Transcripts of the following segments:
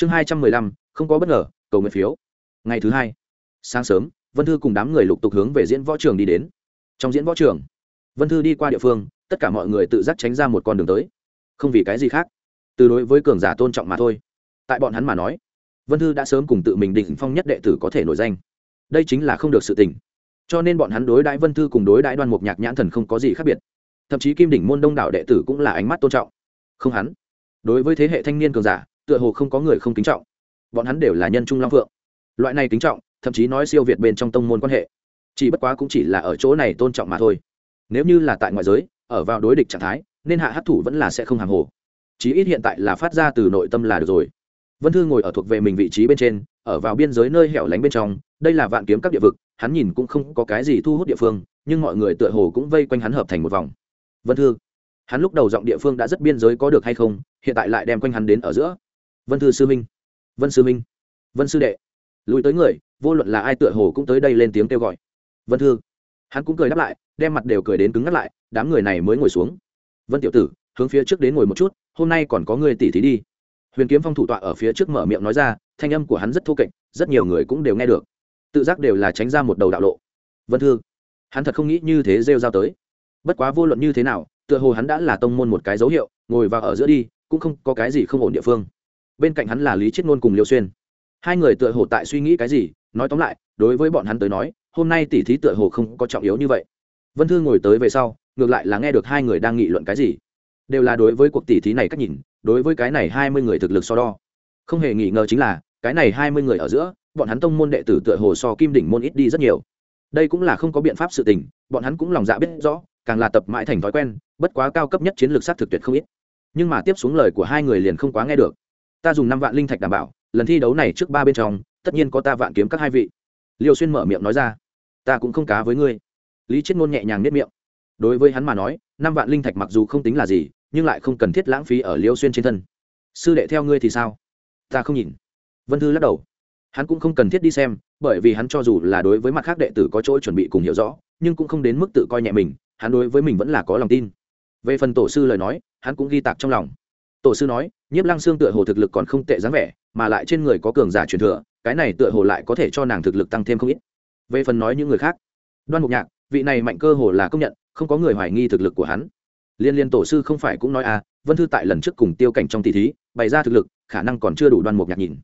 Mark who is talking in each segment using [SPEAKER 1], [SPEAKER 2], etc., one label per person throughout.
[SPEAKER 1] chương hai trăm mười lăm, không có bất ngờ, cầu nguyện phiếu. Ngày thứ hai, sáng sớm, vân thư cùng đám người lục tục hướng về diễn võ trường đi đến. Trong diễn võ trường, vân thư đi qua địa phương, tất cả mọi người tự giác tránh ra một con đường tới. Không vì cái gì khác, từ đối với cường giả tôn trọng mà thôi. Tại bọn hắn mà nói, vân thư đã sớm cùng tự mình định phong nhất đệ tử có thể nổi danh. Đây chính là không được sự tình. Cho nên bọn hắn đối đãi vân thư cùng đối đãi đoan mục nhạc nhãn thần không có gì khác biệt. Thậm chí kim đỉnh môn đông đảo đệ tử cũng là ánh mắt tôn trọng. Không hắn, đối với thế hệ thanh niên cường giả tựa hồ không có người không kính trọng. Bọn hắn đều là nhân trung long phượng. Loại này kính trọng, thậm chí nói siêu việt bên trong tông môn quan hệ. Chỉ bất quá cũng chỉ là ở chỗ này tôn trọng mà thôi. Nếu như là tại ngoại giới, ở vào đối địch trạng thái, nên hạ hát thủ vẫn là sẽ không hàng hồ. Chí ít hiện tại là phát ra từ nội tâm là được rồi. Vân thư ngồi ở thuộc về mình vị trí bên trên, ở vào biên giới nơi hẻo lánh bên trong, đây là vạn kiếm các địa vực, hắn nhìn cũng không có cái gì thu hút địa phương, nhưng mọi người tựa hồ cũng vây quanh hắn hợp thành một vòng. Vân thư, hắn lúc đầu giọng địa phương đã rất biên giới có được hay không, hiện tại lại đem quanh hắn đến ở giữa vân thư sư minh. Vân sư minh. Vân sư đệ. Lùi tới người, vô luận là ai tựa hồ cũng tới đây lên tiếng kêu gọi. Vân thư. Hắn cũng cười đáp lại, đem mặt đều cười đến cứng ngắt lại, đám người này mới ngồi xuống. Vân tiểu tử, hướng phía trước đến ngồi một chút, hôm nay còn có người tỉ thí đi. Huyền kiếm phong thủ tọa ở phía trước mở miệng nói ra, thanh âm của hắn rất thô kệch, rất nhiều người cũng đều nghe được. Tự giác đều là tránh ra một đầu đạo lộ. Vân thư. Hắn thật không nghĩ như thế rêu giao tới. Bất quá vô luận như thế nào, tựa hồ hắn đã là tông môn một cái dấu hiệu, ngồi vào ở giữa đi, cũng không có cái gì không ổn địa phương bên cạnh hắn là lý chiết ngôn cùng liêu xuyên hai người tựa hồ tại suy nghĩ cái gì nói tóm lại đối với bọn hắn tới nói hôm nay tỉ thí tựa hồ không có trọng yếu như vậy vân thư ngồi tới về sau ngược lại là nghe được hai người đang nghị luận cái gì đều là đối với cuộc tỉ thí này cách nhìn đối với cái này hai mươi người thực lực so đo không hề nghi ngờ chính là cái này hai mươi người ở giữa bọn hắn tông môn đệ tử tựa hồ so kim đỉnh môn ít đi rất nhiều đây cũng là không có biện pháp sự tình bọn hắn cũng lòng dạ biết rõ càng là tập mãi thành thói quen bất quá cao cấp nhất chiến lược sát thực tuyệt không ít nhưng mà tiếp xuống lời của hai người liền không quá nghe được ta dùng năm vạn linh thạch đảm bảo, lần thi đấu này trước ba bên trong, tất nhiên có ta vạn kiếm các hai vị. Liêu xuyên mở miệng nói ra. Ta cũng không cá với ngươi. Lý chết ngôn nhẹ nhàng nếp miệng. Đối với hắn mà nói, năm vạn linh thạch mặc dù không tính là gì, nhưng lại không cần thiết lãng phí ở liêu xuyên trên thân. Sư đệ theo ngươi thì sao? Ta không nhìn. Vân thư lắc đầu. Hắn cũng không cần thiết đi xem, bởi vì hắn cho dù là đối với mặt khác đệ tử có chỗ chuẩn bị cùng hiểu rõ, nhưng cũng không đến mức tự coi nhẹ mình, hắn đối với mình vẫn là có lòng tin. Về phần tổ sư lời nói, hắn cũng ghi tạc trong lòng tổ sư nói, nhiếp lăng xương tựa hồ thực lực còn không tệ dáng vẻ, mà lại trên người có cường giả truyền thừa, cái này tựa hồ lại có thể cho nàng thực lực tăng thêm không ít. Về phần nói những người khác, đoan mục nhạc, vị này mạnh cơ hồ là công nhận, không có người hoài nghi thực lực của hắn. Liên liên tổ sư không phải cũng nói à vân thư tại lần trước cùng tiêu cảnh trong tỷ thí, bày ra thực lực, khả năng còn chưa đủ đoan mục nhạc nhìn.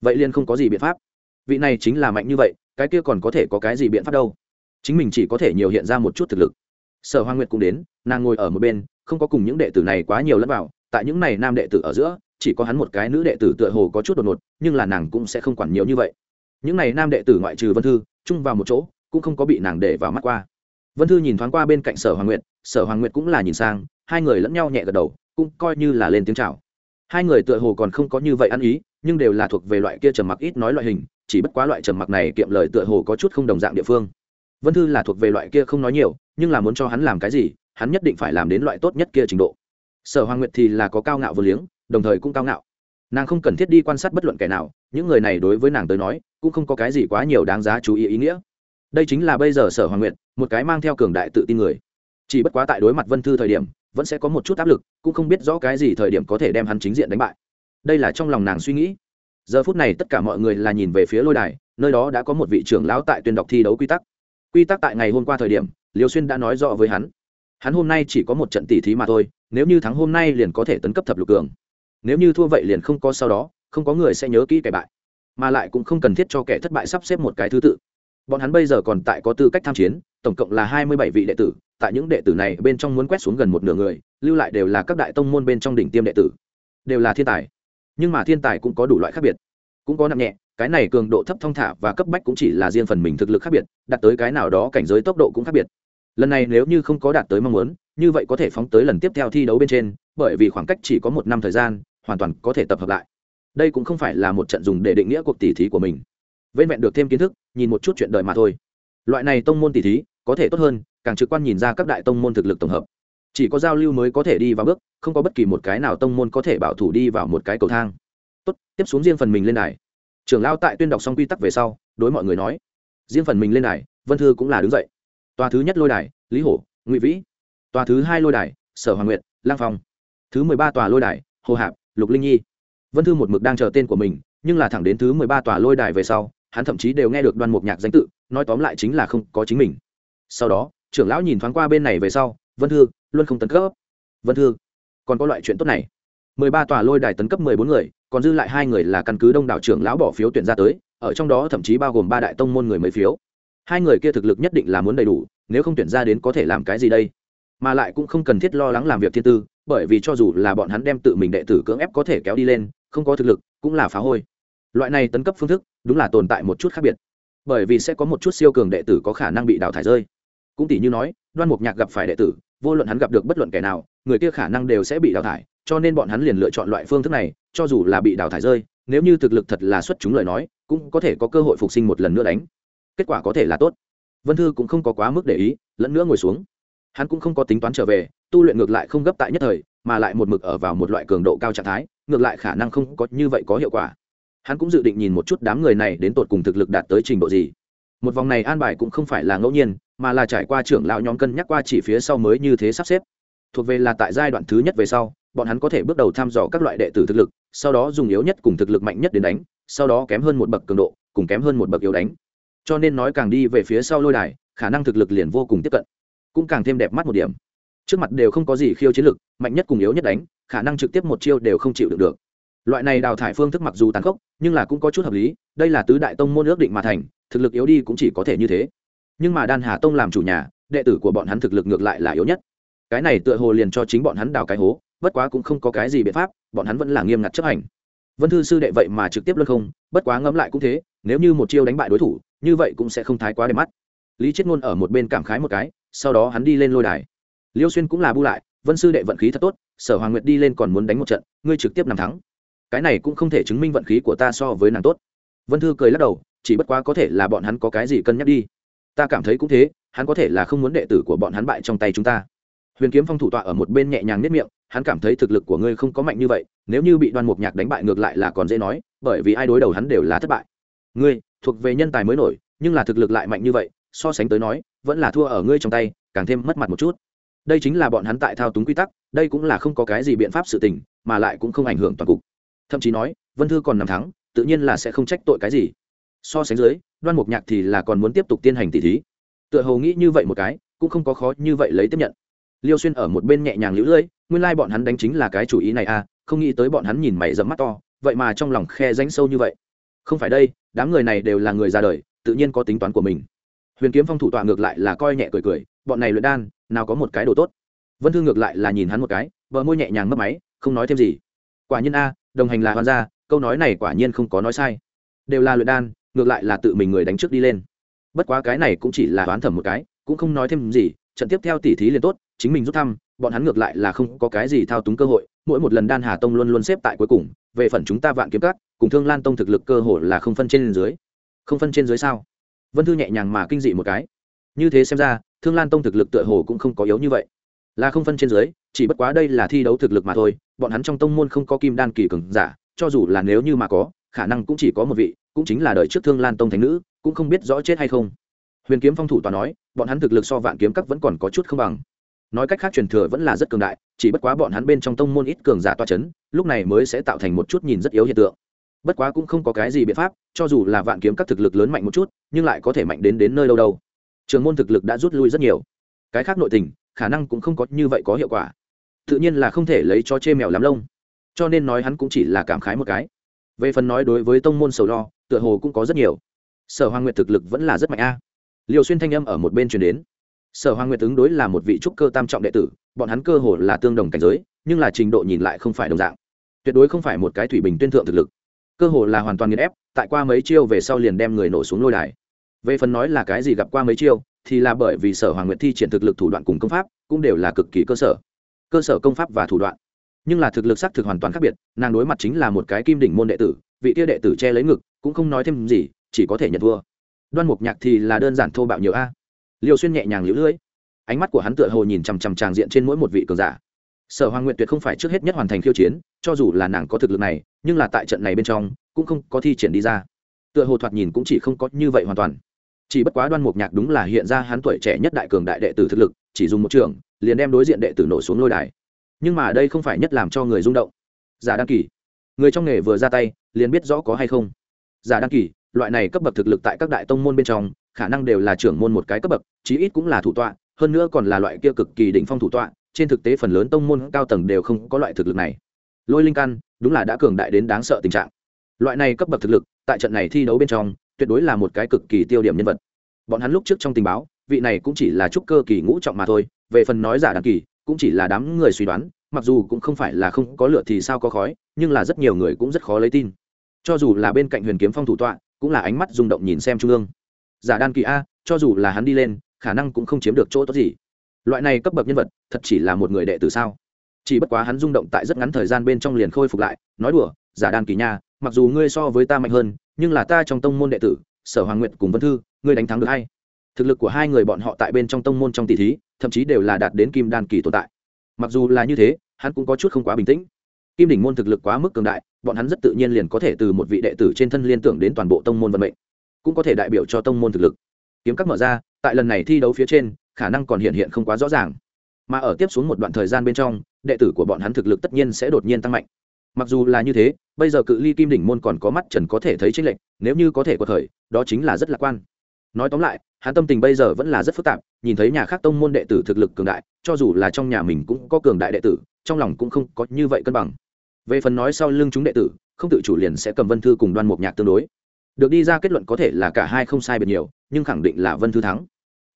[SPEAKER 1] Vậy liên không có gì biện pháp. Vị này chính là mạnh như vậy, cái kia còn có thể có cái gì biện pháp đâu? Chính mình chỉ có thể nhiều hiện ra một chút thực lực. Sở hoa nguyệt cũng đến, nàng ngồi ở một bên, không có cùng những đệ tử này quá nhiều lẫn vào tại những này nam đệ tử ở giữa, chỉ có hắn một cái nữ đệ tử tựa hồ có chút đột ngột, nhưng là nàng cũng sẽ không quản nhiều như vậy. Những này nam đệ tử ngoại trừ vân thư, chung vào một chỗ, cũng không có bị nàng để vào mắt qua. Vân thư nhìn thoáng qua bên cạnh sở hoàng nguyệt, sở hoàng nguyệt cũng là nhìn sang, hai người lẫn nhau nhẹ gật đầu, cũng coi như là lên tiếng chào. Hai người tựa hồ còn không có như vậy ăn ý, nhưng đều là thuộc về loại kia trầm mặc ít nói loại hình, chỉ bất quá loại trầm mặc này kiệm lời tựa hồ có chút không đồng dạng địa phương. Vân thư là thuộc về loại kia không nói nhiều, nhưng là muốn cho hắn làm cái gì, hắn nhất định phải làm đến loại tốt nhất kia trình độ sở hoàng nguyệt thì là có cao ngạo vừa liếng, đồng thời cũng cao ngạo. Nàng không cần thiết đi quan sát bất luận kẻ nào, những người này đối với nàng tới nói, cũng không có cái gì quá nhiều đáng giá chú ý ý nghĩa. Đây chính là bây giờ sở hoàng nguyệt, một cái mang theo cường đại tự tin người. Chỉ bất quá tại đối mặt vân thư thời điểm, vẫn sẽ có một chút áp lực, cũng không biết rõ cái gì thời điểm có thể đem hắn chính diện đánh bại. Đây là trong lòng nàng suy nghĩ. Giờ phút này tất cả mọi người là nhìn về phía lôi đài, nơi đó đã có một vị trưởng lão tại tuyên đọc thi đấu quy tắc. Quy tắc tại ngày hôm qua thời điểm liều xuyên đã nói rõ với hắn. Hắn hôm nay chỉ có một trận tỉ thí mà thôi nếu như thắng hôm nay liền có thể tấn cấp thập lục cường. Nếu như thua vậy liền không có sau đó, không có người sẽ nhớ kỹ kẻ bại. Mà lại cũng không cần thiết cho kẻ thất bại sắp xếp một cái thứ tự. Bọn hắn bây giờ còn tại có tư cách tham chiến, tổng cộng là hai mươi bảy vị đệ tử, tại những đệ tử này bên trong muốn quét xuống gần một nửa người, lưu lại đều là các đại tông môn bên trong đỉnh tiêm đệ tử. Đều là thiên tài. Nhưng mà thiên tài cũng có đủ loại khác biệt. Cũng có nặng nhẹ, cái này cường độ thấp thong thả và cấp bách cũng chỉ là riêng phần mình thực lực khác biệt, đạt tới cái nào đó cảnh giới tốc độ cũng khác biệt lần này nếu như không có đạt tới mong muốn, như vậy có thể phóng tới lần tiếp theo thi đấu bên trên, bởi vì khoảng cách chỉ có một năm thời gian, hoàn toàn có thể tập hợp lại. Đây cũng không phải là một trận dùng để định nghĩa cuộc tỉ thí của mình. Vên vẹn được thêm kiến thức, nhìn một chút chuyện đời mà thôi. Loại này tông môn tỉ thí, có thể tốt hơn, càng trực quan nhìn ra các đại tông môn thực lực tổng hợp. Chỉ có giao lưu mới có thể đi vào bước, không có bất kỳ một cái nào tông môn có thể bảo thủ đi vào một cái cầu thang. Tốt, tiếp xuống riêng phần mình lên đài. Trưởng lao tại tuyên đọc xong quy tắc về sau, đối mọi người nói. Riêng phần mình lên đài, vân thư cũng là đứng dậy tòa thứ nhất lôi đài, lý hổ, ngụy vĩ. Tòa thứ hai lôi đài, sở hoàng nguyệt, lang phong. Thứ mười ba tòa lôi đài, hồ hạp, lục linh nhi. Vân thư một mực đang chờ tên của mình, nhưng là thẳng đến thứ mười ba tòa lôi đài về sau, hắn thậm chí đều nghe được đoan mục nhạc danh tự, nói tóm lại chính là không có chính mình. Sau đó, trưởng lão nhìn thoáng qua bên này về sau, vân thư, luôn không tấn cấp. Vân thư, còn có loại chuyện tốt này. Mười ba tòa lôi đài tấn cấp mười bốn người, còn dư lại hai người là căn cứ đông đảo trưởng lão bỏ phiếu tuyển ra tới, ở trong đó thậm chí bao gồm ba đại tông môn người mấy phiếu hai người kia thực lực nhất định là muốn đầy đủ, nếu không tuyển ra đến có thể làm cái gì đây? Mà lại cũng không cần thiết lo lắng làm việc thiên tư, bởi vì cho dù là bọn hắn đem tự mình đệ tử cưỡng ép có thể kéo đi lên, không có thực lực, cũng là phá hôi. Loại này tấn cấp phương thức, đúng là tồn tại một chút khác biệt. Bởi vì sẽ có một chút siêu cường đệ tử có khả năng bị đào thải rơi. Cũng tỷ như nói, đoan mục nhạc gặp phải đệ tử, vô luận hắn gặp được bất luận kẻ nào, người kia khả năng đều sẽ bị đào thải, cho nên bọn hắn liền lựa chọn loại phương thức này, cho dù là bị đào thải rơi, nếu như thực lực thật là xuất chúng lời nói, cũng có thể có cơ hội phục sinh một lần nữa đánh kết quả có thể là tốt. Vân thư cũng không có quá mức để ý, lẫn nữa ngồi xuống. Hắn cũng không có tính toán trở về, tu luyện ngược lại không gấp tại nhất thời, mà lại một mực ở vào một loại cường độ cao trạng thái, ngược lại khả năng không có như vậy có hiệu quả. Hắn cũng dự định nhìn một chút đám người này đến tột cùng thực lực đạt tới trình độ gì. Một vòng này an bài cũng không phải là ngẫu nhiên, mà là trải qua trưởng lão nhóm cân nhắc qua chỉ phía sau mới như thế sắp xếp. Thuộc về là tại giai đoạn thứ nhất về sau, bọn hắn có thể bước đầu thăm dò các loại đệ tử thực lực, sau đó dùng yếu nhất cùng thực lực mạnh nhất đến đánh, sau đó kém hơn một bậc cường độ, cùng kém hơn một bậc yếu đánh cho nên nói càng đi về phía sau lôi đài, khả năng thực lực liền vô cùng tiếp cận. Cũng càng thêm đẹp mắt một điểm. Trước mặt đều không có gì khiêu chiến lực, mạnh nhất cùng yếu nhất đánh, khả năng trực tiếp một chiêu đều không chịu được được. Loại này đào thải phương thức mặc dù tàn khốc, nhưng là cũng có chút hợp lý, đây là tứ đại tông môn ước định mà thành, thực lực yếu đi cũng chỉ có thể như thế. Nhưng mà đan hà tông làm chủ nhà, đệ tử của bọn hắn thực lực ngược lại là yếu nhất. Cái này tựa hồ liền cho chính bọn hắn đào cái hố, bất quá cũng không có cái gì biện pháp, bọn hắn vẫn là nghiêm ngặt chấp hành vân thư sư đệ vậy mà trực tiếp luân không, bất quá ngẫm lại cũng thế, nếu như một chiêu đánh bại đối thủ, như vậy cũng sẽ không thái quá đẹp mắt. Lý chết ngôn ở một bên cảm khái một cái, sau đó hắn đi lên lôi đài. Liêu xuyên cũng là bu lại, vân sư đệ vận khí thật tốt, sở hoàng nguyệt đi lên còn muốn đánh một trận, ngươi trực tiếp nằm thắng. Cái này cũng không thể chứng minh vận khí của ta so với nàng tốt. Vân thư cười lắc đầu, chỉ bất quá có thể là bọn hắn có cái gì cân nhắc đi. Ta cảm thấy cũng thế, hắn có thể là không muốn đệ tử của bọn hắn bại trong tay chúng ta. Huyền kiếm phong thủ tọa ở một bên nhẹ nhàng nếp miệng hắn cảm thấy thực lực của ngươi không có mạnh như vậy, nếu như bị đoan mục nhạc đánh bại ngược lại là còn dễ nói, bởi vì ai đối đầu hắn đều là thất bại. Ngươi, thuộc về nhân tài mới nổi, nhưng là thực lực lại mạnh như vậy, so sánh tới nói, vẫn là thua ở ngươi trong tay, càng thêm mất mặt một chút. Đây chính là bọn hắn tại thao túng quy tắc, đây cũng là không có cái gì biện pháp sự tình, mà lại cũng không ảnh hưởng toàn cục. Thậm chí nói, vân thư còn nằm thắng, tự nhiên là sẽ không trách tội cái gì. So sánh dưới, đoan mục nhạc thì là còn muốn tiếp tục tiến hành tỷ thí. Tựa hồ nghĩ như vậy một cái, cũng không có khó như vậy lấy tiếp nhận liêu xuyên ở một bên nhẹ nhàng lũ lưỡi, nguyên lai、like、bọn hắn đánh chính là cái chủ ý này à không nghĩ tới bọn hắn nhìn mày dẫm mắt to, vậy mà trong lòng khe ránh sâu như vậy. Không phải đây, đám người này đều là người ra đời, tự nhiên có tính toán của mình. Huyền kiếm phong thủ tọa ngược lại là coi nhẹ cười cười, bọn này luyện đan, nào có một cái đồ tốt. Vân thư ngược lại là nhìn hắn một cái vợ môi nhẹ nhàng mất máy, không nói thêm gì. Quả nhiên a, đồng hành là hoàn gia, câu nói này quả nhiên không có nói sai. Đều là luyện đan, ngược lại là tự mình người đánh trước đi lên. Bất quá cái này cũng chỉ là đoán thẩm một cái, cũng không nói thêm gì, trận tiếp theo tỉ thí liền tốt chính mình rút thăm, bọn hắn ngược lại là không có cái gì thao túng cơ hội, mỗi một lần đan hà tông luôn luôn xếp tại cuối cùng, về phần chúng ta vạn kiếm cát cùng thương lan tông thực lực cơ hội là không phân trên dưới. Không phân trên dưới sao? Vân thư nhẹ nhàng mà kinh dị một cái. Như thế xem ra, thương lan tông thực lực tựa hồ cũng không có yếu như vậy. Là không phân trên dưới, chỉ bất quá đây là thi đấu thực lực mà thôi, bọn hắn trong tông môn không có kim đan kỳ cường giả, cho dù là nếu như mà có, khả năng cũng chỉ có một vị, cũng chính là đời trước thương lan tông thánh nữ, cũng không biết rõ chết hay không. Huyền kiếm phong thủ tòa nói, bọn hắn thực lực so vạn kiếm các vẫn còn có chút không bằng nói cách khác truyền thừa vẫn là rất cường đại, chỉ bất quá bọn hắn bên trong tông môn ít cường giả toa c h ấ n lúc này mới sẽ tạo thành một chút nhìn rất yếu hiện tượng. Bất quá cũng không có cái gì biện pháp, cho dù là vạn kiếm các thực lực lớn mạnh một chút, nhưng lại có thể mạnh đến đến nơi đâu đâu. Trường môn thực lực đã rút lui rất nhiều. Cái khác nội tình, khả năng cũng không có như vậy có hiệu quả. Tự nhiên là không thể lấy cho chê mèo lắm lông. Cho nên nói hắn cũng chỉ là cảm khái một cái. Về phần nói đối với tông môn sầu lo, tựa hồ cũng có rất nhiều. Sở hoàng nguyện thực lực vẫn là rất mạnh a. Liều xuyên thanh âm ở một bên chuyển đến sở hoàng nguyệt ứng đối là một vị trúc cơ tam trọng đệ tử, bọn hắn cơ hồ là tương đồng cảnh giới, nhưng là trình độ nhìn lại không phải đồng dạng. Tuyệt đối không phải một cái thủy bình tuyên thượng thực lực. Cơ hồ là hoàn toàn nghiền ép, tại qua mấy chiêu về sau liền đem người nổ xuống lôi đài. Về phần nói là cái gì gặp qua mấy chiêu, thì là bởi vì sở hoàng nguyệt thi triển thực lực thủ đoạn cùng công pháp, cũng đều là cực kỳ cơ sở. Cơ sở công pháp và thủ đoạn. Nhưng là thực lực xác thực hoàn toàn khác biệt, nàng đối mặt chính là một cái kim đỉnh môn đệ tử, vị tia đệ tử che lấy ngực, cũng không nói thêm gì, chỉ có thể nhận thua. Đoan mục nhạc thì là đơn giản thô bạo nhiều a liêu xuyên nhẹ nhàng liễu lưỡi. Ánh mắt của hắn tựa hồ nhìn chằm chằm tràng diện trên mỗi một vị cường giả. Sở hoàng nguyện tuyệt không phải trước hết nhất hoàn thành khiêu chiến, cho dù là nàng có thực lực này, nhưng là tại trận này bên trong, cũng không có thi triển đi ra. Tựa hồ thoạt nhìn cũng chỉ không có như vậy hoàn toàn. Chỉ bất quá đoan mục nhạc đúng là hiện ra hắn tuổi trẻ nhất đại cường đại đệ tử thực lực, chỉ dùng một trường, liền đem đối diện đệ tử nổ xuống lôi đài. Nhưng mà đây không phải nhất làm cho người rung động. Giả đăng kỳ. Người trong nghề vừa ra tay, liền biết rõ có hay không. Giả đăng kỳ, loại này cấp bậc thực lực tại các đại tông môn bên trong khả năng đều là trưởng môn một cái cấp bậc, chí ít cũng là thủ tọa, hơn nữa còn là loại kia cực kỳ đỉnh phong thủ tọa, trên thực tế phần lớn tông môn cao tầng đều không có loại thực lực này. Lôi linh căn, đúng là đã cường đại đến đáng sợ tình trạng. Loại này cấp bậc thực lực, tại trận này thi đấu bên trong, tuyệt đối là một cái cực kỳ tiêu điểm nhân vật. Bọn hắn lúc trước trong tình báo, vị này cũng chỉ là trúc cơ kỳ ngũ trọng mà thôi, về phần nói giả đăng kỳ, cũng chỉ là đám người suy đoán, mặc dù cũng không phải là không có lửa thì sao có khói, nhưng là rất nhiều người cũng rất khó lấy tin. Cho dù là bên cạnh huyền kiếm phong thủ tọa, cũng là ánh mắt rung động nhìn xem trung ương giả đan kỳ a, cho dù là hắn đi lên, khả năng cũng không chiếm được chỗ tốt gì. Loại này cấp bậc nhân vật, thật chỉ là một người đệ tử sao? Chỉ bất quá hắn rung động tại rất ngắn thời gian bên trong liền khôi phục lại, nói đùa, giả đan kỳ nha, mặc dù ngươi so với ta mạnh hơn, nhưng là ta trong tông môn đệ tử, sở hoàng nguyện cùng vân thư, ngươi đánh thắng được hay? Thực lực của hai người bọn họ tại bên trong tông môn trong tỷ thí, thậm chí đều là đạt đến kim đan kỳ tồn tại. Mặc dù là như thế, hắn cũng có chút không quá bình tĩnh. Kim đỉnh môn thực lực quá mức cường đại, bọn hắn rất tự nhiên liền có thể từ một vị đệ tử trên thân liên tưởng đến toàn bộ tông môn vận mệnh cũng có thể đại biểu cho tông môn thực lực. Kiếm các mở ra, tại lần này thi đấu phía trên, khả năng còn hiện hiện không quá rõ ràng. Mà ở tiếp xuống một đoạn thời gian bên trong, đệ tử của bọn hắn thực lực tất nhiên sẽ đột nhiên tăng mạnh. Mặc dù là như thế, bây giờ cự ly kim đỉnh môn còn có mắt trần có thể thấy tranh lệch, nếu như có thể có thời đó chính là rất lạc quan. Nói tóm lại, hắn tâm tình bây giờ vẫn là rất phức tạp, nhìn thấy nhà khác tông môn đệ tử thực lực cường đại, cho dù là trong nhà mình cũng có cường đại đệ tử, trong lòng cũng không có như vậy cân bằng. Về phần nói sau lưng chúng đệ tử, không tự chủ liền sẽ cầm vân thư cùng đoan mục nhạc tương đối được đi ra kết luận có thể là cả hai không sai biệt nhiều, nhưng khẳng định là vân thư thắng.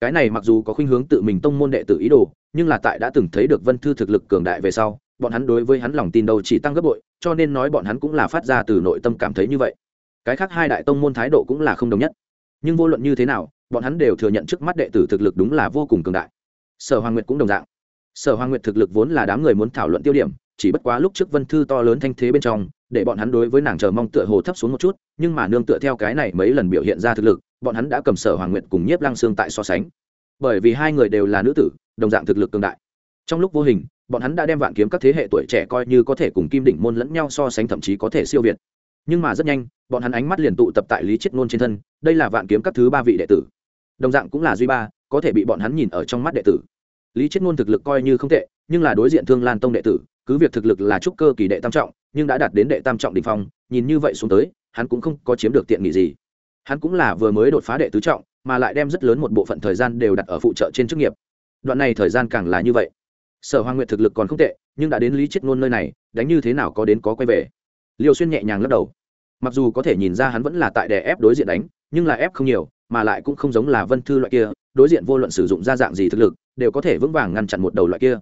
[SPEAKER 1] Cái này mặc dù có khuynh hướng tự mình tông môn đệ tử ý đồ, nhưng là tại đã từng thấy được vân thư thực lực cường đại về sau, bọn hắn đối với hắn lòng tin đâu chỉ tăng gấp bội, cho nên nói bọn hắn cũng là phát ra từ nội tâm cảm thấy như vậy. Cái khác hai đại tông môn thái độ cũng là không đồng nhất. Nhưng vô luận như thế nào, bọn hắn đều thừa nhận trước mắt đệ tử thực lực đúng là vô cùng cường đại. Sở hoàng nguyệt cũng đồng dạng. Sở hoàng nguyệt thực lực vốn là đám người muốn thảo luận tiêu điểm chỉ bất quá lúc trước vân thư to lớn thanh thế bên trong, để bọn hắn đối với nàng chờ mong tựa hồ thấp xuống một chút, nhưng mà nương tựa theo cái này mấy lần biểu hiện ra thực lực, bọn hắn đã cầm sở hoàng nguyện cùng nhiếp lăng xương tại so sánh. Bởi vì hai người đều là nữ tử, đồng dạng thực lực cường đại. Trong lúc vô hình, bọn hắn đã đem vạn kiếm các thế hệ tuổi trẻ coi như có thể cùng kim đỉnh môn lẫn nhau so sánh thậm chí có thể siêu việt. Nhưng mà rất nhanh, bọn hắn ánh mắt liền tụ tập tại lý chiết ngôn trên thân, đây là vạn kiếm các thứ ba vị đệ tử. Đồng dạng cũng là duy ba, có thể bị bọn hắn nhìn ở trong mắt đệ tử. Lý chiết ngôn thực lực coi như không tệ, nhưng là đối diện thương lan tông đệ tử cứ việc thực lực là trúc cơ kỳ đệ tam trọng, nhưng đã đạt đến đệ tam trọng đ ỉ n h phong, nhìn như vậy xuống tới, hắn cũng không có chiếm được tiện nghị gì. Hắn cũng là vừa mới đột phá đệ tứ trọng, mà lại đem rất lớn một bộ phận thời gian đều đặt ở phụ trợ trên chức nghiệp. Đoạn này thời gian càng là như vậy. Sở Hoa nguyện thực lực còn không tệ, nhưng đã đến lý chết ngôn nơi này, đánh như thế nào có đến có quay về. Liều xuyên nhẹ nhàng lắc đầu. Mặc dù có thể nhìn ra hắn vẫn là tại đè ép đối diện đánh, nhưng là ép không nhiều, mà lại cũng không giống là vân thư loại kia, đối diện vô luận sử dụng ra dạng gì thực lực, đều có thể vững vàng ngăn chặn một đầu loại kia.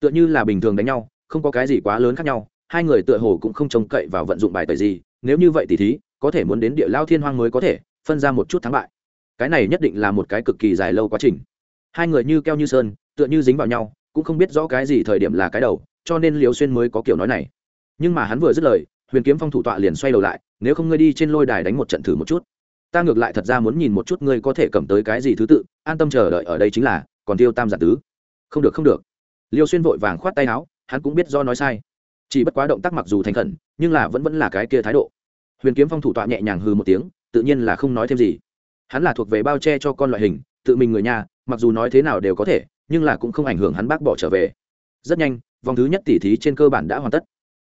[SPEAKER 1] Tựa như là bình thường đánh nhau không có cái gì quá lớn khác nhau, hai người tựa hồ cũng không trông cậy vào vận dụng bài tẩy gì, nếu như vậy thì thí, có thể muốn đến địa lao thiên hoang mới có thể, phân ra một chút thắng bại. Cái này nhất định là một cái cực kỳ dài lâu quá trình. Hai người như keo như sơn, tựa như dính vào nhau, cũng không biết rõ cái gì thời điểm là cái đầu, cho nên liều xuyên mới có kiểu nói này. Nhưng mà hắn vừa dứt lời, huyền kiếm phong thủ tọa liền xoay đầu lại, nếu không ngươi đi trên lôi đài đánh một trận thử một chút. Ta ngược lại thật ra muốn nhìn một chút ngươi có thể cầm tới cái gì thứ tự, an tâm chờ đợi ở đây chính là, còn tiêu tam giả tứ. Không được không được. Liêu xuyên vội vàng khoát tay áo hắn cũng biết do nói sai. Chỉ bất quá động tác mặc dù thành khẩn, nhưng là vẫn vẫn là cái kia thái độ. Huyền kiếm phong thủ tọa nhẹ nhàng hư một tiếng, tự nhiên là không nói thêm gì. Hắn là thuộc về bao che cho con loại hình, tự mình người nhà, mặc dù nói thế nào đều có thể, nhưng là cũng không ảnh hưởng hắn bác bỏ trở về. Rất nhanh, vòng thứ nhất tỉ thí trên cơ bản đã hoàn tất.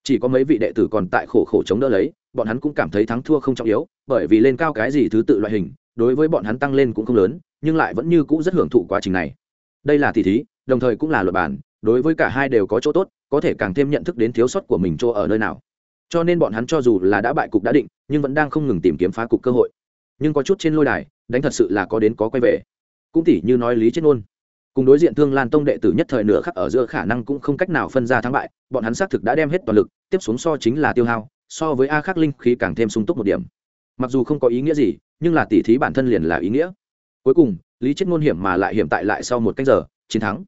[SPEAKER 1] Chỉ có mấy vị đệ tử còn tại khổ khổ chống đỡ lấy, bọn hắn cũng cảm thấy thắng thua không trọng yếu, bởi vì lên cao cái gì thứ tự loại hình, đối với bọn hắn tăng lên cũng không lớn, nhưng lại vẫn như cũ rất hưởng thụ quá trình này. Đây là tỉ thí, đồng thời cũng là luật bản đối với cả hai đều có chỗ tốt, có thể càng thêm nhận thức đến thiếu sót của mình chỗ ở nơi nào. Cho nên bọn hắn cho dù là đã bại cục đã định, nhưng vẫn đang không ngừng tìm kiếm phá cục cơ hội. Nhưng có chút trên lôi đài, đánh thật sự là có đến có quay về. Cũng tỉ như nói lý chết ngôn. Cùng đối diện thương lan tông đệ tử nhất thời nửa khắc ở giữa khả năng cũng không cách nào phân ra thắng bại, bọn hắn xác thực đã đem hết toàn lực, tiếp xuống so chính là tiêu hao, so với a khắc linh khí càng thêm sung túc một điểm. Mặc dù không có ý nghĩa gì, nhưng là tỉ thí bản thân liền là ý nghĩa. Cuối cùng, lý chết ngôn hiểm mà lại hiểm tại lại sau một canh giờ, chiến thắng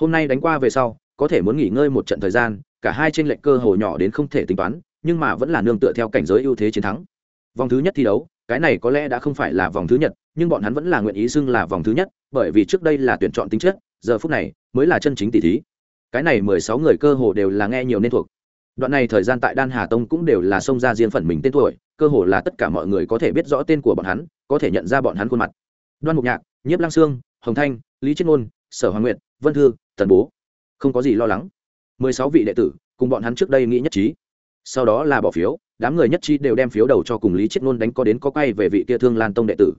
[SPEAKER 1] hôm nay đánh qua về sau, có thể muốn nghỉ ngơi một trận thời gian, cả hai trên lệnh cơ hồ nhỏ đến không thể tính toán, nhưng mà vẫn là nương tựa theo cảnh giới ưu thế chiến thắng. Vòng thứ nhất thi đấu, cái này có lẽ đã không phải là vòng thứ nhất, nhưng bọn hắn vẫn là nguyện ý xưng là vòng thứ nhất, bởi vì trước đây là tuyển chọn tính chất, giờ phút này mới là chân chính tỷ thí. Cái này mười sáu người cơ hồ đều là nghe nhiều nên thuộc. Đoạn này thời gian tại đan hà tông cũng đều là xông ra riêng phần mình tên tuổi, cơ hồ là tất cả mọi người có thể biết rõ tên của bọn hắn, có thể nhận ra bọn hắn khuôn mặt. Đoan mục nhạc, nhiếp lang sương, hồng thanh, lý chiết ngôn, sở hoàng Nguyện vân thư tần bố. Không có gì lo lắng. Mười sáu vị đệ tử, cùng bọn hắn trước đây nghĩ nhất trí. Sau đó là bỏ phiếu, đám người nhất trí đều đem phiếu đầu cho cùng lý chiết ngôn đánh có đến có quay về vị kia thương lan tông đệ tử.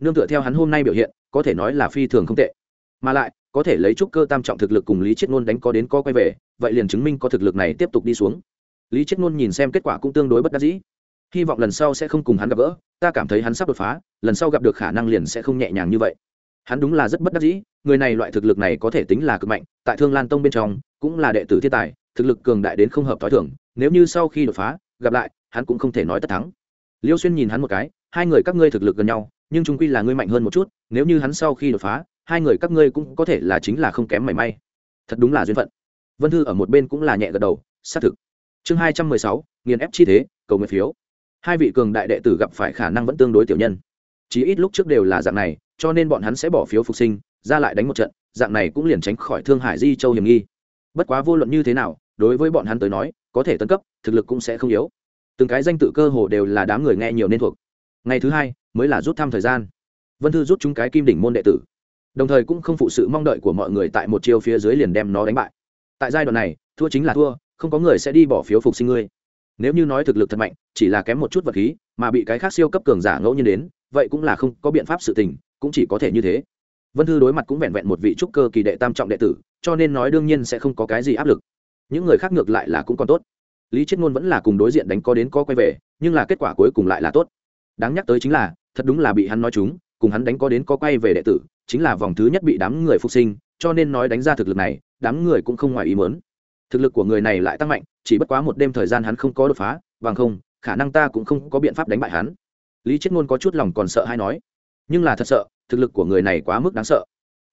[SPEAKER 1] Nương tựa theo hắn hôm nay biểu hiện, có thể nói là phi thường không tệ. Mà lại, có thể lấy trúc cơ tam trọng thực lực cùng lý chiết ngôn đánh có đến có quay về, vậy liền chứng minh có thực lực này tiếp tục đi xuống. Lý chiết ngôn nhìn xem kết quả cũng tương đối bất đắc dĩ. Hy vọng lần sau sẽ không cùng hắn gặp gỡ, ta cảm thấy hắn sắp đột phá, lần sau gặp được khả năng liền sẽ không nhẹ nhàng như vậy hắn đúng là rất bất đắc dĩ, người này loại thực lực này có thể tính là cực mạnh, tại thương lan tông bên trong, cũng là đệ tử thiên tài, thực lực cường đại đến không hợp t h o i thưởng nếu như sau khi đột phá, gặp lại, hắn cũng không thể nói tất thắng. Liêu xuyên nhìn hắn một cái, hai người các ngươi thực lực gần nhau, nhưng trung quy là ngươi mạnh hơn một chút, nếu như hắn sau khi đột phá, hai người các ngươi cũng có thể là chính là không kém mảy may. Thật đúng là duyên phận. Vân thư ở một bên cũng là nhẹ gật đầu, xác thực. Chương hai trăm mười sáu, nghiền ép chi thế, cầu nguyện phiếu. Hai vị cường đại đệ tử gặp phải khả năng vẫn tương đối tiểu nhân. Chí ít lúc trước đều là dạng này cho nên bọn hắn sẽ bỏ phiếu phục sinh, ra lại đánh một trận, dạng này cũng liền tránh khỏi thương hải di châu hiểm nghi. Bất quá vô luận như thế nào, đối với bọn hắn tới nói, có thể tân cấp, thực lực cũng sẽ không yếu. Từng cái danh tự cơ hồ đều là đám người nghe nhiều nên thuộc. Ngày thứ hai mới là rút thăm thời gian. Vân thư rút chúng cái kim đỉnh môn đệ tử. Đồng thời cũng không phụ sự mong đợi của mọi người tại một chiêu phía dưới liền đem nó đánh bại. Tại giai đoạn này, thua chính là thua, không có người sẽ đi bỏ phiếu phục sinh ngươi. Nếu như nói thực lực thật mạnh, chỉ là kém một chút vật khí, mà bị cái khác siêu cấp cường giả ngẫu nhiên đến, vậy cũng là không có biện pháp sự tình cũng chỉ có thể như thế. Vân thư đối mặt cũng vẹn vẹn một vị trúc cơ kỳ đệ tam trọng đệ tử, cho nên nói đương nhiên sẽ không có cái gì áp lực. Những người khác ngược lại là cũng còn tốt. Lý chết ngôn vẫn là cùng đối diện đánh có đến có quay về, nhưng là kết quả cuối cùng lại là tốt. Đáng nhắc tới chính là, thật đúng là bị hắn nói chúng, cùng hắn đánh có đến có quay về đệ tử, chính là vòng thứ nhất bị đám người phục sinh, cho nên nói đánh ra thực lực này, đám người cũng không ngoài ý muốn. Thực lực của người này lại tăng mạnh, chỉ bất quá một đêm thời gian hắn không có đột phá, bằng không, khả năng ta cũng không có biện pháp đánh bại hắn. Lý chết ngôn có chút lòng còn sợ hay nói, nhưng là thật sợ thực lực của người này quá mức đáng sợ.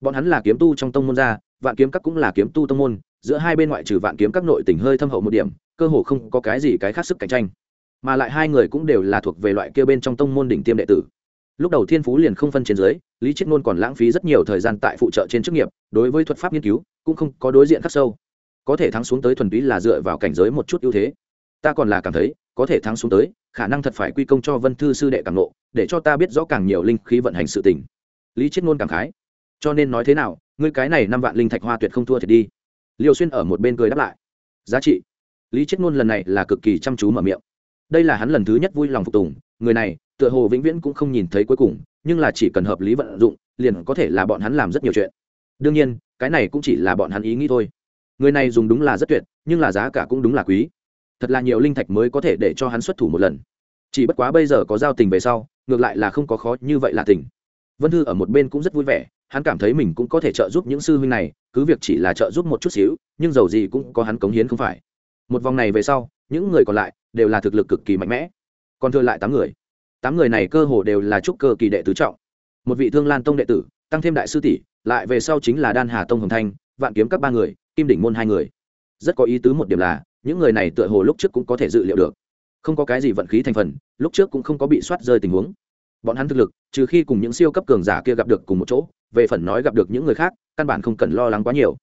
[SPEAKER 1] Bọn hắn là kiếm tu trong tông môn gia, vạn kiếm các cũng là kiếm tu tông môn, giữa hai bên ngoại trừ vạn kiếm các nội tình hơi thâm hậu một điểm, cơ hồ không có cái gì cái khác sức cạnh tranh. Mà lại hai người cũng đều là thuộc về loại kia bên trong tông môn đỉnh tiêm đệ tử. Lúc đầu thiên phú liền không phân trên dưới, lý chết ngôn còn lãng phí rất nhiều thời gian tại phụ trợ trên chức nghiệp, đối với thuật pháp nghiên cứu, cũng không có đối diện khắc sâu. Có thể thắng xuống tới thuần túy là dựa vào cảnh giới một chút ưu thế. Ta còn là cảm thấy, có thể thắng xuống tới, khả năng thật phải quy công cho vân thư sư đệ càng nộ để cho ta biết rõ càng nhiều linh khí vận hành sự tình lý chết ngôn cảm khái. Cho nên nói thế nào, ngươi cái này năm vạn linh thạch hoa tuyệt không thua thiệt đi. Liêu xuyên ở một bên cười đáp lại. Giá trị. Lý chết ngôn lần này là cực kỳ chăm chú mở miệng. Đây là hắn lần thứ nhất vui lòng phục tùng, người này, tựa hồ vĩnh viễn cũng không nhìn thấy cuối cùng, nhưng là chỉ cần hợp lý vận dụng, liền có thể là bọn hắn làm rất nhiều chuyện. Đương nhiên, cái này cũng chỉ là bọn hắn ý nghĩ thôi. Người này dùng đúng là rất tuyệt, nhưng là giá cả cũng đúng là quý. Thật là nhiều linh thạch mới có thể để cho hắn xuất thủ một lần. Chỉ bất quá bây giờ có giao tình về sau, ngược lại là không có khó như vậy là tình vân thư ở một bên cũng rất vui vẻ, hắn cảm thấy mình cũng có thể trợ giúp những sư huynh này, cứ việc chỉ là trợ giúp một chút xíu, nhưng dầu gì cũng có hắn cống hiến không phải. Một vòng này về sau, những người còn lại đều là thực lực cực kỳ mạnh mẽ. Còn thừa lại tám người. Tám người này cơ hồ đều là trúc cơ kỳ đệ tứ trọng. Một vị thương lan tông đệ tử, tăng thêm đại sư tỷ, lại về sau chính là đan hà tông hồng thanh, vạn kiếm các ba người, kim đỉnh môn hai người. Rất có ý tứ một điểm là, những người này tựa hồ lúc trước cũng có thể dự liệu được. Không có cái gì vận khí thành phần, lúc trước cũng không có bị soát rơi tình huống bọn hắn thực lực, trừ khi cùng những siêu cấp cường giả kia gặp được cùng một chỗ, về phần nói gặp được những người khác, căn bản không cần lo lắng quá nhiều.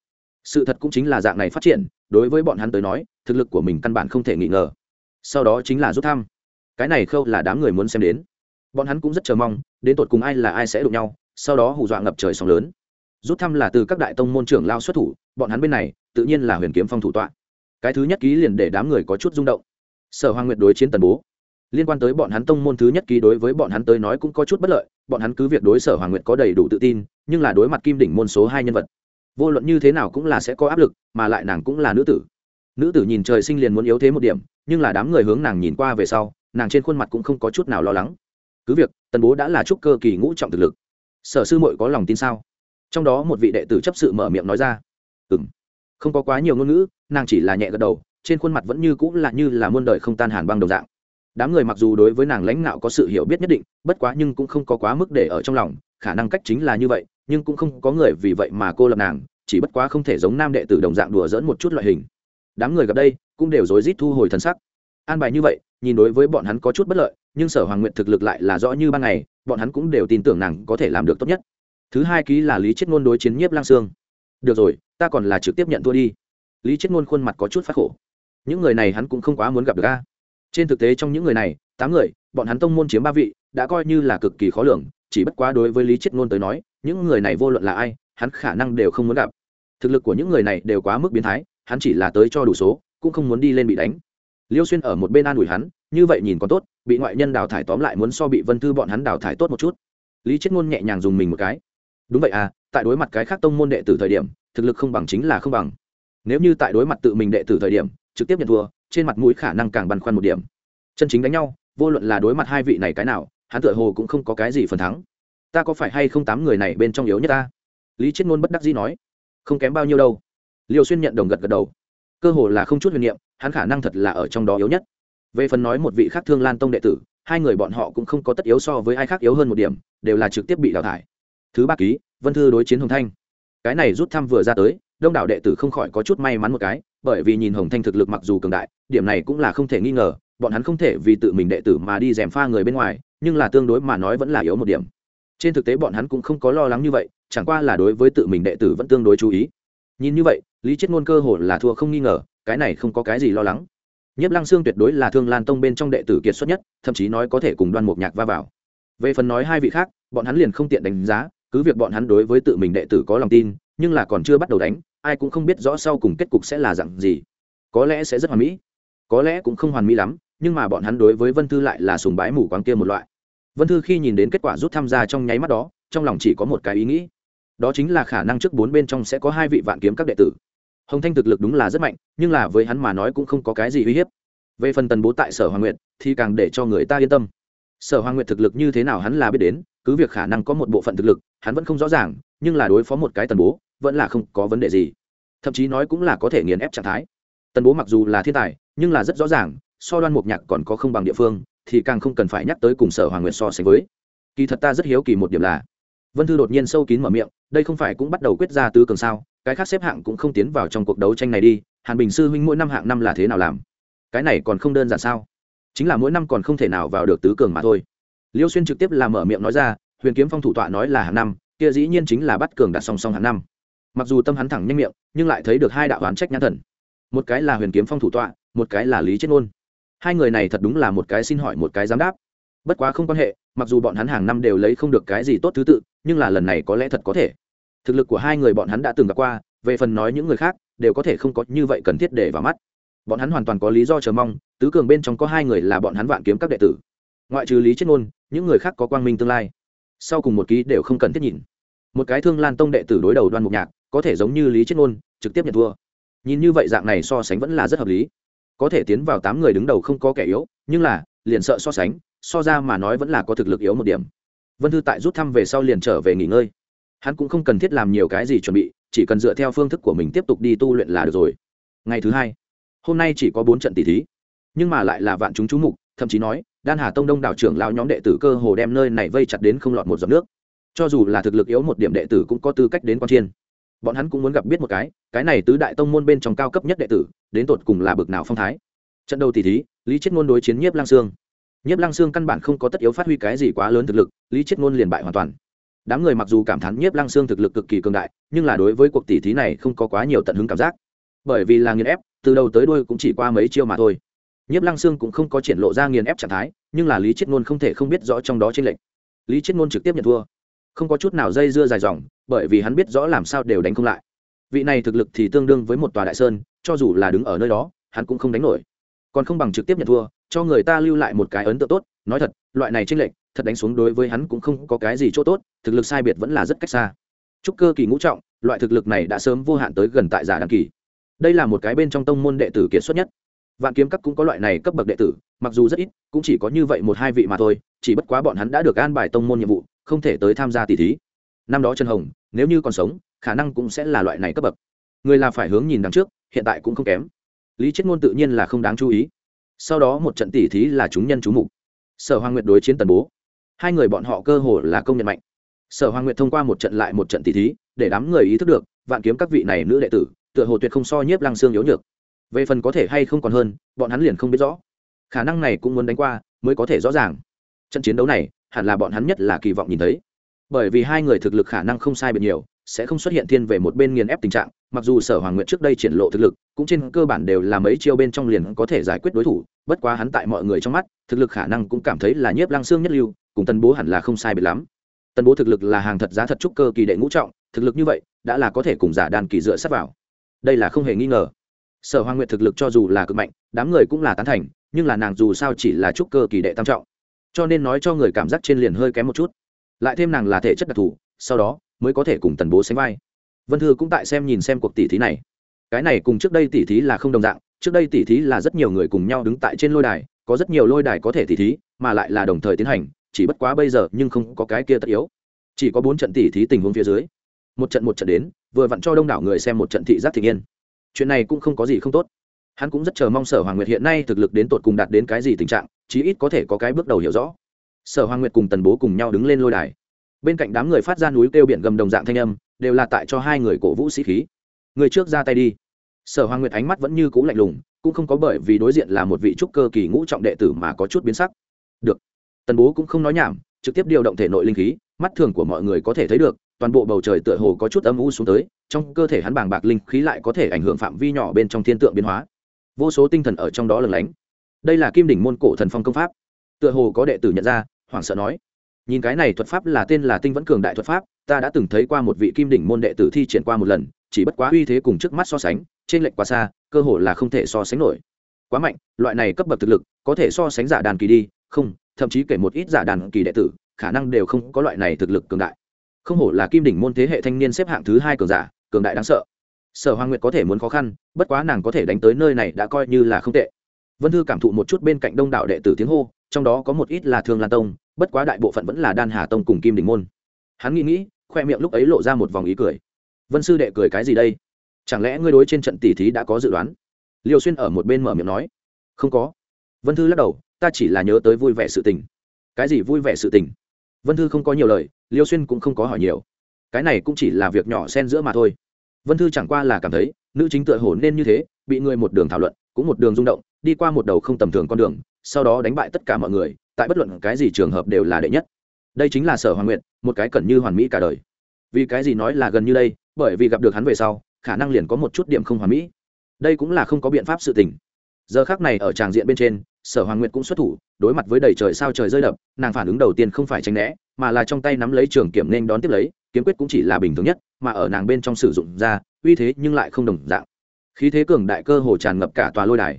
[SPEAKER 1] Sự thật cũng chính là dạng này phát triển, đối với bọn hắn tới nói, thực lực của mình căn bản không thể nghi ngờ. Sau đó chính là rút thăm. Cái này khâu là đám người muốn xem đến. Bọn hắn cũng rất chờ mong, đến tột cùng ai là ai sẽ đụng nhau, sau đó hù dọa ngập trời sóng lớn. Rút thăm là từ các đại tông môn trưởng lao xuất thủ, bọn hắn bên này, tự nhiên là huyền kiếm phong thủ tọa. Cái thứ nhất ký liền để đám người có chút rung động. Sở hoàng nguyệt đối chiến tần bố liên quan tới bọn hắn tông môn thứ nhất ký đối với bọn hắn tới nói cũng có chút bất lợi, bọn hắn cứ việc đối sở hoàng nguyệt có đầy đủ tự tin, nhưng là đối mặt kim đỉnh môn số hai nhân vật, vô luận như thế nào cũng là sẽ có áp lực, mà lại nàng cũng là nữ tử. Nữ tử nhìn trời sinh liền muốn yếu thế một điểm, nhưng là đám người hướng nàng nhìn qua về sau, nàng trên khuôn mặt cũng không có chút nào lo lắng. Cứ việc, tần bố đã là trúc cơ kỳ ngũ trọng thực lực. Sở sư mội có lòng tin sao? Trong đó một vị đệ tử chấp sự mở miệng nói ra. Ừ m không có quá nhiều ngôn ngữ, nàng chỉ là nhẹ gật đầu, trên khuôn mặt vẫn như cũng là như là muôn đời không tan hàn băng đồng dạng đám người mặc dù đối với nàng lãnh nạo có sự hiểu biết nhất định, bất quá nhưng cũng không có quá mức để ở trong lòng, khả năng cách chính là như vậy, nhưng cũng không có người vì vậy mà cô lập nàng, chỉ bất quá không thể giống nam đệ tử đồng dạng đùa dỡn một chút loại hình. Đám người gặp đây, cũng đều rối rít thu hồi thần sắc. An bài như vậy, nhìn đối với bọn hắn có chút bất lợi, nhưng sở hoàng nguyện thực lực lại là rõ như ban ngày, bọn hắn cũng đều tin tưởng nàng có thể làm được tốt nhất. Thứ hai ký là lý chết ngôn đối chiến nhiếp lang sương. Được rồi, ta còn là trực tiếp nhận thua đi. Lý chết ngôn khuôn mặt có chút phát khổ. Những người này hắn cũng không quá muốn gặp được a trên thực tế trong những người này, tám người, bọn hắn tông môn chiếm ba vị, đã coi như là cực kỳ khó lường, chỉ bất quá đối với lý chết ngôn tới nói, những người này vô luận là ai, hắn khả năng đều không muốn gặp. Thực lực của những người này đều quá mức biến thái, hắn chỉ là tới cho đủ số, cũng không muốn đi lên bị đánh. Liêu xuyên ở một bên an ủi hắn, như vậy nhìn còn tốt, bị ngoại nhân đào thải tóm lại muốn so bị vân thư bọn hắn đào thải tốt một chút. Lý chết ngôn nhẹ nhàng dùng mình một cái. Đúng vậy à tại đối mặt cái khác tông môn đệ tử thời điểm, thực lực không bằng chính là không bằng. Nếu như tại đối mặt tự mình đệ tử thời điểm, trực tiếp nhận thua trên mặt mũi khả năng càng băn khoăn một điểm. Chân chính đánh nhau, vô luận là đối mặt hai vị này cái nào, hắn tựa hồ cũng không có cái gì phần thắng. Ta có phải hay không tám người này bên trong yếu nhất ta? Lý chết ngôn bất đắc dĩ nói. Không kém bao nhiêu đâu. Liều xuyên nhận đồng gật gật đầu. Cơ hồ là không chút huyền niệm, hắn khả năng thật là ở trong đó yếu nhất. Về phần nói một vị khác thương lan tông đệ tử, hai người bọn họ cũng không có tất yếu so với ai khác yếu hơn một điểm, đều là trực tiếp bị đào thải. Thứ ba ký, vân thư đối chiến hồng thanh. Cái này rút thăm vừa ra tới, đông đảo đệ tử không khỏi có chút may mắn một cái bởi vì nhìn hồng thanh thực lực mặc dù cường đại, điểm này cũng là không thể nghi ngờ, bọn hắn không thể vì tự mình đệ tử mà đi dèm pha người bên ngoài, nhưng là tương đối mà nói vẫn là yếu một điểm. Trên thực tế bọn hắn cũng không có lo lắng như vậy, chẳng qua là đối với tự mình đệ tử vẫn tương đối chú ý. Nhìn như vậy, lý chết ngôn cơ hồ là thua không nghi ngờ, cái này không có cái gì lo lắng. Nhiếp lăng xương tuyệt đối là thương lan tông bên trong đệ tử kiệt xuất nhất, thậm chí nói có thể cùng đoan mục nhạc va vào. Về phần nói hai vị khác, bọn hắn liền không tiện đánh giá, cứ việc bọn hắn đối với tự mình đệ tử có lòng tin, nhưng là còn chưa bắt đầu đánh ai cũng không biết rõ sau cùng kết cục sẽ là dạng gì. Có lẽ sẽ rất hoàn mỹ, có lẽ cũng không hoàn mỹ lắm, nhưng mà bọn hắn đối với vân thư lại là sùng bái mù quáng kia một loại. Vân thư khi nhìn đến kết quả rút tham gia trong nháy mắt đó, trong lòng chỉ có một cái ý nghĩ. Đó chính là khả năng trước bốn bên trong sẽ có hai vị vạn kiếm các đệ tử. Hồng thanh thực lực đúng là rất mạnh, nhưng là với hắn mà nói cũng không có cái gì uy hiếp. Về phần tần bố tại sở hoàng nguyệt, thì càng để cho người ta yên tâm. Sở hoàng nguyệt thực lực như thế nào hắn là biết đến, cứ việc khả năng có một bộ phận thực lực, hắn vẫn không rõ ràng, nhưng là đối phó một cái tần bố vẫn là không có vấn đề gì. Thậm chí nói cũng là có thể nghiền ép trạng thái. Tần bố mặc dù là thiên tài, nhưng là rất rõ ràng, so đoan mục nhạc còn có không bằng địa phương, thì càng không cần phải nhắc tới cùng sở hoàng nguyệt so sánh với. Kỳ thật ta rất hiếu kỳ một điểm là, vân thư đột nhiên sâu kín mở miệng, đây không phải cũng bắt đầu quyết ra tứ cường sao, cái khác xếp hạng cũng không tiến vào trong cuộc đấu tranh này đi, hàn bình sư huynh mỗi năm hạng năm là thế nào làm? Cái này còn không đơn giản sao? Chính là mỗi năm còn không thể nào vào được tứ cường mà thôi. Liêu xuyên trực tiếp làm mở miệng nói ra, huyền kiếm phong thủ tọa nói là hạng năm, kia dĩ nhiên chính là bắt cường đặt song song hạng năm mặc dù tâm hắn thẳng nhanh miệng, nhưng lại thấy được hai đạo oán trách nhãn thần. Một cái là huyền kiếm phong thủ tọa, một cái là lý chết ngôn. Hai người này thật đúng là một cái xin hỏi một cái dám đáp. Bất quá không quan hệ, mặc dù bọn hắn hàng năm đều lấy không được cái gì tốt thứ tự, nhưng là lần này có lẽ thật có thể. Thực lực của hai người bọn hắn đã từng gặp qua, về phần nói những người khác, đều có thể không có như vậy cần thiết để vào mắt. Bọn hắn hoàn toàn có lý do chờ mong, tứ cường bên trong có hai người là bọn hắn vạn kiếm các đệ tử. Ngoại trừ lý chết ngôn, những người khác có quang minh tương lai. Sau cùng một ký đều không cần thiết nhìn. Một cái thương lan tông đệ tử đối đầu đoan mục nhạc có thể giống như lý chết ngôn trực tiếp nhận thua nhìn như vậy dạng này so sánh vẫn là rất hợp lý có thể tiến vào tám người đứng đầu không có kẻ yếu nhưng là liền sợ so sánh so ra mà nói vẫn là có thực lực yếu một điểm vân thư tại rút thăm về sau liền trở về nghỉ ngơi hắn cũng không cần thiết làm nhiều cái gì chuẩn bị chỉ cần dựa theo phương thức của mình tiếp tục đi tu luyện là được rồi ngày thứ hai hôm nay chỉ có bốn trận tỷ thí nhưng mà lại là vạn chúng chú mục thậm chí nói đan hà tông đông đảo trưởng lao nhóm đệ tử cơ hồ đem nơi này vây chặt đến không lọt một giọt nước cho dù là thực lực yếu một điểm đệ tử cũng có tư cách đến quan chiên bọn hắn cũng muốn gặp biết một cái cái này tứ đại tông môn bên trong cao cấp nhất đệ tử, đến tột cùng là bực nào phong thái. Trận đầu tỷ thí, lý chết ngôn đối chiến nhiếp lang sương. Nhiếp lang sương căn bản không có tất yếu phát huy cái gì quá lớn thực lực, lý chết ngôn liền bại hoàn toàn. Đám người mặc dù cảm thán nhiếp lang sương thực lực cực kỳ cường đại, nhưng là đối với cuộc tỷ thí này không có quá nhiều tận hứng cảm giác. Bởi vì là nghiền ép, từ đầu tới đuôi cũng chỉ qua mấy chiêu mà thôi. Nhiếp Lang sương cũng không có triển lộ ra nghiền ép trạng thái, nhưng là lý chết ngôn không thể không biết rõ trong đó trên lệnh lý chết ngôn trực tiếp nhận thua không có chút nào dây dưa dài dòng, bởi vì hắn biết rõ làm sao đều đánh không lại. Vị này thực lực thì tương đương với một tòa đại sơn, cho dù là đứng ở nơi đó, hắn cũng không đánh nổi. Còn không bằng trực tiếp nhận thua, cho người ta lưu lại một cái ấn tượng tốt. Nói thật, loại này tranh lệch, thật đánh xuống đối với hắn cũng không có cái gì chỗ tốt, thực lực sai biệt vẫn là rất cách xa. Chúc cơ kỳ ngũ trọng, loại thực lực này đã sớm vô hạn tới gần tại giả đăng kỳ. Đây là một cái bên trong tông môn đệ tử kiệt xuất nhất. Vạn kiếm các cũng có loại này cấp bậc đệ tử, mặc dù rất ít, cũng chỉ có như vậy một hai vị mà thôi, chỉ bất quá bọn hắn đã được an bài tông môn nhiệm vụ không thể tới tham gia tỷ thí. Năm đó trần hồng, nếu như còn sống, khả năng cũng sẽ là loại này cấp bậc. Người là phải hướng nhìn đằng trước, hiện tại cũng không kém. Lý chết ngôn tự nhiên là không đáng chú ý. Sau đó một trận tỷ thí là chúng nhân chú mục. Sở hoàng nguyệt đối chiến tần bố. Hai người bọn họ cơ hồ là công nhận mạnh. Sở hoàng nguyệt thông qua một trận lại một trận tỷ thí, để đám người ý thức được, vạn kiếm các vị này nữ đệ tử, tựa hồ tuyệt không so nhiếp lăng xương yếu nhược. Về phần có thể hay không còn hơn, bọn hắn liền không biết rõ. Khả năng này cũng muốn đánh qua, mới có thể rõ ràng. Trận chiến đấu này hẳn là bọn hắn nhất là kỳ vọng nhìn thấy. Bởi vì hai người thực lực khả năng không sai biệt nhiều, sẽ không xuất hiện thiên về một bên nghiền ép tình trạng, mặc dù sở hoàng nguyện trước đây triển lộ thực lực, cũng trên cơ bản đều là mấy chiêu bên trong liền có thể giải quyết đối thủ, bất quá hắn tại mọi người trong mắt, thực lực khả năng cũng cảm thấy là nhiếp lăng xương nhất lưu, cùng tân bố hẳn là không sai biệt lắm. Tân bố thực lực là hàng thật giá thật trúc cơ kỳ đệ ngũ trọng, thực lực như vậy, đã là có thể cùng giả đàn kỳ dựa sát vào. Đây là không hề nghi ngờ. Sở hoàng nguyệt thực lực cho dù là cực mạnh, đám người cũng là tán thành, nhưng là nàng dù sao chỉ là trúc cơ kỳ đệ tam trọng cho nên nói cho người cảm giác trên liền hơi kém một chút. Lại thêm nàng là thể chất đặc thù, sau đó mới có thể cùng tần bố sánh vai. Vân thư cũng tại xem nhìn xem cuộc tỷ thí này. Cái này cùng trước đây tỷ thí là không đồng dạng, trước đây tỷ thí là rất nhiều người cùng nhau đứng tại trên lôi đài, có rất nhiều lôi đài có thể tỷ thí, mà lại là đồng thời tiến hành, chỉ bất quá bây giờ nhưng không có cái kia tất yếu. Chỉ có bốn trận tỷ thí tình huống phía dưới. Một trận một trận đến, vừa vặn cho đông đảo người xem một trận thị giác thị nghiên chuyện này cũng không có gì không tốt. Hắn cũng rất chờ mong sở hoàng nguyệt hiện nay thực lực đến tột cùng đạt đến cái gì tình trạng chí ít có thể có cái bước đầu hiểu rõ. Sở hoàng nguyệt cùng tần bố cùng nhau đứng lên lôi đài. Bên cạnh đám người phát ra núi kêu biển gầm đồng dạng thanh âm, đều là tại cho hai người cổ vũ sĩ khí. Người trước ra tay đi. Sở hoàng nguyệt ánh mắt vẫn như cũ lạnh lùng, cũng không có bởi vì đối diện là một vị trúc cơ kỳ ngũ trọng đệ tử mà có chút biến sắc. Được. Tần bố cũng không nói nhảm, trực tiếp điều động thể nội linh khí, mắt thường của mọi người có thể thấy được, toàn bộ bầu trời tựa hồ có chút âm u xuống tới, trong cơ thể hắn bàng bạc linh khí lại có thể ảnh hưởng phạm vi nhỏ bên trong thiên tượng biến hóa. Vô số tinh thần ở trong đó lừng lánh đây là kim đỉnh môn cổ thần phong công pháp. Tựa hồ có đệ tử nhận ra, hoảng sợ nói, nhìn cái này thuật pháp là tên là tinh vẫn cường đại thuật pháp, ta đã từng thấy qua một vị kim đỉnh môn đệ tử thi triển qua một lần, chỉ bất quá uy thế cùng trước mắt so sánh, trên lệnh quá xa, cơ hồ là không thể so sánh nổi. Quá mạnh, loại này cấp bậc thực lực, có thể so sánh giả đàn kỳ đi, không, thậm chí kể một ít giả đàn kỳ đệ tử, khả năng đều không có loại này thực lực cường đại. Không hổ là kim đỉnh môn thế hệ thanh niên xếp hạng thứ hai cường giả, cường đại đáng sợ. Sở hoàng nguyệt có thể muốn khó khăn, bất quá nàng có thể đánh tới nơi này đã coi như là không tệ vân thư cảm thụ một chút bên cạnh đông đảo đệ tử tiếng hô, trong đó có một ít là thương lan tông, bất quá đại bộ phận vẫn là đan hà tông cùng kim đỉnh môn. Hắn nghĩ nghĩ, khoe miệng lúc ấy lộ ra một vòng ý cười. Vân sư đệ cười cái gì đây? Chẳng lẽ ngươi đối trên trận tỷ thí đã có dự đoán? Liêu xuyên ở một bên mở miệng nói. Không có. Vân thư lắc đầu, ta chỉ là nhớ tới vui vẻ sự tình. Cái gì vui vẻ sự tình? Vân thư không có nhiều lời, liêu xuyên cũng không có hỏi nhiều. Cái này cũng chỉ là việc nhỏ xen giữa mà thôi. Vân thư chẳng qua là cảm thấy, nữ chính tựa hồ nên như thế, bị người một đường thảo luận, cũng một đường rung động đi qua một đầu không tầm thường con đường, sau đó đánh bại tất cả mọi người, tại bất luận cái gì trường hợp đều là đệ nhất. Đây chính là sở hoàng nguyện một cái cần như hoàn mỹ cả đời. Vì cái gì nói là gần như đây? Bởi vì gặp được hắn về sau, khả năng liền có một chút điểm không hoàn mỹ. Đây cũng là không có biện pháp sự tình. Giờ khác này ở tràng diện bên trên, sở hoàng nguyện cũng xuất thủ, đối mặt với đầy trời sao trời rơi đập, nàng phản ứng đầu tiên không phải tránh né, mà là trong tay nắm lấy trường kiểm nên đón tiếp lấy, kiếm quyết cũng chỉ là bình thường nhất, mà ở nàng bên trong sử dụng ra, uy thế nhưng lại không đồng dạng. Khí thế cường đại cơ hồ tràn ngập cả tòa lôi đài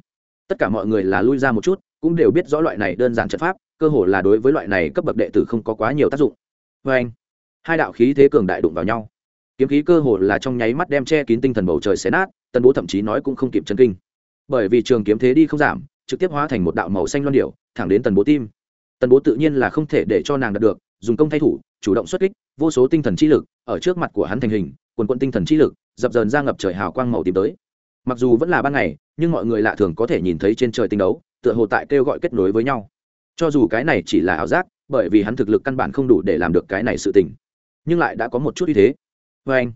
[SPEAKER 1] tất cả mọi người là lui ra một chút, cũng đều biết rõ loại này đơn giản trận pháp, cơ hồ là đối với loại này cấp bậc đệ tử không có quá nhiều tác dụng. Vê anh, hai đạo khí thế cường đại đụng vào nhau. Kiếm khí cơ hồ là trong nháy mắt đem che kín tinh thần bầu trời xé nát tân bố thậm chí nói cũng không kịp chân kinh. Bởi vì trường kiếm thế đi không giảm, trực tiếp hóa thành một đạo màu xanh loan điệu thẳng đến tần bố tim. Tần bố tự nhiên là không thể để cho nàng đạt được, dùng công thay thủ, chủ động xuất kích, vô số tinh thần chi lực ở trước mặt của hắn thành hình, quần quận tinh thần chi lực, dập dờn ra ngập trời hào quang màu tìm tới. Mặc dù vẫn là ban ngày nhưng mọi người lạ thường có thể nhìn thấy trên trời tinh đấu, tựa hồ tại kêu gọi kết nối với nhau. Cho dù cái này chỉ là ảo giác, bởi vì hắn thực lực căn bản không đủ để làm được cái này sự tình. Nhưng lại đã có một chút ưu thế. Vê anh,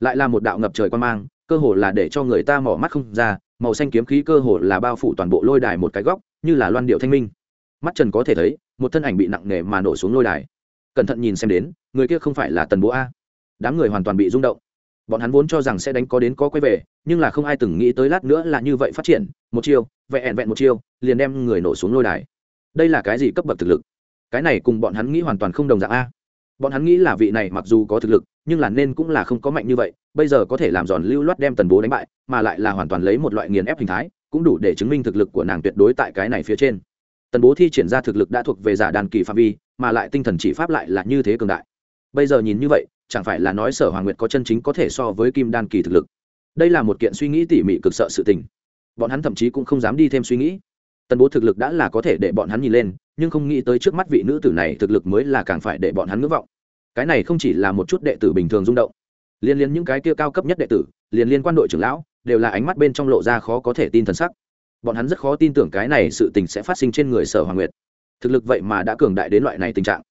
[SPEAKER 1] lại là một đạo ngập trời quan mang, cơ hồ là để cho người ta mỏ mắt không ra, màu xanh kiếm khí cơ hồ là bao phủ toàn bộ lôi đài một cái góc, như là loan điệu thanh minh. Mắt trần có thể thấy, một thân ảnh bị nặng nề mà nổ xuống lôi đài. Cẩn thận nhìn xem đến, người kia không phải là tần bố a. Đám người hoàn toàn bị rung động bọn hắn vốn cho rằng sẽ đánh có đến có quay về, nhưng là không ai từng nghĩ tới lát nữa là như vậy phát triển, một chiêu, vẹn vẹn một chiêu, liền đem người nổ xuống lôi đài. Đây là cái gì cấp bậc thực lực? Cái này cùng bọn hắn nghĩ hoàn toàn không đồng dạng a. Bọn hắn nghĩ là vị này mặc dù có thực lực, nhưng là nên cũng là không có mạnh như vậy, bây giờ có thể làm giòn lưu loát đem tần bố đánh bại, mà lại là hoàn toàn lấy một loại nghiền ép hình thái, cũng đủ để chứng minh thực lực của nàng tuyệt đối tại cái này phía trên. Tần bố thi triển ra thực lực đã thuộc về giả đàn kỳ phạm vi, mà lại tinh thần chỉ pháp lại là như thế cường đại. Bây giờ nhìn như vậy chẳng phải là nói sở hoàng nguyệt có chân chính có thể so với kim đan kỳ thực lực. Đây là một kiện suy nghĩ tỉ mỉ cực sợ sự tình. Bọn hắn thậm chí cũng không dám đi thêm suy nghĩ. Tần bố thực lực đã là có thể để bọn hắn nhìn lên, nhưng không nghĩ tới trước mắt vị nữ tử này thực lực mới là càng phải để bọn hắn ngưỡng vọng. Cái này không chỉ là một chút đệ tử bình thường rung động, liên liên những cái kia cao cấp nhất đệ tử, liên liên quan đội trưởng lão, đều là ánh mắt bên trong lộ ra khó có thể tin thần sắc. Bọn hắn rất khó tin tưởng cái này sự tình sẽ phát sinh trên người sở hoàng nguyệt. Thực lực vậy mà đã cường đại đến loại này tình trạng.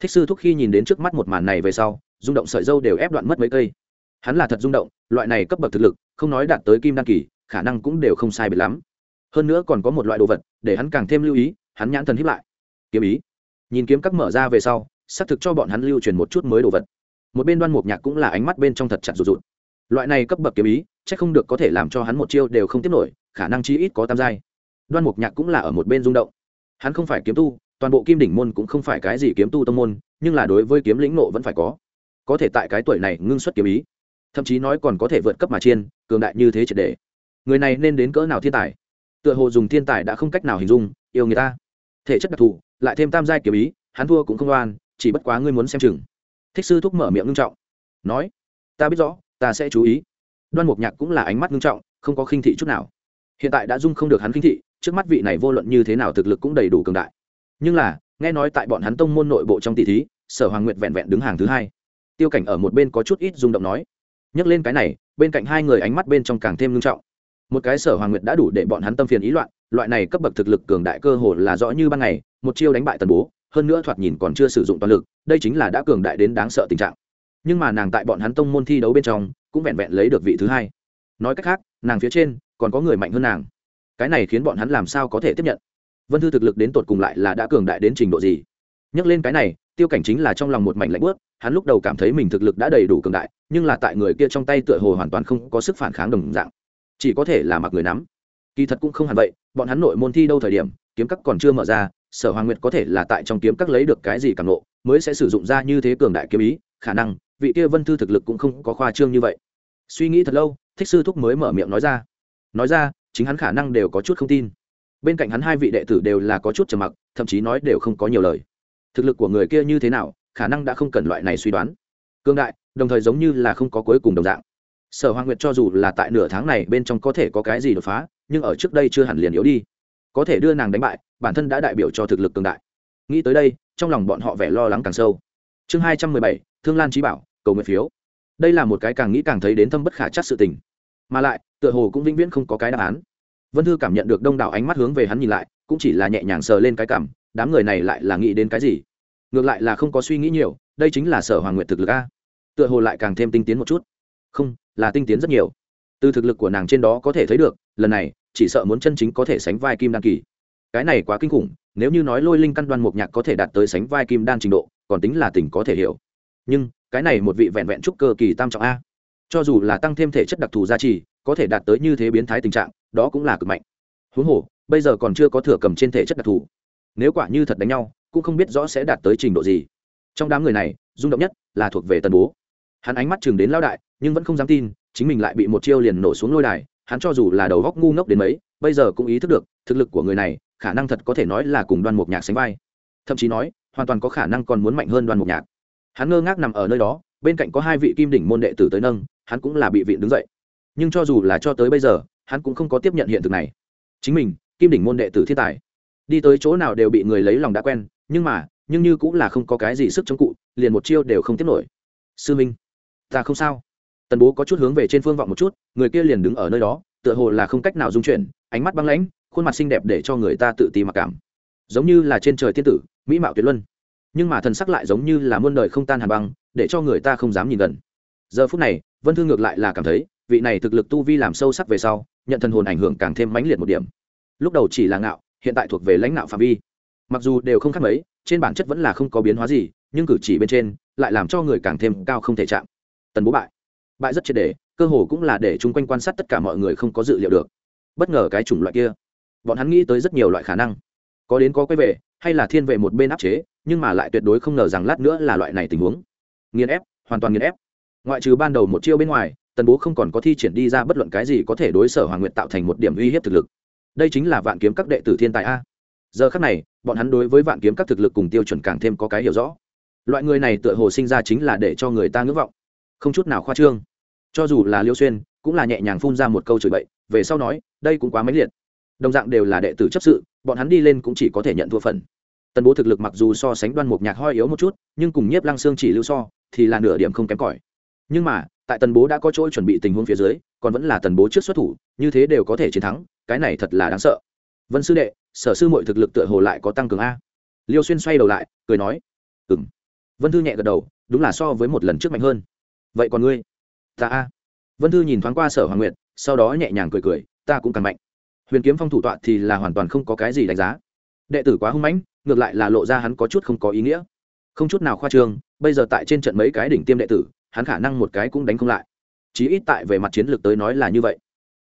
[SPEAKER 1] Thích sư thúc khi nhìn đến trước mắt một màn này về sau rung động sợi dâu đều ép đoạn mất mấy cây. Hắn là thật rung động, loại này cấp bậc thực lực, không nói đạt tới kim đan kỳ, khả năng cũng đều không sai biệt lắm. Hơn nữa còn có một loại đồ vật, để hắn càng thêm lưu ý, hắn nhãn thần hiếp lại. Kiếm ý. Nhìn kiếm các mở ra về sau, xác thực cho bọn hắn lưu truyền một chút mới đồ vật. Một bên đoan mục nhạc cũng là ánh mắt bên trong thật chặt rụt rụt. Loại này cấp bậc kiếm ý c h ắ c không được có thể làm cho hắn một chiêu đều không tiếp nổi, khả năng chi ít có tam giai. Đoan mục nhạc cũng là ở một bên rung động. Hắn không phải kiếm tu, toàn bộ kim đỉnh môn cũng không phải cái gì kiếm tu tâm môn, nhưng là đối với kiếm lĩnh nộ vẫn phải có có thể tại cái tuổi này ngưng xuất kiếm ý, thậm chí nói còn có thể vượt cấp mà chiên, cường đại như thế triệt đề người này nên đến cỡ nào thiên tài? Tựa hồ dùng thiên tài đã không cách nào hình dung, yêu người ta. Thể chất đặc thù, lại thêm tam giai kiếm ý, hắn thua cũng không oan, chỉ bất quá ngươi muốn xem chừng. Thích sư thúc mở miệng ngưng trọng. Nói, ta biết rõ, ta sẽ chú ý. Đoan mục nhạc cũng là ánh mắt ngưng trọng, không có khinh thị chút nào. Hiện tại đã dung không được hắn khinh thị, trước mắt vị này vô luận như thế nào thực lực cũng đầy đủ cường đại. Nhưng là, nghe nói tại bọn hắn tông môn nội bộ trong tỷ thí, sở hoàng nguyệt vẹn vẹn đứng hàng thứ hai tiêu cảnh ở một bên có chút ít rung động nói. Nhắc lên cái này, bên cạnh hai người ánh mắt bên trong càng thêm nghiêm trọng. Một cái sở hoàng nguyệt đã đủ để bọn hắn tâm phiền ý loạn, loại này cấp bậc thực lực cường đại cơ hồ là rõ như ban ngày, một chiêu đánh bại tần bố, hơn nữa thoạt nhìn còn chưa sử dụng toàn lực, đây chính là đã cường đại đến đáng sợ tình trạng. Nhưng mà nàng tại bọn hắn tông môn thi đấu bên trong, cũng vẹn vẹn lấy được vị thứ hai. Nói cách khác, nàng phía trên, còn có người mạnh hơn nàng. Cái này khiến bọn hắn làm sao có thể tiếp nhận? Vân thư thực lực đến tột cùng lại là đã cường đại đến trình độ gì? Nhắc lên cái này tiêu cảnh chính là trong lòng một mảnh lạnh bớt hắn lúc đầu cảm thấy mình thực lực đã đầy đủ cường đại, nhưng là tại người kia trong tay tựa hồ hoàn toàn không có sức phản kháng đồng dạng. Chỉ có thể là mặc người nắm. Kỳ thật cũng không hẳn vậy, bọn hắn nội môn thi đâu thời điểm, kiếm các còn chưa mở ra, sở hoàng nguyệt có thể là tại trong kiếm các lấy được cái gì càng nộ mới sẽ sử dụng ra như thế cường đại kiếm ý, khả năng, vị kia vân thư thực lực cũng không có khoa trương như vậy. Suy nghĩ thật lâu, thích sư thúc mới mở miệng nói ra. Nói ra, chính hắn khả năng đều có chút không tin. Bên cạnh hắn hai vị đệ tử đều là có chút trầm mặc, thậm chí nói đều không có nhiều lời thực lực của người kia như thế nào, khả năng đã không cần loại này suy đoán. Cương đại, đồng thời giống như là không có cuối cùng đồng dạng. Sở hoàng nguyệt cho dù là tại nửa tháng này bên trong có thể có cái gì đột phá, nhưng ở trước đây chưa hẳn liền yếu đi. Có thể đưa nàng đánh bại, bản thân đã đại biểu cho thực lực cường đại. Nghĩ tới đây, trong lòng bọn họ vẻ lo lắng càng sâu. Chương hai trăm mười bảy, thương lan trí bảo, cầu nguyện phiếu. Đây là một cái càng nghĩ càng thấy đến thâm bất khả chắc sự tình. Mà lại, tựa hồ cũng vĩnh viễn không có cái đáp án. Vân thư cảm nhận được đông đảo ánh mắt hướng về hắn nhìn lại, cũng chỉ là nhẹ nhàng sờ lên cái cảm đám người này lại là nghĩ đến cái gì? Ngược lại là không có suy nghĩ nhiều, đây chính là sở hoàng nguyện thực lực a. Tựa hồ lại càng thêm tinh tiến một chút. Không, là tinh tiến rất nhiều. Từ thực lực của nàng trên đó có thể thấy được, lần này, chỉ sợ muốn chân chính có thể sánh vai kim đan kỳ. Cái này quá kinh khủng, nếu như nói lôi linh căn đoan mộc nhạc có thể đạt tới sánh vai kim đan trình độ, còn tính là tình có thể hiểu. Nhưng, cái này một vị vẹn vẹn trúc cơ kỳ tam trọng a. Cho dù là tăng thêm thể chất đặc thù gia trì, có thể đạt tới như thế biến thái tình trạng, đó cũng là cực mạnh. Huống hồ, bây giờ còn chưa có thừa cầm trên thể chất đặc thù nếu quả như thật đánh nhau, cũng không biết rõ sẽ đạt tới trình độ gì. Trong đám người này, rung động nhất là thuộc về tần bố. Hắn ánh mắt chừng đến lao đại, nhưng vẫn không dám tin, chính mình lại bị một chiêu liền nổ xuống lôi đài, hắn cho dù là đầu góc ngu ngốc đến mấy, bây giờ cũng ý thức được, thực lực của người này, khả năng thật có thể nói là cùng đoan mục nhạc sánh vai. Thậm chí nói, hoàn toàn có khả năng còn muốn mạnh hơn đoan mục nhạc. Hắn ngơ ngác nằm ở nơi đó, bên cạnh có hai vị kim đỉnh môn đệ tử tới nâng, hắn cũng là bị vị đứng dậy. Nhưng cho dù là cho tới bây giờ, hắn cũng không có tiếp nhận hiện thực này. Chính mình, kim đỉnh môn đệ tử thiên tài đi tới chỗ nào đều bị người lấy lòng đã quen, nhưng mà, nhưng như cũng là không có cái gì sức chống cụ, liền một chiêu đều không tiếp nổi. Sư minh, ta không sao. Tần bố có chút hướng về trên phương vọng một chút, người kia liền đứng ở nơi đó, tựa hồ là không cách nào dung chuyển, ánh mắt băng lãnh, khuôn mặt xinh đẹp để cho người ta tự ti mặc cảm. Giống như là trên trời thiên tử, mỹ mạo tuyệt luân. Nhưng mà thần sắc lại giống như là muôn đời không tan hàn băng, để cho người ta không dám nhìn gần. Giờ phút này, vân thương ngược lại là cảm thấy, vị này thực lực tu vi làm sâu sắc về sau, nhận thần hồn ảnh hưởng càng thêm mãnh liệt một điểm. Lúc đầu chỉ là ngạo hiện tại thuộc về lãnh đạo phạm vi. Mặc dù đều không khác mấy, trên bản chất vẫn là không có biến hóa gì, nhưng cử chỉ bên trên lại làm cho người càng thêm cao không thể chạm. Tần bố bại. Bại rất triệt đề cơ hồ cũng là để chung quanh quan sát tất cả mọi người không có dự liệu được. Bất ngờ cái chủng loại kia, bọn hắn nghĩ tới rất nhiều loại khả năng. Có đến có quay về, hay là thiên về một bên áp chế, nhưng mà lại tuyệt đối không ngờ rằng lát nữa là loại này tình huống. Nghiền ép, hoàn toàn nghiền ép. Ngoại trừ ban đầu một chiêu bên ngoài, tần bố không còn có thi triển đi ra bất luận cái gì có thể đối sở hoàng nguyện tạo thành một điểm uy hiếp thực lực đây chính là vạn kiếm các đệ tử thiên tài a. Giờ khác này, bọn hắn đối với vạn kiếm các thực lực cùng tiêu chuẩn càng thêm có cái hiểu rõ. Loại người này tựa hồ sinh ra chính là để cho người ta ngưỡng vọng. Không chút nào khoa trương. Cho dù là liêu xuyên, cũng là nhẹ nhàng phun ra một câu chửi bậy, về sau nói, đây cũng quá mãnh liệt. Đồng dạng đều là đệ tử chấp sự, bọn hắn đi lên cũng chỉ có thể nhận thua phần. Tần bố thực lực mặc dù so sánh đoan mục nhạc hoi yếu một chút, nhưng cùng nhiếp lăng xương chỉ lưu so, thì là nửa điểm không kém cỏi. Nhưng mà tại tần bố đã có chỗ chuẩn bị tình huống phía dưới, còn vẫn là tần bố trước xuất thủ, như thế đều có thể chiến thắng, cái này thật là đáng sợ. Vân sư đệ, sở sư mọi thực lực tựa hồ lại có tăng cường a. Liêu xuyên xoay đầu lại, cười nói ừ m vân thư nhẹ gật đầu, đúng là so với một lần trước mạnh hơn. Vậy còn ngươi? Ta a. Vân thư nhìn thoáng qua sở hoàng nguyện sau đó nhẹ nhàng cười cười, ta cũng càng mạnh. Huyền kiếm phong thủ tọa thì là hoàn toàn không có cái gì đánh giá. Đệ tử quá hung mãnh, ngược lại là lộ ra hắn có chút không có ý nghĩa. Không chút nào khoa trương, bây giờ tại trên trận mấy cái đỉnh tiêm đệ tử hắn khả năng một cái cũng đánh không lại. Chí ít tại về mặt chiến lược tới nói là như vậy.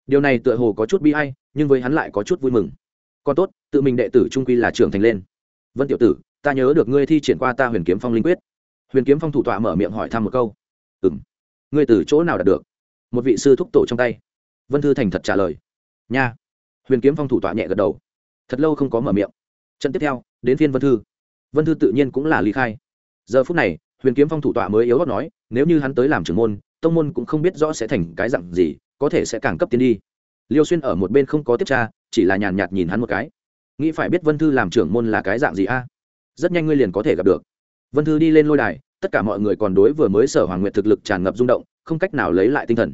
[SPEAKER 1] Điều này tựa hồ có chút bi hay nhưng với hắn lại có chút vui mừng. Còn tốt, tự mình đệ tử trung quy là trưởng thành lên. Vân tiểu tử, ta nhớ được ngươi thi triển qua ta huyền kiếm phong linh quyết. Huyền kiếm phong thủ tọa mở miệng hỏi thăm một câu. Ừ m ngươi từ chỗ nào đạt được? Một vị sư thúc tổ trong tay. Vân thư thành thật trả lời. Nha. Huyền kiếm phong thủ tọa nhẹ gật đầu. Thật lâu không có mở miệng. Trận tiếp theo, đến phiên vân thư. Vân thư tự nhiên cũng là ly khai. Giờ phút này huyền kiếm phong thủ tọa mới yếu gót nói, nếu như hắn tới làm trưởng môn, tông môn cũng không biết rõ sẽ thành cái dặn gì, có thể sẽ càng cấp tiến đi. Liêu xuyên ở một bên không có tiếp tra, chỉ là nhàn nhạt nhìn hắn một cái. Nghĩ phải biết vân thư làm trưởng môn là cái dạng gì a? Rất nhanh ngươi liền có thể gặp được. Vân thư đi lên lôi đài, tất cả mọi người còn đối vừa mới sở hoàng nguyệt thực lực tràn ngập rung động, không cách nào lấy lại tinh thần.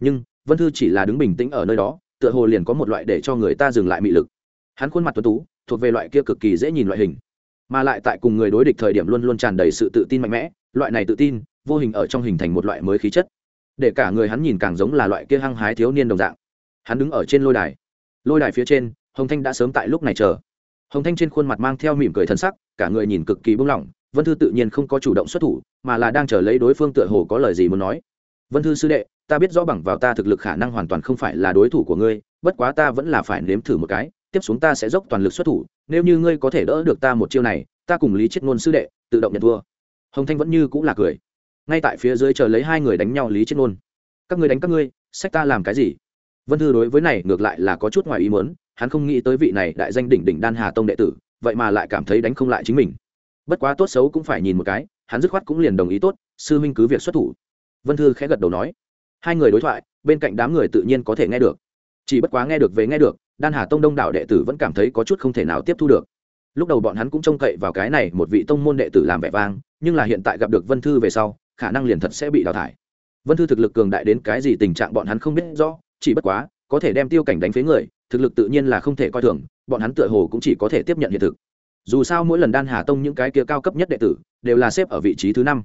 [SPEAKER 1] Nhưng, vân thư chỉ là đứng bình tĩnh ở nơi đó, tựa hồ liền có một loại để cho người ta dừng lại mị lực. Hắn khuôn mặt tuấn tú, thuộc về loại kia cực kỳ dễ nhìn loại hình mà lại tại cùng người đối địch thời điểm luôn luôn tràn đầy sự tự tin mạnh mẽ, loại này tự tin, vô hình ở trong hình thành một loại mới khí chất. Để cả người hắn nhìn càng giống là loại kia hăng hái thiếu niên đồng dạng. Hắn đứng ở trên lôi đài. Lôi đài phía trên, hồng thanh đã sớm tại lúc này chờ. Hồng thanh trên khuôn mặt mang theo mỉm cười thân sắc, cả người nhìn cực kỳ bung lỏng vân thư tự nhiên không có chủ động xuất thủ, mà là đang chờ lấy đối phương tựa hồ có lời gì muốn nói. Vân thư sư đệ, ta biết rõ bằng vào ta thực lực khả năng hoàn toàn không phải là đối thủ của ngươi, bất quá ta vẫn là phải nếm thử một cái tiếp xuống ta sẽ dốc toàn lực xuất thủ, nếu như ngươi có thể đỡ được ta một chiêu này, ta cùng lý chết ngôn sư đệ, tự động nhận thua. Hồng thanh vẫn như cũng là cười. Ngay tại phía dưới chờ lấy hai người đánh nhau lý chết ngôn. Các ngươi đánh các ngươi, sách ta làm cái gì? Vân thư đối với này ngược lại là có chút ngoài ý muốn, hắn không nghĩ tới vị này đại danh đỉnh đỉnh đan hà tông đệ tử, vậy mà lại cảm thấy đánh không lại chính mình. Bất quá tốt xấu cũng phải nhìn một cái, hắn dứt khoát cũng liền đồng ý tốt, sư huynh cứ việc xuất thủ. Vân thư khẽ gật đầu nói. Hai người đối thoại, bên cạnh đám người tự nhiên có thể nghe được. Chỉ bất quá nghe được về nghe được đan hà tông đông đảo đệ tử vẫn cảm thấy có chút không thể nào tiếp thu được. Lúc đầu bọn hắn cũng trông cậy vào cái này một vị tông môn đệ tử làm vẻ vang, nhưng là hiện tại gặp được vân thư về sau, khả năng liền thật sẽ bị đào thải. Vân thư thực lực cường đại đến cái gì tình trạng bọn hắn không biết rõ, chỉ bất quá, có thể đem tiêu cảnh đánh phế người, thực lực tự nhiên là không thể coi thường, bọn hắn tựa hồ cũng chỉ có thể tiếp nhận hiện thực. Dù sao mỗi lần đan hà tông những cái kia cao cấp nhất đệ tử, đều là xếp ở vị trí thứ năm.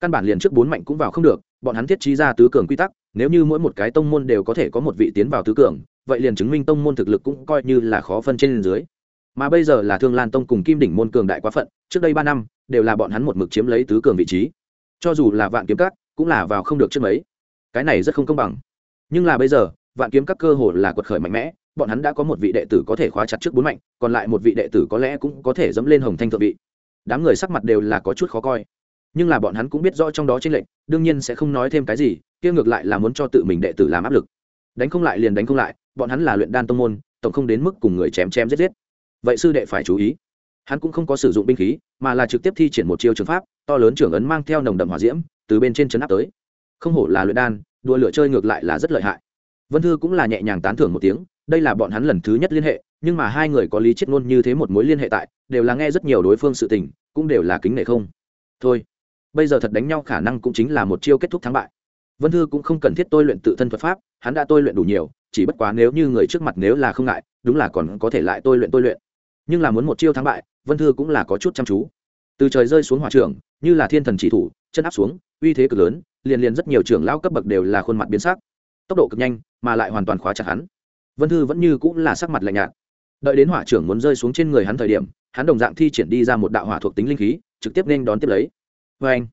[SPEAKER 1] Căn bản liền trước bốn mạnh cũng vào không được bọn hắn thiết trí ra tứ cường quy tắc, nếu như mỗi một cái tông môn đều có thể có một vị tiến vào tứ cường, vậy liền chứng minh tông môn thực lực cũng coi như là khó phân trên dưới. Mà bây giờ là thương lan tông cùng kim đỉnh môn cường đại quá phận, trước đây ba năm, đều là bọn hắn một mực chiếm lấy tứ cường vị trí. Cho dù là vạn kiếm các, cũng là vào không được trước mấy. Cái này rất không công bằng. Nhưng là bây giờ, vạn kiếm các cơ hội là quật khởi mạnh mẽ, bọn hắn đã có một vị đệ tử có thể khóa chặt trước bốn mạnh, còn lại một vị đệ tử có lẽ cũng có thể dẫm lên hồng thanh thượng vị. Đám người sắc mặt đều là có chút khó coi nhưng là bọn hắn cũng biết rõ trong đó trên lệnh đương nhiên sẽ không nói thêm cái gì, kia ngược lại là muốn cho tự mình đệ tử làm áp lực. Đánh không lại liền đánh không lại, bọn hắn là luyện đan tông môn, tổng không đến mức cùng người chém chém giết giết. Vậy sư đệ phải chú ý, hắn cũng không có sử dụng binh khí, mà là trực tiếp thi triển một chiêu trường pháp, to lớn trưởng ấn mang theo nồng đậm hỏa diễm, từ bên trên chấn áp tới. Không hổ là luyện đan, đua lửa chơi ngược lại là rất lợi hại. Vân thư cũng là nhẹ nhàng tán thưởng một tiếng, đây là bọn hắn lần thứ nhất liên hệ, nhưng mà hai người có lý chết ngôn như thế một mối liên hệ tại, đều là nghe rất nhiều đối phương sự tình, cũng đều là kính nể không. Thôi bây giờ thật đánh nhau khả năng cũng chính là một chiêu kết thúc thắng bại. Vân thư cũng không cần thiết tôi luyện tự thân thuật pháp, hắn đã tôi luyện đủ nhiều, chỉ bất quá nếu như người trước mặt nếu là không ngại, đúng là còn có thể lại tôi luyện tôi luyện. Nhưng là muốn một chiêu thắng bại, vân thư cũng là có chút chăm chú. Từ trời rơi xuống hỏa trường như là thiên thần chỉ thủ, chân áp xuống, uy thế cực lớn, liền liền rất nhiều trưởng lao cấp bậc đều là khuôn mặt biến sắc. Tốc độ cực nhanh, mà lại hoàn toàn khóa chặt hắn. Vân thư vẫn như cũng là sắc mặt lạnh nhạt. Đợi đến hỏa trưởng muốn rơi xuống trên người hắn thời điểm, hắn đồng dạng thi triển đi ra một đạo hỏa thuộc tính linh khí, trực tiếp nên đón tiếp lấy vê anh,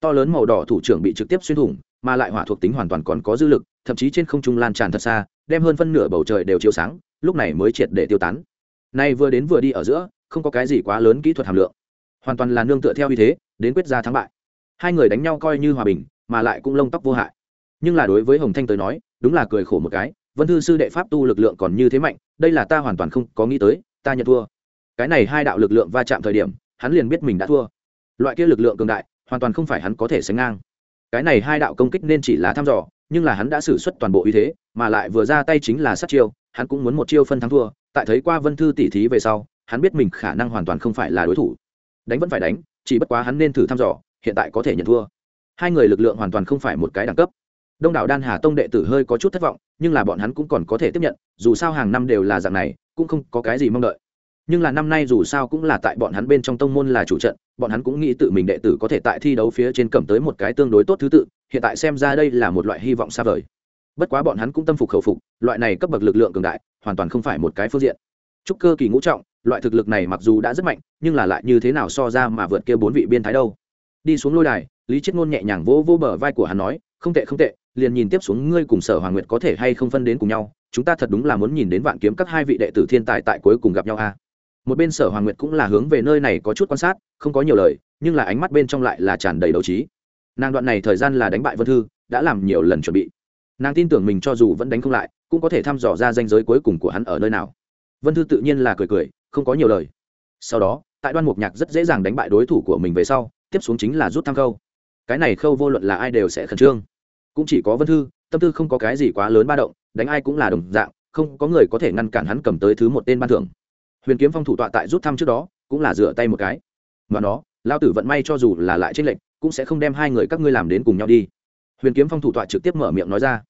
[SPEAKER 1] to lớn màu đỏ thủ trưởng bị trực tiếp xuyên thủng, mà lại hỏa thuộc tính hoàn toàn còn có dư lực, thậm chí trên không trung lan tràn thật xa, đem hơn phân nửa bầu trời đều chiếu sáng, lúc này mới triệt để tiêu tán. Nay vừa đến vừa đi ở giữa, không có cái gì quá lớn kỹ thuật hàm lượng. Hoàn toàn là nương tựa theo uy thế, đến quyết ra thắng bại. Hai người đánh nhau coi như hòa bình, mà lại cũng lông tóc vô hại. Nhưng là đối với hồng thanh tới nói, đúng là cười khổ một cái, vân thư sư đệ pháp tu lực lượng còn như thế mạnh, đây là ta hoàn toàn không có nghĩ tới, ta nhận thua. Cái này hai đạo lực lượng va chạm thời điểm, hắn liền biết mình đã thua. Loại kia lực lượng cường đại hoàn toàn không phải hắn có thể sánh ngang. Cái này hai đạo công kích nên chỉ là thăm dò, nhưng là hắn đã xử suất toàn bộ uy thế, mà lại vừa ra tay chính là sát chiêu, hắn cũng muốn một chiêu phân thắng thua. Tại thấy qua vân thư tỉ thí về sau, hắn biết mình khả năng hoàn toàn không phải là đối thủ. Đánh vẫn phải đánh, chỉ bất quá hắn nên thử thăm dò, hiện tại có thể nhận thua. Hai người lực lượng hoàn toàn không phải một cái đẳng cấp. Đông đảo đan hà tông đệ tử hơi có chút thất vọng, nhưng là bọn hắn cũng còn có thể tiếp nhận, dù sao hàng năm đều là dạng này, cũng không có cái gì mong đợi nhưng là năm nay dù sao cũng là tại bọn hắn bên trong tông môn là chủ trận, bọn hắn cũng nghĩ tự mình đệ tử có thể tại thi đấu phía trên cầm tới một cái tương đối tốt thứ tự, hiện tại xem ra đây là một loại hy vọng xa vời. Bất quá bọn hắn cũng tâm phục khẩu phục, loại này cấp bậc lực lượng cường đại, hoàn toàn không phải một cái phương diện. Trúc cơ kỳ ngũ trọng, loại thực lực này mặc dù đã rất mạnh, nhưng là lại như thế nào so ra mà vượt kia bốn vị biên thái đâu. Đi xuống lôi đài, lý chết ngôn nhẹ nhàng vỗ vỗ bờ vai của hắn nói, không tệ không tệ, liền nhìn tiếp xuống ngươi cùng sở hoàng nguyệt có thể hay không phân đến cùng nhau, chúng ta thật đúng là muốn nhìn đến vạn kiếm các hai vị đệ tử thiên tài tại cuối cùng gặp nhau a một bên sở hoàng nguyệt cũng là hướng về nơi này có chút quan sát, không có nhiều lời, nhưng là ánh mắt bên trong lại là tràn đầy đấu trí. Nàng đoạn này thời gian là đánh bại vân thư, đã làm nhiều lần chuẩn bị. Nàng tin tưởng mình cho dù vẫn đánh không lại, cũng có thể thăm dò ra danh giới cuối cùng của hắn ở nơi nào. Vân thư tự nhiên là cười cười, không có nhiều lời. Sau đó, tại đoan mục nhạc rất dễ dàng đánh bại đối thủ của mình về sau, tiếp xuống chính là rút thăm khâu. Cái này khâu vô luận là ai đều sẽ khẩn trương. Cũng chỉ có vân thư, tâm tư không có cái gì quá lớn ba động, đánh ai cũng là đồng dạng, không có người có thể ngăn cản hắn cầm tới thứ một tên ban thưởng huyền kiếm phong thủ tọa tại rút thăm trước đó, cũng là rửa tay một cái. Mà nó, lao tử vận may cho dù là lại trên lệnh cũng sẽ không đem hai người các ngươi làm đến cùng nhau đi. Huyền kiếm phong thủ tọa trực tiếp mở miệng nói ra.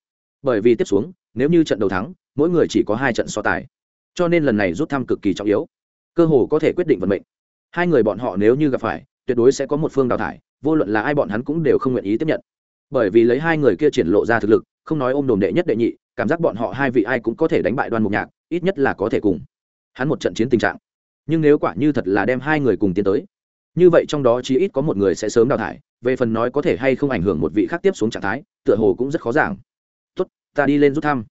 [SPEAKER 1] Bởi vì tiếp xuống, nếu như trận đầu thắng, mỗi người chỉ có hai trận so tài. Cho nên lần này rút thăm cực kỳ trọng yếu. Cơ hồ có thể quyết định vận mệnh. Hai người bọn họ nếu như gặp phải, tuyệt đối sẽ có một phương đào thải, vô luận là ai bọn hắn cũng đều không nguyện ý tiếp nhận. Bởi vì lấy hai người kia triển lộ ra thực lực, không nói ôm đồm đệ nhất đệ nhị, cảm giác bọn họ hai vị ai cũng có thể đánh bại đoan mục nhạc, ít nhất là có thể cùng hắn một trận chiến tình trạng. Nhưng nếu quả như thật là đem hai người cùng tiến tới, như vậy trong đó chí ít có một người sẽ sớm đào thải, về phần nói có thể hay không ảnh hưởng một vị khác tiếp xuống trạng thái, tựa hồ cũng rất khó giảng. Tốt, ta đi lên rút thăm.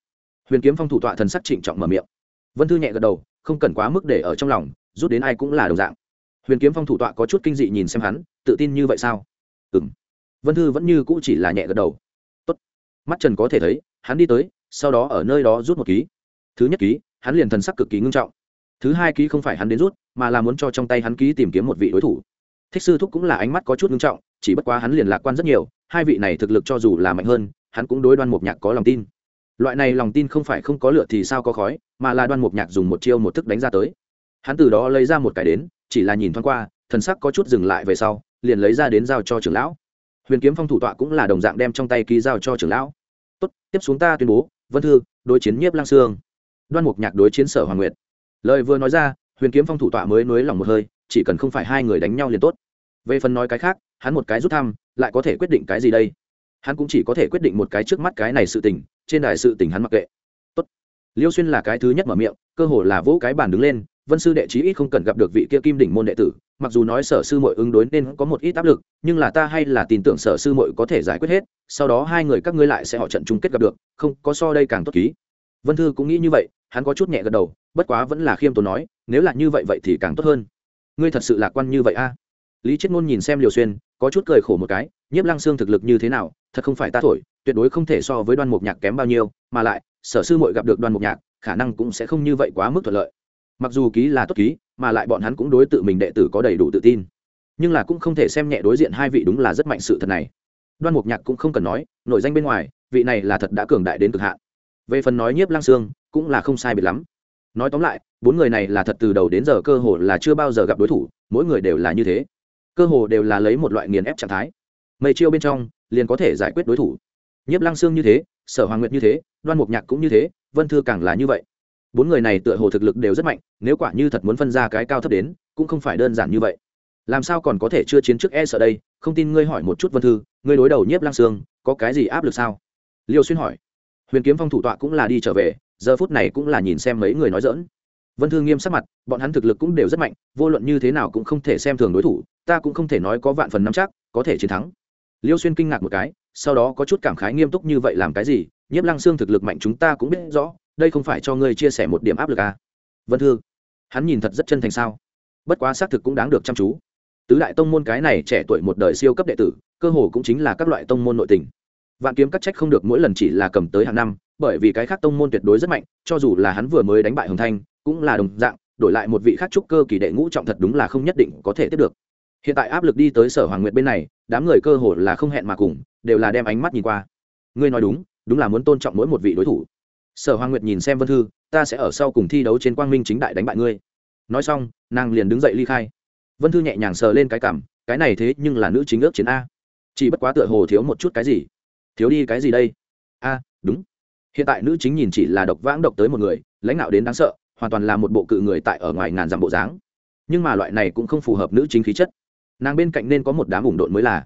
[SPEAKER 1] Huyền kiếm phong thủ tọa thần sắc trịnh trọng mở miệng. Vân thư nhẹ gật đầu, không cần quá mức để ở trong lòng, rút đến ai cũng là đồng dạng. Huyền kiếm phong thủ tọa có chút kinh dị nhìn xem hắn, tự tin như vậy sao? Ừ m vân thư vẫn như cũ chỉ là nhẹ gật đầu. Tốt. mắt trần có thể thấy, hắn đi tới, sau đó ở nơi đó rút một ký. Thứ nhất ký, hắn liền thần sắc cực kỳ ngưng trọng thứ hai ký không phải hắn đến rút, mà là muốn cho trong tay hắn ký tìm kiếm một vị đối thủ. Thích sư thúc cũng là ánh mắt có chút nghiêm trọng, chỉ bất quá hắn liền lạc quan rất nhiều, hai vị này thực lực cho dù là mạnh hơn, hắn cũng đối đoan mục nhạc có lòng tin. Loại này lòng tin không phải không có lửa thì sao có khói, mà là đoan mục nhạc dùng một chiêu một thức đánh ra tới. Hắn từ đó lấy ra một cái đến, chỉ là nhìn thoáng qua, thần sắc có chút dừng lại về sau, liền lấy ra đến giao cho trưởng lão. Huyền kiếm phong thủ tọa cũng là đồng dạng đem trong tay ký giao cho trưởng lão. Tốt, tiếp xuống ta tuyên bố, vân thư, đối chiến nhiếp lang sương. Đoan mục nhạc đối chiến sở hoàng nguyệt lời vừa nói ra, huyền kiếm phong thủ tọa mới nối lòng một hơi, chỉ cần không phải hai người đánh nhau liền tốt. Về phần nói cái khác, hắn một cái rút thăm, lại có thể quyết định cái gì đây? Hắn cũng chỉ có thể quyết định một cái trước mắt cái này sự tình, trên đài sự tình hắn mặc kệ. Tốt. Liêu xuyên là cái thứ nhất mở miệng, cơ hồ là vỗ cái bàn đứng lên, vân sư đệ chí ít không cần gặp được vị kia kim đỉnh môn đệ tử, mặc dù nói sở sư mội ứng đối nên có một ít áp lực, nhưng là ta hay là tin tưởng sở sư mội có thể giải quyết hết, sau đó hai người các ngươi lại sẽ họ trận chung kết gặp được, không, có so đây càng tốt ký. Vân thư cũng nghĩ như vậy, hắn có chút nhẹ gật đầu bất quá vẫn là khiêm tốn nói, nếu là như vậy vậy thì càng tốt hơn. Ngươi thật sự lạc quan như vậy a? Lý chết ngôn nhìn xem liều xuyên, có chút cười khổ một cái, nhiếp lăng xương thực lực như thế nào, thật không phải ta thổi, tuyệt đối không thể so với đoan mục nhạc kém bao nhiêu, mà lại, sở sư mội gặp được đoan mục nhạc, khả năng cũng sẽ không như vậy quá mức thuận lợi. Mặc dù ký là tốt ký, mà lại bọn hắn cũng đối tự mình đệ tử có đầy đủ tự tin. Nhưng là cũng không thể xem nhẹ đối diện hai vị đúng là rất mạnh sự thật này. Đoan mục nhạc cũng không cần nói nội danh bên ngoài, vị này là thật đã cường đại đến cực hạn. Về phần nói nhiếp lang sương cũng là không sai biệt lắm nói tóm lại, bốn người này là thật từ đầu đến giờ cơ hồ là chưa bao giờ gặp đối thủ, mỗi người đều là như thế. Cơ hồ đều là lấy một loại nghiền ép trạng thái. Mây chiêu bên trong, liền có thể giải quyết đối thủ. Nhiếp lăng sương như thế, sở hoàng nguyệt như thế, đoan mục nhạc cũng như thế, vân thư càng là như vậy. Bốn người này tựa hồ thực lực đều rất mạnh, nếu quả như thật muốn phân ra cái cao thấp đến, cũng không phải đơn giản như vậy. Làm sao còn có thể chưa chiến trước e sợ đây? Không tin ngươi hỏi một chút vân thư, ngươi đối đầu nhiếp lăng sương, có cái gì áp lực sao? Liêu xuyên hỏi. Huyền kiếm phong thủ tọa cũng là đi trở về giờ phút này cũng là nhìn xem mấy người nói dỡn. Vân thư nghiêm sắc mặt, bọn hắn thực lực cũng đều rất mạnh, vô luận như thế nào cũng không thể xem thường đối thủ, ta cũng không thể nói có vạn phần nắm chắc, có thể chiến thắng. Liêu xuyên kinh ngạc một cái, sau đó có chút cảm khái nghiêm túc như vậy làm cái gì, nhiếp lăng xương thực lực mạnh chúng ta cũng biết rõ, đây không phải cho ngươi chia sẻ một điểm áp lực à. vân thư, hắn nhìn thật rất chân thành sao? Bất quá xác thực cũng đáng được chăm chú. Tứ đại tông môn cái này trẻ tuổi một đời siêu cấp đệ tử, cơ hồ cũng chính là các loại tông môn nội tình vạn kiếm cắt trách không được mỗi lần chỉ là cầm tới hàng năm, bởi vì cái khác tông môn tuyệt đối rất mạnh, cho dù là hắn vừa mới đánh bại hồng thanh, cũng là đồng dạng, đổi lại một vị khác trúc cơ kỳ đệ ngũ trọng thật đúng là không nhất định có thể tiếp được. Hiện tại áp lực đi tới sở hoàng nguyệt bên này, đám người cơ hồ là không hẹn mà cùng, đều là đem ánh mắt nhìn qua. Ngươi nói đúng đúng là muốn tôn trọng mỗi một vị đối thủ. Sở hoàng nguyệt nhìn xem vân thư, ta sẽ ở sau cùng thi đấu trên quang minh chính đại đánh bại ngươi. Nói xong, nàng liền đứng dậy ly khai. Vân thư nhẹ nhàng sờ lên cái cảm, cái này thế nhưng là nữ chính ước chiến a. Chỉ bất quá tựa hồ thiếu một chút cái gì thiếu đi cái gì đây? A, đúng. Hiện tại nữ chính nhìn chỉ là độc vãng độc tới một người, lãnh đạo đến đáng sợ, hoàn toàn là một bộ cự người tại ở ngoài ngàn dặm bộ dáng. Nhưng mà loại này cũng không phù hợp nữ chính khí chất. Nàng bên cạnh nên có một đám ủng độn mới là.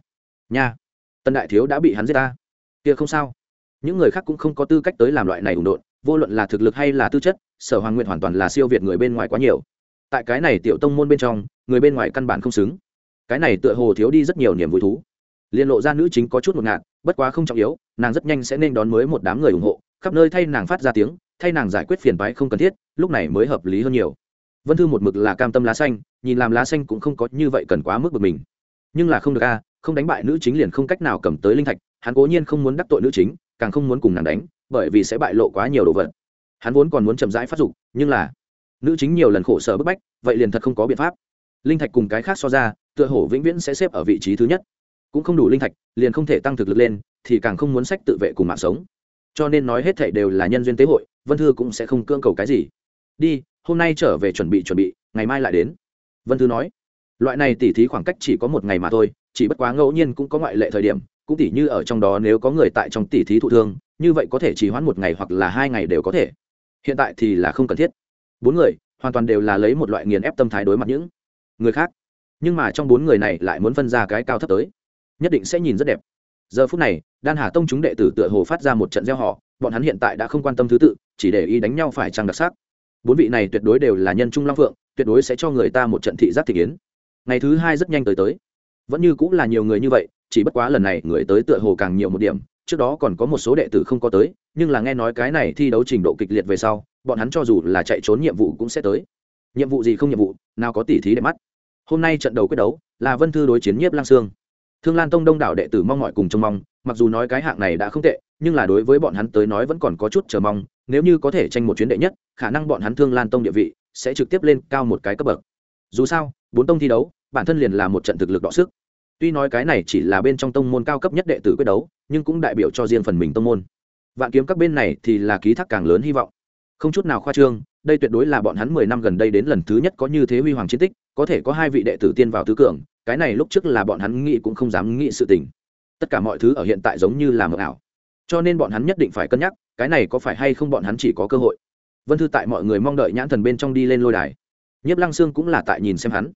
[SPEAKER 1] Nha tân đại thiếu đã bị hắn giết ta. Kia không sao. Những người khác cũng không có tư cách tới làm loại này ủng độn, vô luận là thực lực hay là tư chất, sở hoàng nguyện hoàn toàn là siêu việt người bên ngoài quá nhiều. Tại cái này tiểu tông môn bên trong, người bên ngoài căn bản không xứng. Cái này tựa hồ thiếu đi rất nhiều niềm vui thú. Liên lộ ra nữ chính có chút một ngạt bất quá không trọng yếu, nàng rất nhanh sẽ nên đón mới một đám người ủng hộ, khắp nơi thay nàng phát ra tiếng, thay nàng giải quyết phiền bái không cần thiết, lúc này mới hợp lý hơn nhiều. Vân thư một mực là cam tâm lá xanh, nhìn làm lá xanh cũng không có như vậy cần quá mức bực mình. Nhưng là không được a, không đánh bại nữ chính liền không cách nào cầm tới linh thạch, hắn cố nhiên không muốn đắc tội nữ chính, càng không muốn cùng nàng đánh, bởi vì sẽ bại lộ quá nhiều đồ vật. Hắn vốn còn muốn chậm rãi phát dục, nhưng là nữ chính nhiều lần khổ sở bức bách, vậy liền thật không có biện pháp. Linh thạch cùng cái khác so ra, tựa hổ vĩnh viễn sẽ xếp ở vị trí thứ nhất cũng không đủ linh thạch, liền không thể tăng thực lực lên, thì càng không muốn sách tự vệ cùng mạng sống. Cho nên nói hết thảy đều là nhân duyên tế hội, vân thư cũng sẽ không cưỡng cầu cái gì. Đi, hôm nay trở về chuẩn bị chuẩn bị, ngày mai lại đến. Vân thư nói, loại này tỉ thí khoảng cách chỉ có một ngày mà thôi, chỉ bất quá ngẫu nhiên cũng có ngoại lệ thời điểm, cũng tỉ như ở trong đó nếu có người tại trong tỉ thí thụ thương, như vậy có thể chỉ hoãn một ngày hoặc là hai ngày đều có thể. Hiện tại thì là không cần thiết. Bốn người, hoàn toàn đều là lấy một loại nghiền ép tâm thái đối mặt những người khác. Nhưng mà trong bốn người này lại muốn phân ra cái cao thấp tới nhất định sẽ nhìn rất đẹp. Giờ phút này, đan hà tông chúng đệ tử tựa hồ phát ra một trận gieo họ bọn hắn hiện tại đã không quan tâm thứ tự, chỉ để ý đánh nhau phải trăng đặc sắc. Bốn vị này tuyệt đối đều là nhân trung long phượng, tuyệt đối sẽ cho người ta một trận thị giác thị kiến. Ngày thứ hai rất nhanh tới tới. Vẫn như cũng là nhiều người như vậy, chỉ bất quá lần này người tới tựa hồ càng nhiều một điểm, trước đó còn có một số đệ tử không có tới, nhưng là nghe nói cái này thi đấu trình độ kịch liệt về sau, bọn hắn cho dù là chạy trốn nhiệm vụ cũng sẽ tới. Nhiệm vụ gì không nhiệm vụ, nào có tỉ thí để mắt. Hôm nay trận đầu quyết đấu là vân thư đối chiến nhiếp lang sương thương lan tông đông đảo đệ tử mong mọi cùng trông mong, mặc dù nói cái hạng này đã không tệ, nhưng là đối với bọn hắn tới nói vẫn còn có chút chờ mong, nếu như có thể tranh một chuyến đệ nhất, khả năng bọn hắn thương lan tông địa vị sẽ trực tiếp lên cao một cái cấp bậc. Dù sao, bốn tông thi đấu, bản thân liền là một trận thực lực đọ sức. Tuy nói cái này chỉ là bên trong tông môn cao cấp nhất đệ tử quyết đấu, nhưng cũng đại biểu cho riêng phần mình tông môn. Vạn kiếm các bên này thì là ký thác càng lớn hy vọng. Không chút nào khoa trương, đây tuyệt đối là bọn hắn mười năm gần đây đến lần thứ nhất có như thế huy hoàng chiến tích, có thể có hai vị đệ tử tiên vào tứ cường cái này lúc trước là bọn hắn nghĩ cũng không dám nghĩ sự tình. Tất cả mọi thứ ở hiện tại giống như là mờ ảo. Cho nên bọn hắn nhất định phải cân nhắc, cái này có phải hay không bọn hắn chỉ có cơ hội. Vân thư tại mọi người mong đợi nhãn thần bên trong đi lên lôi đài. Nhiếp lăng sương cũng là tại nhìn xem hắn.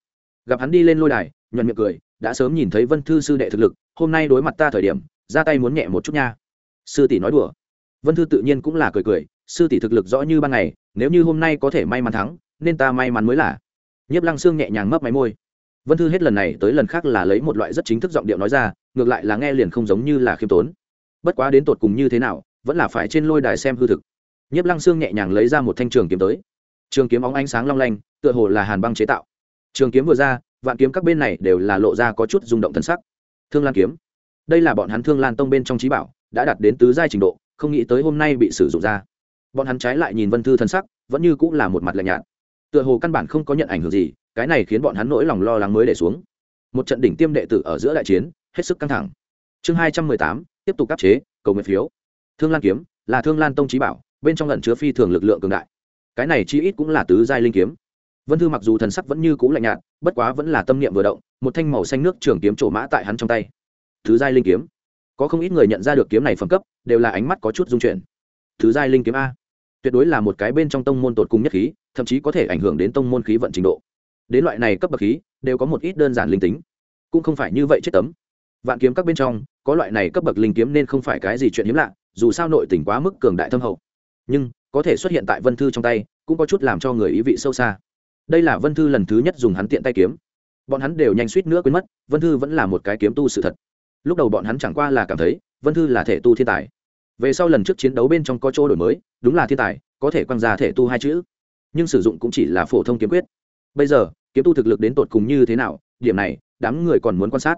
[SPEAKER 1] Gặp hắn đi lên lôi đài, nhuận miệng cười, đã sớm nhìn thấy vân thư sư đệ thực lực, hôm nay đối mặt ta thời điểm, ra tay muốn nhẹ một chút nha. Sư tỷ nói đùa. Vân thư tự nhiên cũng là cười cười, sư tỷ thực lực rõ như ban ngày, nếu như hôm nay có thể may mắn thắng, nên ta may mắn mới là. Nhiếp lăng sương nhẹ nhàng mấp máy môi vân thư hết lần này tới lần khác là lấy một loại rất chính thức giọng điệu nói ra, ngược lại là nghe liền không giống như là khiêm tốn. Bất quá đến tột cùng như thế nào, vẫn là phải trên lôi đài xem hư thực. Nhiếp lăng sương nhẹ nhàng lấy ra một thanh trường kiếm tới. Trường kiếm óng ánh sáng long lanh, tựa hồ là hàn băng chế tạo. Trường kiếm vừa ra, vạn kiếm các bên này đều là lộ ra có chút rung động thân sắc. Thương lan kiếm. Đây là bọn hắn thương lan tông bên trong trí bảo, đã đạt đến tứ giai trình độ, không nghĩ tới hôm nay bị sử dụng ra. Bọn hắn trái lại nhìn vân thư thân sắc, vẫn như cũng là một mặt lạnh nhạt. Tựa hồ căn bản không có nhận ảnh hưởng gì cái này khiến bọn hắn nỗi lòng lo lắng mới để xuống. Một trận đỉnh tiêm đệ tử ở giữa đại chiến, hết sức căng thẳng. Chương hai trăm mười tám, tiếp tục áp chế, cầu nguyện phiếu. Thương lan kiếm, là thương lan tông trí bảo, bên trong lẩn chứa phi thường lực lượng cường đại. Cái này chi ít cũng là tứ giai linh kiếm. Vân thư mặc dù thần sắc vẫn như cũ lạnh nhạt, bất quá vẫn là tâm niệm vừa động, một thanh màu xanh nước trường kiếm trổ mã tại hắn trong tay. Thứ giai linh kiếm. Có không ít người nhận ra được kiếm này phẩm cấp, đều là ánh mắt có chút dung chuyển. Thứ giai linh kiếm a. Tuyệt đối là một cái bên trong tông môn tột cùng nhất khí, thậm chí có thể ảnh hưởng đến tông môn khí vận trình độ đến loại này cấp bậc khí, đều có một ít đơn giản linh tính. Cũng không phải như vậy chết tấm. Vạn kiếm các bên trong, có loại này cấp bậc linh kiếm nên không phải cái gì chuyện hiếm lạ, dù sao nội tình quá mức cường đại thâm hậu. Nhưng, có thể xuất hiện tại vân thư trong tay, cũng có chút làm cho người ý vị sâu xa. Đây là vân thư lần thứ nhất dùng hắn tiện tay kiếm. Bọn hắn đều nhanh suýt nữa quên mất, vân thư vẫn là một cái kiếm tu sự thật. Lúc đầu bọn hắn chẳng qua là cảm thấy, vân thư là thể tu thiên tài. Về sau lần trước chiến đấu bên trong có chỗ đổi mới, đúng là thiên tài, có thể quăng ra thể tu hai chữ. Nhưng sử dụng cũng chỉ là phổ thông kiếm quyết bây giờ, kiếm tu thực lực đến tột cùng như thế nào, điểm này, đám người còn muốn quan sát.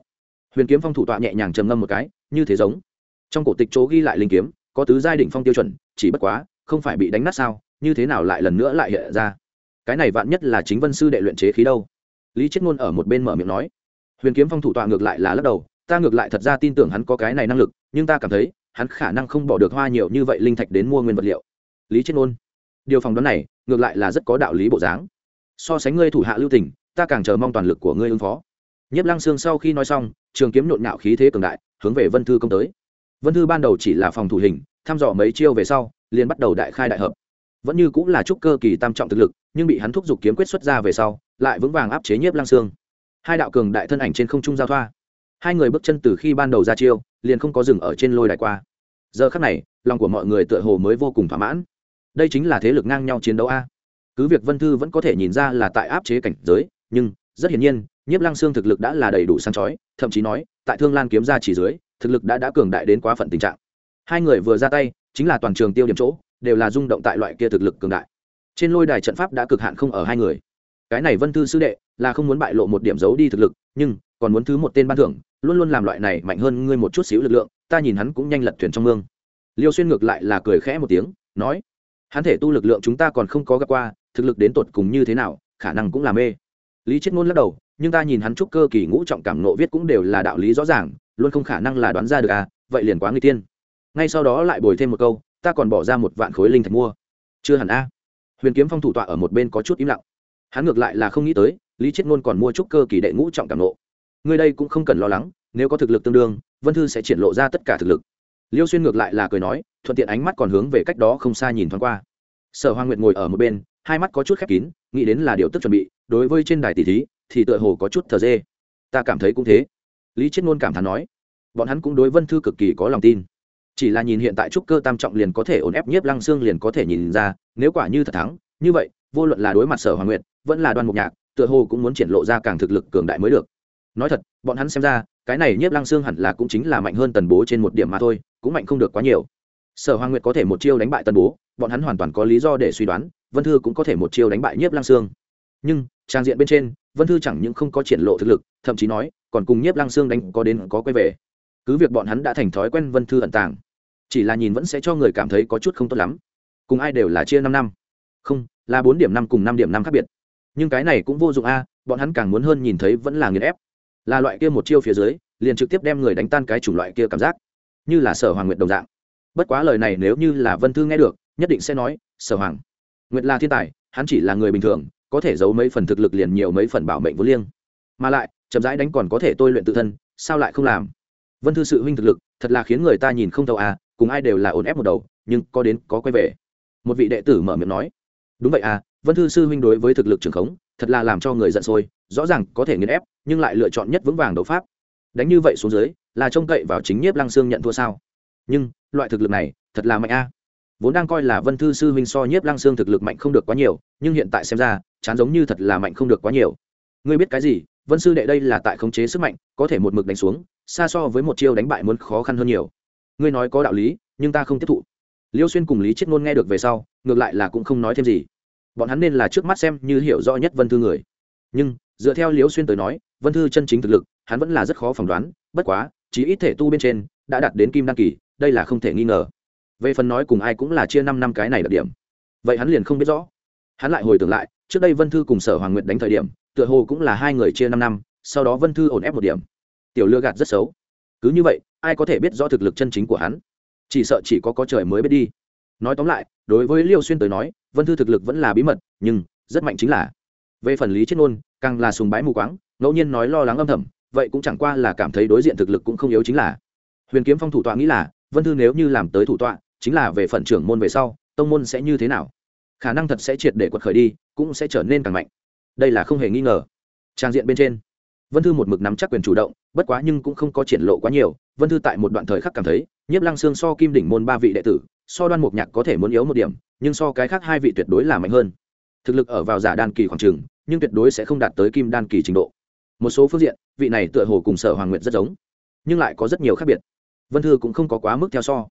[SPEAKER 1] Huyền kiếm phong thủ tọa nhẹ nhàng trầm ngâm một cái, như thế giống. Trong cổ tịch chỗ ghi lại linh kiếm, có tứ giai đỉnh phong tiêu chuẩn, chỉ bất quá, không phải bị đánh nát sao, như thế nào lại lần nữa lại hiện ra? Cái này vạn nhất là chính vân sư đệ luyện chế khí đâu? Lý chết ngôn ở một bên mở miệng nói. Huyền kiếm phong thủ tọa ngược lại là lắc đầu, ta ngược lại thật ra tin tưởng hắn có cái này năng lực, nhưng ta cảm thấy, hắn khả năng không bỏ được hoa nhiều như vậy linh thạch đến mua nguyên vật liệu. Lý chết ngôn. Điều phòng đoán này, ngược lại là rất có đạo lý bộ dáng so sánh ngươi thủ hạ lưu tình, ta càng chờ mong toàn lực của ngươi ứng phó. Nhiếp lăng sương sau khi nói xong, trường kiếm nhộn nhạo khí thế cường đại, hướng về vân thư công tới. Vân thư ban đầu chỉ là phòng thủ hình, thăm dò mấy chiêu về sau, liền bắt đầu đại khai đại hợp. Vẫn như cũng là trúc cơ kỳ tam trọng thực lực, nhưng bị hắn thúc giục kiếm quyết xuất ra về sau, lại vững vàng áp chế nhiếp lăng sương. Hai đạo cường đại thân ảnh trên không trung giao thoa. Hai người bước chân từ khi ban đầu ra chiêu, liền không có dừng ở trên lôi đài qua. Giờ khắc này, lòng của mọi người tựa hồ mới vô cùng thỏa mãn. Đây chính là thế lực ngang nhau chiến đấu a cứ việc vân thư vẫn có thể nhìn ra là tại áp chế cảnh giới, nhưng, rất hiển nhiên, nhiếp lăng xương thực lực đã là đầy đủ săn chói, thậm chí nói, tại thương lan kiếm ra chỉ dưới, thực lực đã đã cường đại đến quá phận tình trạng. Hai người vừa ra tay, chính là toàn trường tiêu điểm chỗ, đều là rung động tại loại kia thực lực cường đại. Trên lôi đài trận pháp đã cực hạn không ở hai người. Cái này vân thư sư đệ, là không muốn bại lộ một điểm giấu đi thực lực, nhưng, còn muốn thứ một tên ban thưởng, luôn luôn làm loại này mạnh hơn ngươi một chút xíu lực lượng, ta nhìn hắn cũng nhanh lật thuyền trong mương. Liêu xuyên ngược lại là cười khẽ một tiếng, nói, hắn thể tu lực lượng chúng ta còn không có gặp qua thực lực đến tột cùng như thế nào, khả năng cũng là mê. Lý chết ngôn lắc đầu, nhưng ta nhìn hắn trúc cơ kỳ ngũ trọng cảm nộ viết cũng đều là đạo lý rõ ràng, luôn không khả năng là đoán ra được à vậy liền quá người tiên. Ngay sau đó lại bồi thêm một câu, ta còn bỏ ra một vạn khối linh thạch mua. Chưa hẳn a. Huyền kiếm phong thủ tọa ở một bên có chút im lặng. Hắn ngược lại là không nghĩ tới, lý chết ngôn còn mua trúc cơ kỳ đệ ngũ trọng cảm nộ người đây cũng không cần lo lắng, nếu có thực lực tương đương, vân thư sẽ triển lộ ra tất cả thực lực. Liêu xuyên ngược lại là cười nói, thuận tiện ánh mắt còn hướng về cách đó không xa nhìn thoáng qua. Sở hoa nguyệt ngồi ở một bên hai mắt có chút khép kín, nghĩ đến là điều tức chuẩn bị, đối với trên đài tỷ thí, thì tựa hồ có chút thờ dê. Ta cảm thấy cũng thế. Lý chết ngôn cảm thán nói. Bọn hắn cũng đối vân thư cực kỳ có lòng tin. Chỉ là nhìn hiện tại trúc cơ tam trọng liền có thể ổn ép nhiếp lăng xương liền có thể nhìn ra, nếu quả như thật thắng, như vậy, vô luận là đối mặt sở hoàng nguyệt, vẫn là đoan mục nhạc, tựa hồ cũng muốn triển lộ ra càng thực lực cường đại mới được. Nói thật, bọn hắn xem ra, cái này nhiếp lăng xương hẳn là cũng chính là mạnh hơn tần bố trên một điểm mà thôi, cũng mạnh không được quá nhiều. Sở hoàng nguyệt có thể một chiêu đánh bại tần bố, bọn hắn hoàn toàn có lý do để suy đoán vân thư cũng có thể một chiêu đánh bại nhiếp lăng sương. Nhưng, trang diện bên trên, vân thư chẳng những không có triển lộ thực lực, thậm chí nói, còn cùng nhiếp lăng sương đánh có đến có quay về. Cứ việc bọn hắn đã thành thói quen vân thư ẩn tàng, chỉ là nhìn vẫn sẽ cho người cảm thấy có chút không tốt lắm. Cùng ai đều là chia năm năm. Không, là bốn điểm năm cùng năm điểm năm khác biệt. Nhưng cái này cũng vô dụng a, bọn hắn càng muốn hơn nhìn thấy vẫn là nghiền ép. Là loại kia một chiêu phía dưới, liền trực tiếp đem người đánh tan cái chủng loại kia cảm giác, như là sở hoàng nguyện đồng dạng. Bất quá lời này nếu như là vân thư nghe được, nhất định sẽ nói, sở hoàng nguyệt là thiên tài, hắn chỉ là người bình thường, có thể giấu mấy phần thực lực liền nhiều mấy phần bảo mệnh vô liêng. Mà lại, chậm rãi đánh còn có thể tôi luyện tự thân, sao lại không làm? Vân thư sự huynh thực lực, thật là khiến người ta nhìn không thấu à cùng ai đều là ổn ép một đầu, nhưng có đến có quay về. Một vị đệ tử mở miệng nói, đúng vậy à vân thư sư huynh đối với thực lực trường khống, thật là làm cho người giận sôi, rõ ràng có thể nghiền ép, nhưng lại lựa chọn nhất vững vàng đấu pháp. Đánh như vậy xuống dưới, là trông cậy vào chính nhiếp lăng sương nhận thua sao? Nhưng, loại thực lực này, thật là mạnh a vốn đang coi là vân thư sư huynh so nhiếp lăng sương thực lực mạnh không được quá nhiều, nhưng hiện tại xem ra, chán giống như thật là mạnh không được quá nhiều. Ngươi biết cái gì? Vân sư đệ đây là tại khống chế sức mạnh, có thể một mực đánh xuống, xa so với một chiêu đánh bại muốn khó khăn hơn nhiều. Ngươi nói có đạo lý, nhưng ta không tiếp thụ. Liêu xuyên cùng lý chết ngôn nghe được về sau, ngược lại là cũng không nói thêm gì. Bọn hắn nên là trước mắt xem như hiểu rõ nhất vân thư người. Nhưng, dựa theo liêu xuyên tới nói, vân thư chân chính thực lực, hắn vẫn là rất khó phỏng đoán, bất quá chỉ ít thể tu bên trên, đã đạt đến kim đăng kỳ, đây là không thể nghi ngờ về phần nói cùng ai cũng là chia năm năm cái này đặc điểm. Vậy hắn liền không biết rõ. Hắn lại hồi tưởng lại, trước đây vân thư cùng sở hoàng nguyệt đánh thời điểm, tựa hồ cũng là hai người chia năm năm, sau đó vân thư ổn ép một điểm. Tiểu lừa gạt rất xấu. Cứ như vậy, ai có thể biết rõ thực lực chân chính của hắn? Chỉ sợ chỉ có có trời mới biết đi. Nói tóm lại, đối với liêu xuyên tới nói, vân thư thực lực vẫn là bí mật, nhưng rất mạnh chính là. Về phần lý chết ngôn càng là sùng bái mù quáng, ngẫu nhiên nói lo lắng âm thầm, vậy cũng chẳng qua là cảm thấy đối diện thực lực cũng không yếu chính là. Huyền kiếm phong thủ tọa nghĩ là, vân thư nếu như làm tới thủ tọa chính là về phần trưởng môn về sau, tông môn sẽ như thế nào? Khả năng thật sẽ triệt để quật khởi đi, cũng sẽ trở nên càng mạnh. Đây là không hề nghi ngờ. Trang diện bên trên, vân thư một mực nắm chắc quyền chủ động, bất quá nhưng cũng không có triển lộ quá nhiều. Vân thư tại một đoạn thời khắc cảm thấy, nhiếp lăng xương so kim đỉnh môn ba vị đệ tử, so đoan mục nhạc có thể muốn yếu một điểm, nhưng so cái khác hai vị tuyệt đối là mạnh hơn. Thực lực ở vào giả đan kỳ khoảng trường nhưng tuyệt đối sẽ không đạt tới kim đan kỳ trình độ. Một số phương diện, vị này tựa hồ cùng sở hoàng nguyện rất giống, nhưng lại có rất nhiều khác biệt. Vân thư cũng không có quá mức theo so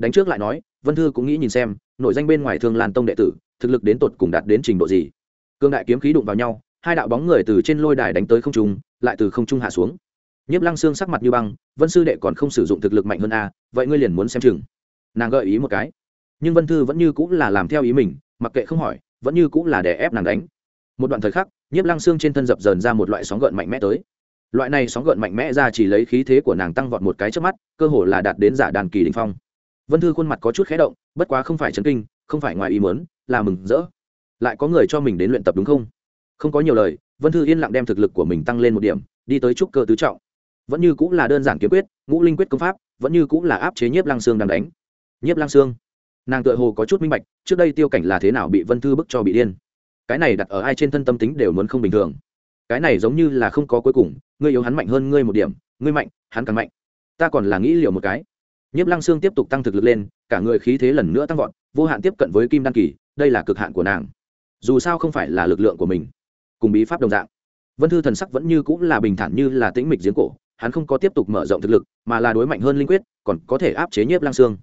[SPEAKER 1] đánh trước lại nói, vân thư cũng nghĩ nhìn xem, nội danh bên ngoài thương lan tông đệ tử, thực lực đến tột cùng đạt đến trình độ gì. Cương đại kiếm khí đụng vào nhau, hai đạo bóng người từ trên lôi đài đánh tới không trung, lại từ không trung hạ xuống. Nhiếp lăng xương sắc mặt như băng, vân sư đệ còn không sử dụng thực lực mạnh hơn a vậy ngươi liền muốn xem chừng. Nàng gợi ý một cái. Nhưng vân thư vẫn như cũng là làm theo ý mình, mặc kệ không hỏi, vẫn như cũng là để ép nàng đánh. Một đoạn thời khắc, nhiếp lăng xương trên thân dập dờn ra một loại sóng gợn mạnh mẽ tới. Loại này sóng gợn mạnh mẽ ra chỉ lấy khí thế của nàng tăng vọt một cái trước mắt, cơ hồ là đạt đến giả đàn kỳ đình phong vân thư khuôn mặt có chút khé động bất quá không phải chấn kinh không phải ngoài ý muốn, là mừng rỡ. Lại có người cho mình đến luyện tập đúng không? Không có nhiều lời vân thư yên lặng đem thực lực của mình tăng lên một điểm đi tới trúc cơ tứ trọng. Vẫn như cũng là đơn giản kiếm quyết ngũ linh quyết công pháp vẫn như cũng là áp chế nhiếp lăng xương đang đánh. Nhiếp lăng xương nàng tựa hồ có chút minh bạch trước đây tiêu cảnh là thế nào bị vân thư bức cho bị điên. Cái này đặt ở ai trên thân tâm tính đều muốn không bình thường. Cái này giống như là không có cuối cùng ngươi yếu hắn mạnh hơn ngươi một điểm ngươi mạnh hắn càng mạnh. Ta còn là nghĩ liệu một cái nhiếp lăng xương tiếp tục tăng thực lực lên, cả người khí thế lần nữa tăng vọt, vô hạn tiếp cận với kim đăng kỳ, đây là cực hạn của nàng. Dù sao không phải là lực lượng của mình, cùng bí pháp đồng dạng. Vân thư thần sắc vẫn như cũng là bình thản như là tĩnh mịch giếng cổ, hắn không có tiếp tục mở rộng thực lực, mà là đối mạnh hơn linh quyết, còn có thể áp chế nhiếp lang xương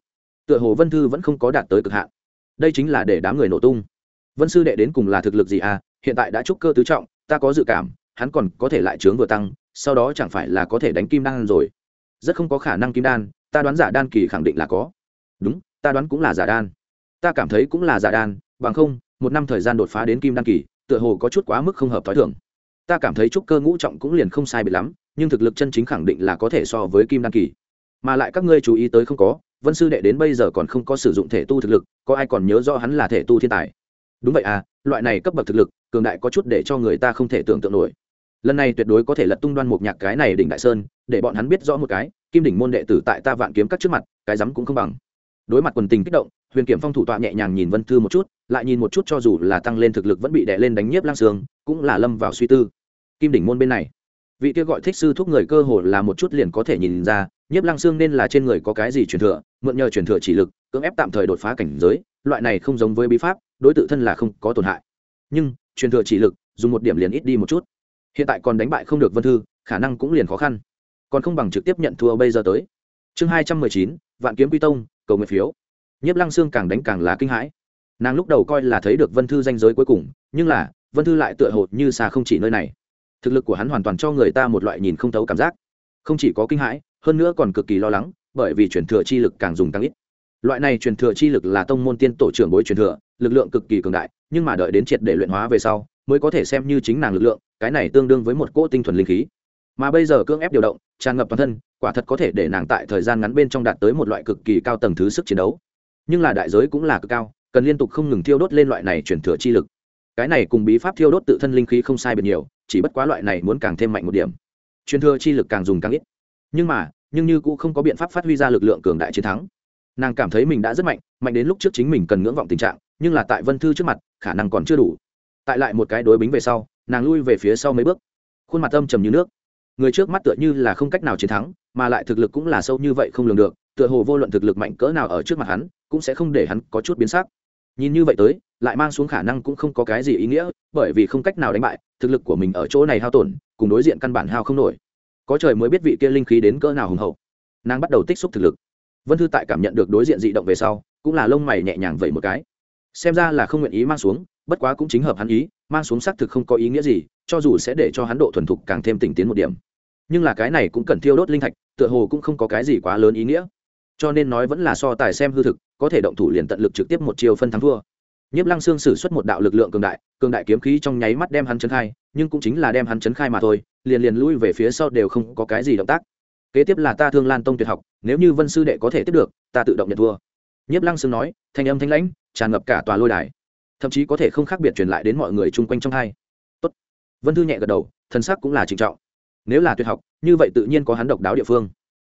[SPEAKER 1] tựa hồ vân thư vẫn không có đạt tới cực hạn. Đây chính là để đám người nổ tung. Vân sư đệ đến cùng là thực lực gì à? Hiện tại đã trúc cơ tứ trọng, ta có dự cảm, hắn còn có thể lại trướng vừa tăng, sau đó chẳng phải là có thể đánh kim đan rồi. Rất không có khả năng kim đan ta đoán giả đan kỳ khẳng định là có. Đúng, ta đoán cũng là giả đan. Ta cảm thấy cũng là giả đan, bằng không, một năm thời gian đột phá đến kim đan kỳ, tựa hồ có chút quá mức không hợp t h ó i thưởng ta cảm thấy trúc cơ ngũ trọng cũng liền không sai biệt lắm, nhưng thực lực chân chính khẳng định là có thể so với kim đan kỳ. Mà lại các ngươi chú ý tới không có, vân sư đệ đến bây giờ còn không có sử dụng thể tu thực lực, có ai còn nhớ rõ hắn là thể tu thiên tài? Đúng vậy à loại này cấp bậc thực lực, cường đại có chút để cho người ta không thể tưởng tượng nổi lần này tuyệt đối có thể lật tung đoan một nhạc cái này đỉnh đại sơn, để bọn hắn biết rõ một cái, kim đỉnh môn đệ tử tại ta vạn kiếm các trước mặt, cái rắm cũng không bằng. Đối mặt quần tình kích động, huyền kiểm phong thủ tọa nhẹ nhàng nhìn vân thư một chút, lại nhìn một chút cho dù là tăng lên thực lực vẫn bị đè lên đánh nhiếp lang sương, cũng là lâm vào suy tư. Kim đỉnh môn bên này, vị kia gọi thích sư thúc người cơ hồ là một chút liền có thể nhìn ra, nhiếp lang sương nên là trên người có cái gì truyền thừa, mượn nhờ truyền thừa chỉ lực, cưỡng ép tạm thời đột phá cảnh giới, loại này không giống với bí pháp, đối tự thân là không có tổn hại. Nhưng, truyền thừa chỉ lực, dùng một điểm liền ít đi một chút hiện tại còn đánh bại không được vân thư, khả năng cũng liền khó khăn. Còn không bằng trực tiếp nhận thua bây giờ tới. Chương hai trăm mười chín, vạn kiếm quy tông, cầu nguyện phiếu. Nhiếp lăng xương càng đánh càng là kinh hãi. Nàng lúc đầu coi là thấy được vân thư danh giới cuối cùng, nhưng là, vân thư lại tựa hồ như xa không chỉ nơi này. Thực lực của hắn hoàn toàn cho người ta một loại nhìn không thấu cảm giác. Không chỉ có kinh hãi, hơn nữa còn cực kỳ lo lắng, bởi vì truyền thừa chi lực càng dùng càng ít. Loại này truyền thừa chi lực là tông môn tiên tổ trưởng bối truyền thừa, lực lượng cực kỳ cường đại, nhưng mà đợi đến triệt để luyện hóa về sau mới có thể xem như chính nàng lực lượng, cái này tương đương với một cỗ tinh thuần linh khí. Mà bây giờ cưỡng ép điều động, tràn ngập toàn thân, quả thật có thể để nàng tại thời gian ngắn bên trong đạt tới một loại cực kỳ cao tầng thứ sức chiến đấu. Nhưng là đại giới cũng là cực cao, cần liên tục không ngừng thiêu đốt lên loại này chuyển thừa chi lực. Cái này cùng bí pháp thiêu đốt tự thân linh khí không sai biệt nhiều, chỉ bất quá loại này muốn càng thêm mạnh một điểm. Truyền thừa chi lực càng dùng càng ít. Nhưng mà, nhưng như cũng không có biện pháp phát huy ra lực lượng cường đại chiến thắng. Nàng cảm thấy mình đã rất mạnh mạnh đến lúc trước chính mình cần ngưỡng vọng tình trạng, nhưng là tại vân thư trước mặt, khả năng còn chưa đủ tại lại một cái đối bính về sau, nàng lui về phía sau mấy bước. Khuôn mặt âm trầm như nước. Người trước mắt tựa như là không cách nào chiến thắng, mà lại thực lực cũng là sâu như vậy không lường được, tựa hồ vô luận thực lực mạnh cỡ nào ở trước mặt hắn, cũng sẽ không để hắn có chút biến sắc. Nhìn như vậy tới, lại mang xuống khả năng cũng không có cái gì ý nghĩa, bởi vì không cách nào đánh bại, thực lực của mình ở chỗ này hao tổn, cùng đối diện căn bản hao không nổi. Có trời mới biết vị kia linh khí đến cỡ nào hùng hậu. Nàng bắt đầu tích xúc thực lực. Vân thư tại cảm nhận được đối diện dị động về sau, cũng là lông mày nhẹ nhàng vậy một cái. Xem ra là không nguyện ý mang xuống bất quá cũng chính hợp hắn ý, mang xuống xác thực không có ý nghĩa gì, cho dù sẽ để cho hắn độ thuần thục càng thêm tỉnh tiến một điểm. Nhưng là cái này cũng cần thiêu đốt linh thạch, tựa hồ cũng không có cái gì quá lớn ý nghĩa. Cho nên nói vẫn là so tài xem hư thực, có thể động thủ liền tận lực trực tiếp một chiều phân thắng thua. Nhiếp lăng xương sử xuất một đạo lực lượng cường đại cường đại kiếm khí trong nháy mắt đem hắn chấn khai, nhưng cũng chính là đem hắn chấn khai mà thôi, liền liền lui về phía sau đều không có cái gì động tác. Kế tiếp là ta thương lan tông tuyệt học, nếu như vân sư đệ có thể tiếp được, ta tự động nhận thua. Nhiếp lăng xương nói, thanh âm thanh lãnh, tràn ngập cả tòa lôi đài thậm chí có thể không khác biệt truyền lại đến mọi người chung quanh trong hai. Tốt. vân thư nhẹ gật đầu, thần sắc cũng là trịnh trọng. Nếu là tuyệt học, như vậy tự nhiên có hắn độc đáo địa phương.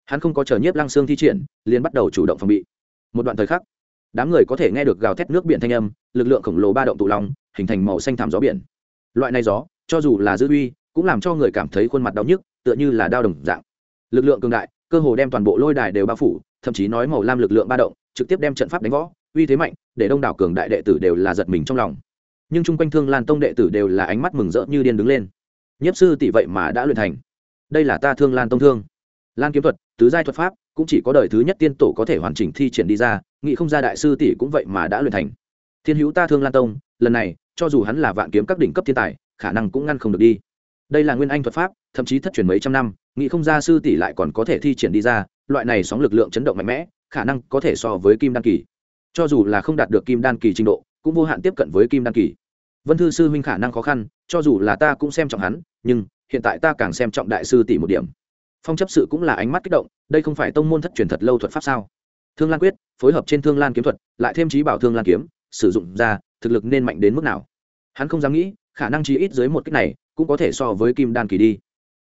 [SPEAKER 1] Hắn không có chờ nhiếp lăng xương thi triển, liền bắt đầu chủ động phòng bị. Một đoạn thời khắc, đám người có thể nghe được gào thét nước biển thanh âm, lực lượng khổng lồ ba động tụ lòng hình thành màu xanh thảm gió biển. Loại này gió, cho dù là dư uy, cũng làm cho người cảm thấy khuôn mặt đau nhức, tựa như là đau đồng dạng. Lực lượng cường đại, cơ hồ đem toàn bộ lôi đài đều bao phủ, thậm chí nói màu lam lực lượng ba động, trực tiếp đem trận pháp đánh võ uy thế mạnh, để đông đảo cường đại đệ tử đều là giật mình trong lòng. Nhưng chung quanh thương lan tông đệ tử đều là ánh mắt mừng rỡ như điên đứng lên. Nhiếp sư tỷ vậy mà đã luyện thành. Đây là ta thương lan tông thương. Lan kiếm thuật, tứ giai thuật pháp, cũng chỉ có đời thứ nhất tiên tổ có thể hoàn chỉnh thi triển đi ra, nghĩ không ra đại sư tỷ cũng vậy mà đã luyện thành. Thiên hữu ta thương lan tông, lần này, cho dù hắn là vạn kiếm các đỉnh cấp thiên tài, khả năng cũng ngăn không được đi. Đây là nguyên anh thuật pháp, thậm chí thất truyền mấy trăm năm, nghĩ không ra sư tỷ lại còn có thể thi triển đi ra, loại này sóng lực lượng chấn động mạnh mẽ, khả năng có thể so với kim đan kỳ cho dù là không đạt được kim đan kỳ trình độ, cũng vô hạn tiếp cận với kim đan kỳ. Vân thư sư huynh khả năng khó khăn, cho dù là ta cũng xem trọng hắn, nhưng hiện tại ta càng xem trọng đại sư tỷ một điểm. Phong chấp sự cũng là ánh mắt kích động, đây không phải tông môn thất truyền thật lâu thuật pháp sao? Thương lan quyết, phối hợp trên thương lan kiếm thuật, lại thêm trí bảo thương lan kiếm, sử dụng ra, thực lực nên mạnh đến mức nào? Hắn không dám nghĩ, khả năng chí ít dưới một cách này, cũng có thể so với kim đan kỳ đi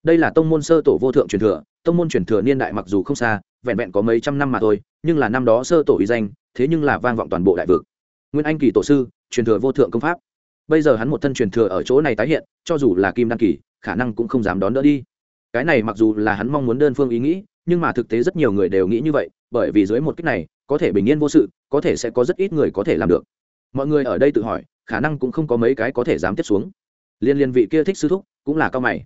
[SPEAKER 1] đây là tông môn sơ tổ vô thượng truyền thừa, tông môn truyền thừa niên đại mặc dù không xa, vẹn vẹn có mấy trăm năm mà thôi, nhưng là năm đó sơ tổ uy danh, thế nhưng là vang vọng toàn bộ đại vực. Nguyên anh kỳ tổ sư, truyền thừa vô thượng công pháp. Bây giờ hắn một thân truyền thừa ở chỗ này tái hiện, cho dù là kim Đăng kỳ, khả năng cũng không dám đón đỡ đi. Cái này mặc dù là hắn mong muốn đơn phương ý nghĩ, nhưng mà thực tế rất nhiều người đều nghĩ như vậy, bởi vì dưới một cách này, có thể bình yên vô sự, có thể sẽ có rất ít người có thể làm được. Mọi người ở đây tự hỏi, khả năng cũng không có mấy cái có thể dám tiếp xuống. Liên liên vị kia thích sư thúc, cũng là cao mày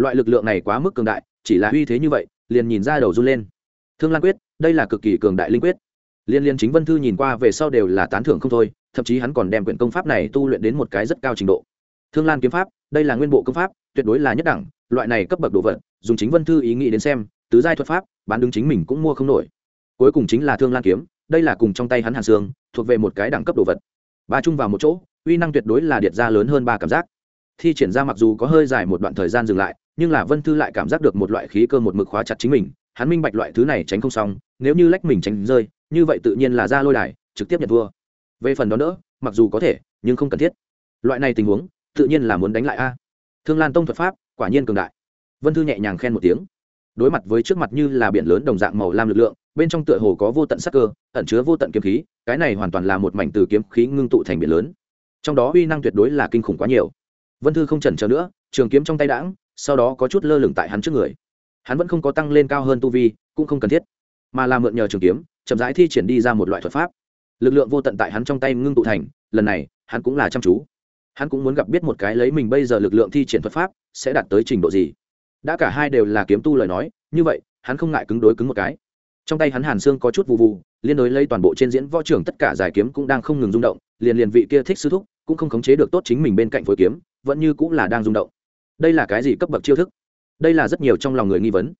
[SPEAKER 1] loại lực lượng này quá mức cường đại, chỉ là uy thế như vậy, liền nhìn ra đầu run lên. Thương lan quyết, đây là cực kỳ cường đại linh quyết. Liên liên chính vân thư nhìn qua về sau đều là tán thưởng không thôi, thậm chí hắn còn đem quyển công pháp này tu luyện đến một cái rất cao trình độ. Thương lan kiếm pháp, đây là nguyên bộ công pháp, tuyệt đối là nhất đẳng, loại này cấp bậc đồ vật, dùng chính vân thư ý nghĩ đến xem, tứ giai thuật pháp, bán đứng chính mình cũng mua không nổi. Cuối cùng chính là thương lan kiếm, đây là cùng trong tay hắn hàn xương thuộc về một cái đẳng cấp đồ vật. Ba chung vào một chỗ, uy năng tuyệt đối là điệt ra lớn hơn ba cảm giác thi triển ra mặc dù có hơi dài một đoạn thời gian dừng lại, nhưng là vân thư lại cảm giác được một loại khí cơ một mực khóa chặt chính mình, hắn minh bạch loại thứ này tránh không xong, nếu như lách mình tránh rơi, như vậy tự nhiên là ra lôi đài, trực tiếp nhận thua. Về phần đó nữa, mặc dù có thể, nhưng không cần thiết. Loại này tình huống, tự nhiên là muốn đánh lại a. Thương lan tông thuật pháp, quả nhiên cường đại. Vân thư nhẹ nhàng khen một tiếng. Đối mặt với trước mặt như là biển lớn đồng dạng màu lam lực lượng, bên trong tựa hồ có vô tận sắc cơ, ẩn chứa vô tận kiếm khí, cái này hoàn toàn là một mảnh từ kiếm khí ngưng tụ thành biển lớn. Trong đó uy năng tuyệt đối là kinh khủng quá nhiều vân thư không chần chờ nữa, trường kiếm trong tay đãng, sau đó có chút lơ lửng tại hắn trước người. Hắn vẫn không có tăng lên cao hơn tu vi, cũng không cần thiết, mà là mượn nhờ trường kiếm, chậm rãi thi triển đi ra một loại thuật pháp. Lực lượng vô tận tại hắn trong tay ngưng tụ thành, lần này, hắn cũng là chăm chú. Hắn cũng muốn gặp biết một cái lấy mình bây giờ lực lượng thi triển thuật pháp, sẽ đạt tới trình độ gì. Đã cả hai đều là kiếm tu lời nói, như vậy, hắn không ngại cứng đối cứng một cái. Trong tay hắn hàn xương có chút vụ vụ liên đối lấy toàn bộ trên diễn võ trường tất cả giải kiếm cũng đang không ngừng rung động, liền liền vị kia thích sư thúc cũng không khống chế được tốt chính mình bên cạnh phối kiếm vẫn như cũng là đang rung động. Đây là cái gì cấp bậc chiêu thức? Đây là rất nhiều trong lòng người nghi vấn.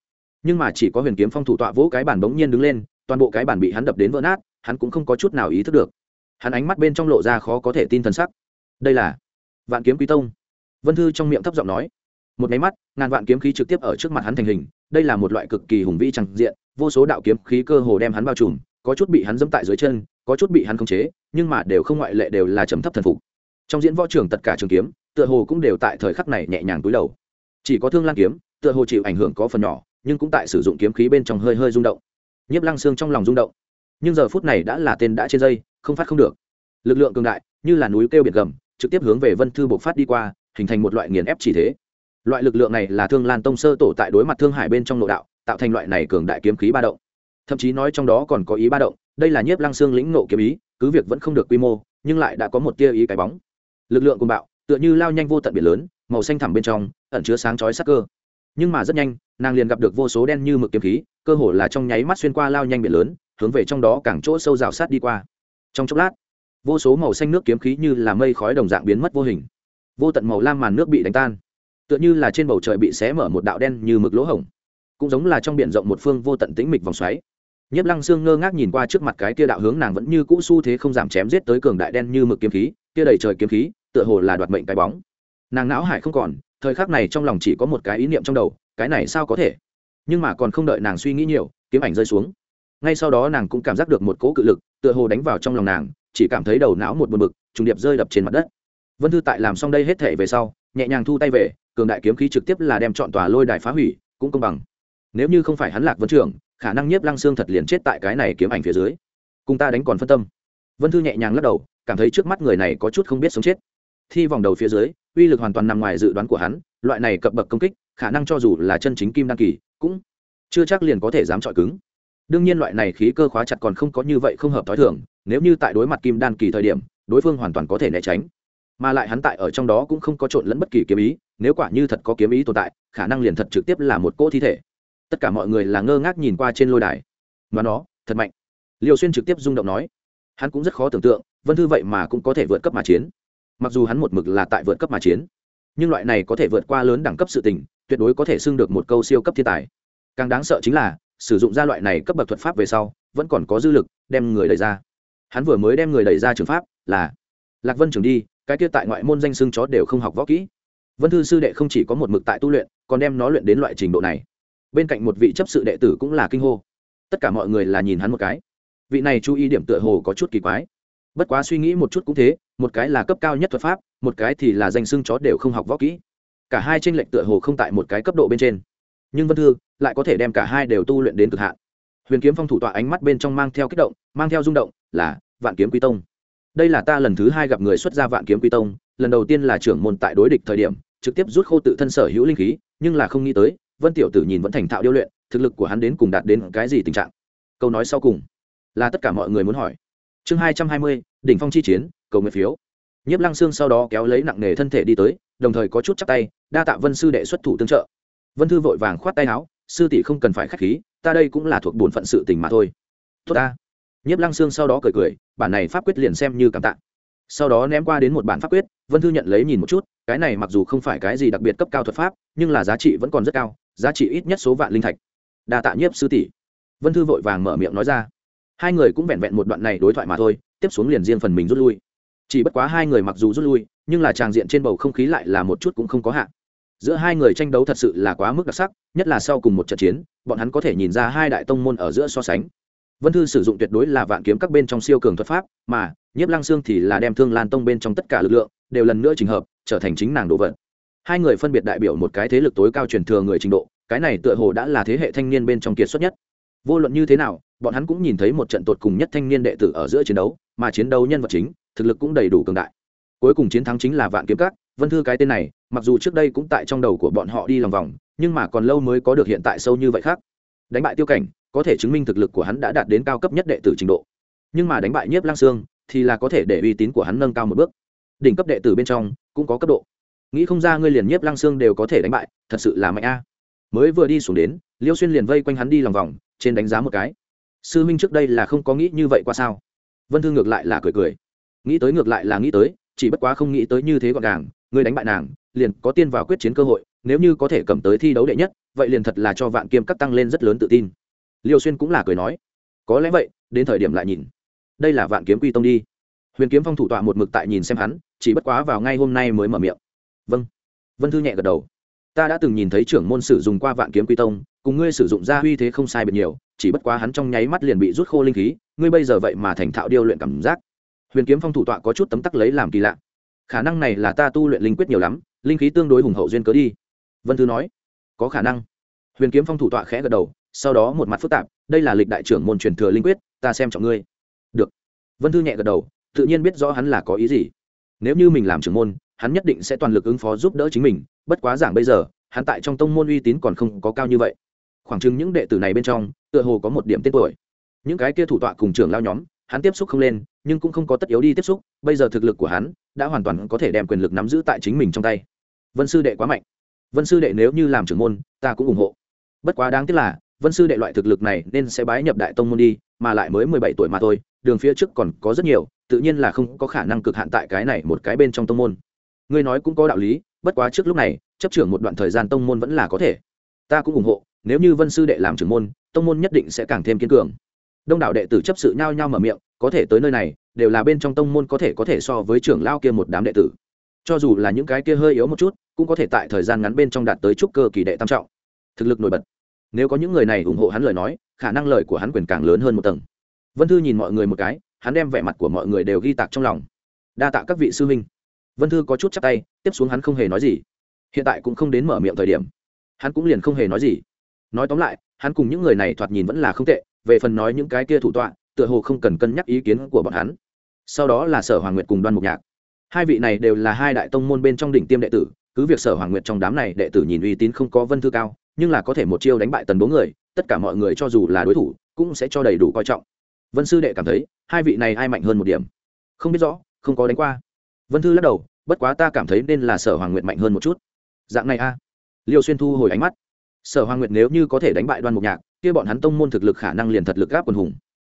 [SPEAKER 1] Nhưng mà chỉ có huyền kiếm phong thủ tọa vỗ cái bản bỗng nhiên đứng lên, toàn bộ cái bản bị hắn đập đến vỡ nát, hắn cũng không có chút nào ý thức được. Hắn ánh mắt bên trong lộ ra khó có thể tin thần sắc. Đây là vạn kiếm quý tông. Vân thư trong miệng thấp giọng nói. Một máy mắt, ngàn vạn kiếm khí trực tiếp ở trước mặt hắn thành hình, đây là một loại cực kỳ hùng vĩ chẳng diện, vô số đạo kiếm khí cơ hồ đem hắn bao trùm, có chút bị hắn dẫm tại dưới chân, có chút bị hắn khống chế, nhưng mà đều không ngoại lệ đều là trầm thấp thần phục. Trong diễn võ trường tất cả trường kiếm tựa hồ cũng đều tại thời khắc này nhẹ nhàng túi đầu. Chỉ có thương lan kiếm, tựa hồ chịu ảnh hưởng có phần nhỏ, nhưng cũng tại sử dụng kiếm khí bên trong hơi hơi rung động. Nhiếp lăng xương trong lòng rung động. Nhưng giờ phút này đã là tên đã trên dây, không phát không được. Lực lượng cường đại, như là núi kêu biệt gầm, trực tiếp hướng về vân thư bộc phát đi qua, hình thành một loại nghiền ép chỉ thế. Loại lực lượng này là thương lan tông sơ tổ tại đối mặt thương hải bên trong nội đạo, tạo thành loại này cường đại kiếm khí ba động. Thậm chí nói trong đó còn có ý ba động, đây là nhiếp lăng xương lĩnh nộ kiếm ý, cứ việc vẫn không được quy mô, nhưng lại đã có một tia ý cái bóng. Lực lượng cùng bạo tựa như lao nhanh vô tận biển lớn, màu xanh thẳm bên trong, ẩn chứa sáng chói sắc cơ. Nhưng mà rất nhanh, nàng liền gặp được vô số đen như mực kiếm khí, cơ hồ là trong nháy mắt xuyên qua lao nhanh biển lớn, hướng về trong đó càng chỗ sâu rào sát đi qua. Trong chốc lát, vô số màu xanh nước kiếm khí như là mây khói đồng dạng biến mất vô hình. Vô tận màu lam màn nước bị đánh tan, tựa như là trên bầu trời bị xé mở một đạo đen như mực lỗ hổng. Cũng giống là trong biển rộng một phương vô tận tĩnh mịch vòng xoáy. Nhiếp lăng xương ngơ ngác nhìn qua trước mặt cái kia đạo hướng nàng vẫn như cũ xu thế không giảm chém giết tới cường đại đen như mực kiếm khí, kia đầy trời kiếm khí tựa hồ là đoạt mệnh cái bóng. Nàng não hải không còn, thời khắc này trong lòng chỉ có một cái ý niệm trong đầu, cái này sao có thể? Nhưng mà còn không đợi nàng suy nghĩ nhiều, kiếm ảnh rơi xuống. Ngay sau đó nàng cũng cảm giác được một cỗ cự lực, tựa hồ đánh vào trong lòng nàng, chỉ cảm thấy đầu não một buồn bực, trùng điệp rơi đập trên mặt đất. Vân thư tại làm xong đây hết thể về sau, nhẹ nhàng thu tay về, cường đại kiếm khí trực tiếp là đem chọn tòa lôi đài phá hủy, cũng công bằng. Nếu như không phải hắn lạc vân trưởng khả năng nhiếp lăng xương thật liền chết tại cái này kiếm ảnh phía dưới. Cùng ta đánh còn phân tâm. Vân thư nhẹ nhàng lắc đầu, cảm thấy trước mắt người này có chút không biết sống chết thi vòng đầu phía dưới, uy lực hoàn toàn nằm ngoài dự đoán của hắn, loại này cập bậc công kích, khả năng cho dù là chân chính kim đăng kỳ, cũng chưa chắc liền có thể dám chọi cứng. Đương nhiên loại này khí cơ khóa chặt còn không có như vậy không hợp t h ó i thường, nếu như tại đối mặt kim đan kỳ thời điểm, đối phương hoàn toàn có thể né tránh. Mà lại hắn tại ở trong đó cũng không có trộn lẫn bất kỳ kiếm ý, nếu quả như thật có kiếm ý tồn tại, khả năng liền thật trực tiếp là một cỗ thi thể. Tất cả mọi người là ngơ ngác nhìn qua trên lôi đài. Mà nó, thật mạnh. Liều xuyên trực tiếp rung động nói. Hắn cũng rất khó tưởng tượng, vân thư vậy mà cũng có thể vượt cấp mà chiến mặc dù hắn một mực là tại vượt cấp mà chiến, nhưng loại này có thể vượt qua lớn đẳng cấp sự tình, tuyệt đối có thể xưng được một câu siêu cấp thiên tài. Càng đáng sợ chính là, sử dụng ra loại này cấp bậc thuật pháp về sau, vẫn còn có dư lực đem người đẩy ra. Hắn vừa mới đem người đẩy ra trường pháp là lạc vân trường đi, cái kia tại ngoại môn danh xưng chó đều không học võ kỹ. Vân thư sư đệ không chỉ có một mực tại tu luyện, còn đem nó luyện đến loại trình độ này. Bên cạnh một vị chấp sự đệ tử cũng là kinh hô. Tất cả mọi người là nhìn hắn một cái. Vị này chú ý điểm tựa hồ có chút kỳ quái. Bất quá suy nghĩ một chút cũng thế một cái là cấp cao nhất thuật pháp, một cái thì là danh xưng chó đều không học võ kỹ. Cả hai tranh lệch tựa hồ không tại một cái cấp độ bên trên. Nhưng vân thư lại có thể đem cả hai đều tu luyện đến cực hạn. Huyền kiếm phong thủ tọa ánh mắt bên trong mang theo kích động, mang theo rung động, là vạn kiếm quy tông. Đây là ta lần thứ hai gặp người xuất gia vạn kiếm quy tông, lần đầu tiên là trưởng môn tại đối địch thời điểm, trực tiếp rút khô tự thân sở hữu linh khí, nhưng là không nghĩ tới, vân tiểu tử nhìn vẫn thành thạo điêu luyện, thực lực của hắn đến cùng đạt đến cái gì tình trạng? Câu nói sau cùng là tất cả mọi người muốn hỏi. Chương hai trăm hai mươi, đỉnh phong chi chiến cầu nguyện phiếu. Nhiếp lăng xương sau đó kéo lấy nặng nề thân thể đi tới, đồng thời có chút chắc tay, đa tạ vân sư đệ xuất thủ tương trợ. Vân thư vội vàng khoát tay áo, sư tỷ không cần phải k h á c h khí, ta đây cũng là thuộc bổn phận sự tình mà thôi. Tốt ta. Nhiếp lăng xương sau đó cười cười, bản này pháp quyết liền xem như cảm tạ. Sau đó ném qua đến một bản pháp quyết, vân thư nhận lấy nhìn một chút, cái này mặc dù không phải cái gì đặc biệt cấp cao thuật pháp, nhưng là giá trị vẫn còn rất cao, giá trị ít nhất số vạn linh thạch. Đa tạ nhiếp sư tỷ. Vân thư vội vàng mở miệng nói ra. Hai người cũng vẹn vẹn một đoạn này đối thoại mà thôi, tiếp xuống liền riêng phần mình rút lui chỉ bất quá hai người mặc dù rút lui, nhưng là tràng diện trên bầu không khí lại là một chút cũng không có hạn giữa hai người tranh đấu thật sự là quá mức đặc sắc, nhất là sau cùng một trận chiến, bọn hắn có thể nhìn ra hai đại tông môn ở giữa so sánh. Vân thư sử dụng tuyệt đối là vạn kiếm các bên trong siêu cường thuật pháp, mà nhiếp lăng xương thì là đem thương lan tông bên trong tất cả lực lượng đều lần nữa trình hợp, trở thành chính nàng đồ vật. Hai người phân biệt đại biểu một cái thế lực tối cao truyền thừa người trình độ, cái này tựa hồ đã là thế hệ thanh niên bên trong kiệt xuất nhất. Vô luận như thế nào, bọn hắn cũng nhìn thấy một trận tột cùng nhất thanh niên đệ tử ở giữa chiến đấu, mà chiến đấu nhân vật chính thực lực cũng đầy đủ cường đại. Cuối cùng chiến thắng chính là vạn kiếm các, vân thư cái tên này, mặc dù trước đây cũng tại trong đầu của bọn họ đi lòng vòng, nhưng mà còn lâu mới có được hiện tại sâu như vậy khác. Đánh bại tiêu cảnh, có thể chứng minh thực lực của hắn đã đạt đến cao cấp nhất đệ tử trình độ. Nhưng mà đánh bại nhiếp lang sương, thì là có thể để uy tín của hắn nâng cao một bước. Đỉnh cấp đệ tử bên trong, cũng có cấp độ. Nghĩ không ra ngươi liền nhiếp lang sương đều có thể đánh bại, thật sự là mạnh a. Mới vừa đi xuống đến, liêu xuyên liền vây quanh hắn đi lòng vòng, trên đánh giá một cái. Sư minh trước đây là không có nghĩ như vậy qua sao? Vân thư ngược lại là cười cười nghĩ tới ngược lại là nghĩ tới, chỉ bất quá không nghĩ tới như thế gọn gàng ngươi đánh bại nàng, liền có tiên vào quyết chiến cơ hội, nếu như có thể cầm tới thi đấu đệ nhất, vậy liền thật là cho vạn kiêm cắt tăng lên rất lớn tự tin. Liêu xuyên cũng là cười nói, có lẽ vậy, đến thời điểm lại nhìn. Đây là vạn kiếm quy tông đi. Huyền kiếm phong thủ tọa một mực tại nhìn xem hắn, chỉ bất quá vào ngay hôm nay mới mở miệng. Vâng. Vân thư nhẹ gật đầu. Ta đã từng nhìn thấy trưởng môn sử dụng qua vạn kiếm quy tông, cùng ngươi sử dụng ra uy thế không sai biệt nhiều, chỉ bất quá hắn trong nháy mắt liền bị rút khô linh khí, ngươi bây giờ vậy mà thành thạo điêu luyện cảm giác huyền kiếm phong thủ tọa có chút tấm tắc lấy làm kỳ lạ. Khả năng này là ta tu luyện linh quyết nhiều lắm, linh khí tương đối hùng hậu duyên cớ đi. Vân thư nói, có khả năng. Huyền kiếm phong thủ tọa khẽ gật đầu, sau đó một mặt phức tạp, đây là lịch đại trưởng môn truyền thừa linh quyết, ta xem trọng ngươi. Được. Vân thư nhẹ gật đầu, tự nhiên biết rõ hắn là có ý gì. Nếu như mình làm trưởng môn, hắn nhất định sẽ toàn lực ứng phó giúp đỡ chính mình, bất quá giảng bây giờ, hắn tại trong tông môn uy tín còn không có cao như vậy. Khoảng chừng những đệ tử này bên trong, tựa hồ có một điểm tên tuổi. Những cái kia thủ tọa cùng trưởng lao nhóm hắn tiếp xúc không lên, nhưng cũng không có tất yếu đi tiếp xúc, bây giờ thực lực của hắn đã hoàn toàn có thể đem quyền lực nắm giữ tại chính mình trong tay. Vân sư đệ quá mạnh. Vân sư đệ nếu như làm trưởng môn, ta cũng ủng hộ. Bất quá đáng tiếc là, vân sư đệ loại thực lực này nên sẽ bái nhập đại tông môn đi, mà lại mới mười bảy tuổi mà thôi, đường phía trước còn có rất nhiều, tự nhiên là không có khả năng cực hạn tại cái này một cái bên trong tông môn. Ngươi nói cũng có đạo lý, bất quá trước lúc này, chấp trưởng một đoạn thời gian tông môn vẫn là có thể. Ta cũng ủng hộ, nếu như vân sư đệ làm trưởng môn, tông môn nhất định sẽ càng thêm kiên cường đông đảo đệ tử chấp sự nhao nhao mở miệng, có thể tới nơi này, đều là bên trong tông môn có thể có thể so với trưởng lao kia một đám đệ tử. Cho dù là những cái kia hơi yếu một chút, cũng có thể tại thời gian ngắn bên trong đạt tới trúc cơ kỳ đệ tam trọng. Thực lực nổi bật. Nếu có những người này ủng hộ hắn lời nói, khả năng lời của hắn quyền càng lớn hơn một tầng. Vân thư nhìn mọi người một cái, hắn đem vẻ mặt của mọi người đều ghi tạc trong lòng. Đa tạ các vị sư huynh. Vân thư có chút chắc tay, tiếp xuống hắn không hề nói gì. Hiện tại cũng không đến mở miệng thời điểm. Hắn cũng liền không hề nói gì. Nói tóm lại, hắn cùng những người này thoạt nhìn vẫn là không tệ về phần nói những cái kia thủ tọa, tựa hồ không cần cân nhắc ý kiến của bọn hắn. Sau đó là sở hoàng nguyệt cùng đoan mục nhạc. Hai vị này đều là hai đại tông môn bên trong đỉnh tiêm đệ tử, cứ việc sở hoàng nguyệt trong đám này đệ tử nhìn uy tín không có vân thư cao, nhưng là có thể một chiêu đánh bại tần bố người, tất cả mọi người cho dù là đối thủ, cũng sẽ cho đầy đủ coi trọng. Vân sư đệ cảm thấy, hai vị này ai mạnh hơn một điểm? Không biết rõ, không có đánh qua. Vân thư lắc đầu, bất quá ta cảm thấy nên là sở hoàng nguyệt mạnh hơn một chút. Dạng này a. À. liêu xuyên thu hồi ánh mắt. Sở hoàng nguyệt nếu như có thể đánh bại đoan mục nhạc kia bọn hắn tông môn thực lực khả năng liền thật lực gáp quần hùng.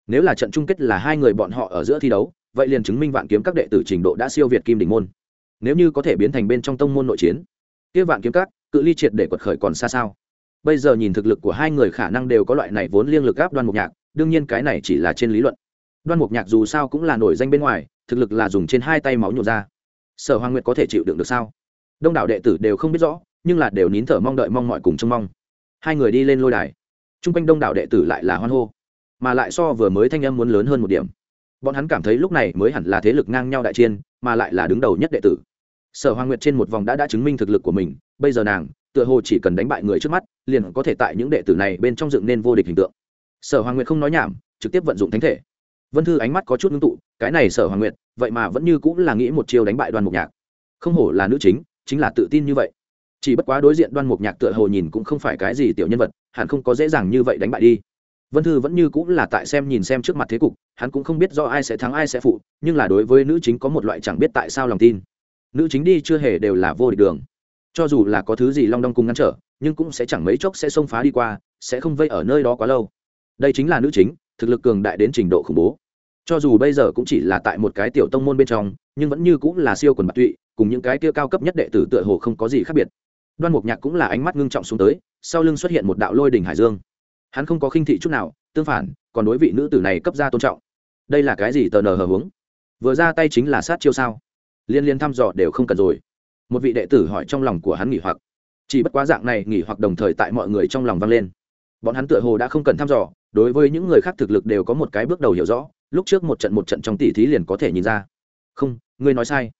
[SPEAKER 1] Nếu là trận chung kết là hai người bọn họ ở giữa thi đấu, vậy liền chứng minh vạn kiếm các đệ tử trình độ đã siêu việt kim đỉnh môn. Nếu như có thể biến thành bên trong tông môn nội chiến, kia vạn kiếm các, cự ly triệt để quật khởi còn xa sao? Bây giờ nhìn thực lực của hai người khả năng đều có loại này vốn liêng lực gáp đoan mục nhạc, đương nhiên cái này chỉ là trên lý luận. Đoan mục nhạc dù sao cũng là nổi danh bên ngoài, thực lực là dùng trên hai tay máu nhổ ra. Sở hoàng nguyệt có thể chịu đựng được sao? Đông đảo đệ tử đều không biết rõ, nhưng là đều nín thở mong đợi mong mọi cùng trông mong. Hai người đi lên lôi đài t r u n g quanh đông đảo đệ tử lại là hoan hô, mà lại so vừa mới thanh âm muốn lớn hơn một điểm. Bọn hắn cảm thấy lúc này mới hẳn là thế lực ngang nhau đại chiên mà lại là đứng đầu nhất đệ tử. Sở hoàng nguyệt trên một vòng đã đã chứng minh thực lực của mình, bây giờ nàng, tựa hồ chỉ cần đánh bại người trước mắt, liền có thể tại những đệ tử này bên trong dựng nên vô địch hình tượng. Sở hoàng nguyệt không nói nhảm, trực tiếp vận dụng thánh thể. Vân thư ánh mắt có chút ngưng tụ, cái này sở hoàng nguyệt, vậy mà vẫn như cũng là nghĩ một chiêu đánh bại đoàn mục nhạc. Không hổ là nữ chính chính là tự tin như vậy chỉ bất quá đối diện đoan mục nhạc tựa hồ nhìn cũng không phải cái gì tiểu nhân vật, hẳn không có dễ dàng như vậy đánh bại đi. Vân thư vẫn như cũng là tại xem nhìn xem trước mặt thế cục, hắn cũng không biết do ai sẽ thắng ai sẽ phụ, nhưng là đối với nữ chính có một loại chẳng biết tại sao lòng tin. Nữ chính đi chưa hề đều là vô địch đường. Cho dù là có thứ gì long đong cùng ngăn trở, nhưng cũng sẽ chẳng mấy chốc sẽ xông phá đi qua, sẽ không vây ở nơi đó quá lâu. Đây chính là nữ chính, thực lực cường đại đến trình độ khủng bố. Cho dù bây giờ cũng chỉ là tại một cái tiểu tông môn bên trong, nhưng vẫn như cũng là siêu quần bạc tụy, cùng những cái kia cao cấp nhất đệ tử tựa hồ không có gì khác biệt đoan mục nhạc cũng là ánh mắt ngưng trọng xuống tới, sau lưng xuất hiện một đạo lôi đỉnh hải dương. Hắn không có khinh thị chút nào, tương phản, còn đối vị nữ tử này cấp ra tôn trọng. Đây là cái gì tờ nờ hờ hướng vừa ra tay chính là sát chiêu sao? Liên liên thăm dò đều không cần rồi. Một vị đệ tử hỏi trong lòng của hắn nghỉ hoặc. Chỉ bất quá dạng này nghỉ hoặc đồng thời tại mọi người trong lòng vang lên. Bọn hắn tựa hồ đã không cần thăm dò, đối với những người khác thực lực đều có một cái bước đầu hiểu rõ, lúc trước một trận một trận trong tỷ thí liền có thể nhìn ra. Không, ngươi nói sai.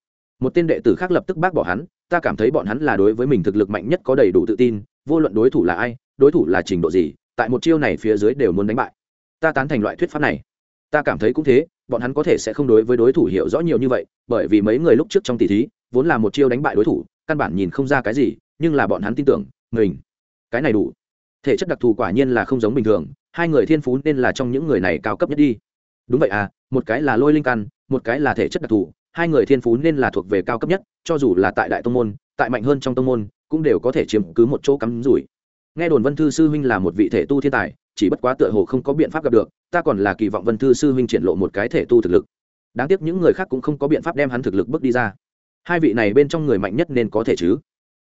[SPEAKER 1] Một tên đệ tử khác lập tức bác bỏ hắn ta cảm thấy bọn hắn là đối với mình thực lực mạnh nhất có đầy đủ tự tin, vô luận đối thủ là ai, đối thủ là trình độ gì, tại một chiêu này phía dưới đều muốn đánh bại. Ta tán thành loại thuyết pháp này. Ta cảm thấy cũng thế, bọn hắn có thể sẽ không đối với đối thủ hiểu rõ nhiều như vậy, bởi vì mấy người lúc trước trong tỷ thí, vốn là một chiêu đánh bại đối thủ, căn bản nhìn không ra cái gì, nhưng là bọn hắn tin tưởng, mình. Cái này đủ. Thể chất đặc thù quả nhiên là không giống bình thường, hai người thiên phú nên là trong những người này cao cấp nhất đi. Đúng vậy à một cái là lôi linh căn, một cái là thể chất đặc thù hai người thiên phú nên là thuộc về cao cấp nhất, cho dù là tại đại tông môn, tại mạnh hơn trong tông môn, cũng đều có thể chiếm cứ một chỗ cắm rủi. Nghe đồn vân thư sư huynh là một vị thể tu thiên tài, chỉ bất quá tựa hồ không có biện pháp gặp được, ta còn là kỳ vọng vân thư sư huynh triển lộ một cái thể tu thực lực. Đáng tiếc những người khác cũng không có biện pháp đem hắn thực lực bước đi ra. Hai vị này bên trong người mạnh nhất nên có thể chứ?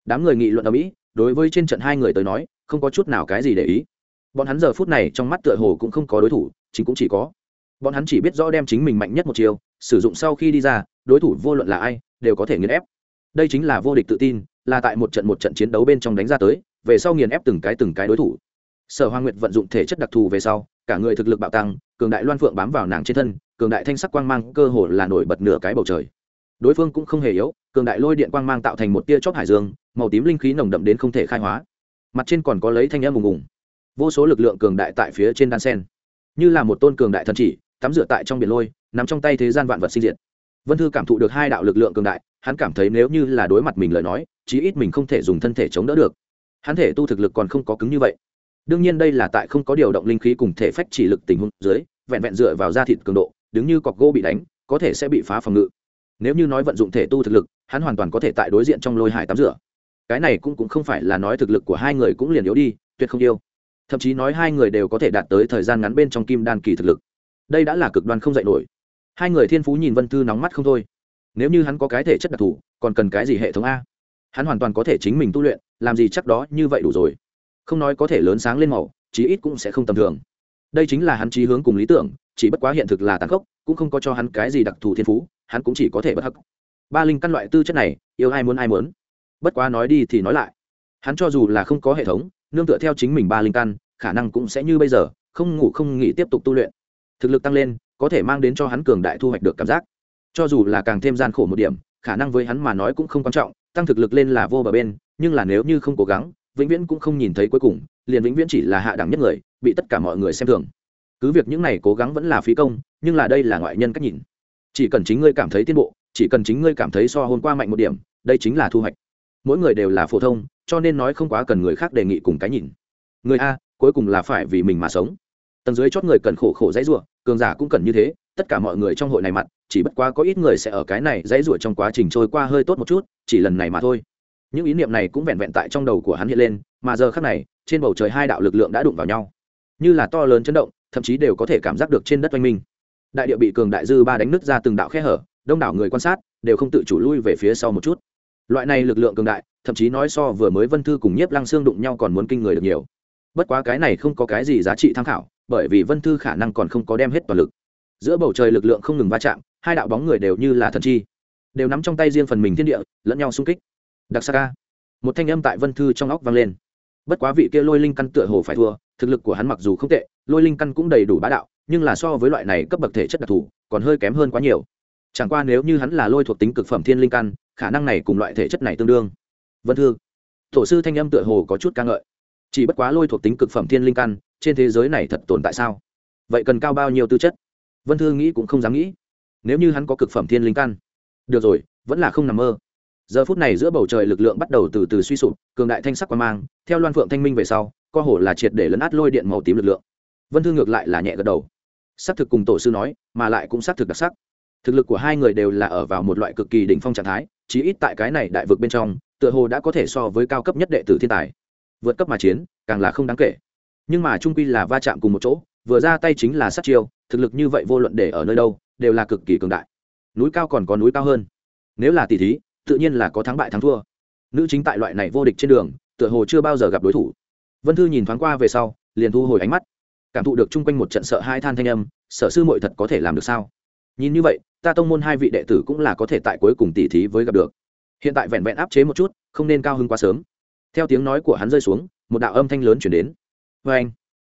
[SPEAKER 1] Đám người nghị luận ở mỹ, đối với trên trận hai người tới nói, không có chút nào cái gì để ý. Bọn hắn giờ phút này trong mắt tựa hồ cũng không có đối thủ, chính cũng chỉ có. Bọn hắn chỉ biết rõ đem chính mình mạnh nhất một chiều, sử dụng sau khi đi ra đối thủ vô luận là ai, đều có thể nghiền ép. Đây chính là vô địch tự tin, là tại một trận một trận chiến đấu bên trong đánh ra tới, về sau nghiền ép từng cái từng cái đối thủ. Sở hoa nguyệt vận dụng thể chất đặc thù về sau, cả người thực lực bạo tăng, cường đại loan phượng bám vào nàng trên thân, cường đại thanh sắc quang mang cơ hồ là nổi bật nửa cái bầu trời. Đối phương cũng không hề yếu, cường đại lôi điện quang mang tạo thành một tia chóp hải dương, màu tím linh khí nồng đậm đến không thể khai hóa. Mặt trên còn có lấy thanh âm ùng ùng. Vô số lực lượng cường đại tại phía trên đan sen. Như là một tôn cường đại thần chỉ, tắm rửa tại trong biển lôi, nằm trong tay thế gian vạn vật sinh diệt vân thư cảm thụ được hai đạo lực lượng cường đại hắn cảm thấy nếu như là đối mặt mình lời nói chí ít mình không thể dùng thân thể chống đỡ được. Hắn thể tu thực lực còn không có cứng như vậy. Đương nhiên đây là tại không có điều động linh khí cùng thể phách chỉ lực tình huống dưới vẹn vẹn dựa vào da thịt cường độ đứng như cọc gỗ bị đánh có thể sẽ bị phá phòng ngự. Nếu như nói vận dụng thể tu thực lực hắn hoàn toàn có thể tại đối diện trong lôi hải tắm rửa. Cái này cũng, cũng không phải là nói thực lực của hai người cũng liền yếu đi tuyệt không yêu. Thậm chí nói hai người đều có thể đạt tới thời gian ngắn bên trong kim đan kỳ thực lực. Đây đã là cực đoan không dạy nổi hai người thiên phú nhìn vân thư nóng mắt không thôi. Nếu như hắn có cái thể chất đặc thù, còn cần cái gì hệ thống a? Hắn hoàn toàn có thể chính mình tu luyện, làm gì chắc đó như vậy đủ rồi. Không nói có thể lớn sáng lên màu, chí ít cũng sẽ không tầm thường. Đây chính là hắn chí hướng cùng lý tưởng, chỉ bất quá hiện thực là tàn khốc, cũng không có cho hắn cái gì đặc thù thiên phú, hắn cũng chỉ có thể bất hắc. Ba linh căn loại tư chất này, yêu ai muốn ai muốn. Bất quá nói đi thì nói lại. Hắn cho dù là không có hệ thống, nương tựa theo chính mình ba linh căn, khả năng cũng sẽ như bây giờ, không ngủ không nghỉ tiếp tục tu luyện. Thực lực tăng lên có thể mang đến cho hắn cường đại thu hoạch được cảm giác. Cho dù là càng thêm gian khổ một điểm, khả năng với hắn mà nói cũng không quan trọng, tăng thực lực lên là vô bờ bên, nhưng là nếu như không cố gắng, vĩnh viễn cũng không nhìn thấy cuối cùng, liền vĩnh viễn chỉ là hạ đẳng nhất người, bị tất cả mọi người xem thường. Cứ việc những này cố gắng vẫn là phí công, nhưng là đây là ngoại nhân cách nhìn. Chỉ cần chính ngươi cảm thấy tiến bộ, chỉ cần chính ngươi cảm thấy so hôm qua mạnh một điểm, đây chính là thu hoạch. Mỗi người đều là phổ thông, cho nên nói không quá cần người khác đề nghị cùng cái nhìn. Người a, cuối cùng là phải vì mình mà sống. Tầng dưới chót người cần khổ khổ dãy rủa cường giả cũng cần như thế, tất cả mọi người trong hội này mặt, chỉ bất quá có ít người sẽ ở cái này dãy rủa trong quá trình trôi qua hơi tốt một chút, chỉ lần này mà thôi. Những ý niệm này cũng vẹn vẹn tại trong đầu của hắn hiện lên, mà giờ khác này, trên bầu trời hai đạo lực lượng đã đụng vào nhau. Như là to lớn chấn động, thậm chí đều có thể cảm giác được trên đất oanh minh. Đại địa bị cường đại dư ba đánh nứt ra từng đạo khe hở, đông đảo người quan sát đều không tự chủ lui về phía sau một chút. Loại này lực lượng cường đại, thậm chí nói so vừa mới vân thư cùng nhiếp lăng xương đụng nhau còn muốn kinh người được nhiều. Bất quá cái này không có cái gì giá trị tham khảo bởi vì vân thư khả năng còn không có đem hết toàn lực. Giữa bầu trời lực lượng không ngừng va chạm, hai đạo bóng người đều như là thần chi, đều nắm trong tay riêng phần mình thiên địa, lẫn nhau xung kích. Đặc sa ca một thanh âm tại vân thư trong óc vang lên. Bất quá vị kia lôi linh căn tựa hồ phải thua, thực lực của hắn mặc dù không tệ, lôi linh căn cũng đầy đủ bá đạo, nhưng là so với loại này cấp bậc thể chất đặc thù, còn hơi kém hơn quá nhiều. Chẳng qua nếu như hắn là lôi thuộc tính cực phẩm thiên linh căn, khả năng này cùng loại thể chất này tương đương. Vân thư. Tổ sư thanh âm tựa hồ có chút ca ngợi. Chỉ bất quá lôi thuộc tính cực phẩm thiên linh căn trên thế giới này thật tồn tại sao? Vậy cần cao bao nhiêu tư chất? Vân thư nghĩ cũng không dám nghĩ. Nếu như hắn có cực phẩm thiên linh căn, được rồi, vẫn là không nằm mơ. Giờ phút này giữa bầu trời lực lượng bắt đầu từ từ suy sụp, cường đại thanh sắc quan mang, theo loan phượng thanh minh về sau, co hồ là triệt để lấn át lôi điện màu tím lực lượng. Vân thư ngược lại là nhẹ gật đầu. Xác thực cùng tổ sư nói, mà lại cũng xác thực đặc sắc. Thực lực của hai người đều là ở vào một loại cực kỳ đỉnh phong trạng thái, chí ít tại cái này đại vực bên trong, tựa hồ đã có thể so với cao cấp nhất đệ tử thiên tài. Vượt cấp mà chiến, càng là không đáng kể nhưng mà trung quy là va chạm cùng một chỗ, vừa ra tay chính là sát chiêu, thực lực như vậy vô luận để ở nơi đâu, đều là cực kỳ cường đại. Núi cao còn có núi cao hơn. Nếu là tỷ thí, tự nhiên là có thắng bại thắng thua. Nữ chính tại loại này vô địch trên đường, tựa hồ chưa bao giờ gặp đối thủ. Vân thư nhìn thoáng qua về sau, liền thu hồi ánh mắt. Cảm thụ được chung quanh một trận sợ hai than thanh âm, sở sư mội thật có thể làm được sao? Nhìn như vậy, ta tông môn hai vị đệ tử cũng là có thể tại cuối cùng tỉ thí với gặp được. Hiện tại vẹn vẹn áp chế một chút, không nên cao hơn quá sớm. Theo tiếng nói của hắn rơi xuống, một đạo âm thanh lớn chuyển đến vê anh,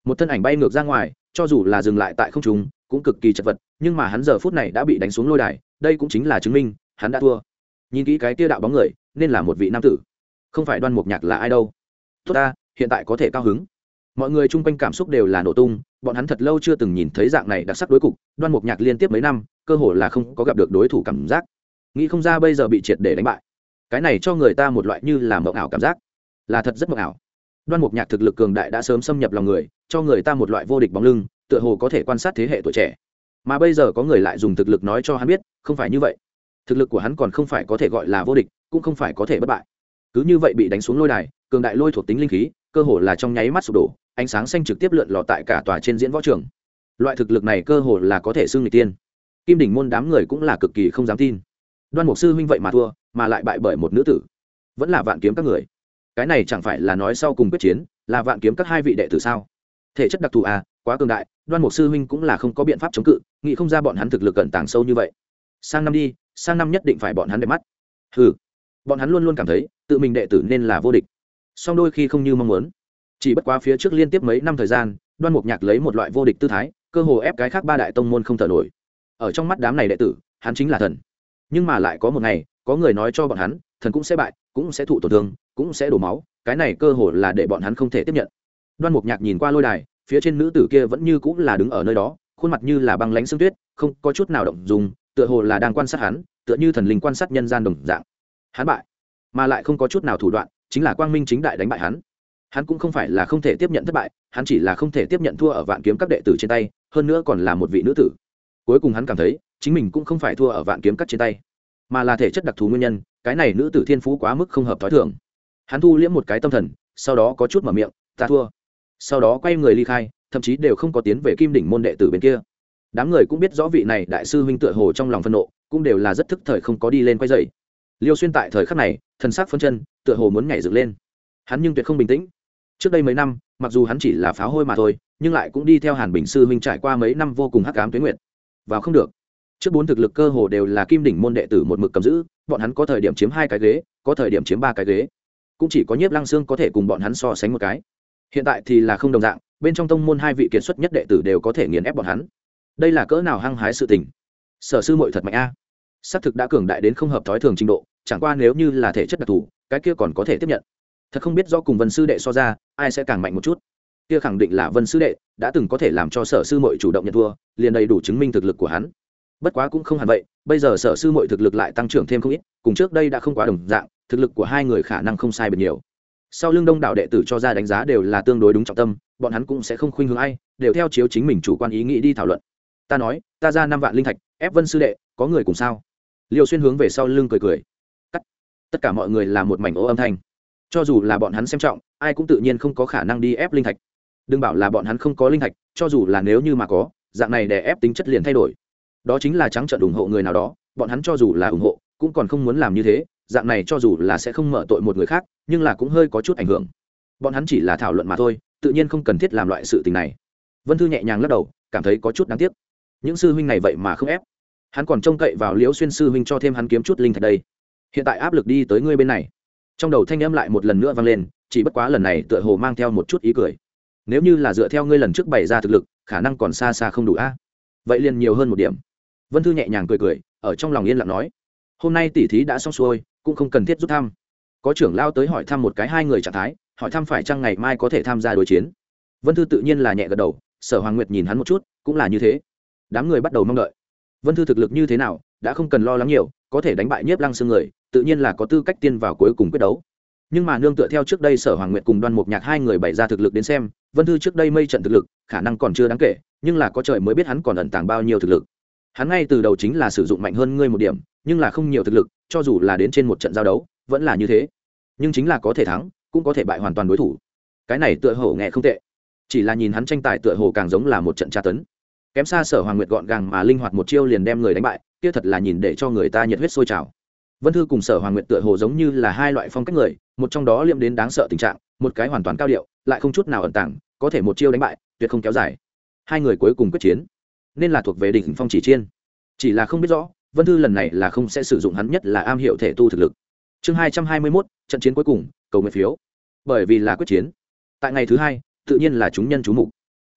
[SPEAKER 1] một thân ảnh bay ngược ra ngoài, cho dù là dừng lại tại không trung, cũng cực kỳ chật vật, nhưng mà hắn giờ phút này đã bị đánh xuống lôi đài, đây cũng chính là chứng minh, hắn đã thua. Nhìn kỹ cái tia đạo bóng người, nên là một vị nam tử. Không phải đoan mục nhạc là ai đâu. Tốt ta, hiện tại có thể cao hứng. Mọi người chung quanh cảm xúc đều là nổ tung, bọn hắn thật lâu chưa từng nhìn thấy dạng này đặc sắc đối cục, đoan mục nhạc liên tiếp mấy năm, cơ hội là không có gặp được đối thủ cảm giác. Nghĩ không ra bây giờ bị triệt để đánh bại. Cái này cho người ta một loại như là mộng ảo cảm giác. Là thật rất mộng ảo đoan mục nhạc thực lực cường đại đã sớm xâm nhập lòng người, cho người ta một loại vô địch bóng lưng, tựa hồ có thể quan sát thế hệ tuổi trẻ. Mà bây giờ có người lại dùng thực lực nói cho hắn biết, không phải như vậy. Thực lực của hắn còn không phải có thể gọi là vô địch, cũng không phải có thể bất bại. Cứ như vậy bị đánh xuống lôi đài, cường đại lôi thuộc tính linh khí, cơ hồ là trong nháy mắt sụp đổ, ánh sáng xanh trực tiếp lượn lò tại cả tòa trên diễn võ trường. Loại thực lực này cơ hồ là có thể xưng người tiên. Kim đỉnh môn đám người cũng là cực kỳ không dám tin. Đoan mục sư huynh vậy mà thua, mà lại bại bởi một nữ tử. Vẫn là vạn kiếm các người cái này chẳng phải là nói sau cùng quyết chiến, là vạn kiếm các hai vị đệ tử sao? Thể chất đặc thù à quá cường đại, đoan mục sư huynh cũng là không có biện pháp chống cự, nghĩ không ra bọn hắn thực lực cận tàng sâu như vậy. Sang năm đi, sang năm nhất định phải bọn hắn đẹp mắt. Ừ bọn hắn luôn luôn cảm thấy, tự mình đệ tử nên là vô địch. Song đôi khi không như mong muốn. Chỉ bất quá phía trước liên tiếp mấy năm thời gian, đoan mục nhạc lấy một loại vô địch tư thái, cơ hồ ép cái khác ba đại tông môn không thở nổi. Ở trong mắt đám này đệ tử, hắn chính là thần. Nhưng mà lại có một ngày, có người nói cho bọn hắn, thần cũng sẽ bại, cũng sẽ thụ tổn thương cũng sẽ đổ máu, cái này cơ hội là để bọn hắn không thể tiếp nhận. Đoan mục nhạc nhìn qua lôi đài, phía trên nữ tử kia vẫn như cũng là đứng ở nơi đó, khuôn mặt như là băng lánh sương tuyết, không có chút nào động dùng tựa hồ là đang quan sát hắn, tựa như thần linh quan sát nhân gian đồng dạng. Hắn bại, mà lại không có chút nào thủ đoạn, chính là quang minh chính đại đánh bại hắn. Hắn cũng không phải là không thể tiếp nhận thất bại, hắn chỉ là không thể tiếp nhận thua ở vạn kiếm các đệ tử trên tay, hơn nữa còn là một vị nữ tử. Cuối cùng hắn cảm thấy, chính mình cũng không phải thua ở vạn kiếm các trên tay, mà là thể chất đặc thù nguyên nhân, cái này nữ tử thiên phú quá mức không hợp t h ó i thường hắn thu liễm một cái tâm thần, sau đó có chút mở miệng, ta thua. Sau đó quay người ly khai, thậm chí đều không có tiến về kim đỉnh môn đệ tử bên kia. Đám người cũng biết rõ vị này đại sư huynh tựa hồ trong lòng phân nộ, cũng đều là rất thức thời không có đi lên quay dậy. Liêu xuyên tại thời khắc này, thần sắc phân chân, tựa hồ muốn nhảy dựng lên. Hắn nhưng tuyệt không bình tĩnh. Trước đây mấy năm, mặc dù hắn chỉ là pháo hôi mà thôi, nhưng lại cũng đi theo hàn bình sư huynh trải qua mấy năm vô cùng hắc ám tuyến nguyện vào không được. Trước bốn thực lực cơ hồ đều là kim đỉnh môn đệ tử một mực cầm giữ, bọn hắn có thời điểm chiếm hai cái ghế, có thời điểm chiếm ba cái ghế cũng chỉ có nhiếp lăng xương có thể cùng bọn hắn so sánh một cái. Hiện tại thì là không đồng dạng, bên trong tông môn hai vị kiệt xuất nhất đệ tử đều có thể nghiền ép bọn hắn. Đây là cỡ nào hăng hái sự tình. Sở sư mội thật mạnh a. À. c thực đã cường đại đến không hợp thói thường trình độ, chẳng qua nếu như là thể chất đặc thù, cái kia còn có thể tiếp nhận. Thật không biết do cùng vân sư đệ so ra, ai sẽ càng mạnh một chút. Kia khẳng định là vân sư đệ, đã từng có thể làm cho sở sư mội chủ động nhận thua, liền đầy đủ chứng minh thực lực của hắn bất quá cũng không hẳn vậy, bây giờ sở sư mội thực lực lại tăng trưởng thêm không ít, cùng trước đây đã không quá đồng dạng, thực lực của hai người khả năng không sai biệt nhiều. Sau lưng đông đảo đệ tử cho ra đánh giá đều là tương đối đúng trọng tâm, bọn hắn cũng sẽ không khuynh hướng ai, đều theo chiếu chính mình chủ quan ý nghĩ đi thảo luận. Ta nói, ta ra năm vạn linh thạch, ép vân sư đệ, có người cùng sao? Liều xuyên hướng về sau lưng cười cười. Cắt. Tất cả mọi người là một mảnh ố âm thanh. Cho dù là bọn hắn xem trọng, ai cũng tự nhiên không có khả năng đi ép linh thạch. Đừng bảo là bọn hắn không có linh thạch, cho dù là nếu như mà có, dạng này để ép tính chất liền thay đổi đó chính là trắng trợn ủng hộ người nào đó, bọn hắn cho dù là ủng hộ, cũng còn không muốn làm như thế, dạng này cho dù là sẽ không mở tội một người khác, nhưng là cũng hơi có chút ảnh hưởng. Bọn hắn chỉ là thảo luận mà thôi, tự nhiên không cần thiết làm loại sự tình này. Vân thư nhẹ nhàng lắc đầu, cảm thấy có chút đáng tiếc. Những sư huynh này vậy mà không ép. Hắn còn trông cậy vào liễu xuyên sư huynh cho thêm hắn kiếm chút linh thạch đây. Hiện tại áp lực đi tới ngươi bên này. Trong đầu thanh âm lại một lần nữa vang lên, chỉ bất quá lần này tựa hồ mang theo một chút ý cười. Nếu như là dựa theo ngươi lần trước bày ra thực lực, khả năng còn xa xa không đủ a. Vậy liền nhiều hơn một điểm vân thư nhẹ nhàng cười cười, ở trong lòng yên lặng nói, hôm nay tỉ thí đã xong xuôi, cũng không cần thiết rút thăm. Có trưởng lao tới hỏi thăm một cái hai người trạng thái, hỏi thăm phải chăng ngày mai có thể tham gia đối chiến. Vân thư tự nhiên là nhẹ gật đầu, sở hoàng nguyệt nhìn hắn một chút, cũng là như thế. Đám người bắt đầu mong đợi. Vân thư thực lực như thế nào, đã không cần lo lắng nhiều, có thể đánh bại nhiếp lăng xương người, tự nhiên là có tư cách tiên vào cuối cùng quyết đấu. Nhưng mà nương tựa theo trước đây sở hoàng nguyệt cùng đoan mục nhạc hai người bày ra thực lực đến xem, vân thư trước đây mây trận thực lực, khả năng còn chưa đáng kể, nhưng là có trời mới biết hắn còn ẩn tàng bao nhiêu thực lực hắn ngay từ đầu chính là sử dụng mạnh hơn ngươi một điểm, nhưng là không nhiều thực lực, cho dù là đến trên một trận giao đấu, vẫn là như thế. Nhưng chính là có thể thắng, cũng có thể bại hoàn toàn đối thủ. Cái này tựa hồ nghe không tệ. Chỉ là nhìn hắn tranh tài tựa hồ càng giống là một trận tra tấn. Kém xa sở hoàng nguyệt gọn gàng mà linh hoạt một chiêu liền đem người đánh bại, kia thật là nhìn để cho người ta nhiệt huyết sôi trào. Vân thư cùng sở hoàng nguyệt tựa hồ giống như là hai loại phong cách người, một trong đó liệm đến đáng sợ tình trạng, một cái hoàn toàn cao điệu, lại không chút nào ẩn tàng, có thể một chiêu đánh bại, tuyệt không kéo dài. Hai người cuối cùng quyết chiến nên là thuộc về đỉnh phong chỉ chiên. Chỉ là không biết rõ, vân thư lần này là không sẽ sử dụng hắn nhất là am hiểu thể tu thực lực. Chương hai trăm hai mươi mốt, trận chiến cuối cùng, cầu nguyện phiếu. Bởi vì là quyết chiến. Tại ngày thứ hai, tự nhiên là chúng nhân chú mục.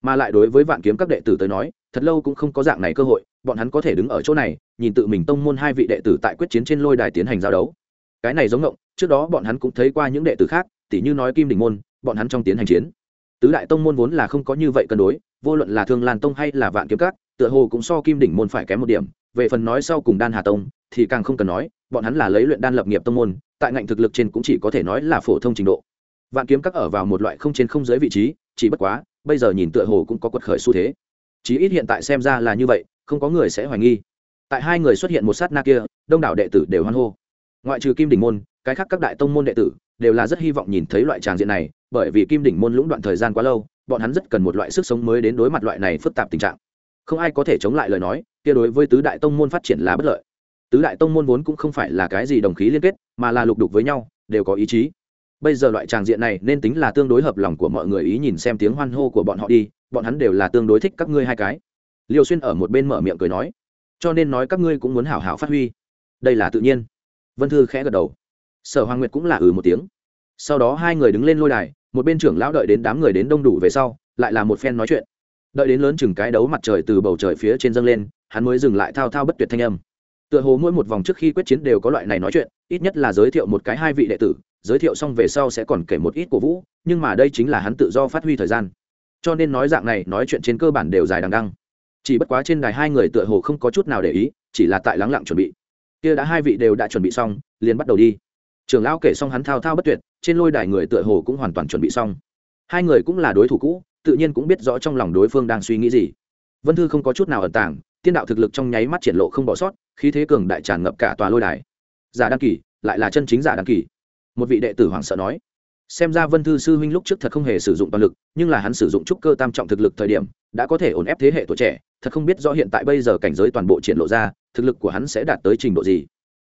[SPEAKER 1] Mà lại đối với vạn kiếm các đệ tử tới nói, thật lâu cũng không có dạng này cơ hội, bọn hắn có thể đứng ở chỗ này, nhìn tự mình tông môn hai vị đệ tử tại quyết chiến trên lôi đài tiến hành giao đấu. Cái này giống ngộng, trước đó bọn hắn cũng thấy qua những đệ tử khác, tỉ như nói kim đình môn, bọn hắn trong tiến hành chiến. Tứ đại tông môn vốn là không có như vậy cân đối, vô luận là thương lan tông hay là vạn kiếm các tựa hồ cũng so kim đỉnh môn phải kém một điểm, về phần nói sau cùng đan hà tông, thì càng không cần nói, bọn hắn là lấy luyện đan lập nghiệp tông môn, tại ngạnh thực lực trên cũng chỉ có thể nói là phổ thông trình độ. Vạn kiếm các ở vào một loại không trên không dưới vị trí, chỉ bất quá, bây giờ nhìn tựa hồ cũng có quật khởi xu thế. Chí ít hiện tại xem ra là như vậy, không có người sẽ hoài nghi. Tại hai người xuất hiện một sát na kia, đông đảo đệ tử đều hoan hô. Ngoại trừ kim đỉnh môn, cái khác các đại tông môn đệ tử đều là rất hy vọng nhìn thấy loại tràng diện này, bởi vì kim đỉnh môn lũng đoạn thời gian quá lâu, bọn hắn rất cần một loại sức sống mới đến đối mặt loại này phức tạp tình trạng không ai có thể chống lại lời nói, kia đối với tứ đại tông môn phát triển là bất lợi. Tứ đại tông môn vốn cũng không phải là cái gì đồng khí liên kết, mà là lục đục với nhau, đều có ý chí. Bây giờ loại tràng diện này nên tính là tương đối hợp lòng của mọi người ý nhìn xem tiếng hoan hô của bọn họ đi, bọn hắn đều là tương đối thích các ngươi hai cái. Liêu xuyên ở một bên mở miệng cười nói, cho nên nói các ngươi cũng muốn hảo hảo phát huy. Đây là tự nhiên. Vân thư khẽ gật đầu. Sở hoàng nguyệt cũng là ừ một tiếng. Sau đó hai người đứng lên lôi đài, một bên trưởng lão đợi đến đám người đến đông đủ về sau, lại là một phen nói chuyện đợi đến lớn chừng cái đấu mặt trời từ bầu trời phía trên dâng lên, hắn mới dừng lại thao thao bất tuyệt thanh âm. Tựa hồ mỗi một vòng trước khi quyết chiến đều có loại này nói chuyện, ít nhất là giới thiệu một cái hai vị đệ tử, giới thiệu xong về sau sẽ còn kể một ít cổ vũ, nhưng mà đây chính là hắn tự do phát huy thời gian. Cho nên nói dạng này, nói chuyện trên cơ bản đều dài đằng đăng chỉ bất quá trên đài hai người tựa hồ không có chút nào để ý, chỉ là tại lắng lặng chuẩn bị. Kia đã hai vị đều đã chuẩn bị xong, liền bắt đầu đi. Trưởng lão kể xong hắn thao thao bất tuyệt, trên lôi đài người tựa hồ cũng hoàn toàn chuẩn bị xong. Hai người cũng là đối thủ cũ tự nhiên cũng biết rõ trong lòng đối phương đang suy nghĩ gì. Vân thư không có chút nào ẩn tàng, tiên đạo thực lực trong nháy mắt triển lộ không bỏ sót, khí thế cường đại tràn ngập cả tòa lôi đài. Giả đăng kỳ, lại là chân chính giả đăng kỳ. Một vị đệ tử hoảng sợ nói, xem ra vân thư sư huynh lúc trước thật không hề sử dụng toàn lực, nhưng là hắn sử dụng trúc cơ tam trọng thực lực thời điểm, đã có thể ổn ép thế hệ tuổi trẻ, thật không biết rõ hiện tại bây giờ cảnh giới toàn bộ triển lộ ra, thực lực của hắn sẽ đạt tới trình độ gì.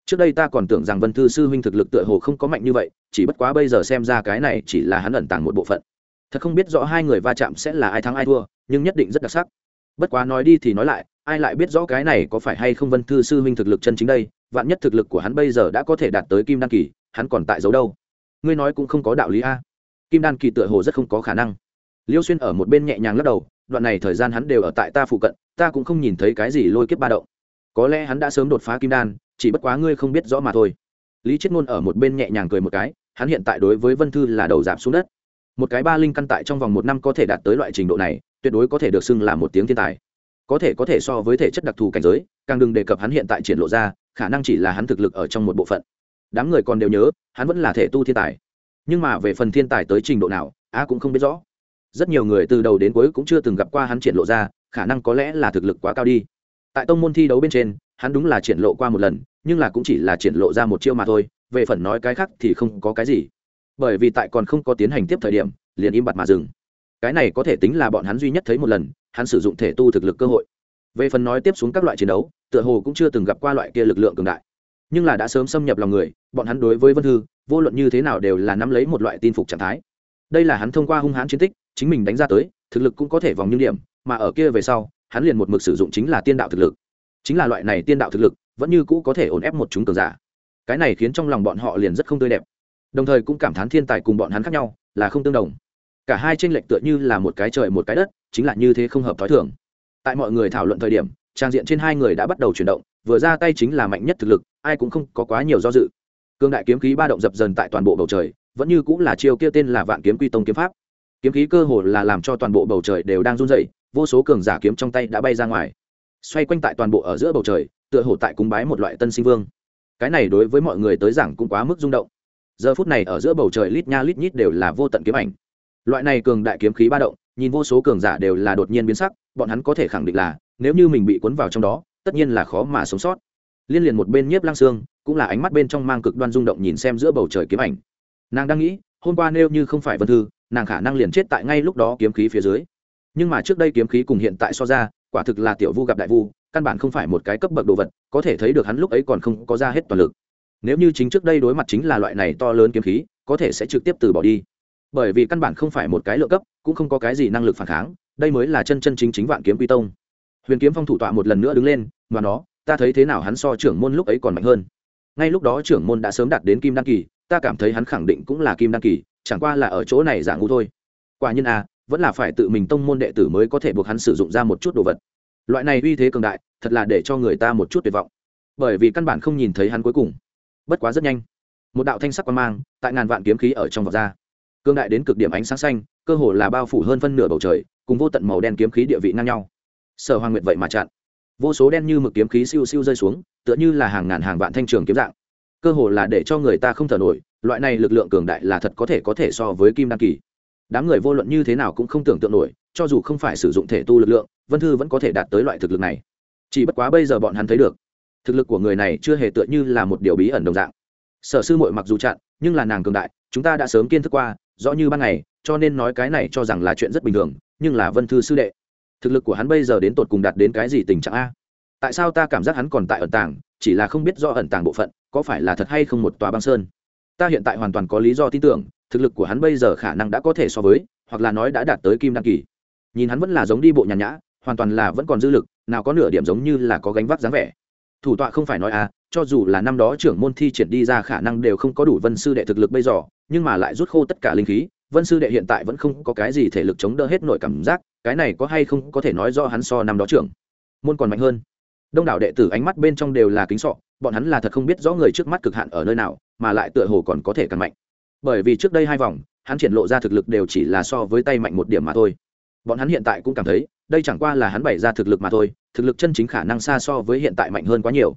[SPEAKER 1] Trước đây ta còn tưởng rằng vân thư sư huynh thực lực tựa hồ không có mạnh như vậy, chỉ bất quá bây giờ xem ra cái này chỉ là hắn ẩn tàng một bộ phận thật không biết rõ hai người va chạm sẽ là ai thắng ai thua, nhưng nhất định rất đặc sắc. Bất quá nói đi thì nói lại, ai lại biết rõ cái này có phải hay không vân thư sư huynh thực lực chân chính đây, vạn nhất thực lực của hắn bây giờ đã có thể đạt tới kim đan kỳ, hắn còn tại giấu đâu? Ngươi nói cũng không có đạo lý a. Kim đan kỳ tựa hồ rất không có khả năng. Liêu xuyên ở một bên nhẹ nhàng lắc đầu, đoạn này thời gian hắn đều ở tại ta phụ cận, ta cũng không nhìn thấy cái gì lôi kiếp ba động. Có lẽ hắn đã sớm đột phá kim đan, chỉ bất quá ngươi không biết rõ mà thôi. Lý chết ngôn ở một bên nhẹ nhàng cười một cái, hắn hiện tại đối với vân thư là đầu giảm xuống đất một cái ba linh căn tại trong vòng một năm có thể đạt tới loại trình độ này, tuyệt đối có thể được xưng là một tiếng thiên tài. Có thể có thể so với thể chất đặc thù cảnh giới, càng đừng đề cập hắn hiện tại triển lộ ra, khả năng chỉ là hắn thực lực ở trong một bộ phận. Đám người còn đều nhớ, hắn vẫn là thể tu thiên tài. Nhưng mà về phần thiên tài tới trình độ nào a cũng không biết rõ. Rất nhiều người từ đầu đến cuối cũng chưa từng gặp qua hắn triển lộ ra, khả năng có lẽ là thực lực quá cao đi. Tại tông môn thi đấu bên trên, hắn đúng là triển lộ qua một lần, nhưng là cũng chỉ là triển lộ ra một chiêu mà thôi, về phần nói cái khác thì không có cái gì bởi vì tại còn không có tiến hành tiếp thời điểm, liền im bặt mà dừng. Cái này có thể tính là bọn hắn duy nhất thấy một lần, hắn sử dụng thể tu thực lực cơ hội. Về phần nói tiếp xuống các loại chiến đấu, tựa hồ cũng chưa từng gặp qua loại kia lực lượng cường đại. Nhưng là đã sớm xâm nhập lòng người, bọn hắn đối với vân thư, vô luận như thế nào đều là nắm lấy một loại tin phục trạng thái. Đây là hắn thông qua hung hãn chiến tích, chính mình đánh ra tới, thực lực cũng có thể vòng như điểm, mà ở kia về sau, hắn liền một mực sử dụng chính là tiên đạo thực lực. Chính là loại này tiên đạo thực lực, vẫn như cũ có thể ổn ép một chúng cường giả. Cái này khiến trong lòng bọn họ liền rất không tươi đẹp đồng thời cũng cảm thán thiên tài cùng bọn hắn khác nhau, là không tương đồng. Cả hai tranh lệch tựa như là một cái trời một cái đất, chính là như thế không hợp t h o i thường. Tại mọi người thảo luận thời điểm, trang diện trên hai người đã bắt đầu chuyển động, vừa ra tay chính là mạnh nhất thực lực, ai cũng không có quá nhiều do dự. Cương đại kiếm khí ba động dập dần tại toàn bộ bầu trời, vẫn như cũng là chiêu kia tên là vạn kiếm quy tông kiếm pháp. Kiếm khí cơ hồ là làm cho toàn bộ bầu trời đều đang run dậy vô số cường giả kiếm trong tay đã bay ra ngoài. Xoay quanh tại toàn bộ ở giữa bầu trời, tựa hồ tại cúng bái một loại tân sinh vương. Cái này đối với mọi người tới giảng cũng quá mức rung động giờ phút này ở giữa bầu trời lít nha lít nhít đều là vô tận kiếm ảnh. Loại này cường đại kiếm khí ba động, nhìn vô số cường giả đều là đột nhiên biến sắc, bọn hắn có thể khẳng định là, nếu như mình bị cuốn vào trong đó, tất nhiên là khó mà sống sót. Liên liền một bên nhiếp lang xương, cũng là ánh mắt bên trong mang cực đoan rung động nhìn xem giữa bầu trời kiếm ảnh. Nàng đang nghĩ, hôm qua nếu như không phải vân thư, nàng khả năng liền chết tại ngay lúc đó kiếm khí phía dưới. Nhưng mà trước đây kiếm khí cùng hiện tại so ra, quả thực là tiểu vu gặp đại vu, căn bản không phải một cái cấp bậc đồ vật, có thể thấy được hắn lúc ấy còn không có ra hết toàn lực nếu như chính trước đây đối mặt chính là loại này to lớn kiếm khí, có thể sẽ trực tiếp từ bỏ đi. Bởi vì căn bản không phải một cái lựa cấp, cũng không có cái gì năng lực phản kháng, đây mới là chân chân chính chính vạn kiếm quy tông. Huyền kiếm phong thủ tọa một lần nữa đứng lên mà nó ta thấy thế nào hắn so trưởng môn lúc ấy còn mạnh hơn. Ngay lúc đó trưởng môn đã sớm đạt đến kim đan kỳ, ta cảm thấy hắn khẳng định cũng là kim đan kỳ, chẳng qua là ở chỗ này giả ngu thôi. Quả nhiên a vẫn là phải tự mình tông môn đệ tử mới có thể buộc hắn sử dụng ra một chút đồ vật. Loại này uy thế cường đại, thật là để cho người ta một chút tuyệt vọng. Bởi vì căn bản không nhìn thấy hắn cuối cùng bất quá rất nhanh. Một đạo thanh sắc quan mang tại ngàn vạn kiếm khí ở trong vọt ra. Cương đại đến cực điểm ánh sáng xanh, cơ hồ là bao phủ hơn phân nửa bầu trời, cùng vô tận màu đen kiếm khí địa vị ngang nhau. Sở hoàng nguyệt vậy mà chặn. Vô số đen như mực kiếm khí siêu siêu rơi xuống, tựa như là hàng ngàn hàng vạn thanh trường kiếm dạng. Cơ hồ là để cho người ta không thở nổi, loại này lực lượng cường đại là thật có thể có thể so với kim đan kỳ. Đám người vô luận như thế nào cũng không tưởng tượng nổi, cho dù không phải sử dụng thể tu lực lượng, vân thư vẫn có thể đạt tới loại thực lực này. Chỉ bất quá bây giờ bọn hắn thấy được thực lực của người này chưa hề tựa như là một điều bí ẩn đồng dạng. Sở sư muội mặc dù chặn, nhưng là nàng cường đại, chúng ta đã sớm kiên thức qua, rõ như ban ngày, cho nên nói cái này cho rằng là chuyện rất bình thường, nhưng là vân thư sư đệ, thực lực của hắn bây giờ đến tột cùng đạt đến cái gì tình trạng a? Tại sao ta cảm giác hắn còn tại ẩn tàng, chỉ là không biết do ẩn tàng bộ phận, có phải là thật hay không một tòa băng sơn? Ta hiện tại hoàn toàn có lý do tin tưởng, thực lực của hắn bây giờ khả năng đã có thể so với, hoặc là nói đã đạt tới kim đăng kỳ. Nhìn hắn vẫn là giống đi bộ nhàn nhã, hoàn toàn là vẫn còn dư lực, nào có nửa điểm giống như là có gánh vác dáng vẻ thủ tọa không phải nói à cho dù là năm đó trưởng môn thi triển đi ra khả năng đều không có đủ vân sư đệ thực lực bây giờ, nhưng mà lại rút khô tất cả linh khí, vân sư đệ hiện tại vẫn không có cái gì thể lực chống đỡ hết nội cảm giác, cái này có hay không có thể nói do hắn so năm đó trưởng môn còn mạnh hơn. Đông đảo đệ tử ánh mắt bên trong đều là kính sọ bọn hắn là thật không biết rõ người trước mắt cực hạn ở nơi nào, mà lại tựa hồ còn có thể càng mạnh. Bởi vì trước đây hai vòng, hắn triển lộ ra thực lực đều chỉ là so với tay mạnh một điểm mà thôi bọn hắn hiện tại cũng cảm thấy, đây chẳng qua là hắn bày ra thực lực mà thôi, thực lực chân chính khả năng xa so với hiện tại mạnh hơn quá nhiều.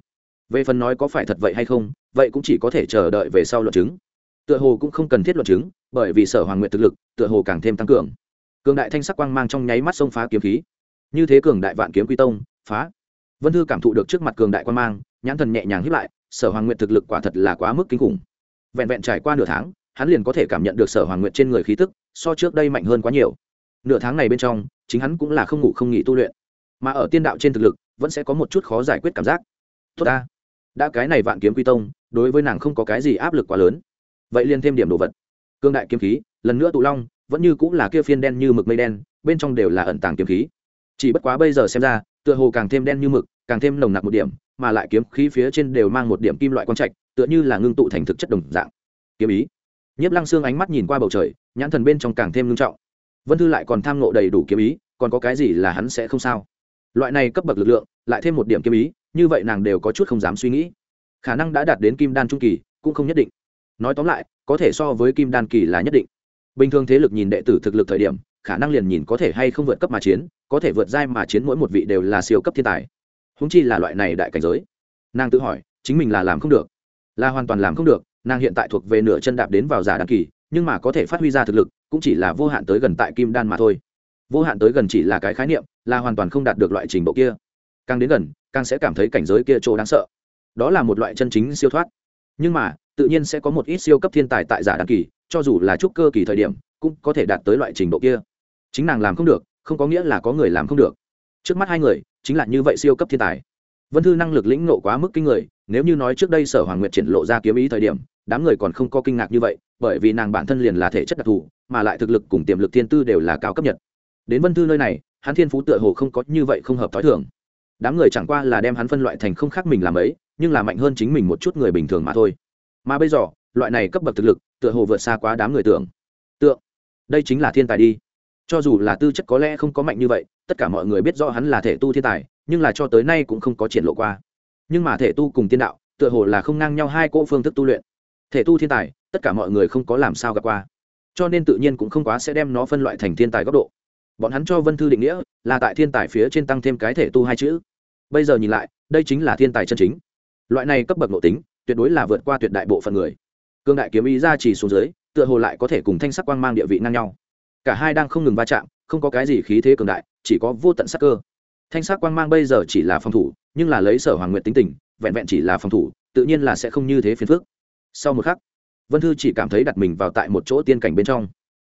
[SPEAKER 1] Về phần nói có phải thật vậy hay không, vậy cũng chỉ có thể chờ đợi về sau luận chứng. Tựa hồ cũng không cần thiết luận chứng, bởi vì sở hoàng nguyện thực lực, tựa hồ càng thêm tăng cường. Cường đại thanh sắc quang mang trong nháy mắt xông phá kiếm khí. Như thế cường đại vạn kiếm quy tông, phá. Vân thư cảm thụ được trước mặt cường đại quang mang, nhãn thần nhẹ nhàng hiếp lại, sở hoàng nguyện thực lực quả thật là quá mức kinh khủng. Vẹn vẹn trải qua nửa tháng, hắn liền có thể cảm nhận được sở hoàng nguyện trên người khí tức, so trước đây mạnh hơn quá nhiều nửa tháng này bên trong, chính hắn cũng là không ngủ không nghỉ tu luyện. Mà ở tiên đạo trên thực lực, vẫn sẽ có một chút khó giải quyết cảm giác. Tốt ta. Đã cái này vạn kiếm quy tông, đối với nàng không có cái gì áp lực quá lớn. Vậy liền thêm điểm đồ vật. Cương đại kiếm khí, lần nữa tụ long, vẫn như cũng là kia phiên đen như mực mây đen, bên trong đều là ẩn tàng kiếm khí. Chỉ bất quá bây giờ xem ra, tựa hồ càng thêm đen như mực, càng thêm nồng nặc một điểm, mà lại kiếm khí phía trên đều mang một điểm kim loại quang trạch, tựa như là ngưng tụ thành thực chất đồng dạng. Kiếm ý. Nhiếp lăng xương ánh mắt nhìn qua bầu trời, nhãn thần bên trong càng thêm ngưng trọng vân thư lại còn tham nộ đầy đủ kiếm ý, còn có cái gì là hắn sẽ không sao? Loại này cấp bậc lực lượng, lại thêm một điểm kiếm ý, như vậy nàng đều có chút không dám suy nghĩ. Khả năng đã đạt đến kim đan trung kỳ, cũng không nhất định. Nói tóm lại, có thể so với kim đan kỳ là nhất định. Bình thường thế lực nhìn đệ tử thực lực thời điểm, khả năng liền nhìn có thể hay không vượt cấp mà chiến, có thể vượt giai mà chiến mỗi một vị đều là siêu cấp thiên tài. Húng chi là loại này đại cảnh giới. Nàng tự hỏi, chính mình là làm không được, là hoàn toàn làm không được, nàng hiện tại thuộc về nửa chân đạp đến vào giả đăng kỳ nhưng mà có thể phát huy ra thực lực, cũng chỉ là vô hạn tới gần tại kim đan mà thôi. Vô hạn tới gần chỉ là cái khái niệm, là hoàn toàn không đạt được loại trình độ kia. Càng đến gần, càng sẽ cảm thấy cảnh giới kia chỗ đáng sợ. Đó là một loại chân chính siêu thoát. Nhưng mà, tự nhiên sẽ có một ít siêu cấp thiên tài tại giả đăng kỳ, cho dù là trúc cơ kỳ thời điểm, cũng có thể đạt tới loại trình độ kia. Chính nàng làm không được, không có nghĩa là có người làm không được. Trước mắt hai người, chính là như vậy siêu cấp thiên tài. Vân thư năng lực lĩnh nộ quá mức kinh người, nếu như nói trước đây sở hoàng nguyệt triển lộ ra kiếm ý thời điểm, đám người còn không có kinh ngạc như vậy bởi vì nàng bản thân liền là thể chất đặc thù, mà lại thực lực cùng tiềm lực thiên tư đều là cao cấp nhật. Đến vân thư nơi này, hắn thiên phú tựa hồ không có như vậy không hợp t h o i thường. Đám người chẳng qua là đem hắn phân loại thành không khác mình làm ấy, nhưng là mạnh hơn chính mình một chút người bình thường mà thôi. Mà bây giờ, loại này cấp bậc thực lực, tựa hồ vượt xa quá đám người tưởng. Tượng, đây chính là thiên tài đi. Cho dù là tư chất có lẽ không có mạnh như vậy, tất cả mọi người biết rõ hắn là thể tu thiên tài, nhưng là cho tới nay cũng không có triển lộ qua. Nhưng mà thể tu cùng tiên đạo, tựa hồ là không ngang nhau hai cỗ phương thức tu luyện thể tu thiên tài, tất cả mọi người không có làm sao gặp qua. Cho nên tự nhiên cũng không quá sẽ đem nó phân loại thành thiên tài góc độ. Bọn hắn cho vân thư định nghĩa là tại thiên tài phía trên tăng thêm cái thể tu hai chữ. Bây giờ nhìn lại, đây chính là thiên tài chân chính. Loại này cấp bậc nội tính, tuyệt đối là vượt qua tuyệt đại bộ phận người. Cương đại kiếm ý ra chỉ xuống dưới, tựa hồ lại có thể cùng thanh sắc quang mang địa vị ngang nhau. Cả hai đang không ngừng va chạm, không có cái gì khí thế cường đại, chỉ có vô tận sắc cơ. Thanh sắc quang mang bây giờ chỉ là phòng thủ, nhưng là lấy sở hoàng nguyện tính tình, vẹn vẹn chỉ là phòng thủ, tự nhiên là sẽ không như thế phiền phức sau một khắc, vân thư chỉ cảm thấy đặt mình vào tại một chỗ tiên cảnh bên trong.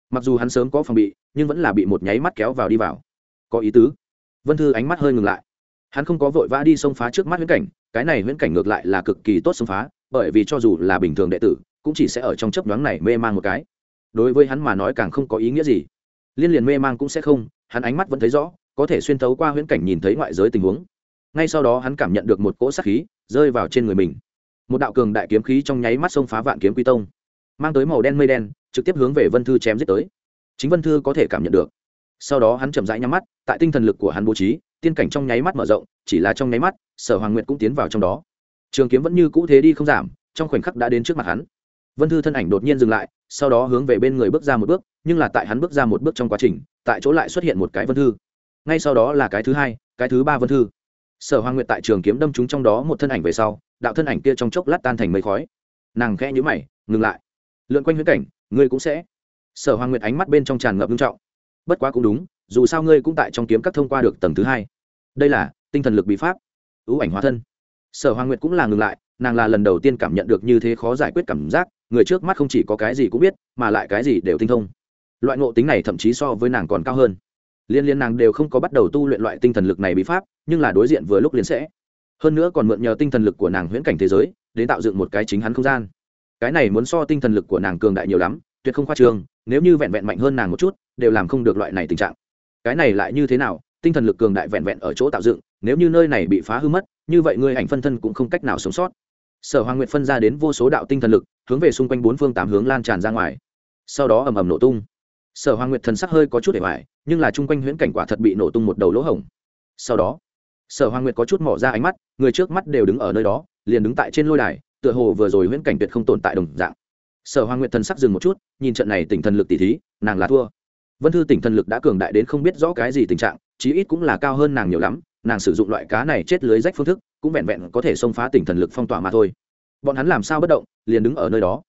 [SPEAKER 1] Mặc dù hắn sớm có phòng bị, nhưng vẫn là bị một nháy mắt kéo vào đi vào. Có ý tứ? Vân thư ánh mắt hơi ngừng lại. Hắn không có vội vã đi xông phá trước mắt huyễn cảnh, cái này huyễn cảnh ngược lại là cực kỳ tốt xông phá, bởi vì cho dù là bình thường đệ tử, cũng chỉ sẽ ở trong chấp nhoáng này mê man một cái. Đối với hắn mà nói càng không có ý nghĩa gì. Liên liền mê mang cũng sẽ không, hắn ánh mắt vẫn thấy rõ, có thể xuyên thấu qua huyễn cảnh nhìn thấy ngoại giới tình huống. Ngay sau đó hắn cảm nhận được một cỗ sát khí rơi vào trên người mình một đạo cường đại kiếm khí trong nháy mắt xông phá vạn kiếm quy tông, mang tới màu đen mây đen, trực tiếp hướng về vân thư chém giết tới. Chính vân thư có thể cảm nhận được. Sau đó hắn chậm rãi nhắm mắt, tại tinh thần lực của hắn bố trí, tiên cảnh trong nháy mắt mở rộng, chỉ là trong nháy mắt, sở hoàng nguyệt cũng tiến vào trong đó. Trường kiếm vẫn như cũ thế đi không giảm, trong khoảnh khắc đã đến trước mặt hắn. Vân thư thân ảnh đột nhiên dừng lại, sau đó hướng về bên người bước ra một bước, nhưng là tại hắn bước ra một bước trong quá trình, tại chỗ lại xuất hiện một cái vân thư. Ngay sau đó là cái thứ hai, cái thứ ba vân thư. Sở hoàng nguyệt tại trường kiếm đâm trúng trong đó một thân ảnh về sau đạo thân ảnh kia trong chốc lát tan thành mây khói. Nàng khẽ nhữ mày, ngừng lại. Lượn quanh huyễn cảnh, ngươi cũng sẽ. Sở hoàng nguyệt ánh mắt bên trong tràn ngập nghiêm trọng. Bất quá cũng đúng, dù sao ngươi cũng tại trong kiếm các thông qua được tầng thứ hai. Đây là tinh thần lực bí pháp, ưu ảnh hóa thân. Sở hoàng nguyệt cũng là ngừng lại, nàng là lần đầu tiên cảm nhận được như thế khó giải quyết cảm giác, người trước mắt không chỉ có cái gì cũng biết, mà lại cái gì đều tinh thông. Loại ngộ tính này thậm chí so với nàng còn cao hơn. Liên liên nàng đều không có bắt đầu tu luyện loại tinh thần lực này bí pháp, nhưng là đối diện vừa lúc liền sẽ hơn nữa còn mượn nhờ tinh thần lực của nàng huyễn cảnh thế giới, đến tạo dựng một cái chính hắn không gian. Cái này muốn so tinh thần lực của nàng cường đại nhiều lắm, tuyệt không khoa trương, nếu như vẹn vẹn mạnh hơn nàng một chút, đều làm không được loại này tình trạng. Cái này lại như thế nào, tinh thần lực cường đại vẹn vẹn ở chỗ tạo dựng, nếu như nơi này bị phá hư mất, như vậy ngươi ảnh phân thân cũng không cách nào sống sót. Sở hoàng nguyệt phân ra đến vô số đạo tinh thần lực, hướng về xung quanh bốn phương tám hướng lan tràn ra ngoài. Sau đó ầm ầm nổ tung. Sở hoàng nguyệt thần sắc hơi có chút để hoài, nhưng là chung quanh huyễn cảnh quả thật bị nổ tung một đầu lỗ hổng. Sau đó sở hoàng nguyệt có chút mỏ ra ánh mắt, người trước mắt đều đứng ở nơi đó, liền đứng tại trên lôi đài, tựa hồ vừa rồi huyễn cảnh tuyệt không tồn tại đồng dạng. Sở hoàng nguyệt thần sắc dừng một chút, nhìn trận này tỉnh thần lực tỷ thí, nàng là thua. Vân thư tỉnh thần lực đã cường đại đến không biết rõ cái gì tình trạng, chí ít cũng là cao hơn nàng nhiều lắm, nàng sử dụng loại cá này chết lưới rách phương thức, cũng vẹn vẹn có thể xông phá tỉnh thần lực phong tỏa mà thôi. Bọn hắn làm sao bất động, liền đứng ở nơi đó.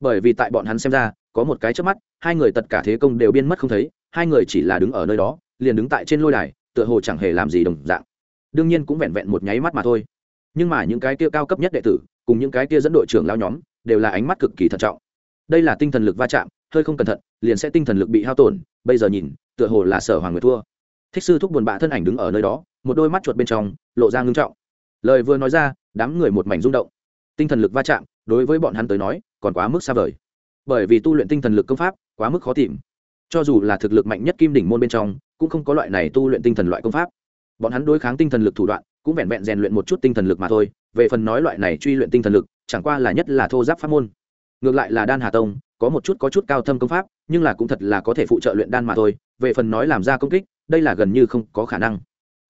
[SPEAKER 1] Bởi vì tại bọn hắn xem ra, có một cái trước mắt, hai người tất cả thế công đều biên mất không thấy, hai người chỉ là đứng ở nơi đó, liền đứng tại trên lôi đài, tựa hồ chẳng hề làm gì đồng dạng đương nhiên cũng vẹn vẹn một nháy mắt mà thôi. Nhưng mà những cái kia cao cấp nhất đệ tử, cùng những cái kia dẫn đội trưởng lao nhóm, đều là ánh mắt cực kỳ thận trọng. Đây là tinh thần lực va chạm, hơi không cẩn thận, liền sẽ tinh thần lực bị hao tổn, bây giờ nhìn, tựa hồ là sở hoàng người thua. Thích sư thúc buồn bã thân ảnh đứng ở nơi đó, một đôi mắt chuột bên trong, lộ ra ngưng trọng. Lời vừa nói ra, đám người một mảnh rung động. Tinh thần lực va chạm, đối với bọn hắn tới nói, còn quá mức xa vời. Bởi vì tu luyện tinh thần lực công pháp, quá mức khó tìm. Cho dù là thực lực mạnh nhất kim đỉnh môn bên trong, cũng không có loại này tu luyện tinh thần loại công pháp bọn hắn đối kháng tinh thần lực thủ đoạn, cũng vẹn vẹn rèn luyện một chút tinh thần lực mà thôi, về phần nói loại này truy luyện tinh thần lực, chẳng qua là nhất là thô giáp pháp môn. Ngược lại là đan hà tông, có một chút có chút cao thâm công pháp, nhưng là cũng thật là có thể phụ trợ luyện đan mà thôi, về phần nói làm ra công kích, đây là gần như không có khả năng.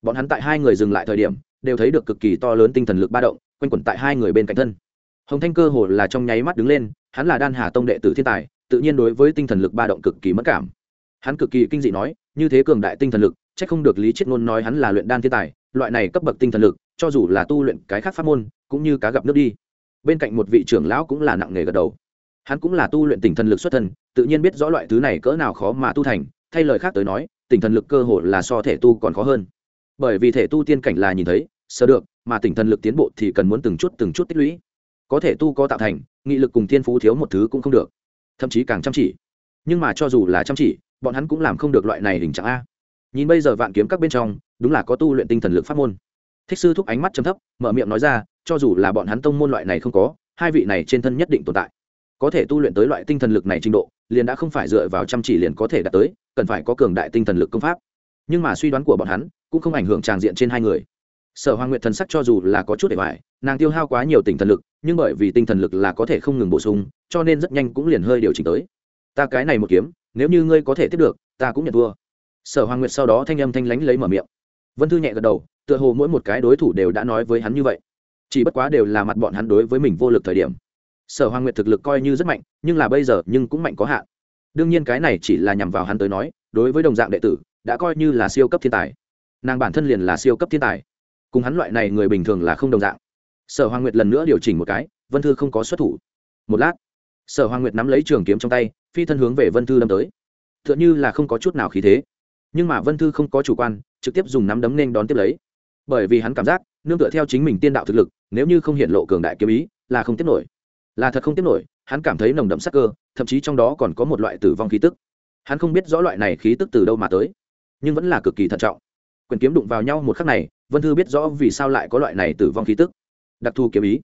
[SPEAKER 1] Bọn hắn tại hai người dừng lại thời điểm, đều thấy được cực kỳ to lớn tinh thần lực ba động, quanh quẩn tại hai người bên cạnh thân. Hồng thanh cơ hồ là trong nháy mắt đứng lên, hắn là đan hà tông đệ tử thiên tài, tự nhiên đối với tinh thần lực ba động cực kỳ mất cảm. Hắn cực kỳ kinh dị nói, như thế cường đại tinh thần lực chắc không được lý chiết ngôn nói hắn là luyện đan thiên tài, loại này cấp bậc tinh thần lực, cho dù là tu luyện cái khác pháp môn, cũng như cá gặp nước đi. Bên cạnh một vị trưởng lão cũng là nặng nghề gật đầu. Hắn cũng là tu luyện tinh thần lực xuất thân, tự nhiên biết rõ loại thứ này cỡ nào khó mà tu thành, thay lời khác tới nói, tinh thần lực cơ hội là so thể tu còn khó hơn. Bởi vì thể tu tiên cảnh là nhìn thấy, sơ được, mà tinh thần lực tiến bộ thì cần muốn từng chút từng chút tích lũy. Có thể tu có tạo thành, nghị lực cùng thiên phú thiếu một thứ cũng không được. Thậm chí càng chăm chỉ. Nhưng mà cho dù là chăm chỉ, bọn hắn cũng làm không được loại này hình trạng a nhìn bây giờ vạn kiếm các bên trong, đúng là có tu luyện tinh thần lực pháp môn. Thích sư thúc ánh mắt chấm thấp, mở miệng nói ra, cho dù là bọn hắn tông môn loại này không có, hai vị này trên thân nhất định tồn tại. Có thể tu luyện tới loại tinh thần lực này trình độ, liền đã không phải dựa vào chăm chỉ liền có thể đạt tới, cần phải có cường đại tinh thần lực công pháp. Nhưng mà suy đoán của bọn hắn, cũng không ảnh hưởng tràng diện trên hai người. Sở hoàng nguyện thần sắc cho dù là có chút để hoài nàng tiêu hao quá nhiều tinh thần lực, nhưng bởi vì tinh thần lực là có thể không ngừng bổ sung, cho nên rất nhanh cũng liền hơi điều chỉnh tới. Ta cái này một kiếm, nếu như ngươi có thể tiếp được, ta cũng nhận thua sở hoàng nguyệt sau đó thanh âm thanh lánh lấy mở miệng. Vân thư nhẹ gật đầu, tựa hồ mỗi một cái đối thủ đều đã nói với hắn như vậy. Chỉ bất quá đều là mặt bọn hắn đối với mình vô lực thời điểm. Sở hoàng nguyệt thực lực coi như rất mạnh, nhưng là bây giờ nhưng cũng mạnh có hạn. Đương nhiên cái này chỉ là nhằm vào hắn tới nói, đối với đồng dạng đệ tử, đã coi như là siêu cấp thiên tài. Nàng bản thân liền là siêu cấp thiên tài. Cùng hắn loại này người bình thường là không đồng dạng. Sở hoàng nguyệt lần nữa điều chỉnh một cái, vân thư không có xuất thủ. Một lát, sở hoàng nguyệt nắm lấy trường kiếm trong tay, phi thân hướng về vân thư đâm tới. T h ư ợ n h ư là không có chút nào khí thế nhưng mà vân thư không có chủ quan trực tiếp dùng nắm đấm nên đón tiếp lấy bởi vì hắn cảm giác nương tựa theo chính mình tiên đạo thực lực nếu như không hiện lộ cường đại kiếm ý là không tiếp nổi là thật không tiếp nổi hắn cảm thấy nồng đậm sắc cơ thậm chí trong đó còn có một loại tử vong khí tức hắn không biết rõ loại này khí tức từ đâu mà tới nhưng vẫn là cực kỳ thận trọng quyền kiếm đụng vào nhau một khắc này vân thư biết rõ vì sao lại có loại này tử vong khí tức đặc thù kiếm ý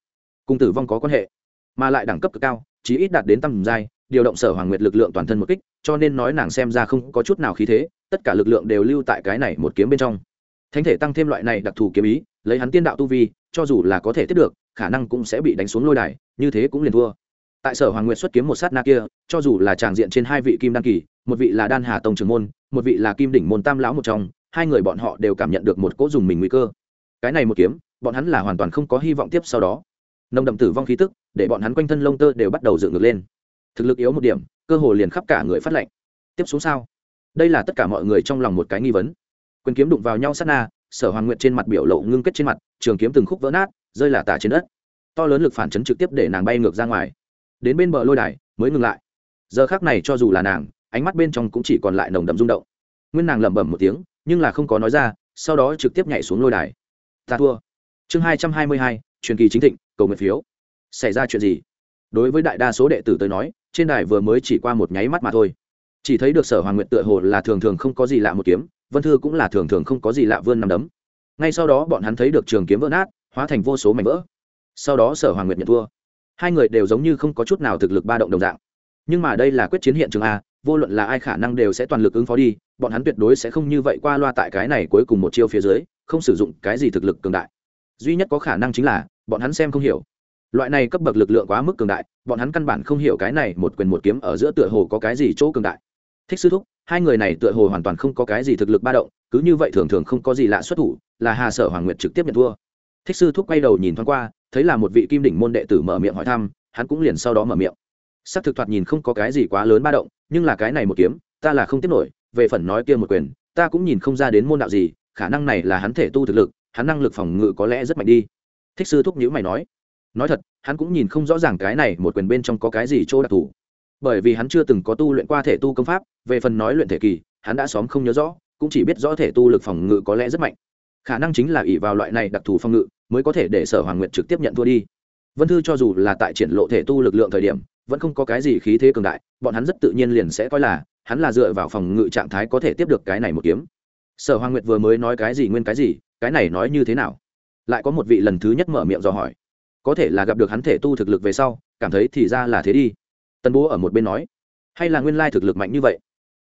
[SPEAKER 1] cùng tử vong có quan hệ mà lại đẳng cấp cực cao chí ít đạt đến tầm giai điều động sở hoàng nguyệt lực lượng toàn thân một kích cho nên nói nàng xem ra không có chút nào khí thế tất cả lực lượng đều lưu tại cái này một kiếm bên trong. Thánh thể tăng thêm loại này đặc thù kiếm ý, lấy hắn tiên đạo tu vi, cho dù là có thể tiếp được, khả năng cũng sẽ bị đánh xuống lôi đài, như thế cũng liền thua. Tại sở hoàng nguyệt xuất kiếm một sát na kia, cho dù là tràng diện trên hai vị kim đan kỳ, một vị là đan hà tông trường môn, một vị là kim đỉnh môn tam lão một trong, hai người bọn họ đều cảm nhận được một cỗ dùng mình nguy cơ. Cái này một kiếm, bọn hắn là hoàn toàn không có hy vọng tiếp sau đó. Nồng đậm tử vong khí tức, để bọn hắn quanh thân lông tơ đều bắt đầu dựng ngược lên. Thực lực yếu một điểm, cơ hồ liền khắp cả người phát lệnh. Tiếp xuống sao? Đây là tất cả mọi người trong lòng một cái nghi vấn. Quyền kiếm đụng vào nhau sát na, sở hoàng nguyện trên mặt biểu lộ ngưng kết trên mặt, trường kiếm từng khúc vỡ nát, rơi là tả trên đất. To lớn lực phản chấn trực tiếp để nàng bay ngược ra ngoài. Đến bên bờ lôi đài, mới ngừng lại. Giờ khác này cho dù là nàng, ánh mắt bên trong cũng chỉ còn lại nồng đậm rung động. Nguyên nàng lẩm bẩm một tiếng, nhưng là không có nói ra, sau đó trực tiếp nhảy xuống lôi đài. Ta thua. Chương hai trăm hai mươi hai, truyền kỳ chính thịnh, cầu nguyện phiếu. Xảy ra chuyện gì? Đối với đại đa số đệ tử tới nói, trên đài vừa mới chỉ qua một nháy mắt mà thôi chỉ thấy được sở hoàng nguyện tựa hồ là thường thường không có gì lạ một kiếm, vân thư cũng là thường thường không có gì lạ vươn nằm đấm. Ngay sau đó bọn hắn thấy được trường kiếm vỡ nát, hóa thành vô số mảnh vỡ. Sau đó sở hoàng nguyện nhận thua. Hai người đều giống như không có chút nào thực lực ba động đồng dạng. Nhưng mà đây là quyết chiến hiện trường a, vô luận là ai khả năng đều sẽ toàn lực ứng phó đi, bọn hắn tuyệt đối sẽ không như vậy qua loa tại cái này cuối cùng một chiêu phía dưới, không sử dụng cái gì thực lực cường đại. Duy nhất có khả năng chính là, bọn hắn xem không hiểu. Loại này cấp bậc lực lượng quá mức cường đại, bọn hắn căn bản không hiểu cái này một quyền một kiếm ở giữa tựa hồ có cái gì chỗ cường đại thích sư thúc, hai người này tựa hồ hoàn toàn không có cái gì thực lực ba động, cứ như vậy thường thường không có gì lạ xuất thủ, là hà sở hoàng nguyệt trực tiếp nhận thua. Thích sư thúc quay đầu nhìn thoáng qua, thấy là một vị kim đỉnh môn đệ tử mở miệng hỏi thăm, hắn cũng liền sau đó mở miệng. Sắc thực thoạt nhìn không có cái gì quá lớn ba động, nhưng là cái này một kiếm, ta là không tiếp nổi, về phần nói kia một quyền, ta cũng nhìn không ra đến môn đạo gì, khả năng này là hắn thể tu thực lực, hắn năng lực phòng ngự có lẽ rất mạnh đi. Thích sư thúc nhữ mày nói. Nói thật, hắn cũng nhìn không rõ ràng cái này một quyền bên trong có cái gì chỗ đặc thù bởi vì hắn chưa từng có tu luyện qua thể tu công pháp, về phần nói luyện thể kỳ, hắn đã xóm không nhớ rõ, cũng chỉ biết rõ thể tu lực phòng ngự có lẽ rất mạnh. Khả năng chính là ỷ vào loại này đặc thù phòng ngự, mới có thể để sở hoàng nguyệt trực tiếp nhận thua đi. Vân thư cho dù là tại triển lộ thể tu lực lượng thời điểm, vẫn không có cái gì khí thế cường đại, bọn hắn rất tự nhiên liền sẽ coi là, hắn là dựa vào phòng ngự trạng thái có thể tiếp được cái này một kiếm. Sở hoàng nguyệt vừa mới nói cái gì nguyên cái gì, cái này nói như thế nào? Lại có một vị lần thứ nhất mở miệng dò hỏi. Có thể là gặp được hắn thể tu thực lực về sau, cảm thấy thì ra là thế đi. Tần bố ở một bên nói, hay là nguyên lai thực lực mạnh như vậy?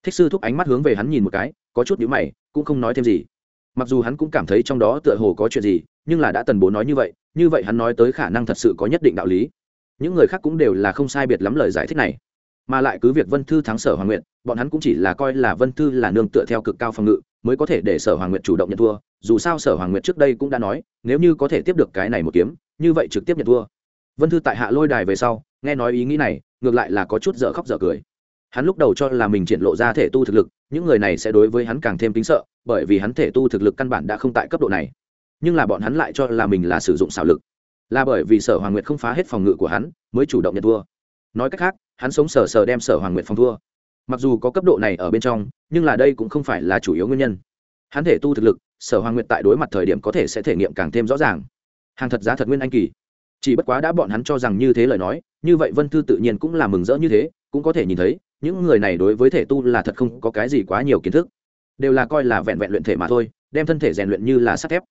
[SPEAKER 1] Thích sư thúc ánh mắt hướng về hắn nhìn một cái, có chút nhữ mày, cũng không nói thêm gì. Mặc dù hắn cũng cảm thấy trong đó tựa hồ có chuyện gì, nhưng là đã tần bố nói như vậy như vậy hắn nói tới khả năng thật sự có nhất định đạo lý. Những người khác cũng đều là không sai biệt lắm lời giải thích này. Mà lại cứ việc vân thư thắng sở hoàng nguyện bọn hắn cũng chỉ là coi là vân thư là nương tựa theo cực cao phòng ngự, mới có thể để sở hoàng nguyện chủ động nhận thua. Dù sao sở hoàng nguyện trước đây cũng đã nói, nếu như có thể tiếp được cái này một kiếm, như vậy trực tiếp nhận thua. Vân thư tại hạ lôi đài về sau, nghe nói ý nghĩ này ngược lại là có chút dở khóc dở cười. Hắn lúc đầu cho là mình triển lộ ra thể tu thực lực, những người này sẽ đối với hắn càng thêm kính sợ, bởi vì hắn thể tu thực lực căn bản đã không tại cấp độ này. Nhưng là bọn hắn lại cho là mình là sử dụng xảo lực. Là bởi vì sở hoàng nguyệt không phá hết phòng ngự của hắn, mới chủ động nhận thua. Nói cách khác, hắn sống sờ sờ đem sở hoàng nguyệt phòng thua. Mặc dù có cấp độ này ở bên trong, nhưng là đây cũng không phải là chủ yếu nguyên nhân. Hắn thể tu thực lực, sở hoàng nguyệt tại đối mặt thời điểm có thể sẽ thể nghiệm càng thêm rõ ràng. Hàng thật giá thật nguyên anh kỳ chỉ bất quá đã bọn hắn cho rằng như thế lời nói, như vậy vân thư tự nhiên cũng là mừng rỡ như thế, cũng có thể nhìn thấy, những người này đối với thể tu là thật không có cái gì quá nhiều kiến thức. Đều là coi là vẹn vẹn luyện thể mà thôi, đem thân thể rèn luyện như là sắt thép.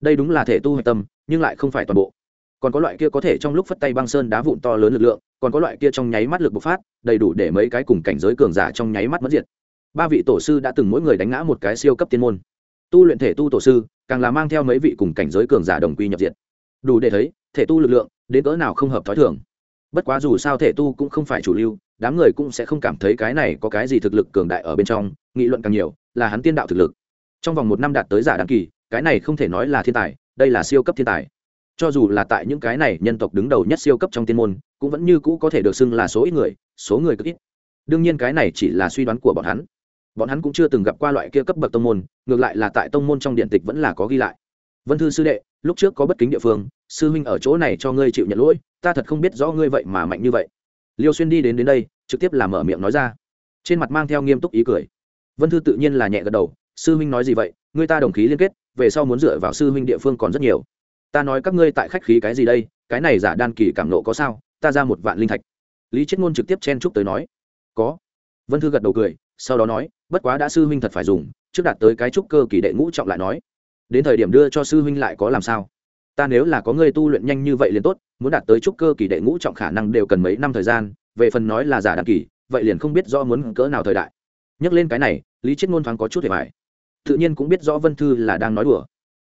[SPEAKER 1] Đây đúng là thể tu hạch tâm, nhưng lại không phải toàn bộ. Còn có loại kia có thể trong lúc phất tay băng sơn đá vụn to lớn lực lượng, còn có loại kia trong nháy mắt lực bộc phát, đầy đủ để mấy cái cùng cảnh giới cường giả trong nháy mắt mất diệt. Ba vị tổ sư đã từng mỗi người đánh ngã một cái siêu cấp tiên môn. Tu luyện thể tu tổ sư, càng là mang theo mấy vị cùng cảnh giới cường giả đồng quy nhập diệt. Đủ để thấy thể tu lực lượng, đến cỡ nào không hợp thói thường. Bất quá dù sao thể tu cũng không phải chủ lưu, đám người cũng sẽ không cảm thấy cái này có cái gì thực lực cường đại ở bên trong, nghị luận càng nhiều, là hắn tiên đạo thực lực. Trong vòng một năm đạt tới giả đăng kỳ, cái này không thể nói là thiên tài, đây là siêu cấp thiên tài. Cho dù là tại những cái này nhân tộc đứng đầu nhất siêu cấp trong tiên môn, cũng vẫn như cũ có thể được xưng là số ít người, số người cực ít. Đương nhiên cái này chỉ là suy đoán của bọn hắn. Bọn hắn cũng chưa từng gặp qua loại kia cấp bậc tông môn, ngược lại là tại tông môn trong điện tịch vẫn là có ghi lại. Vân thư sư đệ, lúc trước có bất kính địa phương sư huynh ở chỗ này cho ngươi chịu nhận lỗi, ta thật không biết rõ ngươi vậy mà mạnh như vậy. Liêu xuyên đi đến đến đây, trực tiếp làm mở miệng nói ra. Trên mặt mang theo nghiêm túc ý cười. Vân thư tự nhiên là nhẹ gật đầu, sư huynh nói gì vậy, ngươi ta đồng khí liên kết, về sau muốn dựa vào sư huynh địa phương còn rất nhiều. Ta nói các ngươi tại khách khí cái gì đây, cái này giả đan kỳ cảm nộ có sao, ta ra một vạn linh thạch. Lý chết ngôn trực tiếp chen chúc tới nói. Có. Vân thư gật đầu cười, sau đó nói, bất quá đã sư huynh thật phải dùng, trước đạt tới cái trúc cơ kỳ đệ ngũ trọng lại nói. Đến thời điểm đưa cho sư huynh lại có làm sao? Ta nếu là có người tu luyện nhanh như vậy liền tốt, muốn đạt tới trúc cơ kỳ đệ ngũ trọng khả năng đều cần mấy năm thời gian, về phần nói là giả đàn kỳ, vậy liền không biết do muốn cỡ nào thời đại. Nhắc lên cái này, lý chết ngôn thoáng có chút hề mại tự nhiên cũng biết rõ vân thư là đang nói đùa.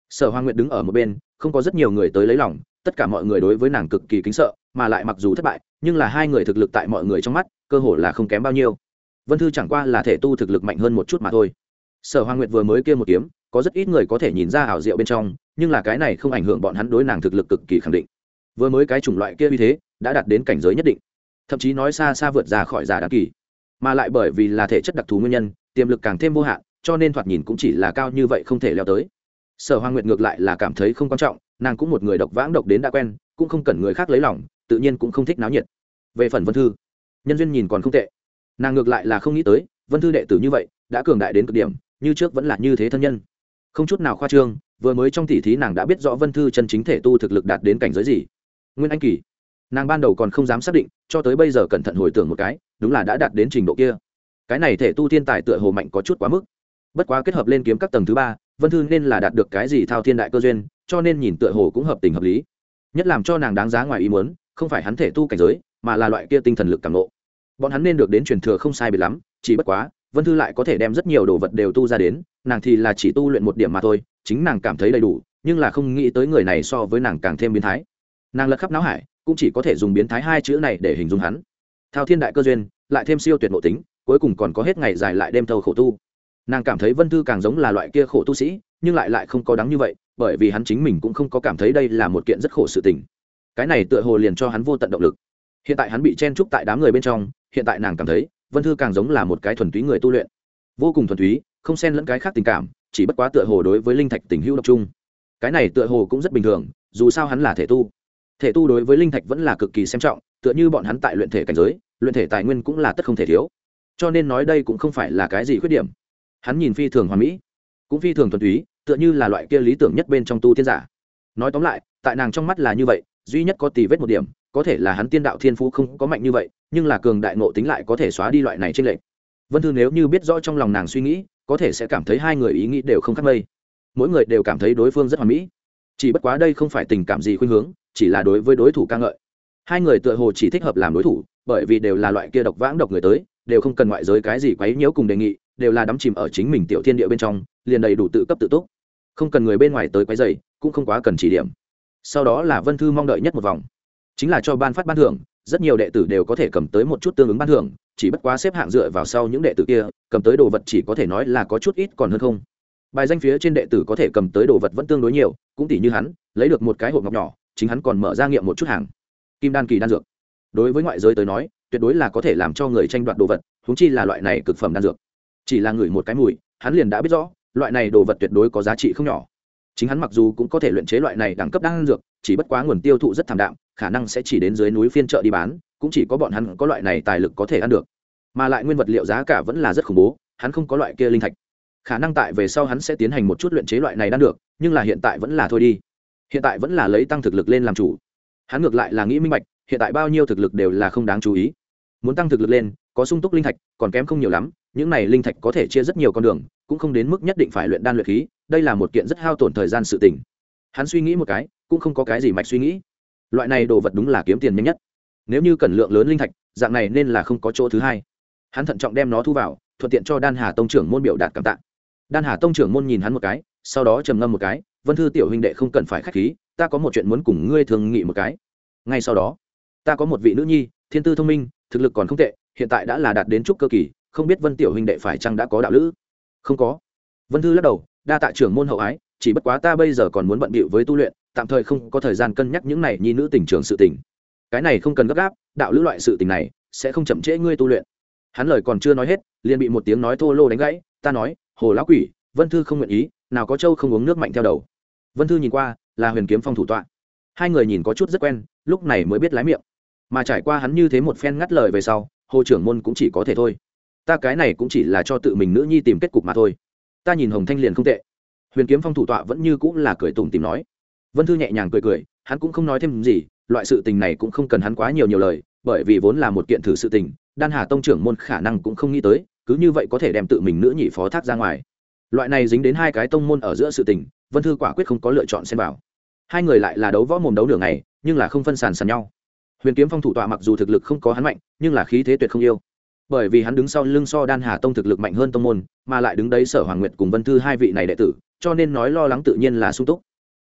[SPEAKER 1] Sở hoa nguyệt đứng ở một bên, không có rất nhiều người tới lấy lòng, tất cả mọi người đối với nàng cực kỳ kính sợ, mà lại mặc dù thất bại, nhưng là hai người thực lực tại mọi người trong mắt, cơ hồ là không kém bao nhiêu. Vân thư chẳng qua là thể tu thực lực mạnh hơn một chút mà thôi. Sở hoa nguyệt vừa mới kia một kiếm có rất ít người có thể nhìn ra ảo diệu bên trong, nhưng là cái này không ảnh hưởng bọn hắn đối nàng thực lực cực kỳ khẳng định. Vừa mới cái chủng loại kia uy thế, đã đạt đến cảnh giới nhất định. Thậm chí nói xa xa vượt ra khỏi giả đăng kỳ. Mà lại bởi vì là thể chất đặc thù nguyên nhân, tiềm lực càng thêm vô hạn, cho nên thoạt nhìn cũng chỉ là cao như vậy không thể leo tới. Sở hoa nguyệt ngược lại là cảm thấy không quan trọng, nàng cũng một người độc vãng độc đến đã quen, cũng không cần người khác lấy lòng, tự nhiên cũng không thích náo nhiệt. Về phần vân thư, nhân duyên nhìn còn không tệ. Nàng ngược lại là không nghĩ tới, vân thư đệ tử như vậy, đã cường đại đến cực điểm, như trước vẫn là như thế thân nhân không chút nào khoa trương, vừa mới trong tỉ thí nàng đã biết rõ vân thư chân chính thể tu thực lực đạt đến cảnh giới gì. Nguyên anh kỳ. Nàng ban đầu còn không dám xác định, cho tới bây giờ cẩn thận hồi tưởng một cái, đúng là đã đạt đến trình độ kia. Cái này thể tu thiên tài tựa hồ mạnh có chút quá mức. Bất quá kết hợp lên kiếm các tầng thứ ba, vân thư nên là đạt được cái gì thao thiên đại cơ duyên, cho nên nhìn tựa hồ cũng hợp tình hợp lý. Nhất làm cho nàng đáng giá ngoài ý muốn, không phải hắn thể tu cảnh giới, mà là loại kia tinh thần lực càng ngộ. Bọn hắn nên được đến truyền thừa không sai biệt lắm, chỉ bất quá vân thư lại có thể đem rất nhiều đồ vật đều tu ra đến, nàng thì là chỉ tu luyện một điểm mà thôi, chính nàng cảm thấy đầy đủ, nhưng là không nghĩ tới người này so với nàng càng thêm biến thái. Nàng lật khắp não hải, cũng chỉ có thể dùng biến thái hai chữ này để hình dung hắn. Thao thiên đại cơ duyên, lại thêm siêu tuyệt nội tính, cuối cùng còn có hết ngày dài lại đêm thâu khổ tu. Nàng cảm thấy vân thư càng giống là loại kia khổ tu sĩ, nhưng lại lại không có đáng như vậy, bởi vì hắn chính mình cũng không có cảm thấy đây là một kiện rất khổ sự tình. Cái này tựa hồ liền cho hắn vô tận động lực. Hiện tại hắn bị chen trúc tại đám người bên trong, hiện tại nàng cảm thấy vân thư càng giống là một cái thuần túy người tu luyện. Vô cùng thuần túy, không xen lẫn cái khác tình cảm, chỉ bất quá tựa hồ đối với linh thạch tình hữu độc trung cái này tựa hồ cũng rất bình thường, dù sao hắn là thể tu. Thể tu đối với linh thạch vẫn là cực kỳ xem trọng, tựa như bọn hắn tại luyện thể cảnh giới, luyện thể tài nguyên cũng là tất không thể thiếu. Cho nên nói đây cũng không phải là cái gì khuyết điểm. Hắn nhìn phi thường hoàn mỹ, cũng phi thường thuần túy, tựa như là loại kia lý tưởng nhất bên trong tu tiên giả. Nói tóm lại, tại nàng trong mắt là như vậy, duy nhất có tì vết một điểm có thể là hắn tiên đạo thiên phú không có mạnh như vậy, nhưng là cường đại ngộ tính lại có thể xóa đi loại này trên lệnh vân thư nếu như biết rõ trong lòng nàng suy nghĩ, có thể sẽ cảm thấy hai người ý nghĩ đều không khác mây. Mỗi người đều cảm thấy đối phương rất hoàn mỹ. Chỉ bất quá đây không phải tình cảm gì khuynh hướng, chỉ là đối với đối thủ ca ngợi. Hai người tựa hồ chỉ thích hợp làm đối thủ, bởi vì đều là loại kia độc vãng độc người tới, đều không cần ngoại giới cái gì quấy nhiễu cùng đề nghị, đều là đắm chìm ở chính mình tiểu thiên địa bên trong, liền đầy đủ tự cấp tự túc. Không cần người bên ngoài tới quấy dày cũng không quá cần chỉ điểm. Sau đó là vân thư mong đợi nhất một vòng chính là cho ban phát ban thưởng, rất nhiều đệ tử đều có thể cầm tới một chút tương ứng ban thưởng, chỉ bất quá xếp hạng dựa vào sau những đệ tử kia, cầm tới đồ vật chỉ có thể nói là có chút ít còn hơn không. Bài danh phía trên đệ tử có thể cầm tới đồ vật vẫn tương đối nhiều, cũng tỷ như hắn, lấy được một cái hộp ngọc nhỏ, chính hắn còn mở ra nghiệm một chút hàng. Kim đan kỳ đan dược. Đối với ngoại giới tới nói, tuyệt đối là có thể làm cho người tranh đoạt đồ vật húng chi là loại này cực phẩm đan dược. Chỉ là ngửi một cái mùi, hắn liền đã biết rõ, loại này đồ vật tuyệt đối có giá trị không nhỏ. Chính hắn mặc dù cũng có thể luyện chế loại này đẳng cấp đan dược, chỉ bất quá nguồn tiêu thụ rất thảm đạm khả năng sẽ chỉ đến dưới núi phiên chợ đi bán, cũng chỉ có bọn hắn có loại này tài lực có thể ăn được. Mà lại nguyên vật liệu giá cả vẫn là rất khủng bố, hắn không có loại kia linh thạch. Khả năng tại về sau hắn sẽ tiến hành một chút luyện chế loại này đan được, nhưng là hiện tại vẫn là thôi đi. Hiện tại vẫn là lấy tăng thực lực lên làm chủ. Hắn ngược lại là nghĩ minh bạch, hiện tại bao nhiêu thực lực đều là không đáng chú ý. Muốn tăng thực lực lên, có sung túc linh thạch, còn kém không nhiều lắm, những này linh thạch có thể chia rất nhiều con đường, cũng không đến mức nhất định phải luyện đan luyện khí, đây là một kiện rất hao tổn thời gian sự tình. Hắn suy nghĩ một cái, cũng không có cái gì mạch suy nghĩ loại này đồ vật đúng là kiếm tiền nhanh nhất. Nếu như cần lượng lớn linh thạch, dạng này nên là không có chỗ thứ hai. Hắn thận trọng đem nó thu vào, thuận tiện cho đan hà tông trưởng môn biểu đạt cảm tạ. Đan hà tông trưởng môn nhìn hắn một cái, sau đó trầm ngâm một cái, vân thư tiểu huynh đệ không cần phải k h á c h khí, ta có một chuyện muốn cùng ngươi thường nghị một cái. Ngay sau đó, ta có một vị nữ nhi, thiên tư thông minh, thực lực còn không tệ, hiện tại đã là đạt đến trúc cơ kỳ, không biết vân tiểu huynh đệ phải chăng đã có đạo lữ? Không có. Vân thư lắc đầu, đa tạ trưởng môn hậu ái, chỉ bất quá ta bây giờ còn muốn bận bịu với tu luyện tạm thời không có thời gian cân nhắc những này nhi nữ tình trường sự tình. Cái này không cần gấp gáp, đạo lữ loại sự tình này sẽ không chậm trễ ngươi tu luyện. Hắn lời còn chưa nói hết, liền bị một tiếng nói thô lô đánh gãy, ta nói, hồ lão quỷ, vân thư không nguyện ý, nào có châu không uống nước mạnh theo đầu. Vân thư nhìn qua, là huyền kiếm phong thủ tọa. Hai người nhìn có chút rất quen, lúc này mới biết lái miệng. Mà trải qua hắn như thế một phen ngắt lời về sau, hồ trưởng môn cũng chỉ có thể thôi. Ta cái này cũng chỉ là cho tự mình nữ nhi tìm kết cục mà thôi. Ta nhìn hồng thanh liền không tệ. Huyền kiếm phong thủ tọa vẫn như cũng là cười tùng tìm nói vân thư nhẹ nhàng cười cười, hắn cũng không nói thêm gì, loại sự tình này cũng không cần hắn quá nhiều nhiều lời, bởi vì vốn là một kiện thử sự tình, đan hà tông trưởng môn khả năng cũng không nghĩ tới, cứ như vậy có thể đem tự mình nữ nhị phó thác ra ngoài. Loại này dính đến hai cái tông môn ở giữa sự tình, vân thư quả quyết không có lựa chọn xem vào. Hai người lại là đấu võ mồm đấu đường này nhưng là không phân sàn sàn nhau. Huyền kiếm phong thủ tọa mặc dù thực lực không có hắn mạnh, nhưng là khí thế tuyệt không yêu. Bởi vì hắn đứng sau lưng so đan hà tông thực lực mạnh hơn tông môn, mà lại đứng đấy sở hoàng nguyệt cùng vân thư hai vị này đệ tử, cho nên nói lo lắng tự nhiên là sung túc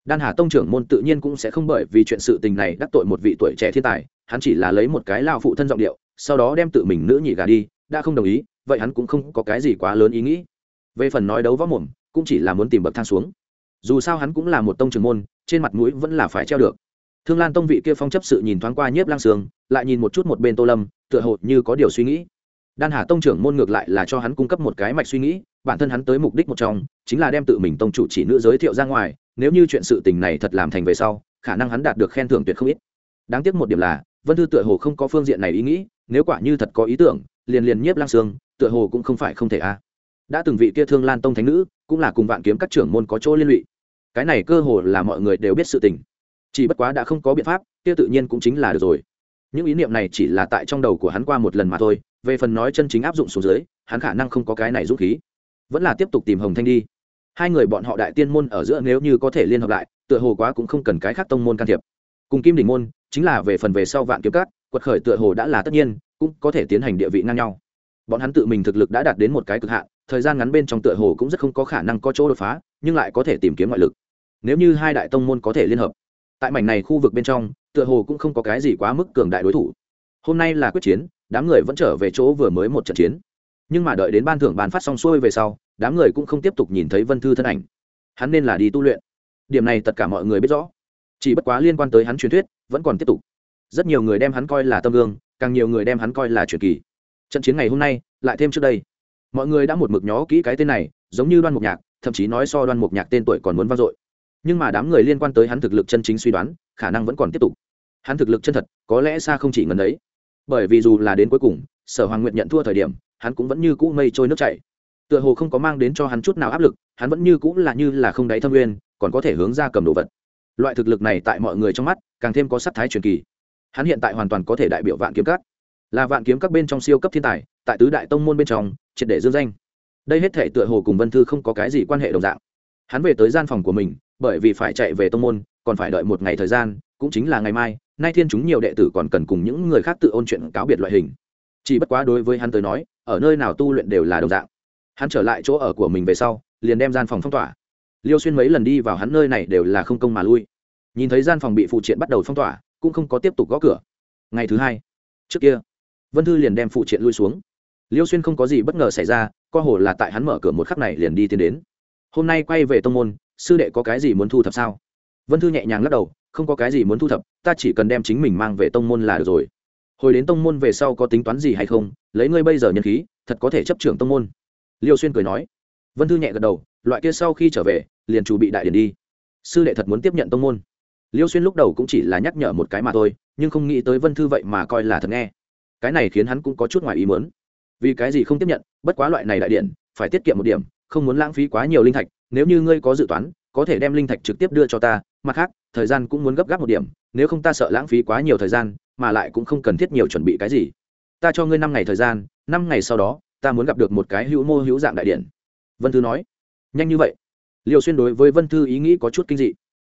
[SPEAKER 1] đan hà tông trưởng môn tự nhiên cũng sẽ không bởi vì chuyện sự tình này đắc tội một vị tuổi trẻ thiên tài, hắn chỉ là lấy một cái lao phụ thân giọng điệu, sau đó đem tự mình nữ nhị gà đi, đã không đồng ý, vậy hắn cũng không có cái gì quá lớn ý nghĩ. Về phần nói đấu võ mồm, cũng chỉ là muốn tìm bậc thang xuống. Dù sao hắn cũng là một tông trưởng môn, trên mặt mũi vẫn là phải treo được. Thương lan tông vị kia phong chấp sự nhìn thoáng qua nhiếp lang sương, lại nhìn một chút một bên tô lâm, tựa hồ như có điều suy nghĩ. Đan hà tông trưởng môn ngược lại là cho hắn cung cấp một cái mạch suy nghĩ, bản thân hắn tới mục đích một trong chính là đem tự mình tông chủ chỉ nữ giới thiệu ra ngoài, nếu như chuyện sự tình này thật làm thành về sau, khả năng hắn đạt được khen thưởng tuyệt không ít. Đáng tiếc một điểm là, vân thư tựa hồ không có phương diện này ý nghĩ, nếu quả như thật có ý tưởng, liền liền nhiếp lang sương tựa hồ cũng không phải không thể a. Đã từng vị kia thương lan tông thánh nữ, cũng là cùng vạn kiếm các trưởng môn có chỗ liên lụy. Cái này cơ hồ là mọi người đều biết sự tình. Chỉ bất quá đã không có biện pháp, kia tự nhiên cũng chính là được rồi. Những ý niệm này chỉ là tại trong đầu của hắn qua một lần mà thôi, về phần nói chân chính áp dụng xuống dưới, hắn khả năng không có cái này dũng khí. Vẫn là tiếp tục tìm hồng thanh đi hai người bọn họ đại tiên môn ở giữa nếu như có thể liên hợp lại, tựa hồ quá cũng không cần cái khác tông môn can thiệp. Cùng kim đỉnh môn, chính là về phần về sau vạn kiếm cát quật khởi tựa hồ đã là tất nhiên, cũng có thể tiến hành địa vị ngang nhau. Bọn hắn tự mình thực lực đã đạt đến một cái cực hạn, thời gian ngắn bên trong tựa hồ cũng rất không có khả năng có chỗ đột phá, nhưng lại có thể tìm kiếm ngoại lực. Nếu như hai đại tông môn có thể liên hợp, tại mảnh này khu vực bên trong, tựa hồ cũng không có cái gì quá mức cường đại đối thủ. Hôm nay là quyết chiến, đám người vẫn trở về chỗ vừa mới một trận chiến. Nhưng mà đợi đến ban thưởng bàn phát xong xuôi về sau đám người cũng không tiếp tục nhìn thấy vân thư thân ảnh. Hắn nên là đi tu luyện. Điểm này tất cả mọi người biết rõ. Chỉ bất quá liên quan tới hắn truyền thuyết, vẫn còn tiếp tục. Rất nhiều người đem hắn coi là tâm gương, càng nhiều người đem hắn coi là truyền kỳ. Trận chiến ngày hôm nay, lại thêm trước đây. Mọi người đã một mực nhó kỹ cái tên này, giống như đoan mục nhạc, thậm chí nói so đoan mục nhạc tên tuổi còn muốn vang dội. Nhưng mà đám người liên quan tới hắn thực lực chân chính suy đoán, khả năng vẫn còn tiếp tục. Hắn thực lực chân thật, có lẽ xa không chỉ ngần ấy. Bởi vì dù là đến cuối cùng, sở hoàng nguyện nhận thua thời điểm, hắn cũng vẫn như cũ mây trôi nước chảy tựa hồ không có mang đến cho hắn chút nào áp lực, hắn vẫn như cũng là như là không đáy thâm nguyên, còn có thể hướng ra cầm đồ vật. Loại thực lực này tại mọi người trong mắt, càng thêm có sắc thái truyền kỳ. Hắn hiện tại hoàn toàn có thể đại biểu vạn kiếm các. Là vạn kiếm các bên trong siêu cấp thiên tài, tại tứ đại tông môn bên trong, triệt để dương danh. Đây hết thể tựa hồ cùng vân thư không có cái gì quan hệ đồng dạng. Hắn về tới gian phòng của mình, bởi vì phải chạy về tông môn, còn phải đợi một ngày thời gian, cũng chính là ngày mai, nay thiên chúng nhiều đệ tử còn cần cùng những người khác tự ôn chuyện cáo biệt loại hình. Chỉ bất quá đối với hắn tới nói, ở nơi nào tu luyện đều là đồng dạng hắn trở lại chỗ ở của mình về sau, liền đem gian phòng phong tỏa. Liêu xuyên mấy lần đi vào hắn nơi này đều là không công mà lui. Nhìn thấy gian phòng bị phụ triện bắt đầu phong tỏa, cũng không có tiếp tục gõ cửa. Ngày thứ hai, trước kia, vân thư liền đem phụ triện lui xuống. Liêu xuyên không có gì bất ngờ xảy ra co hồ là tại hắn mở cửa một khắc này liền đi tiến đến. Hôm nay quay về tông môn, sư đệ có cái gì muốn thu thập sao? Vân thư nhẹ nhàng lắc đầu, không có cái gì muốn thu thập, ta chỉ cần đem chính mình mang về tông môn là được rồi. Hồi đến tông môn về sau có tính toán gì hay không, lấy ngươi bây giờ nhân khí, thật có thể chấp trưởng tông môn liêu xuyên cười nói. Vân thư nhẹ gật đầu, loại kia sau khi trở về, liền chủ bị đại điển đi. Sư đệ thật muốn tiếp nhận tông môn. Liêu xuyên lúc đầu cũng chỉ là nhắc nhở một cái mà thôi, nhưng không nghĩ tới vân thư vậy mà coi là thật nghe. Cái này khiến hắn cũng có chút ngoài ý muốn. Vì cái gì không tiếp nhận, bất quá loại này đại điện phải tiết kiệm một điểm, không muốn lãng phí quá nhiều linh thạch, nếu như ngươi có dự toán, có thể đem linh thạch trực tiếp đưa cho ta, mặt khác, thời gian cũng muốn gấp gáp một điểm, nếu không ta sợ lãng phí quá nhiều thời gian, mà lại cũng không cần thiết nhiều chuẩn bị cái gì. Ta cho ngươi năm ngày thời gian, năm ngày sau đó ta muốn gặp được một cái hữu mô hữu dạng đại điện. Vân thư nói. Nhanh như vậy? Liều xuyên đối với vân thư ý nghĩ có chút kinh dị.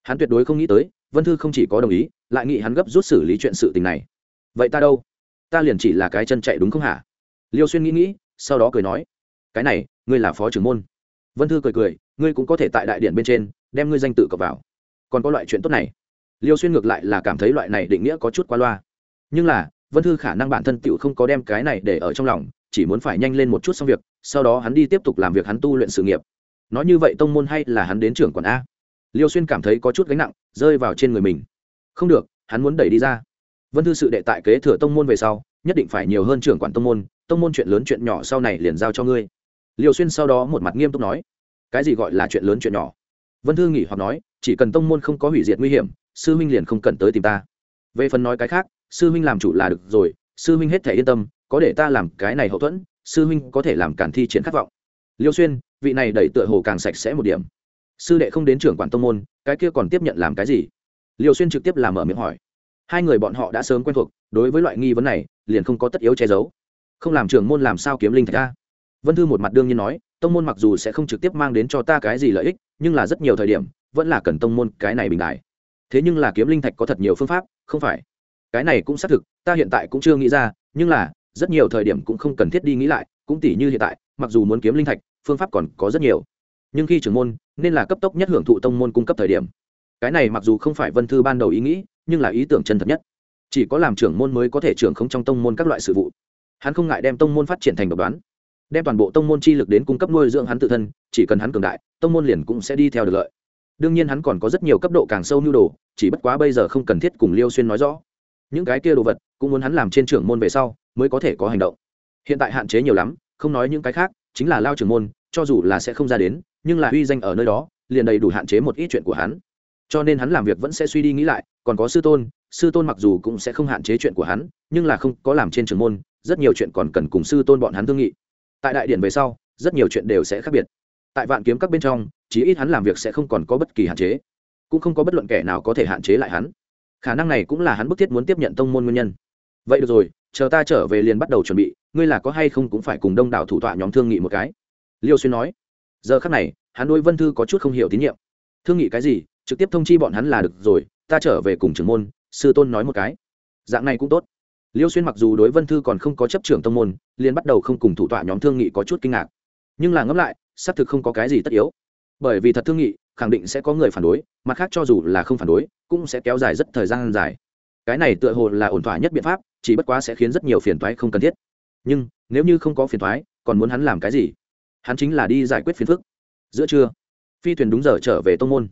[SPEAKER 1] Hắn tuyệt đối không nghĩ tới, vân thư không chỉ có đồng ý, lại nghĩ hắn gấp rút xử lý chuyện sự tình này. Vậy ta đâu? Ta liền chỉ là cái chân chạy đúng không hả? Liêu xuyên nghĩ nghĩ, sau đó cười nói. Cái này, ngươi là phó trưởng môn. Vân thư cười cười, ngươi cũng có thể tại đại điện bên trên, đem ngươi danh tự cập vào. Còn có loại chuyện tốt này. Liêu xuyên ngược lại là cảm thấy loại này định nghĩa có chút qua loa. Nhưng là vân thư khả năng bản thân tựu không có đem cái này để ở trong lòng, chỉ muốn phải nhanh lên một chút xong việc, sau đó hắn đi tiếp tục làm việc hắn tu luyện sự nghiệp. Nói như vậy tông môn hay là hắn đến trưởng quản a? Liêu xuyên cảm thấy có chút gánh nặng, rơi vào trên người mình. Không được, hắn muốn đẩy đi ra. Vân thư sự đệ tại kế thừa tông môn về sau, nhất định phải nhiều hơn trưởng quản tông môn tông môn chuyện lớn chuyện nhỏ sau này liền giao cho ngươi. Liêu xuyên sau đó một mặt nghiêm túc nói. Cái gì gọi là chuyện lớn chuyện nhỏ? Vân thư nghỉ hoặc nói, chỉ cần tông môn không có hủy diệt nguy hiểm, sư huynh liền không cần tới tìm ta. Về phần nói cái khác sư huynh làm chủ là được rồi, sư huynh hết thể yên tâm, có để ta làm cái này hậu thuẫn, sư huynh có thể làm cản thi chiến khát vọng. Liêu xuyên, vị này đẩy tựa hồ càng sạch sẽ một điểm. Sư đệ không đến trưởng quản tông môn, cái kia còn tiếp nhận làm cái gì? Liêu xuyên trực tiếp làm mở miệng hỏi. Hai người bọn họ đã sớm quen thuộc, đối với loại nghi vấn này, liền không có tất yếu che giấu. Không làm trưởng môn làm sao kiếm linh thạch ta vân thư một mặt đương nhiên nói, tông môn mặc dù sẽ không trực tiếp mang đến cho ta cái gì lợi ích, nhưng là rất nhiều thời điểm, vẫn là cần tông môn cái này bình đại. Thế nhưng là kiếm linh thạch có thật nhiều phương pháp, không phải cái này cũng xác thực, ta hiện tại cũng chưa nghĩ ra, nhưng là, rất nhiều thời điểm cũng không cần thiết đi nghĩ lại, cũng tỉ như hiện tại, mặc dù muốn kiếm linh thạch, phương pháp còn có rất nhiều. Nhưng khi trưởng môn, nên là cấp tốc nhất hưởng thụ tông môn cung cấp thời điểm. Cái này mặc dù không phải vân thư ban đầu ý nghĩ, nhưng là ý tưởng chân thật nhất. Chỉ có làm trưởng môn mới có thể trưởng không trong tông môn các loại sự vụ. Hắn không ngại đem tông môn phát triển thành độc đoán. Đem toàn bộ tông môn chi lực đến cung cấp nuôi dưỡng hắn tự thân, chỉ cần hắn cường đại, tông môn liền cũng sẽ đi theo được lợi. Đương nhiên hắn còn có rất nhiều cấp độ càng sâu nhu đồ, chỉ bất quá bây giờ không cần thiết cùng liêu xuyên nói rõ những cái kia đồ vật, cũng muốn hắn làm trên trưởng môn về sau, mới có thể có hành động. Hiện tại hạn chế nhiều lắm, không nói những cái khác, chính là lao trưởng môn, cho dù là sẽ không ra đến, nhưng là uy danh ở nơi đó, liền đầy đủ hạn chế một ít chuyện của hắn. Cho nên hắn làm việc vẫn sẽ suy đi nghĩ lại, còn có sư tôn sư tôn mặc dù cũng sẽ không hạn chế chuyện của hắn, nhưng là không có làm trên trường môn, rất nhiều chuyện còn cần cùng sư tôn bọn hắn thương nghị. Tại đại điện về sau, rất nhiều chuyện đều sẽ khác biệt. Tại vạn kiếm các bên trong, chí ít hắn làm việc sẽ không còn có bất kỳ hạn chế, cũng không có bất luận kẻ nào có thể hạn chế lại hắn khả năng này cũng là hắn bức thiết muốn tiếp nhận tông môn nguyên nhân. Vậy được rồi, chờ ta trở về liền bắt đầu chuẩn bị, ngươi là có hay không cũng phải cùng đông đảo thủ tọa nhóm thương nghị một cái. Liêu xuyên nói. Giờ khắc này, hắn đối vân thư có chút không hiểu tín nhiệm. Thương nghị cái gì, trực tiếp thông chi bọn hắn là được rồi, ta trở về cùng trưởng môn, sư tôn nói một cái. Dạng này cũng tốt. Liêu xuyên mặc dù đối vân thư còn không có chấp trưởng tông môn, liền bắt đầu không cùng thủ tọa nhóm thương nghị có chút kinh ngạc. Nhưng là ngẫm lại, xác thực không có cái gì tất yếu bởi vì thật thương nghị, khẳng định sẽ có người phản đối, mặt khác cho dù là không phản đối, cũng sẽ kéo dài rất thời gian dài. Cái này tựa hồ là ổn thỏa nhất biện pháp, chỉ bất quá sẽ khiến rất nhiều phiền thoái không cần thiết. Nhưng, nếu như không có phiền thoái còn muốn hắn làm cái gì? Hắn chính là đi giải quyết phiền phức. Giữa trưa, phi thuyền đúng giờ trở về tông môn.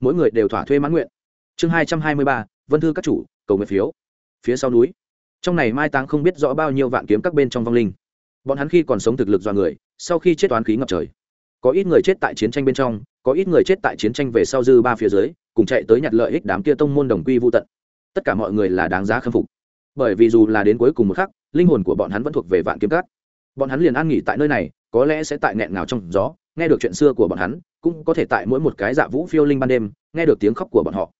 [SPEAKER 1] Mỗi người đều thỏa thuê mãn nguyện. Chương hai trăm hai mươi ba, vân thư các chủ, cầu nguyện phiếu. Phía sau núi, trong này mai táng không biết rõ bao nhiêu vạn kiếm các bên trong vong linh. Bọn hắn khi còn sống thực lực do người, sau khi chết toán khí ngập trời có ít người chết tại chiến tranh bên trong, có ít người chết tại chiến tranh về sau dư ba phía dưới, cùng chạy tới nhặt lợi ích đám kia tông môn đồng quy vô tận. Tất cả mọi người là đáng giá khâm phục. Bởi vì dù là đến cuối cùng một khắc, linh hồn của bọn hắn vẫn thuộc về vạn kiếm cát bọn hắn liền an nghỉ tại nơi này, có lẽ sẽ tại nghẹn ngào trong gió, nghe được chuyện xưa của bọn hắn, cũng có thể tại mỗi một cái dạ vũ phiêu linh ban đêm, nghe được tiếng khóc của bọn họ.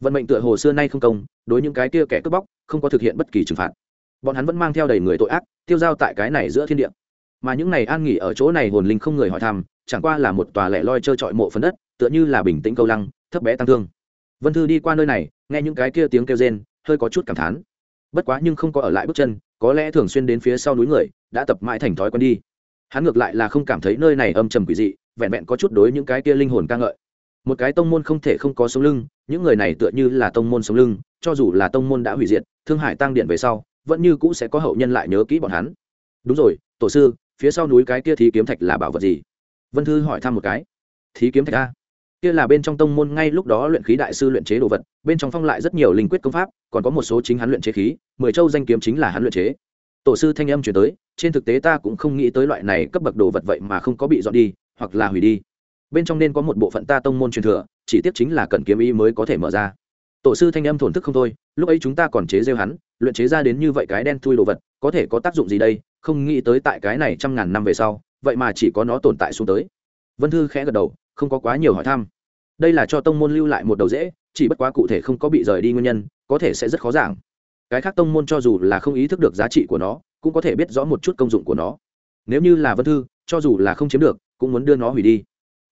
[SPEAKER 1] Vận mệnh tựa hồ xưa nay không công, đối những cái kia kẻ cướp bóc, không có thực hiện bất kỳ trừng phạt. Bọn hắn vẫn mang theo đầy người tội ác, tiêu dao tại cái này giữa thiên địa mà những này an nghỉ ở chỗ này hồn linh không người hỏi thăm, chẳng qua là một tòa lẻ loi trơ trọi mộ phần đất, tựa như là bình tĩnh câu lăng, thấp bé tăng thương. Vân thư đi qua nơi này, nghe những cái kia tiếng kêu rên, hơi có chút cảm thán. Bất quá nhưng không có ở lại bước chân, có lẽ thường xuyên đến phía sau núi người, đã tập mãi thành thói quen đi. Hắn ngược lại là không cảm thấy nơi này âm trầm quỷ dị, vẹn vẹn có chút đối những cái kia linh hồn ca ngợi. Một cái tông môn không thể không có sống lưng, những người này tựa như là tông môn sống lưng, cho dù là tông môn đã hủy diệt, thương hải tăng điện về sau, vẫn như cũ sẽ có hậu nhân lại nhớ kỹ bọn hắn. Đúng rồi, tổ sư phía sau núi cái kia thí kiếm thạch là bảo vật gì? Vân thư hỏi thăm một cái. Thí kiếm thạch a? Kia là bên trong tông môn ngay lúc đó luyện khí đại sư luyện chế đồ vật, bên trong phong lại rất nhiều linh quyết công pháp, còn có một số chính hắn luyện chế khí, mười châu danh kiếm chính là hắn luyện chế. Tổ sư thanh âm chuyển tới, trên thực tế ta cũng không nghĩ tới loại này cấp bậc đồ vật vậy mà không có bị dọn đi, hoặc là hủy đi. Bên trong nên có một bộ phận ta tông môn truyền thừa, chỉ tiếp chính là cần kiếm ý mới có thể mở ra. Tổ sư thanh âm thổn thức không thôi, lúc ấy chúng ta còn chế rêu hắn, luyện chế ra đến như vậy cái đen thui đồ vật, có thể có tác dụng gì đây? Không nghĩ tới tại cái này trăm ngàn năm về sau, vậy mà chỉ có nó tồn tại xuống tới. Vân thư khẽ gật đầu, không có quá nhiều hỏi thăm. Đây là cho tông môn lưu lại một đầu dễ, chỉ bất quá cụ thể không có bị rời đi nguyên nhân, có thể sẽ rất khó giảng. Cái khác tông môn cho dù là không ý thức được giá trị của nó, cũng có thể biết rõ một chút công dụng của nó. Nếu như là vân thư, cho dù là không chiếm được, cũng muốn đưa nó hủy đi.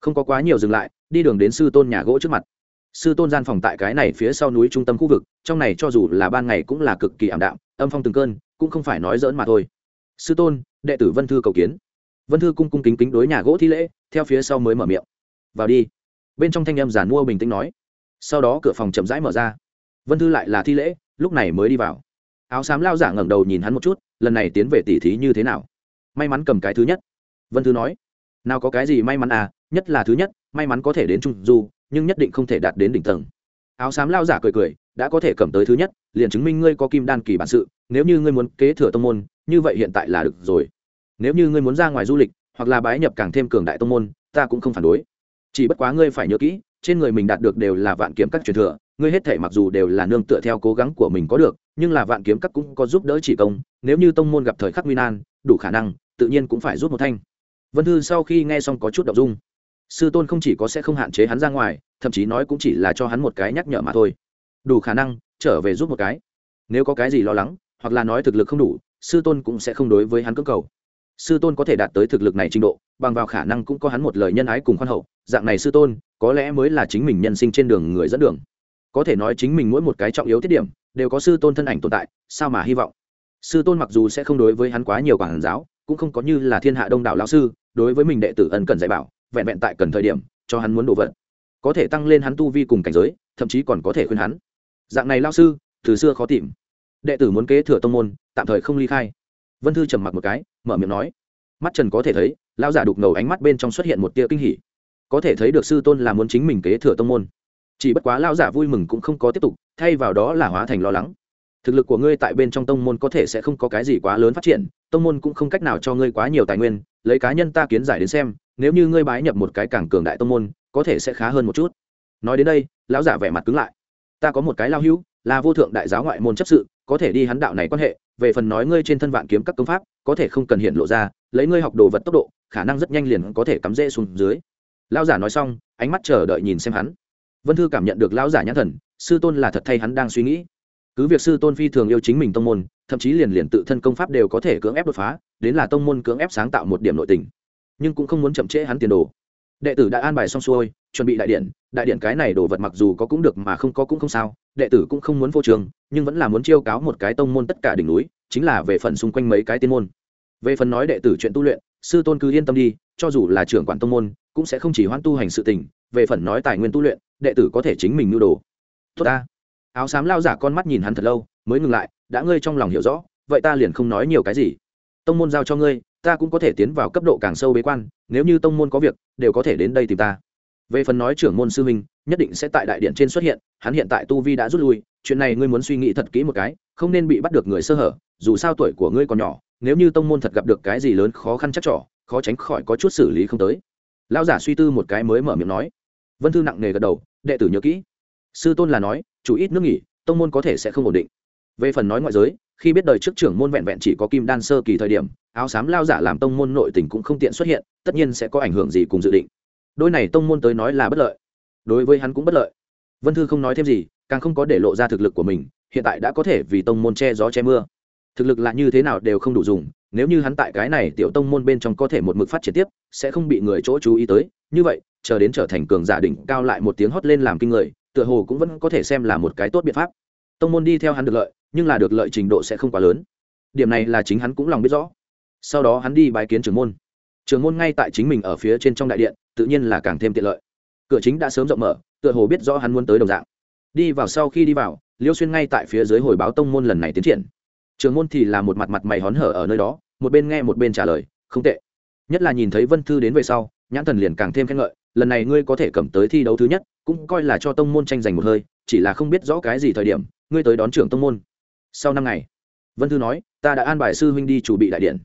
[SPEAKER 1] Không có quá nhiều dừng lại, đi đường đến sư tôn nhà gỗ trước mặt. Sư tôn gian phòng tại cái này phía sau núi trung tâm khu vực, trong này cho dù là ban ngày cũng là cực kỳ ảm đạm, âm phong từng cơn, cũng không phải nói dỡn mà thôi sư tôn, đệ tử vân thư cầu kiến. Vân thư cung cung kính kính đối nhà gỗ thi lễ, theo phía sau mới mở miệng. Vào đi. Bên trong thanh âm giản mua bình tĩnh nói. Sau đó cửa phòng chậm rãi mở ra. Vân thư lại là thi lễ, lúc này mới đi vào. Áo xám lao giả ngẩng đầu nhìn hắn một chút, lần này tiến về tỉ thí như thế nào? May mắn cầm cái thứ nhất. Vân thư nói. Nào có cái gì may mắn à nhất là thứ nhất, may mắn có thể đến trung du, nhưng nhất định không thể đạt đến đỉnh tầng. Áo xám lao giả cười cười, đã có thể cầm tới thứ nhất, liền chứng minh ngươi có kim đan kỳ bản sự, nếu như ngươi muốn kế thừa tông môn như vậy hiện tại là được rồi. Nếu như ngươi muốn ra ngoài du lịch, hoặc là bái nhập càng thêm cường đại tông môn, ta cũng không phản đối. Chỉ bất quá ngươi phải nhớ kỹ, trên người mình đạt được đều là vạn kiếm các truyền thừa, ngươi hết thể mặc dù đều là nương tựa theo cố gắng của mình có được, nhưng là vạn kiếm các cũng có giúp đỡ chỉ công, nếu như tông môn gặp thời khắc nguy nan, đủ khả năng, tự nhiên cũng phải rút một thanh. Vân thư sau khi nghe xong có chút đ ộ n g dung. Sư tôn không chỉ có sẽ không hạn chế hắn ra ngoài, thậm chí nói cũng chỉ là cho hắn một cái nhắc nhở mà thôi. Đủ khả năng, trở về giúp một cái. Nếu có cái gì lo lắng, hoặc là nói thực lực không đủ sư tôn cũng sẽ không đối với hắn cưỡng cầu. Sư tôn có thể đạt tới thực lực này trình độ, bằng vào khả năng cũng có hắn một lời nhân ái cùng khoan hậu, dạng này sư tôn, có lẽ mới là chính mình nhân sinh trên đường người dẫn đường. Có thể nói chính mình mỗi một cái trọng yếu tiết điểm, đều có sư tôn thân ảnh tồn tại, sao mà hy vọng? Sư tôn mặc dù sẽ không đối với hắn quá nhiều quản giáo, cũng không có như là thiên hạ đông đảo lão sư, đối với mình đệ tử ân cần dạy bảo, vẹn vẹn tại cần thời điểm, cho hắn muốn đồ vật. Có thể tăng lên hắn tu vi cùng cảnh giới, thậm chí còn có thể khuyên hắn. Dạng này lao sư, từ xưa khó tìm đệ tử muốn kế thừa tông môn, tạm thời không ly khai. Vân thư trầm mặc một cái, mở miệng nói, mắt trần có thể thấy, lão giả đục ngầu ánh mắt bên trong xuất hiện một tia kinh hỉ. Có thể thấy được sư tôn là muốn chính mình kế thừa tông môn. Chỉ bất quá lão giả vui mừng cũng không có tiếp tục, thay vào đó là hóa thành lo lắng. Thực lực của ngươi tại bên trong tông môn có thể sẽ không có cái gì quá lớn phát triển, tông môn cũng không cách nào cho ngươi quá nhiều tài nguyên, lấy cá nhân ta kiến giải đến xem, nếu như ngươi bái nhập một cái càng cường đại tông môn, có thể sẽ khá hơn một chút. Nói đến đây, lão giả vẻ mặt cứng lại. Ta có một cái lao hữu, là vô thượng đại giáo ngoại môn chấp sự có thể đi hắn đạo này quan hệ, về phần nói ngươi trên thân vạn kiếm các công pháp, có thể không cần hiện lộ ra, lấy ngươi học đồ vật tốc độ, khả năng rất nhanh liền có thể cắm rễ xuống dưới. Lão giả nói xong, ánh mắt chờ đợi nhìn xem hắn. Vân thư cảm nhận được lão giả nhãn thần, sư tôn là thật thay hắn đang suy nghĩ. Cứ việc sư tôn phi thường yêu chính mình tông môn, thậm chí liền liền tự thân công pháp đều có thể cưỡng ép đột phá, đến là tông môn cưỡng ép sáng tạo một điểm nội tình. Nhưng cũng không muốn chậm trễ hắn tiền đồ đệ tử đã an bài xong xuôi, chuẩn bị đại điện. Đại điện cái này đồ vật mặc dù có cũng được mà không có cũng không sao, đệ tử cũng không muốn vô trường nhưng vẫn là muốn chiêu cáo một cái tông môn tất cả đỉnh núi, chính là về phần xung quanh mấy cái tiên môn. Về phần nói đệ tử chuyện tu luyện, sư tôn cứ yên tâm đi, cho dù là trưởng quản tông môn, cũng sẽ không chỉ hoãn tu hành sự tình. Về phần nói tài nguyên tu luyện, đệ tử có thể chính mình nhu đồ. Tốt ta. Áo xám lao giả con mắt nhìn hắn thật lâu, mới ngừng lại, đã ngươi trong lòng hiểu rõ, vậy ta liền không nói nhiều cái gì. Tông môn giao cho ngươi ta cũng có thể tiến vào cấp độ càng sâu bế quan, nếu như tông môn có việc, đều có thể đến đây tìm ta. Về phần nói trưởng môn sư huynh, nhất định sẽ tại đại điện trên xuất hiện, hắn hiện tại tu vi đã rút lui, chuyện này ngươi muốn suy nghĩ thật kỹ một cái, không nên bị bắt được người sơ hở, dù sao tuổi của ngươi còn nhỏ, nếu như tông môn thật gặp được cái gì lớn khó khăn chắc trỏ khó tránh khỏi có chút xử lý không tới. Lão giả suy tư một cái mới mở miệng nói. Vân thư nặng nề gật đầu, đệ tử nhớ kỹ. Sư tôn là nói, chủ ít nước nghỉ, tông môn có thể sẽ không ổn định về phần nói ngoại giới, khi biết đời trước trưởng môn vẹn vẹn chỉ có kim đan sơ kỳ thời điểm, áo xám lao giả làm tông môn nội tình cũng không tiện xuất hiện, tất nhiên sẽ có ảnh hưởng gì cùng dự định. Đôi này tông môn tới nói là bất lợi. Đối với hắn cũng bất lợi. Vân thư không nói thêm gì, càng không có để lộ ra thực lực của mình, hiện tại đã có thể vì tông môn che gió che mưa. Thực lực là như thế nào đều không đủ dùng, nếu như hắn tại cái này tiểu tông môn bên trong có thể một mực phát triển tiếp, sẽ không bị người chỗ chú ý tới. Như vậy, chờ đến trở thành cường giả đỉnh cao lại một tiếng hót lên làm kinh người, tựa hồ cũng vẫn có thể xem là một cái tốt biện pháp. Tông môn đi theo hắn được lợi nhưng là được lợi trình độ sẽ không quá lớn. Điểm này là chính hắn cũng lòng biết rõ. Sau đó hắn đi bài kiến trưởng môn. Trưởng môn ngay tại chính mình ở phía trên trong đại điện, tự nhiên là càng thêm tiện lợi. Cửa chính đã sớm rộng mở, tựa hồ biết rõ hắn muốn tới đồng dạng. Đi vào sau khi đi vào, liêu xuyên ngay tại phía dưới hồi báo tông môn lần này tiến triển. Trường môn thì là một mặt mặt mày hón hở ở nơi đó, một bên nghe một bên trả lời, không tệ. Nhất là nhìn thấy vân thư đến về sau, nhãn thần liền càng thêm khen ngợi, lần này ngươi có thể cầm tới thi đấu thứ nhất, cũng coi là cho tông môn tranh giành một hơi, chỉ là không biết rõ cái gì thời điểm, ngươi tới đón trưởng tông môn sau năm ngày, vân thư nói, ta đã an bài sư huynh đi chủ bị đại điện.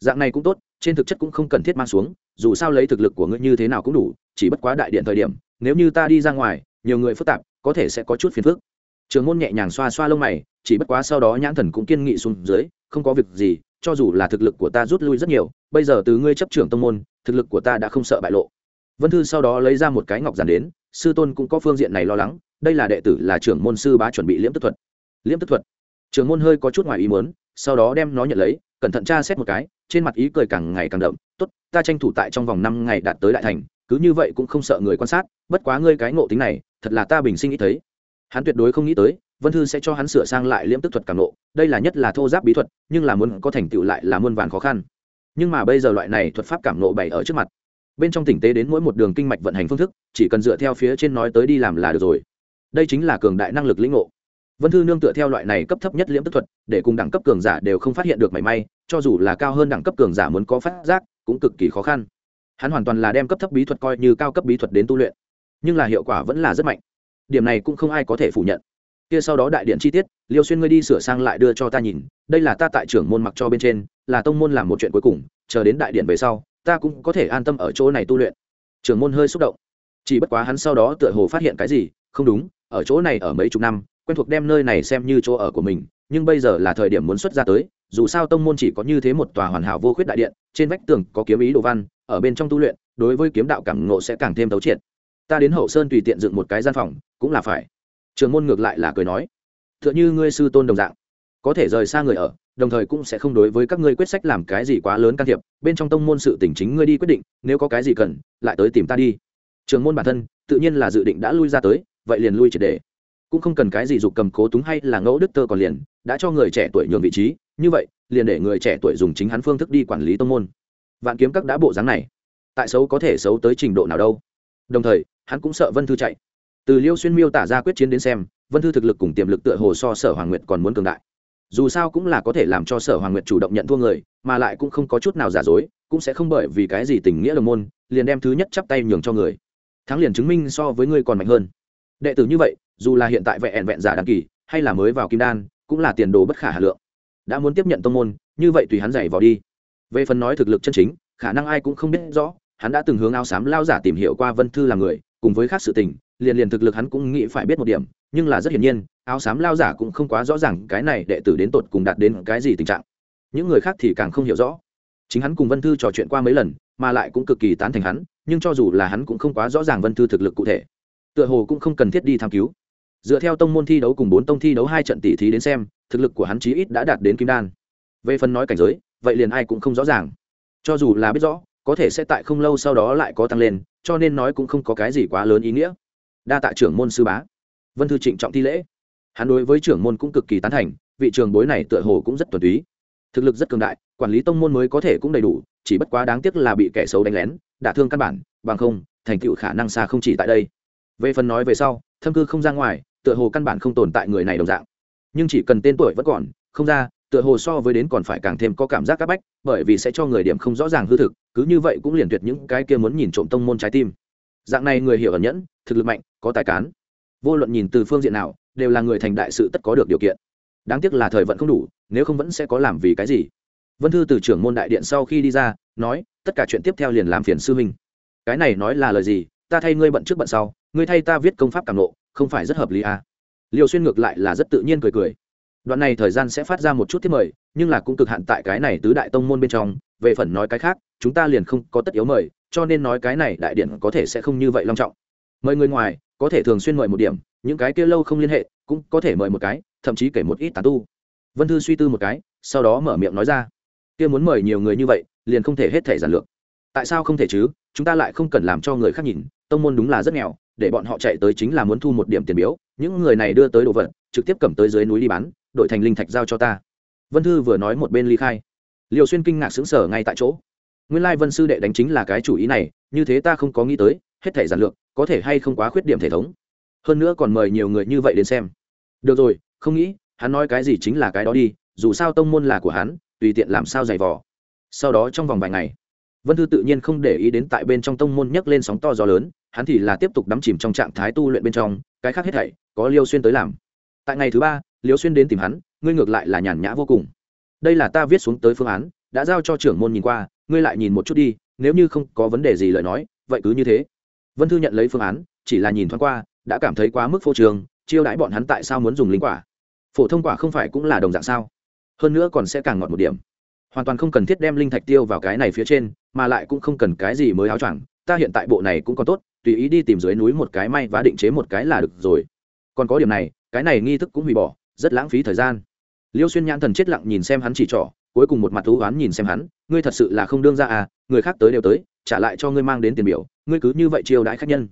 [SPEAKER 1] Dạng này cũng tốt, trên thực chất cũng không cần thiết mang xuống, dù sao lấy thực lực của ngươi như thế nào cũng đủ, chỉ bất quá đại điện thời điểm, nếu như ta đi ra ngoài, nhiều người phức tạp, có thể sẽ có chút phiền phức. Trường môn nhẹ nhàng xoa xoa lông mày, chỉ bất quá sau đó nhãn thần cũng kiên nghị xuống dưới, không có việc gì, cho dù là thực lực của ta rút lui rất nhiều, bây giờ từ ngươi chấp trưởng tông môn, thực lực của ta đã không sợ bại lộ. Vân thư sau đó lấy ra một cái ngọc giản đến, sư tôn cũng có phương diện này lo lắng, đây là đệ tử là trưởng môn sư bá chuẩn bị liễm tức thuật. Liễm tức thuật Trường môn hơi có chút ngoài ý muốn, sau đó đem nó nhận lấy, cẩn thận tra xét một cái, trên mặt ý cười càng ngày càng đậm, tốt, ta tranh thủ tại trong vòng năm ngày đạt tới đại thành, cứ như vậy cũng không sợ người quan sát, bất quá ngươi cái ngộ tính này, thật là ta bình sinh nghĩ thấy. Hắn tuyệt đối không nghĩ tới, vân thư sẽ cho hắn sửa sang lại liễm tức thuật càng nộ đây là nhất là thô giáp bí thuật, nhưng là muốn có thành tựu lại là muôn vàn khó khăn. Nhưng mà bây giờ loại này thuật pháp cảm nộ bày ở trước mặt. Bên trong tỉnh tế đến mỗi một đường kinh mạch vận hành phương thức, chỉ cần dựa theo phía trên nói tới đi làm là được rồi. Đây chính là cường đại năng lực lĩnh ngộ vân thư nương tựa theo loại này cấp thấp nhất liễm tức thuật, để cùng đẳng cấp cường giả đều không phát hiện được mảy may, cho dù là cao hơn đẳng cấp cường giả muốn có phát giác, cũng cực kỳ khó khăn. Hắn hoàn toàn là đem cấp thấp bí thuật coi như cao cấp bí thuật đến tu luyện, nhưng là hiệu quả vẫn là rất mạnh. Điểm này cũng không ai có thể phủ nhận. Kia sau đó đại điện chi tiết, liêu xuyên ngươi đi sửa sang lại đưa cho ta nhìn, đây là ta tại trưởng môn mặc cho bên trên, là tông môn làm một chuyện cuối cùng, chờ đến đại điện về sau, ta cũng có thể an tâm ở chỗ này tu luyện. Trưởng môn hơi xúc động. Chỉ bất quá hắn sau đó tựa hồ phát hiện cái gì, không đúng, ở chỗ này ở mấy chục năm quen thuộc đem nơi này xem như chỗ ở của mình, nhưng bây giờ là thời điểm muốn xuất ra tới, dù sao tông môn chỉ có như thế một tòa hoàn hảo vô khuyết đại điện, trên vách tường có kiếm ý đồ văn, ở bên trong tu luyện, đối với kiếm đạo cảm ngộ sẽ càng thêm thấu triệt. Ta đến hậu sơn tùy tiện dựng một cái gian phòng, cũng là phải. Trường môn ngược lại là cười nói t h ư ợ n h ư ngươi sư tôn đồng dạng, có thể rời xa người ở, đồng thời cũng sẽ không đối với các ngươi quyết sách làm cái gì quá lớn can thiệp, bên trong tông môn sự tỉnh chính ngươi đi quyết định, nếu có cái gì cần, lại tới tìm ta đi. Trường môn bản thân, tự nhiên là dự định đã lui ra tới, vậy liền lui triệt đề cũng không cần cái gì dục cầm cố túng hay là ngẫu đức tơ còn liền, đã cho người trẻ tuổi nhường vị trí, như vậy, liền để người trẻ tuổi dùng chính hắn phương thức đi quản lý tông môn. Vạn kiếm các đã bộ dáng này, tại xấu có thể xấu tới trình độ nào đâu. Đồng thời, hắn cũng sợ vân thư chạy. Từ liêu xuyên miêu tả ra quyết chiến đến xem, vân thư thực lực cùng tiềm lực tựa hồ so sở hoàng nguyệt còn muốn cường đại. Dù sao cũng là có thể làm cho sở hoàng nguyệt chủ động nhận thua người, mà lại cũng không có chút nào giả dối, cũng sẽ không bởi vì cái gì tình nghĩa đồng môn, liền đem thứ nhất chắp tay nhường cho người. Thắng liền chứng minh so với ngươi còn mạnh hơn. Đệ tử như vậy dù là hiện tại vẹn vẹn giả đăng kỳ hay là mới vào kim đan, cũng là tiền đồ bất khả hà lượng. Đã muốn tiếp nhận tông môn, như vậy tùy hắn dạy vào đi. Về phần nói thực lực chân chính, khả năng ai cũng không biết rõ, hắn đã từng hướng áo xám lao giả tìm hiểu qua vân thư là người, cùng với khác sự tình, liền liền thực lực hắn cũng nghĩ phải biết một điểm, nhưng là rất hiển nhiên, áo xám lao giả cũng không quá rõ ràng cái này đệ tử đến tột cùng đạt đến cái gì tình trạng. Những người khác thì càng không hiểu rõ. Chính hắn cùng vân thư trò chuyện qua mấy lần, mà lại cũng cực kỳ tán thành hắn, nhưng cho dù là hắn cũng không quá rõ ràng vân thư thực lực cụ thể. Tựa hồ cũng không cần thiết đi tham cứu dựa theo tông môn thi đấu cùng bốn tông thi đấu hai trận tỷ thí đến xem, thực lực của hắn chí ít đã đạt đến kim đan. Về phần nói cảnh giới, vậy liền ai cũng không rõ ràng. Cho dù là biết rõ, có thể sẽ tại không lâu sau đó lại có tăng lên, cho nên nói cũng không có cái gì quá lớn ý nghĩa. Đa tạ trưởng môn sư bá. Vân thư trịnh trọng thi lễ. Hắn đối với trưởng môn cũng cực kỳ tán thành, vị trường bối này tựa hồ cũng rất tuần túy. Thực lực rất cường đại, quản lý tông môn mới có thể cũng đầy đủ, chỉ bất quá đáng tiếc là bị kẻ xấu đánh lén, đả thương căn bản, bằng không, thành tựu khả năng xa không chỉ tại đây. Về phần nói về sau, thâm cư không ra ngoài tựa hồ căn bản không tồn tại người này đồng dạng. Nhưng chỉ cần tên tuổi vẫn còn, không ra, tựa hồ so với đến còn phải càng thêm có cảm giác c áp bách, bởi vì sẽ cho người điểm không rõ ràng hư thực, cứ như vậy cũng liền tuyệt những cái kia muốn nhìn trộm tông môn trái tim. Dạng này người hiểu ẩn nhẫn, thực lực mạnh, có tài cán. Vô luận nhìn từ phương diện nào, đều là người thành đại sự tất có được điều kiện. Đáng tiếc là thời vận không đủ, nếu không vẫn sẽ có làm vì cái gì. Vân thư từ trưởng môn đại điện sau khi đi ra, nói, tất cả chuyện tiếp theo liền làm phiền sư huynh. Cái này nói là lời gì? Ta thay ngươi bận trước bận sau ngươi thay ta viết công pháp cảm nộ không phải rất hợp lý à. liều xuyên ngược lại là rất tự nhiên cười cười. Đoạn này thời gian sẽ phát ra một chút thiết mời, nhưng là cũng cực hạn tại cái này tứ đại tông môn bên trong, về phần nói cái khác, chúng ta liền không có tất yếu mời, cho nên nói cái này đại điện có thể sẽ không như vậy long trọng. Mời người ngoài, có thể thường xuyên mời một điểm, những cái kia lâu không liên hệ, cũng có thể mời một cái, thậm chí kể một ít tán tu. Vân thư suy tư một cái, sau đó mở miệng nói ra. Kia muốn mời nhiều người như vậy, liền không thể hết thể giản lược. Tại sao không thể chứ? Chúng ta lại không cần làm cho người khác nhìn, tông môn đúng là rất nghèo để bọn họ chạy tới chính là muốn thu một điểm tiền biếu, những người này đưa tới đồ vật, trực tiếp cầm tới dưới núi đi bán, đổi thành linh thạch giao cho ta. Vân thư vừa nói một bên ly khai. Liều xuyên kinh ngạc xứng sở ngay tại chỗ. Nguyên lai vân sư đệ đánh chính là cái chủ ý này, như thế ta không có nghĩ tới, hết thể giản lược, có thể hay không quá khuyết điểm thể thống. Hơn nữa còn mời nhiều người như vậy đến xem. Được rồi, không nghĩ, hắn nói cái gì chính là cái đó đi, dù sao tông môn là của hắn, tùy tiện làm sao giày vò. Sau đó trong vòng vài ngày vân thư tự nhiên không để ý đến tại bên trong tông môn nhấc lên sóng to gió lớn, hắn thì là tiếp tục đắm chìm trong trạng thái tu luyện bên trong, cái khác hết thảy có liêu xuyên tới làm. Tại ngày thứ ba, liêu xuyên đến tìm hắn, ngươi ngược lại là nhàn nhã vô cùng. Đây là ta viết xuống tới phương án, đã giao cho trưởng môn nhìn qua, ngươi lại nhìn một chút đi, nếu như không có vấn đề gì lời nói, vậy cứ như thế. Vân thư nhận lấy phương án, chỉ là nhìn thoáng qua, đã cảm thấy quá mức phô trường chiêu đãi bọn hắn tại sao muốn dùng linh quả? Phổ thông quả không phải cũng là đồng dạng sao? Hơn nữa còn sẽ càng ngọt một điểm hoàn toàn không cần thiết đem linh thạch tiêu vào cái này phía trên, mà lại cũng không cần cái gì mới áo choàng, ta hiện tại bộ này cũng còn tốt, tùy ý đi tìm dưới núi một cái may và định chế một cái là được rồi. Còn có điểm này, cái này nghi thức cũng hủy bỏ, rất lãng phí thời gian. Liêu xuyên nhãn thần chết lặng nhìn xem hắn chỉ trỏ, cuối cùng một mặt thú oán nhìn xem hắn, ngươi thật sự là không đương ra à người khác tới đều tới, trả lại cho ngươi mang đến tiền biểu, ngươi cứ như vậy chiêu đãi khách nhân.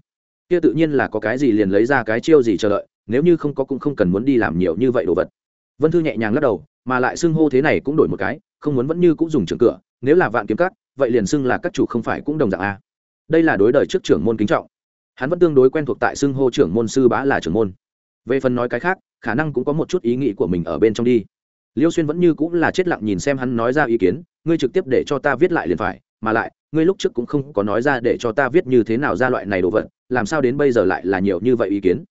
[SPEAKER 1] Kia tự nhiên là có cái gì liền lấy ra cái chiêu gì chờ đợi, nếu như không có cũng không cần muốn đi làm nhiều như vậy đồ vật. Vân thư nhẹ nhàng lắc đầu, mà lại xưng hô thế này cũng đổi một cái không muốn vẫn như cũng dùng trường cửa, nếu là vạn kiếm cắt vậy liền xưng là các chủ không phải cũng đồng dạng a. Đây là đối đời trước trưởng môn kính trọng. Hắn vẫn tương đối quen thuộc tại xưng hô trưởng môn sư bá là trưởng môn. Về phần nói cái khác, khả năng cũng có một chút ý nghĩ của mình ở bên trong đi. Liêu xuyên vẫn như cũng là chết lặng nhìn xem hắn nói ra ý kiến, ngươi trực tiếp để cho ta viết lại liền phải, mà lại, ngươi lúc trước cũng không có nói ra để cho ta viết như thế nào ra loại này đồ vật, làm sao đến bây giờ lại là nhiều như vậy ý kiến?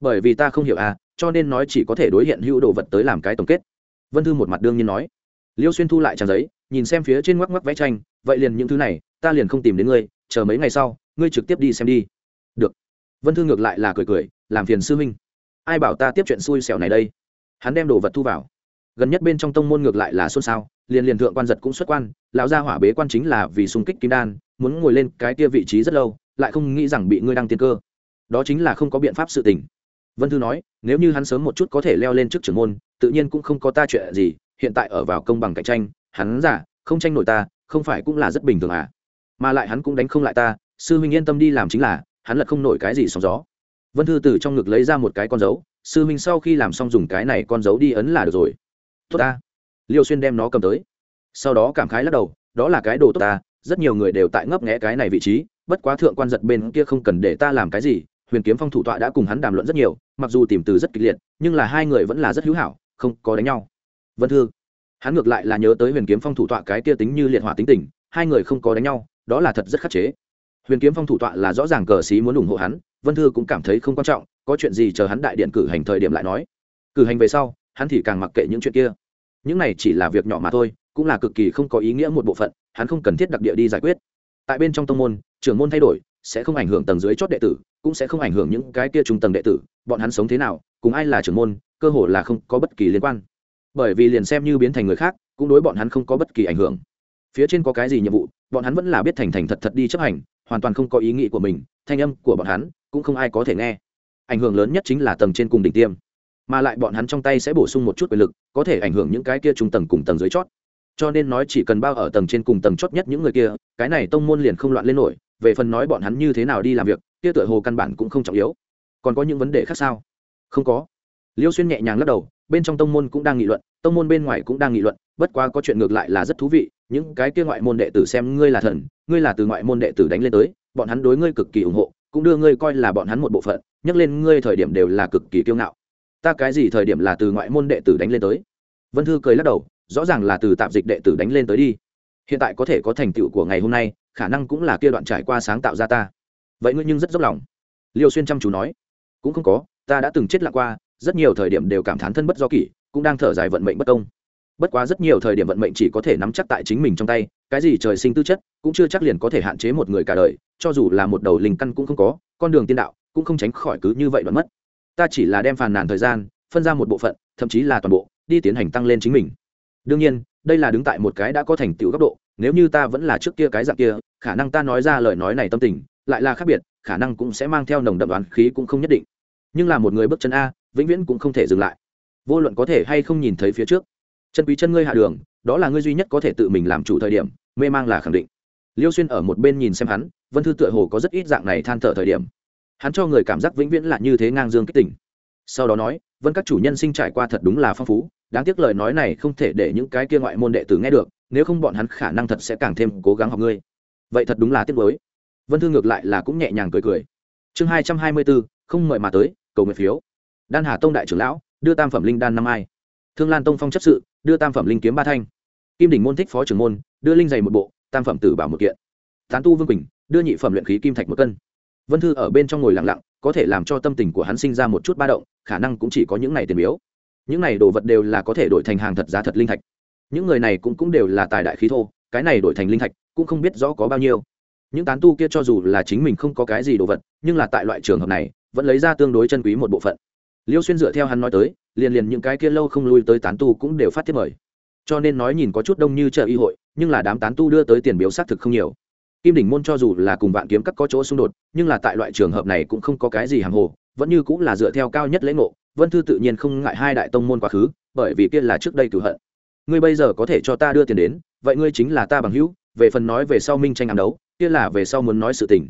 [SPEAKER 1] Bởi vì ta không hiểu à cho nên nói chỉ có thể đối hiện hữu đồ vật tới làm cái tổng kết. Vân thư một mặt đương nhiên nói liêu xuyên thu lại trang giấy, nhìn xem phía trên ngoắc ngoắc vẽ tranh, vậy liền những thứ này, ta liền không tìm đến ngươi, chờ mấy ngày sau, ngươi trực tiếp đi xem đi. Được. Vân thư ngược lại là cười cười, làm phiền sư huynh. Ai bảo ta tiếp chuyện xui xẻo này đây? Hắn đem đồ vật thu vào. Gần nhất bên trong tông môn ngược lại là xôn xao, liền liền thượng quan giật cũng xuất quan, lão gia hỏa bế quan chính là vì xung kích kim đan, muốn ngồi lên cái kia vị trí rất lâu, lại không nghĩ rằng bị ngươi đăng tiên cơ. Đó chính là không có biện pháp sự tình. Vân thư nói, nếu như hắn sớm một chút có thể leo lên trước trưởng môn, tự nhiên cũng không có ta chuyện gì hiện tại ở vào công bằng cạnh tranh, hắn giả, không tranh nổi ta, không phải cũng là rất bình thường à? Mà lại hắn cũng đánh không lại ta, sư huynh yên tâm đi làm chính là, hắn lật không nổi cái gì sóng gió. Vân thư từ trong ngực lấy ra một cái con dấu, sư huynh sau khi làm xong dùng cái này con dấu đi ấn là được rồi. Tốt ta. Liêu xuyên đem nó cầm tới. Sau đó cảm khái lắc đầu, đó là cái đồ tốt ta, rất nhiều người đều tại ngấp nghẽ cái này vị trí, bất quá thượng quan giật bên kia không cần để ta làm cái gì, huyền kiếm phong thủ tọa đã cùng hắn đàm luận rất nhiều, mặc dù tìm từ rất kịch liệt, nhưng là hai người vẫn là rất hữu hảo, không có đánh nhau vân thư. Hắn ngược lại là nhớ tới huyền kiếm phong thủ tọa cái kia tính như liệt hỏa tính tình, hai người không có đánh nhau, đó là thật rất khắc chế. Huyền kiếm phong thủ tọa là rõ ràng cờ xí muốn ủng hộ hắn, vân thư cũng cảm thấy không quan trọng, có chuyện gì chờ hắn đại điện cử hành thời điểm lại nói. Cử hành về sau, hắn thì càng mặc kệ những chuyện kia. Những này chỉ là việc nhỏ mà thôi, cũng là cực kỳ không có ý nghĩa một bộ phận, hắn không cần thiết đặc địa đi giải quyết. Tại bên trong tông môn, trưởng môn thay đổi, sẽ không ảnh hưởng tầng dưới chót đệ tử, cũng sẽ không ảnh hưởng những cái kia trung tầng đệ tử, bọn hắn sống thế nào, cùng ai là trưởng môn, cơ hồ là không có bất kỳ liên quan bởi vì liền xem như biến thành người khác, cũng đối bọn hắn không có bất kỳ ảnh hưởng. Phía trên có cái gì nhiệm vụ, bọn hắn vẫn là biết thành thành thật thật đi chấp hành, hoàn toàn không có ý nghĩ của mình, thanh âm của bọn hắn cũng không ai có thể nghe. Ảnh hưởng lớn nhất chính là tầng trên cùng đỉnh tiêm. Mà lại bọn hắn trong tay sẽ bổ sung một chút quyền lực, có thể ảnh hưởng những cái kia trung tầng cùng tầng dưới chót. Cho nên nói chỉ cần bao ở tầng trên cùng tầng chót nhất những người kia, cái này tông môn liền không loạn lên nổi, về phần nói bọn hắn như thế nào đi làm việc, kia tựa hồ căn bản cũng không trọng yếu. Còn có những vấn đề khác sao? Không có liêu xuyên nhẹ nhàng lắc đầu, bên trong tông môn cũng đang nghị luận, tông môn bên ngoài cũng đang nghị luận, bất quá có chuyện ngược lại là rất thú vị, những cái kia ngoại môn đệ tử xem ngươi là thần, ngươi là từ ngoại môn đệ tử đánh lên tới, bọn hắn đối ngươi cực kỳ ủng hộ, cũng đưa ngươi coi là bọn hắn một bộ phận, nhắc lên ngươi thời điểm đều là cực kỳ kiêu ngạo. Ta cái gì thời điểm là từ ngoại môn đệ tử đánh lên tới? Vân thư cười lắc đầu, rõ ràng là từ tạp dịch đệ tử đánh lên tới đi. Hiện tại có thể có thành tựu của ngày hôm nay, khả năng cũng là kia đoạn trải qua sáng tạo ra ta. Vậy ngươi nhưng rất dốc lòng. Liêu xuyên chăm chú nói. Cũng không có, ta đã từng chết lặng qua rất nhiều thời điểm đều cảm thán thân bất do kỷ, cũng đang thở dài vận mệnh bất công. Bất quá rất nhiều thời điểm vận mệnh chỉ có thể nắm chắc tại chính mình trong tay, cái gì trời sinh tư chất, cũng chưa chắc liền có thể hạn chế một người cả đời, cho dù là một đầu linh căn cũng không có, con đường tiên đạo cũng không tránh khỏi cứ như vậy đoạn mất. Ta chỉ là đem phàn nàn thời gian, phân ra một bộ phận, thậm chí là toàn bộ, đi tiến hành tăng lên chính mình. Đương nhiên, đây là đứng tại một cái đã có thành tựu góc độ, nếu như ta vẫn là trước kia cái dạng kia, khả năng ta nói ra lời nói này tâm tình, lại là khác biệt, khả năng cũng sẽ mang theo nồng đậm đoán khí cũng không nhất định. Nhưng là một người bước chân a vĩnh viễn cũng không thể dừng lại. Vô luận có thể hay không nhìn thấy phía trước. Chân quý chân ngươi hạ đường, đó là ngươi duy nhất có thể tự mình làm chủ thời điểm, mê mang là khẳng định. Liêu xuyên ở một bên nhìn xem hắn, vân thư tựa hồ có rất ít dạng này than thở thời điểm. Hắn cho người cảm giác vĩnh viễn là như thế ngang dương kích tỉnh sau đó nói, vân các chủ nhân sinh trải qua thật đúng là phong phú, đáng tiếc lời nói này không thể để những cái kia ngoại môn đệ tử nghe được, nếu không bọn hắn khả năng thật sẽ càng thêm cố gắng học ngươi. Vậy thật đúng là tiếc mới vân thư ngược lại là cũng nhẹ nhàng cười cười. Chương hai trăm hai mươi bốn, không mời mà tới, cầu nguyện phiếu đan hà tông đại trưởng lão, đưa tam phẩm linh đan năm ai? Thương lan tông phong chấp sự, đưa tam phẩm linh kiếm ba thanh. Kim đỉnh môn thích phó trưởng môn, đưa linh dày một bộ, tam phẩm tử bảo một kiện. Tán tu vương quỳnh, đưa nhị phẩm luyện khí kim thạch một cân. Vân thư ở bên trong ngồi lặng lặng, có thể làm cho tâm tình của hắn sinh ra một chút ba động, khả năng cũng chỉ có những này tiền biếu những này đồ vật đều là có thể đổi thành hàng thật giá thật linh thạch. Những người này cũng cũng đều là tài đại khí thô, cái này đổi thành linh thạch, cũng không biết rõ có bao nhiêu. Những tán tu kia cho dù là chính mình không có cái gì đồ vật, nhưng là tại loại trường hợp này, vẫn lấy ra tương đối chân quý một bộ phận liêu xuyên dựa theo hắn nói tới, liền liền những cái kia lâu không lui tới tán tu cũng đều phát thiết mời. Cho nên nói nhìn có chút đông như chợ y hội, nhưng là đám tán tu đưa tới tiền biếu xác thực không nhiều. Kim đỉnh môn cho dù là cùng vạn kiếm các có chỗ xung đột, nhưng là tại loại trường hợp này cũng không có cái gì hàng hồ, vẫn như cũng là dựa theo cao nhất lễ ngộ, vân thư tự nhiên không ngại hai đại tông môn quá khứ, bởi vì kia là trước đây cửu hận. Ngươi bây giờ có thể cho ta đưa tiền đến, vậy ngươi chính là ta bằng hữu, về phần nói về sau minh tranh ám đấu, kia là về sau muốn nói sự tình.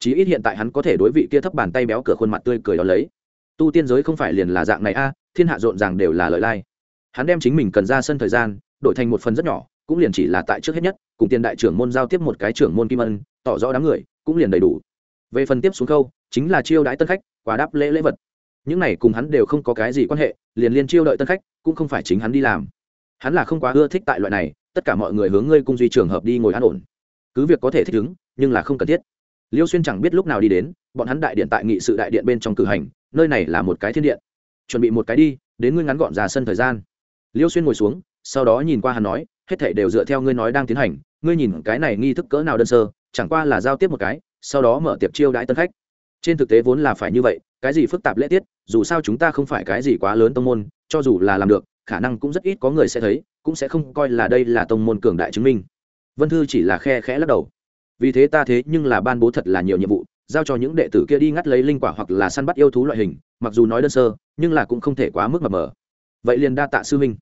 [SPEAKER 1] Chí ít hiện tại hắn có thể đối vị kia thấp bàn tay béo cửa khuôn mặt tươi cười đó lấy tu tiên giới không phải liền là dạng này a, thiên hạ rộn ràng đều là lợi lai. Hắn đem chính mình cần ra sân thời gian, đổi thành một phần rất nhỏ, cũng liền chỉ là tại trước hết nhất, cùng tiền đại trưởng môn giao tiếp một cái trưởng môn kim ân, tỏ rõ đám người, cũng liền đầy đủ. Về phần tiếp xuống câu, chính là chiêu đãi tân khách, quả đáp lễ lễ vật. Những này cùng hắn đều không có cái gì quan hệ, liền liên chiêu đợi tân khách, cũng không phải chính hắn đi làm. Hắn là không quá ưa thích tại loại này, tất cả mọi người hướng ngươi cung duy trường hợp đi ngồi an ổn. Cứ việc có thể thích ứng, nhưng là không cần thiết. Liêu xuyên chẳng biết lúc nào đi đến, bọn hắn đại điện tại nghị sự đại điện bên trong cử hành nơi này là một cái thiên điện. Chuẩn bị một cái đi, đến ngươi ngắn gọn ra sân thời gian. Liêu xuyên ngồi xuống, sau đó nhìn qua hắn nói, hết thảy đều dựa theo ngươi nói đang tiến hành, ngươi nhìn cái này nghi thức cỡ nào đơn sơ, chẳng qua là giao tiếp một cái, sau đó mở tiệp chiêu đãi tân khách. Trên thực tế vốn là phải như vậy, cái gì phức tạp lễ tiết, dù sao chúng ta không phải cái gì quá lớn tông môn, cho dù là làm được, khả năng cũng rất ít có người sẽ thấy, cũng sẽ không coi là đây là tông môn cường đại chứng minh. Vân thư chỉ là khe khẽ lắc đầu. Vì thế ta thế nhưng là ban bố thật là nhiều nhiệm vụ giao cho những đệ tử kia đi ngắt lấy linh quả hoặc là săn bắt yêu thú loại hình, mặc dù nói đơn sơ, nhưng là cũng không thể quá mức mập mờ. Vậy liền đa tạ sư minh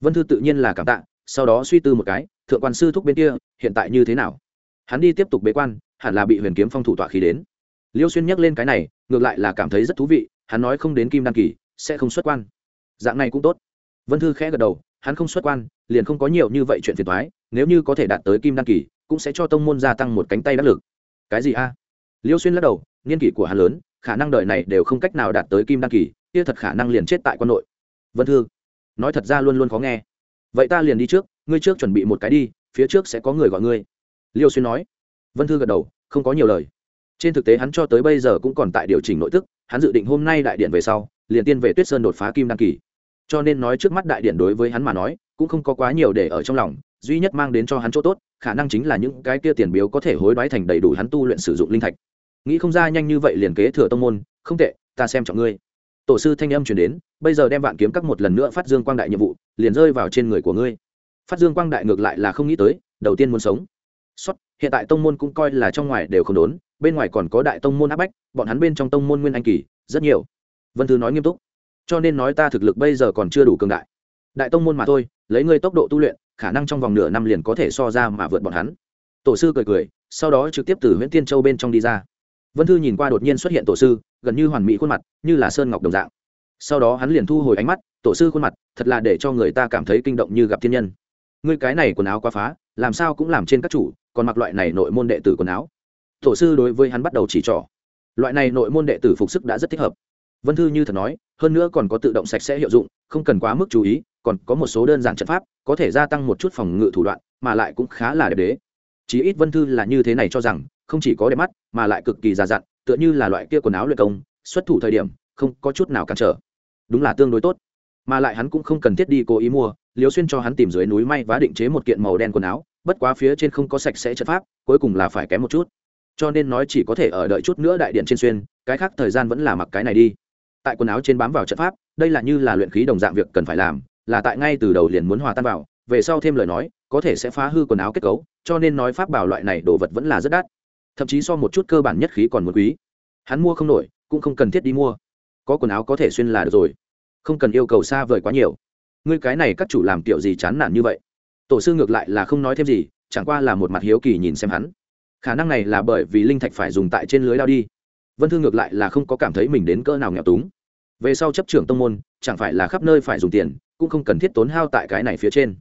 [SPEAKER 1] vân thư tự nhiên là cảm tạ, sau đó suy tư một cái, thượng quan sư thúc bên kia, hiện tại như thế nào? Hắn đi tiếp tục bế quan, hẳn là bị huyền kiếm phong thủ tọa khí đến. Liêu xuyên nhắc lên cái này, ngược lại là cảm thấy rất thú vị, hắn nói không đến kim đan kỳ, sẽ không xuất quan. Dạng này cũng tốt. Vân thư khẽ gật đầu, hắn không xuất quan, liền không có nhiều như vậy chuyện phiền thoái nếu như có thể đạt tới kim đan kỳ, cũng sẽ cho tông môn gia tăng một cánh tay đắc lực. Cái gì a? Liêu xuyên lắc đầu, niên kỷ của hắn lớn, khả năng đời này đều không cách nào đạt tới kim đăng kỳ, kia thật khả năng liền chết tại quân nội. Vân thư, nói thật ra luôn luôn khó nghe. Vậy ta liền đi trước, ngươi trước chuẩn bị một cái đi, phía trước sẽ có người gọi ngươi. Liêu xuyên nói. Vân thư gật đầu, không có nhiều lời. Trên thực tế hắn cho tới bây giờ cũng còn tại điều chỉnh nội tức, hắn dự định hôm nay đại điện về sau, liền tiên về tuyết sơn đột phá kim đăng kỳ. Cho nên nói trước mắt đại điện đối với hắn mà nói, cũng không có quá nhiều để ở trong lòng, duy nhất mang đến cho hắn chỗ tốt, khả năng chính là những cái kia tiền biếu có thể hối đoái thành đầy đủ hắn tu luyện sử dụng linh thạch nghĩ không ra nhanh như vậy liền kế thừa tông môn, không tệ, ta xem trọng ngươi. Tổ sư thanh âm chuyển đến, bây giờ đem vạn kiếm các một lần nữa phát dương quang đại nhiệm vụ, liền rơi vào trên người của ngươi. Phát dương quang đại ngược lại là không nghĩ tới, đầu tiên muốn sống. Xuất, hiện tại tông môn cũng coi là trong ngoài đều không đốn, bên ngoài còn có đại tông môn áp bách, bọn hắn bên trong tông môn nguyên anh kỳ, rất nhiều. Vân thư nói nghiêm túc. Cho nên nói ta thực lực bây giờ còn chưa đủ cường đại. Đại tông môn mà thôi, lấy ngươi tốc độ tu luyện, khả năng trong vòng nửa năm liền có thể so ra mà vượt bọn hắn. Tổ sư cười cười, sau đó trực tiếp từ huyện tiên châu bên trong đi ra vân thư nhìn qua đột nhiên xuất hiện tổ sư, gần như hoàn mỹ khuôn mặt, như là sơn ngọc đồng dạng. Sau đó hắn liền thu hồi ánh mắt, tổ sư khuôn mặt, thật là để cho người ta cảm thấy kinh động như gặp thiên nhân. Ngươi cái này quần áo quá phá, làm sao cũng làm trên các chủ, còn mặc loại này nội môn đệ tử quần áo. Tổ sư đối với hắn bắt đầu chỉ trỏ. Loại này nội môn đệ tử phục sức đã rất thích hợp. Vân thư như thật nói, hơn nữa còn có tự động sạch sẽ hiệu dụng, không cần quá mức chú ý, còn có một số đơn giản trận pháp, có thể gia tăng một chút phòng ngự thủ đoạn, mà lại cũng khá là đẹp đế. Chí ít vân thư là như thế này cho rằng không chỉ có đẹp mắt, mà lại cực kỳ già dặn, tựa như là loại kia quần áo luyện công, xuất thủ thời điểm, không có chút nào cản trở. Đúng là tương đối tốt. Mà lại hắn cũng không cần thiết đi cố ý mua liều xuyên cho hắn tìm dưới núi may và định chế một kiện màu đen quần áo, bất quá phía trên không có sạch sẽ chất pháp, cuối cùng là phải kém một chút. Cho nên nói chỉ có thể ở đợi chút nữa đại điện trên xuyên, cái khác thời gian vẫn là mặc cái này đi. Tại quần áo trên bám vào trận pháp, đây là như là luyện khí đồng dạng việc cần phải làm, là tại ngay từ đầu liền muốn hòa tan vào, về sau thêm lời nói, có thể sẽ phá hư quần áo kết cấu, cho nên nói pháp bảo loại này đồ vật vẫn là rất đắt thậm chí so một chút cơ bản nhất khí còn muốn quý. Hắn mua không nổi, cũng không cần thiết đi mua. Có quần áo có thể xuyên là được rồi. Không cần yêu cầu xa vời quá nhiều. Ngươi cái này các chủ làm kiểu gì chán nản như vậy? Tổ sư ngược lại là không nói thêm gì, chẳng qua là một mặt hiếu kỳ nhìn xem hắn. Khả năng này là bởi vì linh thạch phải dùng tại trên lưới lao đi. Vân thư ngược lại là không có cảm thấy mình đến cỡ nào nghèo túng. Về sau chấp trưởng tông môn, chẳng phải là khắp nơi phải dùng tiền, cũng không cần thiết tốn hao tại cái này phía trên.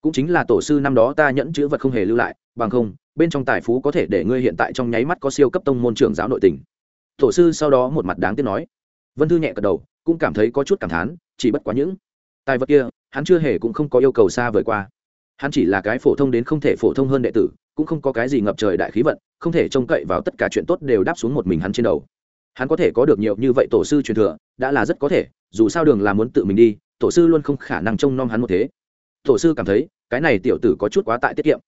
[SPEAKER 1] Cũng chính là tổ sư năm đó ta nhẫn chữ vật không hề lưu lại, bằng không bên trong tài phú có thể để ngươi hiện tại trong nháy mắt có siêu cấp tông môn trưởng giáo nội tình. Tổ sư sau đó một mặt đáng tiếc nói. Vân thư nhẹ gật đầu, cũng cảm thấy có chút cảm thán, chỉ bất quá những tài vật kia, hắn chưa hề cũng không có yêu cầu xa vời qua. Hắn chỉ là cái phổ thông đến không thể phổ thông hơn đệ tử, cũng không có cái gì ngập trời đại khí vận, không thể trông cậy vào tất cả chuyện tốt đều đáp xuống một mình hắn trên đầu. Hắn có thể có được nhiều như vậy tổ sư truyền thừa, đã là rất có thể, dù sao đường là muốn tự mình đi, tổ sư luôn không khả năng trông nom hắn một thế. Tổ sư cảm thấy, cái này tiểu tử có chút quá tại tiết kiệm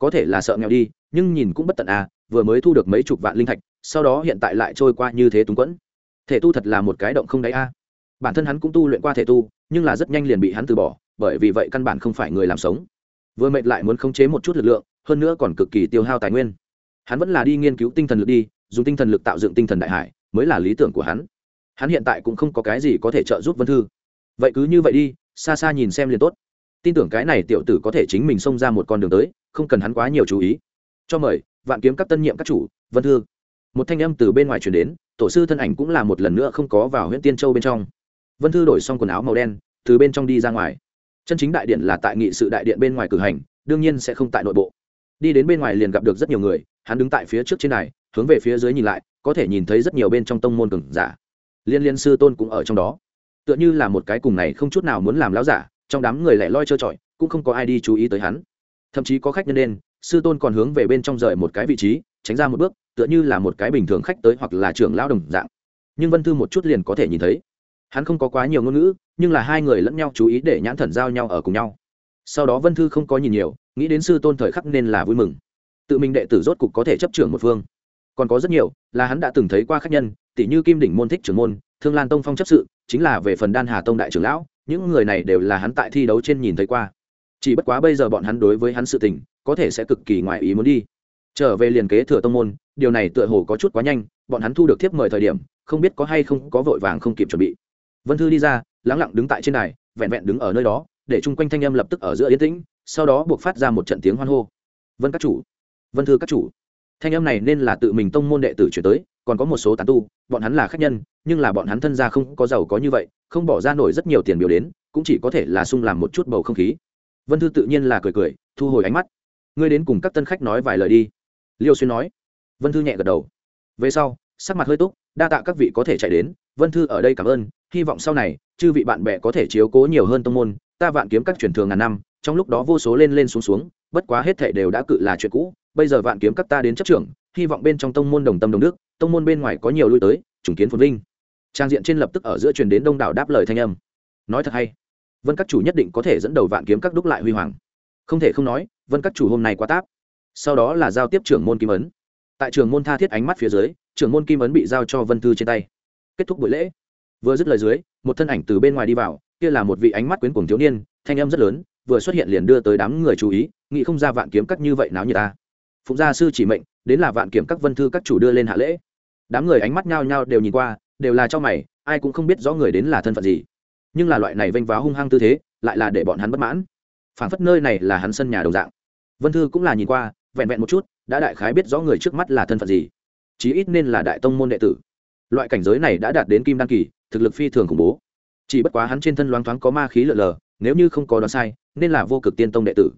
[SPEAKER 1] có thể là sợ nghèo đi, nhưng nhìn cũng bất tận à vừa mới thu được mấy chục vạn linh thạch, sau đó hiện tại lại trôi qua như thế túng quẫn. Thể tu thật là một cái động không đáy a. Bản thân hắn cũng tu luyện qua thể tu, nhưng là rất nhanh liền bị hắn từ bỏ, bởi vì vậy căn bản không phải người làm sống. Vừa mệt lại muốn khống chế một chút lực lượng, hơn nữa còn cực kỳ tiêu hao tài nguyên. Hắn vẫn là đi nghiên cứu tinh thần lực đi, dùng tinh thần lực tạo dựng tinh thần đại hải, mới là lý tưởng của hắn. Hắn hiện tại cũng không có cái gì có thể trợ giúp vân thư. Vậy cứ như vậy đi, xa xa nhìn xem liền tốt tin tưởng cái này tiểu tử có thể chính mình xông ra một con đường tới, không cần hắn quá nhiều chú ý. Cho mời, vạn kiếm các tân nhiệm các chủ, vân thư. Một thanh âm từ bên ngoài chuyển đến, tổ sư thân ảnh cũng là một lần nữa không có vào huyện tiên châu bên trong. Vân thư đổi xong quần áo màu đen, từ bên trong đi ra ngoài. Chân chính đại điện là tại nghị sự đại điện bên ngoài cử hành, đương nhiên sẽ không tại nội bộ. Đi đến bên ngoài liền gặp được rất nhiều người, hắn đứng tại phía trước trên này, hướng về phía dưới nhìn lại, có thể nhìn thấy rất nhiều bên trong tông môn cường giả. Liên liên sư tôn cũng ở trong đó. Tựa như là một cái cùng này không chút nào muốn làm láo giả trong đám người lẻ loi trơ trọi, cũng không có ai đi chú ý tới hắn. Thậm chí có khách nhân đen, sư tôn còn hướng về bên trong rời một cái vị trí, tránh ra một bước, tựa như là một cái bình thường khách tới hoặc là trưởng lao đồng dạng. Nhưng vân thư một chút liền có thể nhìn thấy. Hắn không có quá nhiều ngôn ngữ, nhưng là hai người lẫn nhau chú ý để nhãn thần giao nhau ở cùng nhau. Sau đó vân thư không có nhìn nhiều, nghĩ đến sư tôn thời khắc nên là vui mừng. Tự mình đệ tử rốt cục có thể chấp trưởng một phương. Còn có rất nhiều, là hắn đã từng thấy qua khách nhân tỷ như kim đỉnh môn thích trưởng môn, thương lan tông phong chấp sự, chính là về phần đan hà tông đại trưởng lão những người này đều là hắn tại thi đấu trên nhìn thấy qua. Chỉ bất quá bây giờ bọn hắn đối với hắn sự tình có thể sẽ cực kỳ ngoài ý muốn đi. Trở về liền kế thừa tông môn điều này tựa hồ có chút quá nhanh bọn hắn thu được thiếp mời thời điểm không biết có hay không có vội vàng không kịp chuẩn bị. Vân thư đi ra lắng lặng đứng tại trên này, vẹn vẹn đứng ở nơi đó để chung quanh thanh âm lập tức ở giữa yên tĩnh sau đó buộc phát ra một trận tiếng hoan hô. Vân các chủ vân thư các chủ. Thanh âm này nên là tự mình tông môn đệ tử chuyển tới còn có một số tán tu, bọn hắn là khách nhân, nhưng là bọn hắn thân gia không có giàu có như vậy, không bỏ ra nổi rất nhiều tiền biểu đến, cũng chỉ có thể là sung làm một chút bầu không khí. Vân thư tự nhiên là cười cười, thu hồi ánh mắt. Ngươi đến cùng các tân khách nói vài lời đi. Liêu xuyên nói. Vân thư nhẹ gật đầu. Về sau, sắc mặt hơi túc, đa tạ các vị có thể chạy đến, vân thư ở đây cảm ơn, hy vọng sau này, chư vị bạn bè có thể chiếu cố nhiều hơn tông môn, ta vạn kiếm các truyền thường ngàn năm, trong lúc đó vô số lên lên xuống xuống, bất quá hết thể đều đã cự là chuyện cũ, bây giờ vạn kiếm các ta đến chấp trưởng, hy vọng bên trong tông môn đồng tâm đồng đức tông môn bên ngoài có nhiều lui tới, trùng kiến phồn vinh. Trang diện trên lập tức ở giữa truyền đến đông đảo đáp lời thanh âm. Nói thật hay, vân các chủ nhất định có thể dẫn đầu vạn kiếm các đúc lại huy hoàng. Không thể không nói, vân các chủ hôm nay quá táp. Sau đó là giao tiếp trưởng môn kim ấn. Tại trường môn tha thiết ánh mắt phía dưới, trưởng môn kim ấn bị giao cho vân thư trên tay. Kết thúc buổi lễ. Vừa dứt lời dưới, một thân ảnh từ bên ngoài đi vào, kia là một vị ánh mắt quyến cuồng thiếu niên, thanh âm rất lớn, vừa xuất hiện liền đưa tới đám người chú ý, nghĩ không ra vạn kiếm các như vậy náo như ta. Phụng gia sư chỉ mệnh, đến là vạn kiếm các vân thư các chủ đưa lên hạ lễ đám người ánh mắt nhao nhao đều nhìn qua, đều là cho mày, ai cũng không biết rõ người đến là thân phận gì. Nhưng là loại này vênh váo hung hăng tư thế, lại là để bọn hắn bất mãn. Phảng phất nơi này là hắn sân nhà đồng dạng. Vân thư cũng là nhìn qua, vẹn vẹn một chút, đã đại khái biết rõ người trước mắt là thân phận gì. Chí ít nên là đại tông môn đệ tử. Loại cảnh giới này đã đạt đến kim đan kỳ, thực lực phi thường khủng bố. Chỉ bất quá hắn trên thân loáng thoáng có ma khí lợ lờ, nếu như không có đoán sai, nên là vô cực tiên tông đệ tử.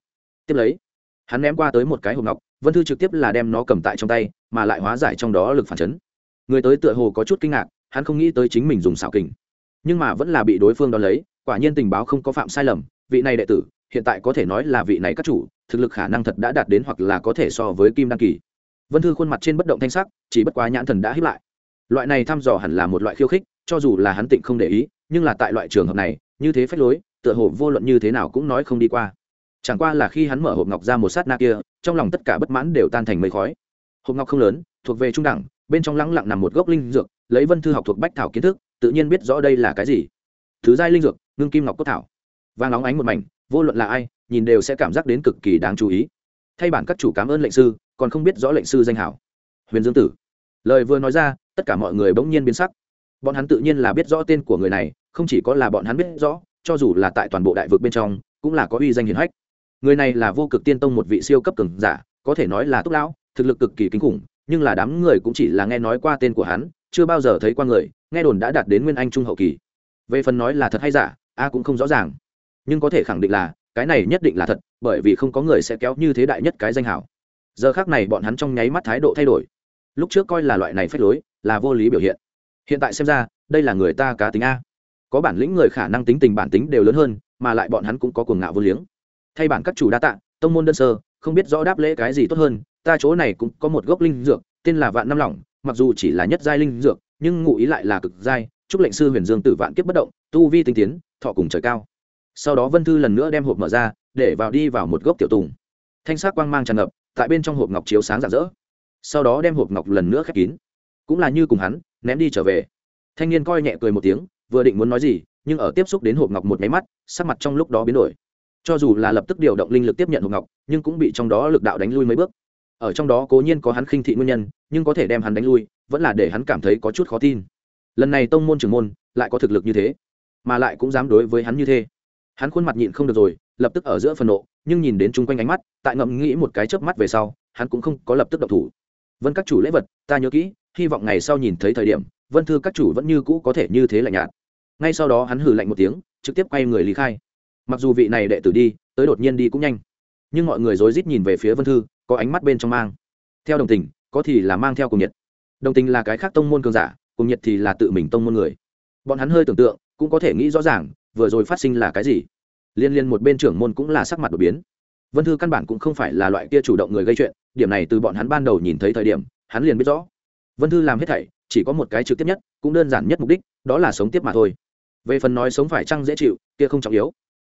[SPEAKER 1] Tiếp lấy, hắn ném qua tới một cái hộp ngọc, vân thư trực tiếp là đem nó cầm tại trong tay, mà lại hóa giải trong đó lực phản chấn người tới tựa hồ có chút kinh ngạc, hắn không nghĩ tới chính mình dùng xảo kình. Nhưng mà vẫn là bị đối phương đo lấy, quả nhiên tình báo không có phạm sai lầm, vị này đệ tử, hiện tại có thể nói là vị này các chủ, thực lực khả năng thật đã đạt đến hoặc là có thể so với kim đăng kỳ. Vân thư khuôn mặt trên bất động thanh sắc, chỉ bất quá nhãn thần đã hiếp lại. Loại này thăm dò hẳn là một loại khiêu khích, cho dù là hắn tịnh không để ý, nhưng là tại loại trường hợp này, như thế phách lối, tựa hồ vô luận như thế nào cũng nói không đi qua. Chẳng qua là khi hắn mở hộp ngọc ra một sát na kia, trong lòng tất cả bất mãn đều tan thành mây khói. Hộp ngọc không lớn, thuộc về trung đẳng bên trong lắng lặng nằm một gốc linh dược, lấy vân thư học thuộc bách thảo kiến thức, tự nhiên biết rõ đây là cái gì. Thứ giai linh dược, ngưng kim ngọc cốt thảo. Vàng óng ánh một mảnh, vô luận là ai, nhìn đều sẽ cảm giác đến cực kỳ đáng chú ý. Thay bản các chủ cảm ơn lệnh sư, còn không biết rõ lệnh sư danh hảo. Huyền dương tử. Lời vừa nói ra, tất cả mọi người bỗng nhiên biến sắc. Bọn hắn tự nhiên là biết rõ tên của người này, không chỉ có là bọn hắn biết rõ, cho dù là tại toàn bộ đại vực bên trong, cũng là có uy danh hiển hách. Người này là vô cực tiên tông một vị siêu cấp cường giả, có thể nói là túc lão, thực lực cực kỳ kinh khủng nhưng là đám người cũng chỉ là nghe nói qua tên của hắn, chưa bao giờ thấy qua người, nghe đồn đã đạt đến nguyên anh trung hậu kỳ. Về phần nói là thật hay giả, a cũng không rõ ràng. Nhưng có thể khẳng định là, cái này nhất định là thật, bởi vì không có người sẽ kéo như thế đại nhất cái danh hảo. Giờ khác này bọn hắn trong nháy mắt thái độ thay đổi. Lúc trước coi là loại này phép lối, là vô lý biểu hiện. Hiện tại xem ra, đây là người ta cá tính a. Có bản lĩnh người khả năng tính tình bản tính đều lớn hơn, mà lại bọn hắn cũng có cuồng ngạo vô liếng. Thay bản các chủ đa tạ, tông môn đơn sơ, không biết rõ đáp lễ cái gì tốt hơn ta chỗ này cũng có một gốc linh dược, tên là vạn năm lỏng, mặc dù chỉ là nhất giai linh dược, nhưng ngụ ý lại là cực giai, chúc lệnh sư huyền dương tử vạn kiếp bất động, tu vi tinh tiến, thọ cùng trời cao. Sau đó vân thư lần nữa đem hộp mở ra, để vào đi vào một gốc tiểu tùng. Thanh sắc quang mang tràn ngập, tại bên trong hộp ngọc chiếu sáng rạng rỡ. Sau đó đem hộp ngọc lần nữa khép kín. Cũng là như cùng hắn, ném đi trở về. Thanh niên coi nhẹ cười một tiếng, vừa định muốn nói gì, nhưng ở tiếp xúc đến hộp ngọc một máy mắt, sắc mặt trong lúc đó biến đổi. Cho dù là lập tức điều động linh lực tiếp nhận hộp ngọc, nhưng cũng bị trong đó lực đạo đánh lui mấy bước ở trong đó cố nhiên có hắn khinh thị nguyên nhân, nhưng có thể đem hắn đánh lui, vẫn là để hắn cảm thấy có chút khó tin. Lần này tông môn trưởng môn lại có thực lực như thế, mà lại cũng dám đối với hắn như thế. Hắn khuôn mặt nhịn không được rồi, lập tức ở giữa phần nộ, nhưng nhìn đến chung quanh ánh mắt, tại ngậm nghĩ một cái chớp mắt về sau, hắn cũng không có lập tức độc thủ. Vân các chủ lễ vật, ta nhớ kỹ, hy vọng ngày sau nhìn thấy thời điểm, vân thư các chủ vẫn như cũ có thể như thế lạnh nhạt. Ngay sau đó hắn hừ lạnh một tiếng, trực tiếp quay người lý khai. Mặc dù vị này đệ tử đi, tới đột nhiên đi cũng nhanh, nhưng mọi người rối rít nhìn về phía vân thư có ánh mắt bên trong mang. Theo đồng tình, có thì là mang theo cùng nhiệt. Đồng tình là cái khác tông môn cường giả, cùng nhiệt thì là tự mình tông môn người. Bọn hắn hơi tưởng tượng, cũng có thể nghĩ rõ ràng, vừa rồi phát sinh là cái gì. Liên liên một bên trưởng môn cũng là sắc mặt đột biến. Vân thư căn bản cũng không phải là loại kia chủ động người gây chuyện, điểm này từ bọn hắn ban đầu nhìn thấy thời điểm, hắn liền biết rõ. Vân thư làm hết thảy, chỉ có một cái trực tiếp nhất, cũng đơn giản nhất mục đích, đó là sống tiếp mà thôi. Về phần nói sống phải chăng dễ chịu, kia không trọng yếu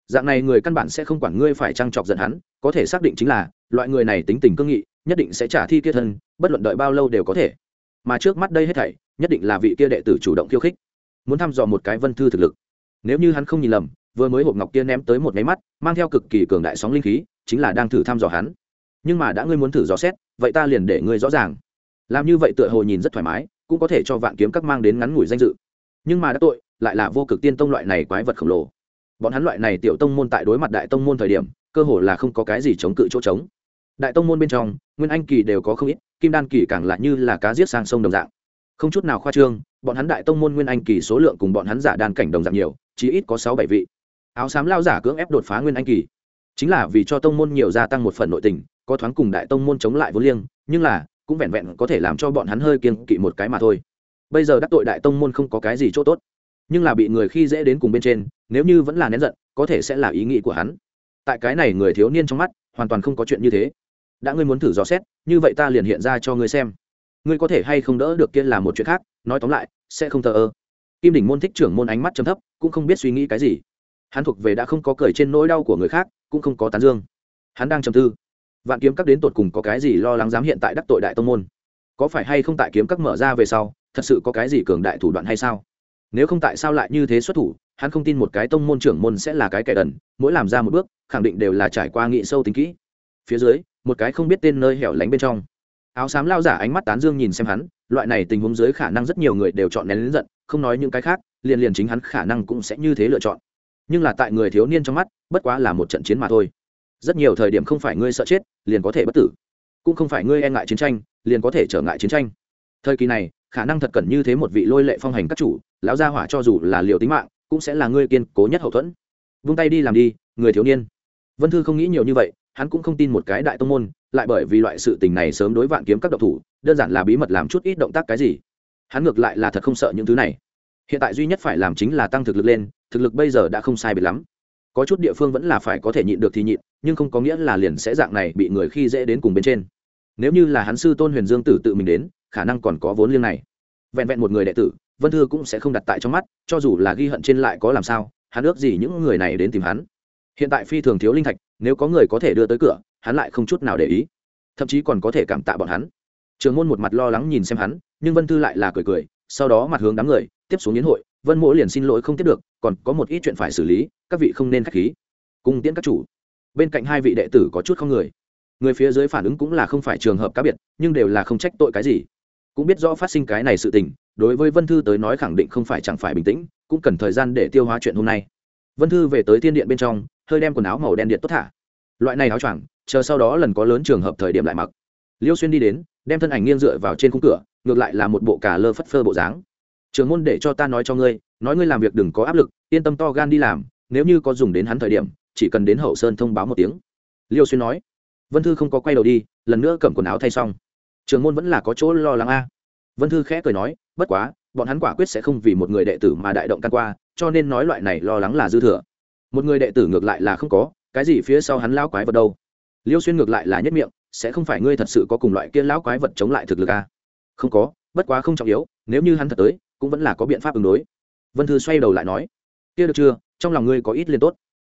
[SPEAKER 1] dạng này người căn bản sẽ không quản ngươi phải trang chọc giận hắn, có thể xác định chính là, loại người này tính tình cương nghị, nhất định sẽ trả thi kia thân, bất luận đợi bao lâu đều có thể. Mà trước mắt đây hết thảy, nhất định là vị kia đệ tử chủ động khiêu khích, muốn thăm dò một cái vân thư thực lực. Nếu như hắn không nhìn lầm, vừa mới hộp ngọc kia ném tới một máy mắt, mang theo cực kỳ cường đại sóng linh khí, chính là đang thử thăm dò hắn. Nhưng mà đã ngươi muốn thử dò xét, vậy ta liền để ngươi rõ ràng. Làm như vậy tựa hồ nhìn rất thoải mái, cũng có thể cho vạn kiếm các mang đến ngắn ngủi danh dự. Nhưng mà đã tội, lại là vô cực tiên tông loại này quái vật khổng lồ bọn hắn loại này tiểu tông môn tại đối mặt đại tông môn thời điểm, cơ hồ là không có cái gì chống cự chỗ trống. Đại tông môn bên trong, nguyên anh kỳ đều có không ít, kim đan kỳ càng lại như là cá giết sang sông đồng dạng. Không chút nào khoa trương, bọn hắn đại tông môn nguyên anh kỳ số lượng cùng bọn hắn giả đan cảnh đồng dạng nhiều, chỉ ít có sáu bảy vị. Áo xám lao giả cưỡng ép đột phá nguyên anh kỳ. Chính là vì cho tông môn nhiều gia tăng một phần nội tình, có thoáng cùng đại tông môn chống lại vô liêng, nhưng là, cũng vẹn vẹn có thể làm cho bọn hắn hơi kiên kỵ một cái mà thôi. Bây giờ đắc tội đại tông môn không có cái gì chỗ tốt nhưng là bị người khi dễ đến cùng bên trên, nếu như vẫn là nén giận, có thể sẽ là ý nghĩ của hắn. Tại cái này người thiếu niên trong mắt, hoàn toàn không có chuyện như thế. Đã ngươi muốn thử dò xét, như vậy ta liền hiện ra cho ngươi xem. Ngươi có thể hay không đỡ được kia là một chuyện khác, nói tóm lại, sẽ không thờ ơ. Kim đỉnh môn thích trưởng môn ánh mắt chấm thấp, cũng không biết suy nghĩ cái gì. Hắn thuộc về đã không có cười trên nỗi đau của người khác, cũng không có tán dương. Hắn đang trầm tư. Vạn kiếm các đến tột cùng có cái gì lo lắng dám hiện tại đắc tội đại tông môn? Có phải hay không tại kiếm các mở ra về sau, thật sự có cái gì cường đại thủ đoạn hay sao? Nếu không tại sao lại như thế xuất thủ, hắn không tin một cái tông môn trưởng môn sẽ là cái kẻ đần, mỗi làm ra một bước, khẳng định đều là trải qua nghị sâu tính kỹ. Phía dưới, một cái không biết tên nơi hẻo lánh bên trong. Áo xám lao giả ánh mắt tán dương nhìn xem hắn, loại này tình huống dưới khả năng rất nhiều người đều chọn nén lính giận, không nói những cái khác, liền liền chính hắn khả năng cũng sẽ như thế lựa chọn. Nhưng là tại người thiếu niên trong mắt, bất quá là một trận chiến mà thôi. Rất nhiều thời điểm không phải ngươi sợ chết, liền có thể bất tử. Cũng không phải ngươi e ngại chiến tranh, liền có thể trở ngại chiến tranh. Thời kỳ này khả năng thật cần như thế một vị lôi lệ phong hành các chủ, lão gia hỏa cho dù là liều tính mạng, cũng sẽ là ngươi kiên cố nhất hậu thuẫn. Vung tay đi làm đi, người thiếu niên. Vân thư không nghĩ nhiều như vậy, hắn cũng không tin một cái đại tông môn, lại bởi vì loại sự tình này sớm đối vạn kiếm các độc thủ, đơn giản là bí mật làm chút ít động tác cái gì. Hắn ngược lại là thật không sợ những thứ này. Hiện tại duy nhất phải làm chính là tăng thực lực lên, thực lực bây giờ đã không sai biệt lắm. Có chút địa phương vẫn là phải có thể nhịn được thì nhịn, nhưng không có nghĩa là liền sẽ dạng này bị người khi dễ đến cùng bên trên. Nếu như là hắn sư tôn huyền dương tử tự mình đến khả năng còn có vốn liêng này. Vẹn vẹn một người đệ tử, vân thư cũng sẽ không đặt tại trong mắt, cho dù là ghi hận trên lại có làm sao, hắn ước gì những người này đến tìm hắn. Hiện tại phi thường thiếu linh thạch, nếu có người có thể đưa tới cửa, hắn lại không chút nào để ý. Thậm chí còn có thể cảm tạ bọn hắn. Trường môn một mặt lo lắng nhìn xem hắn, nhưng vân thư lại là cười cười, sau đó mặt hướng đám người, tiếp xuống yến hội, vân mỗ liền xin lỗi không tiếp được, còn có một ít chuyện phải xử lý, các vị không nên k h á c h khí. Cùng tiễn các chủ. Bên cạnh hai vị đệ tử có chút không người. Người phía dưới phản ứng cũng là không phải trường hợp cá biệt, nhưng đều là không trách tội cái gì cũng biết rõ phát sinh cái này sự tình, đối với vân thư tới nói khẳng định không phải chẳng phải bình tĩnh, cũng cần thời gian để tiêu hóa chuyện hôm nay. Vân thư về tới thiên điện bên trong, hơi đem quần áo màu đen điện tốt thả. Loại này áo choàng, chờ sau đó lần có lớn trường hợp thời điểm lại mặc. Liêu xuyên đi đến, đem thân ảnh nghiêng dựa vào trên khung cửa, ngược lại là một bộ cà lơ phất phơ bộ dáng. Trường môn để cho ta nói cho ngươi, nói ngươi làm việc đừng có áp lực, yên tâm to gan đi làm, nếu như có dùng đến hắn thời điểm, chỉ cần đến hậu sơn thông báo một tiếng. Liêu xuyên nói. Vân thư không có quay đầu đi, lần nữa cầm quần áo thay xong trường môn vẫn là có chỗ lo lắng a. Vân thư khẽ cười nói, bất quá, bọn hắn quả quyết sẽ không vì một người đệ tử mà đại động căn qua, cho nên nói loại này lo lắng là dư thừa. Một người đệ tử ngược lại là không có, cái gì phía sau hắn lão quái vật đâu? Liêu xuyên ngược lại là nhất miệng, sẽ không phải ngươi thật sự có cùng loại kia lão quái vật chống lại thực lực a? Không có, bất quá không trọng yếu, nếu như hắn thật tới, cũng vẫn là có biện pháp ứng đối. Vân thư xoay đầu lại nói, kia được chưa, trong lòng ngươi có ít liên tốt.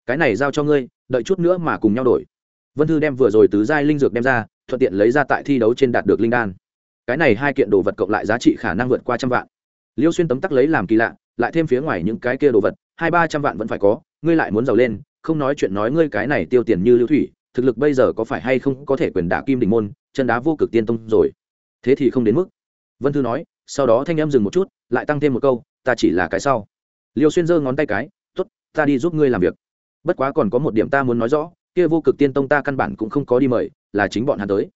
[SPEAKER 1] Cái này giao cho ngươi, đợi chút nữa mà cùng nhau đổi. Vân thư đem vừa rồi tứ giai linh dược đem ra thuận tiện lấy ra tại thi đấu trên đạt được linh đan. Cái này hai kiện đồ vật cộng lại giá trị khả năng vượt qua trăm vạn. Liêu xuyên tấm tắc lấy làm kỳ lạ, lại thêm phía ngoài những cái kia đồ vật, hai ba trăm vạn vẫn phải có, ngươi lại muốn giàu lên, không nói chuyện nói ngươi cái này tiêu tiền như lưu thủy, thực lực bây giờ có phải hay không có thể quyền đả kim đình môn, chân đá vô cực tiên tông rồi. Thế thì không đến mức. Vân thư nói, sau đó thanh em dừng một chút, lại tăng thêm một câu, ta chỉ là cái sau. Liêu xuyên giơ ngón tay cái t ố t ta đi giúp ngươi làm việc. Bất quá còn có một điểm ta muốn nói rõ, kia vô cực tiên tông ta căn bản cũng không có đi mời là chính bọn hắn tới.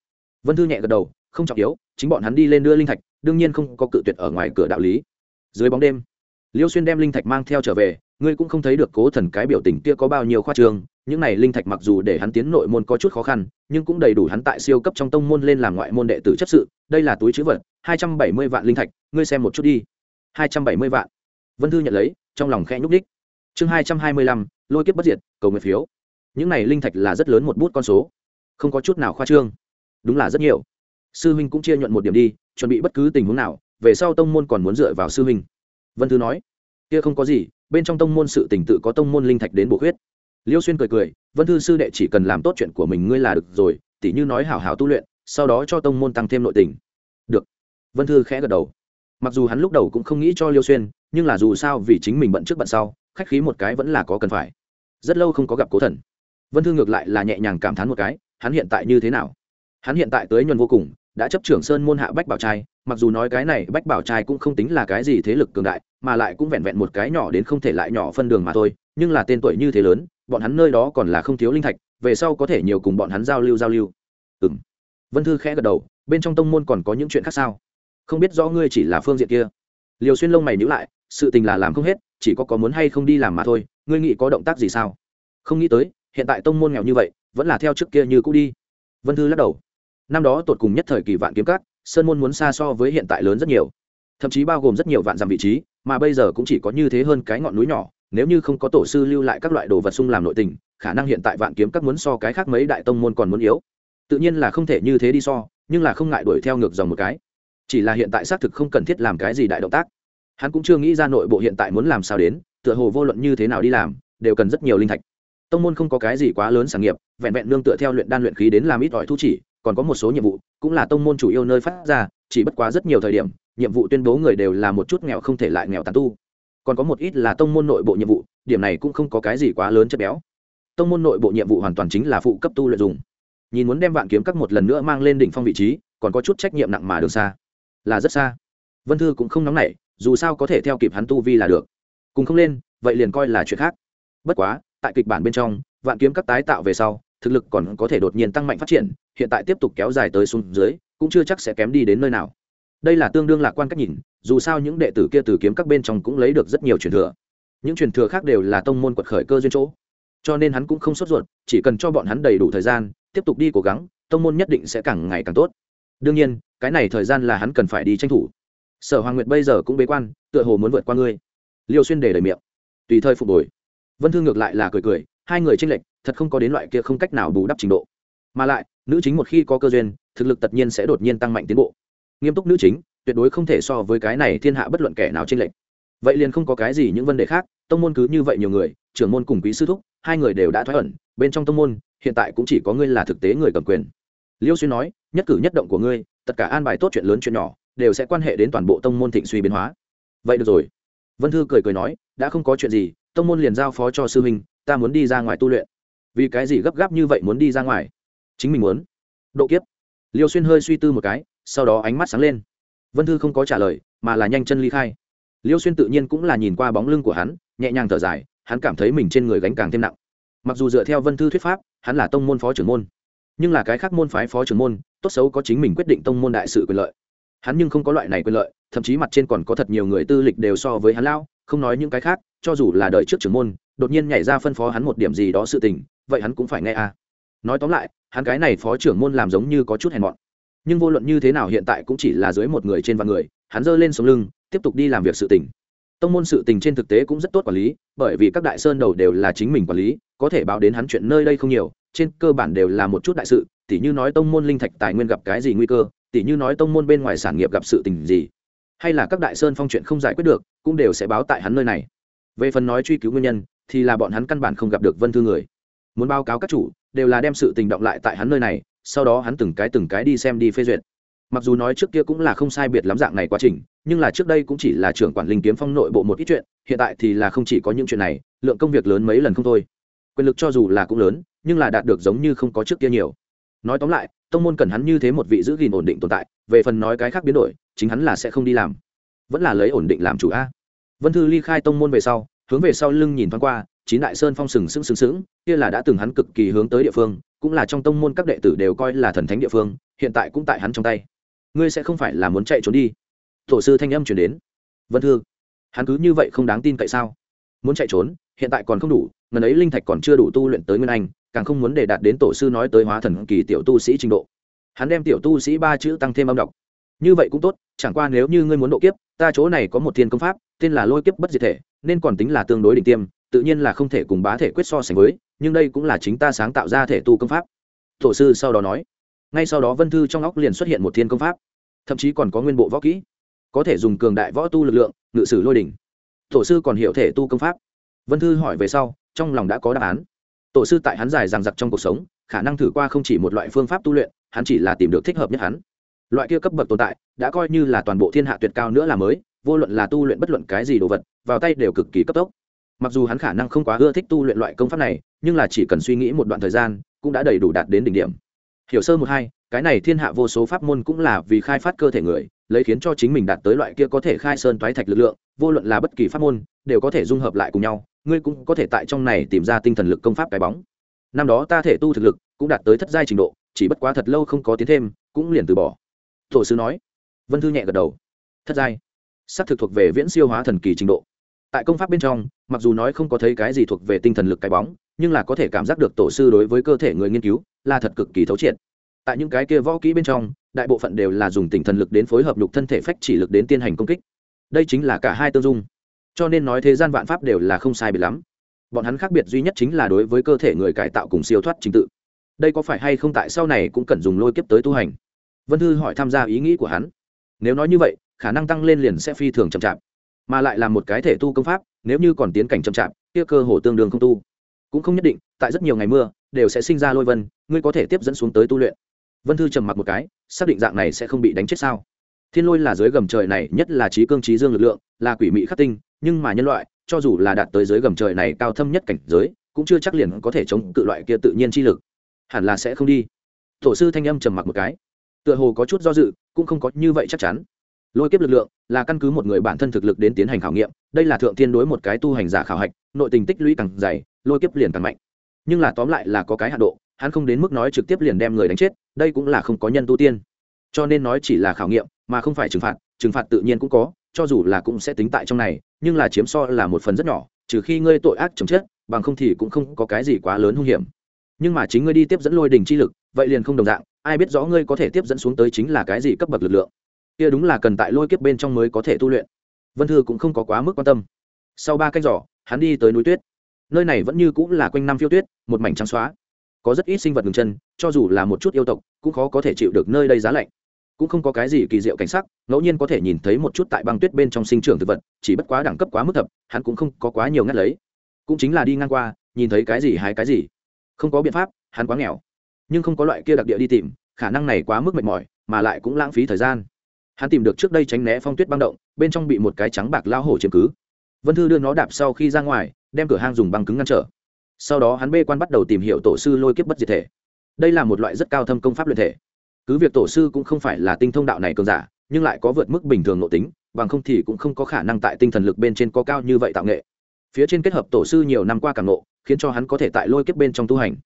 [SPEAKER 1] Vân thư nhẹ gật đầu, không trọng yếu, chính bọn hắn đi lên đưa linh thạch, đương nhiên không có cự tuyệt ở ngoài cửa đạo lý. Dưới bóng đêm, liêu xuyên đem linh thạch mang theo trở về, ngươi cũng không thấy được cố thần cái biểu tình kia có bao nhiêu khoa trương, những này linh thạch mặc dù để hắn tiến nội môn có chút khó khăn, nhưng cũng đầy đủ hắn tại siêu cấp trong tông môn lên làm ngoại môn đệ tử chấp sự, đây là túi chữ vật, hai trăm bảy mươi vạn linh thạch, ngươi xem một chút đi. hai trăm bảy mươi vạn. Vân thư nhận lấy, trong lòng khe nhúc đích chương hai trăm hai mươi lăm, lôi kiếp bất diệt, cầu nguyện phiếu. Những này linh thạch là rất lớn một bút con số không có chút nào khoa trương. Đúng là rất nhiều. Sư huynh cũng chia nhuận một điểm đi, chuẩn bị bất cứ tình huống nào, về sau tông môn còn muốn dựa vào sư huynh. Vân thư nói, kia không có gì, bên trong tông môn sự tình tự có tông môn linh thạch đến bổ huyết. liêu xuyên cười cười, vân thư sư đệ chỉ cần làm tốt chuyện của mình ngươi là được rồi, tỉ như nói hảo hảo tu luyện, sau đó cho tông môn tăng thêm nội tình. Được. Vân thư khẽ gật đầu. Mặc dù hắn lúc đầu cũng không nghĩ cho liêu xuyên, nhưng là dù sao vì chính mình bận trước bận sau, khách khí một cái vẫn là có cần phải. Rất lâu không có gặp cố thần. Vân thư ngược lại là nhẹ nhàng cảm thán một cái hắn hiện tại như thế nào? Hắn hiện tại tới nhuần vô cùng, đã chấp trưởng sơn môn hạ bách bảo trai, mặc dù nói cái này bách bảo trai cũng không tính là cái gì thế lực cường đại, mà lại cũng vẹn vẹn một cái nhỏ đến không thể lại nhỏ phân đường mà thôi, nhưng là tên tuổi như thế lớn, bọn hắn nơi đó còn là không thiếu linh thạch, về sau có thể nhiều cùng bọn hắn giao lưu giao lưu. Ừ m vân thư khẽ gật đầu, bên trong tông môn còn có những chuyện khác sao? Không biết rõ ngươi chỉ là phương diện kia. Liều xuyên lông mày nhữ lại, sự tình là làm không hết, chỉ có có muốn hay không đi làm mà thôi, ngươi nghĩ có động tác gì sao? Không nghĩ tới, hiện tại tông môn nghèo như vậy vẫn là theo trước kia như cũ đi. Vân thư lắc đầu. Năm đó tột cùng nhất thời kỳ vạn kiếm cát, sơn môn muốn xa so với hiện tại lớn rất nhiều. Thậm chí bao gồm rất nhiều vạn dặm vị trí mà bây giờ cũng chỉ có như thế hơn cái ngọn núi nhỏ nếu như không có tổ sư lưu lại các loại đồ vật sung làm nội tình khả năng hiện tại vạn kiếm các muốn so cái khác mấy đại tông môn còn muốn yếu. Tự nhiên là không thể như thế đi so nhưng là không ngại đuổi theo ngược dòng một cái. Chỉ là hiện tại xác thực không cần thiết làm cái gì đại động tác. Hắn cũng chưa nghĩ ra nội bộ hiện tại muốn làm sao đến tựa hồ vô luận như thế nào đi làm đều cần rất nhiều linh thạch tông môn không có cái gì quá lớn sản nghiệp vẹn vẹn nương tựa theo luyện đan luyện khí đến làm ít ỏi thu chỉ còn có một số nhiệm vụ cũng là tông môn chủ yêu nơi phát ra chỉ bất quá rất nhiều thời điểm nhiệm vụ tuyên bố người đều là một chút nghèo không thể lại nghèo tàn tu. Còn có một ít là tông môn nội bộ nhiệm vụ điểm này cũng không có cái gì quá lớn chất béo. Tông môn nội bộ nhiệm vụ hoàn toàn chính là phụ cấp tu lợi dụng, nhìn muốn đem vạn kiếm các một lần nữa mang lên đỉnh phong vị trí còn có chút trách nhiệm nặng mà đường xa. Là rất xa. Vân thư cũng không nóng nảy dù sao có thể theo kịp hắn tu vi là được. Cùng không lên vậy liền coi là chuyện khác. Bất quá tại kịch bản bên trong, vạn kiếm các tái tạo về sau, thực lực còn có thể đột nhiên tăng mạnh phát triển, hiện tại tiếp tục kéo dài tới xuống dưới, cũng chưa chắc sẽ kém đi đến nơi nào. Đây là tương đương lạc quan cách nhìn, dù sao những đệ tử kia từ kiếm các bên trong cũng lấy được rất nhiều truyền thừa. Những truyền thừa khác đều là tông môn quật khởi cơ duyên chỗ. Cho nên hắn cũng không sốt ruột, chỉ cần cho bọn hắn đầy đủ thời gian, tiếp tục đi cố gắng, tông môn nhất định sẽ càng ngày càng tốt. Đương nhiên, cái này thời gian là hắn cần phải đi tranh thủ. Sở hoàng nguyệt bây giờ cũng bế quan, tựa hồ muốn vượt qua ngươi. Liêu xuyên để đầy miệng. Tùy thời phục hồi vân thương ngược lại là cười cười, hai người tranh lệch, thật không có đến loại kia không cách nào bù đắp trình độ. Mà lại, nữ chính một khi có cơ duyên, thực lực tất nhiên sẽ đột nhiên tăng mạnh tiến bộ. Nghiêm túc nữ chính, tuyệt đối không thể so với cái này thiên hạ bất luận kẻ nào tranh lệch. Vậy liền không có cái gì những vấn đề khác, tông môn cứ như vậy nhiều người, trưởng môn cùng quý sư thúc, hai người đều đã thoái ẩn, bên trong tông môn, hiện tại cũng chỉ có ngươi là thực tế người cầm quyền. Liêu xuyên nói, nhất cử nhất động của ngươi, tất cả an bài tốt chuyện lớn chuyện nhỏ, đều sẽ quan hệ đến toàn bộ tông môn thịnh suy biến hóa. Vậy được rồi. Vân thư cười cười nói, đã không có chuyện gì tông môn liền giao phó cho sư huynh, ta muốn đi ra ngoài tu luyện. Vì cái gì gấp gáp như vậy muốn đi ra ngoài? Chính mình muốn. Độ kiếp. Liêu xuyên hơi suy tư một cái, sau đó ánh mắt sáng lên. Vân thư không có trả lời, mà là nhanh chân ly khai. Liêu xuyên tự nhiên cũng là nhìn qua bóng lưng của hắn, nhẹ nhàng thở dài, hắn cảm thấy mình trên người gánh càng thêm nặng. Mặc dù dựa theo vân thư thuyết pháp, hắn là tông môn phó trưởng môn, nhưng là cái khác môn phái phó trưởng môn, tốt xấu có chính mình quyết định tông môn đại sự quyền lợi hắn nhưng không có loại này quyền lợi, thậm chí mặt trên còn có thật nhiều người tư lịch đều so với hắn lao, không nói những cái khác, cho dù là đời trước trưởng môn, đột nhiên nhảy ra phân phó hắn một điểm gì đó sự tình, vậy hắn cũng phải nghe à. Nói tóm lại, hắn cái này phó trưởng môn làm giống như có chút hèn mọn. Nhưng vô luận như thế nào hiện tại cũng chỉ là dưới một người trên vạn người, hắn giơ lên sống lưng, tiếp tục đi làm việc sự tình. Tông môn sự tình trên thực tế cũng rất tốt quản lý, bởi vì các đại sơn đầu đều là chính mình quản lý, có thể báo đến hắn chuyện nơi đây không nhiều, trên cơ bản đều là một chút đại sự, tỉ như nói tông môn linh thạch tài nguyên gặp cái gì nguy cơ tỉ như nói tông môn bên ngoài sản nghiệp gặp sự tình gì, hay là các đại sơn phong chuyện không giải quyết được, cũng đều sẽ báo tại hắn nơi này. Về phần nói truy cứu nguyên nhân, thì là bọn hắn căn bản không gặp được vân thư người. Muốn báo cáo các chủ, đều là đem sự tình động lại tại hắn nơi này, sau đó hắn từng cái từng cái đi xem đi phê duyệt. Mặc dù nói trước kia cũng là không sai biệt lắm dạng này quá trình, nhưng là trước đây cũng chỉ là trưởng quản linh kiếm phong nội bộ một ít chuyện, hiện tại thì là không chỉ có những chuyện này, lượng công việc lớn mấy lần không thôi. Quyền lực cho dù là cũng lớn, nhưng là đạt được giống như không có trước kia nhiều. Nói tóm lại tông môn cần hắn như thế một vị giữ gìn ổn định tồn tại, về phần nói cái khác biến đổi, chính hắn là sẽ không đi làm. Vẫn là lấy ổn định làm chủ a. Vân thư ly khai tông môn về sau, hướng về sau lưng nhìn thoáng qua, chín đại sơn phong sừng sững sững sững, kia là đã từng hắn cực kỳ hướng tới địa phương, cũng là trong tông môn các đệ tử đều coi là thần thánh địa phương, hiện tại cũng tại hắn trong tay. Ngươi sẽ không phải là muốn chạy trốn đi. Tổ sư thanh âm chuyển đến. Vân thư, hắn cứ như vậy không đáng tin cậy sao? Muốn chạy trốn, hiện tại còn không đủ, ngần ấy linh thạch còn chưa đủ tu luyện tới nguyên anh càng không muốn để đạt đến tổ sư nói tới hóa thần kỳ tiểu tu sĩ trình độ. Hắn đem tiểu tu sĩ ba chữ tăng thêm âm đọc. Như vậy cũng tốt, chẳng qua nếu như ngươi muốn độ kiếp, ta chỗ này có một thiên công pháp, tên là lôi kiếp bất diệt thể, nên còn tính là tương đối đỉnh tiêm, tự nhiên là không thể cùng bá thể quyết so sánh với, nhưng đây cũng là chính ta sáng tạo ra thể tu công pháp. Tổ sư sau đó nói. Ngay sau đó vân thư trong óc liền xuất hiện một thiên công pháp. Thậm chí còn có nguyên bộ võ kỹ. Có thể dùng cường đại võ tu lực lượng, ngự sử lôi đỉnh. Tổ sư còn hiểu thể tu công pháp. Vân thư hỏi về sau, trong lòng đã có đáp án tổ sư tại hắn dài rằng giặc trong cuộc sống, khả năng thử qua không chỉ một loại phương pháp tu luyện, hắn chỉ là tìm được thích hợp nhất hắn. Loại kia cấp bậc tồn tại, đã coi như là toàn bộ thiên hạ tuyệt cao nữa là mới, vô luận là tu luyện bất luận cái gì đồ vật, vào tay đều cực kỳ cấp tốc. Mặc dù hắn khả năng không quá ưa thích tu luyện loại công pháp này, nhưng là chỉ cần suy nghĩ một đoạn thời gian, cũng đã đầy đủ đạt đến đỉnh điểm. Hiểu sơ một hai, cái này thiên hạ vô số pháp môn cũng là vì khai phát cơ thể người, lấy khiến cho chính mình đạt tới loại kia có thể khai sơn toái thạch lực lượng, vô luận là bất kỳ pháp môn, đều có thể dung hợp lại cùng nhau ngươi cũng có thể tại trong này tìm ra tinh thần lực công pháp cái bóng. Năm đó ta thể tu thực lực cũng đạt tới thất giai trình độ, chỉ bất quá thật lâu không có tiến thêm, cũng liền từ bỏ. Tổ sư nói. Vân thư nhẹ gật đầu. Thất giai? Xác thực thuộc về viễn siêu hóa thần kỳ trình độ. Tại công pháp bên trong, mặc dù nói không có thấy cái gì thuộc về tinh thần lực cái bóng, nhưng là có thể cảm giác được tổ sư đối với cơ thể người nghiên cứu là thật cực kỳ thấu triệt. Tại những cái kia võ kỹ bên trong, đại bộ phận đều là dùng tinh thần lực đến phối hợp lục thân thể phách chỉ lực đến tiến hành công kích. Đây chính là cả hai tương dung cho nên nói thế gian vạn pháp đều là không sai biệt lắm. Bọn hắn khác biệt duy nhất chính là đối với cơ thể người cải tạo cùng siêu thoát trình tự. Đây có phải hay không tại sau này cũng cần dùng lôi kiếp tới tu hành? Vân thư hỏi tham gia ý nghĩ của hắn. Nếu nói như vậy, khả năng tăng lên liền sẽ phi thường chậm chạp. Mà lại là một cái thể tu công pháp, nếu như còn tiến cảnh chậm chạp, kia cơ hồ tương đương không tu. Cũng không nhất định, tại rất nhiều ngày mưa, đều sẽ sinh ra lôi vân, ngươi có thể tiếp dẫn xuống tới tu luyện. Vân thư trầm mặc một cái, xác định dạng này sẽ không bị đánh chết sao? Thiên lôi là dưới gầm trời này, nhất là trí cương trí dương lực lượng, là quỷ mị khắc tinh nhưng mà nhân loại, cho dù là đạt tới dưới gầm trời này cao thâm nhất cảnh giới, cũng chưa chắc liền có thể chống cự loại kia tự nhiên chi lực. Hẳn là sẽ không đi. Tổ sư thanh âm trầm mặc một cái. Tựa hồ có chút do dự, cũng không có như vậy chắc chắn. Lôi kiếp lực lượng là căn cứ một người bản thân thực lực đến tiến hành khảo nghiệm, đây là thượng tiên đối một cái tu hành giả khảo hạch, nội tình tích lũy càng dày, lôi kiếp liền càng mạnh. Nhưng là tóm lại là có cái hạ độ, hắn không đến mức nói trực tiếp liền đem người đánh chết, đây cũng là không có nhân tu tiên. Cho nên nói chỉ là khảo nghiệm, mà không phải trừng phạt trừng phạt tự nhiên cũng có, cho dù là cũng sẽ tính tại trong này nhưng là chiếm so là một phần rất nhỏ, trừ khi ngươi tội ác chồng chết, bằng không thì cũng không có cái gì quá lớn hung hiểm. Nhưng mà chính ngươi đi tiếp dẫn lôi đình chi lực, vậy liền không đồng dạng, ai biết rõ ngươi có thể tiếp dẫn xuống tới chính là cái gì cấp bậc lực lượng. Kia đúng là cần tại lôi kiếp bên trong mới có thể tu luyện. Vân thư cũng không có quá mức quan tâm. Sau ba canh giỏ hắn đi tới núi tuyết. Nơi này vẫn như cũng là quanh năm phiêu tuyết, một mảnh trắng xóa. Có rất ít sinh vật ngừng chân, cho dù là một chút yêu tộc, cũng khó có thể chịu được nơi đây giá lạnh cũng không có cái gì kỳ diệu cảnh sắc, ngẫu nhiên có thể nhìn thấy một chút tại băng tuyết bên trong sinh trưởng thực vật, chỉ bất quá đẳng cấp quá mức thấp, hắn cũng không có quá nhiều ngắt lấy. Cũng chính là đi ngang qua, nhìn thấy cái gì hái cái gì. Không có biện pháp, hắn quá nghèo. Nhưng không có loại kia đặc địa đi tìm, khả năng này quá mức mệt mỏi, mà lại cũng lãng phí thời gian. Hắn tìm được trước đây tránh né phong tuyết băng động, bên trong bị một cái trắng bạc lao hổ chiếm cứ. Vân thư đưa nó đạp sau khi ra ngoài, đem cửa hang dùng băng cứng ngăn trở. Sau đó hắn bê quan bắt đầu tìm hiểu tổ sư lôi kiếp bất diệt thể. Đây là một loại rất cao thâm công pháp luyện thể cứ việc tổ sư cũng không phải là tinh thông đạo này cường giả, nhưng lại có vượt mức bình thường nội tính, bằng không thì cũng không có khả năng tại tinh thần lực bên trên có cao như vậy tạo nghệ. Phía trên kết hợp tổ sư nhiều năm qua càng nộ khiến cho hắn có thể tại lôi kiếp bên trong tu hành.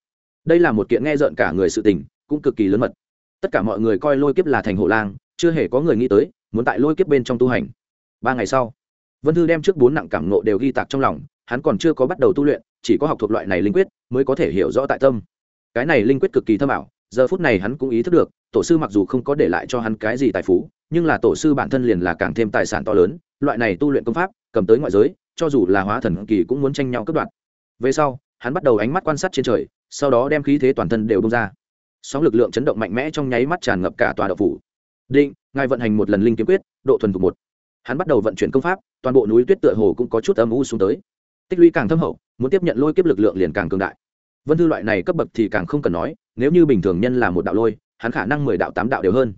[SPEAKER 1] Đây là một kiện nghe rợn cả người sự tình, cũng cực kỳ lớn mật. Tất cả mọi người coi lôi kiếp là thành hộ lang, chưa hề có người nghĩ tới, muốn tại lôi kiếp bên trong tu hành. Ba ngày sau, vân thư đem trước bốn nặng cảm nộ đều ghi tạc trong lòng, hắn còn chưa có bắt đầu tu luyện, chỉ có học thuộc loại này linh quyết mới có thể hiểu rõ tại tâm. Cái này linh quyết cực kỳ thâm ảo giờ phút này hắn cũng ý thức được, tổ sư mặc dù không có để lại cho hắn cái gì tài phú, nhưng là tổ sư bản thân liền là càng thêm tài sản to lớn, loại này tu luyện công pháp, cầm tới ngoại giới, cho dù là hóa thần kỳ cũng muốn tranh nhau cướp đoạt. Về sau, hắn bắt đầu ánh mắt quan sát trên trời, sau đó đem khí thế toàn thân đều bông ra. Sóng lực lượng chấn động mạnh mẽ trong nháy mắt tràn ngập cả tòa đậu phủ. Định, ngài vận hành một lần linh kiếm quyết, độ thuần thục một. Hắn bắt đầu vận chuyển công pháp, toàn bộ núi tuyết tựa hồ cũng có chút âm u xuống tới. Tích lũy càng thâm hậu, muốn tiếp nhận lôi kiếp lực lượng liền càng cường đại vân thư loại này cấp bậc thì càng không cần nói, nếu như bình thường nhân là một đạo lôi, hắn khả năng mười đạo, tám đạo đều hơn.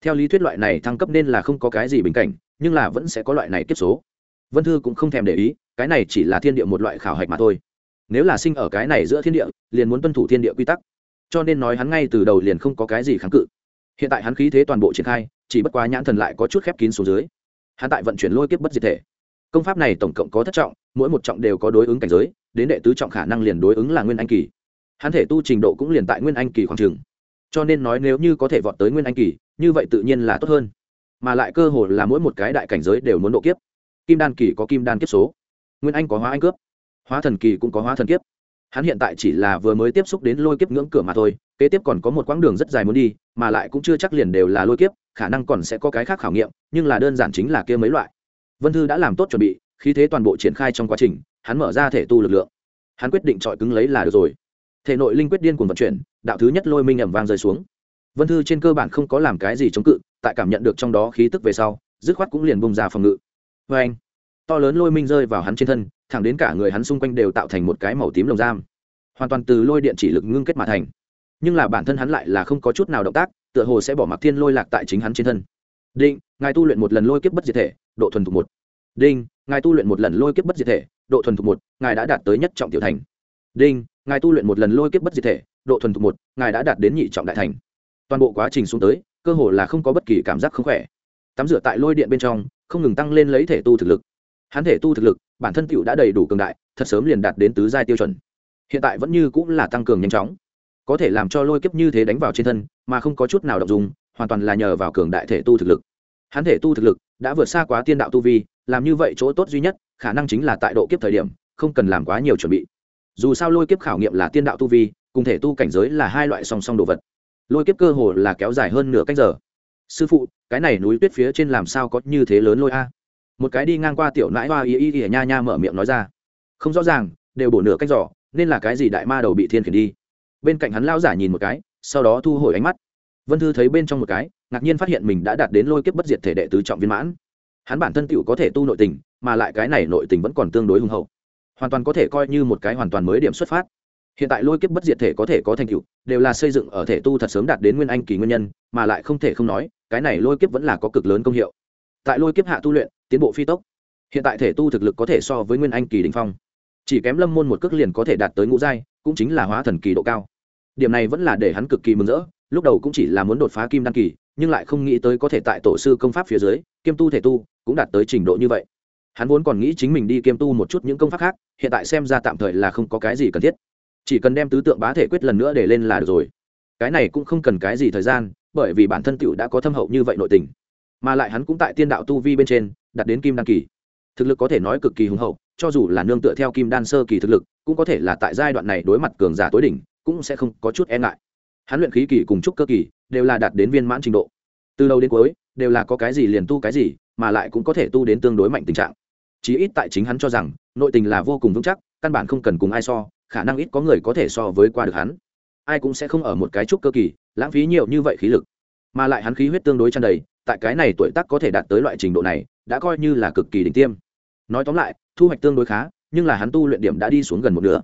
[SPEAKER 1] Theo lý thuyết loại này thăng cấp nên là không có cái gì bình cảnh, nhưng là vẫn sẽ có loại này kiếp số. Vân thư cũng không thèm để ý, cái này chỉ là thiên địa một loại khảo hạch mà thôi. Nếu là sinh ở cái này giữa thiên địa, liền muốn tuân thủ thiên địa quy tắc. Cho nên nói hắn ngay từ đầu liền không có cái gì kháng cự. Hiện tại hắn khí thế toàn bộ triển khai, chỉ bất quá nhãn thần lại có chút khép kín xuống dưới. Hắn tại vận chuyển lôi kiếp bất diệt thể. Công pháp này tổng cộng có thất trọng, mỗi một trọng đều có đối ứng cảnh giới đến đệ tứ trọng khả năng liền đối ứng là nguyên anh kỳ. Hắn thể tu trình độ cũng liền tại nguyên anh kỳ khoảng trường cho nên nói nếu như có thể vọt tới nguyên anh kỳ, như vậy tự nhiên là tốt hơn. Mà lại cơ hồ là mỗi một cái đại cảnh giới đều muốn độ kiếp. Kim đan kỳ có kim đan kiếp số. Nguyên anh có hóa anh cướp. Hóa thần kỳ cũng có hóa thần kiếp. Hắn hiện tại chỉ là vừa mới tiếp xúc đến lôi kiếp ngưỡng cửa mà thôi, kế tiếp còn có một quãng đường rất dài muốn đi, mà lại cũng chưa chắc liền đều là lôi kiếp, khả năng còn sẽ có cái khác khảo nghiệm, nhưng là đơn giản chính là kia mấy loại. Vân thư đã làm tốt chuẩn bị khi thế toàn bộ triển khai trong quá trình hắn mở ra thể tu lực lượng. Hắn quyết định chọi cứng lấy là được rồi. Thể nội linh quyết điên cuồng vận chuyển, đạo thứ nhất lôi minh ẩm vang rơi xuống. Vân thư trên cơ bản không có làm cái gì chống cự, tại cảm nhận được trong đó khí tức về sau, dứt khoát cũng liền bông ra phòng ngự. Vê anh, to lớn lôi minh rơi vào hắn trên thân, thẳng đến cả người hắn xung quanh đều tạo thành một cái màu tím lồng giam. Hoàn toàn từ lôi điện chỉ lực ngưng kết mà thành. Nhưng là bản thân hắn lại là không có chút nào động tác, tựa hồ sẽ bỏ mặc thiên lôi lạc tại chính hắn trên thân. Định ngài tu luyện một lần lôi kiếp bất diệt thể, độ thuần thục một. Đinh, ngài tu luyện một lần lôi kiếp bất diệt thể độ thuần thục một, ngài đã đạt tới nhất trọng tiểu thành. Đinh, ngài tu luyện một lần lôi kiếp bất diệt thể, độ thuần thục một, ngài đã đạt đến nhị trọng đại thành. Toàn bộ quá trình xuống tới, cơ hồ là không có bất kỳ cảm giác không khỏe. Tắm rửa tại lôi điện bên trong, không ngừng tăng lên lấy thể tu thực lực. Hắn thể tu thực lực, bản thân tựu đã đầy đủ cường đại, thật sớm liền đạt đến tứ giai tiêu chuẩn. Hiện tại vẫn như cũng là tăng cường nhanh chóng. Có thể làm cho lôi kiếp như thế đánh vào trên thân, mà không có chút nào đọc dùng hoàn toàn là nhờ vào cường đại thể tu thực lực. Hắn thể tu thực lực, đã vượt xa quá tiên đạo tu vi, làm như vậy chỗ tốt duy nhất khả năng chính là tại độ kiếp thời điểm, không cần làm quá nhiều chuẩn bị. Dù sao lôi kiếp khảo nghiệm là tiên đạo tu vi, cùng thể tu cảnh giới là hai loại song song đồ vật. Lôi kiếp cơ hồ là kéo dài hơn nửa cách giờ. Sư phụ, cái này núi tuyết phía trên làm sao có như thế lớn lôi a? Một cái đi ngang qua tiểu nãi hoa y y y nha nha mở miệng nói ra. Không rõ ràng, đều bổ nửa cách giỏ nên là cái gì đại ma đầu bị thiên khiển đi. Bên cạnh hắn lao giả nhìn một cái, sau đó thu hồi ánh mắt. Vân thư thấy bên trong một cái, ngạc nhiên phát hiện mình đã đạt đến lôi kiếp bất diệt thể đệ tứ trọng viên mãn. Hắn bản thân tựu có thể tu nội tình mà lại cái này nội tình vẫn còn tương đối hùng hậu. Hoàn toàn có thể coi như một cái hoàn toàn mới điểm xuất phát. Hiện tại lôi kiếp bất diệt thể có thể có thành tựu, đều là xây dựng ở thể tu thật sớm đạt đến nguyên anh kỳ nguyên nhân, mà lại không thể không nói, cái này lôi kiếp vẫn là có cực lớn công hiệu. Tại lôi kiếp hạ tu luyện, tiến bộ phi tốc. Hiện tại thể tu thực lực có thể so với nguyên anh kỳ đình phong. Chỉ kém lâm môn một cước liền có thể đạt tới ngũ giai, cũng chính là hóa thần kỳ độ cao. Điểm này vẫn là để hắn cực kỳ mừng rỡ, lúc đầu cũng chỉ là muốn đột phá kim đăng kỳ, nhưng lại không nghĩ tới có thể tại tổ sư công pháp phía dưới, kiêm tu thể tu cũng đạt tới trình độ như vậy hắn vốn còn nghĩ chính mình đi kiêm tu một chút những công pháp khác, hiện tại xem ra tạm thời là không có cái gì cần thiết. Chỉ cần đem tứ tượng bá thể quyết lần nữa để lên là được rồi. Cái này cũng không cần cái gì thời gian, bởi vì bản thân tựu đã có thâm hậu như vậy nội tình. Mà lại hắn cũng tại tiên đạo tu vi bên trên đặt đến kim đan kỳ. Thực lực có thể nói cực kỳ hùng hậu, cho dù là nương tựa theo kim đan sơ kỳ thực lực, cũng có thể là tại giai đoạn này đối mặt cường giả tối đỉnh, cũng sẽ không có chút e ngại. Hắn luyện khí kỳ cùng trúc cơ kỳ đều là đạt đến viên mãn trình độ. Từ đầu đến cuối đều là có cái gì liền tu cái gì, mà lại cũng có thể tu đến tương đối mạnh tình trạng chí ít tại chính hắn cho rằng, nội tình là vô cùng vững chắc, căn bản không cần cùng ai so, khả năng ít có người có thể so với qua được hắn. Ai cũng sẽ không ở một cái trúc cơ kỳ, lãng phí nhiều như vậy khí lực. Mà lại hắn khí huyết tương đối tràn đầy, tại cái này tuổi tác có thể đạt tới loại trình độ này, đã coi như là cực kỳ đỉnh tiêm. Nói tóm lại, thu hoạch tương đối khá, nhưng là hắn tu luyện điểm đã đi xuống gần một nửa.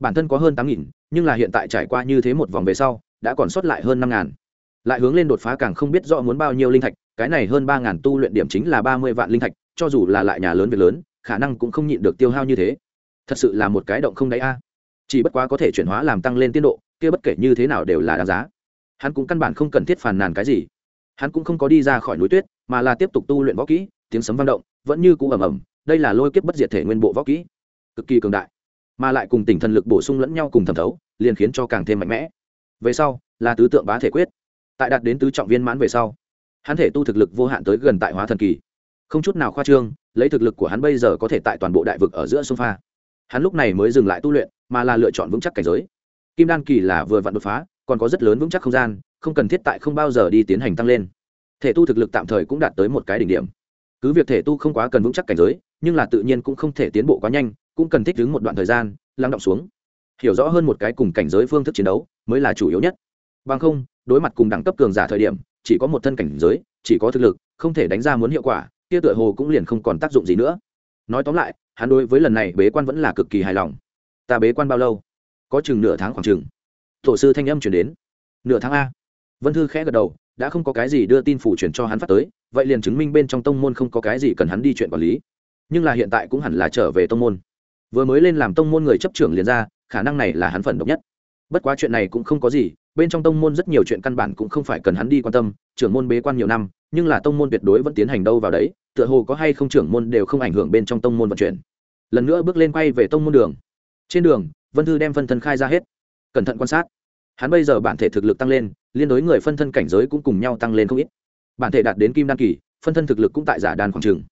[SPEAKER 1] Bản thân có hơn tám nghìn, nhưng là hiện tại trải qua như thế một vòng về sau, đã còn sót lại hơn năm ngàn. Lại hướng lên đột phá càng không biết rõ muốn bao nhiêu linh thạch, cái này hơn ba ngàn tu luyện điểm chính là ba mươi vạn linh thạch cho dù là lại nhà lớn việc lớn, khả năng cũng không nhịn được tiêu hao như thế. Thật sự là một cái động không đáy a. Chỉ bất quá có thể chuyển hóa làm tăng lên tiến độ, kia bất kể như thế nào đều là đáng giá. Hắn cũng căn bản không cần thiết phàn nàn cái gì. Hắn cũng không có đi ra khỏi núi tuyết, mà là tiếp tục tu luyện võ kỹ, tiếng sấm vang động, vẫn như cũ ầm ầm, đây là lôi kiếp bất diệt thể nguyên bộ võ kỹ. Cực kỳ cường đại. Mà lại cùng tỉnh thần lực bổ sung lẫn nhau cùng thẩm thấu, liền khiến cho càng thêm mạnh mẽ. Về sau, là tứ tượng bá thể quyết. Tại đạt đến tứ trọng viên mãn về sau, hắn thể tu thực lực vô hạn tới gần tại hóa thần kỳ không chút nào khoa trương, lấy thực lực của hắn bây giờ có thể tại toàn bộ đại vực ở giữa sông pha. Hắn lúc này mới dừng lại tu luyện, mà là lựa chọn vững chắc cảnh giới. Kim đan kỳ là vừa vặn đột phá, còn có rất lớn vững chắc không gian, không cần thiết tại không bao giờ đi tiến hành tăng lên. Thể tu thực lực tạm thời cũng đạt tới một cái đỉnh điểm. Cứ việc thể tu không quá cần vững chắc cảnh giới, nhưng là tự nhiên cũng không thể tiến bộ quá nhanh, cũng cần thích ứng một đoạn thời gian, lắng động xuống. Hiểu rõ hơn một cái cùng cảnh giới phương thức chiến đấu mới là chủ yếu nhất. Bằng không, đối mặt cùng đẳng cấp cường giả thời điểm, chỉ có một thân cảnh giới, chỉ có thực lực, không thể đánh ra muốn hiệu quả kia tựa hồ cũng liền không còn tác dụng gì nữa. Nói tóm lại, hắn đối với lần này bế quan vẫn là cực kỳ hài lòng. Ta bế quan bao lâu? Có chừng nửa tháng khoảng chừng. Tổ sư thanh âm chuyển đến. Nửa tháng a. Vân thư khẽ gật đầu, đã không có cái gì đưa tin phủ chuyển cho hắn phát tới, vậy liền chứng minh bên trong tông môn không có cái gì cần hắn đi chuyện quản lý. Nhưng là hiện tại cũng hẳn là trở về tông môn. Vừa mới lên làm tông môn người chấp trưởng liền ra, khả năng này là hắn phần độc nhất bất quá chuyện này cũng không có gì, bên trong tông môn rất nhiều chuyện căn bản cũng không phải cần hắn đi quan tâm, trưởng môn bế quan nhiều năm, nhưng là tông môn tuyệt đối vẫn tiến hành đâu vào đấy, tựa hồ có hay không trưởng môn đều không ảnh hưởng bên trong tông môn vận chuyển. Lần nữa bước lên quay về tông môn đường. Trên đường, vân thư đem phân thân khai ra hết. Cẩn thận quan sát. Hắn bây giờ bản thể thực lực tăng lên, liên đối người phân thân cảnh giới cũng cùng nhau tăng lên không ít. Bản thể đạt đến kim đan kỳ, phân thân thực lực cũng tại giả đàn khoảng trường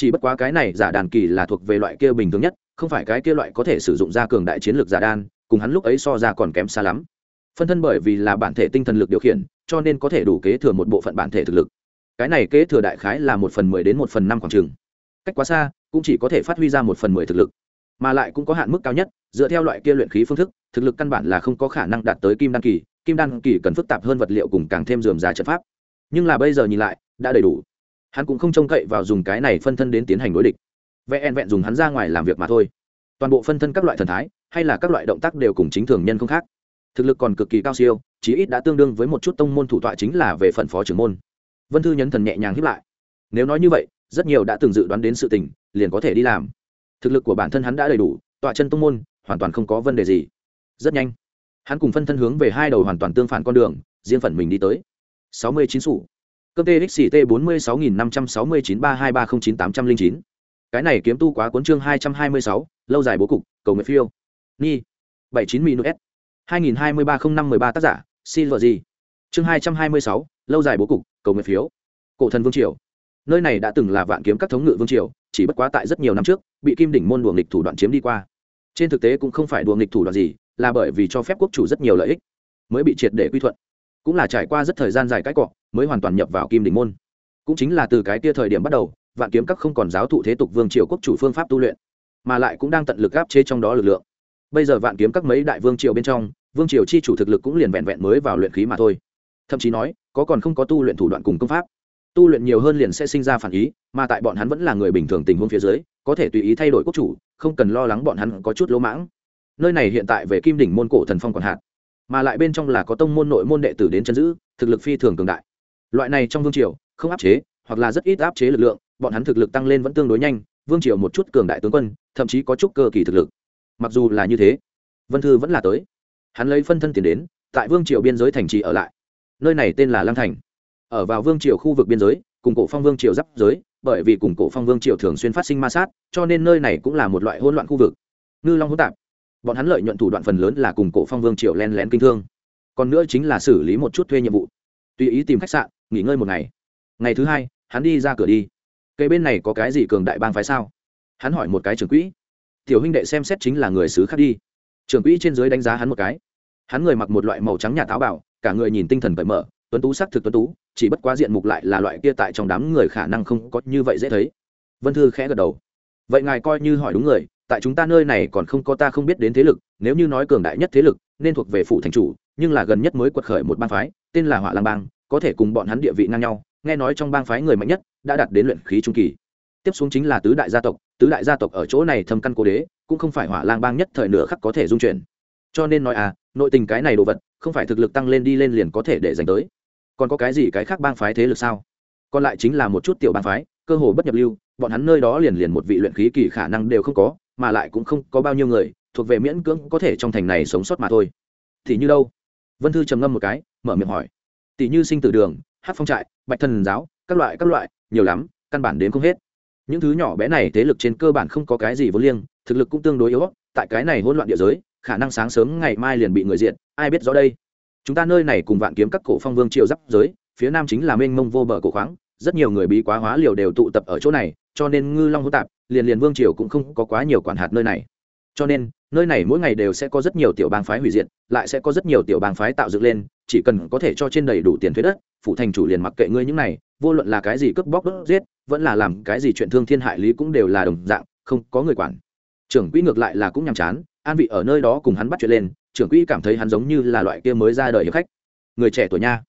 [SPEAKER 1] chỉ bất quá cái này giả đàn kỳ là thuộc về loại kia bình thường nhất, không phải cái kia loại có thể sử dụng ra cường đại chiến lược giả đan cùng hắn lúc ấy so ra còn kém xa lắm. Phân thân bởi vì là bản thể tinh thần lực điều khiển, cho nên có thể đủ kế thừa một bộ phận bản thể thực lực. Cái này kế thừa đại khái là một phần mười đến một phần năm khoảng trường. Cách quá xa, cũng chỉ có thể phát huy ra một phần mười thực lực. Mà lại cũng có hạn mức cao nhất, dựa theo loại kia luyện khí phương thức, thực lực căn bản là không có khả năng đạt tới kim đan kỳ, kim đan kỳ cần phức tạp hơn vật liệu cùng càng thêm dườm già trận pháp. Nhưng là bây giờ nhìn lại, đã đầy đủ. Hắn cũng không trông cậy vào dùng cái này phân thân đến tiến hành đối địch. Vẹn vẹn dùng hắn ra ngoài làm việc mà thôi. Toàn bộ phân thân các loại thần thái hay là các loại động tác đều cùng chính thường nhân không khác. Thực lực còn cực kỳ cao siêu, chí ít đã tương đương với một chút tông môn thủ tọa chính là về phần phó trưởng môn. Vân thư nhấn thần nhẹ nhàng hiếp lại. Nếu nói như vậy, rất nhiều đã từng dự đoán đến sự tình, liền có thể đi làm. Thực lực của bản thân hắn đã đầy đủ, tọa chân tông môn, hoàn toàn không có vấn đề gì. Rất nhanh, hắn cùng phân thân hướng về hai đầu hoàn toàn tương phản con đường, riêng phần mình đi tới. Sáu mươi chín sủ. Cơm txt bốn mươi sáu nghìn năm trăm sáu mươi chín ba hai ba không chín tám trăm linh chín. Cái này kiếm tu quá cuốn chương hai trăm hai mươi sáu, lâu dài bố cục, cầu nguyện phiêu ni. Bảy chín minus s. hai nghìn hai mươi ba không năm mười ba tác giả xin vợ gì chương hai trăm hai mươi sáu, lâu dài bố cục, cầu nguyện phiếu. Cổ thần vương triều. Nơi này đã từng là vạn kiếm các thống ngự vương triều, chỉ bất quá tại rất nhiều năm trước, bị kim đỉnh môn đùa nghịch thủ đoạn chiếm đi qua. Trên thực tế cũng không phải đùa nghịch thủ đoạn gì, là bởi vì cho phép quốc chủ rất nhiều lợi ích, mới bị triệt để quy thuận. Cũng là trải qua rất thời gian dài cãi cọ, mới hoàn toàn nhập vào kim đỉnh môn. Cũng chính là từ cái tia thời điểm bắt đầu, vạn kiếm các không còn giáo thụ thế tục vương triều quốc chủ phương pháp tu luyện, mà lại cũng đang tận lực áp chế trong đó lực lượng bây giờ vạn kiếm các mấy đại vương triều bên trong, vương triều chi chủ thực lực cũng liền vẹn vẹn mới vào luyện khí mà thôi. Thậm chí nói, có còn không có tu luyện thủ đoạn cùng công pháp. Tu luyện nhiều hơn liền sẽ sinh ra phản ý, mà tại bọn hắn vẫn là người bình thường tình huống phía dưới, có thể tùy ý thay đổi quốc chủ, không cần lo lắng bọn hắn có chút lỗ mãng. Nơi này hiện tại về kim đỉnh môn cổ thần phong còn hạt mà lại bên trong là có tông môn nội môn đệ tử đến chân giữ, thực lực phi thường cường đại. Loại này trong vương triều, không áp chế, hoặc là rất ít áp chế lực lượng, bọn hắn thực lực tăng lên vẫn tương đối nhanh, vương triều một chút cường đại tướng quân, thậm chí có chút cơ kỳ thực lực mặc dù là như thế, vân thư vẫn là tới. Hắn lấy phân thân tiền đến, tại vương triều biên giới thành trì ở lại. Nơi này tên là lang thành. Ở vào vương triều khu vực biên giới, cùng cổ phong vương triều giáp giới, bởi vì cùng cổ phong vương triều thường xuyên phát sinh ma sát, cho nên nơi này cũng là một loại hỗn loạn khu vực. Ngư long hỗn tạp. Bọn hắn lợi nhuận thủ đoạn phần lớn là cùng cổ phong vương triều len lén kinh thương. Còn nữa chính là xử lý một chút thuê nhiệm vụ. Tùy ý tìm khách sạn, nghỉ ngơi một ngày. Ngày thứ hai, hắn đi ra cửa đi. Cây bên này có cái gì cường đại bang phái sao? Hắn hỏi một cái trưởng quỹ tiểu huynh đệ xem xét chính là người xứ khác đi. Trưởng quỹ trên dưới đánh giá hắn một cái. Hắn người mặc một loại màu trắng nhà táo bảo cả người nhìn tinh thần cởi mở, tuấn tú sắc thực tuấn tú, chỉ bất quá diện mục lại là loại kia tại trong đám người khả năng không có như vậy dễ thấy. Vân thư khẽ gật đầu. Vậy ngài coi như hỏi đúng người, tại chúng ta nơi này còn không có ta không biết đến thế lực, nếu như nói cường đại nhất thế lực, nên thuộc về phủ thành chủ, nhưng là gần nhất mới quật khởi một bang phái, tên là hỏa lang bang, có thể cùng bọn hắn địa vị ngang nhau, nghe nói trong bang phái người mạnh nhất đã đạt đến luyện khí trung kỳ. Tiếp xuống chính là tứ đại gia tộc tứ đại gia tộc ở chỗ này thâm căn cố đế, cũng không phải hỏa lang bang nhất thời nửa khắc có thể dung chuyển. Cho nên nói à nội tình cái này đồ vật, không phải thực lực tăng lên đi lên liền có thể để dành tới. Còn có cái gì cái khác bang phái thế lực sao? Còn lại chính là một chút tiểu bang phái, cơ hồ bất nhập lưu, bọn hắn nơi đó liền liền một vị luyện khí kỳ khả năng đều không có, mà lại cũng không có bao nhiêu người, thuộc về miễn cưỡng có thể trong thành này sống sót mà thôi. Thì như đâu? Vân thư trầm ngâm một cái, mở miệng hỏi. Tỷ như sinh tử đường, hát phong trại, bạch thần giáo, các loại các loại, nhiều lắm, căn bản đến không hết những thứ nhỏ bé này thế lực trên cơ bản không có cái gì vô liêng, thực lực cũng tương đối yếu tại cái này hỗn loạn địa giới, khả năng sáng sớm ngày mai liền bị người diện ai biết rõ đây. Chúng ta nơi này cùng vạn kiếm các cổ phong vương triều giáp giới, phía nam chính là mênh mông vô bờ cổ khoáng, rất nhiều người bí quá hóa liều đều tụ tập ở chỗ này, cho nên ngư long hỗn tạp, liền liền vương triều cũng không có quá nhiều quản hạt nơi này. Cho nên, nơi này mỗi ngày đều sẽ có rất nhiều tiểu bang phái hủy diệt, lại sẽ có rất nhiều tiểu bang phái tạo dựng lên, chỉ cần có thể cho trên đầy đủ tiền thuế đất phụ thành chủ liền mặc kệ ngươi những này, vô luận là cái gì cướp bóc đốt giết, vẫn là làm cái gì chuyện thương thiên hại lý cũng đều là đồng dạng, không có người quản. Trưởng quỹ ngược lại là cũng nhàm chán, an vị ở nơi đó cùng hắn bắt chuyện lên, trưởng quỹ cảm thấy hắn giống như là loại kia mới ra đời hiệp khách. Người trẻ tuổi nha,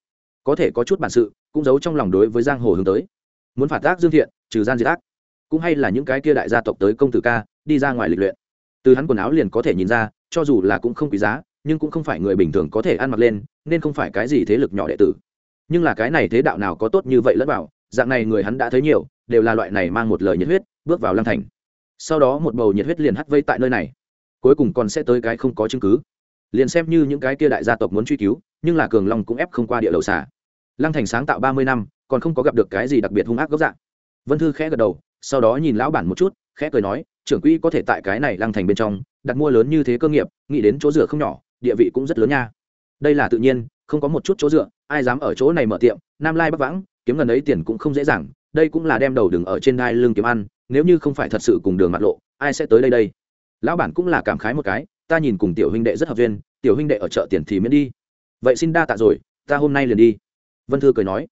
[SPEAKER 1] có thể có chút bản sự, cũng giấu trong lòng đối với giang hồ hướng tới. Muốn phạt tác dương thiện, trừ gian diệt ác. Cũng hay là những cái kia đại gia tộc tới công tử ca, đi ra ngoài lịch luyện. Từ hắn quần áo liền có thể nhìn ra, cho dù là cũng không quý giá, nhưng cũng không phải người bình thường có thể ăn mặc lên, nên không phải cái gì thế lực nhỏ đệ tử nhưng là cái này thế đạo nào có tốt như vậy lẫn vào, dạng này người hắn đã thấy nhiều, đều là loại này mang một lời nhiệt huyết, bước vào lăng thành. Sau đó một bầu nhiệt huyết liền hắt vây tại nơi này. Cuối cùng còn sẽ tới cái không có chứng cứ. Liền xem như những cái kia đại gia tộc muốn truy cứu, nhưng là cường long cũng ép không qua địa lầu xả lăng thành sáng tạo ba mươi năm, còn không có gặp được cái gì đặc biệt hung ác gốc dạng. Vân thư khẽ gật đầu, sau đó nhìn lão bản một chút, khẽ cười nói, trưởng quỹ có thể tại cái này lăng thành bên trong, đặt mua lớn như thế cơ nghiệp, nghĩ đến chỗ rửa không nhỏ, địa vị cũng rất lớn nha. Đây là tự nhiên không có một chút chỗ dựa, ai dám ở chỗ này mở tiệm, nam lai bắc vãng, kiếm gần ấy tiền cũng không dễ dàng, đây cũng là đem đầu đường ở trên đai lương kiếm ăn, nếu như không phải thật sự cùng đường mặt lộ, ai sẽ tới đây đây? Lão bản cũng là cảm khái một cái, ta nhìn cùng tiểu huynh đệ rất hợp duyên, tiểu huynh đệ ở chợ tiền thì miễn đi. Vậy xin đa tạ rồi, ta hôm nay liền đi. Vân thư cười nói.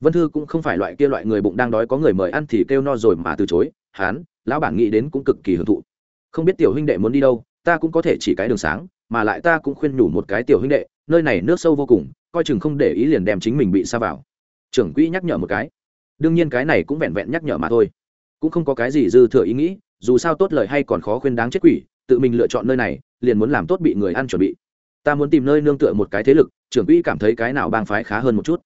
[SPEAKER 1] Vân thư cũng không phải loại kia loại người bụng đang đói có người mời ăn thì kêu no rồi mà từ chối, hán, lão bản nghĩ đến cũng cực kỳ hưởng thụ. Không biết tiểu huynh đệ muốn đi đâu, ta cũng có thể chỉ cái đường sáng mà lại ta cũng khuyên nhủ một cái tiểu huynh đệ, nơi này nước sâu vô cùng, coi chừng không để ý liền đem chính mình bị xa vào. Trưởng quỹ nhắc nhở một cái. Đương nhiên cái này cũng vẹn vẹn nhắc nhở mà thôi. Cũng không có cái gì dư thừa ý nghĩ, dù sao tốt lời hay còn khó khuyên đáng chết quỷ, tự mình lựa chọn nơi này, liền muốn làm tốt bị người ăn chuẩn bị. Ta muốn tìm nơi nương tựa một cái thế lực, trưởng quỹ cảm thấy cái nào bang phái khá hơn một chút.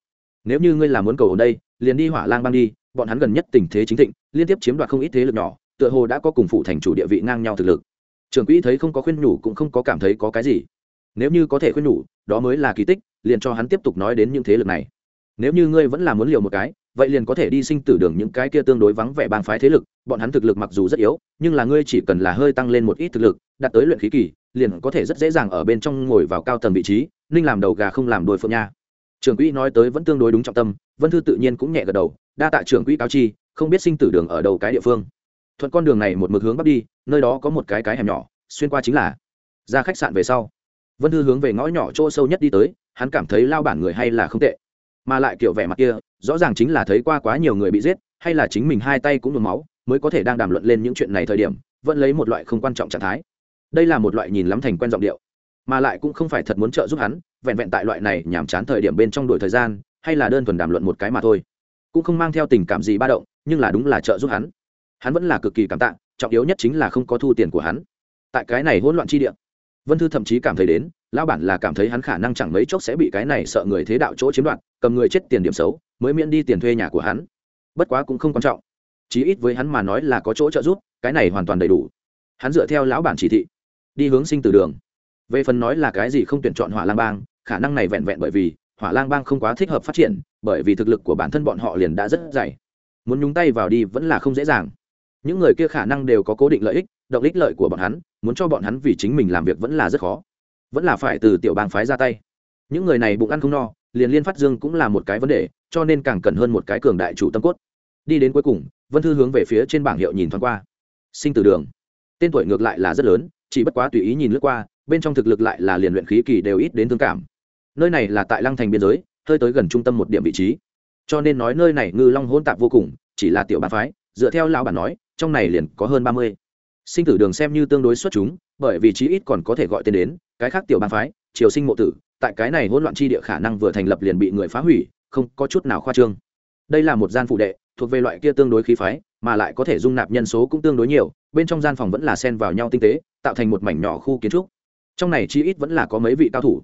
[SPEAKER 1] Nếu như ngươi là muốn cầu ở đây, liền đi hỏa lang bang đi, bọn hắn gần nhất tình thế chính thịnh, liên tiếp chiếm đoạt không ít thế lực nhỏ, tựa hồ đã có cùng phụ thành chủ địa vị ngang nhau thực lực trưởng quỹ thấy không có khuyên nhủ cũng không có cảm thấy có cái gì. Nếu như có thể khuyên nhủ, đó mới là kỳ tích, liền cho hắn tiếp tục nói đến những thế lực này. Nếu như ngươi vẫn là muốn liều một cái, vậy liền có thể đi sinh tử đường những cái kia tương đối vắng vẻ bang phái thế lực, bọn hắn thực lực mặc dù rất yếu, nhưng là ngươi chỉ cần là hơi tăng lên một ít thực lực, đạt tới luyện khí kỳ, liền có thể rất dễ dàng ở bên trong ngồi vào cao tầng vị trí, ninh làm đầu gà không làm đôi phượng nha. Trưởng quỹ nói tới vẫn tương đối đúng trọng tâm, vân thư tự nhiên cũng nhẹ gật đầu, đa tạ trưởng quỹ cáo chi, không biết sinh tử đường ở đầu cái địa phương thuận con đường này một mực hướng bắc đi, nơi đó có một cái cái hẻm nhỏ, xuyên qua chính là ra khách sạn về sau. Vân thư hướng về ngõ nhỏ chỗ sâu nhất đi tới, hắn cảm thấy lao bản người hay là không tệ. Mà lại kiểu vẻ mặt kia, rõ ràng chính là thấy qua quá nhiều người bị giết, hay là chính mình hai tay cũng nhuốm máu, mới có thể đang đàm luận lên những chuyện này thời điểm, vẫn lấy một loại không quan trọng trạng thái. Đây là một loại nhìn lắm thành quen giọng điệu, mà lại cũng không phải thật muốn trợ giúp hắn, vẹn vẹn tại loại này nhàm chán thời điểm bên trong đổi thời gian, hay là đơn thuần đàm luận một cái mà thôi. Cũng không mang theo tình cảm gì ba động, nhưng là đúng là trợ giúp hắn hắn vẫn là cực kỳ cảm tạ, trọng yếu nhất chính là không có thu tiền của hắn. Tại cái này hỗn loạn chi địa, vân thư thậm chí cảm thấy đến, lão bản là cảm thấy hắn khả năng chẳng mấy chốc sẽ bị cái này sợ người thế đạo chỗ chiếm đoạt, cầm người chết tiền điểm xấu, mới miễn đi tiền thuê nhà của hắn. Bất quá cũng không quan trọng. Chí ít với hắn mà nói là có chỗ trợ giúp, cái này hoàn toàn đầy đủ. Hắn dựa theo lão bản chỉ thị, đi hướng sinh từ đường. Về phần nói là cái gì không tuyển chọn hỏa lang bang, khả năng này vẹn vẹn bởi vì hỏa lang bang không quá thích hợp phát triển, bởi vì thực lực của bản thân bọn họ liền đã rất dày. Muốn nhúng tay vào đi vẫn là không dễ dàng những người kia khả năng đều có cố định lợi ích, động ích lợi của bọn hắn, muốn cho bọn hắn vì chính mình làm việc vẫn là rất khó. Vẫn là phải từ tiểu bang phái ra tay. Những người này bụng ăn không no, liền liên phát dương cũng là một cái vấn đề, cho nên càng cần hơn một cái cường đại chủ tâm cốt. Đi đến cuối cùng, vân thư hướng về phía trên bảng hiệu nhìn thoáng qua. Sinh từ đường. Tên tuổi ngược lại là rất lớn, chỉ bất quá tùy ý nhìn lướt qua, bên trong thực lực lại là liền luyện khí kỳ đều ít đến thương cảm. Nơi này là tại lăng thành biên giới, hơi tới gần trung tâm một điểm vị trí. Cho nên nói nơi này ngư long hôn tạp vô cùng, chỉ là tiểu bang phái, dựa theo lão bản nói trong này liền có hơn ba mươi. Sinh tử đường xem như tương đối xuất chúng, bởi vì chí ít còn có thể gọi tên đến, cái khác tiểu bang phái, triều sinh mộ tử, tại cái này hỗn loạn chi địa khả năng vừa thành lập liền bị người phá hủy, không có chút nào khoa trương. Đây là một gian phụ đệ, thuộc về loại kia tương đối khí phái, mà lại có thể dung nạp nhân số cũng tương đối nhiều, bên trong gian phòng vẫn là xen vào nhau tinh tế, tạo thành một mảnh nhỏ khu kiến trúc. Trong này chi ít vẫn là có mấy vị cao thủ.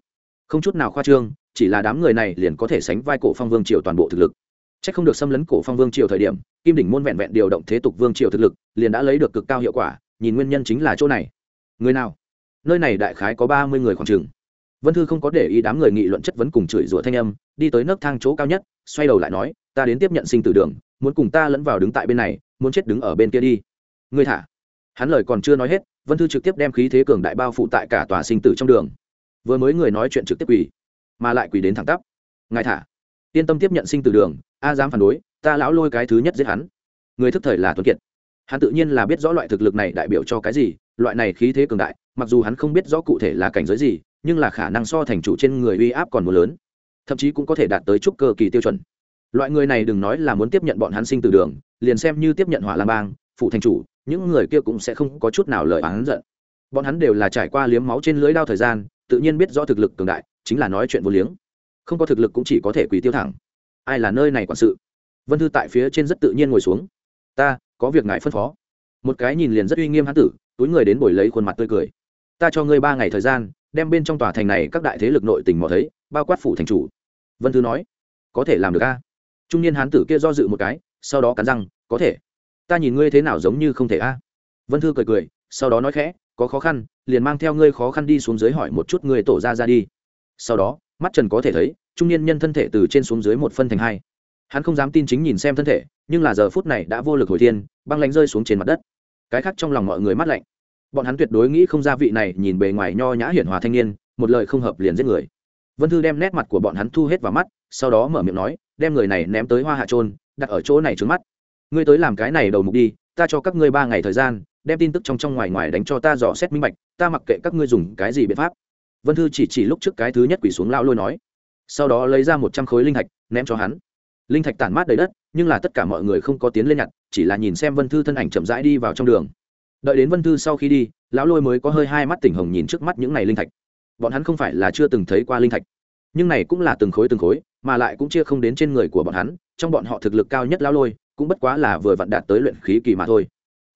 [SPEAKER 1] Không chút nào khoa trương, chỉ là đám người này liền có thể sánh vai cổ phong vương triều toàn bộ thực lực c h ắ c không được xâm lấn cổ phong vương triều thời điểm, kim đỉnh môn vẹn vẹn điều động thế tục vương triều thực lực, liền đã lấy được cực cao hiệu quả, nhìn nguyên nhân chính là chỗ này. Người nào? Nơi này đại khái có ba mươi người khoảng t vân thư không có để ý đám người nghị luận chất vấn cùng chửi rủa thanh âm, đi tới nấc thang chỗ cao nhất, xoay đầu lại nói, ta đến tiếp nhận sinh tử đường, muốn cùng ta lẫn vào đứng tại bên này, muốn chết đứng ở bên kia đi. Ngươi thả. Hắn lời còn chưa nói hết, vân thư trực tiếp đem khí thế cường đại bao phủ tại cả tòa sinh tử trong đường. Vừa mới người nói chuyện trực tiếp quỳ, mà lại quỳ đến thẳng tắp. Ngài thả. Yên tâm tiếp nhận sinh tử đường a dám phản đối, ta lão lôi cái thứ nhất giết hắn. Người thức thời là tuấn kiệt. Hắn tự nhiên là biết rõ loại thực lực này đại biểu cho cái gì, loại này khí thế cường đại, mặc dù hắn không biết rõ cụ thể là cảnh giới gì, nhưng là khả năng so thành chủ trên người uy áp còn mưa lớn. Thậm chí cũng có thể đạt tới chút cơ kỳ tiêu chuẩn. Loại người này đừng nói là muốn tiếp nhận bọn hắn sinh từ đường, liền xem như tiếp nhận hỏa lam bang phụ thành chủ, những người kia cũng sẽ không có chút nào lời oán giận. Bọn hắn đều là trải qua liếm máu trên lưới đao thời gian, tự nhiên biết rõ thực lực cường đại, chính là nói chuyện vô liếng. Không có thực lực cũng chỉ có thể quỳ tiêu thẳng ai là nơi này quản sự? Vân thư tại phía trên rất tự nhiên ngồi xuống. Ta, có việc ngài phân phó. Một cái nhìn liền rất uy nghiêm hán tử, túi người đến bồi lấy khuôn mặt tươi cười. Ta cho ngươi ba ngày thời gian, đem bên trong tòa thành này các đại thế lực nội tình mò thấy, bao quát phủ thành chủ. Vân thư nói, có thể làm được a. Trung niên hán tử kia do dự một cái, sau đó cắn răng, có thể. Ta nhìn ngươi thế nào giống như không thể a. Vân thư cười cười, sau đó nói khẽ, có khó khăn, liền mang theo ngươi khó khăn đi xuống dưới hỏi một chút ngươi tổ ra ra đi. Sau đó, mắt trần có thể thấy trung niên nhân thân thể từ trên xuống dưới một phân thành hai. Hắn không dám tin chính nhìn xem thân thể, nhưng là giờ phút này đã vô lực hồi thiên, băng lánh rơi xuống trên mặt đất. Cái khác trong lòng mọi người mắt lạnh. Bọn hắn tuyệt đối nghĩ không ra vị này nhìn bề ngoài nho nhã hiển hòa thanh niên, một lời không hợp liền giết người. Vân thư đem nét mặt của bọn hắn thu hết vào mắt, sau đó mở miệng nói, đem người này ném tới hoa hạ trôn, đặt ở chỗ này trước mắt. Ngươi tới làm cái này đầu mục đi, ta cho các ngươi ba ngày thời gian, đem tin tức trong trong ngoài ngoài đánh cho ta dò xét minh bạch, ta mặc kệ các ngươi dùng cái gì biện pháp. Vân thư chỉ chỉ lúc trước cái thứ nhất quỷ xuống lao lôi nói sau đó lấy ra một trăm khối linh thạch, ném cho hắn. Linh thạch tản mát đầy đất, nhưng là tất cả mọi người không có tiến lên nhặt, chỉ là nhìn xem vân thư thân ảnh chậm rãi đi vào trong đường. Đợi đến vân thư sau khi đi, lão lôi mới có hơi hai mắt tỉnh hồng nhìn trước mắt những này linh thạch. Bọn hắn không phải là chưa từng thấy qua linh thạch, nhưng này cũng là từng khối từng khối, mà lại cũng chia không đến trên người của bọn hắn, trong bọn họ thực lực cao nhất lão lôi, cũng bất quá là vừa vặn đạt tới luyện khí kỳ mà thôi.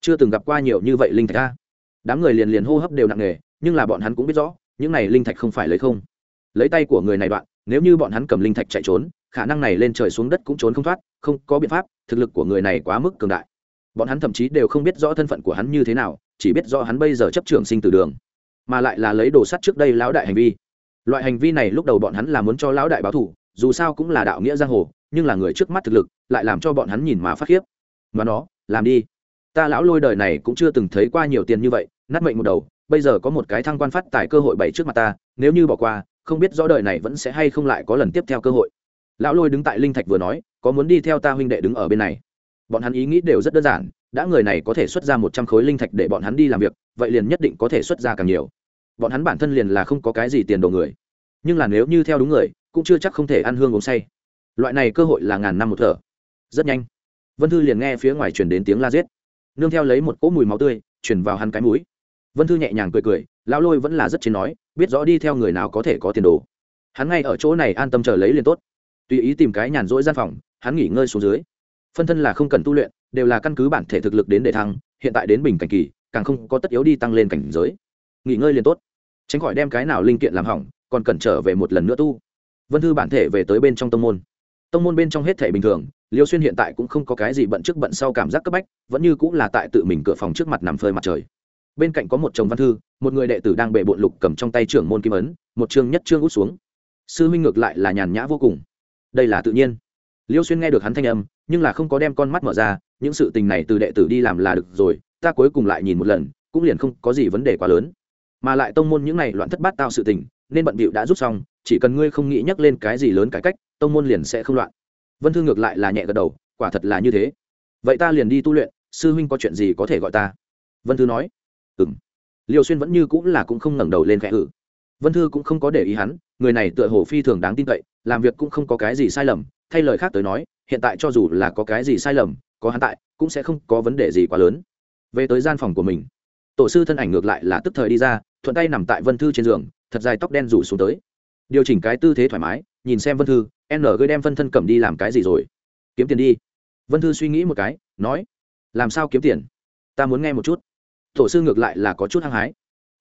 [SPEAKER 1] Chưa từng gặp qua nhiều như vậy linh thạch a. Đám người liền liền hô hấp đều nặng nề, nhưng là bọn hắn cũng biết rõ, những này linh thạch không phải lấy không. Lấy tay của người này đoạn nếu như bọn hắn cầm linh thạch chạy trốn, khả năng này lên trời xuống đất cũng trốn không thoát, không có biện pháp, thực lực của người này quá mức cường đại. Bọn hắn thậm chí đều không biết rõ thân phận của hắn như thế nào, chỉ biết rõ hắn bây giờ chấp trưởng sinh từ đường, mà lại là lấy đồ sắt trước đây lão đại hành vi. Loại hành vi này lúc đầu bọn hắn là muốn cho lão đại báo thủ dù sao cũng là đạo nghĩa giang hồ, nhưng là người trước mắt thực lực, lại làm cho bọn hắn nhìn mà phát khiếp. Mà nó, làm đi. Ta lão lôi đời này cũng chưa từng thấy qua nhiều tiền như vậy, nát mệnh một đầu, bây giờ có một cái thăng quan phát tài cơ hội bày trước mặt ta, nếu như bỏ qua không biết rõ đời này vẫn sẽ hay không lại có lần tiếp theo cơ hội. Lão lôi đứng tại linh thạch vừa nói, có muốn đi theo ta huynh đệ đứng ở bên này? Bọn hắn ý nghĩ đều rất đơn giản, đã người này có thể xuất ra một trăm khối linh thạch để bọn hắn đi làm việc, vậy liền nhất định có thể xuất ra càng nhiều. Bọn hắn bản thân liền là không có cái gì tiền đồ người. Nhưng là nếu như theo đúng người, cũng chưa chắc không thể ăn hương uống say. Loại này cơ hội là ngàn năm một thở. Rất nhanh, vân thư liền nghe phía ngoài chuyển đến tiếng la giết. Nương theo lấy một cỗ mùi máu tươi chuyển vào hắn cái mũi. Vân thư nhẹ nhàng cười cười lão lôi vẫn là rất chiến nói, biết rõ đi theo người nào có thể có tiền đồ. Hắn ngay ở chỗ này an tâm chờ lấy liền tốt. Tùy ý tìm cái nhàn rỗi gian phòng, hắn nghỉ ngơi xuống dưới. Phân thân là không cần tu luyện, đều là căn cứ bản thể thực lực đến để thăng, hiện tại đến bình cảnh kỳ, càng không có tất yếu đi tăng lên cảnh giới. Nghỉ ngơi liền tốt. Tránh khỏi đem cái nào linh kiện làm hỏng, còn cần trở về một lần nữa tu. Vân thư bản thể về tới bên trong tông môn. Tông môn bên trong hết thể bình thường, liêu xuyên hiện tại cũng không có cái gì bận trước bận sau cảm giác cấp bách, vẫn như cũng là tại tự mình cửa phòng trước mặt nằm phơi mặt trời bên cạnh có một chồng văn thư, một người đệ tử đang bệ bộn lục cầm trong tay trưởng môn kim ấn, một chương nhất chương út xuống. Sư huynh ngược lại là nhàn nhã vô cùng. Đây là tự nhiên. Liêu xuyên nghe được hắn thanh âm, nhưng là không có đem con mắt mở ra, những sự tình này từ đệ tử đi làm là được rồi, ta cuối cùng lại nhìn một lần, cũng liền không có gì vấn đề quá lớn. Mà lại tông môn những này loạn thất bát tao sự tình, nên bận bịu đã rút xong, chỉ cần ngươi không nghĩ nhắc lên cái gì lớn cải cách, tông môn liền sẽ không loạn. Vân thư ngược lại là nhẹ gật đầu, quả thật là như thế. Vậy ta liền đi tu luyện, sư huynh có chuyện gì có thể gọi ta? Vân thư nói ừ liêu xuyên vẫn như cũng là cũng không ngẩng đầu lên khẽ ử vân thư cũng không có để ý hắn, người này tựa hồ phi thường đáng tin cậy, làm việc cũng không có cái gì sai lầm, thay lời khác tới nói, hiện tại cho dù là có cái gì sai lầm, có hắn tại, cũng sẽ không có vấn đề gì quá lớn. Về tới gian phòng của mình, tổ sư thân ảnh ngược lại là tức thời đi ra, thuận tay nằm tại vân thư trên giường, thật dài tóc đen rủ xuống tới. Điều chỉnh cái tư thế thoải mái, nhìn xem vân thư, n gây đem Vân thân cầm đi làm cái gì rồi? Kiếm tiền đi. Vân thư suy nghĩ một cái, nói, làm sao kiếm tiền? Ta muốn nghe một chút tổ sư ngược lại là có chút hăng hái.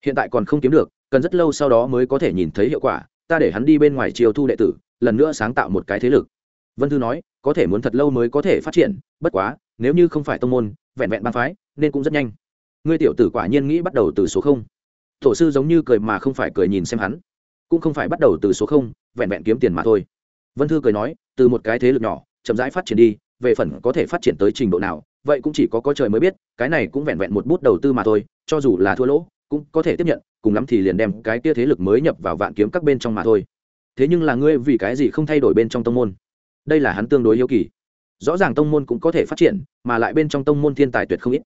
[SPEAKER 1] Hiện tại còn không kiếm được, cần rất lâu sau đó mới có thể nhìn thấy hiệu quả, ta để hắn đi bên ngoài chiều thu đệ tử, lần nữa sáng tạo một cái thế lực. Vân thư nói, có thể muốn thật lâu mới có thể phát triển, bất quá, nếu như không phải tông môn, vẹn vẹn bang phái, nên cũng rất nhanh. Ngươi tiểu tử quả nhiên nghĩ bắt đầu từ số không. Tổ sư giống như cười mà không phải cười nhìn xem hắn. Cũng không phải bắt đầu từ số không, vẹn vẹn kiếm tiền mà thôi. Vân thư cười nói, từ một cái thế lực nhỏ, chậm rãi phát triển đi, về phần có thể phát triển tới trình độ nào vậy cũng chỉ có có trời mới biết, cái này cũng vẹn vẹn một bút đầu tư mà thôi, cho dù là thua lỗ, cũng có thể tiếp nhận, cùng lắm thì liền đem cái kia thế lực mới nhập vào vạn kiếm các bên trong mà thôi. Thế nhưng là ngươi vì cái gì không thay đổi bên trong tông môn? Đây là hắn tương đối yêu kỳ. Rõ ràng tông môn cũng có thể phát triển, mà lại bên trong tông môn thiên tài tuyệt không ít.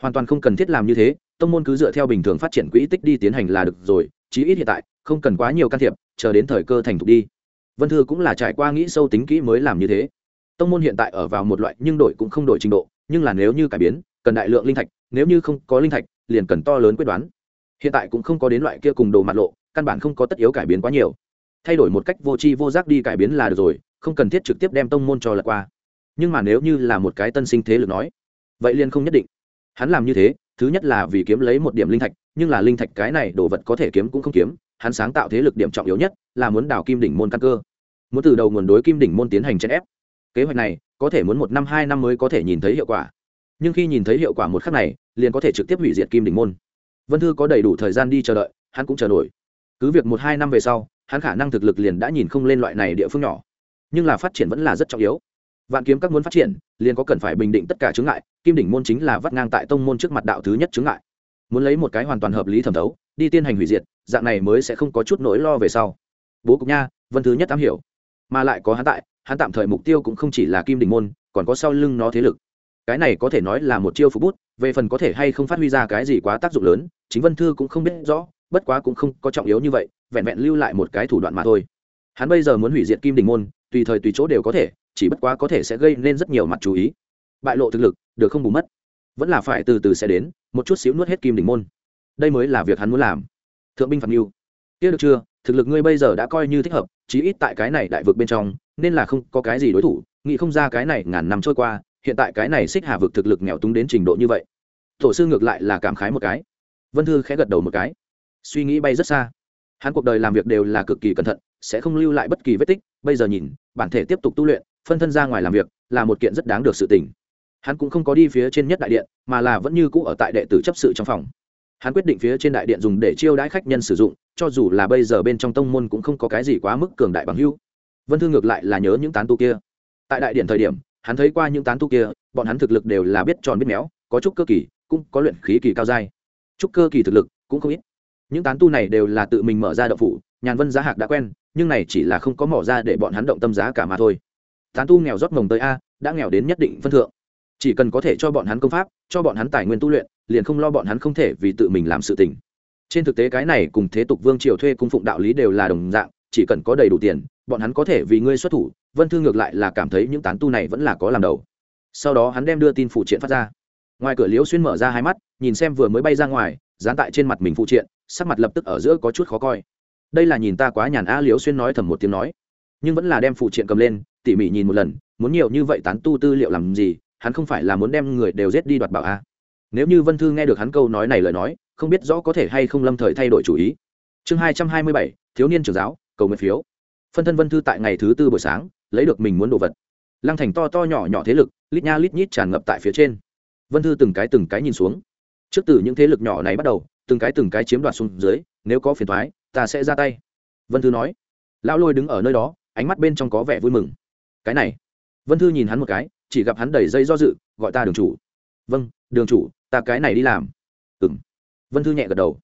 [SPEAKER 1] Hoàn toàn không cần thiết làm như thế, tông môn cứ dựa theo bình thường phát triển quỹ tích đi tiến hành là được rồi, chí ít hiện tại, không cần quá nhiều can thiệp, chờ đến thời cơ thành thục đi. Vân thư cũng là trải qua nghĩ sâu tính kỹ mới làm như thế. Tông môn hiện tại ở vào một loại nhưng đổi cũng không đổi trình độ nhưng là nếu như cải biến, cần đại lượng linh thạch, nếu như không có linh thạch, liền cần to lớn quyết đoán. Hiện tại cũng không có đến loại kia cùng đồ mặt lộ, căn bản không có tất yếu cải biến quá nhiều. Thay đổi một cách vô tri vô giác đi cải biến là được rồi, không cần thiết trực tiếp đem tông môn cho lật qua. Nhưng mà nếu như là một cái tân sinh thế lực nói, vậy liền không nhất định. Hắn làm như thế, thứ nhất là vì kiếm lấy một điểm linh thạch, nhưng là linh thạch cái này đồ vật có thể kiếm cũng không kiếm, hắn sáng tạo thế lực điểm trọng yếu nhất là muốn đào kim đỉnh môn căn cơ. Muốn từ đầu nguồn đối kim đỉnh môn tiến hành chèn ép kế hoạch này, có thể muốn một năm, hai năm mới có thể nhìn thấy hiệu quả. Nhưng khi nhìn thấy hiệu quả một khắc này, liền có thể trực tiếp hủy diệt kim đỉnh môn. Vân thư có đầy đủ thời gian đi chờ đợi, hắn cũng chờ nổi. Cứ việc một, hai năm về sau, hắn khả năng thực lực liền đã nhìn không lên loại này địa phương nhỏ. Nhưng là phát triển vẫn là rất trọng yếu. Vạn kiếm các muốn phát triển, liền có cần phải bình định tất cả chướng ngại, kim đỉnh môn chính là vắt ngang tại tông môn trước mặt đạo thứ nhất chướng ngại. Muốn lấy một cái hoàn toàn hợp lý thẩm thấu, đi tiên hành hủy diệt, dạng này mới sẽ không có chút nỗi lo về sau. Bố cục nha, vân thứ nhất am hiểu. Mà lại có hắn tại hắn tạm thời mục tiêu cũng không chỉ là kim đỉnh môn, còn có sau lưng nó thế lực. Cái này có thể nói là một chiêu phục bút, về phần có thể hay không phát huy ra cái gì quá tác dụng lớn, chính vân thư cũng không biết rõ, bất quá cũng không có trọng yếu như vậy, vẹn vẹn lưu lại một cái thủ đoạn mà thôi. Hắn bây giờ muốn hủy diệt kim đình môn, tùy thời tùy chỗ đều có thể, chỉ bất quá có thể sẽ gây nên rất nhiều mặt chú ý. Bại lộ thực lực, được không bù mất. Vẫn là phải từ từ sẽ đến, một chút xíu nuốt hết kim đình môn. Đây mới là việc hắn muốn làm. Thượng binh phạt mưu kia được chưa? Thực lực ngươi bây giờ đã coi như thích hợp, chí ít tại cái này đại vực bên trong nên là không có cái gì đối thủ, nghĩ không ra cái này ngàn năm trôi qua, hiện tại cái này xích hà vực thực lực nghèo túng đến trình độ như vậy. Tổ sư ngược lại là cảm khái một cái. Vân thư khẽ gật đầu một cái. Suy nghĩ bay rất xa. Hắn cuộc đời làm việc đều là cực kỳ cẩn thận, sẽ không lưu lại bất kỳ vết tích. Bây giờ nhìn, bản thể tiếp tục tu luyện, phân thân ra ngoài làm việc, là một kiện rất đáng được sự tình. Hắn cũng không có đi phía trên nhất đại điện, mà là vẫn như cũ ở tại đệ tử chấp sự trong phòng. Hắn quyết định phía trên đại điện dùng để chiêu đãi khách nhân sử dụng, cho dù là bây giờ bên trong tông môn cũng không có cái gì quá mức cường đại bằng hưu vân thư ngược lại là nhớ những tán tu kia. Tại đại điện thời điểm, hắn thấy qua những tán tu kia, bọn hắn thực lực đều là biết tròn biết méo, có chút cơ kỳ, cũng có luyện khí kỳ cao dai chút cơ kỳ thực lực cũng không ít. Những tán tu này đều là tự mình mở ra đậu phủ, nhàn vân giá hạc đã quen, nhưng này chỉ là không có mỏ ra để bọn hắn động tâm giá cả mà thôi. Tán tu nghèo rót mồng tới a, đã nghèo đến nhất định phân thượng. Chỉ cần có thể cho bọn hắn công pháp, cho bọn hắn tài nguyên tu luyện, liền không lo bọn hắn không thể vì tự mình làm sự tình. Trên thực tế cái này cùng thế tục vương triều thuê cung phụng đạo lý đều là đồng dạng chỉ cần có đầy đủ tiền, bọn hắn có thể vì ngươi xuất thủ, vân thư ngược lại là cảm thấy những tán tu này vẫn là có làm đầu. Sau đó hắn đem đưa tin phụ triện phát ra. Ngoài cửa liễu xuyên mở ra hai mắt, nhìn xem vừa mới bay ra ngoài, dán tại trên mặt mình phụ triện, sắc mặt lập tức ở giữa có chút khó coi. Đây là nhìn ta quá nhàn a liễu xuyên nói thầm một tiếng nói. Nhưng vẫn là đem phụ triện cầm lên, tỉ mỉ nhìn một lần, muốn nhiều như vậy tán tu tư liệu làm gì, hắn không phải là muốn đem người đều giết đi đoạt bảo a. Nếu như vân thư nghe được hắn câu nói này lời nói, không biết rõ có thể hay không lâm thời thay đổi chủ ý. Chương hai trăm hai mươi bảy, thiếu niên trưởng giáo cầu nguyện phiếu. Phân thân vân thư tại ngày thứ tư buổi sáng, lấy được mình muốn đồ vật. Lăng thành to to nhỏ nhỏ thế lực, lít nha lít nhít tràn ngập tại phía trên. Vân thư từng cái từng cái nhìn xuống. Trước từ những thế lực nhỏ này bắt đầu, từng cái từng cái chiếm đoạt xuống dưới, nếu có phiền thoái ta sẽ ra tay. Vân thư nói. Lão lôi đứng ở nơi đó, ánh mắt bên trong có vẻ vui mừng. Cái này. Vân thư nhìn hắn một cái, chỉ gặp hắn đầy dây do dự, gọi ta đường chủ. Vâng đường chủ, ta cái này đi làm. Ừ m vân thư nhẹ gật đầu.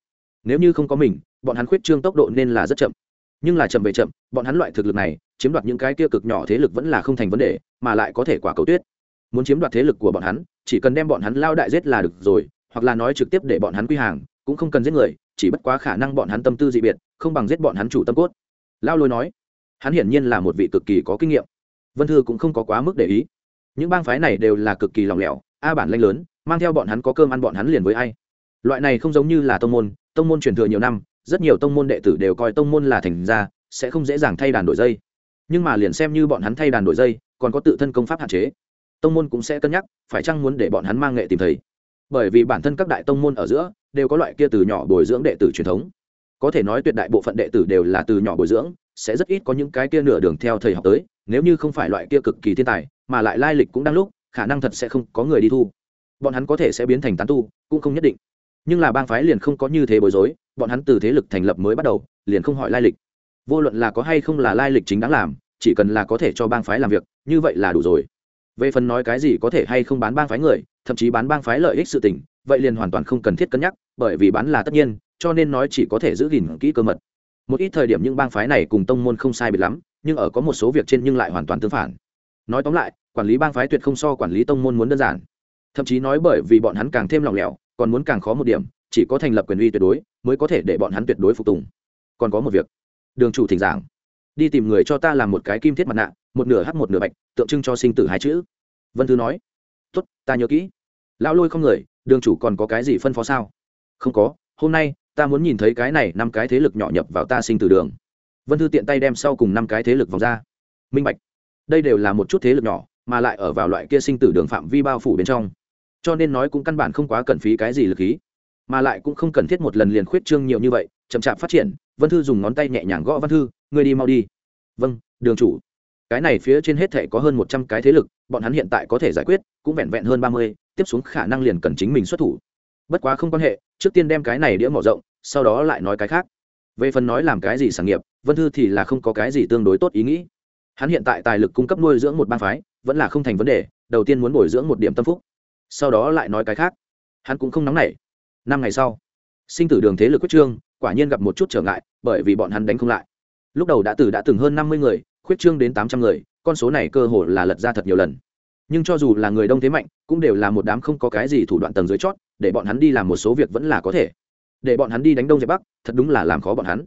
[SPEAKER 1] Nếu như không có mình, bọn hắn khuyết trương tốc độ nên là rất chậm nhưng là chậm về chậm, bọn hắn loại thực lực này, chiếm đoạt những cái kia cực nhỏ thế lực vẫn là không thành vấn đề, mà lại có thể quả cầu tuyết. Muốn chiếm đoạt thế lực của bọn hắn, chỉ cần đem bọn hắn lao đại giết là được rồi, hoặc là nói trực tiếp để bọn hắn quy hàng, cũng không cần giết người, chỉ bất quá khả năng bọn hắn tâm tư dị biệt, không bằng giết bọn hắn chủ tâm cốt. Lao lôi nói, hắn hiển nhiên là một vị cực kỳ có kinh nghiệm. Vân thư cũng không có quá mức để ý. Những bang phái này đều là cực kỳ lòng lẻo, a bản lanh lớn, mang theo bọn hắn có cơm ăn bọn hắn liền với ai. Loại này không giống như là tông môn tông môn truyền thừa nhiều năm rất nhiều tông môn đệ tử đều coi tông môn là thành ra sẽ không dễ dàng thay đàn đổi dây. Nhưng mà liền xem như bọn hắn thay đàn đổi dây, còn có tự thân công pháp hạn chế. Tông môn cũng sẽ cân nhắc, phải chăng muốn để bọn hắn mang nghệ tìm thấy bởi vì bản thân các đại tông môn ở giữa, đều có loại kia từ nhỏ bồi dưỡng đệ tử truyền thống. Có thể nói tuyệt đại bộ phận đệ tử đều là từ nhỏ bồi dưỡng, sẽ rất ít có những cái kia nửa đường theo thầy học tới, nếu như không phải loại kia cực kỳ thiên tài, mà lại lai lịch cũng đang lúc, khả năng thật sẽ không có người đi thu. Bọn hắn có thể sẽ biến thành tán tu, cũng không nhất định. Nhưng là bang phái liền không có như thế bối rối bọn hắn từ thế lực thành lập mới bắt đầu, liền không hỏi lai lịch. Vô luận là có hay không là lai lịch chính đáng làm, chỉ cần là có thể cho bang phái làm việc, như vậy là đủ rồi. Về phần nói cái gì có thể hay không bán bang phái người, thậm chí bán bang phái lợi ích sự tình, vậy liền hoàn toàn không cần thiết cân nhắc, bởi vì bán là tất nhiên, cho nên nói chỉ có thể giữ gìn kỹ cơ mật. Một ít thời điểm những bang phái này cùng tông môn không sai biệt lắm, nhưng ở có một số việc trên nhưng lại hoàn toàn tương phản. Nói tóm lại, quản lý bang phái tuyệt không so quản lý tông môn muốn đơn giản. Thậm chí nói bởi vì bọn hắn càng thêm lòng lẻo, còn muốn càng khó một điểm chỉ có thành lập quyền uy tuyệt đối mới có thể để bọn hắn tuyệt đối phục tùng. Còn có một việc. Đường chủ thỉnh giảng. Đi tìm người cho ta làm một cái kim thiết mặt nạ, một nửa hắc, một nửa bạch, tượng trưng cho sinh tử hai chữ. Vân thư nói. Tốt, ta nhớ kỹ. Lão lôi không người, đường chủ còn có cái gì phân phó sao? Không có, hôm nay, ta muốn nhìn thấy cái này năm cái thế lực nhỏ nhập vào ta sinh tử đường. Vân thư tiện tay đem sau cùng năm cái thế lực vòng ra. Minh bạch. Đây đều là một chút thế lực nhỏ, mà lại ở vào loại kia sinh tử đường phạm vi bao phủ bên trong. Cho nên nói cũng căn bản không quá cần phí cái gì lực khí mà lại cũng không cần thiết một lần liền khuyết trương nhiều như vậy, chậm chạp phát triển, vân thư dùng ngón tay nhẹ nhàng gõ văn thư, ngươi đi mau đi. Vâng đường chủ. Cái này phía trên hết thể có hơn một trăm cái thế lực, bọn hắn hiện tại có thể giải quyết, cũng vẹn vẹn hơn ba mươi, tiếp xuống khả năng liền cần chính mình xuất thủ. Bất quá không quan hệ, trước tiên đem cái này đĩa mở rộng, sau đó lại nói cái khác. Về phần nói làm cái gì sản nghiệp, vân thư thì là không có cái gì tương đối tốt ý nghĩ. Hắn hiện tại tài lực cung cấp nuôi dưỡng một bang phái, vẫn là không thành vấn đề, đầu tiên muốn bồi dưỡng một điểm tâm phúc, sau đó lại nói cái khác. Hắn cũng không nóng nảy năm ngày sau, sinh tử đường thế lực quyết trương quả nhiên gặp một chút trở ngại, bởi vì bọn hắn đánh không lại. Lúc đầu đã từ đã từng hơn năm mươi người, khuyết trương đến tám trăm người, con số này cơ hồ là lật ra thật nhiều lần. Nhưng cho dù là người đông thế mạnh, cũng đều là một đám không có cái gì thủ đoạn tầng dưới chót, để bọn hắn đi làm một số việc vẫn là có thể. Để bọn hắn đi đánh đông dẹp bắc, thật đúng là làm khó bọn hắn.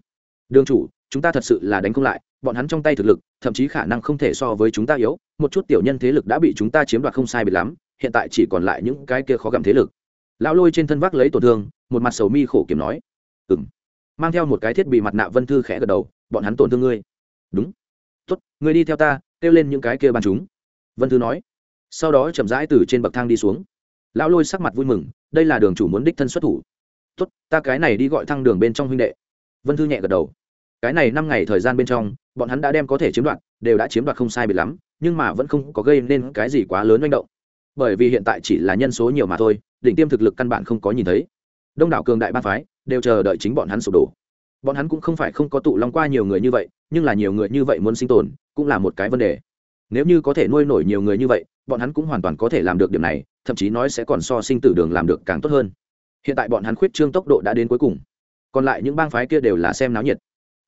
[SPEAKER 1] Đương chủ, chúng ta thật sự là đánh không lại, bọn hắn trong tay thực lực, thậm chí khả năng không thể so với chúng ta yếu, một chút tiểu nhân thế lực đã bị chúng ta chiếm đoạt không sai biệt lắm, hiện tại chỉ còn lại những cái kia khó gặm thế lực lão lôi trên thân vác lấy tổn thương, một mặt sầu mi khổ kiểm nói. Ừ m mang theo một cái thiết bị mặt nạ vân thư khẽ gật đầu, bọn hắn tổn thương ngươi. Đúng. Tốt, ngươi đi theo ta, kêu lên những cái kia bàn chúng. Vân thư nói. Sau đó chậm rãi từ trên bậc thang đi xuống. Lão lôi sắc mặt vui mừng, đây là đường chủ muốn đích thân xuất thủ. Tốt, ta cái này đi gọi thăng đường bên trong huynh đệ. Vân thư nhẹ gật đầu. Cái này năm ngày thời gian bên trong, bọn hắn đã đem có thể chiếm đoạt, đều đã chiếm đoạt không sai biệt lắm, nhưng mà vẫn không có gây nên cái gì quá lớn manh động. Bởi vì hiện tại chỉ là nhân số nhiều mà thôi đỉnh tiêm thực lực căn bản không có nhìn thấy. Đông đảo cường đại ba phái đều chờ đợi chính bọn hắn sụp đổ. Bọn hắn cũng không phải không có tụ long qua nhiều người như vậy, nhưng là nhiều người như vậy muốn sinh tồn cũng là một cái vấn đề. Nếu như có thể nuôi nổi nhiều người như vậy, bọn hắn cũng hoàn toàn có thể làm được điểm này, thậm chí nói sẽ còn so sinh tử đường làm được càng tốt hơn. Hiện tại bọn hắn khuyết trương tốc độ đã đến cuối cùng. Còn lại những bang phái kia đều là xem náo nhiệt.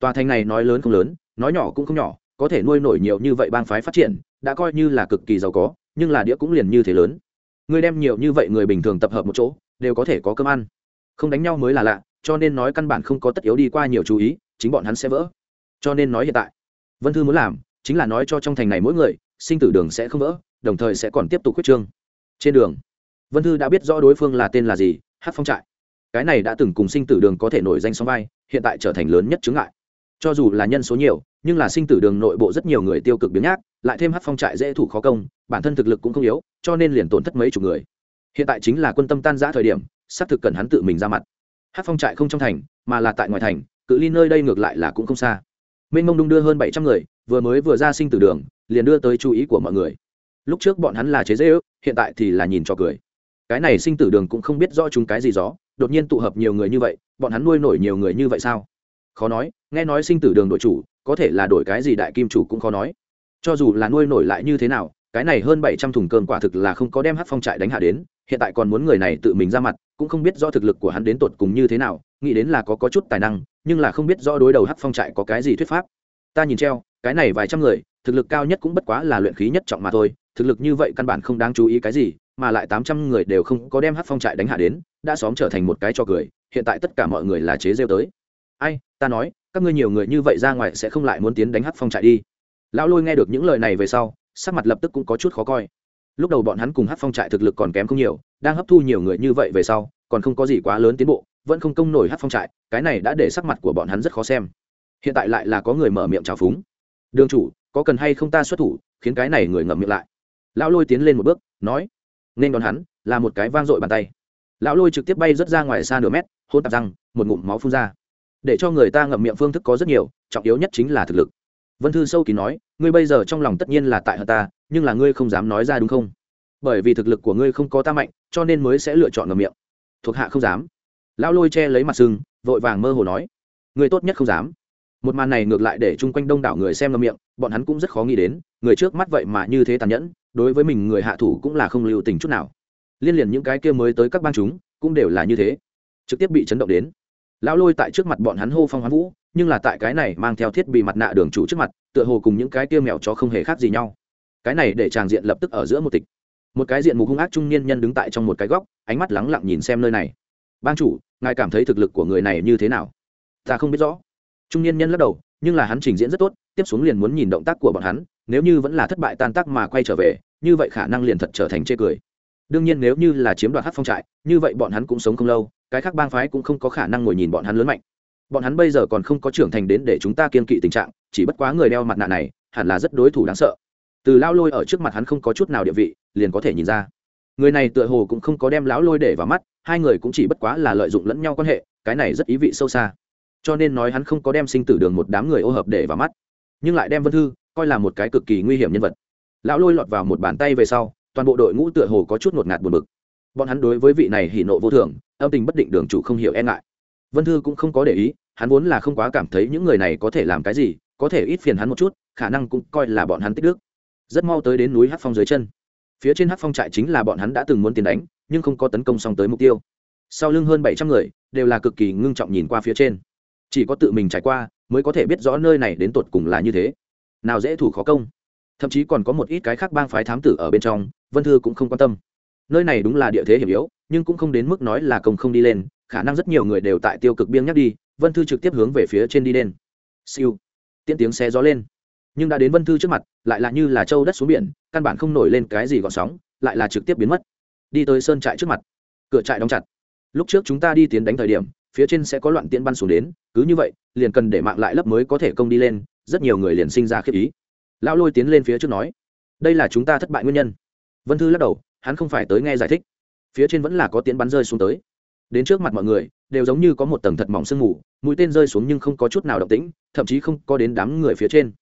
[SPEAKER 1] Tòa thành này nói lớn không lớn, nói nhỏ cũng không nhỏ, có thể nuôi nổi nhiều như vậy bang phái phát triển, đã coi như là cực kỳ giàu có, nhưng là đĩa cũng liền như thế lớn ngươi đem nhiều như vậy người bình thường tập hợp một chỗ, đều có thể có cơm ăn. Không đánh nhau mới là lạ, cho nên nói căn bản không có tất yếu đi qua nhiều chú ý, chính bọn hắn sẽ vỡ. Cho nên nói hiện tại, vân thư muốn làm chính là nói cho trong thành này mỗi người, sinh tử đường sẽ không vỡ, đồng thời sẽ còn tiếp tục quyết trương. Trên đường, vân thư đã biết rõ đối phương là tên là gì, hát phong trại. Cái này đã từng cùng sinh tử đường có thể nổi danh sóng vai, hiện tại trở thành lớn nhất chứng ngại. Cho dù là nhân số nhiều, nhưng là sinh tử đường nội bộ rất nhiều người tiêu cực biến nhác, lại thêm hát phong trại dễ thủ khó công bản thân thực lực cũng không yếu, cho nên liền tổn thất mấy chục người. Hiện tại chính là quân tâm tan giã thời điểm, xác thực cần hắn tự mình ra mặt. Hát phong trại không trong thành, mà là tại ngoài thành, cự ly nơi đây ngược lại là cũng không xa. Minh mông đung đưa hơn bảy trăm người, vừa mới vừa ra sinh tử đường, liền đưa tới chú ý của mọi người. Lúc trước bọn hắn là chế dễ ước hiện tại thì là nhìn cho cười. Cái này sinh tử đường cũng không biết rõ chúng cái gì gió, đột nhiên tụ hợp nhiều người như vậy, bọn hắn nuôi nổi nhiều người như vậy sao? Khó nói, nghe nói sinh tử đường đội chủ, có thể là đổi cái gì đại kim chủ cũng khó nói. Cho dù là nuôi nổi lại như thế nào cái này hơn bảy trăm thùng cơm quả thực là không có đem hát phong trại đánh hạ đến hiện tại còn muốn người này tự mình ra mặt cũng không biết do thực lực của hắn đến tột cùng như thế nào nghĩ đến là có, có chút tài năng nhưng là không biết rõ đối đầu hát phong trại có cái gì thuyết pháp. Ta nhìn treo cái này vài trăm người thực lực cao nhất cũng bất quá là luyện khí nhất trọng mà thôi thực lực như vậy căn bản không đáng chú ý cái gì mà lại tám trăm người đều không có đem hát phong trại đánh hạ đến đã xóm trở thành một cái cho cười hiện tại tất cả mọi người là chế rêu tới. Ai ta nói các ngươi nhiều người như vậy ra ngoài sẽ không lại muốn tiến đánh hát phong trại đi. Lão lôi nghe được những lời này về sau sắc mặt lập tức cũng có chút khó coi. Lúc đầu bọn hắn cùng hát phong trại thực lực còn kém không nhiều, đang hấp thu nhiều người như vậy về sau, còn không có gì quá lớn tiến bộ, vẫn không công nổi hát phong trại, cái này đã để sắc mặt của bọn hắn rất khó xem. Hiện tại lại là có người mở miệng trào phúng. Đường chủ, có cần hay không ta xuất thủ? khiến cái này người ngậm miệng lại. Lão lôi tiến lên một bước, nói, nên đón hắn, là một cái vang dội bàn tay. Lão lôi trực tiếp bay rớt ra ngoài xa nửa mét, hôn tạp răng, một ngụm máu phun ra. Để cho người ta ngậm miệng phương thức có rất nhiều, trọng yếu nhất chính là thực lực vân thư sâu kỳ nói, ngươi bây giờ trong lòng tất nhiên là tại hận ta, nhưng là ngươi không dám nói ra đúng không? Bởi vì thực lực của ngươi không có ta mạnh, cho nên mới sẽ lựa chọn ngậm miệng. Thuộc hạ không dám. Lão lôi che lấy mặt sưng vội vàng mơ hồ nói, ngươi tốt nhất không dám. Một màn này ngược lại để chung quanh đông đảo người xem ngậm miệng, bọn hắn cũng rất khó nghĩ đến, người trước mắt vậy mà như thế tàn nhẫn, đối với mình người hạ thủ cũng là không lưu tình chút nào. Liên liền những cái kia mới tới các bang chúng, cũng đều là như thế. Trực tiếp bị chấn động đến lão lôi tại trước mặt bọn hắn hô phong hoán vũ, nhưng là tại cái này mang theo thiết bị mặt nạ đường chủ trước mặt, tựa hồ cùng những cái tiêu mèo chó không hề khác gì nhau. Cái này để tràng diện lập tức ở giữa một tịch. Một cái diện mục hung ác trung niên nhân đứng tại trong một cái góc, ánh mắt lắng lặng nhìn xem nơi này. Ban chủ, ngài cảm thấy thực lực của người này như thế nào? Ta không biết rõ. Trung niên nhân lắc đầu, nhưng là hắn trình diễn rất tốt, tiếp xuống liền muốn nhìn động tác của bọn hắn, nếu như vẫn là thất bại tan tác mà quay trở về, như vậy khả năng liền thật trở thành chê cười đương nhiên nếu như là chiếm đoạt hát phong trại, như vậy bọn hắn cũng sống không lâu, cái khác bang phái cũng không có khả năng ngồi nhìn bọn hắn lớn mạnh. Bọn hắn bây giờ còn không có trưởng thành đến để chúng ta kiên kỵ tình trạng, chỉ bất quá người đeo mặt nạ này, hẳn là rất đối thủ đáng sợ. Từ lao lôi ở trước mặt hắn không có chút nào địa vị, liền có thể nhìn ra. Người này tựa hồ cũng không có đem lão lôi để vào mắt, hai người cũng chỉ bất quá là lợi dụng lẫn nhau quan hệ, cái này rất ý vị sâu xa. Cho nên nói hắn không có đem sinh tử đường một đám người ô hợp để vào mắt. Nhưng lại đem vân thư coi là một cái cực kỳ nguy hiểm nhân vật. Lão lôi lọt vào một bàn tay về sau toàn bộ đội ngũ tựa hồ có chút ngột ngạt buồn bực. Bọn hắn đối với vị này hỉ nộ vô thường, âm tình bất định đường chủ không hiểu e ngại. Vân thư cũng không có để ý, hắn vốn là không quá cảm thấy những người này có thể làm cái gì, có thể ít phiền hắn một chút, khả năng cũng coi là bọn hắn tích đức. Rất mau tới đến núi hát phong dưới chân. Phía trên hát phong trại chính là bọn hắn đã từng muốn tiến đánh, nhưng không có tấn công xong tới mục tiêu. Sau lưng hơn bảy trăm người, đều là cực kỳ ngưng trọng nhìn qua phía trên. Chỉ có tự mình trải qua, mới có thể biết rõ nơi này đến tột cùng là như thế. Nào dễ thủ khó công. Thậm chí còn có một ít cái khác bang phái thám tử ở bên trong vân thư cũng không quan tâm. Nơi này đúng là địa thế hiểm yếu, nhưng cũng không đến mức nói là công không đi lên, khả năng rất nhiều người đều tại tiêu cực biên nhắc đi, vân thư trực tiếp hướng về phía trên đi lên. siêu. Tiễn tiếng xe gió lên. Nhưng đã đến vân thư trước mặt, lại là như là châu đất xuống biển, căn bản không nổi lên cái gì gọn sóng, lại là trực tiếp biến mất. Đi tới sơn trại trước mặt. Cửa trại đóng chặt. Lúc trước chúng ta đi tiến đánh thời điểm, phía trên sẽ có loạn tiễn bắn xuống đến, cứ như vậy, liền cần để mạng lại lớp mới có thể công đi lên, rất nhiều người liền sinh ra khiếp ý. Lão lôi tiến lên phía trước nói, đây là chúng ta thất bại nguyên nhân vân thư lắc đầu, hắn không phải tới nghe giải thích. Phía trên vẫn là có tiến bắn rơi xuống tới. Đến trước mặt mọi người, đều giống như có một tầng thật mỏng sương mù, mũi tên rơi xuống nhưng không có chút nào động tĩnh, thậm chí không có đến đám người phía trên.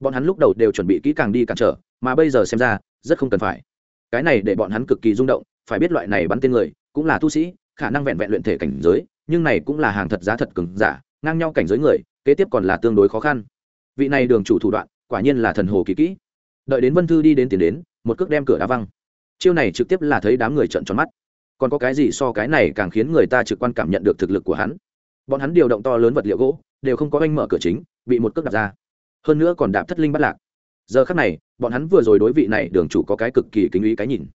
[SPEAKER 1] Bọn hắn lúc đầu đều chuẩn bị kỹ càng đi cản trở, mà bây giờ xem ra, rất không cần phải. Cái này để bọn hắn cực kỳ rung động, phải biết loại này bắn tên người, cũng là tu sĩ, khả năng vẹn vẹn luyện thể cảnh giới, nhưng này cũng là hàng thật giá thật cứng giả, ngang nhau cảnh giới người, kế tiếp còn là tương đối khó khăn. Vị này đường chủ thủ đoạn, quả nhiên là thần hồ kỳ kỹ. Đợi đến vân thư đi đến tiền đến một cước đem cửa đá văng. Chiêu này trực tiếp là thấy đám người trợn tròn mắt. Còn có cái gì so cái này càng khiến người ta trực quan cảm nhận được thực lực của hắn? Bọn hắn điều động to lớn vật liệu gỗ, đều không có anh mở cửa chính, bị một cước đạp ra. Hơn nữa còn đạp thất linh bắt lạc. Giờ khắc này, bọn hắn vừa rồi đối vị này đường chủ có cái cực kỳ kính ý cái nhìn.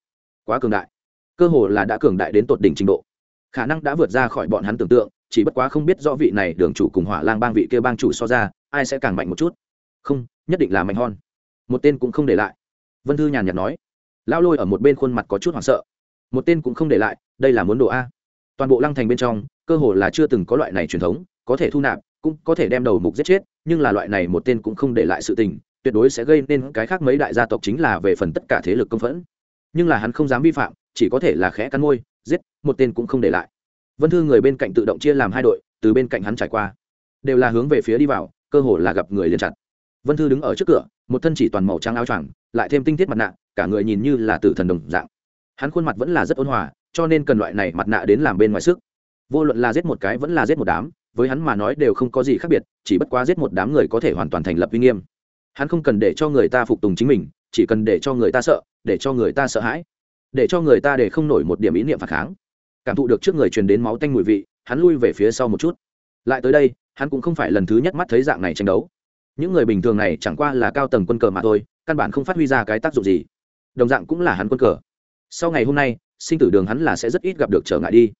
[SPEAKER 1] Quá cường đại. Cơ hồ là đã cường đại đến tột đỉnh trình độ. Khả năng đã vượt ra khỏi bọn hắn tưởng tượng, chỉ bất quá không biết rõ vị này đường chủ cùng hỏa lang bang vị kia bang chủ so ra, ai sẽ càng mạnh một chút. Không, nhất định là mạnh hon một tên cũng không để lại vân thư nhàn nhạt nói. Lão lôi ở một bên khuôn mặt có chút hoảng sợ. Một tên cũng không để lại, đây là muốn đồ a. Toàn bộ lăng thành bên trong, cơ hồ là chưa từng có loại này truyền thống, có thể thu nạp, cũng có thể đem đầu mục giết chết, nhưng là loại này một tên cũng không để lại sự tình, tuyệt đối sẽ gây nên cái khác mấy đại gia tộc chính là về phần tất cả thế lực công phẫn. Nhưng là hắn không dám vi phạm, chỉ có thể là khẽ cắn môi, giết, một tên cũng không để lại. Vân thư người bên cạnh tự động chia làm hai đội, từ bên cạnh hắn trải qua. Đều là hướng về phía đi vào, cơ hồ là gặp người liền chặt. Vân thư đứng ở trước cửa một thân chỉ toàn màu trắng áo choàng, lại thêm tinh thiết mặt nạ, cả người nhìn như là tử thần đồng dạng. Hắn khuôn mặt vẫn là rất ôn hòa, cho nên cần loại này mặt nạ đến làm bên ngoài sức. Vô luận là giết một cái vẫn là giết một đám, với hắn mà nói đều không có gì khác biệt, chỉ bất quá giết một đám người có thể hoàn toàn thành lập uy nghiêm. Hắn không cần để cho người ta phục tùng chính mình, chỉ cần để cho người ta sợ, để cho người ta sợ hãi. Để cho người ta để không nổi một điểm ý niệm phản kháng. Cảm thụ được trước người truyền đến máu tanh mùi vị, hắn lui về phía sau một chút. Lại tới đây, hắn cũng không phải lần thứ nhất mắt thấy dạng này tranh đấu những người bình thường này chẳng qua là cao tầng quân cờ mà thôi, căn bản không phát huy ra cái tác dụng gì. Đồng dạng cũng là hắn quân cờ. Sau ngày hôm nay, sinh tử đường hắn là sẽ rất ít gặp được trở ngại đi.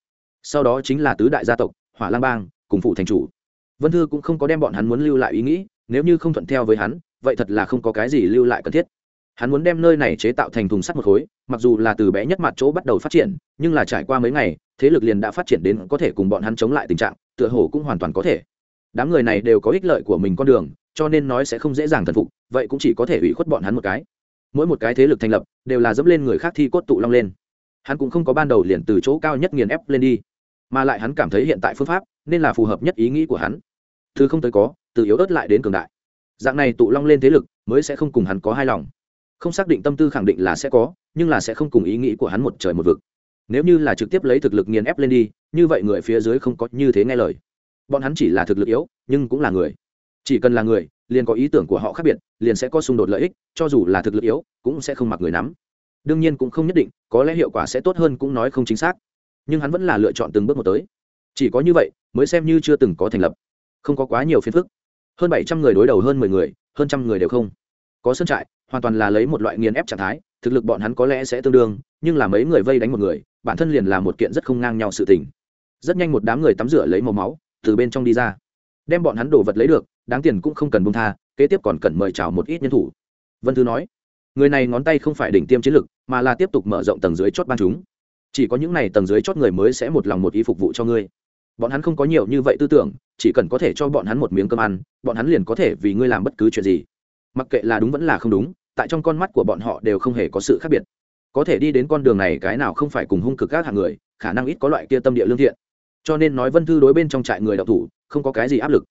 [SPEAKER 1] Sau đó chính là tứ đại gia tộc, hỏa lang bang, cùng phụ thành chủ. Vân thư cũng không có đem bọn hắn muốn lưu lại ý nghĩ, nếu như không thuận theo với hắn, vậy thật là không có cái gì lưu lại cần thiết. Hắn muốn đem nơi này chế tạo thành thùng sắt một khối, mặc dù là từ bé nhất mặt chỗ bắt đầu phát triển, nhưng là trải qua mấy ngày, thế lực liền đã phát triển đến có thể cùng bọn hắn chống lại tình trạng, tựa hồ cũng hoàn toàn có thể. Đám người này đều có ích lợi của mình con đường cho nên nói sẽ không dễ dàng thần phục, vậy cũng chỉ có thể ủy khuất bọn hắn một cái. Mỗi một cái thế lực thành lập đều là dẫm lên người khác thi cốt tụ long lên. Hắn cũng không có ban đầu liền từ chỗ cao nhất nghiền ép lên đi, mà lại hắn cảm thấy hiện tại phương pháp nên là phù hợp nhất ý nghĩ của hắn. Thứ không tới có, từ yếu ớt lại đến cường đại. Dạng này tụ long lên thế lực mới sẽ không cùng hắn có hai lòng. Không xác định tâm tư khẳng định là sẽ có, nhưng là sẽ không cùng ý nghĩ của hắn một trời một vực. Nếu như là trực tiếp lấy thực lực nghiền ép lên đi, như vậy người phía dưới không có như thế nghe lời. Bọn hắn chỉ là thực lực yếu, nhưng cũng là người chỉ cần là người, liền có ý tưởng của họ khác biệt, liền sẽ có xung đột lợi ích, cho dù là thực lực yếu, cũng sẽ không mặc người nắm. Đương nhiên cũng không nhất định, có lẽ hiệu quả sẽ tốt hơn cũng nói không chính xác. Nhưng hắn vẫn là lựa chọn từng bước một tới. Chỉ có như vậy, mới xem như chưa từng có thành lập. Không có quá nhiều phiền phức. Hơn bảy trăm người đối đầu hơn mười người, hơn trăm người đều không. Có sân trại, hoàn toàn là lấy một loại nghiền ép trạng thái, thực lực bọn hắn có lẽ sẽ tương đương, nhưng là mấy người vây đánh một người, bản thân liền là một kiện rất không ngang nhau sự tình. Rất nhanh một đám người tắm rửa lấy màu máu, từ bên trong đi ra. Đem bọn hắn đồ vật lấy được đáng tiền cũng không cần bông tha, kế tiếp còn cần mời chào một ít nhân thủ. Vân thư nói. Người này ngón tay không phải đỉnh tiêm chiến lực, mà là tiếp tục mở rộng tầng dưới chót ban chúng. Chỉ có những này tầng dưới chót người mới sẽ một lòng một ý phục vụ cho ngươi. Bọn hắn không có nhiều như vậy tư tưởng, chỉ cần có thể cho bọn hắn một miếng cơm ăn, bọn hắn liền có thể vì ngươi làm bất cứ chuyện gì. Mặc kệ là đúng vẫn là không đúng, tại trong con mắt của bọn họ đều không hề có sự khác biệt. Có thể đi đến con đường này cái nào không phải cùng hung cực các hạng người, khả năng ít có loại kia tâm địa lương thiện. Cho nên nói vân thư đối bên trong trại người đạo thủ, không có cái gì áp lực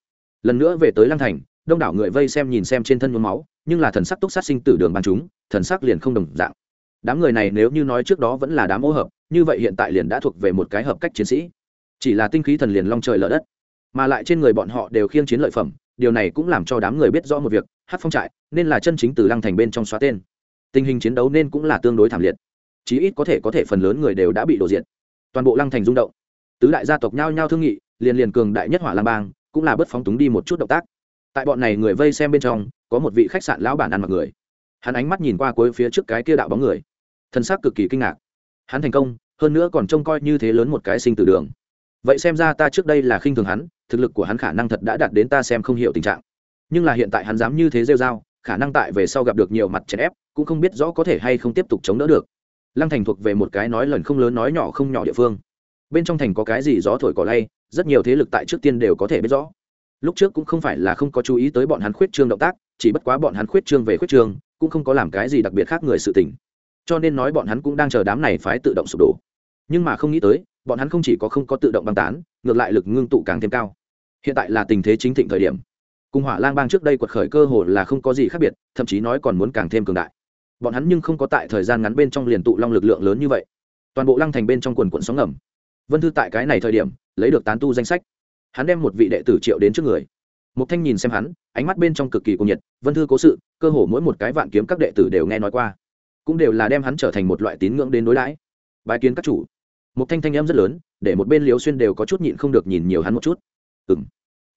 [SPEAKER 1] lần nữa về tới lăng thành, đông đảo người vây xem nhìn xem trên thân nhuốm máu, nhưng là thần sắc túc sát sinh tử đường bàn chúng, thần sắc liền không đồng dạng. Đám người này nếu như nói trước đó vẫn là đám ô hợp, như vậy hiện tại liền đã thuộc về một cái hợp cách chiến sĩ. Chỉ là tinh khí thần liền long trời lở đất, mà lại trên người bọn họ đều khiêng chiến lợi phẩm, điều này cũng làm cho đám người biết rõ một việc, hát phong trại nên là chân chính từ lăng thành bên trong xóa tên. Tình hình chiến đấu nên cũng là tương đối thảm liệt, chí ít có thể có thể phần lớn người đều đã bị đổ diện toàn bộ lăng thành rung động, tứ đại gia tộc nhao nhao thương nghị, liền liền cường đại nhất hỏa lang bang cũng là bất phóng túng đi một chút động tác. Tại bọn này người vây xem bên trong, có một vị khách sạn lão bản ăn mặc người. Hắn ánh mắt nhìn qua cuối phía trước cái kia đạo bóng người. Thân xác cực kỳ kinh ngạc. Hắn thành công, hơn nữa còn trông coi như thế lớn một cái sinh tử đường. Vậy xem ra ta trước đây là khinh thường hắn, thực lực của hắn khả năng thật đã đạt đến ta xem không hiểu tình trạng. Nhưng là hiện tại hắn dám như thế rêu r a o khả năng tại về sau gặp được nhiều mặt chèn ép, cũng không biết rõ có thể hay không tiếp tục chống đỡ được. Lăng thành thuộc về một cái nói lần không lớn nói nhỏ không nhỏ địa phương. Bên trong thành có cái gì gió thổi cỏ lay rất nhiều thế lực tại trước tiên đều có thể biết rõ. Lúc trước cũng không phải là không có chú ý tới bọn hắn khuyết trương động tác, chỉ bất quá bọn hắn khuyết trương về khuyết trương, cũng không có làm cái gì đặc biệt khác người sự tình. Cho nên nói bọn hắn cũng đang chờ đám này phái tự động sụp đổ. Nhưng mà không nghĩ tới, bọn hắn không chỉ có không có tự động băng tán, ngược lại lực ngưng tụ càng thêm cao. Hiện tại là tình thế chính thịnh thời điểm. Cùng hỏa lang bang trước đây quật khởi cơ hồ là không có gì khác biệt, thậm chí nói còn muốn càng thêm cường đại. Bọn hắn nhưng không có tại thời gian ngắn bên trong liền tụ long lực lượng lớn như vậy. Toàn bộ lăng thành bên trong quần quận sóng ngầm vân thư tại cái này thời điểm, lấy được tán tu danh sách. Hắn đem một vị đệ tử triệu đến trước người. Một thanh nhìn xem hắn, ánh mắt bên trong cực kỳ cuồng nhiệt, vân thư cố sự, cơ hồ mỗi một cái vạn kiếm các đệ tử đều nghe nói qua. Cũng đều là đem hắn trở thành một loại tín ngưỡng đến đối đãi. Bài kiến các chủ. Một thanh thanh em rất lớn, để một bên liếu xuyên đều có chút nhịn không được nhìn nhiều hắn một chút. Ừng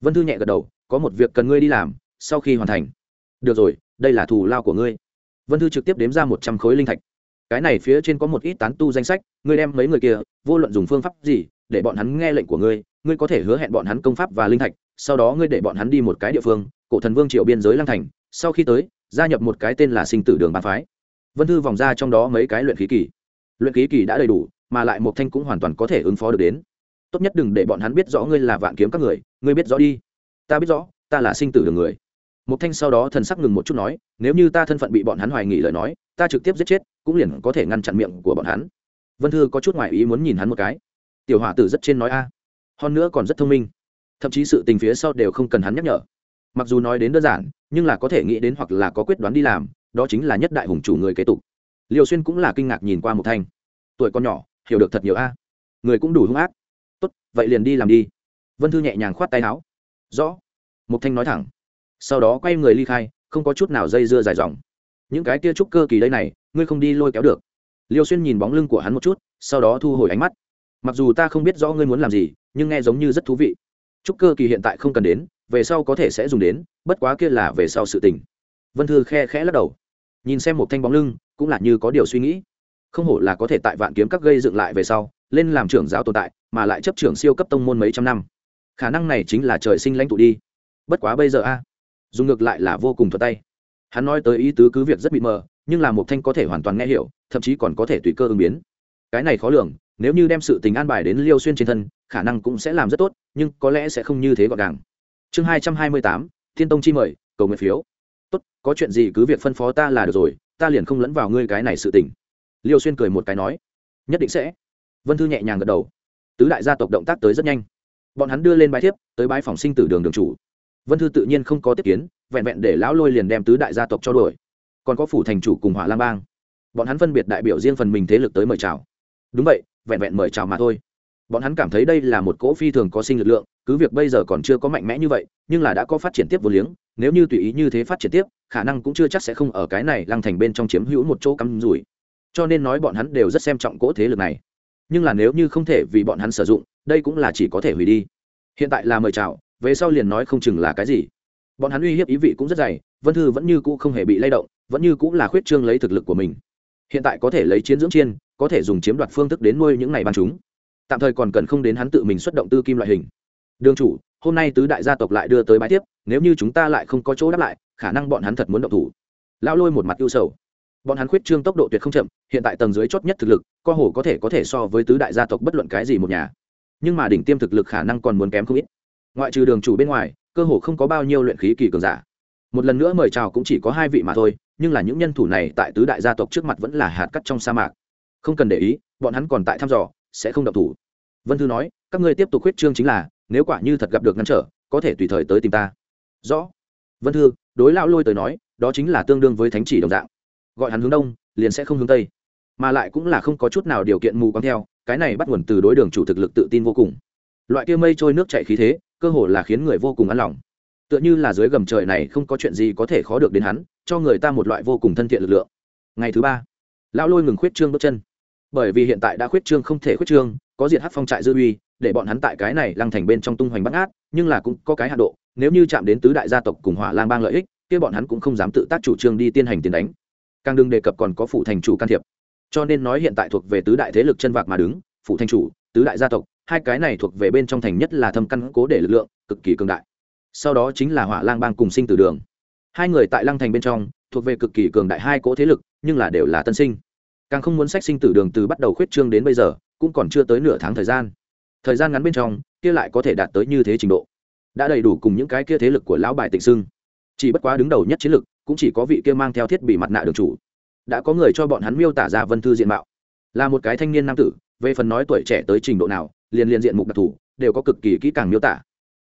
[SPEAKER 1] vân thư nhẹ gật đầu, có một việc cần ngươi đi làm, sau khi hoàn thành. Được rồi, đây là thù lao của ngươi. Vân thư trực tiếp đếm ra một trăm khối linh thạch cái này phía trên có một ít tán tu danh sách, ngươi đem mấy người kia, vô luận dùng phương pháp gì, để bọn hắn nghe lệnh của ngươi ngươi có thể hứa hẹn bọn hắn công pháp và linh thạch, sau đó ngươi để bọn hắn đi một cái địa phương, cổ thần vương triệu biên giới lang thành, sau khi tới, gia nhập một cái tên là sinh tử đường bàn phái. Vân thư vòng ra trong đó mấy cái luyện khí kỳ. Luyện khí kỳ đã đầy đủ, mà lại một thanh cũng hoàn toàn có thể ứng phó được đến. Tốt nhất đừng để bọn hắn biết rõ ngươi là vạn kiếm các người, ngươi biết rõ đi. Ta biết rõ, ta là sinh tử đường người. Một thanh sau đó thần sắc ngừng một chút nói, nếu như ta thân phận bị bọn hắn hoài nghỉ lời nói ta trực tiếp giết chết, cũng liền có thể ngăn chặn miệng của bọn hắn. Vân thư có chút ngoại ý muốn nhìn hắn một cái. Tiểu hỏa tử rất trên nói a. Hơn nữa còn rất thông minh. Thậm chí sự tình phía sau đều không cần hắn nhắc nhở. Mặc dù nói đến đơn giản, nhưng là có thể nghĩ đến hoặc là có quyết đoán đi làm, đó chính là nhất đại hùng chủ người kế tục. Liều xuyên cũng là kinh ngạc nhìn qua một thanh. Tuổi con nhỏ, hiểu được thật nhiều a. Người cũng đủ hung ác. Tốt, vậy liền đi làm đi. Vân thư nhẹ nhàng khoát tay áo. Rõ. Một thanh nói thẳng. Sau đó quay người ly khai, không có chút nào dây dưa dài dòng những cái tia trúc cơ kỳ đây này, ngươi không đi lôi kéo được. Liêu xuyên nhìn bóng lưng của hắn một chút, sau đó thu hồi ánh mắt. Mặc dù ta không biết rõ ngươi muốn làm gì, nhưng nghe giống như rất thú vị. Trúc cơ kỳ hiện tại không cần đến, về sau có thể sẽ dùng đến, bất quá kia là về sau sự tình. Vân thư khe khẽ lắc đầu. Nhìn xem một thanh bóng lưng, cũng là như có điều suy nghĩ. Không hổ là có thể tại vạn kiếm các gây dựng lại về sau, lên làm trưởng giáo tồn tại, mà lại chấp trưởng siêu cấp tông môn mấy trăm năm. Khả năng này chính là trời sinh lãnh tụ đi. Bất quá bây giờ a, dùng ngược lại là vô cùng thuật tay hắn nói tới ý tứ cứ việc rất bị mờ, nhưng là một thanh có thể hoàn toàn nghe hiểu, thậm chí còn có thể tùy cơ ứng biến. Cái này khó lường, nếu như đem sự tình an bài đến liêu xuyên trên thân, khả năng cũng sẽ làm rất tốt, nhưng có lẽ sẽ không như thế gọn gàng. Chương hai trăm hai mươi tám, thiên tông chi mời, cầu nguyện phiếu. Tốt, có chuyện gì cứ việc phân phó ta là được rồi, ta liền không lẫn vào ngươi cái này sự tình. Liêu xuyên cười một cái nói. Nhất định sẽ. Vân thư nhẹ nhàng gật đầu. Tứ đại gia tộc động tác tới rất nhanh. Bọn hắn đưa lên bài thiếp, tới bái phòng sinh tử đường đường chủ vân thư tự nhiên không có tiếp kiến, vẹn vẹn để lão lôi liền đem tứ đại gia tộc cho đổi còn có phủ thành chủ cùng hỏa lang bang. Bọn hắn phân biệt đại biểu riêng phần mình thế lực tới mời chào. Đúng vậy, vẹn vẹn mời chào mà thôi. Bọn hắn cảm thấy đây là một cỗ phi thường có sinh lực lượng, cứ việc bây giờ còn chưa có mạnh mẽ như vậy, nhưng là đã có phát triển tiếp vô liếng, nếu như tùy ý như thế phát triển tiếp, khả năng cũng chưa chắc sẽ không ở cái này lăng thành bên trong chiếm hữu một chỗ cắm rủi. Cho nên nói bọn hắn đều rất xem trọng cỗ thế lực này. Nhưng là nếu như không thể vì bọn hắn sử dụng, đây cũng là chỉ có thể hủy đi. Hiện tại là mời chào về sau liền nói không chừng là cái gì. Bọn hắn uy hiếp ý vị cũng rất dày, vân thư vẫn như cũ không hề bị lay động, vẫn như cũ là khuyết trương lấy thực lực của mình. Hiện tại có thể lấy chiến dưỡng chiên, có thể dùng chiếm đoạt phương thức đến nuôi những này ban chúng. Tạm thời còn cần không đến hắn tự mình xuất động tư kim loại hình. Đương chủ, hôm nay tứ đại gia tộc lại đưa tới bãi tiếp, nếu như chúng ta lại không có chỗ đáp lại, khả năng bọn hắn thật muốn động thủ. Lão lôi một mặt ưu sầu. Bọn hắn khuyết trương tốc độ tuyệt không chậm, hiện tại tầng dưới chót nhất thực lực, co hồ có thể có thể so với tứ đại gia tộc bất luận cái gì một nhà. Nhưng mà đỉnh tiêm thực lực khả năng còn muốn kém không ít ngoại trừ đường chủ bên ngoài, cơ hồ không có bao nhiêu luyện khí kỳ cường giả. Một lần nữa mời chào cũng chỉ có hai vị mà thôi, nhưng là những nhân thủ này tại tứ đại gia tộc trước mặt vẫn là hạt cắt trong sa mạc. Không cần để ý, bọn hắn còn tại thăm dò, sẽ không độc thủ. Vân thư nói, các ngươi tiếp tục khuyết trương chính là, nếu quả như thật gặp được ngăn trở, có thể tùy thời tới tìm ta. Rõ. Vân thư, đối lão lôi tới nói, đó chính là tương đương với thánh chỉ đồng dạng. Gọi hắn hướng đông, liền sẽ không hướng tây. Mà lại cũng là không có chút nào điều kiện mù quáng theo, cái này bắt nguồn từ đối đường chủ thực lực tự tin vô cùng. Loại kia mây trôi nước chạy khí thế cơ hồ là khiến người vô cùng an lòng. Tựa như là dưới gầm trời này không có chuyện gì có thể khó được đến hắn, cho người ta một loại vô cùng thân thiện lực lượng. Ngày thứ ba, lão lôi ngừng khuyết trương bước chân. Bởi vì hiện tại đã khuyết trương không thể khuyết trương, có diện hát phong trại dư uy, để bọn hắn tại cái này lăng thành bên trong tung hoành bắt ngát, nhưng là cũng có cái hạ độ, nếu như chạm đến tứ đại gia tộc cùng hỏa lang bang lợi ích, kia bọn hắn cũng không dám tự tác chủ trương đi tiên hành tiền đánh. Càng đừng đề cập còn có phụ thành chủ can thiệp. Cho nên nói hiện tại thuộc về tứ đại thế lực chân vạc mà đứng phụ thành chủ, tứ đại gia tộc hai cái này thuộc về bên trong thành nhất là thâm căn cố để lực lượng, cực kỳ cường đại. Sau đó chính là hỏa lang bang cùng sinh tử đường. Hai người tại lăng thành bên trong, thuộc về cực kỳ cường đại hai cỗ thế lực, nhưng là đều là tân sinh. Càng không muốn sách sinh tử đường từ bắt đầu khuyết trương đến bây giờ, cũng còn chưa tới nửa tháng thời gian. Thời gian ngắn bên trong, kia lại có thể đạt tới như thế trình độ. Đã đầy đủ cùng những cái kia thế lực của lão bài tịnh sưng chỉ bất quá đứng đầu nhất chiến lực, cũng chỉ có vị kia mang theo thiết bị mặt nạ đường chủ. Đã có người cho bọn hắn miêu tả ra vân thư diện mạo. Là một cái thanh niên nam tử, về phần nói tuổi trẻ tới trình độ nào liền liền diện mục đặc thù, đều có cực kỳ kỹ càng miêu tả.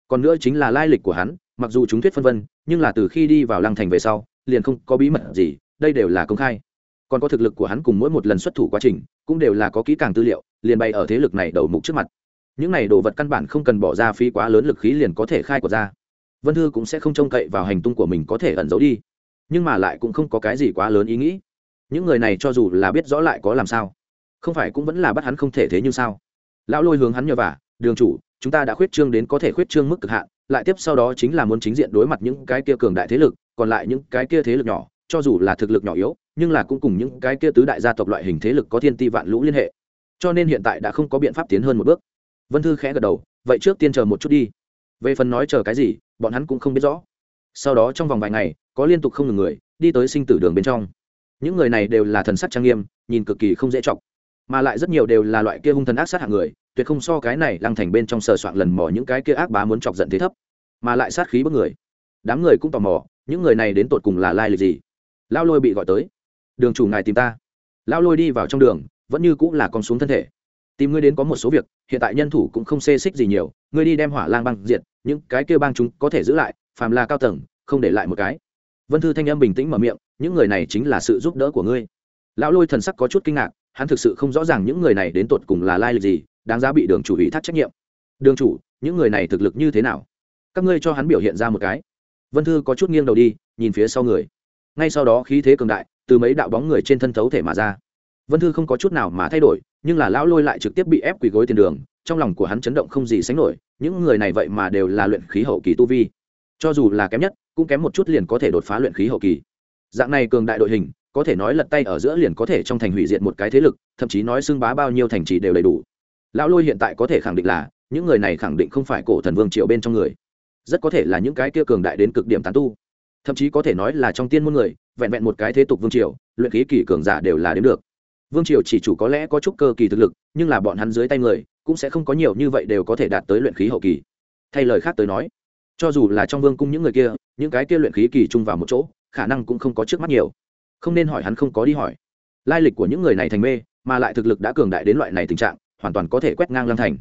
[SPEAKER 1] Còn nữa chính là lai lịch của hắn, mặc dù chúng thuyết phân vân, nhưng là từ khi đi vào lăng thành về sau, liền không có bí mật gì, đây đều là công khai. Còn có thực lực của hắn cùng mỗi một lần xuất thủ quá trình, cũng đều là có kỹ càng tư liệu, liền bày ở thế lực này đầu mục trước mặt. Những này đồ vật căn bản không cần bỏ ra phí quá lớn lực khí liền có thể khai của ra. Vân thư cũng sẽ không trông cậy vào hành tung của mình có thể ẩn giấu đi. Nhưng mà lại cũng không có cái gì quá lớn ý nghĩ. Những người này cho dù là biết rõ lại có làm sao, không phải cũng vẫn là bắt hắn không thể thế như sao? Lão lôi hướng hắn nhờ vả, đường chủ, chúng ta đã khuyết trương đến có thể khuyết trương mức cực hạn, lại tiếp sau đó chính là muốn chính diện đối mặt những cái kia cường đại thế lực, còn lại những cái kia thế lực nhỏ, cho dù là thực lực nhỏ yếu, nhưng là cũng cùng những cái kia tứ đại gia tộc loại hình thế lực có thiên ti vạn lũ liên hệ. Cho nên hiện tại đã không có biện pháp tiến hơn một bước. Vân thư khẽ gật đầu, vậy trước tiên chờ một chút đi. Về phần nói chờ cái gì, bọn hắn cũng không biết rõ. Sau đó trong vòng vài ngày, có liên tục không ngừng người, đi tới sinh tử đường bên trong. Những người này đều là thần sắc trang nghiêm, nhìn cực kỳ không dễ chọc mà lại rất nhiều đều là loại kia hung thần ác sát hạng người, tuyệt không so cái này lăng thành bên trong sờ soạn lần mò những cái kia ác bá muốn chọc giận thế thấp, mà lại sát khí bất người. Đám người cũng tò mò, những người này đến tột cùng là lai lịch gì? Lao lôi bị gọi tới. Đường chủ ngài tìm ta. Lao lôi đi vào trong đường, vẫn như cũng là con xuống thân thể. Tìm ngươi đến có một số việc, hiện tại nhân thủ cũng không xê xích gì nhiều, ngươi đi đem hỏa lang băng diệt, những cái kia băng chúng có thể giữ lại, phàm là cao tầng, không để lại một cái. Vân thư thanh âm bình tĩnh mở miệng, những người này chính là sự giúp đỡ của ngươi. Lão lôi thần sắc có chút kinh ngạc hắn thực sự không rõ ràng những người này đến tột cùng là lai lịch gì, đáng giá bị đường chủ ủy thác trách nhiệm. Đường chủ, những người này thực lực như thế nào? Các ngươi cho hắn biểu hiện ra một cái. Vân thư có chút nghiêng đầu đi, nhìn phía sau người. Ngay sau đó khí thế cường đại, từ mấy đạo bóng người trên thân thấu thể mà ra. Vân thư không có chút nào mà thay đổi, nhưng là lão lôi lại trực tiếp bị ép quỳ gối tiền đường, trong lòng của hắn chấn động không gì sánh nổi, những người này vậy mà đều là luyện khí hậu kỳ tu vi. Cho dù là kém nhất, cũng kém một chút liền có thể đột phá luyện khí hậu kỳ. Dạng này cường đại đội hình có thể nói lật tay ở giữa liền có thể trong thành hủy diệt một cái thế lực, thậm chí nói xưng bá bao nhiêu thành trì đều đầy đủ. Lão lôi hiện tại có thể khẳng định là, những người này khẳng định không phải cổ thần vương triều bên trong người. Rất có thể là những cái kia cường đại đến cực điểm tán tu. Thậm chí có thể nói là trong tiên môn người, vẹn vẹn một cái thế tục vương triều, luyện khí kỳ cường giả đều là đến được. Vương triều chỉ chủ có lẽ có chút cơ kỳ thực lực, nhưng là bọn hắn dưới tay người, cũng sẽ không có nhiều như vậy đều có thể đạt tới luyện khí hậu kỳ. Thay lời khác tới nói, cho dù là trong vương cung những người kia, những cái kia luyện khí kỳ chung vào một chỗ, khả năng cũng không có trước mắt nhiều không nên hỏi hắn không có đi hỏi. Lai lịch của những người này thành mê, mà lại thực lực đã cường đại đến loại này tình trạng, hoàn toàn có thể quét ngang lăng thành.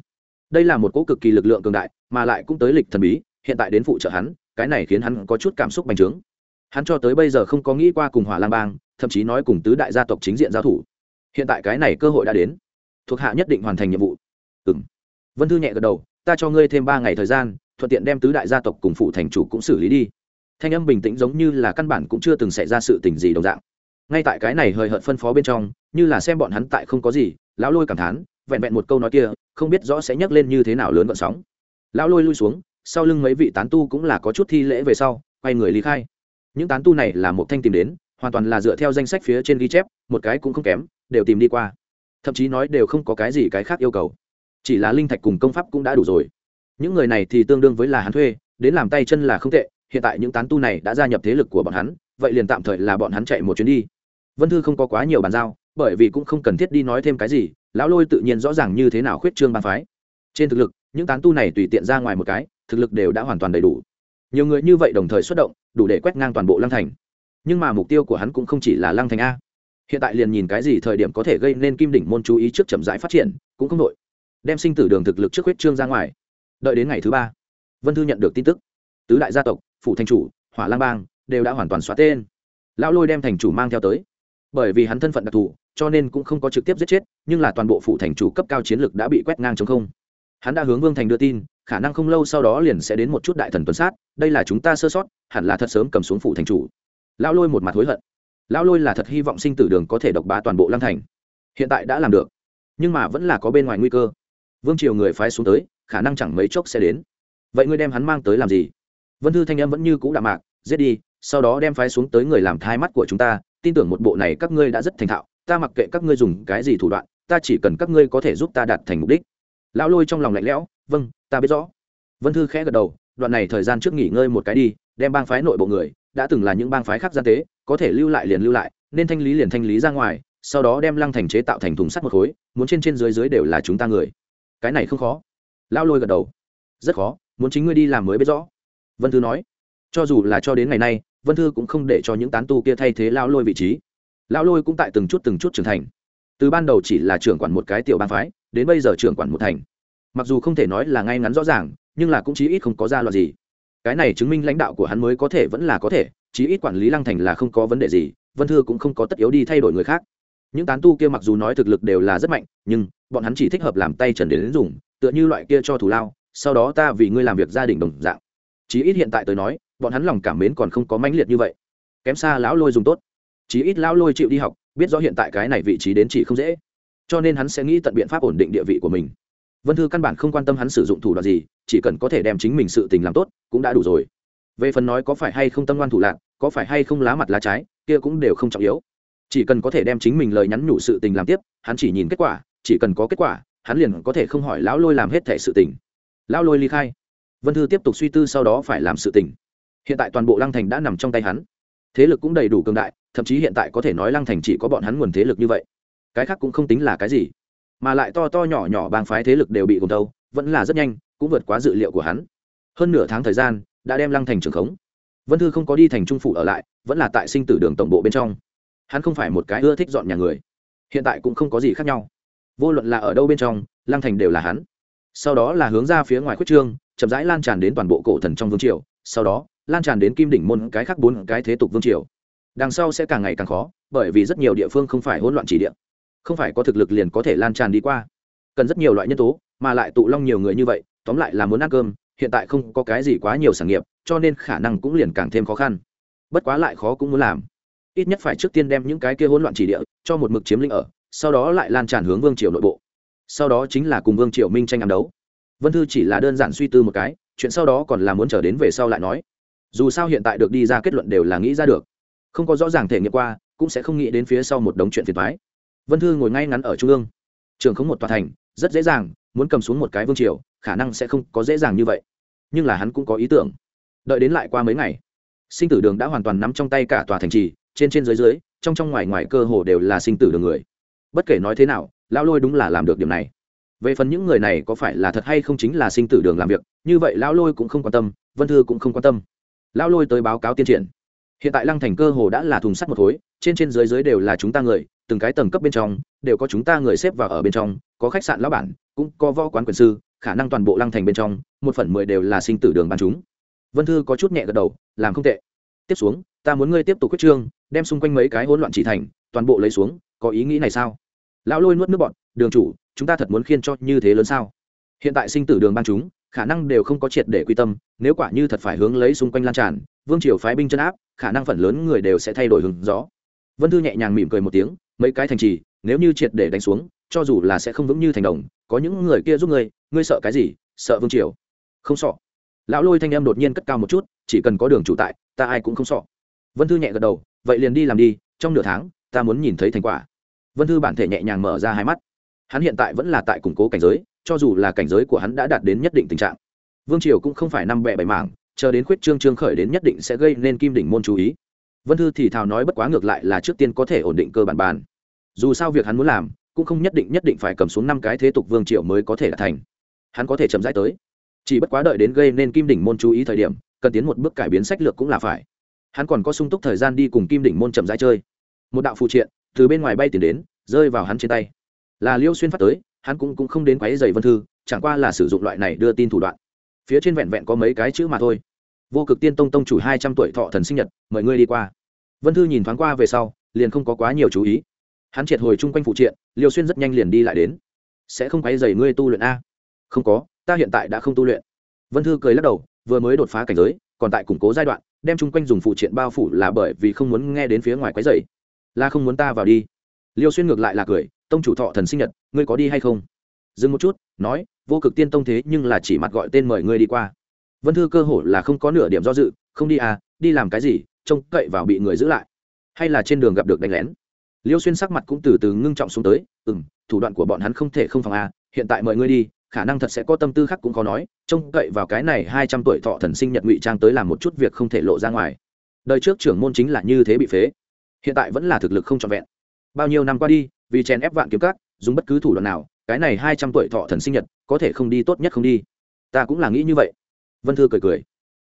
[SPEAKER 1] Đây là một cỗ cực kỳ lực lượng cường đại, mà lại cũng tới lịch thần bí, hiện tại đến phụ trợ hắn, cái này khiến hắn có chút cảm xúc bành trướng. Hắn cho tới bây giờ không có nghĩ qua cùng hỏa lang bang, thậm chí nói cùng tứ đại gia tộc chính diện giao thủ. Hiện tại cái này cơ hội đã đến. Thuộc hạ nhất định hoàn thành nhiệm vụ. Ừ m vân thư nhẹ gật đầu, ta cho ngươi thêm ba ngày thời gian, thuận tiện đem tứ đại gia tộc cùng phụ thành chủ cũng xử lý đi thanh âm bình tĩnh giống như là căn bản cũng chưa từng xảy ra sự tình gì đồng dạng. Ngay tại cái này hời hợt phân phó bên trong, như là xem bọn hắn tại không có gì, lão lôi cảm thán, vẹn vẹn một câu nói kia, không biết rõ sẽ nhấc lên như thế nào lớn vận sóng. Lão lôi lui xuống, sau lưng mấy vị tán tu cũng là có chút thi lễ về sau, quay người lý khai. Những tán tu này là một thanh tìm đến, hoàn toàn là dựa theo danh sách phía trên ghi chép, một cái cũng không kém, đều tìm đi qua. Thậm chí nói đều không có cái gì cái khác yêu cầu. Chỉ là linh thạch cùng công pháp cũng đã đủ rồi. Những người này thì tương đương với là hắn thuê, đến làm tay chân là không tệ hiện tại những tán tu này đã gia nhập thế lực của bọn hắn, vậy liền tạm thời là bọn hắn chạy một chuyến đi. Vân thư không có quá nhiều bàn giao, bởi vì cũng không cần thiết đi nói thêm cái gì, lão lôi tự nhiên rõ ràng như thế nào khuyết trương bàn phái. Trên thực lực, những tán tu này tùy tiện ra ngoài một cái, thực lực đều đã hoàn toàn đầy đủ. Nhiều người như vậy đồng thời xuất động, đủ để quét ngang toàn bộ lăng thành. Nhưng mà mục tiêu của hắn cũng không chỉ là lăng thành a. Hiện tại liền nhìn cái gì thời điểm có thể gây nên kim đỉnh môn chú ý trước chậm rãi phát triển, cũng không đội đem sinh tử đường thực lực trước huyết trương ra ngoài. Đợi đến ngày thứ ba, vân thư nhận được tin tức tứ đại gia tộc, phủ thành chủ, hỏa lang bang, đều đã hoàn toàn xóa tên. Lão lôi đem thành chủ mang theo tới. Bởi vì hắn thân phận đặc thù, cho nên cũng không có trực tiếp giết chết, nhưng là toàn bộ phủ thành chủ cấp cao chiến lực đã bị quét ngang chống không. Hắn đã hướng vương thành đưa tin, khả năng không lâu sau đó liền sẽ đến một chút đại thần tuần sát, đây là chúng ta sơ sót, hẳn là thật sớm cầm xuống phủ thành chủ. Lão lôi một mặt hối hận. Lão lôi là thật hy vọng sinh tử đường có thể độc bá toàn bộ lăng thành. Hiện tại đã làm được, nhưng mà vẫn là có bên ngoài nguy cơ. Vương triều người phái xuống tới, khả năng chẳng mấy chốc sẽ đến. Vậy ngươi đem hắn mang tới làm gì? Vân thư thanh em vẫn như cũ đạm mạc, giết đi, sau đó đem phái xuống tới người làm thai mắt của chúng ta, tin tưởng một bộ này các ngươi đã rất thành thạo, ta mặc kệ các ngươi dùng cái gì thủ đoạn, ta chỉ cần các ngươi có thể giúp ta đạt thành mục đích. Lão lôi trong lòng lạnh lẽo vâng ta biết rõ. Vân thư khẽ gật đầu, đoạn này thời gian trước nghỉ ngơi một cái đi, đem bang phái nội bộ người, đã từng là những bang phái khác gian tế, có thể lưu lại liền lưu lại, nên thanh lý liền thanh lý ra ngoài, sau đó đem lăng thành chế tạo thành thùng sắt một khối, muốn trên trên dưới dưới đều là chúng ta người. Cái này không khó. Lão lôi gật đầu, rất khó, muốn chính ngươi đi làm mới biết rõ vân thư nói, cho dù là cho đến ngày nay, vân thư cũng không để cho những tán tu kia thay thế lão lôi vị trí. Lão lôi cũng tại từng chút từng chút trưởng thành. Từ ban đầu chỉ là trưởng quản một cái tiểu bang phái, đến bây giờ trưởng quản một thành. Mặc dù không thể nói là ngay ngắn rõ ràng, nhưng là cũng chí ít không có ra loạt gì. Cái này chứng minh lãnh đạo của hắn mới có thể vẫn là có thể, chí ít quản lý lăng thành là không có vấn đề gì, vân thư cũng không có tất yếu đi thay đổi người khác. Những tán tu kia mặc dù nói thực lực đều là rất mạnh, nhưng bọn hắn chỉ thích hợp làm tay trần đến dùng, tựa như loại kia cho thủ lao, sau đó ta vì ngươi làm việc gia đình đồng dạng chí ít hiện tại tôi nói, bọn hắn lòng cảm mến còn không có mãnh liệt như vậy. Kém xa lão lôi dùng tốt. Chí ít lão lôi chịu đi học, biết rõ hiện tại cái này vị trí đến chỉ không dễ. Cho nên hắn sẽ nghĩ tận biện pháp ổn định địa vị của mình. Vân thư căn bản không quan tâm hắn sử dụng thủ đoạn gì, chỉ cần có thể đem chính mình sự tình làm tốt, cũng đã đủ rồi. Về phần nói có phải hay không tâm ngoan thủ lạc, có phải hay không lá mặt lá trái, kia cũng đều không trọng yếu. Chỉ cần có thể đem chính mình lời nhắn nhủ sự tình làm tiếp, hắn chỉ nhìn kết quả, chỉ cần có kết quả, hắn liền có thể không hỏi lão lôi làm hết thể sự tình. Lão lôi ly khai vân thư tiếp tục suy tư sau đó phải làm sự tình. Hiện tại toàn bộ lăng thành đã nằm trong tay hắn. Thế lực cũng đầy đủ cường đại, thậm chí hiện tại có thể nói lăng thành chỉ có bọn hắn nguồn thế lực như vậy. Cái khác cũng không tính là cái gì. Mà lại to to nhỏ nhỏ bang phái thế lực đều bị gồm tâu vẫn là rất nhanh, cũng vượt quá dự liệu của hắn. Hơn nửa tháng thời gian, đã đem lăng thành trường khống. Vân thư không có đi thành trung phủ ở lại, vẫn là tại sinh tử đường tổng bộ bên trong. Hắn không phải một cái ưa thích dọn nhà người. Hiện tại cũng không có gì khác nhau. Vô luận là ở đâu bên trong, lăng thành đều là hắn. Sau đó là hướng ra phía ngoài khuất trương chậm rãi lan tràn đến toàn bộ cổ thần trong vương triều, sau đó, lan tràn đến kim đỉnh môn cái khác bốn cái thế tục vương triều. Đằng sau sẽ càng ngày càng khó, bởi vì rất nhiều địa phương không phải hỗn loạn chỉ địa. Không phải có thực lực liền có thể lan tràn đi qua. Cần rất nhiều loại nhân tố, mà lại tụ long nhiều người như vậy, tóm lại là muốn ăn cơm, hiện tại không có cái gì quá nhiều sản nghiệp, cho nên khả năng cũng liền càng thêm khó khăn. Bất quá lại khó cũng muốn làm. Ít nhất phải trước tiên đem những cái kia hỗn loạn chỉ địa, cho một mực chiếm lĩnh ở, sau đó lại lan tràn hướng vương triều nội bộ. Sau đó chính là cùng vương triều minh tranh ăn đấu vân thư chỉ là đơn giản suy tư một cái, chuyện sau đó còn là muốn trở đến về sau lại nói. Dù sao hiện tại được đi ra kết luận đều là nghĩ ra được. Không có rõ ràng thể nghiệm qua, cũng sẽ không nghĩ đến phía sau một đống chuyện phiền thoái vân thư ngồi ngay ngắn ở trung ương. Trường không một tòa thành, rất dễ dàng, muốn cầm xuống một cái vương triều, khả năng sẽ không có dễ dàng như vậy. Nhưng là hắn cũng có ý tưởng. Đợi đến lại qua mấy ngày, sinh tử đường đã hoàn toàn nắm trong tay cả tòa thành trì, trên trên dưới dưới, trong trong ngoài ngoài cơ hồ đều là sinh tử đường người. Bất kể nói thế nào, lão lôi đúng là làm được điểm này về phần những người này có phải là thật hay không chính là sinh tử đường làm việc, như vậy lão lôi cũng không quan tâm, vân thư cũng không quan tâm. Lão lôi tới báo cáo tiên triển. Hiện tại lăng thành cơ hồ đã là thùng sắt một khối, trên trên dưới dưới đều là chúng ta người, từng cái tầng cấp bên trong, đều có chúng ta người xếp vào ở bên trong, có khách sạn lão bản, cũng có võ quán quyền sư, khả năng toàn bộ lăng thành bên trong, một phần mười đều là sinh tử đường bán chúng. Vân thư có chút nhẹ gật đầu, làm không tệ. Tiếp xuống, ta muốn ngươi tiếp tục quyết trương, đem xung quanh mấy cái hỗn loạn chỉ thành, toàn bộ lấy xuống, có ý nghĩ này sao? Lão lôi nuốt nước bọn đường chủ chúng ta thật muốn khiên cho như thế lớn sao? Hiện tại sinh tử đường ban chúng, khả năng đều không có triệt để quy tâm, nếu quả như thật phải hướng lấy xung quanh lan tràn, vương triều phái binh chân áp, khả năng phần lớn người đều sẽ thay đổi hướng gió. Vân thư nhẹ nhàng mỉm cười một tiếng, mấy cái thành trì, nếu như triệt để đánh xuống, cho dù là sẽ không vững như thành đồng, có những người kia giúp ngươi ngươi sợ cái gì? Sợ vương triều. Không sợ. Lão lôi thanh em đột nhiên cất cao một chút, chỉ cần có đường chủ tại, ta ai cũng không sợ. Vân thư nhẹ gật đầu, vậy liền đi làm đi, trong nửa tháng, ta muốn nhìn thấy thành quả. Vân thư bản thể nhẹ nhàng mở ra hai mắt hắn hiện tại vẫn là tại củng cố cảnh giới, cho dù là cảnh giới của hắn đã đạt đến nhất định tình trạng. Vương triều cũng không phải năm bẹ bảy mảng, chờ đến khuyết trương trương khởi đến nhất định sẽ gây nên kim đỉnh môn chú ý. Vân thư thì thào nói bất quá ngược lại là trước tiên có thể ổn định cơ bản bàn. Dù sao việc hắn muốn làm, cũng không nhất định nhất định phải cầm xuống năm cái thế tục vương triều mới có thể đạt thành. Hắn có thể chậm rãi tới. Chỉ bất quá đợi đến gây nên kim đỉnh môn chú ý thời điểm, cần tiến một bước cải biến sách lược cũng là phải. Hắn còn có sung túc thời gian đi cùng kim đỉnh môn chậm rãi chơi. Một đạo phụ triện từ bên ngoài bay tiền đến, rơi vào hắn trên tay là liêu xuyên phát tới hắn cũng, cũng không đến quáy dày vân thư chẳng qua là sử dụng loại này đưa tin thủ đoạn. Phía trên vẹn vẹn có mấy cái chữ mà thôi. Vô cực tiên tông tông chủ hai trăm tuổi thọ thần sinh nhật mời ngươi đi qua. Vân thư nhìn thoáng qua về sau liền không có quá nhiều chú ý. Hắn triệt hồi chung quanh phụ triện liêu xuyên rất nhanh liền đi lại đến. Sẽ không quấy dày ngươi tu luyện a? Không có ta hiện tại đã không tu luyện. Vân thư cười lắc đầu vừa mới đột phá cảnh giới còn tại củng cố giai đoạn đem chung quanh dùng phụ triện bao phủ là bởi vì không muốn nghe đến phía ngoài quấy dày là không muốn ta vào đi. Liêu xuyên ngược lại là cười tông chủ thọ thần sinh nhật, ngươi có đi hay không? Dừng một chút, nói, vô cực tiên tông thế nhưng là chỉ mặt gọi tên mời ngươi đi qua. Vân thư cơ hồ là không có nửa điểm do dự, không đi à đi làm cái gì, trông cậy vào bị người giữ lại. Hay là trên đường gặp được đánh lén. Liêu xuyên sắc mặt cũng từ từ ngưng trọng xuống tới ừ m thủ đoạn của bọn hắn không thể không phòng à hiện tại mời ngươi đi, khả năng thật sẽ có tâm tư khác cũng khó nói, trông cậy vào cái này hai trăm tuổi thọ thần sinh nhật ngụy trang tới làm một chút việc không thể lộ ra ngoài. Đời trước trưởng môn chính là như thế bị phế, hiện tại vẫn là thực lực không trọn vẹn. Bao nhiêu năm qua đi vì chèn ép vạn kiếm các, dùng bất cứ thủ đoạn nào, cái này hai trăm tuổi thọ thần sinh nhật, có thể không đi tốt nhất không đi. Ta cũng là nghĩ như vậy. Vân thư cười cười.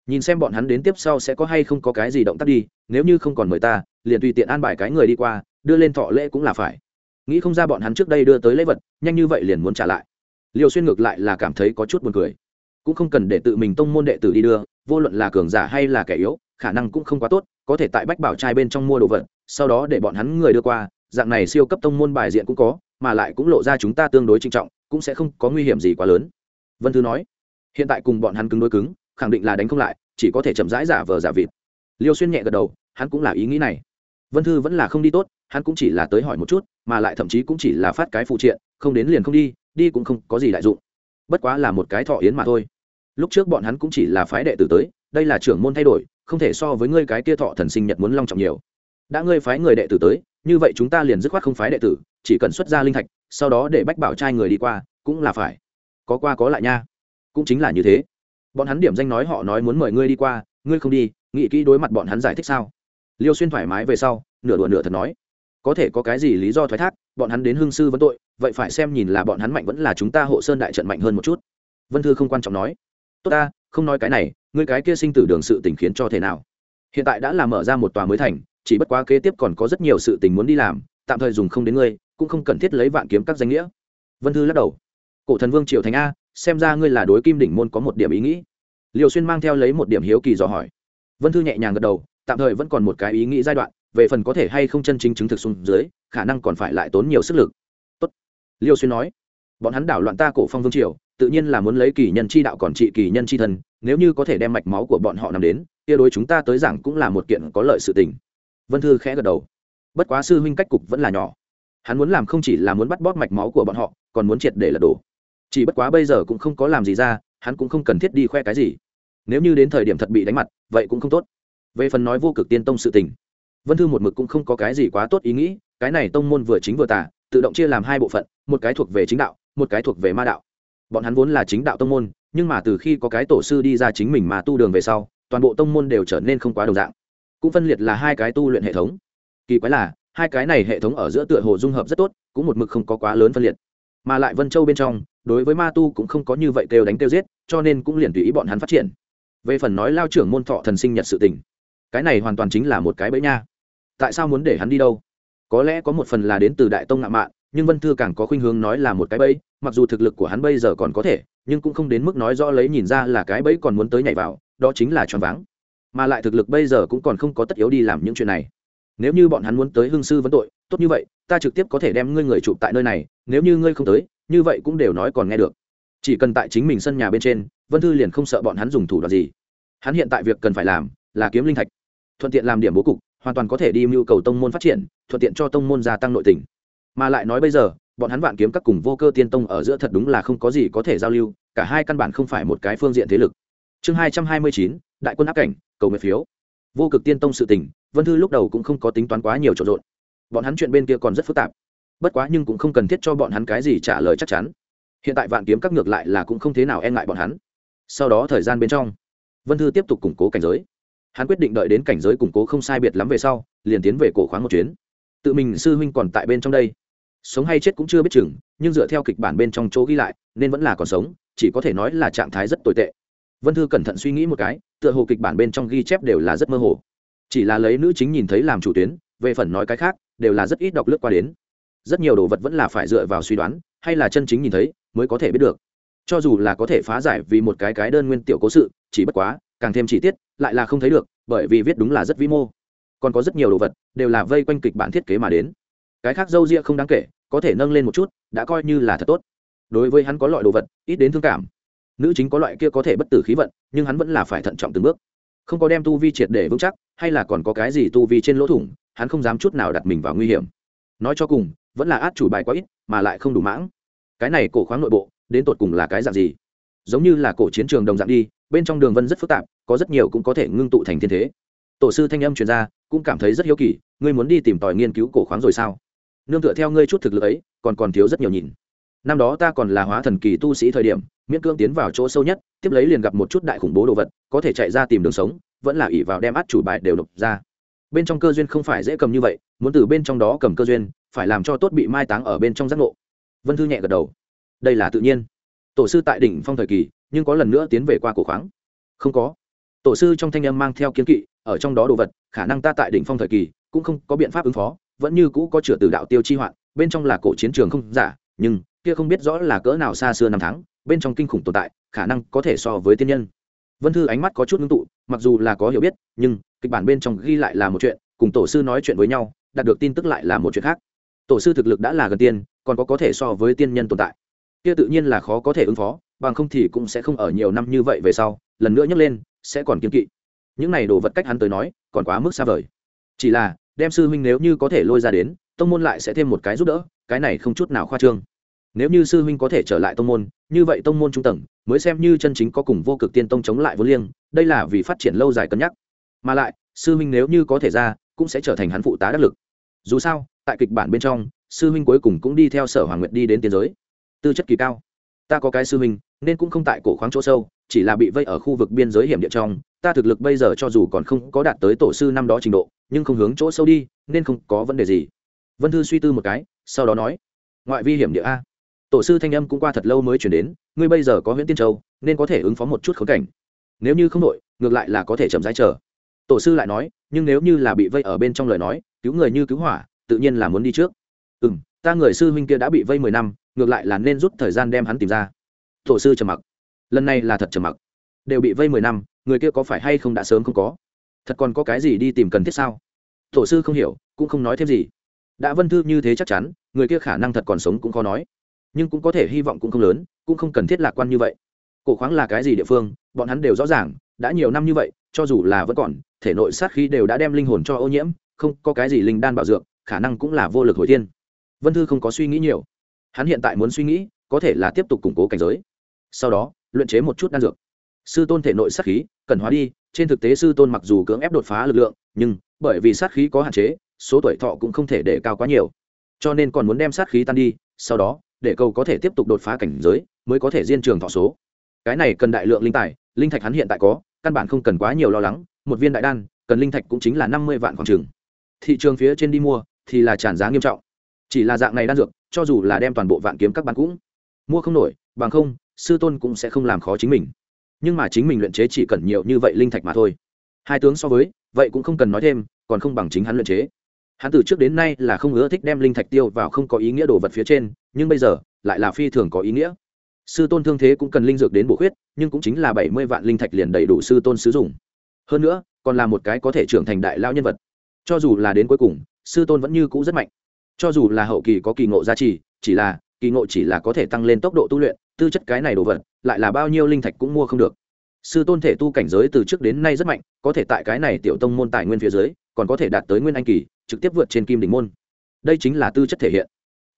[SPEAKER 1] Nhìn xem bọn hắn đến tiếp sau sẽ có hay không có cái gì động tác đi, nếu như không còn mời ta, liền tùy tiện an bài cái người đi qua, đưa lên thọ lễ cũng là phải. Nghĩ không ra bọn hắn trước đây đưa tới lễ vật, nhanh như vậy liền muốn trả lại. Liều xuyên ngược lại là cảm thấy có chút buồn cười. Cũng không cần để tự mình tông môn đệ tử đi đưa, vô luận là cường giả hay là kẻ yếu, khả năng cũng không quá tốt, có thể tại bách bảo trai bên trong mua đồ vật, sau đó để bọn hắn người đưa qua dạng này siêu cấp tông môn bài diện cũng có, mà lại cũng lộ ra chúng ta tương đối trinh trọng, cũng sẽ không có nguy hiểm gì quá lớn. Vân thư nói. Hiện tại cùng bọn hắn cứng đối cứng, khẳng định là đánh không lại, chỉ có thể chậm rãi giả vờ giả vịt. Liêu xuyên nhẹ gật đầu, hắn cũng là ý nghĩ này. Vân thư vẫn là không đi tốt, hắn cũng chỉ là tới hỏi một chút, mà lại thậm chí cũng chỉ là phát cái phụ triện, không đến liền không đi đi cũng không có gì đại dụng. Bất quá là một cái thọ yến mà thôi. Lúc trước bọn hắn cũng chỉ là phái đệ tử tới, đây là trưởng môn thay đổi, không thể so với ngươi cái kia thọ thần sinh nhật muốn long trọng nhiều. Đã ngươi phái người đệ tử tới như vậy chúng ta liền dứt khoát không phái đệ tử, chỉ cần xuất ra linh thạch, sau đó để bách bảo trai người đi qua, cũng là phải. Có qua có lại nha. Cũng chính là như thế. Bọn hắn điểm danh nói họ nói muốn mời ngươi đi qua, ngươi không đi, nghĩ kỹ đối mặt bọn hắn giải thích sao? Liêu xuyên thoải mái về sau, nửa đùa nửa thật nói. Có thể có cái gì lý do thoái thác, bọn hắn đến hương sư vấn tội, vậy phải xem nhìn là bọn hắn mạnh vẫn là chúng ta hộ sơn đại trận mạnh hơn một chút. Vân thư không quan trọng nói. Tốt ta, không nói cái này, ngươi cái kia sinh tử đường sự tình khiến cho thế nào? Hiện tại đã là mở ra một tòa mới thành chỉ bất quá kế tiếp còn có rất nhiều sự tình muốn đi làm, tạm thời dùng không đến ngươi, cũng không cần thiết lấy vạn kiếm các danh nghĩa. Vân thư lắc đầu. Cổ thần vương triều thành a, xem ra ngươi là đối kim đỉnh môn có một điểm ý nghĩ. Liều xuyên mang theo lấy một điểm hiếu kỳ dò hỏi. Vân thư nhẹ nhàng gật đầu, tạm thời vẫn còn một cái ý nghĩ giai đoạn, về phần có thể hay không chân chính chứng thực xuống dưới, khả năng còn phải lại tốn nhiều sức lực. Tốt. liêu xuyên nói. Bọn hắn đảo loạn ta cổ phong vương triều, tự nhiên là muốn lấy kỳ nhân chi đạo còn trị kỳ nhân chi thân nếu như có thể đem mạch máu của bọn họ nằm đến, kia đối chúng ta tới giảng cũng là một kiện có lợi sự tình vân thư khẽ gật đầu. Bất quá sư huynh cách cục vẫn là nhỏ. Hắn muốn làm không chỉ là muốn bắt bóp mạch máu của bọn họ, còn muốn triệt để lật đổ. Chỉ bất quá bây giờ cũng không có làm gì ra, hắn cũng không cần thiết đi khoe cái gì. Nếu như đến thời điểm thật bị đánh mặt, vậy cũng không tốt. Về phần nói vô cực tiên tông sự tình, vân thư một mực cũng không có cái gì quá tốt ý nghĩ, cái này tông môn vừa chính vừa tả tự động chia làm hai bộ phận, một cái thuộc về chính đạo, một cái thuộc về ma đạo. Bọn hắn vốn là chính đạo tông môn, nhưng mà từ khi có cái tổ sư đi ra chính mình mà tu đường về sau, toàn bộ tông môn đều trở nên không quá đồng dạng cũng phân liệt là hai cái tu luyện hệ thống. Kỳ quái là, hai cái này hệ thống ở giữa tựa hồ dung hợp rất tốt, cũng một mực không có quá lớn phân liệt. Mà lại vân châu bên trong, đối với ma tu cũng không có như vậy kêu đánh kêu giết, cho nên cũng liền tùy ý bọn hắn phát triển. Về phần nói lao trưởng môn thọ thần sinh nhật sự tình, cái này hoàn toàn chính là một cái bẫy nha. Tại sao muốn để hắn đi đâu? Có lẽ có một phần là đến từ đại tông ngạo mạn, nhưng vân thư càng có khuynh hướng nói là một cái bẫy, mặc dù thực lực của hắn bây giờ còn có thể, nhưng cũng không đến mức nói rõ lấy nhìn ra là cái bẫy còn muốn tới nhảy vào, đó chính là choáng váng mà lại thực lực bây giờ cũng còn không có tất yếu đi làm những chuyện này. Nếu như bọn hắn muốn tới hương sư vấn tội, tốt như vậy, ta trực tiếp có thể đem ngươi người chụp tại nơi này, nếu như ngươi không tới, như vậy cũng đều nói còn nghe được. Chỉ cần tại chính mình sân nhà bên trên, vân thư liền không sợ bọn hắn dùng thủ đoạn gì. Hắn hiện tại việc cần phải làm, là kiếm linh thạch. Thuận tiện làm điểm bố cục, hoàn toàn có thể đi mưu cầu tông môn phát triển, thuận tiện cho tông môn gia tăng nội tình. Mà lại nói bây giờ, bọn hắn vạn kiếm các cùng vô cơ tiên tông ở giữa thật đúng là không có gì có thể giao lưu, cả hai căn bản không phải một cái phương diện thế lực chương hai trăm hai mươi chín, đại quân áp cảnh, cầu nguyện phiếu. Vô cực tiên tông sự tình, vân thư lúc đầu cũng không có tính toán quá nhiều trộn rộn. Bọn hắn chuyện bên kia còn rất phức tạp. Bất quá nhưng cũng không cần thiết cho bọn hắn cái gì trả lời chắc chắn. Hiện tại vạn kiếm các ngược lại là cũng không thế nào e ngại bọn hắn. Sau đó thời gian bên trong, vân thư tiếp tục củng cố cảnh giới. Hắn quyết định đợi đến cảnh giới củng cố không sai biệt lắm về sau, liền tiến về cổ khoáng một chuyến. Tự mình sư huynh còn tại bên trong đây. Sống hay chết cũng chưa biết chừng, nhưng dựa theo kịch bản bên trong chỗ ghi lại, nên vẫn là còn sống, chỉ có thể nói là trạng thái rất tồi tệ vân thư cẩn thận suy nghĩ một cái, tựa hồ kịch bản bên trong ghi chép đều là rất mơ hồ. Chỉ là lấy nữ chính nhìn thấy làm chủ tuyến, về phần nói cái khác, đều là rất ít đọc lướt qua đến. Rất nhiều đồ vật vẫn là phải dựa vào suy đoán, hay là chân chính nhìn thấy, mới có thể biết được. Cho dù là có thể phá giải vì một cái cái đơn nguyên tiểu cố sự, chỉ bất quá, càng thêm chi tiết, lại là không thấy được, bởi vì viết đúng là rất vĩ mô. Còn có rất nhiều đồ vật, đều là vây quanh kịch bản thiết kế mà đến. Cái khác dâu ria không đáng kể, có thể nâng lên một chút, đã coi như là thật tốt. Đối với hắn có loại đồ vật, ít đến thương cảm nữ chính có loại kia có thể bất tử khí vận, nhưng hắn vẫn là phải thận trọng từng bước. Không có đem tu vi triệt để vững chắc, hay là còn có cái gì tu vi trên lỗ thủng, hắn không dám chút nào đặt mình vào nguy hiểm. Nói cho cùng, vẫn là át chủ bài quá ít, mà lại không đủ mãng. Cái này cổ khoáng nội bộ, đến tột cùng là cái dạng gì? Giống như là cổ chiến trường đồng dạng đi, bên trong đường vân rất phức tạp, có rất nhiều cũng có thể ngưng tụ thành thiên thế. Tổ sư thanh âm chuyên gia cũng cảm thấy rất hiếu kỳ, ngươi muốn đi tìm tòi nghiên cứu cổ khoáng rồi sao? Nương tựa theo ngươi chút thực lực ấy, còn còn thiếu rất nhiều nhìn năm đó ta còn là hóa thần kỳ tu sĩ thời điểm, miễn cưỡng tiến vào chỗ sâu nhất, tiếp lấy liền gặp một chút đại khủng bố đồ vật, có thể chạy ra tìm đường sống, vẫn là ỉ vào đem át chủ bài đều nộp ra. Bên trong cơ duyên không phải dễ cầm như vậy, muốn từ bên trong đó cầm cơ duyên, phải làm cho tốt bị mai táng ở bên trong giác ngộ. Vân thư nhẹ gật đầu. Đây là tự nhiên. Tổ sư tại đỉnh phong thời kỳ, nhưng có lần nữa tiến về qua cổ khoáng. Không có. Tổ sư trong thanh âm mang theo kiến kỵ, ở trong đó đồ vật, khả năng ta tại đỉnh phong thời kỳ, cũng không có biện pháp ứng phó, vẫn như cũ có chữa từ đạo tiêu chi hoạn, bên trong là cổ chiến trường không giả, nhưng kia không biết rõ là cỡ nào xa xưa năm tháng, bên trong kinh khủng tồn tại, khả năng có thể so với tiên nhân. Vân thư ánh mắt có chút ngưng tụ, mặc dù là có hiểu biết, nhưng kịch bản bên trong ghi lại là một chuyện, cùng tổ sư nói chuyện với nhau, đạt được tin tức lại là một chuyện khác. Tổ sư thực lực đã là gần tiên, còn có có thể so với tiên nhân tồn tại. Kia tự nhiên là khó có thể ứng phó, bằng không thì cũng sẽ không ở nhiều năm như vậy về sau, lần nữa nhấc lên, sẽ còn kiên kỵ. Những này đồ vật cách hắn tới nói, còn quá mức xa vời. Chỉ là, đem sư huynh nếu như có thể lôi ra đến, tông môn lại sẽ thêm một cái giúp đỡ, cái này không chút nào khoa trương nếu như sư huynh có thể trở lại tông môn, như vậy tông môn trung tầng mới xem như chân chính có cùng vô cực tiên tông chống lại vô liêng, đây là vì phát triển lâu dài cân nhắc. Mà lại, sư huynh nếu như có thể ra, cũng sẽ trở thành hắn phụ tá đắc lực. Dù sao, tại kịch bản bên trong, sư huynh cuối cùng cũng đi theo sở hoàng nguyệt đi đến tiến giới. Tư chất kỳ cao. Ta có cái sư huynh, nên cũng không tại cổ khoáng chỗ sâu, chỉ là bị vây ở khu vực biên giới hiểm địa trong. Ta thực lực bây giờ cho dù còn không có đạt tới tổ sư năm đó trình độ, nhưng không hướng chỗ sâu đi, nên không có vấn đề gì. Vân thư suy tư một cái, sau đó nói, ngoại vi hiểm địa a tổ sư thanh âm cũng qua thật lâu mới chuyển đến, ngươi bây giờ có huyện tiên châu, nên có thể ứng phó một chút khốn cảnh. Nếu như không đội, ngược lại là có thể chậm rãi chờ. Tổ sư lại nói, nhưng nếu như là bị vây ở bên trong lời nói, cứu người như cứu hỏa, tự nhiên là muốn đi trước. Ừ m ta người sư huynh kia đã bị vây mười năm, ngược lại là nên rút thời gian đem hắn tìm ra. Tổ sư trầm mặc. Lần này là thật trầm mặc. Đều bị vây mười năm, người kia có phải hay không đã sớm không có? Thật còn có cái gì đi tìm cần thiết sao? Tổ sư không hiểu, cũng không nói thêm gì. Đã vân thư như thế chắc chắn, người kia khả năng thật còn sống cũng khó nói nhưng cũng có thể hy vọng cũng không lớn, cũng không cần thiết lạc quan như vậy. Cổ khoáng là cái gì địa phương, bọn hắn đều rõ ràng, đã nhiều năm như vậy, cho dù là vẫn còn, thể nội sát khí đều đã đem linh hồn cho ô nhiễm, không có cái gì linh đan bảo dược, khả năng cũng là vô lực hồi tiên. vân thư không có suy nghĩ nhiều. Hắn hiện tại muốn suy nghĩ, có thể là tiếp tục củng cố cảnh giới. Sau đó, luyện chế một chút đan dược. Sư tôn thể nội sát khí cần hóa đi, trên thực tế sư tôn mặc dù cưỡng ép đột phá lực lượng, nhưng bởi vì sát khí có hạn chế, số tuổi thọ cũng không thể để cao quá nhiều. Cho nên còn muốn đem sát khí tan đi, sau đó để cầu có thể tiếp tục đột phá cảnh giới, mới có thể diên trường thọ số. Cái này cần đại lượng linh tài, linh thạch hắn hiện tại có, căn bản không cần quá nhiều lo lắng, một viên đại đan, cần linh thạch cũng chính là năm mươi vạn khoảng trường thị trường phía trên đi mua, thì là tràn giá nghiêm trọng. Chỉ là dạng này đan dược, cho dù là đem toàn bộ vạn kiếm các bán cũng mua không nổi, bằng không, sư tôn cũng sẽ không làm khó chính mình. Nhưng mà chính mình luyện chế chỉ cần nhiều như vậy linh thạch mà thôi. Hai tướng so với, vậy cũng không cần nói thêm, còn không bằng chính hắn luyện chế hắn từ trước đến nay là không ưa thích đem linh thạch tiêu vào không có ý nghĩa đồ vật phía trên, nhưng bây giờ, lại là phi thường có ý nghĩa. Sư tôn thương thế cũng cần linh dược đến bổ khuyết, nhưng cũng chính là bảy mươi vạn linh thạch liền đầy đủ sư tôn sử dụng. Hơn nữa, còn là một cái có thể trưởng thành đại lao nhân vật. Cho dù là đến cuối cùng, sư tôn vẫn như cũ rất mạnh. Cho dù là hậu kỳ có kỳ ngộ gia trì, chỉ là, kỳ ngộ chỉ là có thể tăng lên tốc độ tu luyện, tư chất cái này đồ vật, lại là bao nhiêu linh thạch cũng mua không được. Sư tôn thể tu cảnh giới từ trước đến nay rất mạnh, có thể tại cái này tiểu tông môn tài nguyên phía dưới, còn có thể đạt tới nguyên anh kỳ trực tiếp vượt trên kim đỉnh môn. Đây chính là tư chất thể hiện.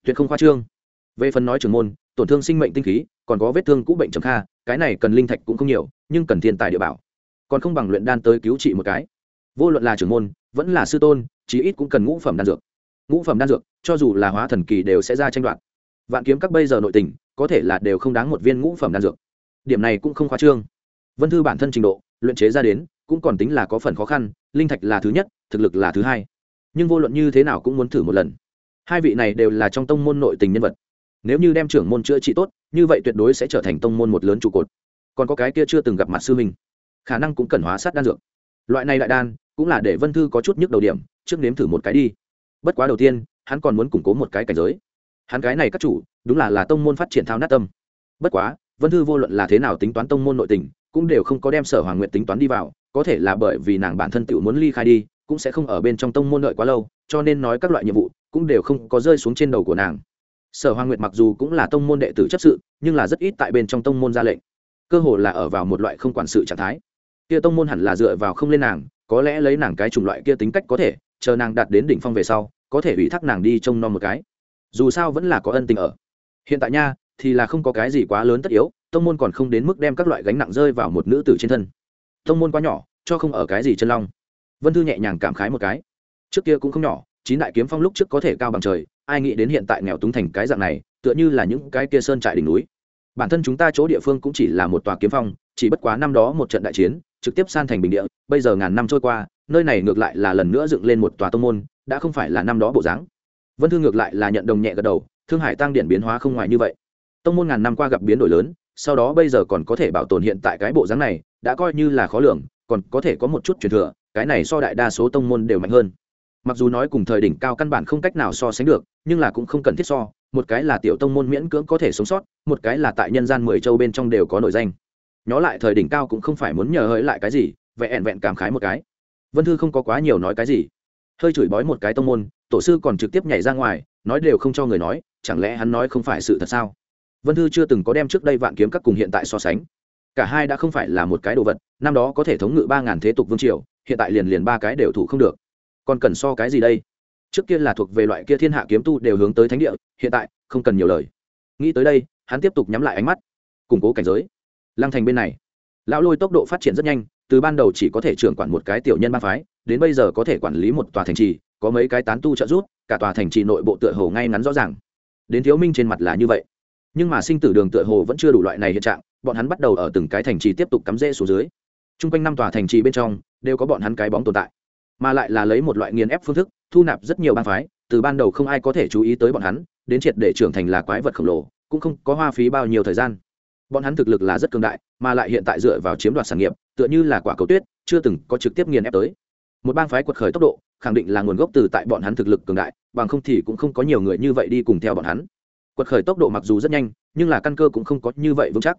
[SPEAKER 1] Tuyệt không khoa trương. Về phần nói trưởng môn, tổn thương sinh mệnh tinh khí, còn có vết thương cũ bệnh trầm kha, cái này cần linh thạch cũng không nhiều, nhưng cần thiên tài địa bảo. Còn không bằng luyện đan tới cứu trị một cái. Vô luận là trưởng môn, vẫn là sư tôn, chí ít cũng cần ngũ phẩm đan dược. Ngũ phẩm đan dược, cho dù là hóa thần kỳ đều sẽ ra tranh đoạt. Vạn kiếm các bây giờ nội tình, có thể là đều không đáng một viên ngũ phẩm đan dược. Điểm này cũng không khoa trương. Vân thư bản thân trình độ, luyện chế ra đến, cũng còn tính là có phần khó khăn, linh thạch là thứ nhất, thực lực là thứ hai nhưng vô luận như thế nào cũng muốn thử một lần. Hai vị này đều là trong tông môn nội tình nhân vật. Nếu như đem trưởng môn chữa trị tốt, như vậy tuyệt đối sẽ trở thành tông môn một lớn trụ cột. Còn có cái kia chưa từng gặp mặt sư minh khả năng cũng cần hóa sát đan dược. Loại này đại đan, cũng là để vân thư có chút nhức đầu điểm, trước nếm thử một cái đi. Bất quá đầu tiên, hắn còn muốn củng cố một cái cảnh giới. Hắn cái này các chủ, đúng là là tông môn phát triển thao nát tâm. Bất quá, vân thư vô luận là thế nào tính toán tông môn nội tình, cũng đều không có đem sở hoàng nguyện tính toán đi vào, có thể là bởi vì nàng bản thân tự muốn ly khai đi cũng sẽ không ở bên trong tông môn đợi quá lâu, cho nên nói các loại nhiệm vụ cũng đều không có rơi xuống trên đầu của nàng. Sở hoàng nguyệt mặc dù cũng là tông môn đệ tử chấp sự, nhưng là rất ít tại bên trong tông môn ra lệnh. Cơ hồ là ở vào một loại không quản sự trạng thái. Kia tông môn hẳn là dựa vào không lên nàng, có lẽ lấy nàng cái chủng loại kia tính cách có thể, chờ nàng đạt đến đỉnh phong về sau, có thể ủy thác nàng đi trông nom một cái. Dù sao vẫn là có ân tình ở. Hiện tại nha, thì là không có cái gì quá lớn tất yếu, tông môn còn không đến mức đem các loại gánh nặng rơi vào một nữ tử trên thân. Tông môn quá nhỏ, cho không ở cái gì chân long vân thư nhẹ nhàng cảm khái một cái. Trước kia cũng không nhỏ, chín đại kiếm phong lúc trước có thể cao bằng trời, ai nghĩ đến hiện tại nghèo túng thành cái dạng này, tựa như là những cái kia sơn trại đỉnh núi. Bản thân chúng ta chỗ địa phương cũng chỉ là một tòa kiếm phong, chỉ bất quá năm đó một trận đại chiến, trực tiếp san thành bình địa, bây giờ ngàn năm trôi qua, nơi này ngược lại là lần nữa dựng lên một tòa tông môn, đã không phải là năm đó bộ dáng. Vân thư ngược lại là nhận đồng nhẹ gật đầu, thương hải tăng điện biến hóa không ngoài như vậy. Tông môn ngàn năm qua gặp biến đổi lớn, sau đó bây giờ còn có thể bảo tồn hiện tại cái bộ dáng này, đã coi như là khó lường, còn có thể có một chút truyền thừa cái này so đại đa số tông môn đều mạnh hơn. Mặc dù nói cùng thời đỉnh cao căn bản không cách nào so sánh được, nhưng là cũng không cần thiết so, một cái là tiểu tông môn miễn cưỡng có thể sống sót, một cái là tại nhân gian mười châu bên trong đều có nội danh. Nhó lại thời đỉnh cao cũng không phải muốn nhờ hỡi lại cái gì vẹn vẹn cảm khái một cái. Vân thư không có quá nhiều nói cái gì. Hơi chửi bói một cái tông môn, tổ sư còn trực tiếp nhảy ra ngoài, nói đều không cho người nói, chẳng lẽ hắn nói không phải sự thật sao? Vân thư chưa từng có đem trước đây vạn kiếm các cùng hiện tại so sánh. Cả hai đã không phải là một cái đồ vật, năm đó có thể thống ngự ba ngàn thế tục vương triều hiện tại liền liền ba cái đều thủ không được. Còn cần so cái gì đây? Trước kia là thuộc về loại kia thiên hạ kiếm tu đều hướng tới thánh địa, hiện tại không cần nhiều lời. Nghĩ tới đây, hắn tiếp tục nhắm lại ánh mắt, củng cố cảnh giới. Lăng thành bên này, lão lôi tốc độ phát triển rất nhanh, từ ban đầu chỉ có thể trưởng quản một cái tiểu nhân ba phái, đến bây giờ có thể quản lý một tòa thành trì, có mấy cái tán tu trợ giúp, cả tòa thành trì nội bộ tựa hồ ngay ngắn rõ ràng. Đến thiếu minh trên mặt là như vậy. Nhưng mà sinh tử đường tựa hồ vẫn chưa đủ loại này hiện trạng, bọn hắn bắt đầu ở từng cái thành trì tiếp tục cắm rễ xuống dưới. T r u n g quanh năm tòa thành trì bên trong đều có bọn hắn cái bóng tồn tại. Mà lại là lấy một loại nghiền ép phương thức, thu nạp rất nhiều bang phái, từ ban đầu không ai có thể chú ý tới bọn hắn, đến triệt để trưởng thành là quái vật khổng lồ, cũng không có hoa phí bao nhiêu thời gian. Bọn hắn thực lực là rất cường đại, mà lại hiện tại dựa vào chiếm đoạt sản nghiệp, tựa như là quả cầu tuyết, chưa từng có trực tiếp nghiền ép tới. Một bang phái quật khởi tốc độ, khẳng định là nguồn gốc từ tại bọn hắn thực lực cường đại, bằng không thì cũng không có nhiều người như vậy đi cùng theo bọn hắn. Quật khởi tốc độ mặc dù rất nhanh, nhưng là căn cơ cũng không có như vậy vững chắc.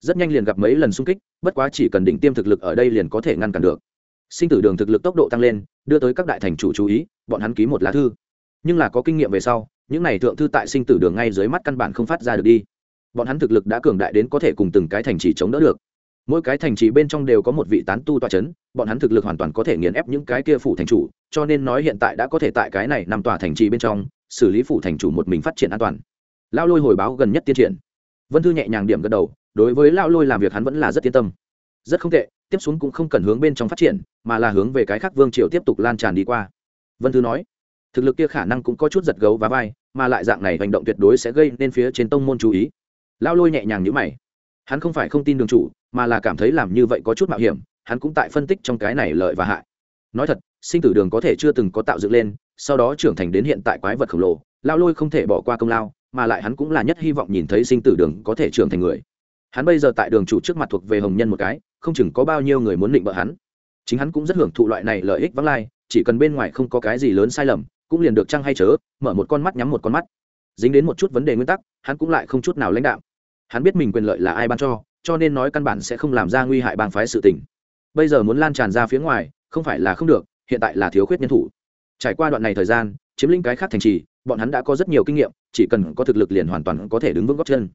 [SPEAKER 1] Rất nhanh liền gặp mấy lần xung kích, bất quá chỉ cần đỉnh tiêm thực lực ở đây liền có thể ngăn cản được sinh tử đường thực lực tốc độ tăng lên, đưa tới các đại thành chủ chú ý, bọn hắn ký một lá thư. Nhưng là có kinh nghiệm về sau, những này thượng thư tại sinh tử đường ngay dưới mắt căn bản không phát ra được đi. Bọn hắn thực lực đã cường đại đến có thể cùng từng cái thành trì chống đỡ được. Mỗi cái thành trì bên trong đều có một vị tán tu toa c h ấ n bọn hắn thực lực hoàn toàn có thể nghiền ép những cái kia phủ thành chủ, cho nên nói hiện tại đã có thể tại cái này nằm tòa thành trì bên trong, xử lý phủ thành chủ một mình phát triển an toàn. Lao lôi hồi báo gần nhất tiên triển. Vân thư nhẹ nhàng điểm gật đầu, đối với lao lôi làm việc hắn vẫn là rất yên tâm rất không tệ, tiếp xuống cũng không cần hướng bên trong phát triển, mà là hướng về cái khác vương triều tiếp tục lan tràn đi qua. Vân thư nói, thực lực kia khả năng cũng có chút giật gấu và vai, mà lại dạng này hành động tuyệt đối sẽ gây nên phía trên tông môn chú ý. Lao lôi nhẹ nhàng nhữ mày. Hắn không phải không tin đường chủ, mà là cảm thấy làm như vậy có chút mạo hiểm, hắn cũng tại phân tích trong cái này lợi và hại. Nói thật, sinh tử đường có thể chưa từng có tạo dựng lên, sau đó trưởng thành đến hiện tại quái vật khổng lồ lao lôi không thể bỏ qua công lao, mà lại hắn cũng là nhất hy vọng nhìn thấy sinh tử đường có thể trưởng thành người. Hắn bây giờ tại đường chủ trước mặt thuộc về hồng nhân một cái không chừng có bao nhiêu người muốn định bợ hắn. Chính hắn cũng rất hưởng thụ loại này lợi ích vắng lai, chỉ cần bên ngoài không có cái gì lớn sai lầm, cũng liền được chăng hay chớ, mở một con mắt nhắm một con mắt. Dính đến một chút vấn đề nguyên tắc, hắn cũng lại không chút nào lãnh đạo hắn biết mình quyền lợi là ai ban cho cho nên nói căn bản sẽ không làm ra nguy hại bang phái sự tình. Bây giờ muốn lan tràn ra phía ngoài, không phải là không được, hiện tại là thiếu khuyết nhân thủ. Trải qua đoạn này thời gian, chiếm lĩnh cái khác thành trì, bọn hắn đã có rất nhiều kinh nghiệm, chỉ cần có thực lực liền hoàn toàn có thể đứng vững góc chân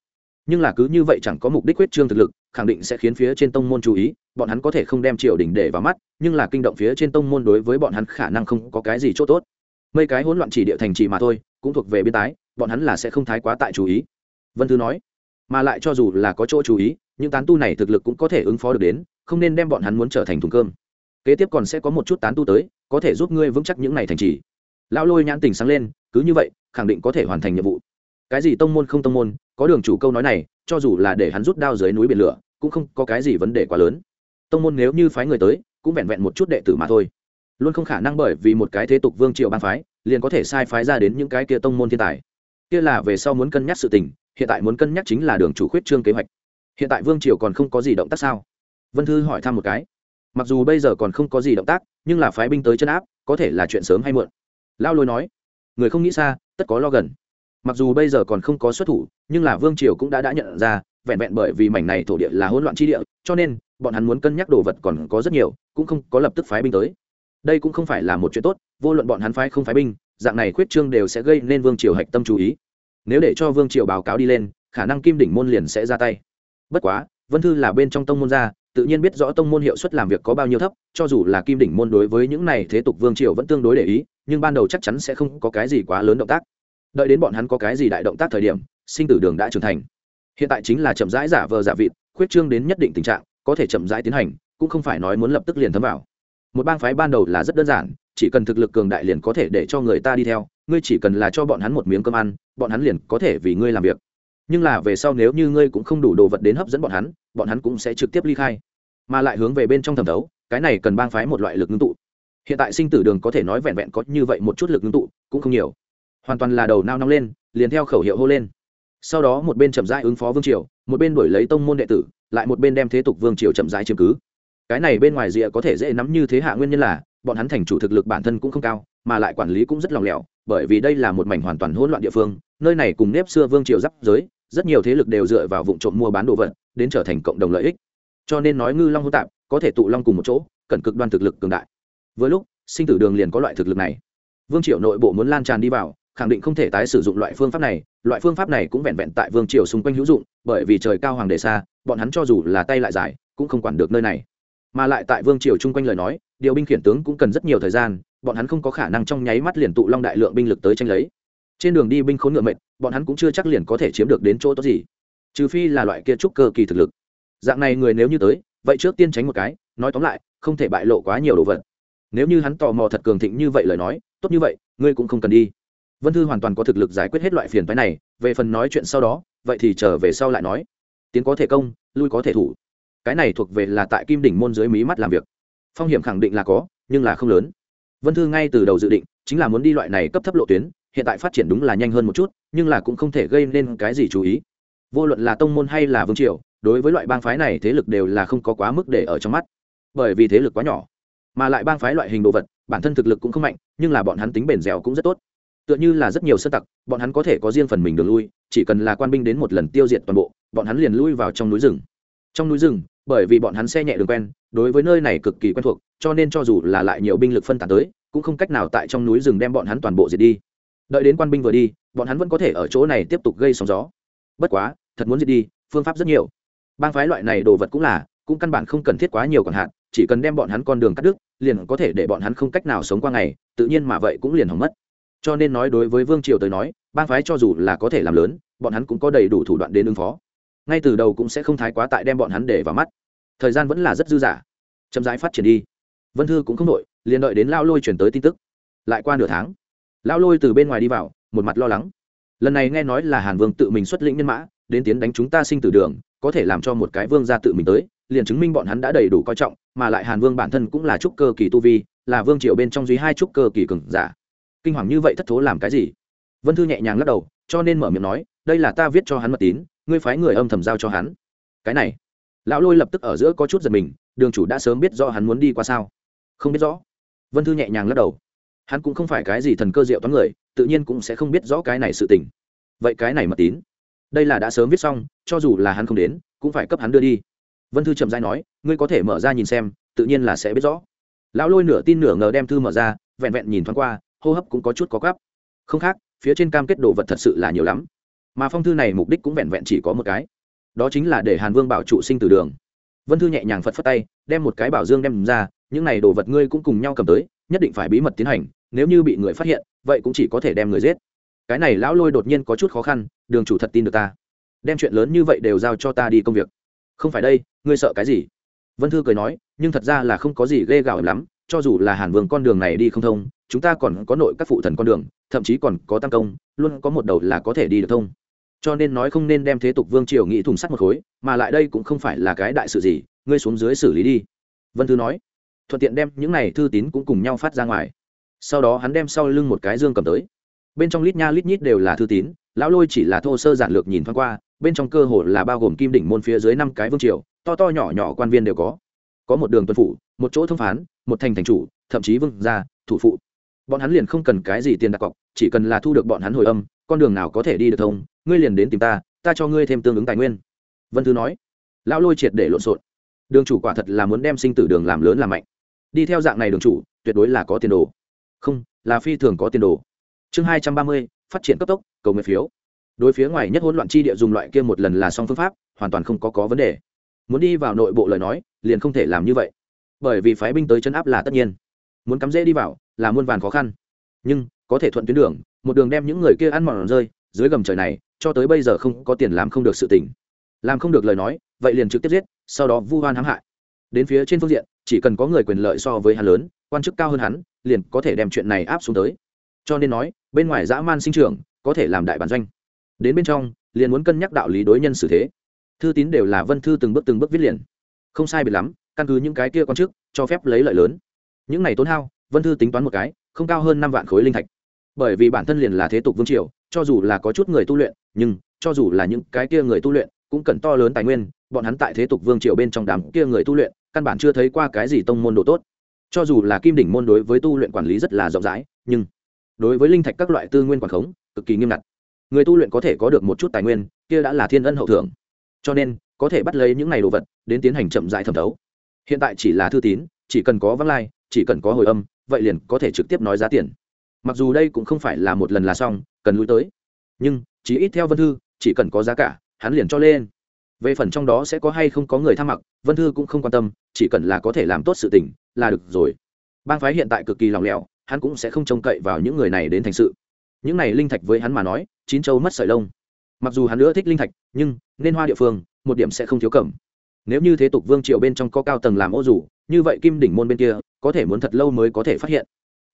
[SPEAKER 1] nhưng là cứ như vậy chẳng có mục đích huyết trương thực lực, khẳng định sẽ khiến phía trên tông môn chú ý, bọn hắn có thể không đem triều đình để vào mắt, nhưng là kinh động phía trên tông môn đối với bọn hắn khả năng không có cái gì chỗ tốt. Mấy cái hỗn loạn chỉ địa thành trì mà thôi, cũng thuộc về biên tái bọn hắn là sẽ không thái quá tại chú ý. Vân thư nói, mà lại cho dù là có chỗ chú ý, những tán tu này thực lực cũng có thể ứng phó được đến, không nên đem bọn hắn muốn trở thành thùng cơm. Kế tiếp còn sẽ có một chút tán tu tới, có thể giúp ngươi vững chắc những này thành trì. Lão lôi nhãn tình sáng lên, cứ như vậy, khẳng định có thể hoàn thành nhiệm vụ cái gì tông môn không tông môn, có đường chủ câu nói này, cho dù là để hắn rút đao dưới núi biển lửa, cũng không có cái gì vấn đề quá lớn. Tông môn nếu như phái người tới, cũng vẹn vẹn một chút đệ tử mà thôi. Luôn không khả năng bởi vì một cái thế tục vương triều ban phái, liền có thể sai phái ra đến những cái kia tông môn thiên tài. Kia là về sau muốn cân nhắc sự tình, hiện tại muốn cân nhắc chính là đường chủ khuyết trương kế hoạch. Hiện tại vương triều còn không có gì động tác sao? Vân thư hỏi thăm một cái. Mặc dù bây giờ còn không có gì động tác, nhưng là phái binh tới chân áp, có thể là chuyện sớm hay muộn. Lao lôi nói, người không nghĩ xa, tất có lo gần mặc dù bây giờ còn không có xuất thủ, nhưng là vương triều cũng đã đã nhận ra, vẹn vẹn bởi vì mảnh này thổ địa là hỗn loạn chi địa, cho nên, bọn hắn muốn cân nhắc đồ vật còn có rất nhiều, cũng không có lập tức phái binh tới. Đây cũng không phải là một chuyện tốt, vô luận bọn hắn phái không phái binh, dạng này khuyết trương đều sẽ gây nên vương triều hạch tâm chú ý. Nếu để cho vương triều báo cáo đi lên, khả năng kim đỉnh môn liền sẽ ra tay. Bất quá, vân thư là bên trong tông môn gia, tự nhiên biết rõ tông môn hiệu suất làm việc có bao nhiêu thấp, cho dù là kim đỉnh môn đối với những này thế tục vương triều vẫn tương đối để ý, nhưng ban đầu chắc chắn sẽ không có cái gì quá lớn động tác đợi đến bọn hắn có cái gì đại động tác thời điểm, sinh tử đường đã trưởng thành. Hiện tại chính là chậm rãi giả vờ giả vịt, khuyết trương đến nhất định tình trạng, có thể chậm rãi tiến hành, cũng không phải nói muốn lập tức liền thấm vào. Một bang phái ban đầu là rất đơn giản, chỉ cần thực lực cường đại liền có thể để cho người ta đi theo, ngươi chỉ cần là cho bọn hắn một miếng cơm ăn, bọn hắn liền có thể vì ngươi làm việc. Nhưng là về sau nếu như ngươi cũng không đủ đồ vật đến hấp dẫn bọn hắn bọn hắn cũng sẽ trực tiếp ly khai. Mà lại hướng về bên trong thẩm thấu, cái này cần bang phái một loại lực ngưng tụ. Hiện tại sinh tử đường có thể nói vẹn vẹn có như vậy một chút lực ngưng tụ, cũng không nhiều hoàn toàn là đầu nao nóng lên, liền theo khẩu hiệu hô lên. Sau đó một bên chậm rãi ứng phó vương triều, một bên đổi lấy tông môn đệ tử, lại một bên đem thế tục vương triều chậm rãi chiếm cứ. Cái này bên ngoài rìa có thể dễ nắm như thế hạ nguyên nhân là, bọn hắn thành chủ thực lực bản thân cũng không cao, mà lại quản lý cũng rất lòng lẻo, bởi vì đây là một mảnh hoàn toàn hỗn loạn địa phương, nơi này cùng nếp xưa vương triều giáp giới, rất nhiều thế lực đều dựa vào vụ trộm mua bán đồ vật, đến trở thành cộng đồng lợi ích. Cho nên nói ngư long hỗn tạp, có thể tụ long cùng một chỗ, cần cực đoan thực lực cường đại. Với lúc, sinh tử đường liền có loại thực lực này. Vương triều nội bộ muốn lan tràn đi vào khẳng định không thể tái sử dụng loại phương pháp này, loại phương pháp này cũng vẹn vẹn tại vương triều xung quanh hữu dụng, bởi vì trời cao hoàng đề xa, bọn hắn cho dù là tay lại dài cũng không quản được nơi này. Mà lại tại vương triều chung quanh lời nói, điều binh khiển tướng cũng cần rất nhiều thời gian, bọn hắn không có khả năng trong nháy mắt liền tụ long đại lượng binh lực tới tranh lấy. Trên đường đi binh khốn ngựa mệt, bọn hắn cũng chưa chắc liền có thể chiếm được đến chỗ tốt gì. Trừ phi là loại kia trúc cơ kỳ thực lực. Dạng này người nếu như tới, vậy trước tiên tránh một cái, nói tóm lại, không thể bại lộ quá nhiều đồ vật. Nếu như hắn tò mò thật cường thịnh như vậy lời nói, tốt như vậy, ngươi cũng không cần đi vân thư hoàn toàn có thực lực giải quyết hết loại phiền phái này, về phần nói chuyện sau đó, vậy thì trở về sau lại nói. Tiến có thể công, lui có thể thủ. Cái này thuộc về là tại kim đỉnh môn dưới mí mắt làm việc. Phong hiểm khẳng định là có, nhưng là không lớn. Vân thư ngay từ đầu dự định, chính là muốn đi loại này cấp thấp lộ tuyến, hiện tại phát triển đúng là nhanh hơn một chút, nhưng là cũng không thể gây nên cái gì chú ý. Vô luận là tông môn hay là vương triều, đối với loại bang phái này thế lực đều là không có quá mức để ở trong mắt. Bởi vì thế lực quá nhỏ, mà lại bang phái loại hình đồ vật, bản thân thực lực cũng không mạnh, nhưng là bọn hắn tính bền dẻo cũng rất tốt tựa như là rất nhiều sơ tặc, bọn hắn có thể có riêng phần mình đường lui, chỉ cần là quan binh đến một lần tiêu diệt toàn bộ, bọn hắn liền lui vào trong núi rừng. Trong núi rừng, bởi vì bọn hắn xe nhẹ đường quen, đối với nơi này cực kỳ quen thuộc, cho nên cho dù là lại nhiều binh lực phân tán tới, cũng không cách nào tại trong núi rừng đem bọn hắn toàn bộ diệt đi. Đợi đến quan binh vừa đi, bọn hắn vẫn có thể ở chỗ này tiếp tục gây sóng gió. Bất quá, thật muốn diệt đi, phương pháp rất nhiều. Bang phái loại này đồ vật cũng là, cũng căn bản không cần thiết quá nhiều còn hạn, chỉ cần đem bọn hắn con đường cắt đứt, liền có thể để bọn hắn không cách nào sống qua ngày, tự nhiên mà vậy cũng liền hỏng mất cho nên nói đối với vương triều tới nói, bang phái cho dù là có thể làm lớn, bọn hắn cũng có đầy đủ thủ đoạn đến ứng phó. Ngay từ đầu cũng sẽ không thái quá tại đem bọn hắn để vào mắt. Thời gian vẫn là rất dư dả. Chậm rãi phát triển đi. Vân thư cũng không đội liền đợi đến lao lôi chuyển tới tin tức. Lại qua nửa tháng, lao lôi từ bên ngoài đi vào, một mặt lo lắng. Lần này nghe nói là hàn vương tự mình xuất lĩnh nhân mã, đến tiến đánh chúng ta sinh tử đường, có thể làm cho một cái vương ra tự mình tới, liền chứng minh bọn hắn đã đầy đủ coi trọng, mà lại hàn vương bản thân cũng là trúc cơ kỳ tu vi, là vương triều bên trong duy hai trúc cơ kỳ cường giả kinh hoàng như vậy thất thố làm cái gì? Vân thư nhẹ nhàng lắc đầu, cho nên mở miệng nói, đây là ta viết cho hắn mật tín, ngươi phái người âm thầm giao cho hắn. Cái này, lão lôi lập tức ở giữa có chút giật mình, đường chủ đã sớm biết do hắn muốn đi qua sao. Không biết rõ. Vân thư nhẹ nhàng lắc đầu. Hắn cũng không phải cái gì thần cơ diệu toán người, tự nhiên cũng sẽ không biết rõ cái này sự tình. Vậy cái này mật tín, đây là đã sớm viết xong, cho dù là hắn không đến, cũng phải cấp hắn đưa đi. Vân thư trầm dai nói, ngươi có thể mở ra nhìn xem, tự nhiên là sẽ biết rõ. Lão lôi nửa tin nửa ngờ đem thư mở ra, vẹn vẹn nhìn thoáng qua hô hấp cũng có chút có gắp không khác, phía trên cam kết đồ vật thật sự là nhiều lắm. Mà phong thư này mục đích cũng vẹn vẹn chỉ có một cái. Đó chính là để hàn vương bảo trụ sinh từ đường. Vân thư nhẹ nhàng phật phất tay, đem một cái bảo dương đem ra, những này đồ vật ngươi cũng cùng nhau cầm tới, nhất định phải bí mật tiến hành, nếu như bị người phát hiện, vậy cũng chỉ có thể đem người giết. Cái này lão lôi đột nhiên có chút khó khăn, đường chủ thật tin được ta. Đem chuyện lớn như vậy đều giao cho ta đi công việc. Không phải đây, ngươi sợ cái gì? Vân thư cười nói, nhưng thật ra là không có gì ghê gào lắm cho dù là hàn vương con đường này đi không thông, chúng ta còn có nội các phụ thần con đường, thậm chí còn có tam công, luôn có một đầu là có thể đi được thông. Cho nên nói không nên đem thế tục vương triều nghĩ thùng sắt một khối, mà lại đây cũng không phải là cái đại sự gì, ngươi xuống dưới xử lý đi. Vân thư nói. Thuận tiện đem những này thư tín cũng cùng nhau phát ra ngoài. Sau đó hắn đem sau lưng một cái dương cầm tới. Bên trong lít nha lít nhít đều là thư tín, lão lôi chỉ là thô sơ giản lược nhìn thoáng qua, bên trong cơ hồ là bao gồm kim đỉnh môn phía dưới năm cái vương triều, to to nhỏ nhỏ quan viên đều có. Có một đường tuân phủ, một chỗ thông phán một thành thành chủ, thậm chí vương gia, thủ phụ. Bọn hắn liền không cần cái gì tiền đặt cọc, chỉ cần là thu được bọn hắn hồi âm, con đường nào có thể đi được thông, ngươi liền đến tìm ta ta cho ngươi thêm tương ứng tài nguyên. Vân thư nói. Lão lôi triệt để lộn xộn. Đường chủ quả thật là muốn đem sinh tử đường làm lớn làm mạnh. Đi theo dạng này đường chủ, tuyệt đối là có tiền đồ. Không, là phi thường có tiền đồ. Chương hai trăm ba mươi, phát triển cấp tốc, cầu nguyện phiếu. Đối phía ngoài nhất hỗn loạn chi địa dùng loại kia một lần là xong phương pháp, hoàn toàn không có có vấn đề. Muốn đi vào nội bộ lời nói, liền không thể làm như vậy bởi vì phái binh tới chân áp là tất nhiên. Muốn cắm dễ đi vào là muôn vàn khó khăn. Nhưng, có thể thuận tuyến đường, một đường đem những người kia ăn mòn rơi, dưới gầm trời này, cho tới bây giờ không có tiền làm không được sự tỉnh làm không được lời nói, vậy liền trực tiếp giết, sau đó vu hoan hãm hại. Đến phía trên phương diện, chỉ cần có người quyền lợi so với hắn lớn, quan chức cao hơn hắn, liền có thể đem chuyện này áp xuống tới. Cho nên nói, bên ngoài dã man sinh trưởng, có thể làm đại bản doanh. Đến bên trong, liền muốn cân nhắc đạo lý đối nhân xử thế. Thư tín đều là vân thư từng bước từng bước viết liền. Không sai biệt lắm căn cứ những cái kia quan chức, cho phép lấy lợi lớn. Những này tốn hao, vân thư tính toán một cái, không cao hơn năm vạn khối linh thạch. Bởi vì bản thân liền là thế tục vương triều, cho dù là có chút người tu luyện, nhưng, cho dù là những cái kia người tu luyện, cũng cần to lớn tài nguyên, bọn hắn tại thế tục vương triều bên trong đám kia người tu luyện, căn bản chưa thấy qua cái gì tông môn đồ tốt. Cho dù là kim đỉnh môn đối với tu luyện quản lý rất là rộng rãi, nhưng, đối với linh thạch các loại tư nguyên quản khống, cực kỳ nghiêm ngặt. Người tu luyện có thể có được một chút tài nguyên, kia đã là thiên ân hậu thưởng. Cho nên, có thể bắt lấy những này đồ vật, đến tiến hành chậm dại thẩm thấu hiện tại chỉ là thư tín, chỉ cần có vắng lai, chỉ cần có hồi âm, vậy liền có thể trực tiếp nói giá tiền. Mặc dù đây cũng không phải là một lần là xong, cần lui tới. Nhưng chỉ ít theo vân thư, chỉ cần có giá cả, hắn liền cho lên. Về phần trong đó sẽ có hay không có người tham mặc, vân thư cũng không quan tâm, chỉ cần là có thể làm tốt sự tình, là được rồi. Bang phái hiện tại cực kỳ lòng lẻo, hắn cũng sẽ không trông cậy vào những người này đến thành sự. Những này linh thạch với hắn mà nói, chín châu mất sợi lông. Mặc dù hắn nữa thích linh thạch, nhưng, nên hoa địa phương, một điểm sẽ không thiếu cẩm nếu như thế tục vương triều bên trong có cao tầng làm ô rủ như vậy kim đỉnh môn bên kia có thể muốn thật lâu mới có thể phát hiện.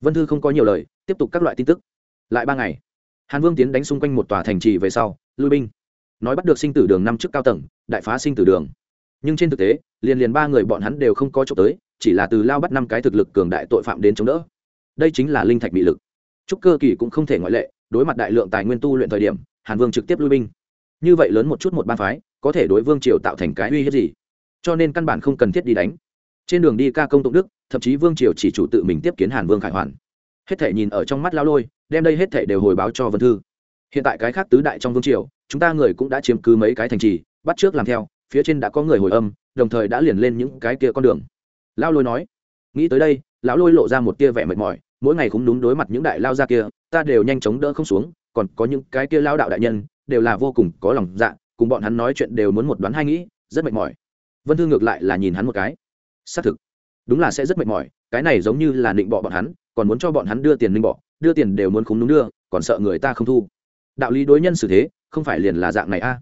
[SPEAKER 1] Vân thư không có nhiều lời, tiếp tục các loại tin tức. Lại ba ngày, hàn vương tiến đánh xung quanh một tòa thành trì về sau, lui binh. Nói bắt được sinh tử đường năm trước cao tầng, đại phá sinh tử đường. Nhưng trên thực tế, liền liền ba người bọn hắn đều không có chỗ tới, chỉ là từ lao bắt năm cái thực lực cường đại tội phạm đến chống đỡ. Đây chính là linh thạch bị lực. Trúc cơ kỳ cũng không thể ngoại lệ, đối mặt đại lượng tài nguyên tu luyện thời điểm, hàn vương trực tiếp lui binh. Như vậy lớn một chút một ban phái, có thể đối vương triều tạo thành cái uy hiếp gì? Cho nên căn bản không cần thiết đi đánh. Trên đường đi ca công tụng đức, thậm chí vương triều chỉ chủ tự mình tiếp kiến hàn vương khải hoàn. Hết thể nhìn ở trong mắt lao lôi, đem đây hết thể đều hồi báo cho vân thư. Hiện tại cái khác tứ đại trong vương triều, chúng ta người cũng đã chiếm cứ mấy cái thành trì, bắt trước làm theo, phía trên đã có người hồi âm, đồng thời đã liền lên những cái kia con đường. Lao lôi nói, nghĩ tới đây, lão lôi lộ ra một tia vẻ mệt mỏi, mỗi ngày cũng đúng đối mặt những đại lao ra kia, ta đều nhanh chóng đỡ không xuống, còn có những cái kia lao đạo đại nhân, đều là vô cùng có lòng dạ cùng bọn hắn nói chuyện đều muốn một đoán hai nghĩ, rất mệt mỏi vân thư ngược lại là nhìn hắn một cái. Xác thực, đúng là sẽ rất mệt mỏi, cái này giống như là định bọ bọn hắn, còn muốn cho bọn hắn đưa tiền ninh bọ, đưa tiền đều muốn khúng đúng đưa, còn sợ người ta không thu. Đạo lý đối nhân xử thế, không phải liền là dạng này a.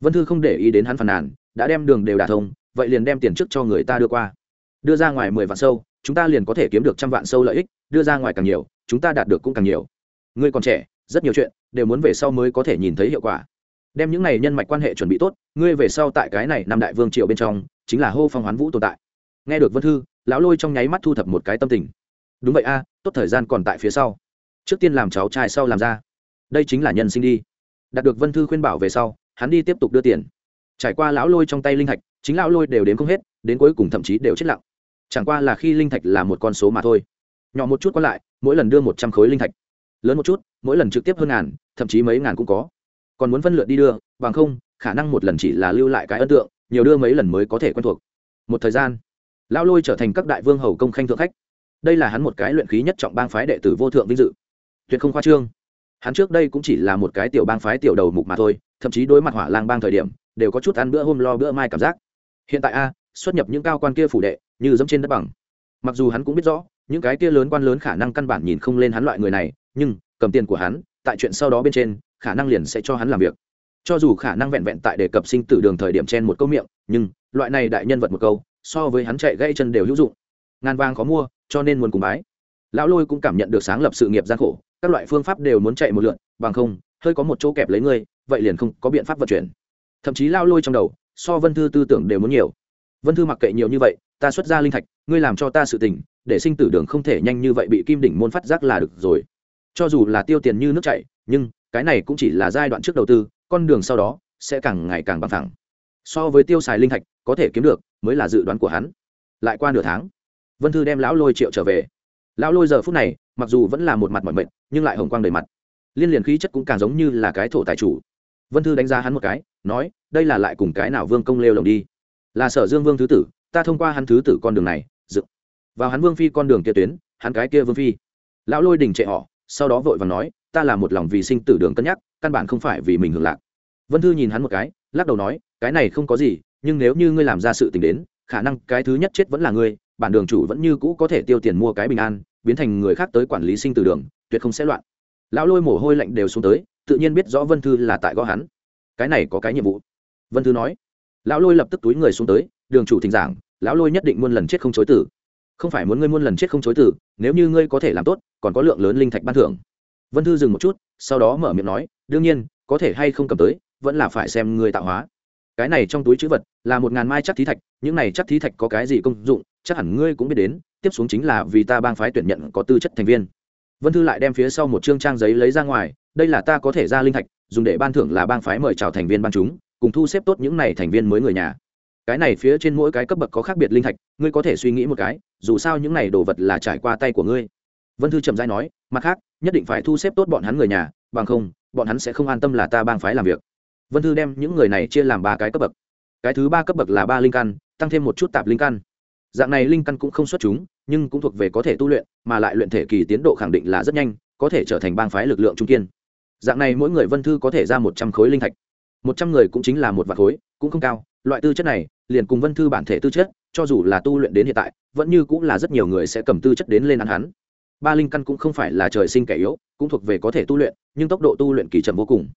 [SPEAKER 1] Vân thư không để ý đến hắn phàn nàn, đã đem đường đều đả thông, vậy liền đem tiền trước cho người ta đưa qua. Đưa ra ngoài mười vạn sâu, chúng ta liền có thể kiếm được trăm vạn sâu lợi ích, đưa ra ngoài càng nhiều, chúng ta đạt được cũng càng nhiều. Ngươi còn trẻ, rất nhiều chuyện, đều muốn về sau mới có thể nhìn thấy hiệu quả đem những này nhân mạch quan hệ chuẩn bị tốt, ngươi về sau tại cái này năm đại vương triều bên trong, chính là hô phong hoán vũ tồn tại. Nghe được vân thư, lão lôi trong nháy mắt thu thập một cái tâm tình. Đúng vậy a, tốt thời gian còn tại phía sau. Trước tiên làm cháu trai sau làm ra. Đây chính là nhân sinh đi. Đạt được vân thư khuyên bảo về sau, hắn đi tiếp tục đưa tiền. Trải qua lão lôi trong tay linh thạch, chính lão lôi đều đến không hết, đến cuối cùng thậm chí đều chết lặng. Chẳng qua là khi linh thạch là một con số mà thôi. Nhỏ một chút còn lại, mỗi lần đưa một trăm khối linh thạch. Lớn một chút, mỗi lần trực tiếp hơn ngàn, thậm chí mấy ngàn cũng có còn muốn phân lượt đi đưa, bằng không, khả năng một lần chỉ là lưu lại cái ấn tượng, nhiều đưa mấy lần mới có thể quen thuộc. Một thời gian, lão lôi trở thành các đại vương hầu công khanh thượng khách. Đây là hắn một cái luyện khí nhất trọng bang phái đệ tử vô thượng vinh dự. Tuyệt không khoa trương. Hắn trước đây cũng chỉ là một cái tiểu bang phái tiểu đầu mục mà thôi, thậm chí đối mặt hỏa lang bang thời điểm, đều có chút ăn bữa hôm lo bữa mai cảm giác. Hiện tại a, xuất nhập những cao quan kia phủ đệ, như dẫm trên đất bằng. Mặc dù hắn cũng biết rõ, những cái kia lớn quan lớn khả năng căn bản nhìn không lên hắn loại người này, nhưng cầm tiền của hắn, tại chuyện sau đó bên trên khả năng liền sẽ cho hắn làm việc. Cho dù khả năng vẹn vẹn tại đề cập sinh tử đường thời điểm chen một câu miệng, nhưng loại này đại nhân vật một câu, so với hắn chạy gãy chân đều hữu dụng. Ngàn vàng có mua, cho nên muốn cùng bái. Lão lôi cũng cảm nhận được sáng lập sự nghiệp gian khổ, các loại phương pháp đều muốn chạy một lượn, bằng không, hơi có một chỗ kẹp lấy ngươi, vậy liền không có biện pháp vận chuyển. Thậm chí lao lôi trong đầu, so vân thư tư tưởng đều muốn nhiều. Vân thư mặc kệ nhiều như vậy, ta xuất ra linh thạch, ngươi làm cho ta sự tình, để sinh tử đường không thể nhanh như vậy bị kim đỉnh môn phát giác là được rồi. Cho dù là tiêu tiền như nước chảy, nhưng cái này cũng chỉ là giai đoạn trước đầu tư, con đường sau đó sẽ càng ngày càng bằng thẳng so với tiêu xài linh thạch, có thể kiếm được mới là dự đoán của hắn. Lại qua nửa tháng, vân thư đem lão lôi triệu trở về. Lão lôi giờ phút này, mặc dù vẫn là một mặt mọi mệnh nhưng lại hồng quang đầy mặt. Liên liền khí chất cũng càng giống như là cái thổ tài chủ. Vân thư đánh giá hắn một cái, nói, đây là lại cùng cái nào vương công lêu lồng đi? Là sở dương vương thứ tử, ta thông qua hắn thứ tử con đường này, dựng vào hắn vương phi con đường kia tuyến, hắn cái kia vương phi. Lão lôi đình trệ họ sau đó vội vàng nói, ta là một lòng vì sinh tử đường cân nhắc, căn bản không phải vì mình hưởng lạc. Vân thư nhìn hắn một cái, lắc đầu nói, cái này không có gì, nhưng nếu như ngươi làm ra sự tình đến, khả năng cái thứ nhất chết vẫn là ngươi, bản đường chủ vẫn như cũ có thể tiêu tiền mua cái bình an, biến thành người khác tới quản lý sinh tử đường, tuyệt không sẽ loạn. Lão lôi mồ hôi lạnh đều xuống tới, tự nhiên biết rõ vân thư là tại gõ hắn. Cái này có cái nhiệm vụ? Vân thư nói. Lão lôi lập tức túi người xuống tới, đường chủ thỉnh giảng, lão lôi nhất định muôn lần chết không chối tử không phải muốn ngươi muôn lần chết không chối tử nếu như ngươi có thể làm tốt, còn có lượng lớn linh thạch ban thưởng. Vân thư dừng một chút, sau đó mở miệng nói, đương nhiên, có thể hay không cầm tới, vẫn là phải xem ngươi tạo hóa. Cái này trong túi chữ vật là một ngàn mai chắc thí thạch, những này chắc thí thạch có cái gì công dụng, chắc hẳn ngươi cũng biết đến, tiếp xuống chính là vì ta bang phái tuyển nhận có tư chất thành viên. Vân thư lại đem phía sau một chương trang giấy lấy ra ngoài, đây là ta có thể ra linh thạch, dùng để ban thưởng là bang phái mời chào thành viên ban chúng, cùng thu xếp tốt những này thành viên mới người nhà. Cái này phía trên mỗi cái cấp bậc có khác biệt linh thạch, ngươi có thể suy nghĩ một cái dù sao những này đồ vật là trải qua tay của ngươi. Vân thư trầm dai nói, mặt khác, nhất định phải thu xếp tốt bọn hắn người nhà, bằng không, bọn hắn sẽ không an tâm là ta bang phái làm việc. Vân thư đem những người này chia làm ba cái cấp bậc. Cái thứ ba cấp bậc là ba linh căn, tăng thêm một chút tạp linh căn. Dạng này linh căn cũng không xuất chúng, nhưng cũng thuộc về có thể tu luyện, mà lại luyện thể kỳ tiến độ khẳng định là rất nhanh, có thể trở thành bang phái lực lượng trung kiên. Dạng này mỗi người vân thư có thể ra một trăm khối linh thạch. Một trăm người cũng chính là một vạn khối, cũng không cao. Loại tư chất này, liền cùng vân thư bản thể tư chất cho dù là tu luyện đến hiện tại, vẫn như cũng là rất nhiều người sẽ cầm tư chất đến lên ăn hắn. Ba linh căn cũng không phải là trời sinh kẻ yếu, cũng thuộc về có thể tu luyện, nhưng tốc độ tu luyện kỳ chậm vô cùng.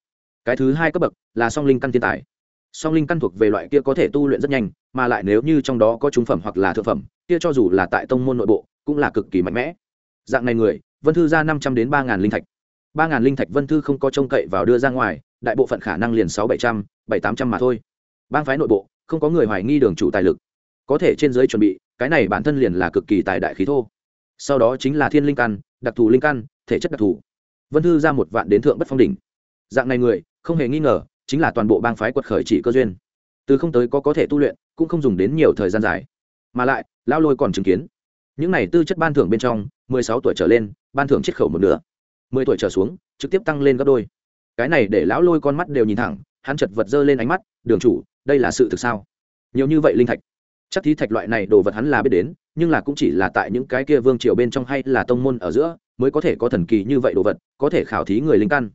[SPEAKER 1] Cái thứ hai cấp bậc là song linh căn thiên tài. Song linh căn thuộc về loại kia có thể tu luyện rất nhanh, mà lại nếu như trong đó có trung phẩm hoặc là thượng phẩm, kia cho dù là tại tông môn nội bộ, cũng là cực kỳ mạnh mẽ. Dạng này người, vân thư ra năm trăm đến ba ngàn linh thạch. Ba ngàn linh thạch vân thư không có trông cậy vào đưa ra ngoài, đại bộ phận khả năng liền sáu bảy trăm, bảy tám trăm mà thôi. Bang phái nội bộ, không có người hoài nghi đường chủ tài lực có thể trên giới chuẩn bị, cái này bản thân liền là cực kỳ tài đại khí thô. Sau đó chính là thiên linh căn, đặc thù linh căn, thể chất đặc thù. Vân thư ra một vạn đến thượng bất phong đỉnh. Dạng này người, không hề nghi ngờ, chính là toàn bộ bang phái quật khởi chỉ cơ duyên. Từ không tới có có thể tu luyện, cũng không dùng đến nhiều thời gian dài. Mà lại lao lôi còn chứng kiến. Những này tư chất ban thưởng bên trong, mười sáu tuổi trở lên, ban thưởng chiết khẩu một nửa. mười tuổi trở xuống, trực tiếp tăng lên gấp đôi. Cái này để lão lôi con mắt đều nhìn thẳng, hắn chật vật dơ lên ánh mắt, đường chủ, đây là sự thực sao? Nhiều như vậy linh thạch chắc thí thạch loại này đồ vật hắn là biết đến, nhưng là cũng chỉ là tại những cái kia vương triều bên trong hay là tông môn ở giữa mới có thể có thần kỳ như vậy đồ vật, có thể khảo thí người linh căn.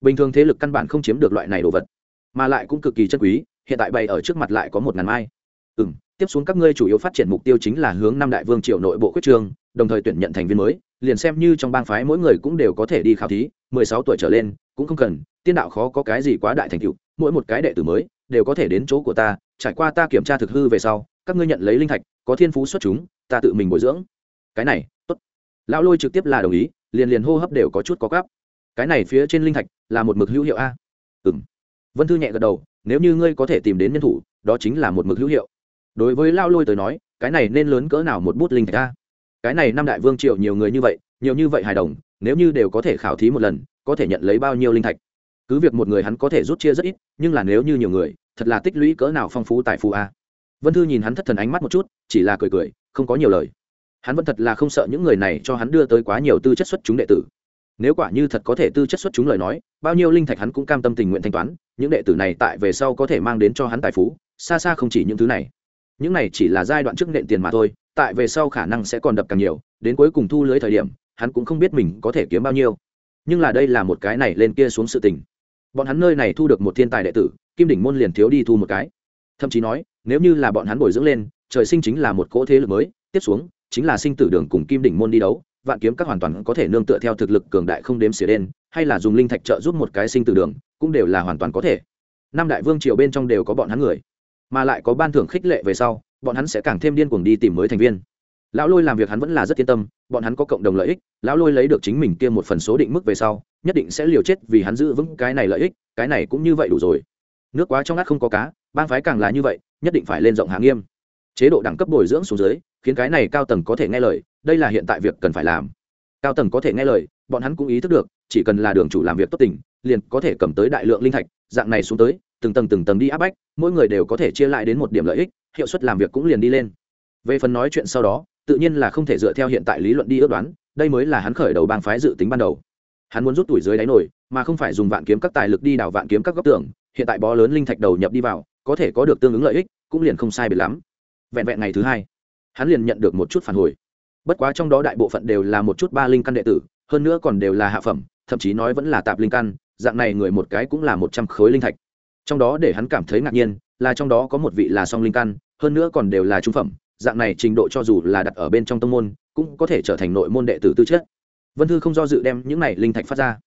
[SPEAKER 1] Bình thường thế lực căn bản không chiếm được loại này đồ vật, mà lại cũng cực kỳ chân quý, hiện tại bày ở trước mặt lại có một ngàn mai. Ừ m tiếp xuống các ngươi chủ yếu phát triển mục tiêu chính là hướng năm đại vương triều nội bộ quyết trương đồng thời tuyển nhận thành viên mới, liền xem như trong bang phái mỗi người cũng đều có thể đi khảo thí, mười sáu tuổi trở lên, cũng không cần, tiên đạo khó có cái gì quá đại thành tựu, mỗi một cái đệ tử mới, đều có thể đến chỗ của ta, trải qua ta kiểm tra thực hư về sau các ngươi nhận lấy linh thạch, có thiên phú xuất chúng, ta tự mình bồi dưỡng. Cái này, tốt. Lão lôi trực tiếp là đồng ý, liền liền hô hấp đều có chút có gáp. Cái này phía trên linh thạch là một mực hữu hiệu a. Ừ m vân thư nhẹ gật đầu, nếu như ngươi có thể tìm đến nhân thủ, đó chính là một mực hữu hiệu. Đối với lao lôi tới nói, cái này nên lớn cỡ nào một bút linh thạch a? Cái này năm đại vương triệu nhiều người như vậy, nhiều như vậy hài đồng, nếu như đều có thể khảo thí một lần, có thể nhận lấy bao nhiêu linh thạch? Cứ việc một người hắn có thể rút chia rất ít, nhưng là nếu như nhiều người, thật là tích lũy cỡ nào phong phú tại phú a vân thư nhìn hắn thất thần ánh mắt một chút, chỉ là cười cười, không có nhiều lời. Hắn vẫn thật là không sợ những người này cho hắn đưa tới quá nhiều tư chất xuất chúng đệ tử. Nếu quả như thật có thể tư chất xuất chúng lời nói, bao nhiêu linh thạch hắn cũng cam tâm tình nguyện thanh toán, những đệ tử này tại về sau có thể mang đến cho hắn tài phú, xa xa không chỉ những thứ này. Những này chỉ là giai đoạn trước nện tiền mà thôi, tại về sau khả năng sẽ còn đập càng nhiều, đến cuối cùng thu lưới thời điểm, hắn cũng không biết mình có thể kiếm bao nhiêu. Nhưng là đây là một cái này lên kia xuống sự tình. Bọn hắn nơi này thu được một thiên tài đệ tử, kim đỉnh môn liền thiếu đi thu một cái thậm chí nói, nếu như là bọn hắn bồi dưỡng lên, trời sinh chính là một cỗ thế lực mới, tiếp xuống, chính là sinh tử đường cùng kim đỉnh môn đi đấu, vạn kiếm các hoàn toàn có thể nương tựa theo thực lực cường đại không đếm xỉa đen, hay là dùng linh thạch trợ giúp một cái sinh tử đường, cũng đều là hoàn toàn có thể. Năm đại vương triều bên trong đều có bọn hắn người, mà lại có ban thưởng khích lệ về sau, bọn hắn sẽ càng thêm điên cuồng đi tìm mới thành viên. Lão lôi làm việc hắn vẫn là rất yên tâm, bọn hắn có cộng đồng lợi ích, lão lôi lấy được chính mình kia một phần số định mức về sau, nhất định sẽ liều chết vì hắn giữ vững cái này lợi ích, cái này cũng như vậy đủ rồi. Nước quá trong ngắt không có cá bang phái càng là như vậy, nhất định phải lên rộng hạ nghiêm. Chế độ đẳng cấp bồi dưỡng xuống dưới, khiến cái này cao tầng có thể nghe lời, đây là hiện tại việc cần phải làm. Cao tầng có thể nghe lời, bọn hắn cũng ý thức được, chỉ cần là đường chủ làm việc tốt tình, liền có thể cầm tới đại lượng linh thạch, dạng này xuống tới, từng tầng từng tầng đi áp bách, mỗi người đều có thể chia lại đến một điểm lợi ích, hiệu suất làm việc cũng liền đi lên. Về phần nói chuyện sau đó, tự nhiên là không thể dựa theo hiện tại lý luận đi ước đoán, đây mới là hắn khởi đầu bang phái dự tính ban đầu. Hắn muốn rút tuổi dưới đáy nổi mà không phải dùng vạn kiếm các tài lực đi đào vạn kiếm các góc tường, hiện tại bó lớn linh thạch đầu nhập đi vào có thể có được tương ứng lợi ích, cũng liền không sai biệt lắm. Vẹn vẹn ngày thứ hai, hắn liền nhận được một chút phản hồi. Bất quá trong đó đại bộ phận đều là một chút ba linh căn đệ tử, hơn nữa còn đều là hạ phẩm, thậm chí nói vẫn là tạp linh căn, dạng này người một cái cũng là một trăm khối linh thạch. Trong đó để hắn cảm thấy ngạc nhiên, là trong đó có một vị là song linh căn, hơn nữa còn đều là trung phẩm, dạng này trình độ cho dù là đặt ở bên trong tông môn, cũng có thể trở thành nội môn đệ tử tư chất. Vân thư không do dự đem những này linh thạch phát ra,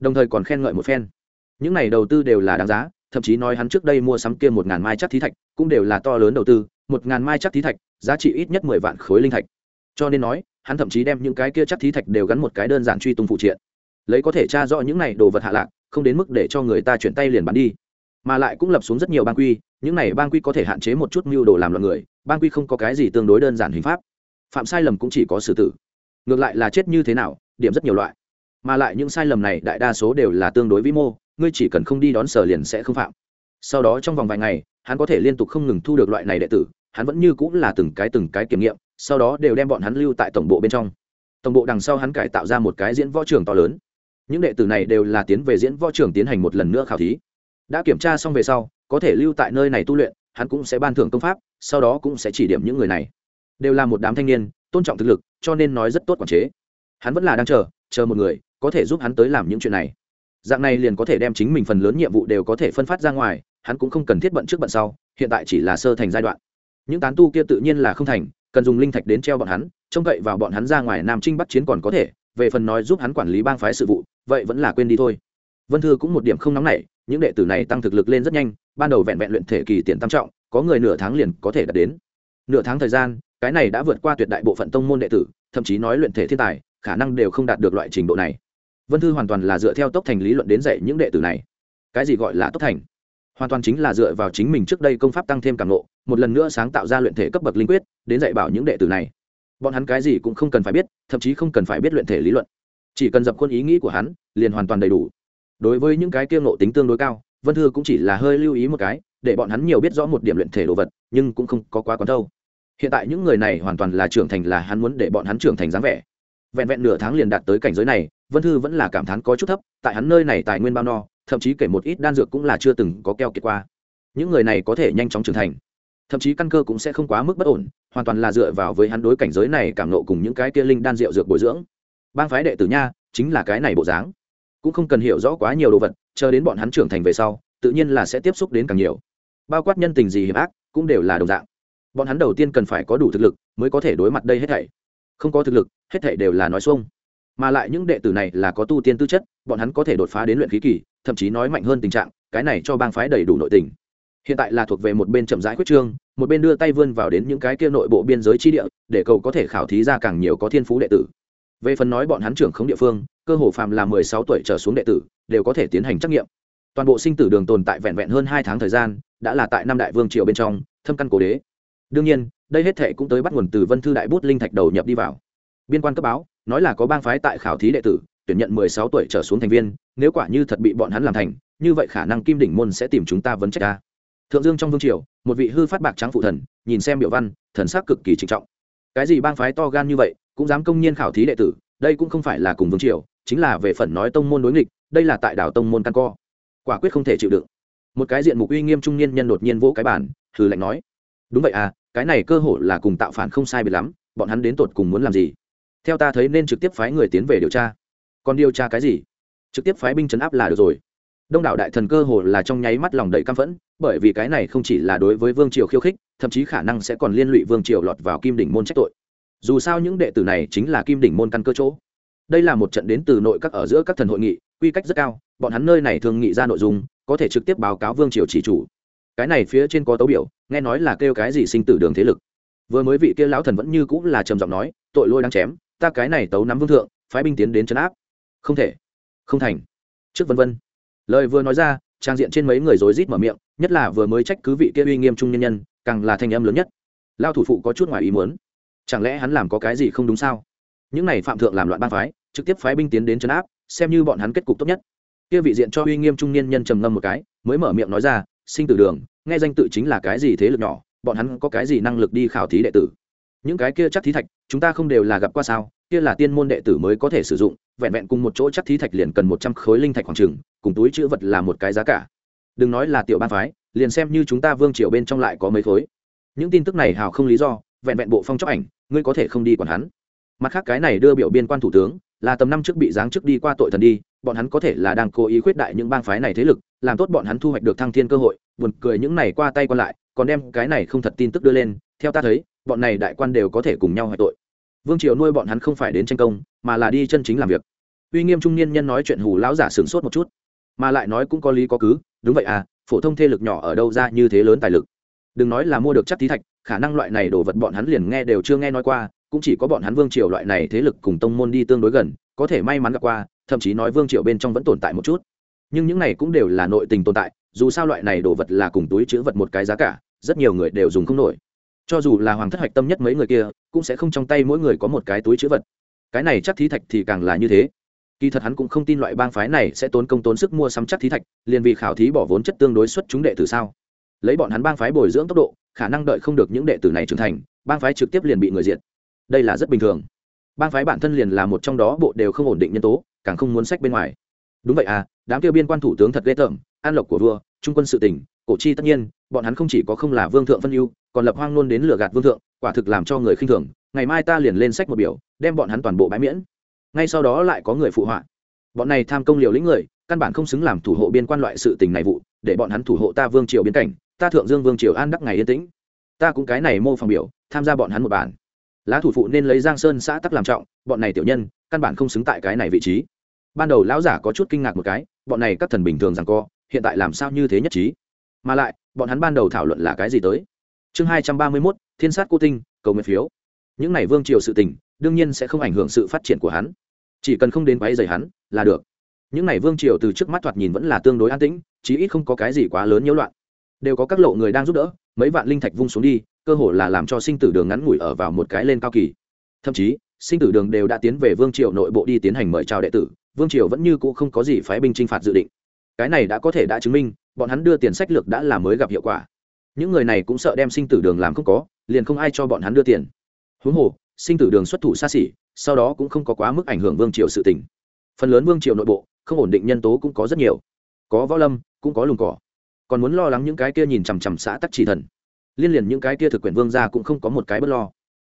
[SPEAKER 1] đồng thời còn khen ngợi một phen. Những này đầu tư đều là đáng giá thậm chí nói hắn trước đây mua sắm kia một ngàn mai chắc thí thạch, cũng đều là to lớn đầu tư, một ngàn mai chắc thí thạch, giá trị ít nhất mười vạn khối linh thạch. Cho nên nói, hắn thậm chí đem những cái kia chắc thí thạch đều gắn một cái đơn giản truy tung phụ triện. Lấy có thể tra rõ những này đồ vật hạ lạc, không đến mức để cho người ta chuyển tay liền bán đi. Mà lại cũng lập xuống rất nhiều bang quy, những này bang quy có thể hạn chế một chút mưu đồ làm loạn người, bang quy không có cái gì tương đối đơn giản hình pháp. Phạm sai lầm cũng chỉ có xử tử. Ngược lại là chết như thế nào, điểm rất nhiều loại. Mà lại những sai lầm này đại đa số đều là tương đối vĩ mô ngươi chỉ cần không đi đón sở liền sẽ không phạm. Sau đó trong vòng vài ngày, hắn có thể liên tục không ngừng thu được loại này đệ tử, hắn vẫn như cũng là từng cái từng cái kiểm nghiệm, sau đó đều đem bọn hắn lưu tại tổng bộ bên trong. Tổng bộ đằng sau hắn cải tạo ra một cái diễn võ trường to lớn. Những đệ tử này đều là tiến về diễn võ trường tiến hành một lần nữa khảo thí. Đã kiểm tra xong về sau, có thể lưu tại nơi này tu luyện, hắn cũng sẽ ban thưởng công pháp, sau đó cũng sẽ chỉ điểm những người này. Đều là một đám thanh niên, tôn trọng thực lực, cho nên nói rất tốt quản chế. Hắn vẫn là đang chờ chờ một người, có thể giúp hắn tới làm những chuyện này dạng này liền có thể đem chính mình phần lớn nhiệm vụ đều có thể phân phát ra ngoài, hắn cũng không cần thiết bận trước bận sau, hiện tại chỉ là sơ thành giai đoạn. Những tán tu kia tự nhiên là không thành, cần dùng linh thạch đến treo bọn hắn, trông cậy vào bọn hắn ra ngoài nam trinh bắt chiến còn có thể, về phần nói giúp hắn quản lý bang phái sự vụ, vậy vẫn là quên đi thôi. Vân thư cũng một điểm không nóng nảy, những đệ tử này tăng thực lực lên rất nhanh, ban đầu vẹn vẹn luyện thể kỳ tiền tam trọng, có người nửa tháng liền có thể đạt đến. Nửa tháng thời gian, cái này đã vượt qua tuyệt đại bộ phận tông môn đệ tử, thậm chí nói luyện thể thiên tài, khả năng đều không đạt được loại trình độ này vân thư hoàn toàn là dựa theo tốc thành lý luận đến dạy những đệ tử này. Cái gì gọi là tốc thành? Hoàn toàn chính là dựa vào chính mình trước đây công pháp tăng thêm cảm nộ một lần nữa sáng tạo ra luyện thể cấp bậc linh quyết, đến dạy bảo những đệ tử này. Bọn hắn cái gì cũng không cần phải biết, thậm chí không cần phải biết luyện thể lý luận. Chỉ cần dập khuôn ý nghĩ của hắn, liền hoàn toàn đầy đủ. Đối với những cái kiêng nộ tính tương đối cao, vân thư cũng chỉ là hơi lưu ý một cái, để bọn hắn nhiều biết rõ một điểm luyện thể đồ vật, nhưng cũng không có quá quán đâu. Hiện tại những người này hoàn toàn là trưởng thành là hắn muốn để bọn hắn trưởng thành dáng vẻ. Vẹn vẹn nửa tháng liền đạt tới cảnh giới này vân thư vẫn là cảm thán có chút thấp, tại hắn nơi này tài nguyên bao no, thậm chí kể một ít đan dược cũng là chưa từng có keo kiệt qua. Những người này có thể nhanh chóng trưởng thành. Thậm chí căn cơ cũng sẽ không quá mức bất ổn, hoàn toàn là dựa vào với hắn đối cảnh giới này cảm nộ cùng những cái kia linh đan rượu dược bồi dưỡng. Bang phái đệ tử nha, chính là cái này bộ dáng. Cũng không cần hiểu rõ quá nhiều đồ vật, chờ đến bọn hắn trưởng thành về sau, tự nhiên là sẽ tiếp xúc đến càng nhiều. Bao quát nhân tình gì hiểm ác, cũng đều là đồng dạng. Bọn hắn đầu tiên cần phải có đủ thực lực mới có thể đối mặt đây hết thảy. Không có thực lực, hết thảy đều là nói xuông mà lại những đệ tử này là có tu tiên tư chất, bọn hắn có thể đột phá đến luyện khí kỳ, thậm chí nói mạnh hơn tình trạng, cái này cho bang phái đầy đủ nội tình. Hiện tại là thuộc về một bên chậm rãi quyết trương, một bên đưa tay vươn vào đến những cái kia nội bộ biên giới chi địa, để cầu có thể khảo thí ra càng nhiều có thiên phú đệ tử. Về phần nói bọn hắn trưởng khống địa phương, cơ hồ phàm là mười sáu tuổi trở xuống đệ tử, đều có thể tiến hành trắc nghiệm. Toàn bộ sinh tử đường tồn tại vẹn vẹn hơn hai tháng thời gian, đã là tại năm đại vương triều bên trong, thâm căn cố đế. Đương nhiên, đây hết thệ cũng tới bắt nguồn từ vân thư đại bút linh thạch đầu nhập đi vào biên quan cấp báo, nói là có bang phái tại khảo thí đệ tử, tuyển nhận mười sáu tuổi trở xuống thành viên, nếu quả như thật bị bọn hắn làm thành, như vậy khả năng kim đỉnh môn sẽ tìm chúng ta vấn trách ta. Thượng dương trong vương triều, một vị hư phát bạc trắng phụ thần, nhìn xem biểu văn, thần sắc cực kỳ trịnh trọng. Cái gì bang phái to gan như vậy, cũng dám công nhiên khảo thí đệ tử, đây cũng không phải là cùng vương triều, chính là về phần nói tông môn đối nghịch, đây là tại đảo tông môn căn co. Quả quyết không thể chịu đựng. Một cái diện mục uy nghiêm trung niên nhân đột nhiên vỗ cái bản hừ lạnh nói, đúng vậy à cái này cơ hội là cùng tạo phản không sai biệt lắm, bọn hắn đến tột cùng muốn làm gì? Theo ta thấy nên trực tiếp phái người tiến về điều tra. Còn điều tra cái gì? Trực tiếp phái binh chấn áp là được rồi. Đông đảo đại thần cơ hồ là trong nháy mắt lòng đầy căm phẫn, bởi vì cái này không chỉ là đối với vương triều khiêu khích, thậm chí khả năng sẽ còn liên lụy vương triều lọt vào kim đỉnh môn trách tội. Dù sao những đệ tử này chính là kim đỉnh môn căn cơ chỗ. Đây là một trận đến từ nội các ở giữa các thần hội nghị, quy cách rất cao, bọn hắn nơi này thường nghị ra nội dung, có thể trực tiếp báo cáo vương triều chỉ chủ. Cái này phía trên có tấu biểu, nghe nói là kêu cái gì sinh tử đường thế lực. Vừa mới vị kia lão thần vẫn như cũng là trầm giọng nói, tội lôi đang chém ta cái này tấu nắm vương thượng, phái binh tiến đến chấn áp. Không thể. Không thành. Trước vân vân. Lời vừa nói ra, trang diện trên mấy người rối rít mở miệng, nhất là vừa mới trách cứ vị kia uy nghiêm trung nhân nhân, càng là thanh âm lớn nhất. Lao thủ phụ có chút ngoài ý muốn. Chẳng lẽ hắn làm có cái gì không đúng sao? Những này phạm thượng làm loạn ban phái, trực tiếp phái binh tiến đến chấn áp, xem như bọn hắn kết cục tốt nhất. Kia vị diện cho uy nghiêm trung niên nhân trầm ngâm một cái, mới mở miệng nói ra, sinh tử đường, nghe danh tự chính là cái gì thế lực nhỏ, bọn hắn có cái gì năng lực đi khảo thí đệ tử? Những cái kia chắc thí thạch, chúng ta không đều là gặp qua sao? Kia là tiên môn đệ tử mới có thể sử dụng, vẹn vẹn cùng một chỗ chắc thí thạch liền cần một trăm khối linh thạch khoảng trừng cùng túi chữ vật là một cái giá cả. Đừng nói là tiểu ban phái, liền xem như chúng ta vương triều bên trong lại có mấy khối. Những tin tức này hào không lý do, vẹn vẹn bộ phong chóc ảnh, ngươi có thể không đi còn hắn. Mặt khác cái này đưa biểu biên quan thủ tướng, là tầm năm trước bị giáng chức đi qua tội thần đi, bọn hắn có thể là đang cố ý khuyết đại những bang phái này thế lực, làm tốt bọn hắn thu hoạch được thăng thiên cơ hội, buồn cười những này qua tay còn lại, còn đem cái này không thật tin tức đưa lên theo ta thấy, bọn này đại quan đều có thể cùng nhau hoại tội. Vương triều nuôi bọn hắn không phải đến tranh công, mà là đi chân chính làm việc. Uy nghiêm trung niên nhân nói chuyện hù lão giả sửng sốt một chút, mà lại nói cũng có lý có cứ, đúng vậy à phổ thông thế lực nhỏ ở đâu ra như thế lớn tài lực? Đừng nói là mua được chắc tí thạch, khả năng loại này đồ vật bọn hắn liền nghe đều chưa nghe nói qua, cũng chỉ có bọn hắn vương triều loại này thế lực cùng tông môn đi tương đối gần, có thể may mắn gặp qua, thậm chí nói vương triều bên trong vẫn tồn tại một chút. Nhưng những này cũng đều là nội tình tồn tại, dù sao loại này đồ vật là cùng túi chữ vật một cái giá cả, rất nhiều người đều dùng không nổi cho dù là hoàng thất hạch tâm nhất mấy người kia, cũng sẽ không trong tay mỗi người có một cái túi chữ vật. Cái này chắc thí thạch thì càng là như thế. Kỳ thật hắn cũng không tin loại bang phái này sẽ tốn công tốn sức mua sắm chắc thí thạch, liền vì khảo thí bỏ vốn chất tương đối xuất chúng đệ tử sao. Lấy bọn hắn bang phái bồi dưỡng tốc độ, khả năng đợi không được những đệ tử này trưởng thành, bang phái trực tiếp liền bị người diện đây là rất bình thường. Bang phái bản thân liền là một trong đó, bộ đều không ổn định nhân tố, càng không muốn sách bên ngoài. Đúng vậy à đám kêu biên quan thủ tướng thật ghê tởm, an lộc của vua, trung quân sự tỉnh, cổ chi tất nhiên bọn hắn không chỉ có không là vương thượng phân ưu, còn lập hoang nôn đến lừa gạt vương thượng, quả thực làm cho người khinh thường. Ngày mai ta liền lên sách một biểu, đem bọn hắn toàn bộ bãi miễn. Ngay sau đó lại có người phụ họa. Bọn này tham công liều lĩnh người, căn bản không xứng làm thủ hộ biên quan loại sự tình này vụ, để bọn hắn thủ hộ ta vương triều biên cảnh, ta thượng dương vương triều an đắc ngày yên tĩnh. Ta cũng cái này mô phòng biểu, tham gia bọn hắn một bản. Lá thủ phụ nên lấy giang sơn xã tắc làm trọng, bọn này tiểu nhân, căn bản không xứng tại cái này vị trí. Ban đầu lão giả có chút kinh ngạc một cái, bọn này các thần bình thường rằng co, hiện tại làm sao như thế nhất trí? Mà lại, bọn hắn ban đầu thảo luận là cái gì tới? Chương hai trăm ba mươi mốt, thiên sát cô tinh, cầu nguyện phiếu. Những này vương triều sự tình, đương nhiên sẽ không ảnh hưởng sự phát triển của hắn. Chỉ cần không đến quáy dày hắn, là được. Những n à y vương triều từ trước mắt thoạt nhìn vẫn là tương đối an tĩnh, chí ít không có cái gì quá lớn nhiễu loạn. Đều có các lộ người đang giúp đỡ, mấy vạn linh thạch vung xuống đi, cơ hội là làm cho sinh tử đường ngắn ngủi ở vào một cái lên cao kỳ. Thậm chí, sinh tử đường đều đã tiến về vương triều nội bộ đi tiến hành mời chào đệ tử, vương triều vẫn như cũ không có gì phái binh t r i n h phạt dự định. Cái này đã có thể đã chứng minh bọn hắn đưa tiền sách lược đã là mới gặp hiệu quả. Những người này cũng sợ đem sinh tử đường làm không có, liền không ai cho bọn hắn đưa tiền. Huống hồ, sinh tử đường xuất thủ xa xỉ, sau đó cũng không có quá mức ảnh hưởng vương triều sự tỉnh phần lớn vương triều nội bộ, không ổn định nhân tố cũng có rất nhiều. Có võ lâm, cũng có lùng cỏ. Còn muốn lo lắng những cái kia nhìn chằm chằm xã tắc chỉ thần. Liên liền những cái kia thực quyền vương ra cũng không có một cái bất lo.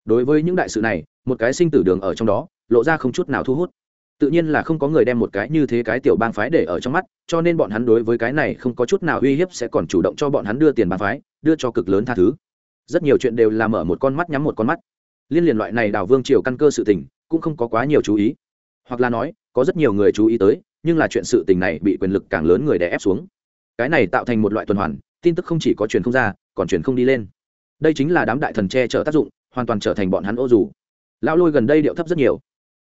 [SPEAKER 1] Đối với những đại sự này, một cái sinh tử đường ở trong đó, lộ ra không chút nào thu hút tự nhiên là không có người đem một cái như thế cái tiểu bang phái để ở trong mắt, cho nên bọn hắn đối với cái này không có chút nào uy hiếp sẽ còn chủ động cho bọn hắn đưa tiền bang phái, đưa cho cực lớn tha thứ. Rất nhiều chuyện đều là mở một con mắt nhắm một con mắt. Liên liền loại này đào vương triều căn cơ sự tình, cũng không có quá nhiều chú ý. Hoặc là nói, có rất nhiều người chú ý tới, nhưng là chuyện sự tình này bị quyền lực càng lớn người đè ép xuống. Cái này tạo thành một loại tuần hoàn, tin tức không chỉ có truyền không ra, còn truyền không đi lên. Đây chính là đám đại thần che chở tác dụng, hoàn toàn trở thành bọn hắn ô dù. Lão lôi gần đây điệu thấp rất nhiều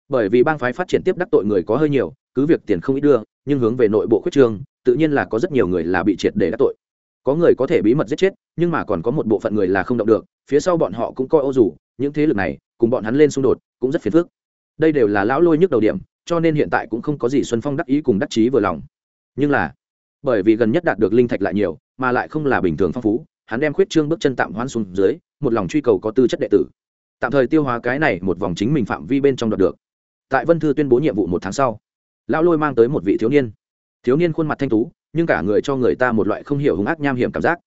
[SPEAKER 1] bởi vì bang phái phát triển tiếp đắc tội người có hơi nhiều, cứ việc tiền không ít đưa, nhưng hướng về nội bộ khuyết trương, tự nhiên là có rất nhiều người là bị triệt để đắc tội. Có người có thể bí mật giết chết, nhưng mà còn có một bộ phận người là không động được, phía sau bọn họ cũng coi ô dù, những thế lực này, cùng bọn hắn lên xung đột, cũng rất phiền phức. Đây đều là lão lôi nhức đầu điểm, cho nên hiện tại cũng không có gì xuân phong đắc ý cùng đắc chí vừa lòng. Nhưng là, bởi vì gần nhất đạt được linh thạch lại nhiều, mà lại không là bình thường phong phú, hắn đem khuyết trương bước chân tạm hoãn xuống dưới, một lòng truy cầu có tư chất đệ tử. Tạm thời tiêu hóa cái này một vòng chính mình phạm vi bên trong đoạt được tại vân thư tuyên bố nhiệm vụ một tháng sau, lão lôi mang tới một vị thiếu niên. Thiếu niên khuôn mặt thanh tú, nhưng cả người cho người ta một loại không hiểu hung ác nham hiểm cảm giác.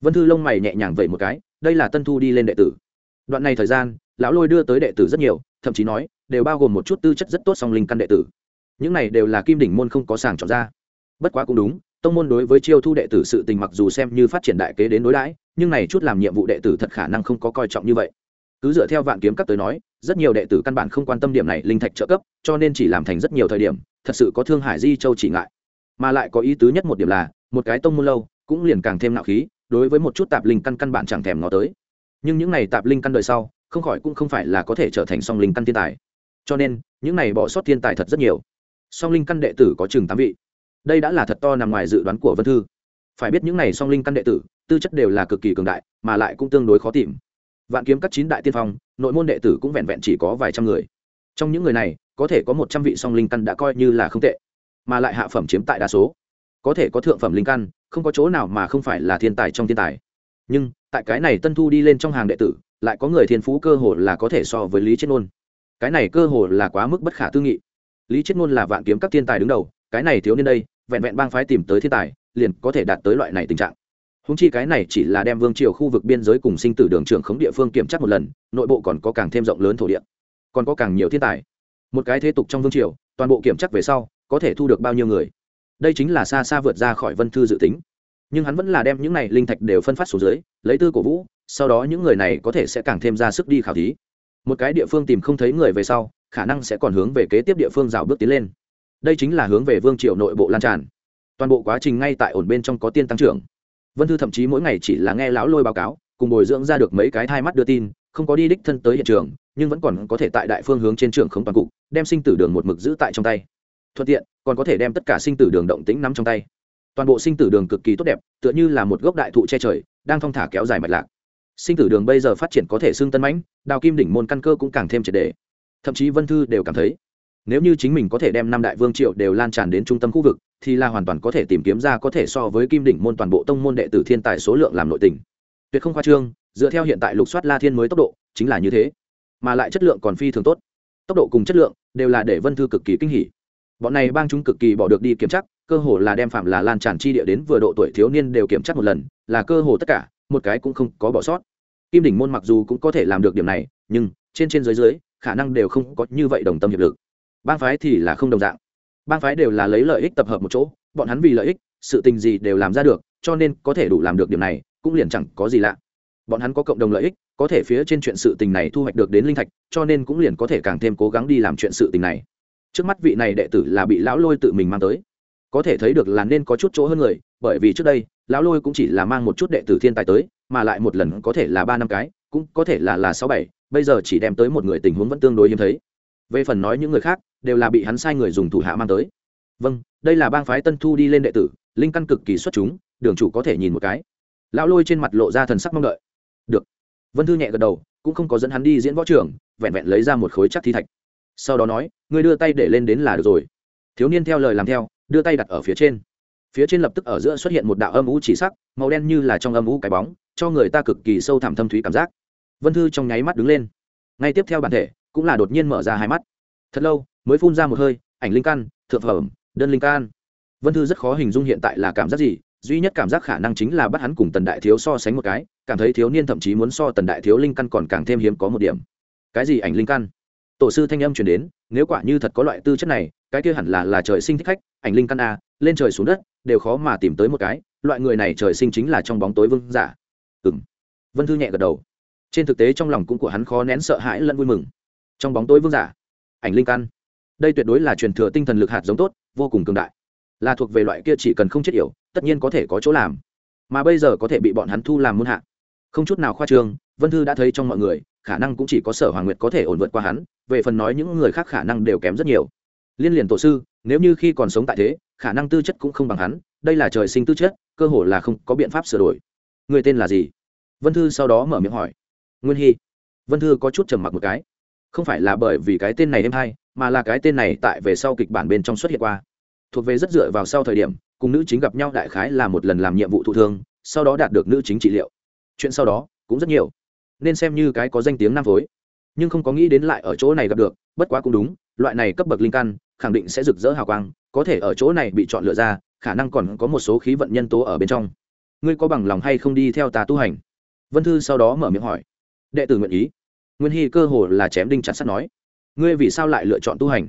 [SPEAKER 1] Vân thư lông mày nhẹ nhàng vẩy một cái, đây là tân thu đi lên đệ tử. Đoạn này thời gian, lão lôi đưa tới đệ tử rất nhiều, thậm chí nói, đều bao gồm một chút tư chất rất tốt song linh căn đệ tử. Những này đều là kim đỉnh môn không có sàng chọn ra. Bất quá cũng đúng, tông môn đối với chiêu thu đệ tử sự tình mặc dù xem như phát triển đại kế đến đối đãi, nhưng này chút làm nhiệm vụ đệ tử thật khả năng không có coi trọng như vậy. Cứ dựa theo vạn kiếm các tới nói rất nhiều đệ tử căn bản không quan tâm điểm này linh thạch trợ cấp, cho nên chỉ làm thành rất nhiều thời điểm, thật sự có thương hải di châu chỉ ngại. Mà lại có ý tứ nhất một điểm là, một cái tông môn lâu, cũng liền càng thêm nạo khí, đối với một chút tạp linh căn căn bản chẳng thèm nó tới. Nhưng những này tạp linh căn đời sau, không khỏi cũng không phải là có thể trở thành song linh căn thiên tài. Cho nên, những này bỏ sót thiên tài thật rất nhiều. Song linh căn đệ tử có chừng tám vị. Đây đã là thật to nằm ngoài dự đoán của vân thư. Phải biết những này song linh căn đệ tử, tư chất đều là cực kỳ cường đại, mà lại cũng tương đối khó tìm vạn kiếm các chín đại tiên phong, nội môn đệ tử cũng vẹn vẹn chỉ có vài trăm người. Trong những người này, có thể có một trăm vị song linh căn đã coi như là không tệ, mà lại hạ phẩm chiếm tại đa số. Có thể có thượng phẩm linh căn, không có chỗ nào mà không phải là thiên tài trong thiên tài. Nhưng, tại cái này tân thu đi lên trong hàng đệ tử, lại có người thiên phú cơ hồ là có thể so với lý chết ngôn cái này cơ hồ là quá mức bất khả tư nghị. Lý chết ngôn là vạn kiếm các thiên tài đứng đầu, cái này thiếu niên đây, vẹn vẹn bang phái tìm tới thiên tài, liền có thể đạt tới loại này tình trạng húng chi cái này chỉ là đem vương triều khu vực biên giới cùng sinh tử đường trưởng khống địa phương kiểm tra một lần, nội bộ còn có càng thêm rộng lớn thổ địa, còn có càng nhiều thiên tài. Một cái thế tục trong vương triều, toàn bộ kiểm tra về sau, có thể thu được bao nhiêu người? Đây chính là xa xa vượt ra khỏi vân thư dự tính. Nhưng hắn vẫn là đem những này linh thạch đều phân phát xuống dưới, lấy tư cổ vũ, sau đó những người này có thể sẽ càng thêm ra sức đi khảo thí. Một cái địa phương tìm không thấy người về sau, khả năng sẽ còn hướng về kế tiếp địa phương rào bước tiến lên. Đây chính là hướng về vương triều nội bộ lan tràn. Toàn bộ quá trình ngay tại ổn bên trong có tiên tăng trưởng vân thư thậm chí mỗi ngày chỉ là nghe lão lôi báo cáo, cùng bồi dưỡng ra được mấy cái thai mắt đưa tin, không có đi đích thân tới hiện trường, nhưng vẫn còn có thể tại đại phương hướng trên trường không toàn cục, đem sinh tử đường một mực giữ tại trong tay. Thuận tiện, còn có thể đem tất cả sinh tử đường động tĩnh nắm trong tay. Toàn bộ sinh tử đường cực kỳ tốt đẹp, tựa như là một gốc đại thụ che trời, đang thong thả kéo dài mạch lạc. Sinh tử đường bây giờ phát triển có thể xương tân mãnh, đào kim đỉnh môn căn cơ cũng càng thêm triệt đề thậm chí vân thư đều cảm thấy nếu như chính mình có thể đem năm đại vương triệu đều lan tràn đến trung tâm khu vực, thì là hoàn toàn có thể tìm kiếm ra có thể so với kim đỉnh môn toàn bộ tông môn đệ tử thiên tài số lượng làm nội tình. Tuyệt không khoa trương, dựa theo hiện tại lục soát la thiên mới tốc độ, chính là như thế. Mà lại chất lượng còn phi thường tốt. Tốc độ cùng chất lượng đều là để vân thư cực kỳ kinh hỉ. Bọn này bang chúng cực kỳ bỏ được đi kiểm tra, cơ hồ là đem phạm là lan tràn chi địa đến vừa độ tuổi thiếu niên đều kiểm tra một lần, là cơ hồ tất cả, một cái cũng không có bỏ sót. Kim đỉnh môn mặc dù cũng có thể làm được điểm này, nhưng trên trên dưới dưới, khả năng đều không có như vậy đồng tâm hiệp lực bang phái thì là không đồng dạng. Bang phái đều là lấy lợi ích tập hợp một chỗ, bọn hắn vì lợi ích, sự tình gì đều làm ra được, cho nên có thể đủ làm được điểm này, cũng liền chẳng có gì lạ. Bọn hắn có cộng đồng lợi ích, có thể phía trên chuyện sự tình này thu hoạch được đến linh thạch, cho nên cũng liền có thể càng thêm cố gắng đi làm chuyện sự tình này. Trước mắt vị này đệ tử là bị lão lôi tự mình mang tới. Có thể thấy được là nên có chút chỗ hơn người, bởi vì trước đây, lão lôi cũng chỉ là mang một chút đệ tử thiên tài tới, mà lại một lần có thể là ba năm cái, cũng có thể là là sáu bảy, bây giờ chỉ đem tới một người tình huống vẫn tương đối hiếm thấy về phần nói những người khác, đều là bị hắn sai người dùng thủ hạ mang tới. Vâng đây là bang phái tân thu đi lên đệ tử, linh căn cực kỳ xuất chúng, đường chủ có thể nhìn một cái. Lão lôi trên mặt lộ ra thần sắc mong đợi. Được. Vân thư nhẹ gật đầu, cũng không có dẫn hắn đi diễn võ trưởng vẹn vẹn lấy ra một khối chắc thi thạch. Sau đó nói, ngươi đưa tay để lên đến là được rồi. Thiếu niên theo lời làm theo, đưa tay đặt ở phía trên. Phía trên lập tức ở giữa xuất hiện một đạo âm u chỉ sắc, màu đen như là trong âm u cái bóng, cho người ta cực kỳ sâu thẳm thâm thúy cảm giác. Vân thư trong nháy mắt đứng lên. Ngay tiếp theo bản thể cũng là đột nhiên mở ra hai mắt. Thật lâu, mới phun ra một hơi, ảnh linh căn, thượng phẩm, đơn linh căn. Vân thư rất khó hình dung hiện tại là cảm giác gì, duy nhất cảm giác khả năng chính là bắt hắn cùng tần đại thiếu so sánh một cái, cảm thấy thiếu niên thậm chí muốn so tần đại thiếu linh căn còn càng thêm hiếm có một điểm. Cái gì ảnh linh căn? Tổ sư thanh âm truyền đến, nếu quả như thật có loại tư chất này, cái kia hẳn là là trời sinh thích khách, ảnh linh căn a, lên trời xuống đất, đều khó mà tìm tới một cái, loại người này trời sinh chính là trong bóng tối vương giả. Ừng vân thư nhẹ gật đầu. Trên thực tế trong lòng cũng của hắn khó nén sợ hãi lẫn vui mừng trong bóng tối vương giả, ảnh linh căn. Đây tuyệt đối là truyền thừa tinh thần lực hạt giống tốt, vô cùng cường đại. Là thuộc về loại kia chỉ cần không chết yểu, tất nhiên có thể có chỗ làm. Mà bây giờ có thể bị bọn hắn thu làm muôn hạ. Không chút nào khoa trương, vân thư đã thấy trong mọi người, khả năng cũng chỉ có sở hoàng nguyệt có thể ổn vượt qua hắn, về phần nói những người khác khả năng đều kém rất nhiều. Liên liền tổ sư, nếu như khi còn sống tại thế, khả năng tư chất cũng không bằng hắn, đây là trời sinh tư chất, cơ hồ là không có biện pháp sửa đổi. Người tên là gì? Vân thư sau đó mở miệng hỏi. Nguyên hy. Vân thư có chút trầm mặc một cái không phải là bởi vì cái tên này êm hay mà là cái tên này tại về sau kịch bản bên trong xuất hiện qua. Thuộc về rất dựa vào sau thời điểm, cùng nữ chính gặp nhau đại khái là một lần làm nhiệm vụ thụ thương, sau đó đạt được nữ chính trị liệu. Chuyện sau đó, cũng rất nhiều. Nên xem như cái có danh tiếng nam phối. Nhưng không có nghĩ đến lại ở chỗ này gặp được, bất quá cũng đúng, loại này cấp bậc linh căn, khẳng định sẽ rực rỡ hào quang, có thể ở chỗ này bị chọn lựa ra, khả năng còn có một số khí vận nhân tố ở bên trong. Ngươi có bằng lòng hay không đi theo ta tu hành? Vân thư sau đó mở miệng hỏi. Đệ tử nguyện ý nguyên hy cơ hồ là chém đinh chặt sắt nói, ngươi vì sao lại lựa chọn tu hành?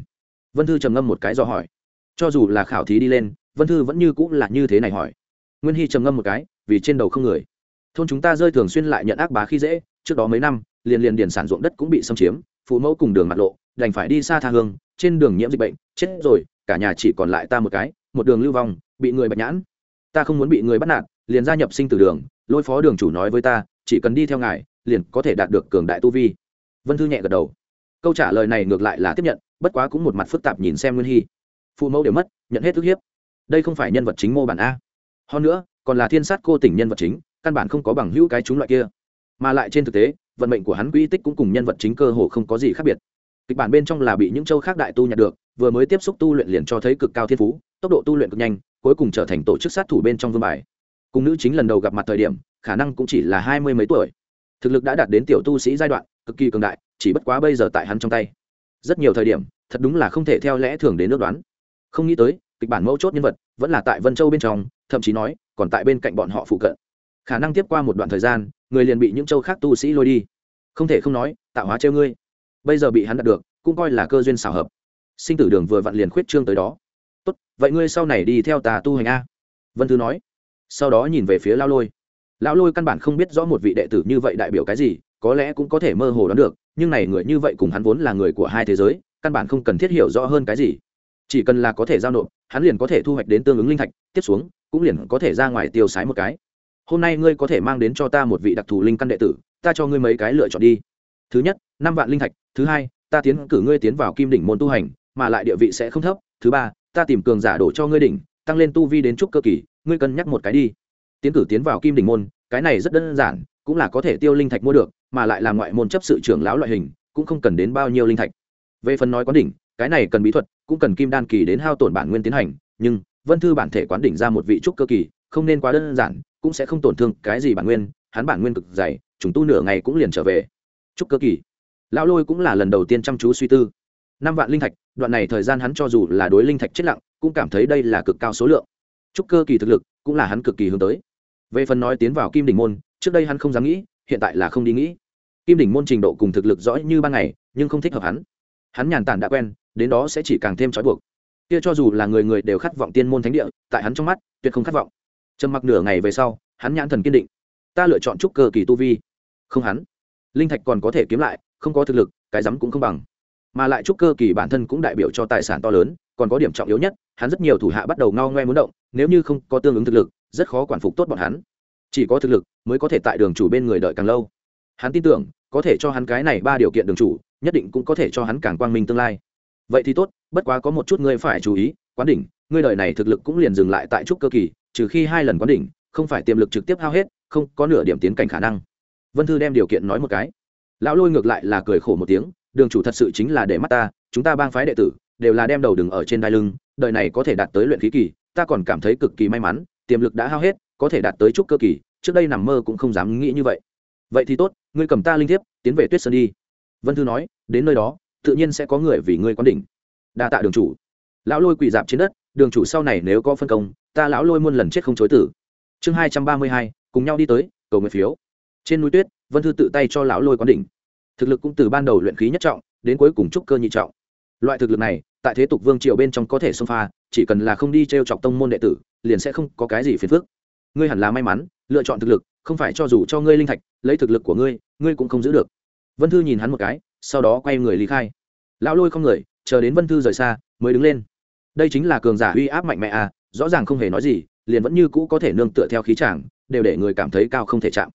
[SPEAKER 1] Vân thư trầm ngâm một cái do hỏi, cho dù là khảo thí đi lên, vân thư vẫn như cũng là như thế này hỏi. Nguyên hy trầm ngâm một cái, vì trên đầu không người. Thôn chúng ta rơi thường xuyên lại nhận ác bá khi dễ, trước đó mấy năm, liền liền điển sản ruộng đất cũng bị xâm chiếm, phụ mẫu cùng đường mặt lộ, đành phải đi xa tha hương, trên đường nhiễm dịch bệnh, chết rồi, cả nhà chỉ còn lại ta một cái, một đường lưu vong, bị người bạch nhãn. Ta không muốn bị người bắt nạt, liền gia nhập sinh tử đường, lôi phó đường chủ nói với ta, chỉ cần đi theo ngài liền có thể đạt được cường đại tu vi. Vân thư nhẹ gật đầu. Câu trả lời này ngược lại là tiếp nhận, bất quá cũng một mặt phức tạp nhìn xem nguyên hy. Phụ mẫu đều mất, nhận hết thức hiếp. Đây không phải nhân vật chính mô bản a. Hơn nữa, còn là thiên sát cô tỉnh nhân vật chính, căn bản không có bằng hữu cái chúng loại kia. Mà lại trên thực tế, vận mệnh của hắn quỹ tích cũng cùng nhân vật chính cơ hồ không có gì khác biệt. Kịch bản bên trong là bị những châu khác đại tu nhặt được, vừa mới tiếp xúc tu luyện liền cho thấy cực cao thiên phú, tốc độ tu luyện cực nhanh, cuối cùng trở thành tổ chức sát thủ bên trong vương bài. Cùng nữ chính lần đầu gặp mặt thời điểm, khả năng cũng chỉ là hai mươi mấy tuổi thực lực đã đạt đến tiểu tu sĩ giai đoạn, cực kỳ cường đại, chỉ bất quá bây giờ tại hắn trong tay. Rất nhiều thời điểm, thật đúng là không thể theo lẽ thường đến nước đoán. Không nghĩ tới, kịch bản mấu chốt nhân vật vẫn là tại vân châu bên trong, thậm chí nói, còn tại bên cạnh bọn họ phụ cận. Khả năng tiếp qua một đoạn thời gian, người liền bị những châu khác tu sĩ lôi đi. Không thể không nói, tạo hóa treo ngươi. Bây giờ bị hắn đạt được, cũng coi là cơ duyên xảo hợp. Sinh tử đường vừa vặn liền khuyết trương tới đó. Tốt, vậy ngươi sau này đi theo tà tu hành a. Vân thư nói. Sau đó nhìn về phía lao lôi lão lôi căn bản không biết rõ một vị đệ tử như vậy đại biểu cái gì, có lẽ cũng có thể mơ hồ đoán được, nhưng này người như vậy cùng hắn vốn là người của hai thế giới, căn bản không cần thiết hiểu rõ hơn cái gì. Chỉ cần là có thể giao nộp, hắn liền có thể thu hoạch đến tương ứng linh thạch, tiếp xuống, cũng liền có thể ra ngoài tiêu sái một cái. Hôm nay ngươi có thể mang đến cho ta một vị đặc thù linh căn đệ tử, ta cho ngươi mấy cái lựa chọn đi. Thứ nhất, năm vạn linh thạch, thứ hai, ta tiến cử ngươi tiến vào kim đỉnh môn tu hành, mà lại địa vị sẽ không thấp. Thứ ba, ta tìm cường giả đổ cho ngươi đỉnh, tăng lên tu vi đến trúc cơ kỳ, ngươi cân nhắc một cái đi tiến cử tiến vào kim đỉnh môn, cái này rất đơn giản, cũng là có thể tiêu linh thạch mua được, mà lại là ngoại môn chấp sự trưởng lão loại hình, cũng không cần đến bao nhiêu linh thạch. Về phần nói quán đỉnh, cái này cần bí thuật, cũng cần kim đan kỳ đến hao tổn bản nguyên tiến hành, nhưng vân thư bản thể quán đỉnh ra một vị trúc cơ kỳ, không nên quá đơn giản, cũng sẽ không tổn thương cái gì bản nguyên, hắn bản nguyên cực dày chúng tu nửa ngày cũng liền trở về. Trúc cơ kỳ. Lão lôi cũng là lần đầu tiên chăm chú suy tư. Năm vạn linh thạch, đoạn này thời gian hắn cho dù là đối linh thạch chết lặng, cũng cảm thấy đây là cực cao số lượng. Trúc cơ kỳ thực lực cũng là hắn cực kỳ hướng tới về phần nói tiến vào kim đỉnh môn, trước đây hắn không dám nghĩ, hiện tại là không đi nghĩ. Kim đỉnh môn trình độ cùng thực lực rõ như ban ngày, nhưng không thích hợp hắn. Hắn nhàn tản đã quen, đến đó sẽ chỉ càng thêm trói buộc. Kia cho dù là người người đều khát vọng tiên môn thánh địa, tại hắn trong mắt, tuyệt không khát vọng. Trầm mặc nửa ngày về sau, hắn nhãn thần kiên định. Ta lựa chọn trúc cơ kỳ tu vi. Không hắn. Linh thạch còn có thể kiếm lại, không có thực lực, cái rắm cũng không bằng. Mà lại trúc cơ kỳ bản thân cũng đại biểu cho tài sản to lớn, còn có điểm trọng yếu nhất, hắn rất nhiều thủ hạ bắt đầu ngao ngoe muốn động, nếu như không có tương ứng thực lực rất khó quản phục tốt bọn hắn. Chỉ có thực lực mới có thể tại đường chủ bên người đợi càng lâu. Hắn tin tưởng, có thể cho hắn cái này ba điều kiện đường chủ, nhất định cũng có thể cho hắn càng quang minh tương lai. Vậy thì tốt, bất quá có một chút ngươi phải chú ý, quán đỉnh, ngươi đời này thực lực cũng liền dừng lại tại trúc cơ kỳ, trừ khi hai lần quán đỉnh, không phải tiềm lực trực tiếp hao hết, không có nửa điểm tiến cảnh khả năng. Vân thư đem điều kiện nói một cái. Lão lôi ngược lại là cười khổ một tiếng, đường chủ thật sự chính là để mắt ta, chúng ta bang phái đệ tử, đều là đem đầu đừng ở trên đai lưng, đời này có thể đạt tới luyện khí kỳ, ta còn cảm thấy cực kỳ may mắn tiềm lực đã hao hết, có thể đạt tới chút cơ kỳ, trước đây nằm mơ cũng không dám nghĩ như vậy. Vậy thì tốt, ngươi cầm ta linh thiếp, tiến về tuyết sơn đi. Vân thư nói, đến nơi đó, tự nhiên sẽ có người vì ngươi quán đỉnh. Đa tạ đường chủ. Lão lôi quỳ dạp trên đất, đường chủ sau này nếu có phân công, ta lão lôi muôn lần chết không chối tử. Chương hai trăm ba mươi hai, cùng nhau đi tới, cầu nguyện phiếu. Trên núi tuyết, vân thư tự tay cho lão lôi quán đỉnh. Thực lực cũng từ ban đầu luyện khí nhất trọng, đến cuối cùng trúc cơ nhị trọng loại thực lực này, tại thế tục vương triều bên trong có thể xông pha, chỉ cần là không đi t r e o chọc tông môn đệ tử, liền sẽ không có cái gì phiền phức. Ngươi hẳn là may mắn, lựa chọn thực lực, không phải cho dù cho ngươi linh thạch, lấy thực lực của ngươi ngươi cũng không giữ được. Vân thư nhìn hắn một cái, sau đó quay người lý khai. Lão lôi không người, chờ đến vân thư rời xa, mới đứng lên. Đây chính là cường giả uy áp mạnh mẽ à rõ ràng không hề nói gì, liền vẫn như cũ có thể nương tựa theo khí chàng, đều để người cảm thấy cao không thể chạm.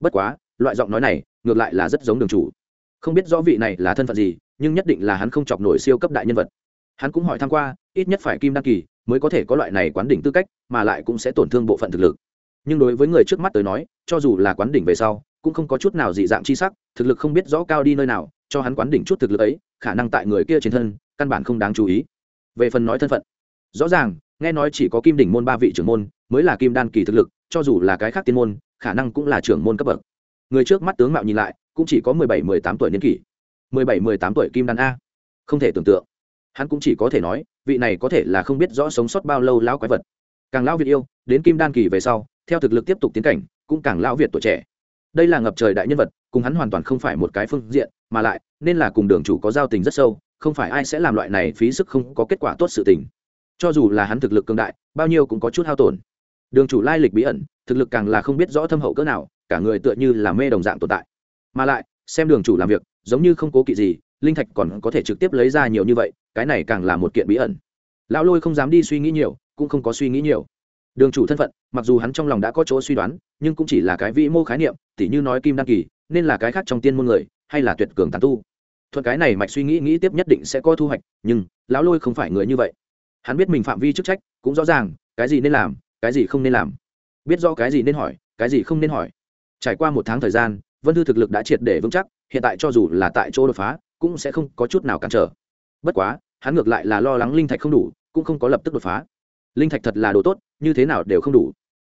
[SPEAKER 1] Bất quá, loại giọng nói này, ngược lại là rất giống đường chủ không biết rõ vị này là thân phận gì, nhưng nhất định là hắn không chọc nổi siêu cấp đại nhân vật. Hắn cũng hỏi tham q u a ít nhất phải kim đăng kỳ mới có thể có loại này quán đỉnh tư cách, mà lại cũng sẽ tổn thương bộ phận thực lực. Nhưng đối với người trước mắt tới nói, cho dù là quán đỉnh về sau, cũng không có chút nào dị dạng chi sắc, thực lực không biết rõ cao đi nơi nào, cho hắn quán đỉnh chút thực lực ấy, khả năng tại người kia trên thân, căn bản không đáng chú ý. Về phần nói thân phận, rõ ràng, nghe nói chỉ có kim đỉnh môn ba vị trưởng môn mới là kim đan kỳ thực lực, cho dù là cái khác tiên môn, khả năng cũng là trưởng môn cấp bậc. Người trước mắt tướng mạo nhìn lại cũng chỉ có mười bảy, mười tám tuổi niên kỷ. Mười bảy, mười tám tuổi kim đan a. Không thể tưởng tượng. Hắn cũng chỉ có thể nói, vị này có thể là không biết rõ sống sót bao lâu lão quái vật. Càng lão việt yêu, đến kim đan kỳ về sau, theo thực lực tiếp tục tiến cảnh, cũng càng lão việt tuổi trẻ. Đây là ngập trời đại nhân vật, cùng hắn hoàn toàn không phải một cái phương diện, mà lại, nên là cùng đường chủ có giao tình rất sâu, không phải ai sẽ làm loại này phí sức không có kết quả tốt sự tình. Cho dù là hắn thực lực cường đại, bao nhiêu cũng có chút hao tổn. Đường chủ lai lịch bí ẩn, thực lực càng là không biết rõ thâm hậu cỡ nào, cả người tựa như là mê đồng dạng tồn tại mà lại, xem đường chủ làm việc, giống như không cố kỵ gì, linh thạch còn có thể trực tiếp lấy ra nhiều như vậy, cái này càng là một kiện bí ẩn. Lão lôi không dám đi suy nghĩ nhiều, cũng không có suy nghĩ nhiều. Đường chủ thân phận, mặc dù hắn trong lòng đã có chỗ suy đoán, nhưng cũng chỉ là cái vĩ mô khái niệm, tỉ như nói kim đăng kỳ, nên là cái khác trong tiên môn người, hay là tuyệt cường tàn tu. Thuận cái này mạch suy nghĩ nghĩ tiếp nhất định sẽ có thu hoạch, nhưng lão lôi không phải người như vậy. Hắn biết mình phạm vi chức trách, cũng rõ ràng, cái gì nên làm, cái gì không nên làm. Biết rõ cái gì nên hỏi, cái gì không nên hỏi. Trải qua một tháng thời gian vân thư thực lực đã triệt để vững chắc, hiện tại cho dù là tại chỗ đột phá, cũng sẽ không có chút nào cản trở. Bất quá, hắn ngược lại là lo lắng linh thạch không đủ, cũng không có lập tức đột phá. Linh thạch thật là đồ tốt, như thế nào đều không đủ.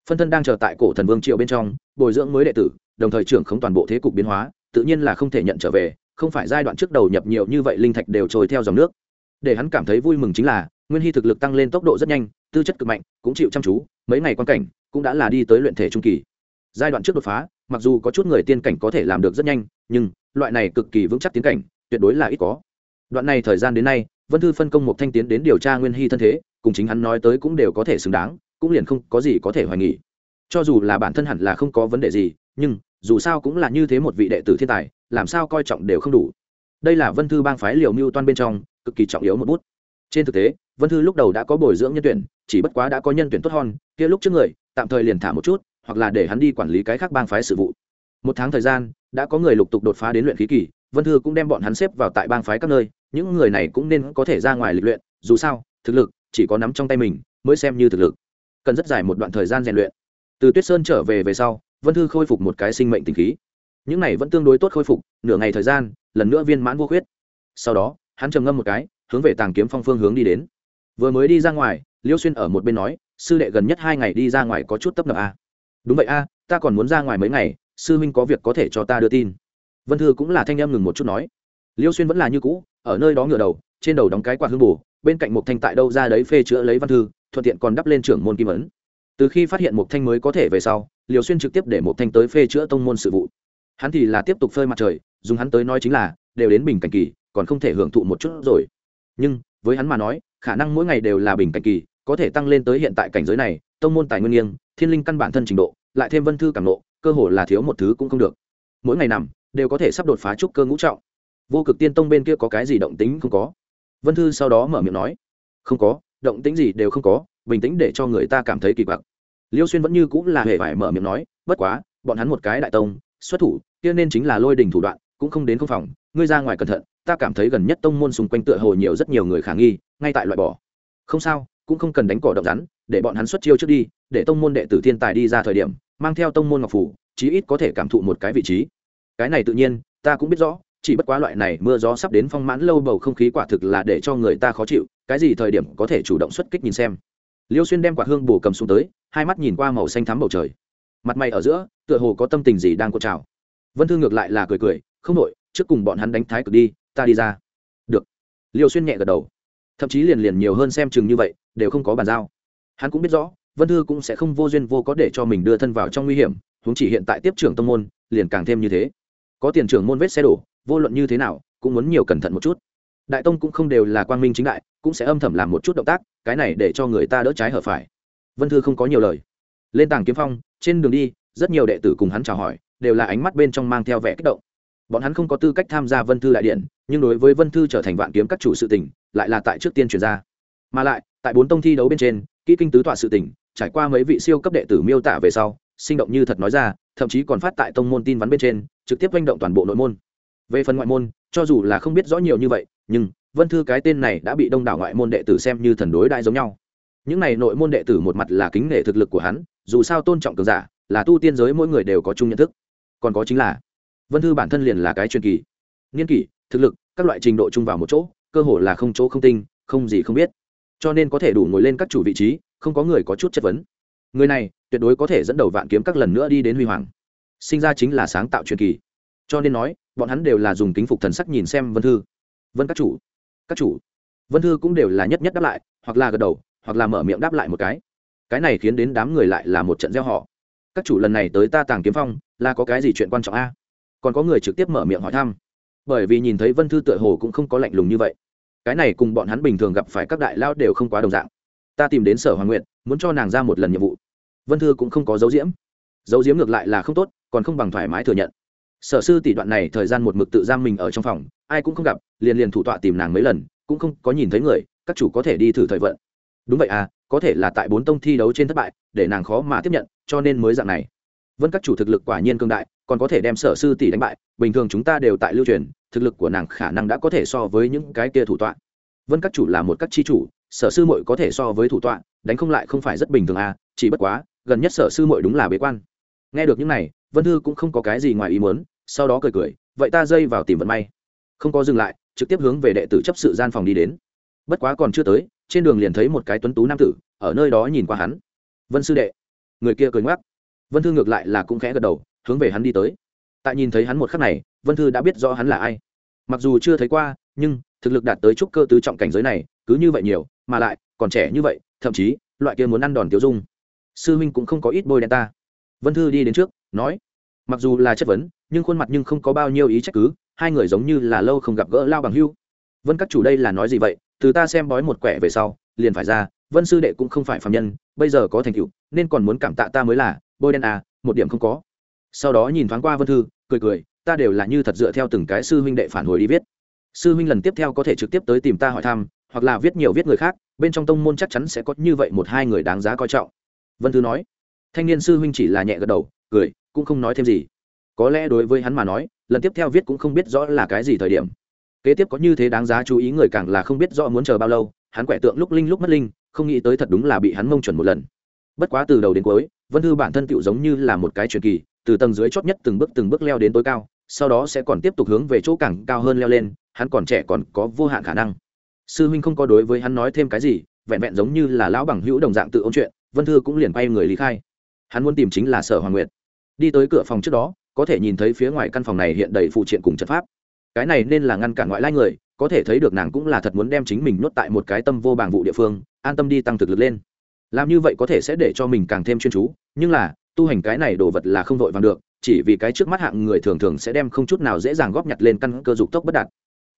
[SPEAKER 1] Phân thân đang chờ tại cổ thần vương triệu bên trong, bồi dưỡng mới đệ tử, đồng thời trưởng không toàn bộ thế cục biến hóa, tự nhiên là không thể nhận trở về, không phải giai đoạn trước đầu nhập nhiều như vậy linh thạch đều trôi theo dòng nước. Để hắn cảm thấy vui mừng chính là, nguyên hy thực lực tăng lên tốc độ rất nhanh, tư chất cực mạnh, cũng chịu chăm chú, mấy ngày quan cảnh, cũng đã là đi tới luyện thể trung kỳ. Giai đoạn trước đột phá mặc dù có chút người tiên cảnh có thể làm được rất nhanh, nhưng loại này cực kỳ vững chắc tiến cảnh, tuyệt đối là ít có. Đoạn này thời gian đến nay, vân thư phân công một thanh tiến đến điều tra nguyên hy thân thế, cùng chính hắn nói tới cũng đều có thể xứng đáng, cũng liền không có gì có thể hoài nghỉ cho dù là bản thân hẳn là không có vấn đề gì, nhưng dù sao cũng là như thế một vị đệ tử thiên tài, làm sao coi trọng đều không đủ. Đây là vân thư bang phái liều mưu toan bên trong, cực kỳ trọng yếu một bút. Trên thực tế, vân thư lúc đầu đã có bồi dưỡng nhân tuyển, chỉ bất quá đã có nhân tuyển tốt hơn, kia lúc trước người, tạm thời liền thả một chút hoặc là để hắn đi quản lý cái khác bang phái sự vụ. Một tháng thời gian, đã có người lục tục đột phá đến luyện khí kỳ, vân thư cũng đem bọn hắn xếp vào tại bang phái các nơi, những người này cũng nên có thể ra ngoài lịch luyện, dù sao, thực lực chỉ có nắm trong tay mình mới xem như thực lực. Cần rất dài một đoạn thời gian rèn luyện. Từ tuyết sơn trở về về sau, vân thư khôi phục một cái sinh mệnh tình khí. Những này vẫn tương đối tốt khôi phục, nửa ngày thời gian, lần nữa viên mãn vô khuyết. Sau đó, hắn trầm ngâm một cái, hướng về tàng kiếm phong phương hướng đi đến. Vừa mới đi ra ngoài, liêu xuyên ở một bên nói, sư đệ gần nhất hai ngày đi ra ngoài có chút tấp nập à đúng vậy a, ta còn muốn ra ngoài mấy ngày, sư minh có việc có thể cho ta đưa tin. Vân thư cũng là thanh em ngừng một chút nói. Liêu xuyên vẫn là như cũ, ở nơi đó ngửa đầu, trên đầu đóng cái quạt hương bù, bên cạnh một thanh tại đâu ra đấy phê chữa lấy văn thư, thuận tiện còn đắp lên trưởng môn kim ấn. Từ khi phát hiện một thanh mới có thể về sau liều xuyên trực tiếp để một thanh tới phê chữa tông môn sự vụ. Hắn thì là tiếp tục phơi mặt trời, dùng hắn tới nói chính là, đều đến bình cảnh kỳ, còn không thể hưởng thụ một chút rồi. Nhưng, với hắn mà nói, khả năng mỗi ngày đều là bình cảnh kỳ, có thể tăng lên tới hiện tại cảnh giới này, tông môn tài nguyên nghiêng thiên linh căn bản thân trình độ, lại thêm vân thư cảm nộ cơ hồ là thiếu một thứ cũng không được. Mỗi ngày nằm, đều có thể sắp đột phá trúc cơ ngũ trọng. Vô cực tiên tông bên kia có cái gì động tính không có? Vân thư sau đó mở miệng nói, không có, động tính gì đều không có, bình tĩnh để cho người ta cảm thấy kỳ quặc. Liêu xuyên vẫn như cũng là hề phải mở miệng nói, bất quá, bọn hắn một cái đại tông, xuất thủ, kia nên chính là lôi đình thủ đoạn, cũng không đến không phòng, ngươi ra ngoài cẩn thận, ta cảm thấy gần nhất tông môn xung quanh tựa hồ nhiều rất nhiều người khả nghi, ngay tại loại bỏ. Không sao cũng không cần đánh cỏ động rắn, để bọn hắn xuất chiêu trước đi, để tông môn đệ tử thiên tài đi ra thời điểm, mang theo tông môn ngọc phủ, chí ít có thể cảm thụ một cái vị trí. Cái này tự nhiên, ta cũng biết rõ, chỉ bất quá loại này mưa gió sắp đến phong mãn lâu bầu không khí quả thực là để cho người ta khó chịu, cái gì thời điểm có thể chủ động xuất kích nhìn xem. Liêu xuyên đem quả hương bổ cầm xuống tới, hai mắt nhìn qua màu xanh thắm bầu trời. Mặt mày ở giữa, tựa hồ có tâm tình gì đang cột trào. Vân thư ngược lại là cười cười, không đội trước cùng bọn hắn đánh thái cực đi, ta đi ra. Được. Liêu xuyên nhẹ gật đầu thậm chí liền liền nhiều hơn xem chừng như vậy, đều không có bàn giao. Hắn cũng biết rõ, vân thư cũng sẽ không vô duyên vô có để cho mình đưa thân vào trong nguy hiểm, huống chỉ hiện tại tiếp trưởng tông môn, liền càng thêm như thế. Có tiền trưởng môn vết xe đổ, vô luận như thế nào, cũng muốn nhiều cẩn thận một chút. Đại tông cũng không đều là quang minh chính đại, cũng sẽ âm thầm làm một chút động tác, cái này để cho người ta đỡ trái hở phải. Vân thư không có nhiều lời. Lên tàng kiếm phong, trên đường đi, rất nhiều đệ tử cùng hắn chào hỏi, đều là ánh mắt bên trong mang theo vẻ kích động bọn hắn không có tư cách tham gia vân thư đại điện, nhưng đối với vân thư trở thành vạn kiếm các chủ sự tỉnh, lại là tại trước tiên chuyển ra. Mà lại, tại bốn tông thi đấu bên trên, kỹ kinh tứ tọa sự tỉnh, trải qua mấy vị siêu cấp đệ tử miêu tả về sau, sinh động như thật nói ra, thậm chí còn phát tại tông môn tin vắn bên trên, trực tiếp manh động toàn bộ nội môn. Về phần ngoại môn, cho dù là không biết rõ nhiều như vậy, nhưng vân thư cái tên này đã bị đông đảo ngoại môn đệ tử xem như thần đối đại giống nhau. Những này nội môn đệ tử một mặt là kính nể thực lực của hắn, dù sao tôn trọng cường giả, là tu tiên giới mỗi người đều có chung nhận thức. Còn có chính là vân thư bản thân liền là cái truyền kỳ. Niên kỷ, thực lực, các loại trình độ chung vào một chỗ, cơ hồ là không chỗ không tinh, không gì không biết. Cho nên có thể đủ ngồi lên các chủ vị trí, không có người có chút chất vấn. Người này, tuyệt đối có thể dẫn đầu vạn kiếm các lần nữa đi đến huy hoàng. Sinh ra chính là sáng tạo truyền kỳ. Cho nên nói, bọn hắn đều là dùng kính phục thần sắc nhìn xem vân thư. Vân các chủ các chủ. Vân thư cũng đều là nhất nhất đáp lại, hoặc là gật đầu, hoặc là mở miệng đáp lại một cái. Cái này khiến đến đám người lại là một trận gieo họ. Các chủ lần này tới ta tàng kiếm phong, là có cái gì chuyện quan trọng a? Còn có người trực tiếp mở miệng hỏi thăm. Bởi vì nhìn thấy vân thư tựa hồ cũng không có lạnh lùng như vậy. Cái này cùng bọn hắn bình thường gặp phải các đại lao đều không quá đồng dạng. Ta tìm đến sở hoàng nguyện muốn cho nàng ra một lần nhiệm vụ. Vân thư cũng không có dấu diễm dấu diễm ngược lại là không tốt, còn không bằng thoải mái thừa nhận. Sở sư tỷ đoạn này thời gian một mực tự giam mình ở trong phòng, ai cũng không gặp, liền liền thủ tọa tìm nàng mấy lần, cũng không có nhìn thấy người, các chủ có thể đi thử thời vận. Đúng vậy à có thể là tại bốn tông thi đấu trên thất bại, để nàng khó mà tiếp nhận, cho nên mới dạng này vân các chủ thực lực quả nhiên cương đại, còn có thể đem sở sư tỷ đánh bại, bình thường chúng ta đều tại lưu truyền, thực lực của nàng khả năng đã có thể so với những cái kia thủ tọa. Vân các chủ là một các chi chủ, sở sư muội có thể so với thủ tọa, đánh không lại không phải rất bình thường à chỉ bất quá, gần nhất sở sư muội đúng là bế quan. Nghe được những này, vân thư cũng không có cái gì ngoài ý muốn, sau đó cười cười, vậy ta dây vào tìm vận may. Không có dừng lại, trực tiếp hướng về đệ tử chấp sự gian phòng đi đến. Bất quá còn chưa tới, trên đường liền thấy một cái tuấn tú nam tử, ở nơi đó nhìn qua hắn. Vân sư đệ. Người kia cười ngoắc vân thư ngược lại là cũng khẽ gật đầu, hướng về hắn đi tới. Tại nhìn thấy hắn một khắc này, vân thư đã biết rõ hắn là ai. Mặc dù chưa thấy qua, nhưng thực lực đạt tới trúc cơ tứ trọng cảnh giới này, cứ như vậy nhiều, mà lại còn trẻ như vậy, thậm chí loại kia muốn ăn đòn tiêu dung, sư huynh cũng không có ít bôi đen ta. Vân thư đi đến trước, nói, mặc dù là chất vấn, nhưng khuôn mặt nhưng không có bao nhiêu ý trách cứ, hai người giống như là lâu không gặp gỡ lao bằng hưu. Vân các chủ đây là nói gì vậy? Từ ta xem bói một quẻ về sau, liền phải ra, vân sư đệ cũng không phải phạm nhân, bây giờ có thành tựu, nên còn muốn cảm tạ ta mới là bôi đen à một điểm không có. Sau đó nhìn thoáng qua vân thư, cười cười, ta đều là như thật dựa theo từng cái sư huynh đệ phản hồi đi viết. Sư huynh lần tiếp theo có thể trực tiếp tới tìm ta hỏi thăm, hoặc là viết nhiều viết người khác, bên trong tông môn chắc chắn sẽ có như vậy một hai người đáng giá coi trọng. Vân thư nói. Thanh niên sư huynh chỉ là nhẹ gật đầu, cười, cũng không nói thêm gì. Có lẽ đối với hắn mà nói, lần tiếp theo viết cũng không biết rõ là cái gì thời điểm. Kế tiếp có như thế đáng giá chú ý người càng là không biết rõ muốn chờ bao lâu, hắn quẻ tượng lúc linh lúc mất linh, không nghĩ tới thật đúng là bị hắn mông chuẩn một lần bất quá từ đầu đến cuối, vân thư bản thân tựu giống như là một cái truyền kỳ, từ tầng dưới chót nhất từng bước từng bước leo đến tối cao, sau đó sẽ còn tiếp tục hướng về chỗ càng cao hơn leo lên, hắn còn trẻ còn có vô hạn khả năng. Sư huynh không có đối với hắn nói thêm cái gì, vẹn vẹn giống như là lão bằng hữu đồng dạng tự ôn chuyện, vân thư cũng liền bay người lý khai. Hắn muốn tìm chính là sở hoàng nguyệt. Đi tới cửa phòng trước đó, có thể nhìn thấy phía ngoài căn phòng này hiện đầy phụ triện cùng trận pháp. Cái này nên là ngăn cản ngoại lai người, có thể thấy được nàng cũng là thật muốn đem chính mình nuốt tại một cái tâm vô bảng vụ địa phương, an tâm đi tăng thực lực lên làm như vậy có thể sẽ để cho mình càng thêm chuyên chú, nhưng là, tu hành cái này đồ vật là không vội vàng được, chỉ vì cái trước mắt hạng người thường thường sẽ đem không chút nào dễ dàng góp nhặt lên căn cơ dục tốc bất đạt.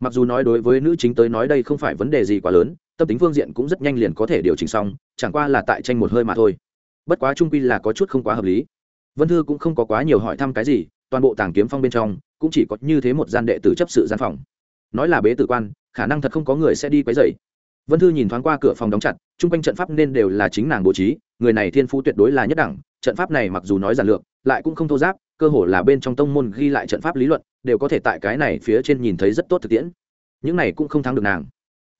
[SPEAKER 1] Mặc dù nói đối với nữ chính tới nói đây không phải vấn đề gì quá lớn, tâm tính phương diện cũng rất nhanh liền có thể điều chỉnh xong, chẳng qua là tại tranh một hơi mà thôi. Bất quá trung quy là có chút không quá hợp lý. Vân thư cũng không có quá nhiều hỏi thăm cái gì, toàn bộ tàng kiếm phong bên trong, cũng chỉ có như thế một gian đệ tử chấp sự gian phòng. Nói là bế tử quan, khả năng thật không có người sẽ đi quấy dày vân thư nhìn thoáng qua cửa phòng đóng chặt, chung quanh trận pháp nên đều là chính nàng bố trí, người này thiên phú tuyệt đối là nhất đẳng, trận pháp này mặc dù nói giản lược, lại cũng không thô giáp, cơ hồ là bên trong tông môn ghi lại trận pháp lý luận, đều có thể tại cái này phía trên nhìn thấy rất tốt thực tiễn. Những này cũng không thắng được nàng.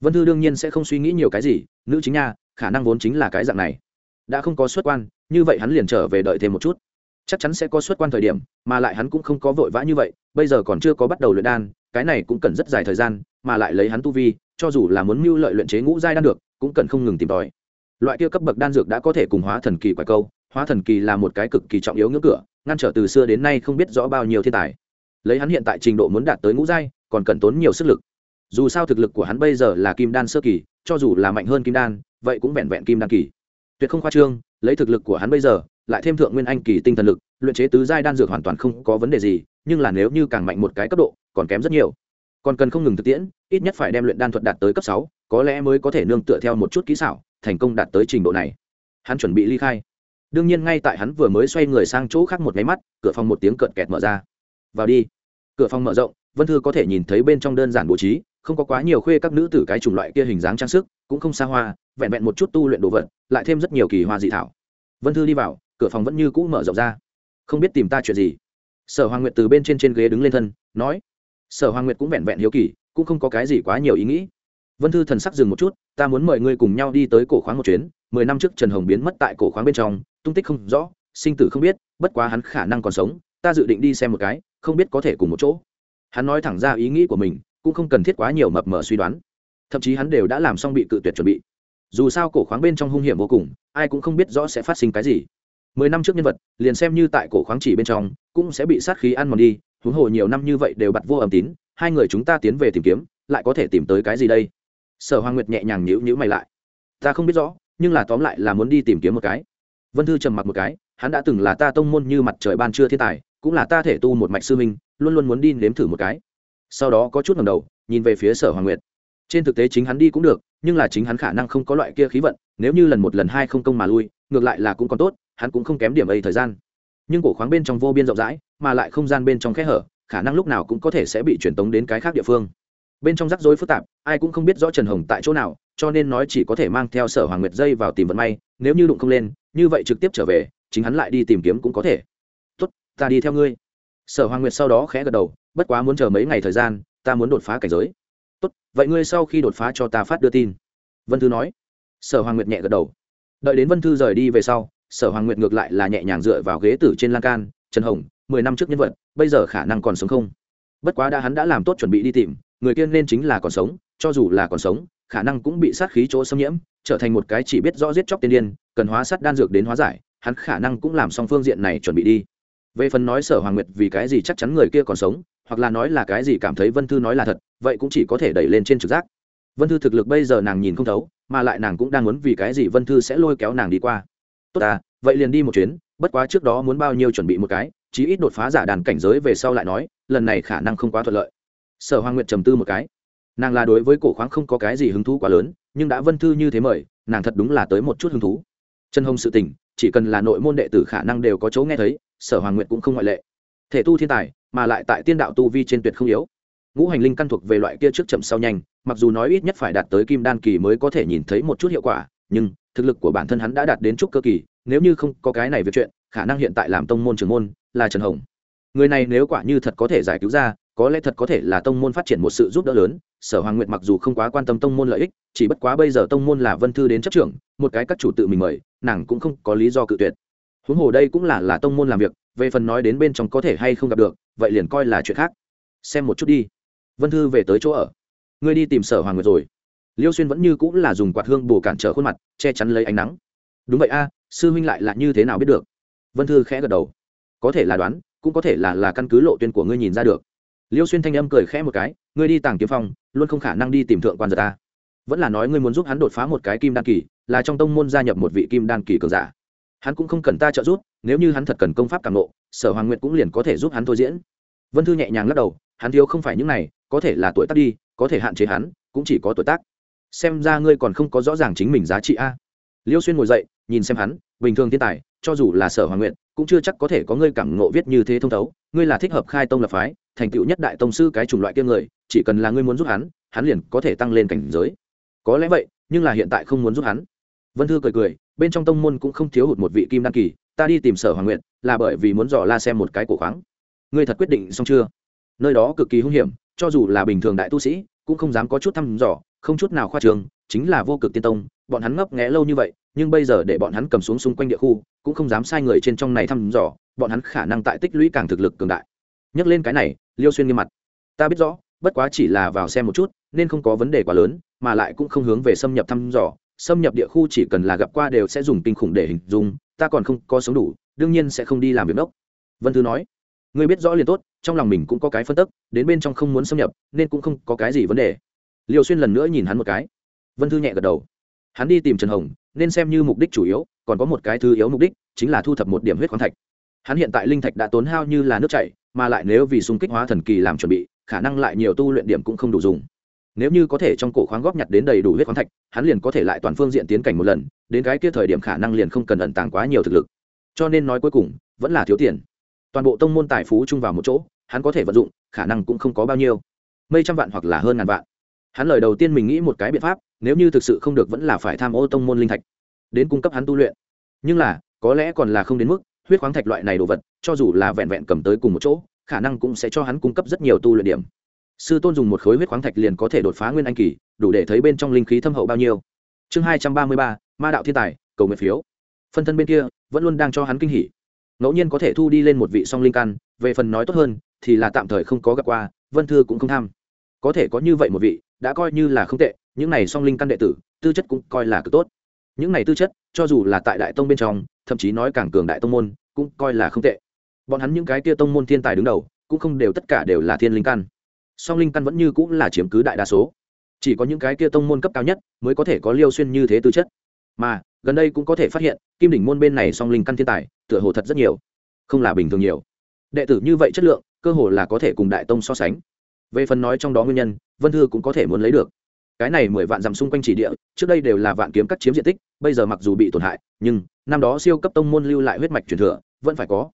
[SPEAKER 1] Vân thư đương nhiên sẽ không suy nghĩ nhiều cái gì, nữ chính nha, khả năng vốn chính là cái dạng này. Đã không có xuất quan, như vậy hắn liền trở về đợi thêm một chút. Chắc chắn sẽ có xuất quan thời điểm, mà lại hắn cũng không có vội vã như vậy, bây giờ còn chưa có bắt đầu luyện đan, cái này cũng cần rất dài thời gian, mà lại lấy hắn tu vi cho dù là muốn mưu lợi luyện chế ngũ giai đan được cũng cần không ngừng tìm tòi. Loại kia cấp bậc đan dược đã có thể cùng hóa thần kỳ quả câu, hóa thần kỳ là một cái cực kỳ trọng yếu ngưỡng cửa, ngăn trở từ xưa đến nay không biết rõ bao nhiêu thiên tài. Lấy hắn hiện tại trình độ muốn đạt tới ngũ giai, còn cần tốn nhiều sức lực. Dù sao thực lực của hắn bây giờ là kim đan sơ kỳ, cho dù là mạnh hơn kim đan, vậy cũng vẹn vẹn kim đan kỳ. Tuyệt không khoa trương, lấy thực lực của hắn bây giờ, lại thêm thượng nguyên anh kỳ tinh thần lực, luyện chế tứ giai đan dược hoàn toàn không có vấn đề gì, nhưng là nếu như càng mạnh một cái cấp độ, còn kém rất nhiều còn cần không ngừng thực tiễn, ít nhất phải đem luyện đan thuật đạt tới cấp sáu, có lẽ mới có thể nương tựa theo một chút kỹ xảo, thành công đạt tới trình độ này. Hắn chuẩn bị ly khai. Đương nhiên ngay tại hắn vừa mới xoay người sang chỗ khác một máy mắt, cửa phòng một tiếng cợt kẹt mở ra. Vào đi. Cửa phòng mở rộng, vân thư có thể nhìn thấy bên trong đơn giản bố trí, không có quá nhiều khuê các nữ tử cái chủng loại kia hình dáng trang sức, cũng không xa hoa, vẹn vẹn một chút tu luyện đồ vật, lại thêm rất nhiều kỳ hoa dị thảo. Vân thư đi vào, cửa phòng vẫn như cũ mở rộng ra. Không biết tìm ta chuyện gì. Sở hoàng Nguyện từ bên trên trên ghế đứng lên thân, nói sở hoàng nguyệt cũng vẹn vẹn hiếu kỳ, cũng không có cái gì quá nhiều ý nghĩ. Vân thư thần sắc dừng một chút, ta muốn mời ngươi cùng nhau đi tới cổ khoáng một chuyến, mười năm trước trần hồng biến mất tại cổ khoáng bên trong, tung tích không rõ, sinh tử không biết, bất quá hắn khả năng còn sống, ta dự định đi xem một cái, không biết có thể cùng một chỗ. Hắn nói thẳng ra ý nghĩ của mình, cũng không cần thiết quá nhiều mập mờ suy đoán. Thậm chí hắn đều đã làm xong bị cự tuyệt chuẩn bị. Dù sao cổ khoáng bên trong hung hiểm vô cùng, ai cũng không biết rõ sẽ phát sinh cái gì. Mười năm trước nhân vật, liền xem như tại cổ khoáng chỉ bên trong, cũng sẽ bị sát khí ăn mòn đi huống hồ nhiều năm như vậy đều bặt vô âm tín, hai người chúng ta tiến về tìm kiếm, lại có thể tìm tới cái gì đây? Sở hoàng nguyệt nhẹ nhàng nhữ nhữ mày lại. Ta không biết rõ, nhưng là tóm lại là muốn đi tìm kiếm một cái. Vân thư trầm mặc một cái, hắn đã từng là ta tông môn như mặt trời ban trưa thiên tài, cũng là ta thể tu một mạch sư minh luôn luôn muốn đi nếm thử một cái. Sau đó có chút ngầm đầu, nhìn về phía sở hoàng nguyệt. Trên thực tế chính hắn đi cũng được, nhưng là chính hắn khả năng không có loại kia khí vận, nếu như lần một lần hai không công mà lui, ngược lại là cũng còn tốt, hắn cũng không kém điểm ấy thời gian. Nhưng cổ khoáng bên trong vô biên rộng rãi mà lại không gian bên trong kẽ hở, khả năng lúc nào cũng có thể sẽ bị truyền tống đến cái khác địa phương. Bên trong rắc rối phức tạp, ai cũng không biết rõ trần hồng tại chỗ nào, cho nên nói chỉ có thể mang theo sở hoàng nguyệt dây vào tìm vận may, nếu như đụng không lên, như vậy trực tiếp trở về, chính hắn lại đi tìm kiếm cũng có thể. Tốt, ta đi theo ngươi. Sở hoàng nguyệt sau đó khẽ gật đầu, bất quá muốn chờ mấy ngày thời gian, ta muốn đột phá cảnh giới. Tốt, vậy ngươi sau khi đột phá cho ta phát đưa tin. Vân thư nói. Sở hoàng nguyệt nhẹ gật đầu. Đợi đến vân thư rời đi về sau, sở hoàng nguyệt ngược lại là nhẹ nhàng dựa vào ghế tử trên lan can, trần hồng mười năm trước nhân vật, bây giờ khả năng còn sống không? Bất quá đã hắn đã làm tốt chuẩn bị đi tìm, người kia nên chính là còn sống, cho dù là còn sống, khả năng cũng bị sát khí chỗ xâm nhiễm, trở thành một cái chỉ biết rõ giết chóc tiên điên, cần hóa sát đan dược đến hóa giải, hắn khả năng cũng làm xong phương diện này chuẩn bị đi. Về phần nói sở hoàng nguyệt vì cái gì chắc chắn người kia còn sống, hoặc là nói là cái gì cảm thấy vân thư nói là thật, vậy cũng chỉ có thể đẩy lên trên trực giác. Vân thư thực lực bây giờ nàng nhìn không thấu, mà lại nàng cũng đang muốn vì cái gì vân thư sẽ lôi kéo nàng đi qua. Tốt à vậy liền đi một chuyến, bất quá trước đó muốn bao nhiêu chuẩn bị một cái chí ít đột phá giả đàn cảnh giới về sau lại nói, lần này khả năng không quá thuận lợi. Sở hoàng nguyệt trầm tư một cái. Nàng là đối với cổ khoáng không có cái gì hứng thú quá lớn, nhưng đã vân thư như thế mời, nàng thật đúng là tới một chút hứng thú. Chân hồng sự tình, chỉ cần là nội môn đệ tử khả năng đều có chỗ nghe thấy, sở hoàng nguyệt cũng không ngoại lệ. Thể tu thiên tài, mà lại tại tiên đạo tu vi trên tuyệt không yếu. Ngũ hành linh căn thuộc về loại kia trước chậm sau nhanh, mặc dù nói ít nhất phải đạt tới kim đan kỳ mới có thể nhìn thấy một chút hiệu quả, nhưng thực lực của bản thân hắn đã đạt đến chút cơ kỳ, nếu như không có cái này việc chuyện khả năng hiện tại làm tông môn trưởng môn là trần hồng. Người này nếu quả như thật có thể giải cứu ra, có lẽ thật có thể là tông môn phát triển một sự giúp đỡ lớn. Sở hoàng nguyệt mặc dù không quá quan tâm tông môn lợi ích, chỉ bất quá bây giờ tông môn là vân thư đến chấp trưởng, một cái các chủ tự mình mời, nàng cũng không có lý do cự tuyệt. Huống hồ đây cũng là là tông môn làm việc, về phần nói đến bên trong có thể hay không gặp được, vậy liền coi là chuyện khác. Xem một chút đi. Vân thư về tới chỗ ở. Ngươi đi tìm sở hoàng nguyệt rồi. Liêu xuyên vẫn như cũng là dùng quạt hương bù cản trở khuôn mặt, che chắn lấy ánh nắng. Đúng vậy a, sư huynh lại là như thế nào biết được? Vân thư khẽ gật đầu. Có thể là đoán, cũng có thể là là căn cứ lộ tuyên của ngươi nhìn ra được. Liêu xuyên thanh âm cười khẽ một cái, ngươi đi tàng kiếm phong, luôn không khả năng đi tìm thượng quan giật ta. Vẫn là nói ngươi muốn giúp hắn đột phá một cái kim đan kỳ, là trong tông môn gia nhập một vị kim đan kỳ cường giả. Hắn cũng không cần ta trợ giúp, nếu như hắn thật cần công pháp càng nộ sở hoàng nguyện cũng liền có thể giúp hắn thôi diễn. Vân thư nhẹ nhàng lắc đầu, hắn thiếu không phải những này, có thể là tuổi tác đi, có thể hạn chế hắn, cũng chỉ có tuổi tác. Xem ra ngươi còn không có rõ ràng chính mình giá trị a. Liêu xuyên ngồi dậy, nhìn xem hắn, bình thường thiên tài cho dù là sở hoàng nguyện, cũng chưa chắc có thể có ngươi cảm ngộ viết như thế thông thấu. Ngươi là thích hợp khai tông lập phái, thành tựu nhất đại tông sư cái chủng loại kia người, chỉ cần là ngươi muốn giúp hắn hắn liền có thể tăng lên cảnh giới. Có lẽ vậy, nhưng là hiện tại không muốn giúp hắn. Vân thư cười cười, bên trong tông môn cũng không thiếu hụt một vị kim đan kỳ, ta đi tìm sở hoàng nguyện, là bởi vì muốn dò la xem một cái cổ khoáng. Ngươi thật quyết định xong chưa? Nơi đó cực kỳ hung hiểm, cho dù là bình thường đại tu sĩ, cũng không dám có chút thăm dò, không chút nào khoa trường, chính là vô cực tiên tông bọn hắn ngấp nghé lâu như vậy, nhưng bây giờ để bọn hắn cầm xuống xung quanh địa khu, cũng không dám sai người trên trong này thăm dò, bọn hắn khả năng tại tích lũy càng thực lực cường đại. Nhắc lên cái này, liêu xuyên nghiêm mặt. Ta biết rõ, bất quá chỉ là vào xem một chút, nên không có vấn đề quá lớn, mà lại cũng không hướng về xâm nhập thăm dò. Xâm nhập địa khu chỉ cần là gặp qua đều sẽ dùng kinh khủng để hình dung, ta còn không có sống đủ, đương nhiên sẽ không đi làm việc đốc. Vân thư nói, ngươi biết rõ liền tốt, trong lòng mình cũng có cái phân tức, đến bên trong không muốn xâm nhập, nên cũng không có cái gì vấn đề. Liêu xuyên lần nữa nhìn hắn một cái. Vân thư nhẹ gật đầu hắn đi tìm trần hồng, nên xem như mục đích chủ yếu, còn có một cái thứ yếu mục đích, chính là thu thập một điểm huyết khoáng thạch. Hắn hiện tại linh thạch đã tốn hao như là nước chảy, mà lại nếu vì xung kích hóa thần kỳ làm chuẩn bị, khả năng lại nhiều tu luyện điểm cũng không đủ dùng. Nếu như có thể trong cổ khoáng góp nhặt đến đầy đủ huyết khoáng thạch, hắn liền có thể lại toàn phương diện tiến cảnh một lần, đến cái kia thời điểm khả năng liền không cần ẩn tàng quá nhiều thực lực. Cho nên nói cuối cùng, vẫn là thiếu tiền. Toàn bộ tông môn tài phú chung vào một chỗ, hắn có thể vận dụng, khả năng cũng không có bao nhiêu. Mấy trăm vạn hoặc là hơn ngàn vạn hắn lời đầu tiên mình nghĩ một cái biện pháp, nếu như thực sự không được vẫn là phải tham ô tông môn linh thạch, đến cung cấp hắn tu luyện. Nhưng là, có lẽ còn là không đến mức, huyết khoáng thạch loại này đồ vật, cho dù là vẹn vẹn cầm tới cùng một chỗ, khả năng cũng sẽ cho hắn cung cấp rất nhiều tu luyện điểm. Sư tôn dùng một khối huyết khoáng thạch liền có thể đột phá nguyên anh kỳ, đủ để thấy bên trong linh khí thâm hậu bao nhiêu. Chương hai trăm ba mươi ba, ma đạo thiên tài, cầu nguyện phiếu. Phân thân bên kia, vẫn luôn đang cho hắn kinh hỉ. Ngẫu nhiên có thể thu đi lên một vị song linh căn, về phần nói tốt hơn, thì là tạm thời không có gặp qua, vân thư cũng không tham. Có thể có như vậy một vị đã coi như là không tệ, những này song linh căn đệ tử, tư chất cũng coi là cực tốt. Những này tư chất, cho dù là tại đại tông bên trong, thậm chí nói càng cường đại tông môn, cũng coi là không tệ. Bọn hắn những cái kia tông môn thiên tài đứng đầu, cũng không đều tất cả đều là thiên linh căn. Song linh căn vẫn như cũng là chiếm cứ đại đa số. Chỉ có những cái kia tông môn cấp cao nhất mới có thể có liêu xuyên như thế tư chất. Mà, gần đây cũng có thể phát hiện, kim đỉnh môn bên này song linh căn thiên tài, tựa hồ thật rất nhiều. Không là bình thường nhiều. Đệ tử như vậy chất lượng, cơ hồ là có thể cùng đại tông so sánh. Về phần nói trong đó nguyên nhân vân thư cũng có thể muốn lấy được. Cái này mười vạn dặm xung quanh chỉ địa, trước đây đều là vạn kiếm cắt chiếm diện tích, bây giờ mặc dù bị tổn hại, nhưng năm đó siêu cấp tông môn lưu lại huyết mạch truyền thừa, vẫn phải có.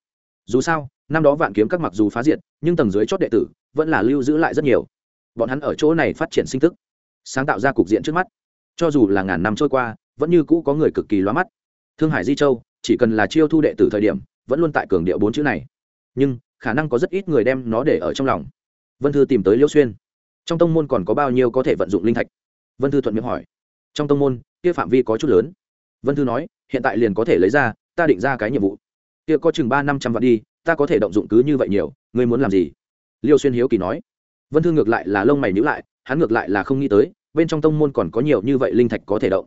[SPEAKER 1] Dù sao, năm đó vạn kiếm các mặc dù phá diệt, nhưng tầng dưới chót đệ tử vẫn là lưu giữ lại rất nhiều. Bọn hắn ở chỗ này phát triển sinh thức, sáng tạo ra cục diện trước mắt. Cho dù là ngàn năm trôi qua, vẫn như cũ có người cực kỳ loa mắt. Thương hải di châu, chỉ cần là chiêu thu đệ tử thời điểm, vẫn luôn tại cường điệu bốn chữ này. Nhưng, khả năng có rất ít người đem nó để ở trong lòng. Vân thư tìm tới liêu xuyên trong tông môn còn có bao nhiêu có thể vận dụng linh thạch? Vân thư thuận miệng hỏi. Trong tông môn, kia phạm vi có chút lớn. Vân thư nói, hiện tại liền có thể lấy ra, ta định ra cái nhiệm vụ. Kia có chừng ba năm trăm vạn đi, ta có thể động dụng cứ như vậy nhiều, ngươi muốn làm gì? Liêu xuyên hiếu kỳ nói. Vân thư ngược lại là lông mày nhữ lại, hắn ngược lại là không nghĩ tới, bên trong tông môn còn có nhiều như vậy linh thạch có thể động.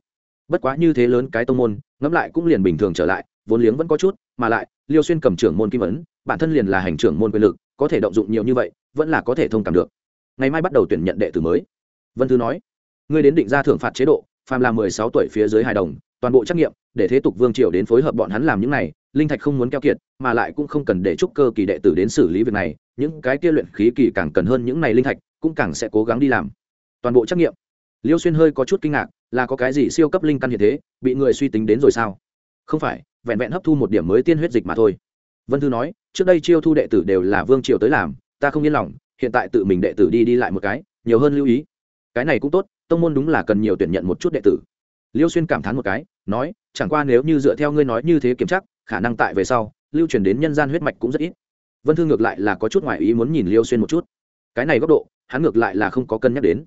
[SPEAKER 1] Bất quá như thế lớn cái tông môn, ngẫm lại cũng liền bình thường trở lại, vốn liếng vẫn có chút, mà lại, liêu xuyên cầm trưởng môn kim vấn bản thân liền là hành trưởng môn quyền lực, có thể động dụng nhiều như vậy, vẫn là có thể thông cảm được ngày mai bắt đầu tuyển nhận đệ tử mới. Vân thư nói, ngươi đến định ra thưởng phạt chế độ, phàm là mười sáu tuổi phía dưới hài đồng, toàn bộ trắc nghiệm, để thế tục vương triều đến phối hợp bọn hắn làm những này, linh thạch không muốn keo kiệt, mà lại cũng không cần để trúc cơ kỳ đệ tử đến xử lý việc này, những cái kia luyện khí kỳ càng cần hơn những này linh thạch, cũng càng sẽ cố gắng đi làm. Toàn bộ trắc nghiệm. Liêu xuyên hơi có chút kinh ngạc, là có cái gì siêu cấp linh căn hiện thế, bị người suy tính đến rồi sao? Không phải, vẹn vẹn hấp thu một điểm mới tiên huyết dịch mà thôi. Vân thư nói, trước đây chiêu thu đệ tử đều là vương triều tới làm, ta không yên lòng hiện tại tự mình đệ tử đi đi lại một cái, nhiều hơn lưu ý. Cái này cũng tốt, tông môn đúng là cần nhiều tuyển nhận một chút đệ tử. Liêu xuyên cảm thán một cái, nói, chẳng qua nếu như dựa theo ngươi nói như thế kiểm chắc khả năng tại về sau, lưu truyền đến nhân gian huyết mạch cũng rất ít. Vân thư ngược lại là có chút ngoại ý muốn nhìn liêu xuyên một chút. Cái này góc độ, hắn ngược lại là không có cân nhắc đến.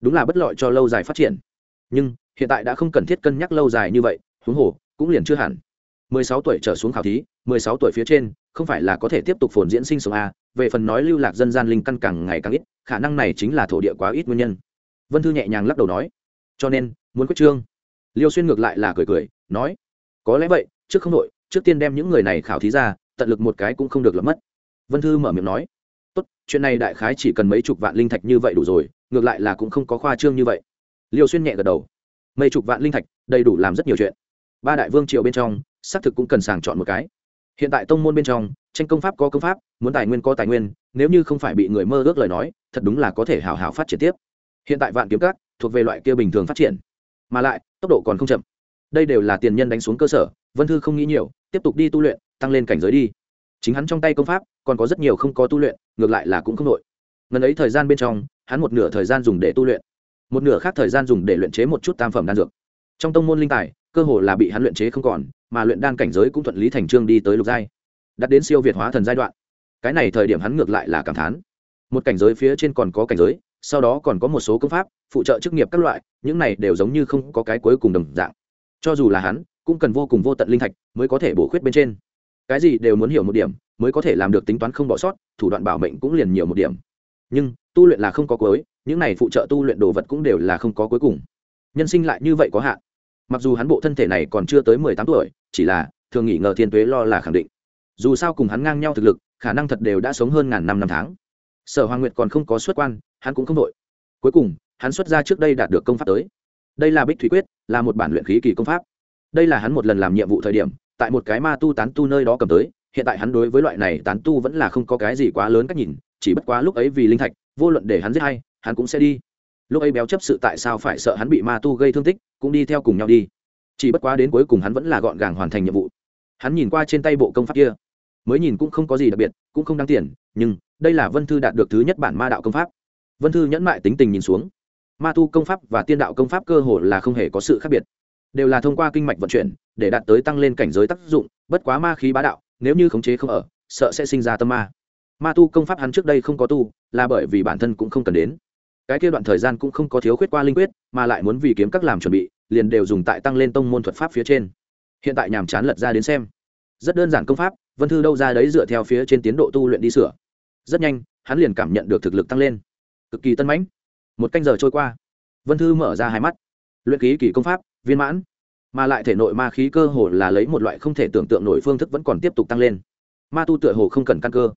[SPEAKER 1] Đúng là bất lợi cho lâu dài phát triển. Nhưng, hiện tại đã không cần thiết cân nhắc lâu dài như vậy, huống hồ, cũng liền chưa hẳn. Mười sáu tuổi trở xuống khảo thí, mười sáu tuổi phía trên, không phải là có thể tiếp tục phồn diễn sinh sống a về phần nói lưu lạc dân gian linh căn càng ngày càng ít, khả năng này chính là thổ địa quá ít nguyên nhân. Vân thư nhẹ nhàng lắc đầu nói, cho nên, muốn quyết trương. Liêu xuyên ngược lại là cười cười, nói, có lẽ vậy, trước không đội trước tiên đem những người này khảo thí ra, tận lực một cái cũng không được lập mất. Vân thư mở miệng nói, tốt, chuyện này đại khái chỉ cần mấy chục vạn linh thạch như vậy đủ rồi, ngược lại là cũng không có khoa trương như vậy. Liêu xuyên nhẹ gật đầu, mấy chục vạn linh thạch, đầy đủ làm rất nhiều chuyện. Ba đại vương triều bên trong, xác thực cũng cần sàng chọn một cái hiện tại tông môn bên trong, tranh công pháp có công pháp, muốn tài nguyên có tài nguyên, nếu như không phải bị người mơ ước lời nói, thật đúng là có thể hào hào phát triển tiếp. Hiện tại vạn kiếm các thuộc về loại kia bình thường phát triển, mà lại, tốc độ còn không chậm. Đây đều là tiền nhân đánh xuống cơ sở, vân thư không nghĩ nhiều, tiếp tục đi tu luyện, tăng lên cảnh giới đi. Chính hắn trong tay công pháp, còn có rất nhiều không có tu luyện, ngược lại là cũng không đội ngần ấy thời gian bên trong, hắn một nửa thời gian dùng để tu luyện, một nửa khác thời gian dùng để luyện chế một chút tam phẩm đan dược. Trong tông môn linh tài, cơ hồ là bị hắn luyện chế không còn mà luyện đan cảnh giới cũng thuận lý thành trương đi tới lục giai đặt đến siêu việt hóa thần giai đoạn. Cái này thời điểm hắn ngược lại là cảm thán. Một cảnh giới phía trên còn có cảnh giới, sau đó còn có một số công pháp, phụ trợ chức nghiệp các loại, những này đều giống như không có cái cuối cùng đồng dạng. Cho dù là hắn, cũng cần vô cùng vô tận linh thạch mới có thể bổ khuyết bên trên. Cái gì đều muốn hiểu một điểm, mới có thể làm được tính toán không bỏ sót, thủ đoạn bảo mệnh cũng liền nhiều một điểm. Nhưng, tu luyện là không có cuối, những này phụ trợ tu luyện đồ vật cũng đều là không có cuối cùng. Nhân sinh lại như vậy có hạn mặc dù hắn bộ thân thể này còn chưa tới mười tám tuổi, chỉ là, thường nghỉ ngờ thiên tuế lo là khẳng định. Dù sao cùng hắn ngang nhau thực lực, khả năng thật đều đã sống hơn ngàn năm năm tháng. Sở hoàng nguyệt còn không có xuất quan, hắn cũng không đội cuối cùng, hắn xuất ra trước đây đạt được công pháp tới. Đây là bích thủy quyết, là một bản luyện khí kỳ công pháp. Đây là hắn một lần làm nhiệm vụ thời điểm, tại một cái ma tu tán tu nơi đó cầm tới, hiện tại hắn đối với loại này tán tu vẫn là không có cái gì quá lớn cách nhìn, chỉ bất quá lúc ấy vì linh thạch, vô luận để hắn giết hay, hắn cũng sẽ đi lúc ấy béo chấp sự tại sao phải sợ hắn bị ma tu gây thương tích, cũng đi theo cùng nhau đi. Chỉ bất quá đến cuối cùng hắn vẫn là gọn gàng hoàn thành nhiệm vụ. Hắn nhìn qua trên tay bộ công pháp kia. Mới nhìn cũng không có gì đặc biệt, cũng không đáng tiền, nhưng đây là vân thư đạt được thứ nhất bản ma đạo công pháp. Vân thư nhẫn mại tính tình nhìn xuống. Ma tu công pháp và tiên đạo công pháp cơ hồ là không hề có sự khác biệt. Đều là thông qua kinh mạch vận chuyển, để đạt tới tăng lên cảnh giới tác dụng, bất quá ma khí bá đạo, nếu như khống chế không ở, sợ sẽ sinh ra tâm ma. Ma tu công pháp hắn trước đây không có tu, là bởi vì bản thân cũng không cần đến cái kia đoạn thời gian cũng không có thiếu khuyết qua linh quyết, mà lại muốn vì kiếm các làm chuẩn bị, liền đều dùng tại tăng lên tông môn thuật pháp phía trên. Hiện tại nhàm chán lật ra đến xem. Rất đơn giản công pháp, vân thư đâu ra đấy dựa theo phía trên tiến độ tu luyện đi sửa. Rất nhanh, hắn liền cảm nhận được thực lực tăng lên. Cực kỳ tân mãnh. Một canh giờ trôi qua. Vân thư mở ra hai mắt. Luyện ký kỳ công pháp, viên mãn. Mà lại thể nội ma khí cơ hồ là lấy một loại không thể tưởng tượng nổi phương thức vẫn còn tiếp tục tăng lên. Ma tu tựa hồ không cần căn cơ.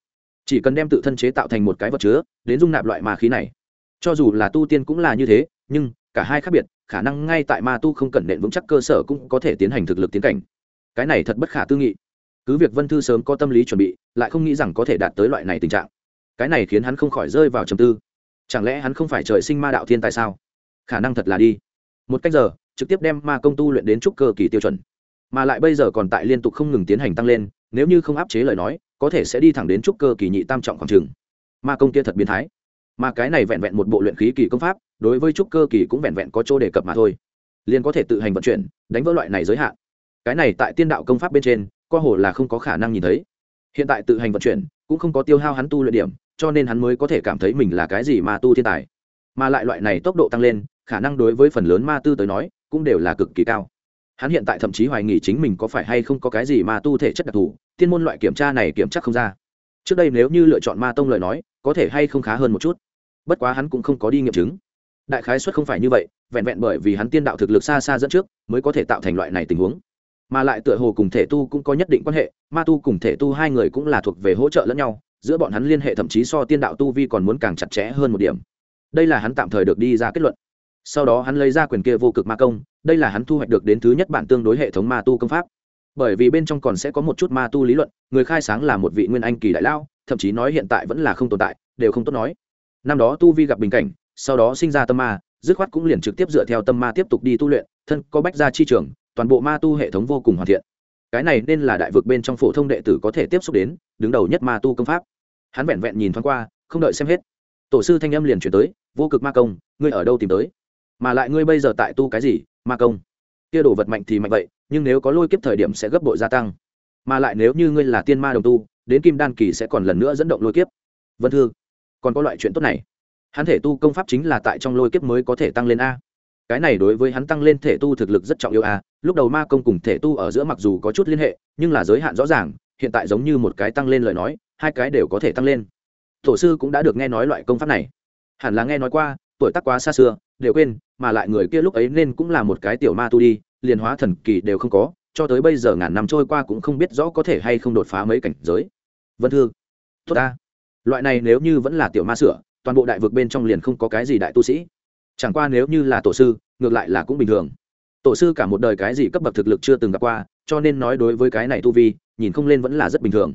[SPEAKER 1] Chỉ cần đem tự thân chế tạo thành một cái vật chứa, đến dung nạp loại ma khí này cho dù là tu tiên cũng là như thế, nhưng cả hai khác biệt, khả năng ngay tại ma tu không cần nện vững chắc cơ sở cũng có thể tiến hành thực lực tiến cảnh. Cái này thật bất khả tư nghị. Cứ việc vân thư sớm có tâm lý chuẩn bị, lại không nghĩ rằng có thể đạt tới loại này tình trạng. Cái này khiến hắn không khỏi rơi vào trầm tư. Chẳng lẽ hắn không phải trời sinh ma đạo thiên tài sao? Khả năng thật là đi. Một cách giờ, trực tiếp đem ma công tu luyện đến trúc cơ kỳ tiêu chuẩn. Mà lại bây giờ còn tại liên tục không ngừng tiến hành tăng lên, nếu như không áp chế lời nói, có thể sẽ đi thẳng đến trúc cơ kỳ nhị tam trọng khoảng trường. Ma công kia thật biến thái mà cái này vẹn vẹn một bộ luyện khí kỳ công pháp, đối với trúc cơ kỳ cũng vẹn vẹn có chỗ đề cập mà thôi. Liền có thể tự hành vận chuyển, đánh vỡ loại này giới hạn. Cái này tại tiên đạo công pháp bên trên qua hồ là không có khả năng nhìn thấy. Hiện tại tự hành vận chuyển, cũng không có tiêu hao hắn tu luyện điểm, cho nên hắn mới có thể cảm thấy mình là cái gì mà tu thiên tài. Mà lại loại này tốc độ tăng lên, khả năng đối với phần lớn ma tư tới nói, cũng đều là cực kỳ cao. Hắn hiện tại thậm chí hoài nghi chính mình có phải hay không có cái gì ma tu thể chất đặc thù, tiên môn loại kiểm tra này kiểm chắc không ra. Trước đây nếu như lựa chọn ma tông lời nói, có thể hay không khá hơn một chút bất quá hắn cũng không có đi nghiệm chứng. Đại khái xuất không phải như vậy, vẹn vẹn bởi vì hắn tiên đạo thực lực xa xa dẫn trước, mới có thể tạo thành loại này tình huống. Mà lại tựa hồ cùng thể tu cũng có nhất định quan hệ, ma tu cùng thể tu hai người cũng là thuộc về hỗ trợ lẫn nhau, giữa bọn hắn liên hệ thậm chí so tiên đạo tu vi còn muốn càng chặt chẽ hơn một điểm. Đây là hắn tạm thời được đi ra kết luận. Sau đó hắn lấy ra quyền kia vô cực ma công, đây là hắn thu hoạch được đến thứ nhất bản tương đối hệ thống ma tu công pháp. Bởi vì bên trong còn sẽ có một chút ma tu lý luận, người khai sáng là một vị nguyên anh kỳ đại lao thậm chí nói hiện tại vẫn là không tồn tại, đều không tốt nói năm đó tu vi gặp bình cảnh, sau đó sinh ra tâm ma, dứt khoát cũng liền trực tiếp dựa theo tâm ma tiếp tục đi tu luyện, thân có bách ra chi trường, toàn bộ ma tu hệ thống vô cùng hoàn thiện. Cái này nên là đại vực bên trong phổ thông đệ tử có thể tiếp xúc đến, đứng đầu nhất ma tu công pháp. Hắn vẹn vẹn nhìn thoáng qua, không đợi xem hết. Tổ sư thanh âm liền chuyển tới, vô cực ma công, ngươi ở đâu tìm tới? Mà lại ngươi bây giờ tại tu cái gì, ma công? Kia đồ vật mạnh thì mạnh vậy, nhưng nếu có lôi kiếp thời điểm sẽ gấp bội gia tăng. Mà lại nếu như ngươi là tiên ma đồng tu, đến kim đan kỳ sẽ còn lần nữa dẫn động lôi kiếp. Vân thư còn có loại chuyện tốt này. Hắn thể tu công pháp chính là tại trong lôi kiếp mới có thể tăng lên a. Cái này đối với hắn tăng lên thể tu thực lực rất trọng yếu a. Lúc đầu ma công cùng thể tu ở giữa mặc dù có chút liên hệ, nhưng là giới hạn rõ ràng, hiện tại giống như một cái tăng lên lời nói, hai cái đều có thể tăng lên. Tổ sư cũng đã được nghe nói loại công pháp này. Hẳn là nghe nói qua, tuổi tác quá xa xưa, đều quên, mà lại người kia lúc ấy nên cũng là một cái tiểu ma tu đi, liền hóa thần kỳ đều không có, cho tới bây giờ ngàn năm trôi qua cũng không biết rõ có thể hay không đột phá mấy cảnh giới. Vân thư, tốt ta loại này nếu như vẫn là tiểu ma sửa, toàn bộ đại vực bên trong liền không có cái gì đại tu sĩ. Chẳng qua nếu như là tổ sư, ngược lại là cũng bình thường. Tổ sư cả một đời cái gì cấp bậc thực lực chưa từng gặp qua, cho nên nói đối với cái này tu vi, nhìn không lên vẫn là rất bình thường.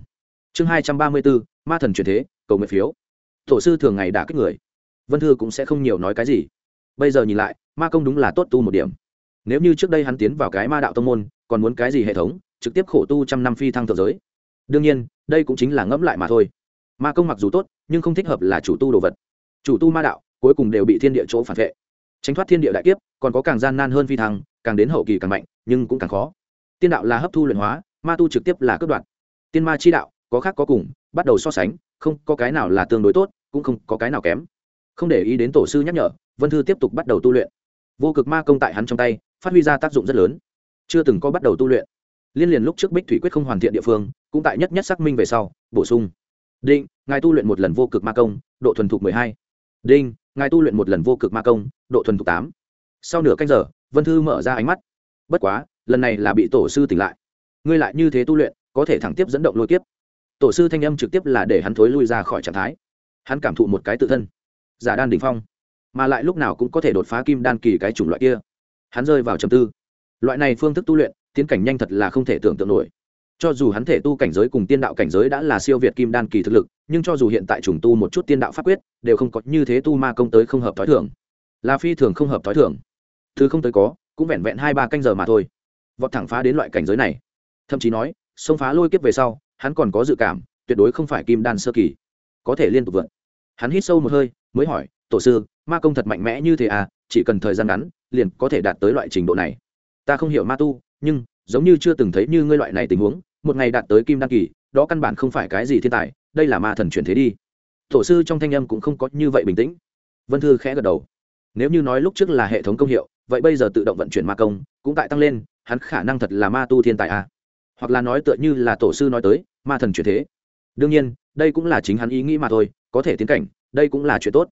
[SPEAKER 1] Chương hai trăm ba mươi bốn, ma thần truyền thế, cầu nguyện phiếu. Tổ sư thường ngày đả kích người. Vân thư cũng sẽ không nhiều nói cái gì. Bây giờ nhìn lại, ma công đúng là tốt tu một điểm. Nếu như trước đây hắn tiến vào cái ma đạo tông môn, còn muốn cái gì hệ thống, trực tiếp khổ tu trăm năm phi thăng thượng giới. Đương nhiên, đây cũng chính là ngẫm lại mà thôi ma công mặc dù tốt, nhưng không thích hợp là chủ tu đồ vật. Chủ tu ma đạo, cuối cùng đều bị thiên địa chỗ phản vệ. Tránh thoát thiên địa đại kiếp, còn có càng gian nan hơn phi thăng, càng đến hậu kỳ càng mạnh, nhưng cũng càng khó. Tiên đạo là hấp thu luyện hóa, ma tu trực tiếp là cướp đoạt. Tiên ma chi đạo, có khác có cùng, bắt đầu so sánh, không có cái nào là tương đối tốt, cũng không có cái nào kém. Không để ý đến tổ sư nhắc nhở, vân thư tiếp tục bắt đầu tu luyện. Vô cực ma công tại hắn trong tay, phát huy ra tác dụng rất lớn. Chưa từng có bắt đầu tu luyện. Liên liền lúc trước bích thủy quyết không hoàn thiện địa phương, cũng tại nhất nhất xác minh về sau, bổ sung. Đinh, ngài tu luyện một lần vô cực ma công độ thuần thục mười hai. Đinh ngài tu luyện một lần vô cực ma công độ thuần thục tám. Sau nửa canh giờ vân thư mở ra ánh mắt. Bất quá lần này là bị tổ sư tỉnh lại. Ngươi lại như thế tu luyện có thể thẳng tiếp dẫn động lôi kiếp. Tổ sư thanh âm trực tiếp là để hắn thối lui ra khỏi trạng thái. Hắn cảm thụ một cái tự thân. Giả đan đ ỉ n h phong. Mà lại lúc nào cũng có thể đột phá kim đan kỳ cái chủng loại kia. Hắn rơi vào trầm tư. Loại này phương thức tu luyện tiến cảnh nhanh thật là không thể tưởng tượng nổi cho dù hắn thể tu cảnh giới cùng tiên đạo cảnh giới đã là siêu việt kim đan kỳ thực lực, nhưng cho dù hiện tại trùng tu một chút tiên đạo pháp quyết, đều không có như thế tu ma công tới không hợp t h ó i thường. Là phi thường không hợp t h ó i thường. Thứ không tới có, cũng vẹn vẹn hai ba canh giờ mà thôi. Vọt thẳng phá đến loại cảnh giới này. Thậm chí nói, xông phá lôi kiếp về sau, hắn còn có dự cảm, tuyệt đối không phải kim đan sơ kỳ. Có thể liên tục vượt. Hắn hít sâu một hơi, mới hỏi, tổ sư, ma công thật mạnh mẽ như thế à? Chỉ cần thời gian ngắn, liền có thể đạt tới loại trình độ này. Ta không hiểu ma tu, nhưng giống như chưa từng thấy như ngươi loại này tình huống, một ngày đạt tới kim đăng kỳ, đó căn bản không phải cái gì thiên tài, đây là ma thần chuyển thế đi. Tổ sư trong thanh âm cũng không có như vậy bình tĩnh. Vân thư khẽ gật đầu. Nếu như nói lúc trước là hệ thống công hiệu, vậy bây giờ tự động vận chuyển ma công cũng tại tăng lên, hắn khả năng thật là ma tu thiên tài à? Hoặc là nói tựa như là tổ sư nói tới, ma thần chuyển thế. Đương nhiên, đây cũng là chính hắn ý nghĩ mà thôi, có thể tiến cảnh, đây cũng là chuyện tốt.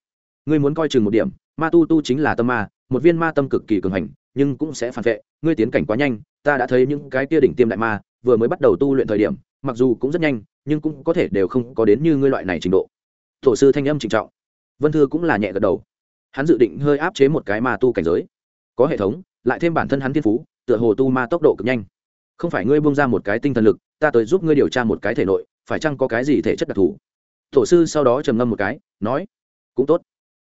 [SPEAKER 1] Ngươi muốn coi chừng một điểm, ma tu tu chính là tâm ma, một viên ma tâm cực kỳ cường hành nhưng cũng sẽ phản vệ. Ngươi tiến cảnh quá nhanh, ta đã thấy những cái kia đỉnh tiêm đại ma vừa mới bắt đầu tu luyện thời điểm, mặc dù cũng rất nhanh, nhưng cũng có thể đều không có đến như ngươi loại này trình độ. Tổ sư thanh âm trịnh trọng. Vân thư cũng là nhẹ gật đầu. Hắn dự định hơi áp chế một cái ma tu cảnh giới. Có hệ thống, lại thêm bản thân hắn thiên phú, tựa hồ tu ma tốc độ cực nhanh. Không phải ngươi buông ra một cái tinh thần lực, ta tới giúp ngươi điều tra một cái thể nội, phải chăng có cái gì thể chất đặc thù? Tổ sư sau đó trầm ngâm một cái, nói, cũng tốt.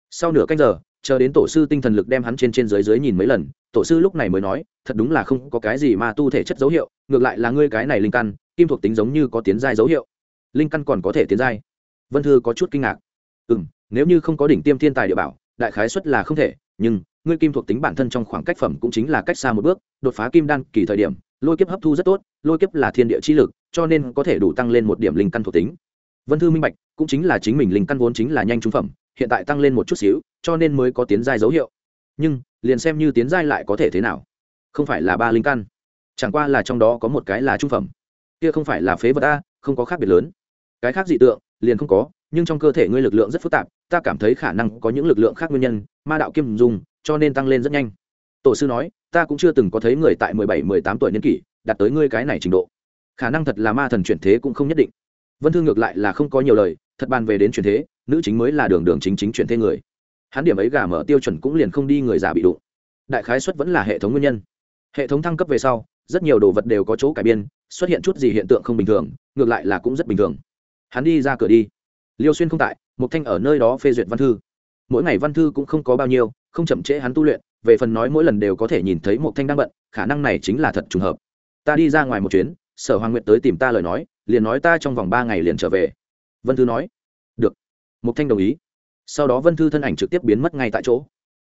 [SPEAKER 1] Sau nửa canh giờ, chờ đến tổ sư tinh thần lực đem hắn trên trên dưới dưới nhìn mấy lần tổ sư lúc này mới nói, thật đúng là không có cái gì mà tu thể chất dấu hiệu, ngược lại là ngươi cái này linh căn, kim thuộc tính giống như có tiến giai dấu hiệu. Linh căn còn có thể tiến giai. Vân thư có chút kinh ngạc. Ừ m nếu như không có đỉnh tiêm thiên tài địa bảo, đại khái xuất là không thể, nhưng ngươi kim thuộc tính bản thân trong khoảng cách phẩm cũng chính là cách xa một bước, đột phá kim đan kỳ thời điểm, lôi kiếp hấp thu rất tốt, lôi kiếp là thiên địa chi lực, cho nên có thể đủ tăng lên một điểm linh căn thuộc tính. Vân thư minh bạch, cũng chính là chính mình linh căn vốn chính là nhanh trúng phẩm, hiện tại tăng lên một chút xíu, cho nên mới có tiến giai dấu hiệu. Nhưng liền xem như tiến giai lại có thể thế nào. Không phải là ba linh căn, chẳng qua là trong đó có một cái là trung phẩm. Kia không phải là phế vật a, không có khác biệt lớn. Cái khác dị tượng, liền không có, nhưng trong cơ thể ngươi lực lượng rất phức tạp, ta cảm thấy khả năng có những lực lượng khác nguyên nhân, ma đạo kim dùng, cho nên tăng lên rất nhanh. Tổ sư nói, ta cũng chưa từng có thấy người tại mười bảy, mười tám tuổi niên kỷ, đạt tới ngươi cái này trình độ. Khả năng thật là ma thần chuyển thế cũng không nhất định. Vân thương ngược lại là không có nhiều lời, thật bàn về đến chuyển thế, nữ chính mới là đường đường chính chính chuyển thế người hắn điểm ấy gà mở tiêu chuẩn cũng liền không đi người già bị đụng. Đại khái xuất vẫn là hệ thống nguyên nhân. Hệ thống thăng cấp về sau, rất nhiều đồ vật đều có chỗ cải biên, xuất hiện chút gì hiện tượng không bình thường, ngược lại là cũng rất bình thường. Hắn đi ra cửa đi. Liêu xuyên không tại một thanh ở nơi đó phê duyệt văn thư. Mỗi ngày văn thư cũng không có bao nhiêu, không chậm trễ hắn tu luyện, về phần nói mỗi lần đều có thể nhìn thấy một thanh đang bận, khả năng này chính là thật trùng hợp. Ta đi ra ngoài một chuyến, sở hoàng nguyệt tới tìm ta lời nói, liền nói ta trong vòng ba ngày liền trở về. Vân thư nói, được. Mục thanh đồng ý sau đó vân thư thân ảnh trực tiếp biến mất ngay tại chỗ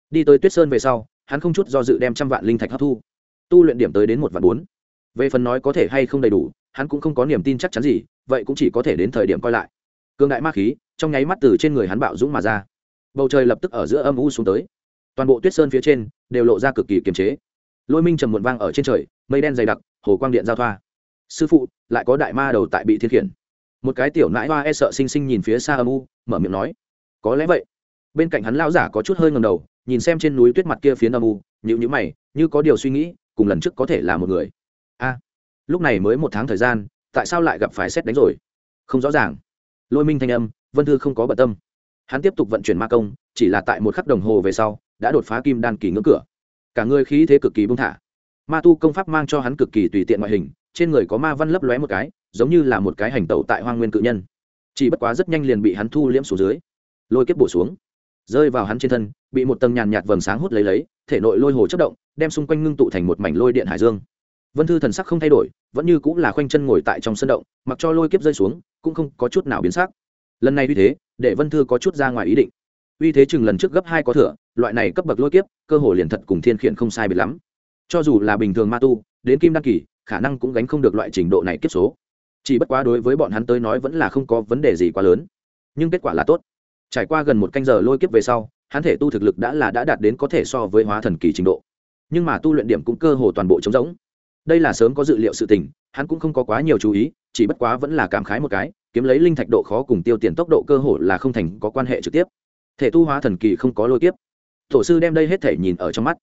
[SPEAKER 1] đi tới tuyết sơn về sau hắn không chút do dự đem trăm vạn linh thạch hấp thu tu luyện điểm tới đến một vạn bốn về phần nói có thể hay không đầy đủ hắn cũng không có niềm tin chắc chắn gì vậy cũng chỉ có thể đến thời điểm coi lại cương đại ma khí trong nháy mắt từ trên người hắn bạo dũng mà ra bầu trời lập tức ở giữa âm u xuống tới toàn bộ tuyết sơn phía trên đều lộ ra cực kỳ kiềm chế lôi minh trầm muộn vang ở trên trời mây đen dày đặc hồ quang điện giao thoa sư phụ lại có đại ma đầu tại bị thiên khiển một cái tiểu nãi hoa e sợ xinh xinh nhìn phía xa âm u mở miệng nói có lẽ vậy. Bên cạnh hắn lão giả có chút hơi ngầm đầu, nhìn xem trên núi tuyết mặt kia phía âm u nhịu nhữ mày, như có điều suy nghĩ, cùng lần trước có thể là một người. A, lúc này mới một tháng thời gian, tại sao lại gặp phải xét đánh rồi? Không rõ ràng. Lôi minh thanh âm, vân thư không có bận tâm. Hắn tiếp tục vận chuyển ma công, chỉ là tại một khắc đồng hồ về sau, đã đột phá kim đan kỳ ngưỡng cửa. Cả người khí thế cực kỳ bông thả. Ma tu công pháp mang cho hắn cực kỳ tùy tiện ngoại hình, trên người có ma văn lấp lóe một cái, giống như là một cái hành tẩu tại hoang nguyên cự nhân. Chỉ bất quá rất nhanh liền bị hắn thu liễm xuống dưới lôi kiếp bổ xuống. Rơi vào hắn trên thân, bị một tầng nhàn nhạt vầng sáng hút lấy lấy, thể nội lôi hồ chất động, đem xung quanh ngưng tụ thành một mảnh lôi điện hải dương. Vân thư thần sắc không thay đổi, vẫn như cũng là khoanh chân ngồi tại trong sân động, mặc cho lôi kiếp rơi xuống, cũng không có chút nào biến sắc. Lần này uy thế, để vân thư có chút ra ngoài ý định. Uy thế chừng lần trước gấp hai có thừa, loại này cấp bậc lôi kiếp, cơ hồ liền thật cùng thiên khiển không sai biệt lắm. Cho dù là bình thường ma tu, đến kim đăng kỳ, khả năng cũng gánh không được loại trình độ này kiếp số. Chỉ bất quá đối với bọn hắn tới nói vẫn là không có vấn đề gì quá lớn. Nhưng kết quả là tốt trải qua gần một canh giờ lôi kiếp về sau, hắn thể tu thực lực đã là đã đạt đến có thể so với hóa thần kỳ trình độ. Nhưng mà tu luyện điểm cũng cơ hồ toàn bộ trống rỗng. Đây là sớm có dự liệu sự tình, hắn cũng không có quá nhiều chú ý, chỉ bất quá vẫn là cảm khái một cái, kiếm lấy linh thạch độ khó cùng tiêu tiền tốc độ cơ hồ là không thành có quan hệ trực tiếp. Thể tu hóa thần kỳ không có lôi kiếp. Tổ sư đem đây hết thể nhìn ở trong mắt.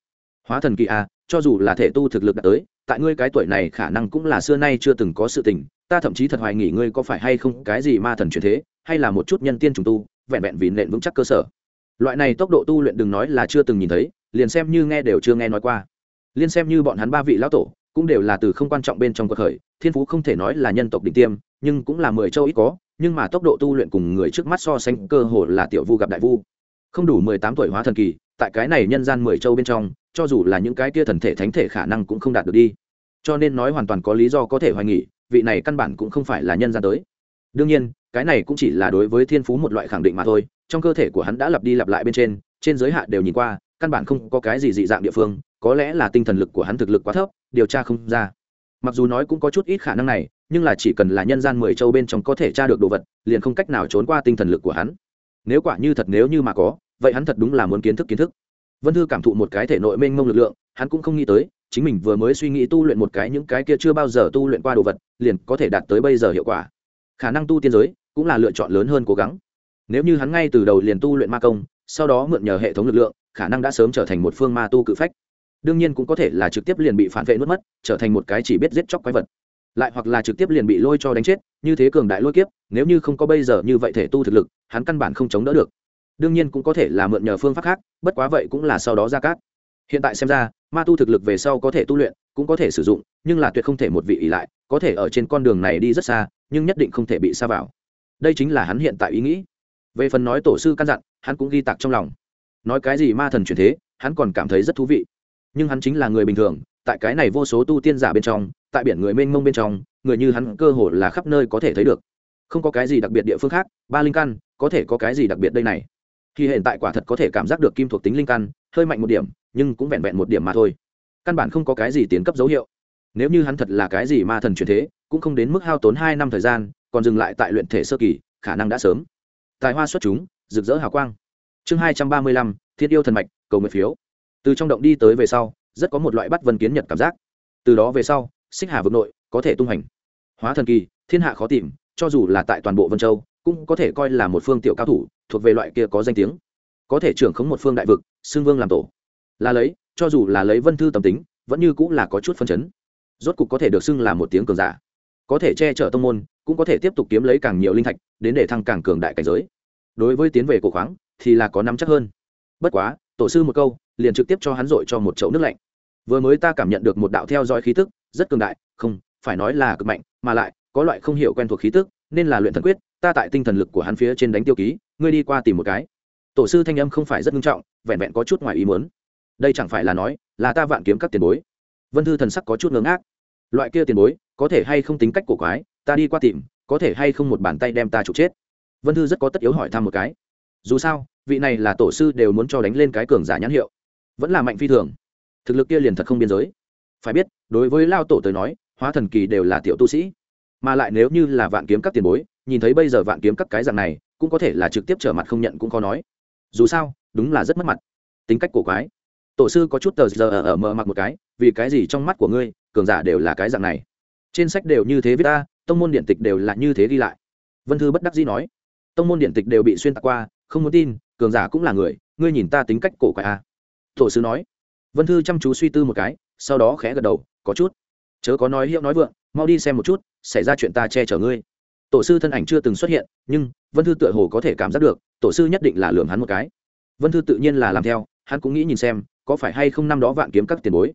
[SPEAKER 1] Hóa thần kỳ à cho dù là thể tu thực lực đã tới, tại ngươi cái tuổi này khả năng cũng là xưa nay chưa từng có sự tình, ta thậm chí thật hoài nghỉ ngươi có phải hay không cái gì ma thần truyền thế, hay là một chút nhân tiên trùng tu vẹn vẹn vì nện vững chắc cơ sở. Loại này tốc độ tu luyện đừng nói là chưa từng nhìn thấy, liền xem như nghe đều chưa nghe nói qua. Liên xem như bọn hắn ba vị lão tổ, cũng đều là từ không quan trọng bên trong cuộc khởi, thiên phú không thể nói là nhân tộc đỉnh tiêm, nhưng cũng là mười châu ít có, nhưng mà tốc độ tu luyện cùng người trước mắt so sánh cơ hồ là tiểu vu gặp đại vu. Không đủ mười tám tuổi hóa thần kỳ, tại cái này nhân gian mười châu bên trong, cho dù là những cái kia thần thể thánh thể khả năng cũng không đạt được đi. Cho nên nói hoàn toàn có lý do có thể hoài nghỉ vị này căn bản cũng không phải là nhân gian tới. Đương nhiên cái này cũng chỉ là đối với thiên phú một loại khẳng định mà thôi, trong cơ thể của hắn đã lặp đi lặp lại bên trên trên giới hạn đều nhìn qua, căn bản không có cái gì dị dạng địa phương, có lẽ là tinh thần lực của hắn thực lực quá thấp, điều tra không ra. Mặc dù nói cũng có chút ít khả năng này, nhưng là chỉ cần là nhân gian mười châu bên trong có thể tra được đồ vật, liền không cách nào trốn qua tinh thần lực của hắn. Nếu quả như thật nếu như mà có, vậy hắn thật đúng là muốn kiến thức kiến thức. Vân thư cảm thụ một cái thể nội mênh mông lực lượng, hắn cũng không nghĩ tới, chính mình vừa mới suy nghĩ tu luyện một cái những cái kia chưa bao giờ tu luyện qua đồ vật, liền có thể đạt tới bây giờ hiệu quả. Khả năng tu tiên giới cũng là lựa chọn lớn hơn cố gắng. Nếu như hắn ngay từ đầu liền tu luyện ma công, sau đó mượn nhờ hệ thống lực lượng, khả năng đã sớm trở thành một phương ma tu cự phách. Đương nhiên cũng có thể là trực tiếp liền bị phản vệ nuốt mất, trở thành một cái chỉ biết giết chóc quái vật. Lại hoặc là trực tiếp liền bị lôi cho đánh chết, như thế cường đại lôi kiếp, nếu như không có bây giờ như vậy thể tu thực lực, hắn căn bản không chống đỡ được. Đương nhiên cũng có thể là mượn nhờ phương pháp khác, bất quá vậy cũng là sau đó ra cát. Hiện tại xem ra, ma tu thực lực về sau có thể tu luyện, cũng có thể sử dụng, nhưng là tuyệt không thể một vị ỷ lại, có thể ở trên con đường này đi rất xa, nhưng nhất định không thể bị xa vào đây chính là hắn hiện tại ý nghĩ. Về phần nói tổ sư căn dặn, hắn cũng ghi tạc trong lòng. Nói cái gì ma thần truyền thế, hắn còn cảm thấy rất thú vị. Nhưng hắn chính là người bình thường, tại cái này vô số tu tiên giả bên trong, tại biển người mênh mông bên trong, người như hắn cơ hồ là khắp nơi có thể thấy được. Không có cái gì đặc biệt địa phương khác, ba linh căn, có thể có cái gì đặc biệt đây này. Khi hiện tại quả thật có thể cảm giác được kim thuộc tính linh căn, hơi mạnh một điểm, nhưng cũng vẹn vẹn một điểm mà thôi. Căn bản không có cái gì tiến cấp dấu hiệu. Nếu như hắn thật là cái gì ma thần truyền thế, cũng không đến mức hao tốn hai năm thời gian còn dừng lại tại luyện thể sơ kỳ, khả năng đã sớm. Tài hoa xuất chúng, rực rỡ hào quang. Chương hai trăm ba mươi lăm thiên yêu thần mạch, cầu nguyện phiếu. Từ trong động đi tới về sau, rất có một loại bắt vân kiến nhật cảm giác. Từ đó về sau, xích hà vực nội có thể tung hành. Hóa thần kỳ, thiên hạ khó tìm, cho dù là tại toàn bộ vân châu, cũng có thể coi là một phương tiểu cao thủ, thuộc về loại kia có danh tiếng. Có thể trưởng khống một phương đại vực xương vương làm tổ. Là lấy, cho dù là lấy vân thư tầm tính, vẫn như cũng là có chút phân chấn. Rốt cục có thể được xưng là một tiếng cường giả có thể che chở tông môn, cũng có thể tiếp tục kiếm lấy càng nhiều linh thạch, đến để thăng càng cường đại cảnh giới. Đối với tiến về cổ khoáng, thì là có nắm chắc hơn. Bất quá, tổ sư một câu, liền trực tiếp cho hắn dội cho một chậu nước lạnh. Vừa mới ta cảm nhận được một đạo theo dõi khí tức, rất cường đại, không, phải nói là cực mạnh, mà lại, có loại không hiểu quen thuộc khí tức, nên là luyện thần quyết, ta tại tinh thần lực của hắn phía trên đánh tiêu ký, ngươi đi qua tìm một cái. Tổ sư thanh âm không phải rất nghiêm trọng, vẹn vẹn có chút ngoài ý muốn. Đây chẳng phải là nói, là ta vạn kiếm các tiền bối. Vân thư thần sắc có chút ngớ ngác. Loại kia tiền bối có thể hay không tính cách cổ quái ta đi qua tìm có thể hay không một bàn tay đem ta trục chết. Vân thư rất có tất yếu hỏi thăm một cái. Dù sao vị này là tổ sư đều muốn cho đánh lên cái cường giả nhãn hiệu. Vẫn là mạnh phi thường. Thực lực kia liền thật không biên giới. Phải biết đối với lao tổ tới nói hóa thần kỳ đều là tiểu tu sĩ. Mà lại nếu như là vạn kiếm các tiền bối nhìn thấy bây giờ vạn kiếm các cái dạng này cũng có thể là trực tiếp trở mặt không nhận cũng khó nói. Dù sao đúng là rất mất mặt. Tính cách cổ quái. Tổ sư có chút tờ giờ ở, ở mờ mặc một cái vì cái gì trong mắt của ngươi cường giả đều là cái dạng này? Trên sách đều như thế viết ta, tông môn điện tịch đều là như thế ghi lại. Vân thư bất đắc dĩ nói. Tông môn điện tịch đều bị xuyên tạc qua, không muốn tin, cường giả cũng là người, ngươi nhìn ta tính cách cổ quái à. Thổ sư nói. Vân thư chăm chú suy tư một cái, sau đó khẽ gật đầu, có chút. Chớ có nói hiệu nói vượng, mau đi xem một chút, xảy ra chuyện ta che chở ngươi. Tổ sư thân ảnh chưa từng xuất hiện, nhưng vân thư tựa hồ có thể cảm giác được, tổ sư nhất định là lường hắn một cái. Vân thư tự nhiên là làm theo, hắn cũng nghĩ nhìn xem, có phải hay không năm đó vạn kiếm các tiền bối?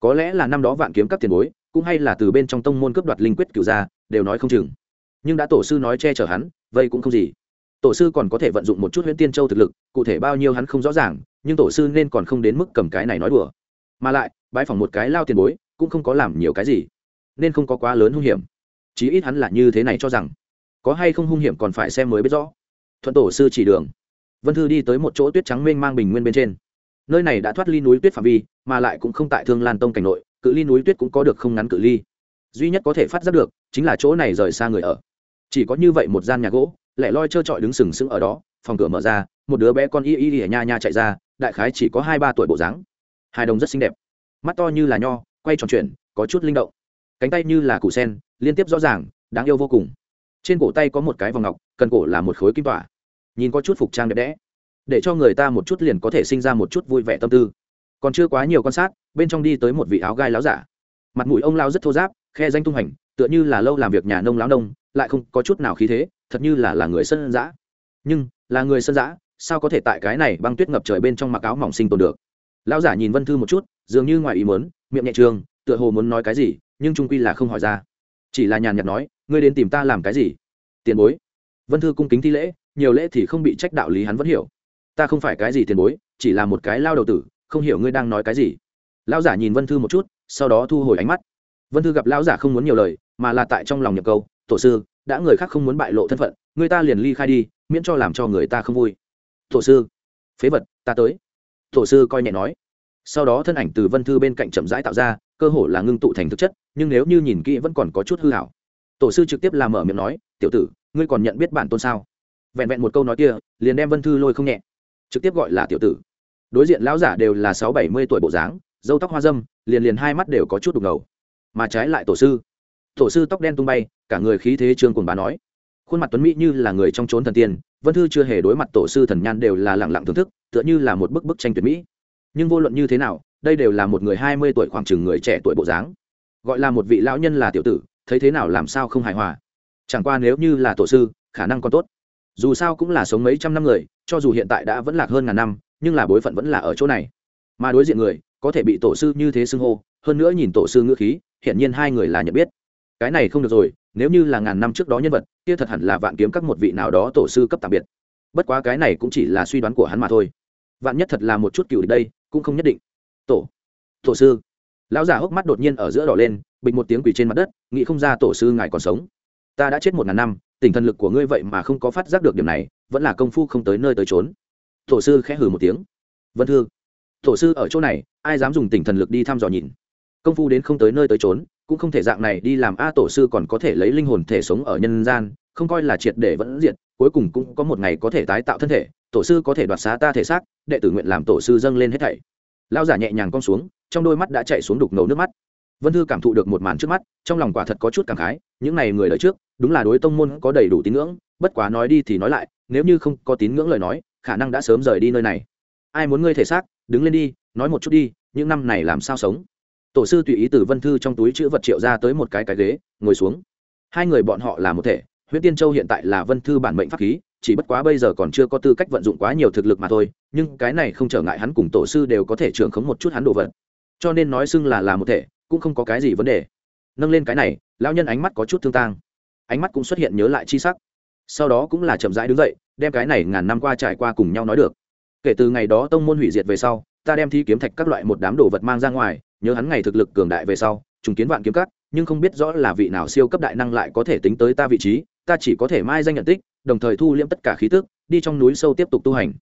[SPEAKER 1] Có lẽ là năm đó vạn kiếm các tiền bối cũng hay là từ bên trong tông môn cướp đoạt linh quyết cửu ra đều nói không chừng. Nhưng đã tổ sư nói che chở hắn, vậy cũng không gì. Tổ sư còn có thể vận dụng một chút huyễn tiên châu thực lực, cụ thể bao nhiêu hắn không rõ ràng, nhưng tổ sư nên còn không đến mức cầm cái này nói đùa. Mà lại bãi phỏng một cái lao tiền bối, cũng không có làm nhiều cái gì, nên không có quá lớn hung hiểm. Chí ít hắn là như thế này cho rằng, có hay không hung hiểm còn phải xem mới biết rõ. Thuận tổ sư chỉ đường. Vân thư đi tới một chỗ tuyết trắng mênh mang bình nguyên bên trên. Nơi này đã thoát ly núi tuyết phạm vi, mà lại cũng không tại thương lan tông cảnh nội cự ly núi tuyết cũng có được không ngắn cự ly. Duy nhất có thể phát giác được chính là chỗ này rời xa người ở. Chỉ có như vậy một gian nhà gỗ, lẻ loi trơ trọi đứng sừng sững ở đó, phòng cửa mở ra, một đứa bé con y y ỉa nha nha chạy ra, đại khái chỉ có hai ba tuổi bộ dáng. Hai đồng rất xinh đẹp. Mắt to như là nho, quay tròn chuyển, có chút linh động. Cánh tay như là củ sen, liên tiếp rõ ràng, đáng yêu vô cùng. Trên cổ tay có một cái vòng ngọc, cần cổ là một khối kim tỏa nhìn có chút phục trang đẹp đẽ. Để cho người ta một chút liền có thể sinh ra một chút vui vẻ tâm tư còn chưa quá nhiều quan sát, bên trong đi tới một vị áo gai láo giả. Mặt mũi ông lao rất thô giáp, khe danh tung hành tựa như là lâu làm việc nhà nông láo nông, lại không có chút nào khí thế, thật như là là người sân giã nhưng, là người sân giã sao có thể tại cái này băng tuyết ngập trời bên trong mặc áo mỏng sinh tồn được? Lão giả nhìn vân thư một chút, dường như ngoài ý muốn, miệng nhẹ trường tựa hồ muốn nói cái gì, nhưng trung quy là không hỏi ra. Chỉ là nhàn nhạt nói, ngươi đến tìm ta làm cái gì? Tiền bối. Vân thư cung kính thi lễ, nhiều lễ thì không bị trách đạo lý hắn vẫn hiểu. Ta không phải cái gì tiền bối, chỉ là một cái lao đầu tử không hiểu ngươi đang nói cái gì. Lão giả nhìn vân thư một chút, sau đó thu hồi ánh mắt. Vân thư gặp lão giả không muốn nhiều lời, mà là tại trong lòng nhập câu, tổ sư, đã người khác không muốn bại lộ thân phận, người ta liền ly khai đi, miễn cho làm cho người ta không vui. Tổ sư, phế vật, ta tới. Tổ sư coi nhẹ nói. Sau đó thân ảnh từ vân thư bên cạnh chậm rãi tạo ra, cơ hồ là ngưng tụ thành thực chất, nhưng nếu như nhìn kỹ vẫn còn có chút hư hảo tổ sư trực tiếp làm mở miệng nói, tiểu tử, ngươi còn nhận biết bản tôn sao? Vẹn vẹn một câu nói kia, liền đem vân thư lôi không nhẹ. Trực tiếp gọi là tiểu tử đối diện lão giả đều là sáu bảy mươi tuổi bộ dáng dâu tóc hoa dâm, liền liền hai mắt đều có chút đục ngầu. Mà trái lại tổ sư tổ sư tóc đen tung bay, cả người khí thế trương cùng bà nói. Khuôn mặt tuấn mỹ như là người trong trốn thần tiên, vân thư chưa hề đối mặt tổ sư thần nhan đều là lẳng lặng thưởng thức, tựa như là một bức bức tranh tuyệt mỹ. Nhưng vô luận như thế nào, đây đều là một người hai mươi tuổi khoảng chừng người trẻ tuổi bộ dáng. Gọi là một vị lão nhân là tiểu tử, thấy thế nào làm sao không hài hòa. Chẳng qua nếu như là tổ sư, khả năng còn tốt. Dù sao cũng là sống mấy trăm năm người, cho dù hiện tại đã vẫn lạc hơn ngàn năm nhưng là bối phận vẫn là ở chỗ này. Mà đối diện người, có thể bị tổ sư như thế xưng hô, hơn nữa nhìn tổ sư ngữ khí, hiển nhiên hai người là nhận biết. Cái này không được rồi, nếu như là ngàn năm trước đó nhân vật, kia thật hẳn là vạn kiếm các một vị nào đó tổ sư cấp tạm biệt. Bất quá cái này cũng chỉ là suy đoán của hắn mà thôi. Vạn nhất thật là một chút cựu đây, cũng không nhất định. Tổ tổ sư. Lão già hốc mắt đột nhiên ở giữa đỏ lên bịch một tiếng quỳ trên mặt đất, nghĩ không ra tổ sư ngài còn sống. Ta đã chết một ngàn năm, tình thần lực của ngươi vậy mà không có phát giác được điểm này, vẫn là công phu không tới nơi tới trốn tổ sư khẽ hừ một tiếng. Vân thư, tổ sư ở chỗ này, ai dám dùng tỉnh thần lực đi thăm dò nhìn? Công phu đến không tới nơi tới trốn, cũng không thể dạng này đi làm a tổ sư còn có thể lấy linh hồn thể sống ở nhân gian, không coi là triệt để vẫn diệt, cuối cùng cũng có một ngày có thể tái tạo thân thể, tổ sư có thể đoạt xá ta thể xác, đệ tử nguyện làm tổ sư dâng lên hết thảy. Lao giả nhẹ nhàng cong xuống, trong đôi mắt đã chạy xuống đục ngầu nước mắt. Vân thư cảm thụ được một màn trước mắt, trong lòng quả thật có chút cảm khái, những n à y người lời trước, đúng là đối tông môn có đầy đủ tín ngưỡng, bất quá nói đi thì nói lại, nếu như không có tín ngưỡng lời nói khả năng đã sớm rời đi nơi này. Ai muốn ngươi thể xác, đứng lên đi, nói một chút đi, những năm này làm sao sống? Tổ sư tùy ý từ vân thư trong túi chữ vật triệu ra tới một cái cái ghế, ngồi xuống. Hai người bọn họ là một thể, huyễn tiên châu hiện tại là vân thư bản mệnh pháp khí, chỉ bất quá bây giờ còn chưa có tư cách vận dụng quá nhiều thực lực mà thôi, nhưng cái này không trở ngại hắn cùng tổ sư đều có thể trưởng khống một chút hắn đồ vật. Cho nên nói xưng là là một thể, cũng không có cái gì vấn đề. Nâng lên cái này, lão nhân ánh mắt có chút thương tang. Ánh mắt cũng xuất hiện nhớ lại chi sắc. Sau đó cũng là chậm rãi đứng dậy đem cái này ngàn năm qua trải qua cùng nhau nói được. Kể từ ngày đó tông môn hủy diệt về sau, ta đem thi kiếm thạch các loại một đám đồ vật mang ra ngoài, nhớ hắn ngày thực lực cường đại về sau, trùng kiến vạn kiếm cắt nhưng không biết rõ là vị nào siêu cấp đại năng lại có thể tính tới ta vị trí, ta chỉ có thể mai danh nhận tích, đồng thời thu liễm tất cả khí tức, đi trong núi sâu tiếp tục tu hành.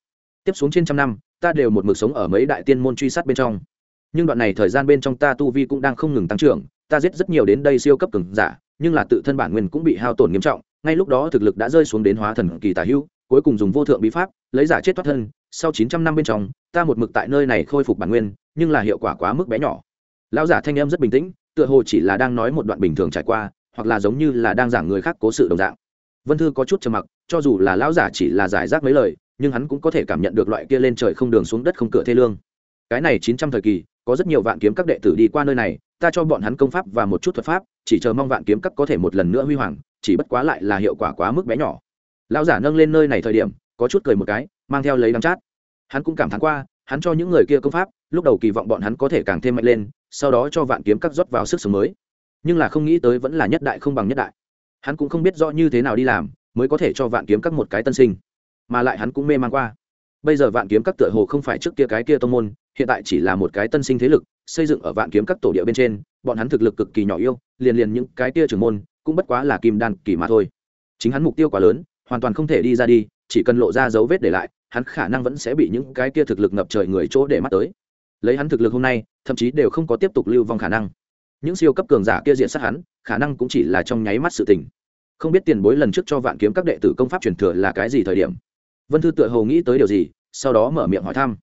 [SPEAKER 1] Tiếp xuống trên trăm năm, ta đều một mực sống ở mấy đại tiên môn truy sát bên trong. Nhưng đoạn này thời gian bên trong ta tu vi cũng đang không ngừng tăng trưởng, ta giết rất nhiều đến đây siêu cấp cường giả, nhưng là tự thân bản nguyên cũng bị hao tổn nghiêm trọng, ngay lúc đó thực lực đã rơi xuống đến hóa thần kỳ tà hữu cuối cùng dùng vô thượng bí pháp, lấy giả chết thoát thân, sau chín trăm năm bên trong, ta một mực tại nơi này khôi phục bản nguyên, nhưng là hiệu quả quá mức bé nhỏ. Lão giả thanh em rất bình tĩnh, tựa hồ chỉ là đang nói một đoạn bình thường trải qua, hoặc là giống như là đang giảng người khác cố sự đồng dạng. Vân thư có chút trầm mặc, cho dù là lão giả chỉ là giải rác mấy lời, nhưng hắn cũng có thể cảm nhận được loại kia lên trời không đường xuống đất không cửa thê lương. Cái này chín trăm thời kỳ, có rất nhiều vạn kiếm các đệ tử đi qua nơi này, ta cho bọn hắn công pháp và một chút thuật pháp, chỉ chờ mong vạn kiếm các có thể một lần nữa huy hoàng, chỉ bất quá lại là hiệu quả quá mức bé nhỏ lão giả nâng lên nơi này thời điểm, có chút cười một cái, mang theo lấy đắm chát. Hắn cũng cảm thán qua, hắn cho những người kia công pháp, lúc đầu kỳ vọng bọn hắn có thể càng thêm mạnh lên, sau đó cho vạn kiếm các rót vào sức sống mới. Nhưng là không nghĩ tới vẫn là nhất đại không bằng nhất đại. Hắn cũng không biết rõ như thế nào đi làm, mới có thể cho vạn kiếm các một cái tân sinh. Mà lại hắn cũng mê man qua. Bây giờ vạn kiếm các tựa hồ không phải trước kia cái kia tông môn, hiện tại chỉ là một cái tân sinh thế lực, xây dựng ở vạn kiếm các tổ địa bên trên, bọn hắn thực lực cực kỳ nhỏ yêu liền liền những cái kia trưởng môn, cũng bất quá là kim đan kỳ mà thôi. Chính hắn mục tiêu quá lớn hoàn toàn không thể đi ra đi, chỉ cần lộ ra dấu vết để lại, hắn khả năng vẫn sẽ bị những cái kia thực lực ngập trời người chỗ để mắt tới. Lấy hắn thực lực hôm nay, thậm chí đều không có tiếp tục lưu vong khả năng. Những siêu cấp cường giả kia diện sát hắn, khả năng cũng chỉ là trong nháy mắt sự tình. Không biết tiền bối lần trước cho vạn kiếm các đệ tử công pháp truyền thừa là cái gì thời điểm? Vân thư tựa hồ nghĩ tới điều gì, sau đó mở miệng hỏi thăm.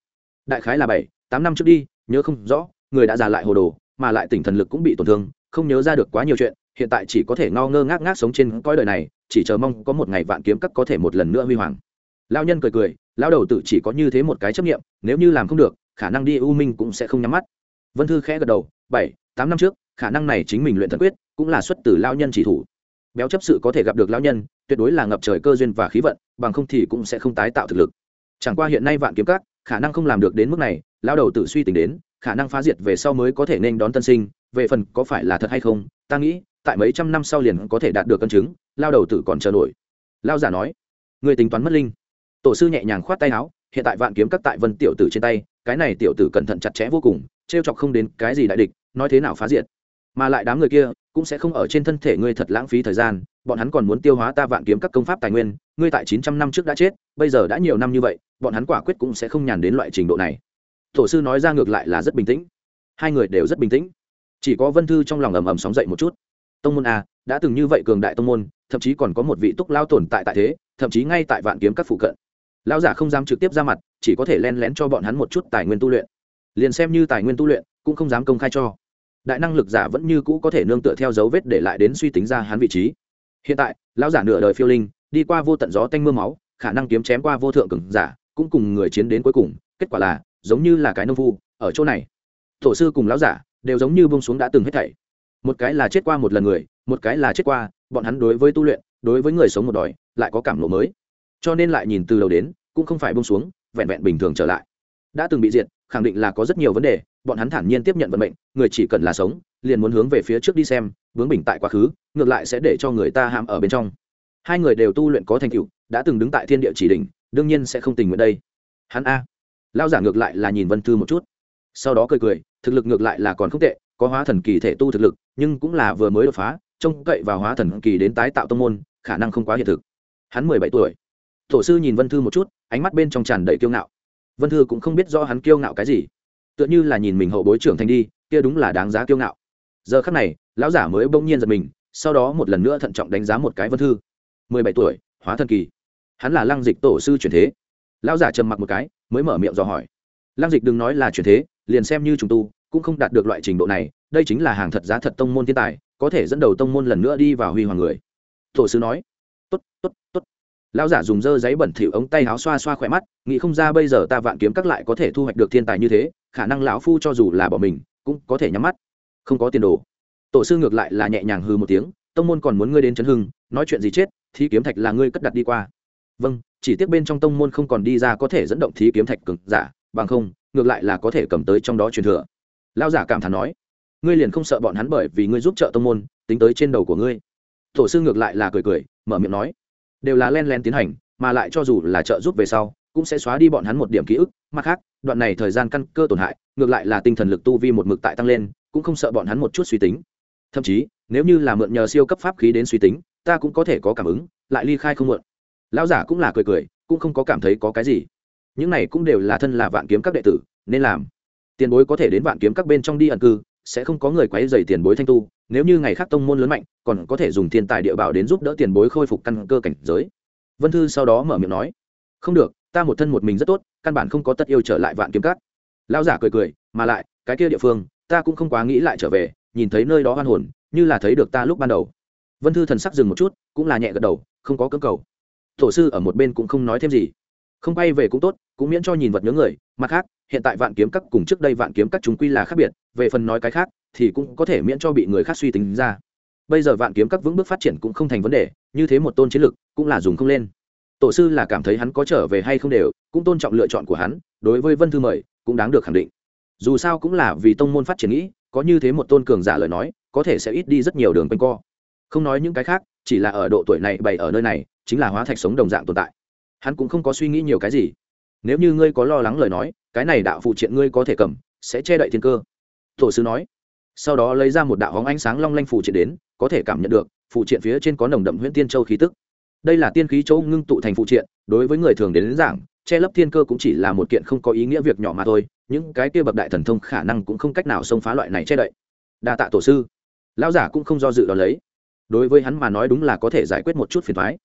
[SPEAKER 1] Đại khái là bảy, tám năm trước đi, nhớ không rõ, người đã già lại hồ đồ, mà lại tỉnh thần lực cũng bị tổn thương, không nhớ ra được quá nhiều chuyện, hiện tại chỉ có thể ngao ngơ ngác ngác sống trên cõi đời này chỉ chờ mong có một ngày vạn kiếm các có thể một lần nữa huy hoàng. Lao nhân cười cười lao đầu tự chỉ có như thế một cái chấp nghiệm nếu như làm không được, khả năng đi u minh cũng sẽ không nhắm mắt. Vân thư khẽ gật đầu, bảy, tám năm trước, khả năng này chính mình luyện thần quyết, cũng là xuất từ lao nhân chỉ thủ. Béo chấp sự có thể gặp được lao nhân, tuyệt đối là ngập trời cơ duyên và khí vận, bằng không thì cũng sẽ không tái tạo thực lực. Chẳng qua hiện nay vạn kiếm các, khả năng không làm được đến mức này lao đầu tự suy tính đến, khả năng phá diệt về sau mới có thể nên đón tân sinh, về phần có phải là thật hay không, ta nghĩ tại mấy trăm năm sau liền có thể đạt được cân chứng, lao đầu tử còn chờ nổi. Lao giả nói, người tính toán mất linh. Tổ sư nhẹ nhàng khoát tay áo, hiện tại vạn kiếm các tại vân tiểu tử trên tay, cái này tiểu tử cẩn thận chặt chẽ vô cùng t r e o chọc không đến cái gì đại địch, nói thế nào phá diệt. Mà lại đám người kia cũng sẽ không ở trên thân thể ngươi thật lãng phí thời gian, bọn hắn còn muốn tiêu hóa ta vạn kiếm các công pháp tài nguyên, ngươi tại chín trăm năm trước đã chết, bây giờ đã nhiều năm như vậy, bọn hắn quả quyết cũng sẽ không nhàn đến loại trình độ này. Tổ sư nói ra ngược lại là rất bình tĩnh. Hai người đều rất bình tĩnh. Chỉ có vân thư trong lòng ầm ầm sóng dậy một chút tông môn a, đã từng như vậy cường đại tông môn, thậm chí còn có một vị túc lao tồn tại tại thế, thậm chí ngay tại vạn kiếm các phụ cận. Lao giả không dám trực tiếp ra mặt, chỉ có thể len lén cho bọn hắn một chút tài nguyên tu luyện. Liền xem như tài nguyên tu luyện, cũng không dám công khai cho. Đại năng lực giả vẫn như cũ có thể nương tựa theo dấu vết để lại đến suy tính ra hắn vị trí. Hiện tại, lão giả nửa đời phiêu linh, đi qua vô tận gió tanh mưa máu, khả năng kiếm chém qua vô thượng cường giả, cũng cùng người chiến đến cuối cùng, kết quả là, giống như là cái nông phu, ở chỗ này. Tổ sư cùng lão giả, đều giống như bông xuống đã từng hết thảy một cái là chết qua một lần người, một cái là chết qua, bọn hắn đối với tu luyện, đối với người sống một đòi, lại có cảm lộ mới. Cho nên lại nhìn từ đầu đến, cũng không phải bông xuống, vẹn vẹn bình thường trở lại. Đã từng bị diệt, khẳng định là có rất nhiều vấn đề, bọn hắn thản nhiên tiếp nhận vận mệnh, người chỉ cần là sống, liền muốn hướng về phía trước đi xem, vướng bình tại quá khứ, ngược lại sẽ để cho người ta hàm ở bên trong. Hai người đều tu luyện có thành tựu, đã từng đứng tại thiên địa chỉ đỉnh, đương nhiên sẽ không tình nguyện đây. Hắn a. Lao giả ngược lại là nhìn vân thư một chút. Sau đó cười cười, thực lực ngược lại là còn không tệ có hóa thần kỳ thể tu thực lực, nhưng cũng là vừa mới đột phá, trông cậy vào hóa thần kỳ đến tái tạo tông môn, khả năng không quá hiện thực. Hắn mười bảy tuổi. Tổ sư nhìn vân thư một chút, ánh mắt bên trong tràn đầy kiêu ngạo. Vân thư cũng không biết do hắn kiêu ngạo cái gì. Tựa như là nhìn mình hậu bối trưởng thành đi, kia đúng là đáng giá kiêu ngạo. Giờ khắc này, lão giả mới bỗng nhiên giật mình, sau đó một lần nữa thận trọng đánh giá một cái vân thư. Mười bảy tuổi, hóa thần kỳ. Hắn là lăng dịch tổ sư truyền thế. Lão giả trầm mặc một cái, mới mở miệng dò hỏi. Lăng dịch đừng nói là truyền thế, liền xem như chúng tu cũng không đạt được loại trình độ này, đây chính là hàng thật giá thật tông môn thiên tài, có thể dẫn đầu tông môn lần nữa đi vào huy hoàng người. Tổ sư nói, tốt tốt tốt. Lão giả dùng dơ giấy bẩn thỉu ống tay áo xoa xoa khỏe mắt, nghĩ không ra bây giờ ta vạn kiếm các lại có thể thu hoạch được thiên tài như thế, khả năng lão phu cho dù là bỏ mình, cũng có thể nhắm mắt. Không có tiền đồ. Tổ sư ngược lại là nhẹ nhàng hư một tiếng, tông môn còn muốn ngươi đến chấn hưng, nói chuyện gì chết thì kiếm thạch là ngươi cất đặt đi qua. Vâng chỉ tiếc bên trong tông môn không còn đi ra có thể dẫn động thí kiếm thạch cực giả, bằng không, ngược lại là có thể cầm tới trong đó truyền thừa lao giả cảm thán nói, ngươi liền không sợ bọn hắn bởi vì ngươi giúp trợ tông môn, tính tới trên đầu của ngươi? Tổ sư ngược lại là cười cười, mở miệng nói, đều là len len tiến hành, mà lại cho dù là trợ giúp về sau, cũng sẽ xóa đi bọn hắn một điểm ký ức. Mặt khác, đoạn này thời gian căn cơ tổn hại, ngược lại là tinh thần lực tu vi một mực tại tăng lên, cũng không sợ bọn hắn một chút suy tính. Thậm chí, nếu như là mượn nhờ siêu cấp pháp khí đến suy tính, ta cũng có thể có cảm ứng, lại ly khai không mượn lão giả cũng là cười cười, cũng không có cảm thấy có cái gì. Những này cũng đều là thân là vạn kiếm các đệ tử, nên làm tiền bối có thể đến vạn kiếm các bên trong đi ẩn cư, sẽ không có người quấy dày tiền bối thanh tu, nếu như ngày khác tông môn lớn mạnh, còn có thể dùng thiên tài địa bảo đến giúp đỡ tiền bối khôi phục căn cơ cảnh giới. Vân thư sau đó mở miệng nói, không được, ta một thân một mình rất tốt, căn bản không có tất yêu trở lại vạn kiếm các. Lão giả cười cười, mà lại, cái kia địa phương, ta cũng không quá nghĩ lại trở về, nhìn thấy nơi đó hoan hồn, như là thấy được ta lúc ban đầu. Vân thư thần sắc dừng một chút, cũng là nhẹ gật đầu, không có cơ cầu. Tổ sư ở một bên cũng không nói thêm gì. Không bay về cũng tốt, cũng miễn cho nhìn vật nhớ người, mặt khác hiện tại vạn kiếm các cùng trước đây vạn kiếm các chúng quy là khác biệt, về phần nói cái khác, thì cũng có thể miễn cho bị người khác suy tính ra. Bây giờ vạn kiếm các vững bước phát triển cũng không thành vấn đề, như thế một tôn chiến lực cũng là dùng không lên. Tổ sư là cảm thấy hắn có trở về hay không đều, cũng tôn trọng lựa chọn của hắn, đối với vân thư mời cũng đáng được khẳng định. Dù sao cũng là vì tông môn phát triển nghĩ, có như thế một tôn cường giả lời nói, có thể sẽ ít đi rất nhiều đường quanh co. Không nói những cái khác, chỉ là ở độ tuổi này bày ở nơi này, chính là hóa thạch sống đồng dạng tồn tại. Hắn cũng không có suy nghĩ nhiều cái gì nếu như ngươi có lo lắng lời nói cái này đạo phụ triện ngươi có thể cầm sẽ che đậy thiên cơ. Tổ sư nói. Sau đó lấy ra một đạo hóng ánh sáng long lanh phụ triện đến có thể cảm nhận được phụ triện phía trên có nồng đậm huyễn tiên châu khí tức. Đây là tiên khí châu ngưng tụ thành phụ triện đối với người thường đến, đến giảng che lấp thiên cơ cũng chỉ là một kiện không có ý nghĩa việc nhỏ mà thôi những cái kia bậc đại thần thông khả năng cũng không cách nào xông phá loại này che đậy. Đa tạ tổ sư. Lão giả cũng không do dự đó lấy. Đối với hắn mà nói đúng là có thể giải quyết một chút phiền thoái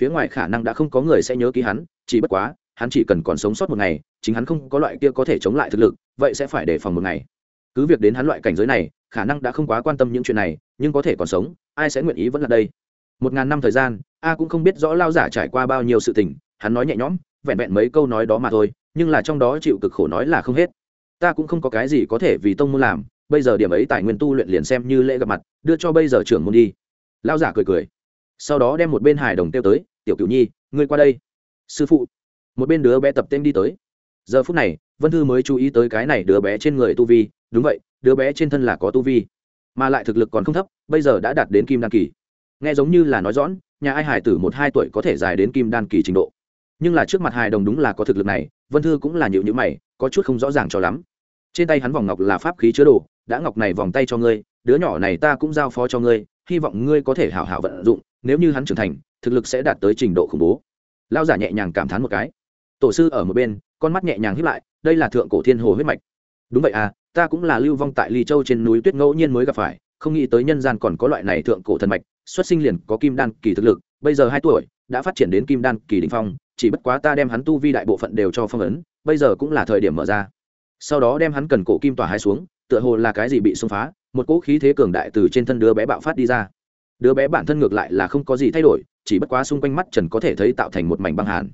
[SPEAKER 1] phía ngoài khả năng đã không có người sẽ nhớ ký hắn chỉ bất quá hắn chỉ cần còn sống sót một ngày, chính hắn không có loại kia có thể chống lại thực lực, vậy sẽ phải đề phòng một ngày. Cứ việc đến hắn loại cảnh giới này, khả năng đã không quá quan tâm những chuyện này, nhưng có thể còn sống, ai sẽ nguyện ý vẫn là đây. Một ngàn năm thời gian, a cũng không biết rõ lao giả trải qua bao nhiêu sự tình, hắn nói nhẹ nhõm, vẹn vẹn mấy câu nói đó mà thôi, nhưng là trong đó chịu cực khổ nói là không hết. Ta cũng không có cái gì có thể vì tông môn làm, bây giờ điểm ấy tài nguyên tu luyện liền xem như lễ gặp mặt, đưa cho bây giờ trưởng môn đi. Lao giả cười cười. Sau đó đem một bên hải đồng tiêu tới, tiểu cựu nhi, ngươi qua đây. Sư phụ một bên đứa bé tập tên đi tới. Giờ phút này, vân thư mới chú ý tới cái này đứa bé trên người tu vi. Đúng vậy, đứa bé trên thân là có tu vi, mà lại thực lực còn không thấp, bây giờ đã đạt đến kim đan kỳ. Nghe giống như là nói rõ, nhà ai hải tử một hai tuổi có thể dài đến kim đan kỳ trình độ. Nhưng là trước mặt hài đồng đúng là có thực lực này, vân thư cũng là nhịu nhữ mày, có chút không rõ ràng cho lắm. Trên tay hắn vòng ngọc là pháp khí chứa đồ, đã ngọc này vòng tay cho ngươi, đứa nhỏ này ta cũng giao phó cho ngươi, hy vọng ngươi có thể hảo hảo vận dụng, nếu như hắn trưởng thành, thực lực sẽ đạt tới trình độ khủng bố. Lao giả nhẹ nhàng cảm thán một cái tổ sư ở một bên, con mắt nhẹ nhàng hiếp lại, đây là thượng cổ thiên hồ huyết mạch. Đúng vậy à ta cũng là lưu vong tại ly châu trên núi tuyết ngẫu nhiên mới gặp phải, không nghĩ tới nhân gian còn có loại này thượng cổ thần mạch, xuất sinh liền có kim đan kỳ thực lực, bây giờ hai tuổi, đã phát triển đến kim đan kỳ đình phong, chỉ bất quá ta đem hắn tu vi đại bộ phận đều cho phong ấn, bây giờ cũng là thời điểm mở ra. Sau đó đem hắn cần cổ kim tỏa hai xuống, tựa hồ là cái gì bị xông phá, một cỗ khí thế cường đại từ trên thân đứa bé bạo phát đi ra. Đứa bé bản thân ngược lại là không có gì thay đổi, chỉ bất quá xung quanh mắt trần có thể thấy tạo thành một mảnh băng hàn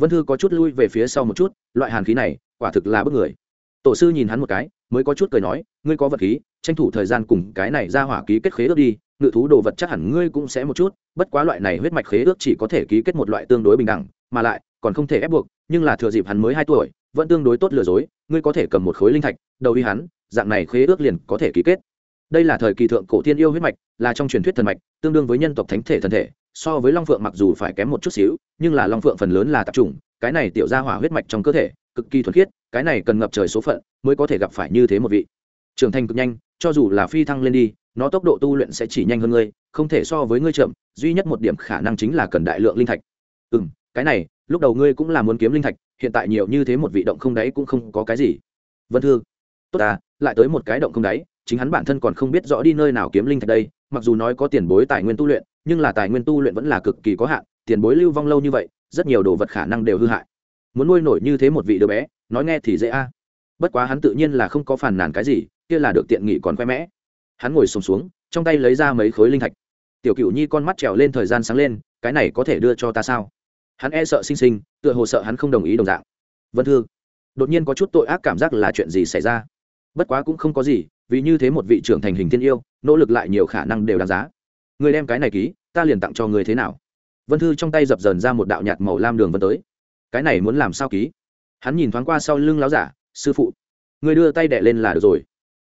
[SPEAKER 1] vân thư có chút lui về phía sau một chút, loại hàn khí này, quả thực là bức người. Tổ sư nhìn hắn một cái, mới có chút cười nói, ngươi có vật khí, tranh thủ thời gian cùng cái này ra hỏa ký kết khế ước đi, ngự thú đồ vật chắc hẳn ngươi cũng sẽ một chút, bất quá loại này huyết mạch khế ước chỉ có thể ký kết một loại tương đối bình đẳng, mà lại, còn không thể ép buộc, nhưng là thừa dịp hắn mới hai tuổi, vẫn tương đối tốt lừa dối, ngươi có thể cầm một khối linh thạch, đầu đi hắn, dạng này khế ước liền có thể ký kết. Đây là thời kỳ thượng cổ thiên yêu huyết mạch, là trong truyền thuyết thần mạch, tương đương với nhân tộc thánh thể thần thể so với long phượng mặc dù phải kém một chút xíu nhưng là long phượng phần lớn là tạp chủng, cái này tiểu ra hỏa huyết mạch trong cơ thể cực kỳ thuần khiết cái này cần ngập trời số phận mới có thể gặp phải như thế một vị. Trưởng thành cực nhanh cho dù là phi thăng lên đi nó tốc độ tu luyện sẽ chỉ nhanh hơn ngươi không thể so với ngươi chậm duy nhất một điểm khả năng chính là cần đại lượng linh thạch. Ừ m cái này lúc đầu ngươi cũng là muốn kiếm linh thạch hiện tại nhiều như thế một vị động không đáy cũng không có cái gì. Vân thư tốt ta lại tới một cái động không đáy chính hắn bản thân còn không biết rõ đi nơi nào kiếm linh thạch đây mặc dù nói có tiền bối tài nguyên tu luyện nhưng là tài nguyên tu luyện vẫn là cực kỳ có hạn tiền bối lưu vong lâu như vậy rất nhiều đồ vật khả năng đều hư hại. Muốn nuôi nổi như thế một vị đứa bé nói nghe thì dễ a. Bất quá hắn tự nhiên là không có phản nàn cái gì kia là được tiện nghị còn khoe mẽ. Hắn ngồi sùng xuống, xuống trong tay lấy ra mấy khối linh thạch. Tiểu cựu nhi con mắt trèo lên thời gian sáng lên cái này có thể đưa cho ta sao? Hắn e sợ sinh sinh tựa hồ sợ hắn không đồng ý đồng dạng. Vân thư đột nhiên có chút tội ác cảm giác là chuyện gì xảy ra? Bất quá cũng không có gì vì như thế một vị trưởng thành hình thiên yêu nỗ lực lại nhiều khả năng đều đáng giá người đem cái này ký, ta liền tặng cho người thế nào? Vân thư trong tay dập dờn ra một đạo nhạt màu lam đường vân tới. Cái này muốn làm sao ký? Hắn nhìn thoáng qua sau lưng lão giả, sư phụ người đưa tay đệ lên là được rồi.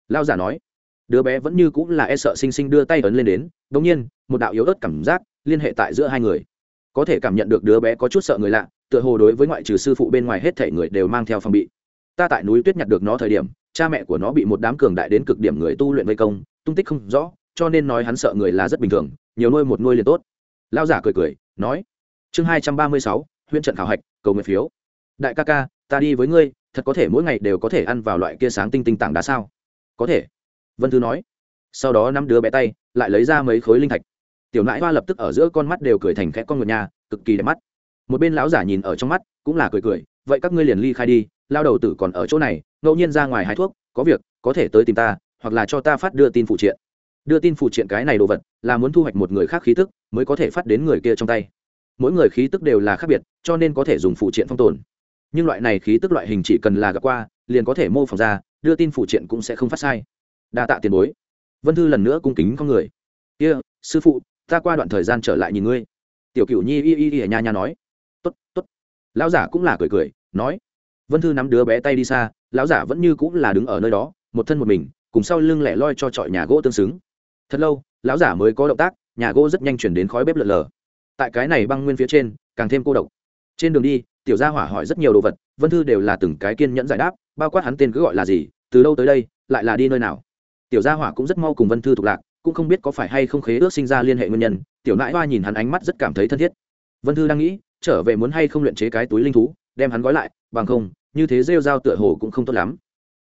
[SPEAKER 1] Lão giả nói. Đứa bé vẫn như cũng là e sợ sinh sinh đưa tay ấn lên đến đ ỗ n g nhiên, một đạo yếu ớt cảm giác liên hệ tại giữa hai người. Có thể cảm nhận được đứa bé có chút sợ người lạ, tựa hồ đối với ngoại trừ sư phụ bên ngoài hết thể người đều mang theo phòng bị. Ta tại núi tuyết nhặt được nó thời điểm, cha mẹ của nó bị một đám cường đại đến cực điểm người tu luyện vây công, tung tích không rõ cho nên nói hắn sợ người là rất bình thường, nhiều nuôi một nuôi liền tốt. Lao giả cười cười, nói, chương hai trăm ba mươi sáu huyện trận khảo hạch, cầu nguyện phiếu. Đại ca ca, ta đi với ngươi, thật có thể mỗi ngày đều có thể ăn vào loại kia sáng tinh tinh tảng đá sao? Có thể. Vân thư nói. Sau đó năm đứa bé tay, lại lấy ra mấy khối linh thạch. Tiểu nãi hoa lập tức ở giữa con mắt đều cười thành khẽ con ngựa nhà cực kỳ đẹp mắt. Một bên lão giả nhìn ở trong mắt, cũng là cười cười, vậy các ngươi liền ly khai đi, lao đầu tử còn ở chỗ này, ngẫu nhiên ra ngoài hái thuốc, có việc, có thể tới tìm ta, hoặc là cho ta phát đưa tin phụ triện đưa tin phụ triện cái này đồ vật là muốn thu hoạch một người khác khí tức mới có thể phát đến người kia trong tay. Mỗi người khí tức đều là khác biệt cho nên có thể dùng phụ triện phong tồn. Nhưng loại này khí tức loại hình chỉ cần là gặp qua liền có thể mô phỏng ra đưa tin phụ triện cũng sẽ không phát sai. Đa tạ tiền bối. Vân thư lần nữa cung kính con người. Kia、yeah, sư phụ ta qua đoạn thời gian trở lại nhìn ngươi. Tiểu cựu nhi y y y nha nha nói. T ố t t ố t lão giả cũng là cười cười nói. Vân thư nắm đứa bé tay đi xa lão giả vẫn như cũng là đứng ở nơi đó một thân một mình cùng sau lưng lẻ loi cho trọi nhà gỗ tương xứng thật lâu, lão giả mới có động tác, nhà gỗ rất nhanh chuyển đến khói bếp lợn lờ. Tại cái này băng nguyên phía trên, càng thêm cô độc. Trên đường đi, tiểu gia hỏa hỏi rất nhiều đồ vật, vân thư đều là từng cái kiên nhẫn giải đáp, bao quát hắn tên cứ gọi là gì, từ đâu tới đây, lại là đi nơi nào. Tiểu gia hỏa cũng rất mau cùng vân thư thuộc lạc, cũng không biết có phải hay không khế ước sinh ra liên hệ nguyên nhân, tiểu nãi hoa nhìn hắn ánh mắt rất cảm thấy thân thiết. Vân thư đang nghĩ, trở về muốn hay không luyện chế cái túi linh thú, đem hắn gói lại, bằng không, như thế rêu dao tựa hồ cũng không tốt lắm.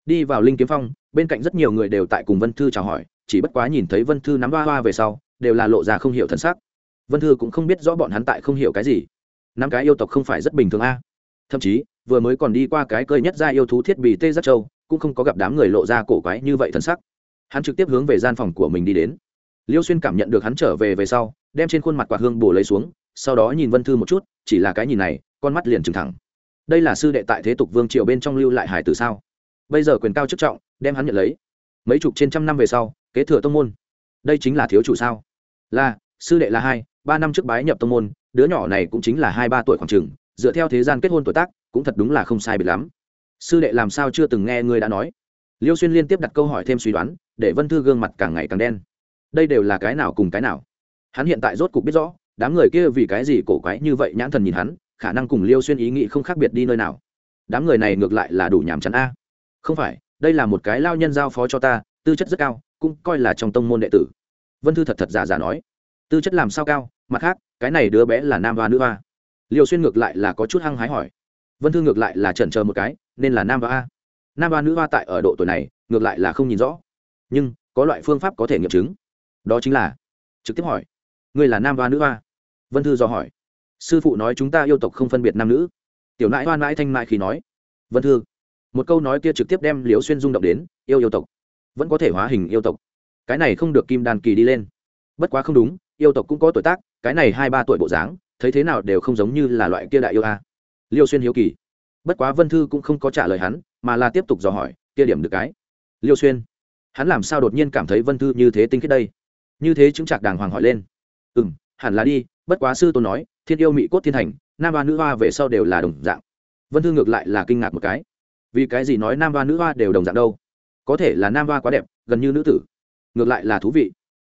[SPEAKER 1] Đi vào linh kiếm phong, bên cạnh rất nhiều người đều tại cùng vân thư chào hỏi chỉ bất quá nhìn thấy vân thư nắm hoa hoa về sau, đều là lộ ra không hiểu thân xác vân thư cũng không biết rõ bọn hắn tại không hiểu cái gì. Năm cái yêu tộc không phải rất bình thường a. Thậm chí, vừa mới còn đi qua cái cơi nhất ra yêu thú thiết bị tê giác châu, cũng không có gặp đám người lộ ra cổ quái như vậy thân sắc. Hắn trực tiếp hướng về gian phòng của mình đi đến. Liêu xuyên cảm nhận được hắn trở về về sau, đem trên khuôn mặt quạt hương bổ lấy xuống, sau đó nhìn vân thư một chút, chỉ là cái nhìn này, con mắt liền trừng thẳng. Đây là sư đệ tại thế tục vương triều bên trong lưu lại hải từ sao? Bây giờ quyền cao chức trọng, đem hắn nhận lấy. Mấy chục trên trăm năm về sau kế thừa tông môn. Đây chính là thiếu chủ sao? Là, sư đệ là hai, ba năm trước bái nhập tông môn, đứa nhỏ này cũng chính là hai ba tuổi khoảng trường dựa theo thế gian kết hôn tuổi tác, cũng thật đúng là không sai biệt lắm. Sư đệ làm sao chưa từng nghe ngươi đã nói? Liêu xuyên liên tiếp đặt câu hỏi thêm suy đoán, để vân thư gương mặt càng ngày càng đen. Đây đều là cái nào cùng cái nào? Hắn hiện tại rốt cục biết rõ, đám người kia vì cái gì cổ quái như vậy nhãn thần nhìn hắn, khả năng cùng liêu xuyên ý nghĩ không khác biệt đi nơi nào. Đám người này ngược lại là đủ nhàm chán a. Không phải, đây là một cái lao nhân giao phó cho ta, tư chất rất cao cũng coi là trong tông môn đệ tử. Vân thư thật thật giả giả nói, tư chất làm sao cao, mặt khác, cái này đứa bé là nam và nữ a. Liêu xuyên ngược lại là có chút hăng hái hỏi. Vân thư ngược lại là chần chờ một cái, nên là nam và a. Nam và nữ hoa tại ở độ tuổi này, ngược lại là không nhìn rõ. Nhưng, có loại phương pháp có thể nghiệm chứng. Đó chính là, trực tiếp hỏi, ngươi là nam và nữ hoa vân thư do hỏi. Sư phụ nói chúng ta yêu tộc không phân biệt nam nữ. Tiểu nãi hoa nãi thanh mãi khi nói. Vân thư, một câu nói kia trực tiếp đem liều xuyên rung động đến, yêu yêu tộc vẫn có thể hóa hình yêu tộc. Cái này không được kim đan kỳ đi lên. Bất quá không đúng, yêu tộc cũng có tuổi tác, cái này hai ba tuổi bộ dáng, thấy thế nào đều không giống như là loại kia đại yêu a. Liêu xuyên hiếu kỳ. Bất quá vân thư cũng không có trả lời hắn, mà là tiếp tục dò hỏi, kia điểm được cái. Liêu xuyên. Hắn làm sao đột nhiên cảm thấy vân thư như thế tinh khiết đây? Như thế chứng trạc đàng hoàng hỏi lên. Ừ m hẳn là đi, bất quá sư tôn nói, thiên yêu mỹ cốt thiên thành nam hoa nữ hoa về sau đều là đồng dạng. Vân thư ngược lại là kinh ngạc một cái. Vì cái gì nói nam hoa nữ hoa đều đồng dạng đâu? Có thể là nam hoa quá đẹp, gần như nữ tử. Ngược lại là thú vị.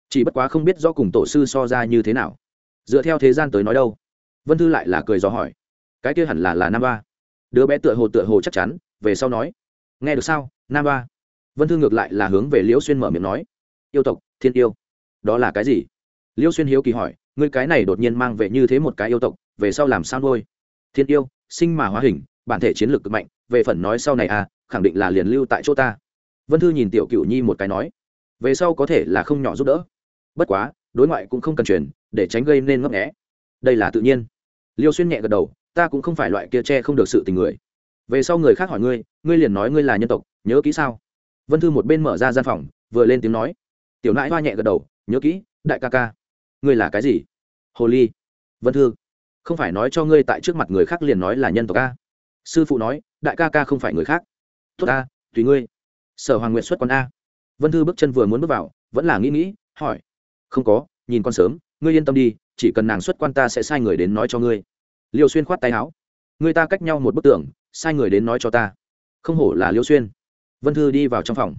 [SPEAKER 1] Chỉ bất quá không biết do cùng tổ sư so ra như thế nào. Dựa theo thế gian tới nói đâu? Vân thư lại là cười dò hỏi. Cái kia hẳn là là nam hoa. Đứa bé tựa hồ tựa hồ chắc chắn, về sau nói. Nghe được sao, nam hoa? Vân thư ngược lại là hướng về liễu xuyên mở miệng nói. Yêu tộc, thiên yêu. Đó là cái gì? Liễu xuyên hiếu kỳ hỏi. Ngươi cái này đột nhiên mang về như thế một cái yêu tộc, về sau làm sao nuôi? Thiên yêu, sinh mà hóa hình, bản thể chiến lược cực mạnh, về phần nói sau này à khẳng định là liền lưu tại chỗ ta vân thư nhìn tiểu cựu nhi một cái nói, về sau có thể là không nhỏ giúp đỡ. Bất quá, đối ngoại cũng không cần truyền, để tránh gây nên ngấp nghẽ đây là tự nhiên. Liêu xuyên nhẹ gật đầu, ta cũng không phải loại kia che không được sự tình người. Về sau người khác hỏi ngươi ngươi liền nói ngươi là nhân tộc, nhớ kỹ sao? Vân thư một bên mở ra gian phòng, vừa lên tiếng nói. Tiểu nãi hoa nhẹ gật đầu, nhớ kỹ, đại ca ca. Ngươi là cái gì? Hồ ly. Vân thư. Không phải nói cho ngươi tại trước mặt người khác liền nói là nhân tộc ca sư phụ nói, đại ca ca không phải người khác. Tốt ta, tùy ngươi sở hoàng nguyện xuất con a. Vân thư bước chân vừa muốn bước vào, vẫn là nghĩ nghĩ, hỏi. Không có, nhìn con sớm, ngươi yên tâm đi, chỉ cần nàng xuất quan ta sẽ sai người đến nói cho ngươi. Liêu xuyên khoát tay áo. Người ta cách nhau một bức tường, sai người đến nói cho ta. Không hổ là liêu xuyên. Vân thư đi vào trong phòng.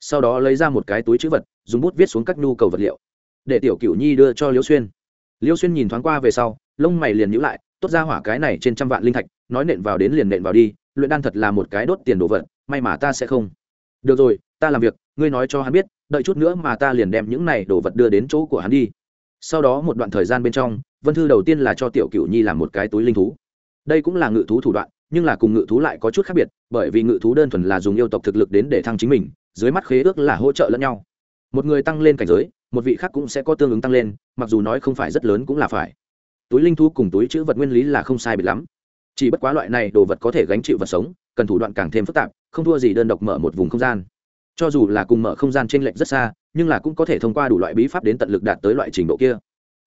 [SPEAKER 1] Sau đó lấy ra một cái túi chữ vật, dùng bút viết xuống các nhu cầu vật liệu. Để tiểu cựu nhi đưa cho liêu xuyên. Liêu xuyên nhìn thoáng qua về sau, lông mày liền nhữ lại, tốt ra hỏa cái này trên trăm vạn linh thạch, nói nện vào đến liền nện vào đi, luyện đan thật là một cái đốt tiền đồ vật, may mà ta sẽ không được rồi, ta làm việc, ngươi nói cho hắn biết, đợi chút nữa mà ta liền đem những này đồ vật đưa đến chỗ của hắn đi. Sau đó một đoạn thời gian bên trong, vân thư đầu tiên là cho tiểu cựu nhi làm một cái túi linh thú. Đây cũng là ngự thú thủ đoạn, nhưng là cùng ngự thú lại có chút khác biệt, bởi vì ngự thú đơn thuần là dùng yêu tộc thực lực đến để thăng chính mình, dưới mắt khế ước là hỗ trợ lẫn nhau. Một người tăng lên cảnh giới, một vị khác cũng sẽ có tương ứng tăng lên, mặc dù nói không phải rất lớn cũng là phải. Túi linh thú cùng túi chữ vật nguyên lý là không sai biệt lắm chỉ bất quá loại này đồ vật có thể gánh chịu vật sống, cần thủ đoạn càng thêm phức tạp, không thua gì đơn độc mở một vùng không gian. Cho dù là cùng mở không gian t r ê n lệch rất xa, nhưng là cũng có thể thông qua đủ loại bí pháp đến tận lực đạt tới loại trình độ kia.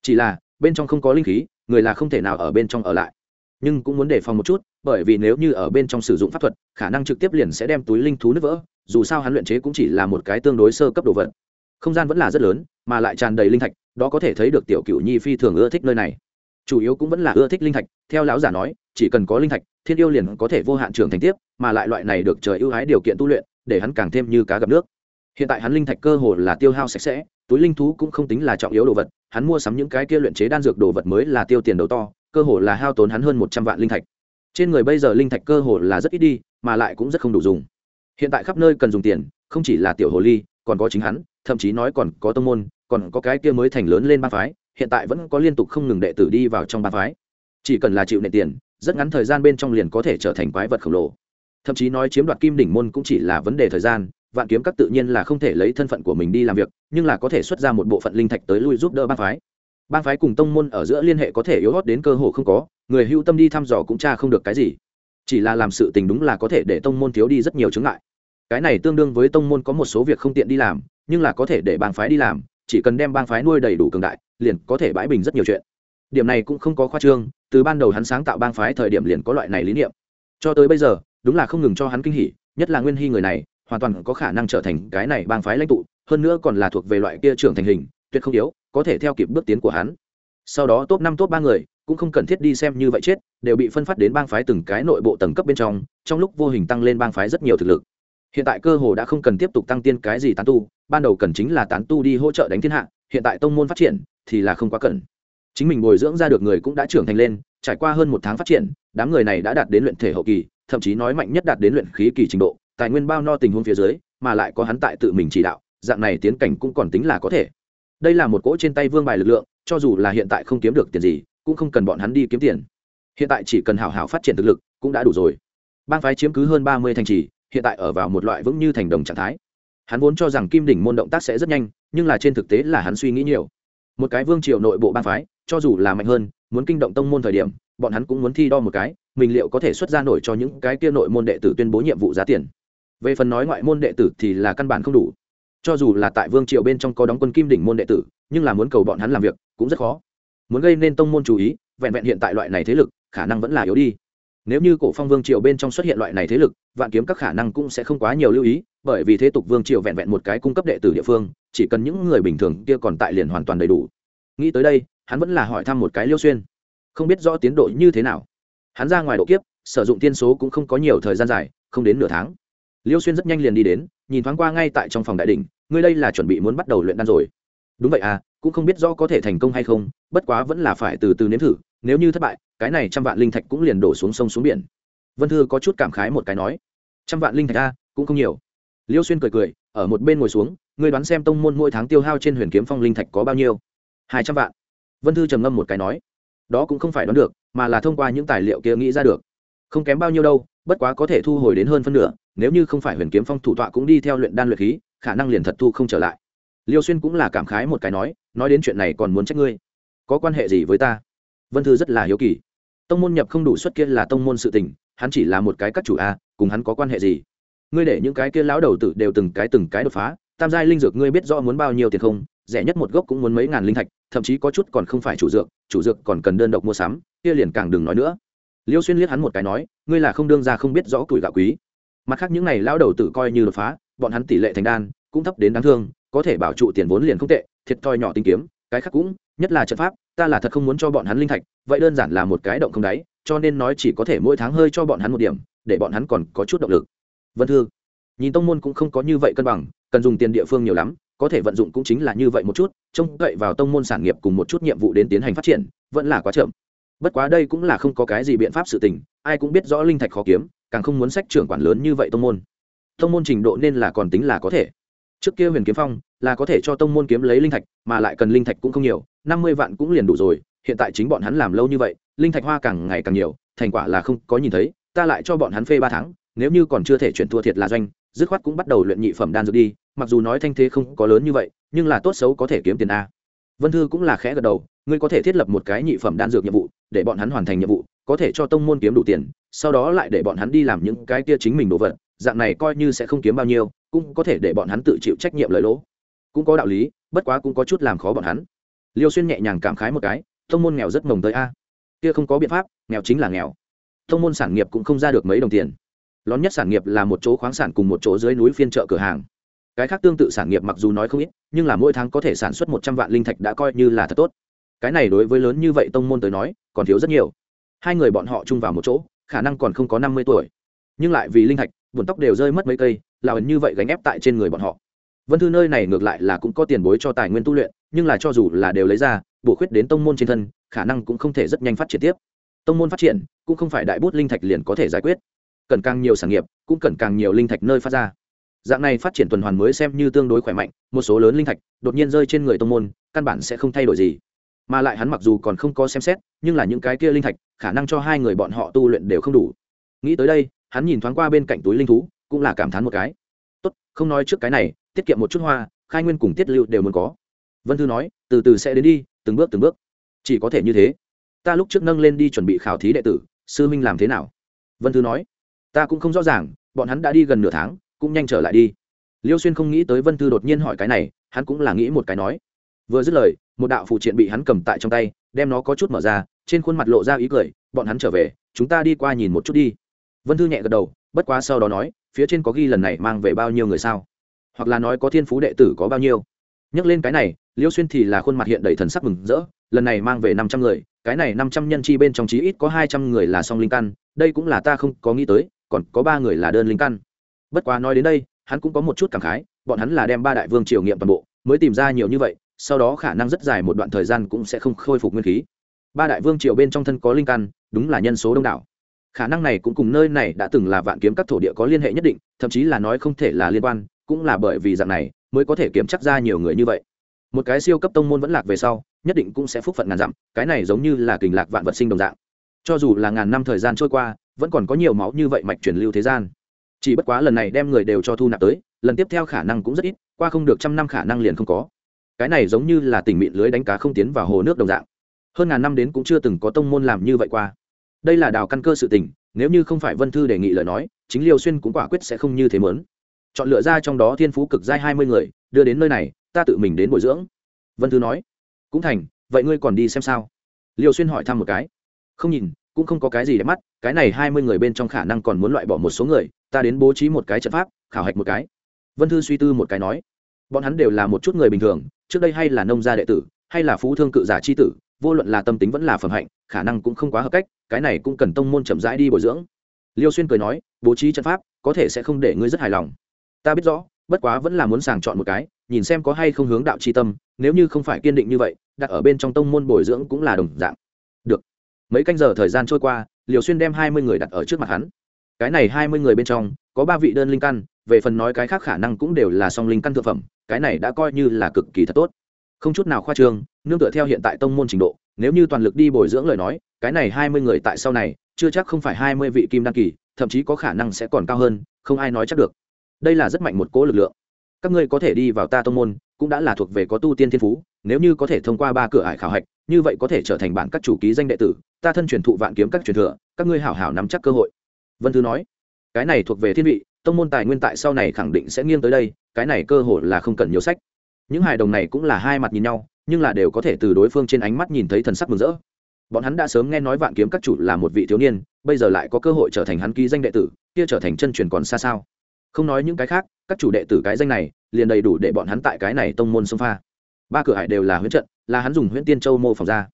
[SPEAKER 1] Chỉ là, bên trong không có linh khí, người là không thể nào ở bên trong ở lại. Nhưng cũng muốn đề phòng một chút, bởi vì nếu như ở bên trong sử dụng pháp thuật, khả năng trực tiếp liền sẽ đem túi linh thú nứt vỡ, dù sao hắn luyện chế cũng chỉ là một cái tương đối sơ cấp đồ vật. Không gian vẫn là rất lớn, mà lại tràn đầy linh thạch, đó có thể thấy được tiểu cựu nhi phi thường ưa thích nơi này chủ yếu cũng vẫn là ưa thích linh thạch, theo lão giả nói, chỉ cần có linh thạch, thiên yêu liền có thể vô hạn trưởng thành tiếp, mà lại loại này được trời ưu ái điều kiện tu luyện, để hắn càng thêm như cá gặp nước. Hiện tại hắn linh thạch cơ hồ là tiêu hao sạch sẽ, túi linh thú cũng không tính là trọng yếu đồ vật, hắn mua sắm những cái kia luyện chế đan dược đồ vật mới là tiêu tiền đầu to, cơ hồ là hao tốn hắn hơn một trăm vạn linh thạch. Trên người bây giờ linh thạch cơ hồ là rất ít đi, mà lại cũng rất không đủ dùng. Hiện tại khắp nơi cần dùng tiền, không chỉ là tiểu hồ ly, còn có chính hắn, thậm chí nói còn có tông môn, còn có cái kia mới thành lớn lên ba phái hiện tại vẫn có liên tục không ngừng đệ tử đi vào trong ba phái. Chỉ cần là chịu nệ tiền, rất ngắn thời gian bên trong liền có thể trở thành quái vật khổng lồ. Thậm chí nói chiếm đoạt kim đỉnh môn cũng chỉ là vấn đề thời gian, vạn kiếm các tự nhiên là không thể lấy thân phận của mình đi làm việc, nhưng là có thể xuất ra một bộ phận linh thạch tới lui giúp đỡ bang phái. Bang phái cùng tông môn ở giữa liên hệ có thể yếu hót đến cơ hồ không có, người hưu tâm đi thăm dò cũng tra không được cái gì. Chỉ là làm sự tình đúng là có thể để tông môn thiếu đi rất nhiều chứng ngại. Cái này tương đương với tông môn có một số việc không tiện đi làm, nhưng là có thể để bang phái đi làm, chỉ cần đem bang phái nuôi đầy đủ cường đại liền có thể bãi bình rất nhiều chuyện. Điểm này cũng không có khoa trương, từ ban đầu hắn sáng tạo bang phái thời điểm liền có loại này lý niệm. Cho tới bây giờ, đúng là không ngừng cho hắn kinh hỉ, nhất là nguyên hy người này, hoàn toàn có khả năng trở thành cái này bang phái lãnh tụ, hơn nữa còn là thuộc về loại kia trưởng thành hình, tuyệt không yếu, có thể theo kịp bước tiến của hắn. Sau đó top năm top ba người, cũng không cần thiết đi xem như vậy chết, đều bị phân phát đến bang phái từng cái nội bộ tầng cấp bên trong trong lúc vô hình tăng lên bang phái rất nhiều thực lực. Hiện tại cơ hồ đã không cần tiếp tục tăng tiên cái gì tán tu, ban đầu cần chính là tán tu đi hỗ trợ đánh thiên hạ, hiện tại tông môn phát triển thì là không quá cần chính mình bồi dưỡng ra được người cũng đã trưởng thành lên, trải qua hơn một tháng phát triển, đám người này đã đạt đến luyện thể hậu kỳ, thậm chí nói mạnh nhất đạt đến luyện khí kỳ trình độ, tài nguyên bao no tình huống phía dưới, mà lại có hắn tại tự mình chỉ đạo, dạng này tiến cảnh cũng còn tính là có thể. Đây là một cỗ trên tay vương bài lực lượng, cho dù là hiện tại không kiếm được tiền gì, cũng không cần bọn hắn đi kiếm tiền. Hiện tại chỉ cần hào hào phát triển thực lực, cũng đã đủ rồi. Bang phái chiếm cứ hơn ba mươi thành trì, hiện tại ở vào một loại vững như thành đồng trạng thái. Hắn vốn cho rằng kim đỉnh môn động tác sẽ rất nhanh, nhưng là trên thực tế là hắn suy nghĩ nhiều một cái vương triều nội bộ bang phái, cho dù là mạnh hơn, muốn kinh động tông môn thời điểm, bọn hắn cũng muốn thi đo một cái, mình liệu có thể xuất ra nổi cho những cái kia nội môn đệ tử tuyên bố nhiệm vụ giá tiền. Về phần nói ngoại môn đệ tử thì là căn bản không đủ. Cho dù là tại vương triều bên trong có đóng quân kim đỉnh môn đệ tử, nhưng là muốn cầu bọn hắn làm việc, cũng rất khó. Muốn gây nên tông môn chú ý, vẹn vẹn hiện tại loại này thế lực, khả năng vẫn là yếu đi nếu như cổ phong vương triều bên trong xuất hiện loại này thế lực, vạn kiếm các khả năng cũng sẽ không quá nhiều lưu ý, bởi vì thế tục vương triều vẹn vẹn một cái cung cấp đệ tử địa phương, chỉ cần những người bình thường kia còn tại liền hoàn toàn đầy đủ. Nghĩ tới đây, hắn vẫn là hỏi thăm một cái liêu xuyên. Không biết rõ tiến độ như thế nào. Hắn ra ngoài độ kiếp, sử dụng tiên số cũng không có nhiều thời gian dài, không đến nửa tháng. Liêu xuyên rất nhanh liền đi đến, nhìn thoáng qua ngay tại trong phòng đại đình ngươi đây là chuẩn bị muốn bắt đầu luyện đan rồi. Đúng vậy à cũng không biết rõ có thể thành công hay không, bất quá vẫn là phải từ từ nếm thử nếu như thất bại, cái này trăm vạn linh thạch cũng liền đổ xuống sông xuống biển. Vân thư có chút cảm khái một cái nói, trăm vạn linh thạch a, cũng không nhiều. Liêu xuyên cười cười, ở một bên ngồi xuống, ngươi đoán xem tông môn mỗi tháng tiêu hao trên huyền kiếm phong linh thạch có bao nhiêu? Hai trăm vạn. Vân thư trầm ngâm một cái nói, đó cũng không phải đoán được, mà là thông qua những tài liệu kia nghĩ ra được. Không kém bao nhiêu đâu, bất quá có thể thu hồi đến hơn phân nửa, nếu như không phải huyền kiếm phong thủ tọa cũng đi theo luyện đan luyện khí, khả năng liền thật thu không trở lại. Liêu xuyên cũng là cảm khái một cái nói nói đến chuyện này còn muốn trách ngươi. Có quan hệ gì với ta? Vân thư rất là hiếu kỳ. Tông môn nhập không đủ suất kia là tông môn sự tình, hắn chỉ là một cái các chủ a, cùng hắn có quan hệ gì? Ngươi để những cái kia lão đầu tử đều từng cái từng cái đột phá, tam giai linh dược ngươi biết rõ muốn bao nhiêu tiền không? Rẻ nhất một gốc cũng muốn mấy ngàn linh thạch, thậm chí có chút còn không phải chủ dược chủ dược còn cần đơn độc mua sắm, kia liền càng đừng nói nữa. Liêu xuyên liếc hắn một cái nói, ngươi là không đương ra không biết rõ tuổi gạo quý. Mặt khác những này lão đầu tử coi như đột phá, bọn hắn tỷ lệ thành đan cũng thấp đến đáng thương, có thể bảo trụ tiền vốn liền không tệ, thiệt thòi nhỏ tinh kiếm cái khác cũng, nhất là trận pháp, ta là thật không muốn cho bọn hắn linh thạch, vậy đơn giản là một cái động không đáy, cho nên nói chỉ có thể mỗi tháng hơi cho bọn hắn một điểm, để bọn hắn còn có chút động lực. Vân thư, nhìn tông môn cũng không có như vậy cân bằng, cần dùng tiền địa phương nhiều lắm, có thể vận dụng cũng chính là như vậy một chút, trông cậy vào tông môn sản nghiệp cùng một chút nhiệm vụ đến tiến hành phát triển, vẫn là quá chậm. Bất quá đây cũng là không có cái gì biện pháp sự tình, ai cũng biết rõ linh thạch khó kiếm, càng không muốn sách trưởng quản lớn như vậy tông môn. Tông môn trình độ nên là còn tính là có thể trước kia huyền kiếm phong là có thể cho tông môn kiếm lấy linh thạch, mà lại cần linh thạch cũng không nhiều, năm mươi vạn cũng liền đủ rồi, hiện tại chính bọn hắn làm lâu như vậy, linh thạch hoa càng ngày càng nhiều, thành quả là không có nhìn thấy, ta lại cho bọn hắn phê ba tháng, nếu như còn chưa thể chuyển thua thiệt là doanh, dứt khoát cũng bắt đầu luyện nhị phẩm đan dược đi, mặc dù nói thanh thế không có lớn như vậy, nhưng là tốt xấu có thể kiếm tiền a. Vân thư cũng là khẽ gật đầu, ngươi có thể thiết lập một cái nhị phẩm đan dược nhiệm vụ, để bọn hắn hoàn thành nhiệm vụ, có thể cho tông môn kiếm đủ tiền, sau đó lại để bọn hắn đi làm những cái kia chính mình đồ vật dạng này coi như sẽ không kiếm bao nhiêu, cũng có thể để bọn hắn tự chịu trách nhiệm lời lỗ. Cũng có đạo lý, bất quá cũng có chút làm khó bọn hắn. Liêu xuyên nhẹ nhàng cảm khái một cái thông môn nghèo rất mồng tới a. Kia không có biện pháp, nghèo chính là nghèo. Thông môn sản nghiệp cũng không ra được mấy đồng tiền. Lón nhất sản nghiệp là một chỗ khoáng sản cùng một chỗ dưới núi phiên chợ cửa hàng. Cái khác tương tự sản nghiệp mặc dù nói không ít, nhưng là mỗi tháng có thể sản xuất một trăm vạn linh thạch đã coi như là thật tốt. Cái này đối với lớn như vậy tông môn tới nói, còn thiếu rất nhiều. Hai người bọn họ chung vào một chỗ, khả năng còn không có năm mươi tuổi. Nhưng lại vì linh thạch buồn tóc đều rơi mất mấy cây, là ẩn như vậy gánh ép tại trên người bọn họ. Vân thư nơi này ngược lại là cũng có tiền bối cho tài nguyên tu luyện, nhưng là cho dù là đều lấy ra, bổ khuyết đến tông môn trên thân, khả năng cũng không thể rất nhanh phát triển tiếp. Tông môn phát triển, cũng không phải đại bút linh thạch liền có thể giải quyết. Cần càng nhiều sản nghiệp, cũng cần càng nhiều linh thạch nơi phát ra. Dạng này phát triển tuần hoàn mới xem như tương đối khỏe mạnh, một số lớn linh thạch đột nhiên rơi trên người tông môn, căn bản sẽ không thay đổi gì. Mà lại hắn mặc dù còn không có xem xét, nhưng là những cái kia linh thạch, khả năng cho hai người bọn họ tu luyện đều không đủ. Nghĩ tới đây hắn nhìn thoáng qua bên cạnh túi linh thú, cũng là cảm thán một cái. Tốt, không nói trước cái này, tiết kiệm một chút hoa, khai nguyên cùng tiết lưu đều muốn có. Vân thư nói, từ từ sẽ đến đi, từng bước từng bước. Chỉ có thể như thế. Ta lúc trước nâng lên đi chuẩn bị khảo thí đệ tử, sư minh làm thế nào? Vân thư nói, ta cũng không rõ ràng, bọn hắn đã đi gần nửa tháng, cũng nhanh trở lại đi. Liêu xuyên không nghĩ tới vân thư đột nhiên hỏi cái này, hắn cũng là nghĩ một cái nói. Vừa dứt lời, một đạo phụ triện bị hắn cầm tại trong tay, đem nó có chút mở ra, trên khuôn mặt lộ ra ý cười, bọn hắn trở về, chúng ta đi qua nhìn một chút đi vân thư nhẹ gật đầu, bất quá sau đó nói, phía trên có ghi lần này mang về bao nhiêu người sao? Hoặc là nói có thiên phú đệ tử có bao nhiêu? Nhắc lên cái này, liêu xuyên thì là khuôn mặt hiện đầy thần sắc mừng rỡ, lần này mang về năm trăm người, cái này năm trăm nhân chi bên trong chí ít có hai trăm người là song linh căn, đây cũng là ta không có nghĩ tới, còn có ba người là đơn linh căn. Bất quá nói đến đây, hắn cũng có một chút cảm khái, bọn hắn là đem ba đại vương triều nghiệm toàn bộ, mới tìm ra nhiều như vậy, sau đó khả năng rất dài một đoạn thời gian cũng sẽ không khôi phục nguyên khí. Ba đại vương triều bên trong thân có linh căn, đúng là nhân số đông đảo khả năng này cũng cùng nơi này đã từng là vạn kiếm các thổ địa có liên hệ nhất định, thậm chí là nói không thể là liên quan, cũng là bởi vì dạng này mới có thể kiếm chắc ra nhiều người như vậy. Một cái siêu cấp tông môn vẫn lạc về sau, nhất định cũng sẽ phúc phận ngàn dặm, cái này giống như là kình lạc vạn vật sinh đồng dạng. Cho dù là ngàn năm thời gian trôi qua, vẫn còn có nhiều máu như vậy mạch truyền lưu thế gian. Chỉ bất quá lần này đem người đều cho thu nạp tới, lần tiếp theo khả năng cũng rất ít, qua không được trăm năm khả năng liền không có. Cái này giống như là tỉnh mịn lưới đánh cá không tiến vào hồ nước đồng dạng. Hơn ngàn năm đến cũng chưa từng có tông môn làm như vậy qua đây là đào căn cơ sự tình, nếu như không phải vân thư đề nghị lời nói, chính liêu xuyên cũng quả quyết sẽ không như thế mớn chọn lựa ra trong đó thiên phú cực giai hai mươi người, đưa đến nơi này, ta tự mình đến bồi dưỡng. Vân thư nói. Cũng thành, vậy ngươi còn đi xem sao? Liêu xuyên hỏi thăm một cái. Không nhìn, cũng không có cái gì để mắt, cái này hai mươi người bên trong khả năng còn muốn loại bỏ một số người, ta đến bố trí một cái trận pháp, khảo hạch một cái. Vân thư suy tư một cái nói. Bọn hắn đều là một chút người bình thường, trước đây hay là nông gia đệ tử, hay là phú thương cự giả c h i tử vô luận là tâm tính vẫn là phẩm hạnh, khả năng cũng không quá hợp cách, cái này cũng cần tông môn chậm rãi đi bồi dưỡng. Liêu xuyên cười nói, bố trí trận pháp, có thể sẽ không để ngươi rất hài lòng. Ta biết rõ, bất quá vẫn là muốn sàng chọn một cái, nhìn xem có hay không hướng đạo c tâm, nếu như không phải kiên định như vậy, đặt ở bên trong tông môn bồi dưỡng cũng là đồng dạng. Được. Mấy canh giờ thời gian trôi qua liều xuyên đem hai mươi người đặt ở trước mặt hắn. Cái này hai mươi người bên trong, có ba vị đơn linh căn, về phần nói cái khác khả năng cũng đều là song linh căn thượng phẩm, cái này đã coi như là cực kỳ thật tốt không chút nào khoa trương, nương tựa theo hiện tại tông môn trình độ, nếu như toàn lực đi bồi dưỡng lời nói, cái này hai mươi người tại sau này, chưa chắc không phải hai mươi vị kim đăng kỳ, thậm chí có khả năng sẽ còn cao hơn, không ai nói chắc được. Đây là rất mạnh một cỗ lực lượng. Các ngươi có thể đi vào ta tông môn, cũng đã là thuộc về có tu tiên thiên phú, nếu như có thể thông qua ba cửa ải khảo hạch, như vậy có thể trở thành bản các chủ ký danh đệ tử, ta thân truyền thụ vạn kiếm các truyền thừa, các ngươi hảo hảo nắm chắc cơ hội. Vân thư nói. Cái này thuộc về thiên vị, tông môn tài nguyên tại sau này khẳng định sẽ nghiêng tới đây, cái này cơ hội là không cần nhiều sách những hài đồng này cũng là hai mặt nhìn nhau, nhưng là đều có thể từ đối phương trên ánh mắt nhìn thấy thần sắc mừng rỡ. Bọn hắn đã sớm nghe nói vạn kiếm các chủ là một vị thiếu niên, bây giờ lại có cơ hội trở thành hắn ký danh đệ tử, kia trở thành chân truyền còn xa sao? Không nói những cái khác, các chủ đệ tử cái danh này, liền đầy đủ để bọn hắn tại cái này tông môn sông pha. Ba cửa hải đều là huyễn trận, là hắn dùng huyễn tiên châu mô phỏng ra.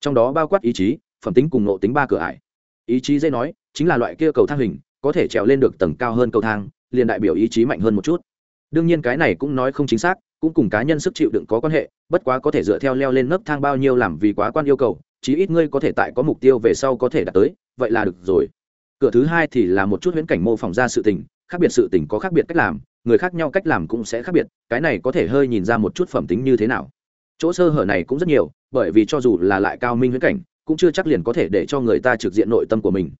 [SPEAKER 1] Trong đó bao quát ý chí, phẩm tính cùng nộ tính ba cửa hải. Ý chí dây nói, chính là loại kia cầu thang hình, có thể trèo lên được tầng cao hơn cầu thang, liền đại biểu ý chí mạnh hơn một chút. Đương nhiên cái này cũng nói không chính xác cũng cùng cá nhân sức chịu đựng có quan hệ, bất quá có thể dựa theo leo lên nấc thang bao nhiêu làm vì quá quan yêu cầu, chí ít ngươi có thể tại có mục tiêu về sau có thể đạt tới, vậy là được rồi. Cửa thứ hai thì là một chút huyễn cảnh mô phỏng ra sự tình, khác biệt sự tình có khác biệt cách làm, người khác nhau cách làm cũng sẽ khác biệt, cái này có thể hơi nhìn ra một chút phẩm tính như thế nào. Chỗ sơ hở này cũng rất nhiều, bởi vì cho dù là lại cao minh huyễn cảnh, cũng chưa chắc liền có thể để cho người ta trực diện nội tâm của mình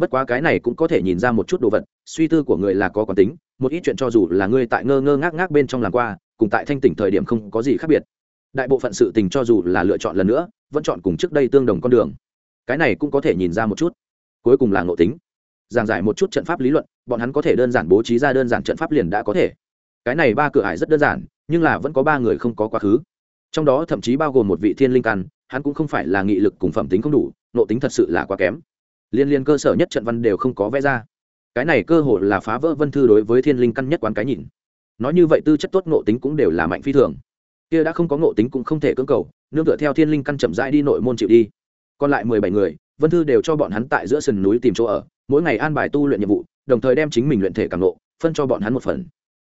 [SPEAKER 1] bất quá cái này cũng có thể nhìn ra một chút đồ vật, suy tư của người là có quán tính, một ít chuyện cho dù là ngươi tại ngơ ngơ ngác ngác bên trong làm qua, cùng tại thanh tỉnh thời điểm không có gì khác biệt. Đại bộ phận sự tình cho dù là lựa chọn lần nữa, vẫn chọn cùng trước đây tương đồng con đường. Cái này cũng có thể nhìn ra một chút. Cuối cùng là ngộ tính. Giảng giải một chút trận pháp lý luận, bọn hắn có thể đơn giản bố trí ra đơn giản trận pháp liền đã có thể. Cái này ba cửa ải rất đơn giản, nhưng là vẫn có ba người không có quá khứ. Trong đó thậm chí bao gồm một vị thiên linh căn, hắn cũng không phải là nghị lực cùng phẩm tính không đủ nộ tính thật sự là quá kém liên liên cơ sở nhất trận văn đều không có vẽ ra. Cái này cơ hội là phá vỡ vân thư đối với thiên linh căn nhất quán cái nhìn. Nói như vậy tư chất tốt nộ tính cũng đều là mạnh phi thường. Kia đã không có nộ tính cũng không thể cưỡng cầu, nương tựa theo thiên linh căn chậm rãi đi nội môn chịu đi. Còn lại mười bảy người, vân thư đều cho bọn hắn tại giữa sườn núi tìm chỗ ở, mỗi ngày an bài tu luyện nhiệm vụ, đồng thời đem chính mình luyện thể càng nộ phân cho bọn hắn một phần.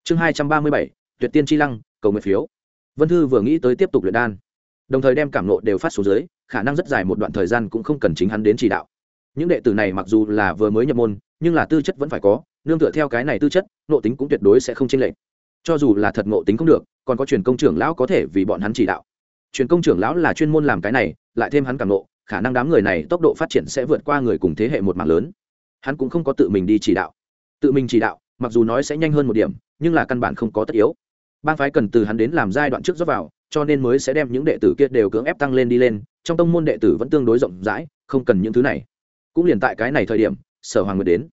[SPEAKER 1] Chương hai trăm ba mươi bảy, tuyệt tiên tri lăng, cầu nguyện phiếu. Vân thư vừa nghĩ tới tiếp tục luyện đan, đồng thời đem cảm nộ đều phát xuống dưới, khả năng rất dài một đoạn thời gian cũng không cần chính hắn đến chỉ đạo những đệ tử này mặc dù là vừa mới nhập môn, nhưng là tư chất vẫn phải có, nương tựa theo cái này tư chất nộ tính cũng tuyệt đối sẽ không chênh lệch. Cho dù là thật nộ tính không được, còn có truyền công trưởng lão có thể vì bọn hắn chỉ đạo. Truyền công trưởng lão là chuyên môn làm cái này, lại thêm hắn cảm nộ khả năng đám người này tốc độ phát triển sẽ vượt qua người cùng thế hệ một mạng lớn. Hắn cũng không có tự mình đi chỉ đạo. Tự mình chỉ đạo, mặc dù nói sẽ nhanh hơn một điểm, nhưng là căn bản không có tất yếu. Bang phái cần từ hắn đến làm giai đoạn trước dốc vào, cho nên mới sẽ đem những đệ tử kia đều cưỡng ép tăng lên đi lên, trong tông môn đệ tử vẫn tương đối rộng rãi, không cần những thứ này cũng liền tại cái này thời điểm, sở hoàng nguyệt đến.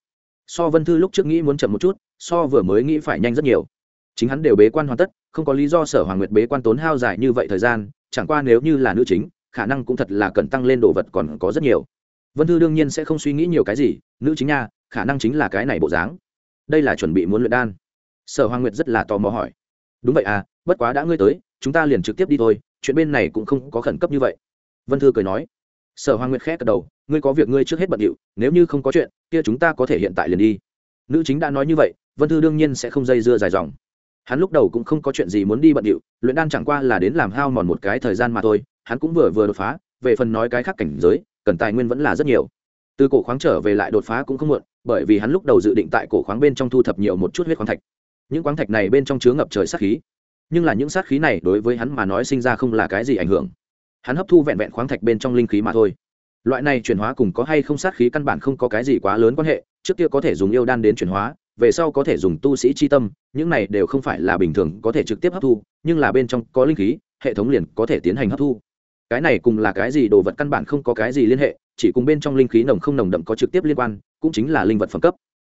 [SPEAKER 1] So vân thư lúc trước nghĩ muốn chậm một chút, so vừa mới nghĩ phải nhanh rất nhiều. Chính hắn đều bế quan hoàn tất, không có lý do sở hoàng nguyệt bế quan tốn hao dài như vậy thời gian, chẳng qua nếu như là nữ chính, khả năng cũng thật là cần tăng lên đồ vật còn có rất nhiều. Vân thư đương nhiên sẽ không suy nghĩ nhiều cái gì, nữ chính nha, khả năng chính là cái này bộ dáng. Đây là chuẩn bị muốn luyện đan. Sở hoàng nguyệt rất là tò mò hỏi. Đúng vậy à bất quá đã ngươi tới, chúng ta liền trực tiếp đi thôi, chuyện bên này cũng không có khẩn cấp như vậy. Vân thư cười nói sở hoàng nguyệt khẽ gật đầu, ngươi có việc ngươi trước hết bận điệu, nếu như không có chuyện, kia chúng ta có thể hiện tại liền đi. Nữ chính đã nói như vậy, vân thư đương nhiên sẽ không dây dưa dài dòng. Hắn lúc đầu cũng không có chuyện gì muốn đi bận điệu, luyện đan chẳng qua là đến làm hao mòn một cái thời gian mà thôi, hắn cũng vừa vừa đột phá, về phần nói cái khác cảnh giới, cần tài nguyên vẫn là rất nhiều. Từ cổ khoáng trở về lại đột phá cũng không muộn, bởi vì hắn lúc đầu dự định tại cổ khoáng bên trong thu thập nhiều một chút huyết khoáng thạch. Những khoáng thạch này bên trong chứa ngập trời sát khí. Nhưng là những sát khí này đối với hắn mà nói sinh ra không là cái gì ảnh hưởng hắn hấp thu vẹn vẹn khoáng thạch bên trong linh khí mà thôi. Loại này chuyển hóa cùng có hay không sát khí căn bản không có cái gì quá lớn quan hệ, trước kia có thể dùng yêu đan đến chuyển hóa, về sau có thể dùng tu sĩ c h i tâm, những này đều không phải là bình thường có thể trực tiếp hấp thu, nhưng là bên trong có linh khí, hệ thống liền có thể tiến hành hấp thu. Cái này cùng là cái gì đồ vật căn bản không có cái gì liên hệ, chỉ cùng bên trong linh khí nồng không nồng đậm có trực tiếp liên quan, cũng chính là linh vật phẩm cấp.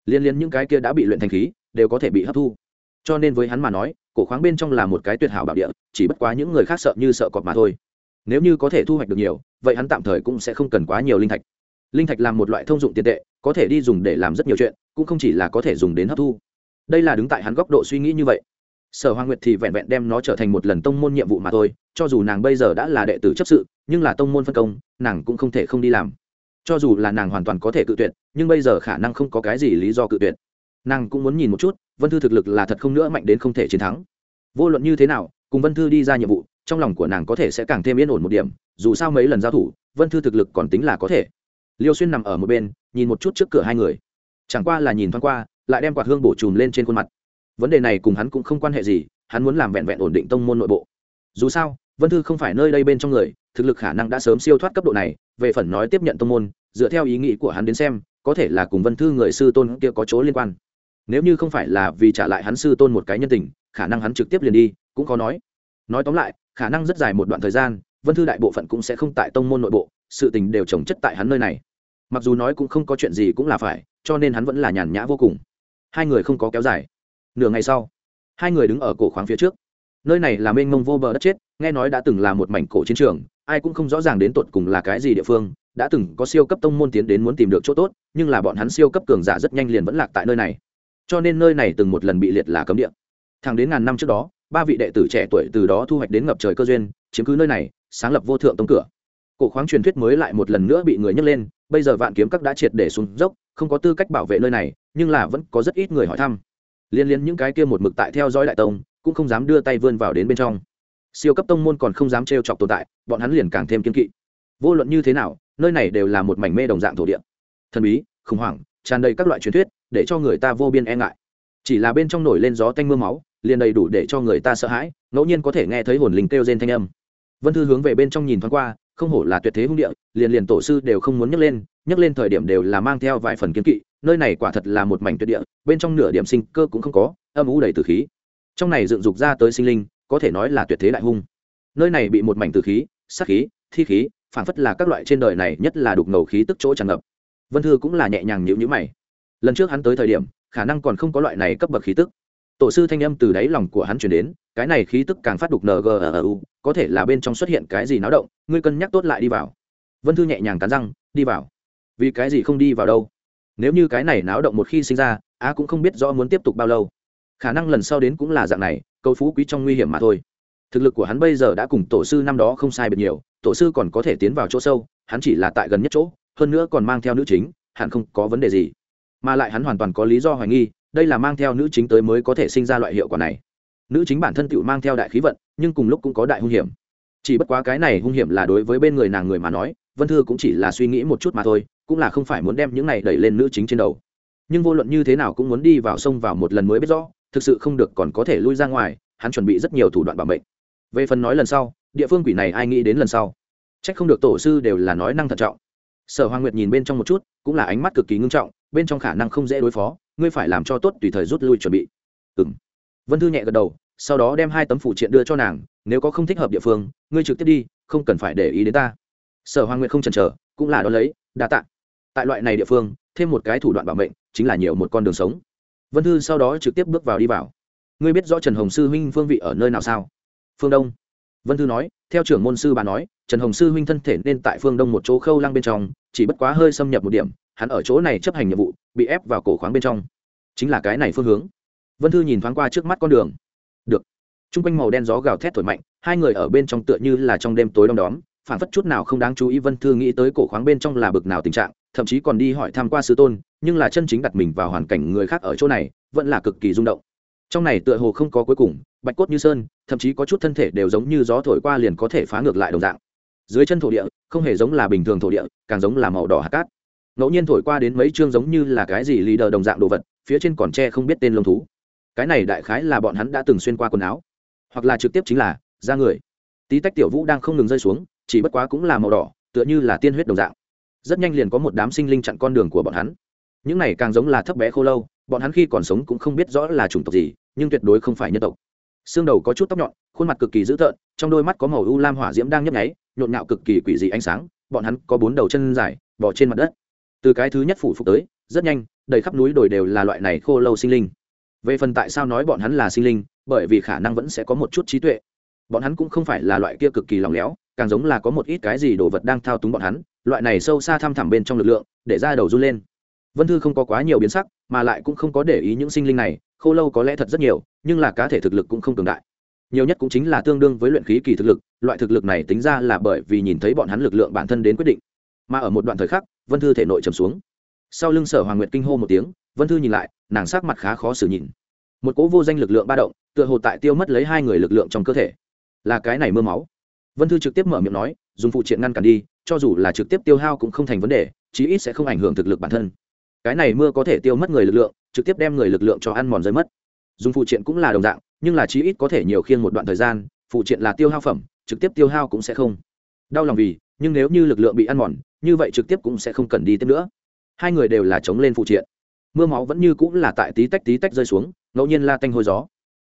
[SPEAKER 1] Liên liên những cái kia đã bị luyện thành khí, đều có thể bị hấp thu. Cho nên với hắn mà nói, cổ khoáng bên trong là một cái tuyệt hảo bảo địa, chỉ bất quá những người khác sợ như sợ cọp mà thôi nếu như có thể thu hoạch được nhiều, vậy hắn tạm thời cũng sẽ không cần quá nhiều linh thạch. Linh thạch là một loại thông dụng tiền tệ, có thể đi dùng để làm rất nhiều chuyện, cũng không chỉ là có thể dùng đến hấp thu. Đây là đứng tại hắn góc độ suy nghĩ như vậy. Sở hoàng nguyệt thì vẹn vẹn đem nó trở thành một lần tông môn nhiệm vụ mà thôi, cho dù nàng bây giờ đã là đệ tử chấp sự, nhưng là tông môn phân công, nàng cũng không thể không đi làm. Cho dù là nàng hoàn toàn có thể cự tuyệt, nhưng bây giờ khả năng không có cái gì lý do cự tuyệt. Nàng cũng muốn nhìn một chút, vân thư thực lực là thật không nữa mạnh đến không thể chiến thắng. Vô luận như thế nào, cùng vân thư đi ra nhiệm vụ trong lòng của nàng có thể sẽ càng thêm yên ổn một điểm, dù sao mấy lần giao thủ, vân thư thực lực còn tính là có thể. Liêu xuyên nằm ở một bên, nhìn một chút trước cửa hai người. Chẳng qua là nhìn thoáng qua, lại đem quạt hương bổ trùm lên trên khuôn mặt. Vấn đề này cùng hắn cũng không quan hệ gì, hắn muốn làm vẹn vẹn ổn định tông môn nội bộ. Dù sao, vân thư không phải nơi đây bên trong người, thực lực khả năng đã sớm siêu thoát cấp độ này, về phần nói tiếp nhận tông môn, dựa theo ý nghĩ của hắn đến xem, có thể là cùng vân thư người sư tôn kia có chỗ liên quan. Nếu như không phải là vì trả lại hắn sư tôn một cái nhân tình, khả năng hắn trực tiếp liền đi, cũng có nói nói tóm lại, khả năng rất dài một đoạn thời gian, vân thư đại bộ phận cũng sẽ không tại tông môn nội bộ, sự tình đều trồng chất tại hắn nơi này. Mặc dù nói cũng không có chuyện gì cũng là phải, cho nên hắn vẫn là nhàn nhã vô cùng. Hai người không có kéo dài. Nửa ngày sau, hai người đứng ở cổ khoáng phía trước. Nơi này là mênh mông vô bờ đất chết, nghe nói đã từng là một mảnh cổ chiến trường, ai cũng không rõ ràng đến tột cùng là cái gì địa phương, đã từng có siêu cấp tông môn tiến đến muốn tìm được chỗ tốt, nhưng là bọn hắn siêu cấp cường giả rất nhanh liền vẫn lạc tại nơi này. Cho nên nơi này từng một lần bị liệt là cấm địa. Thẳng đến ngàn năm trước đó ba vị đệ tử trẻ tuổi từ đó thu hoạch đến ngập trời cơ duyên, chiếm cứ nơi này, sáng lập vô thượng tông cửa. Cổ khoáng truyền thuyết mới lại một lần nữa bị người nhấc lên, bây giờ vạn kiếm các đã triệt để xuống dốc, không có tư cách bảo vệ nơi này, nhưng là vẫn có rất ít người hỏi thăm. Liên liên những cái kia một mực tại theo dõi đại tông, cũng không dám đưa tay vươn vào đến bên trong. Siêu cấp tông môn còn không dám trêu chọc tồn tại, bọn hắn liền càng thêm kiên kỵ. Vô luận như thế nào, nơi này đều là một mảnh mê đồng dạng thổ địa. Thần bí, khủng hoảng, tràn đầy các loại truyền thuyết, để cho người ta vô biên e ngại. Chỉ là bên trong nổi lên gió tanh mưa máu liền đầy đủ để cho người ta sợ hãi, ngẫu nhiên có thể nghe thấy hồn linh kêu rên thanh âm. Vân thư hướng về bên trong nhìn thoáng qua, không hổ là tuyệt thế hung địa, liền liền tổ sư đều không muốn nhấc lên nhấc lên thời điểm đều là mang theo vài phần kiến kỵ, nơi này quả thật là một mảnh tuyệt địa, bên trong nửa điểm sinh cơ cũng không có, âm u đầy từ khí. Trong này dựng dục ra tới sinh linh, có thể nói là tuyệt thế đại hung. Nơi này bị một mảnh từ khí, sát khí, thi khí phản phất là các loại trên đời này nhất là đục ngầu khí tức chỗ tràn ngập. Vân thư cũng là nhẹ nhàng nhữ nhữ mày. Lần trước hắn tới thời điểm, khả năng còn không có loại này cấp bậc khí tức tổ sư thanh âm từ đáy lòng của hắn chuyển đến, cái này khí tức càng phát đục ngu có thể là bên trong xuất hiện cái gì náo động, ngươi cân nhắc tốt lại đi vào. Vân thư nhẹ nhàng cắn răng, đi vào. Vì cái gì không đi vào đâu? Nếu như cái này náo động một khi sinh ra, á cũng không biết rõ muốn tiếp tục bao lâu. Khả năng lần sau đến cũng là dạng này, câu phú quý trong nguy hiểm mà thôi. Thực lực của hắn bây giờ đã cùng tổ sư năm đó không sai biệt nhiều, tổ sư còn có thể tiến vào chỗ sâu, hắn chỉ là tại gần nhất chỗ, hơn nữa còn mang theo nữ chính, hẳn không có vấn đề gì. Mà lại hắn hoàn toàn có lý do hoài nghi đây là mang theo nữ chính tới mới có thể sinh ra loại hiệu quả này. Nữ chính bản thân tự mang theo đại khí vận, nhưng cùng lúc cũng có đại hung hiểm. Chỉ bất quá cái này hung hiểm là đối với bên người nàng người mà nói, vân thư cũng chỉ là suy nghĩ một chút mà thôi, cũng là không phải muốn đem những này đẩy lên nữ chính trên đầu. Nhưng vô luận như thế nào cũng muốn đi vào sông vào một lần mới biết rõ, thực sự không được còn có thể lui ra ngoài, hắn chuẩn bị rất nhiều thủ đoạn bảo mệnh. Về phần nói lần sau, địa phương quỷ này ai nghĩ đến lần sau? Trách không được tổ sư đều là nói năng thận trọng. Sở hoàng nguyệt nhìn bên trong một chút, cũng là ánh mắt cực kỳ ngưng trọng, bên trong khả năng không dễ đối phó ngươi phải làm cho tốt tùy thời rút lui chuẩn bị. Ừng vân thư nhẹ gật đầu, sau đó đem hai tấm phụ triện đưa cho nàng, nếu có không thích hợp địa phương, ngươi trực tiếp đi, không cần phải để ý đến ta. Sở hoàng nguyệt không chần chờ, cũng là đ ó lấy, đa t ạ tại loại này địa phương, thêm một cái thủ đoạn bảo mệnh, chính là nhiều một con đường sống. Vân thư sau đó trực tiếp bước vào đi vào. Ngươi biết rõ trần hồng sư huynh phương vị ở nơi nào sao? Phương đông. Vân thư nói, theo trưởng môn sư bà nói, trần hồng sư huynh thân thể nên tại phương đông một chỗ khâu lăng bên trong, chỉ bất quá hơi xâm nhập một điểm hắn ở chỗ này chấp hành nhiệm vụ, bị ép vào cổ khoáng bên trong. Chính là cái này phương hướng. Vân thư nhìn thoáng qua trước mắt con đường. Được. T r u n g quanh màu đen gió gào thét thổi mạnh, hai người ở bên trong tựa như là trong đêm tối đom đóm phản phất chút nào không đáng chú ý vân thư nghĩ tới cổ khoáng bên trong là bực nào tình trạng, thậm chí còn đi hỏi tham q u a sư tôn, nhưng là chân chính đặt mình vào hoàn cảnh người khác ở chỗ này, vẫn là cực kỳ rung động. Trong này tựa hồ không có cuối cùng, bạch cốt như sơn, thậm chí có chút thân thể đều giống như gió thổi qua liền có thể phá ngược lại đồng dạng. Dưới chân thổ địa, không hề giống là bình thường thổ địa, càng giống là màu đỏ hạt cát ngẫu nhiên thổi qua đến mấy chương giống như là cái gì lì đờ đồng dạng đồ vật, phía trên còn tre không biết tên lông thú. Cái này đại khái là bọn hắn đã từng xuyên qua quần áo, hoặc là trực tiếp chính là da người. Tí tách tiểu vũ đang không ngừng rơi xuống, chỉ bất quá cũng là màu đỏ, tựa như là tiên huyết đồng dạng. Rất nhanh liền có một đám sinh linh chặn con đường của bọn hắn. Những này càng giống là thấp bé khô lâu, bọn hắn khi còn sống cũng không biết rõ là chủng tộc gì, nhưng tuyệt đối không phải nhân tộc. Xương đầu có chút tóc nhọn, khuôn mặt cực kỳ dữ tợn, trong đôi mắt có màu u lam hỏa diễm đang nhấp nháy, nhộn nhạo cực kỳ quỷ dị ánh sáng, bọn hắn có bốn đầu chân dài bỏ trên mặt đất từ cái thứ nhất phủ phục tới rất nhanh đầy khắp núi đồi đều là loại này khô lâu sinh linh. Về phần tại sao nói bọn hắn là sinh linh bởi vì khả năng vẫn sẽ có một chút trí tuệ. Bọn hắn cũng không phải là loại kia cực kỳ lỏng lẻo, càng giống là có một ít cái gì đồ vật đang thao túng bọn hắn loại này sâu xa thăm thẳm bên trong lực lượng để ra đầu run lên. Vân thư không có quá nhiều biến sắc mà lại cũng không có để ý những sinh linh này khô lâu có lẽ thật rất nhiều nhưng là cá thể thực lực cũng không cường đại. Nhiều nhất cũng chính là tương đương với luyện khí kỳ thực lực loại thực lực này tính ra là bởi vì nhìn thấy bọn hắn lực lượng bản thân đến quyết định. Mà ở một đoạn thời khắc vân thư thể nội trầm xuống. Sau lưng sở hoàng nguyệt kinh hô một tiếng, vân thư nhìn lại, nàng sắc mặt khá khó xử nhìn. Một cỗ vô danh lực lượng ba động, tựa hồ tại tiêu mất lấy hai người lực lượng trong cơ thể. Là cái này mưa máu. Vân thư trực tiếp mở miệng nói, dùng phụ triện ngăn cản đi, cho dù là trực tiếp tiêu hao cũng không thành vấn đề, chí ít sẽ không ảnh hưởng thực lực bản thân. Cái này mưa có thể tiêu mất người lực lượng, trực tiếp đem người lực lượng cho ăn mòn rơi mất. Dùng phụ triện cũng là đồng dạng, nhưng là chí ít có thể nhiều khiên một đoạn thời gian, phụ triện là tiêu hao phẩm, trực tiếp tiêu hao cũng sẽ không. Đau lòng vì, nhưng nếu như lực lượng bị ăn mòn như vậy trực tiếp cũng sẽ không cần đi tiếp nữa. Hai người đều là chống lên phụ triện. Mưa máu vẫn như cũng là tại tí tách tí tách rơi xuống, ngẫu nhiên la tanh hôi gió.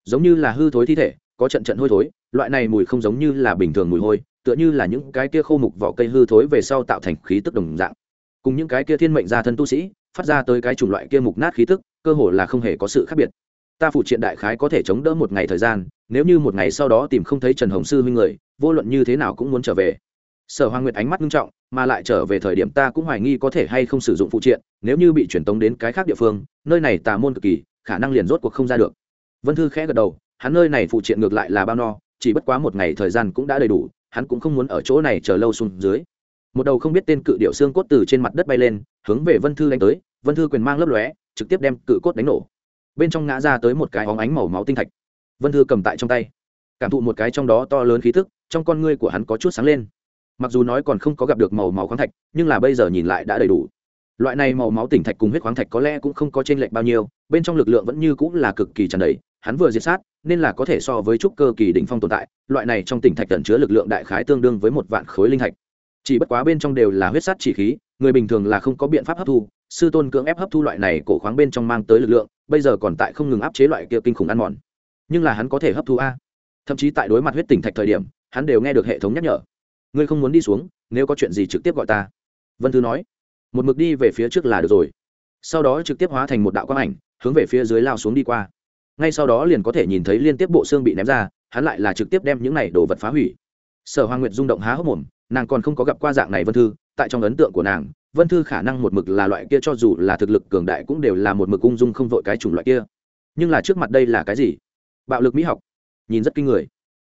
[SPEAKER 1] Giống như là hư thối thi thể, có trận trận hôi thối, loại này mùi không giống như là bình thường mùi hôi, tựa như là những cái kia khô mục vỏ cây hư thối về sau tạo thành khí tức đồng dạng. Cùng những cái kia thiên mệnh gia thân tu sĩ, phát ra tới cái chủng loại kia mục nát khí tức, cơ hồ là không hề có sự khác biệt. Ta phụ triện đại khái có thể chống đỡ một ngày thời gian, nếu như một ngày sau đó tìm không thấy trần hồng sư huynh người, vô luận như thế nào cũng muốn trở về sở hoàng nguyệt ánh mắt nghiêm trọng, mà lại trở về thời điểm ta cũng hoài nghi có thể hay không sử dụng phụ triện, nếu như bị truyền tống đến cái khác địa phương, nơi này tà môn cực kỳ, khả năng liền rốt cuộc không ra được. Vân thư khẽ gật đầu, hắn nơi này phụ triện ngược lại là bao no, chỉ bất quá một ngày thời gian cũng đã đầy đủ, hắn cũng không muốn ở chỗ này chờ lâu xuống dưới. Một đầu không biết tên cự điệu xương cốt từ trên mặt đất bay lên, hướng về vân thư đánh tới, vân thư quyền mang lấp lóe, trực tiếp đem cự cốt đánh nổ. Bên trong ngã ra tới một cái óng ánh màu máu tinh thạch. Vân thư cầm tại trong tay, cảm thụ một cái trong đó to lớn khí thức trong con ngươi của hắn có chút sáng lên mặc dù nói còn không có gặp được màu máu khoáng thạch, nhưng là bây giờ nhìn lại đã đầy đủ. Loại này màu máu tỉnh thạch cùng huyết khoáng thạch có lẽ cũng không có t r ê n lệch bao nhiêu, bên trong lực lượng vẫn như cũng là cực kỳ tràn đầy, hắn vừa diệt sát, nên là có thể so với trúc cơ kỳ đỉnh phong tồn tại, loại này trong tỉnh thạch tận chứa lực lượng đại khái tương đương với một vạn khối linh thạch. Chỉ bất quá bên trong đều là huyết sát chỉ khí, người bình thường là không có biện pháp hấp thu, sư tôn cưỡng ép hấp thu loại này cổ khoáng bên trong mang tới lực lượng, bây giờ còn tại không ngừng áp chế loại kia kinh khủng ăn mòn. Nhưng là hắn có thể hấp thu a. Thậm chí tại đối mặt huyết tỉnh thạch thời điểm, hắn đều nghe được hệ thống nhắc nhở ngươi không muốn đi xuống, nếu có chuyện gì trực tiếp gọi ta. Vân thư nói. Một mực đi về phía trước là được rồi. Sau đó trực tiếp hóa thành một đạo quang ảnh, hướng về phía dưới lao xuống đi qua. Ngay sau đó liền có thể nhìn thấy liên tiếp bộ xương bị ném ra, hắn lại là trực tiếp đem những này đồ vật phá hủy. Sở hoa nguyệt rung động há hốc mồm, nàng còn không có gặp qua dạng này vân thư, tại trong ấn tượng của nàng, vân thư khả năng một mực là loại kia cho dù là thực lực cường đại cũng đều là một mực ung dung không vội cái chủng loại kia. Nhưng là trước mặt đây là cái gì? Bạo lực mỹ học. Nhìn rất kinh người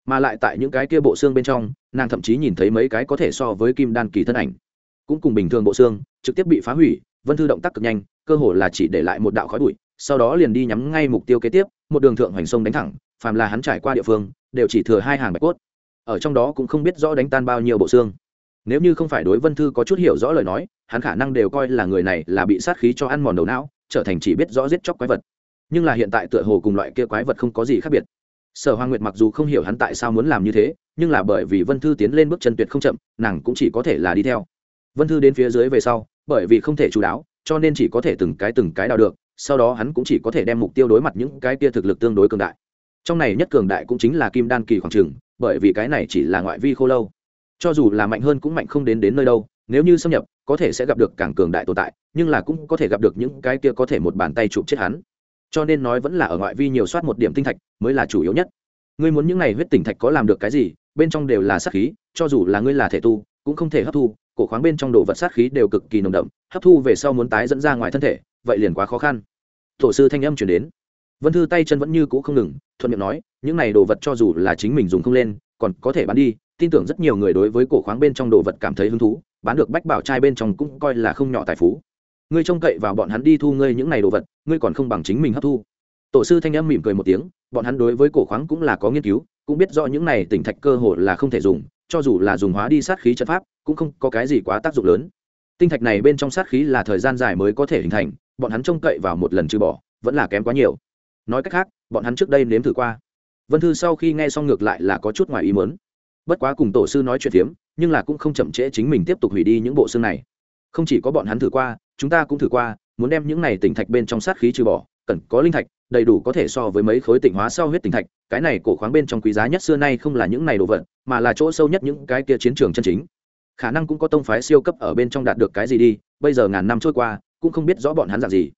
[SPEAKER 1] mà lại tại những cái kia bộ xương bên trong, nàng thậm chí nhìn thấy mấy cái có thể so với kim đan kỳ thân ảnh. Cũng cùng bình thường bộ xương, trực tiếp bị phá hủy, vân thư động tác cực nhanh, cơ hồ là chỉ để lại một đạo khói bụi, sau đó liền đi nhắm ngay mục tiêu kế tiếp, một đường thượng hoành sông đánh thẳng, phàm là hắn trải qua địa phương, đều chỉ thừa hai hàng bạch cốt. Ở trong đó cũng không biết rõ đánh tan bao nhiêu bộ xương. Nếu như không phải đối vân thư có chút hiểu rõ lời nói, hắn khả năng đều coi là người này là bị sát khí cho ăn mòn đầu não, trở thành chỉ biết rõ giết chóc quái vật. Nhưng là hiện tại tựa hồ cùng loại kia quái vật không có gì khác biệt sở hoa nguyệt mặc dù không hiểu hắn tại sao muốn làm như thế, nhưng là bởi vì vân thư tiến lên bước chân tuyệt không chậm, nàng cũng chỉ có thể là đi theo. Vân thư đến phía dưới về sau, bởi vì không thể chú đáo, cho nên chỉ có thể từng cái từng cái đào được, sau đó hắn cũng chỉ có thể đem mục tiêu đối mặt những cái kia thực lực tương đối cường đại. Trong này nhất cường đại cũng chính là kim đan kỳ khoảng trường, bởi vì cái này chỉ là ngoại vi khô lâu. Cho dù là mạnh hơn cũng mạnh không đến đến nơi đâu, nếu như xâm nhập, có thể sẽ gặp được càng cường đại tồn tại, nhưng là cũng có thể gặp được những cái kia có thể một bàn tay chụp chết hắn cho nên nói vẫn là ở ngoại vi nhiều soát một điểm tinh thạch mới là chủ yếu nhất. Ngươi muốn những này huyết tinh thạch có làm được cái gì, bên trong đều là sát khí, cho dù là ngươi là thể tu, cũng không thể hấp thu, cổ khoáng bên trong đồ vật sát khí đều cực kỳ nồng đậm, hấp thu về sau muốn tái dẫn ra ngoài thân thể, vậy liền quá khó khăn. Tổ sư thanh âm chuyển đến. Vân thư tay chân vẫn như cũ không ngừng, thuận miệng nói, những này đồ vật cho dù là chính mình dùng không lên, còn có thể bán đi, tin tưởng rất nhiều người đối với cổ khoáng bên trong đồ vật cảm thấy hứng thú, bán được bách bảo trai bên trong cũng coi là không nhỏ tài phú ngươi trông cậy vào bọn hắn đi thu ngươi những này đồ vật, ngươi còn không bằng chính mình hấp thu. Tổ sư thanh âm mỉm cười một tiếng, bọn hắn đối với cổ khoáng cũng là có nghiên cứu, cũng biết rõ những này tỉnh thạch cơ hội là không thể dùng, cho dù là dùng hóa đi sát khí chất pháp, cũng không có cái gì quá tác dụng lớn. Tinh thạch này bên trong sát khí là thời gian dài mới có thể hình thành, bọn hắn trông cậy vào một lần trừ bỏ, vẫn là kém quá nhiều. Nói cách khác, bọn hắn trước đây nếm thử qua. Vân thư sau khi nghe xong ngược lại là có chút ngoài ý muốn. Bất quá cùng tổ sư nói chuyện phiếm, nhưng là cũng không chậm trễ chính mình tiếp tục hủy đi những bộ xương này không chỉ có bọn hắn thử qua, chúng ta cũng thử qua, muốn đem những này tỉnh thạch bên trong sát khí trừ bỏ, cần có linh thạch, đầy đủ có thể so với mấy khối tỉnh hóa sau huyết tỉnh thạch, cái này cổ khoáng bên trong quý giá nhất xưa nay không là những này đồ vật, mà là chỗ sâu nhất những cái kia chiến trường chân chính. Khả năng cũng có tông phái siêu cấp ở bên trong đạt được cái gì đi, bây giờ ngàn năm trôi qua, cũng không biết rõ bọn hắn dạng gì.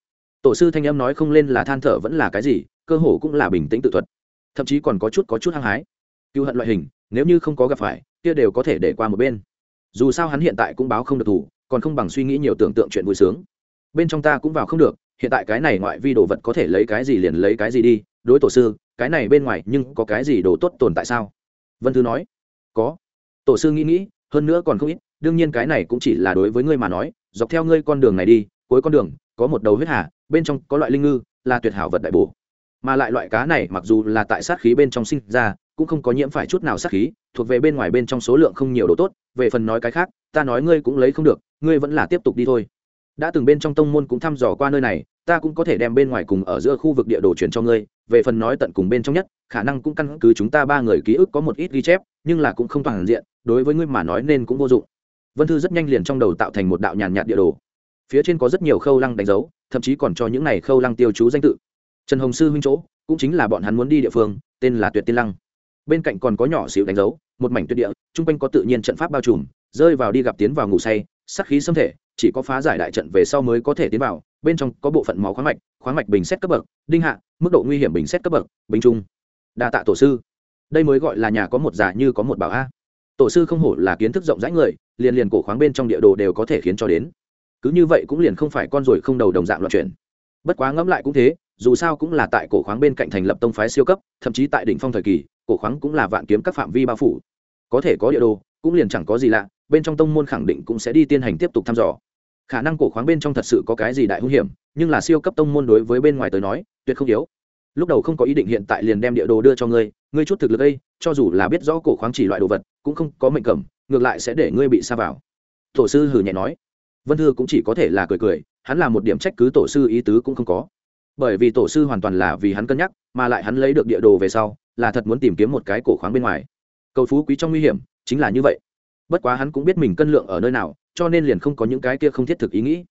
[SPEAKER 1] Tổ sư thanh âm nói không lên là than thở vẫn là cái gì, cơ hồ cũng là bình tĩnh tự thuật. Thậm chí còn có chút có chút hăng hái. Cựu hận loại hình, nếu như không có gặp phải, kia đều có thể để qua một bên. Dù sao hắn hiện tại cũng báo không được thủ còn không bằng suy nghĩ nhiều tưởng tượng chuyện vui sướng. Bên trong ta cũng vào không được, hiện tại cái này ngoại vi đồ vật có thể lấy cái gì liền lấy cái gì đi, đối tổ sư, cái này bên ngoài nhưng có cái gì đồ tốt tồn tại sao? Vân thư nói, có. Tổ sư nghĩ nghĩ, hơn nữa còn không ít, đương nhiên cái này cũng chỉ là đối với ngươi mà nói, dọc theo ngươi con đường này đi, cuối con đường, có một đầu huyết hà, bên trong có loại linh ngư, là tuyệt hảo vật đại bổ. Mà lại loại cá này mặc dù là tại sát khí bên trong sinh ra cũng không có nhiễm phải chút nào sát khí, thuộc về bên ngoài bên trong số lượng không nhiều đồ tốt, về phần nói cái khác, ta nói ngươi cũng lấy không được, ngươi vẫn là tiếp tục đi thôi. Đã từng bên trong tông môn cũng thăm dò qua nơi này, ta cũng có thể đem bên ngoài cùng ở giữa khu vực địa đồ chuyển cho ngươi, về phần nói tận cùng bên trong nhất, khả năng cũng căn cứ chúng ta ba người ký ức có một ít ghi chép, nhưng là cũng không toàn diện, đối với ngươi mà nói nên cũng vô dụng. Vân thư rất nhanh liền trong đầu tạo thành một đạo nhàn nhạt địa đồ. Phía trên có rất nhiều khâu lăng đánh dấu, thậm chí còn cho những này khâu lăng tiêu chú danh tự. Trần hồng sư huynh chỗ, cũng chính là bọn hắn muốn đi địa phương, tên là tuyệt tiên lăng bên cạnh còn có nhỏ xíu đánh dấu, một mảnh tuyệt địa, chung quanh có tự nhiên trận pháp bao trùm, rơi vào đi gặp tiến vào ngủ say sắc khí xâm thể, chỉ có phá giải đại trận về sau mới có thể tiến vào, bên trong có bộ phận máu khoáng mạch khoáng mạch bình xét cấp bậc, đinh hạ, mức độ nguy hiểm bình xét cấp bậc, bình trung. Đa tạ tổ sư. Đây mới gọi là nhà có một giả như có một bảo a. Tổ sư không hổ là kiến thức rộng rãi người, liền liền cổ khoáng bên trong địa đồ đều có thể khiến cho đến. Cứ như vậy cũng liền không phải con ruồi không đầu đồng dạng loạn chuyển. Bất quá ngẫm lại cũng thế, dù sao cũng là tại cổ khoáng bên cạnh thành lập tông phái siêu cấp, thậm chí tại đỉnh phong thời kỳ cổ khoáng cũng là vạn kiếm các phạm vi bao phủ. Có thể có địa đồ, cũng liền chẳng có gì lạ, bên trong tông môn khẳng định cũng sẽ đi tiến hành tiếp tục thăm dò. Khả năng cổ khoáng bên trong thật sự có cái gì đại hung hiểm, nhưng là siêu cấp tông môn đối với bên ngoài tới nói, tuyệt không yếu. Lúc đầu không có ý định hiện tại liền đem địa đồ đưa cho ngươi ngươi chút thực lực đây cho dù là biết rõ cổ khoáng chỉ loại đồ vật, cũng không có mệnh cầm, ngược lại sẽ để ngươi bị xa vào. Tổ sư hử nhẹ nói. Vân thư cũng chỉ có thể là cười cười, hắn là một điểm trách cứ tổ sư ý tứ cũng không có. Bởi vì tổ sư hoàn toàn là vì hắn cân nhắc, mà lại hắn lấy được địa đồ về sau là thật muốn tìm kiếm một cái cổ khoáng bên ngoài. Cầu phú quý trong nguy hiểm, chính là như vậy. Bất quá hắn cũng biết mình cân lượng ở nơi nào, cho nên liền không có những cái kia không thiết thực ý nghĩ.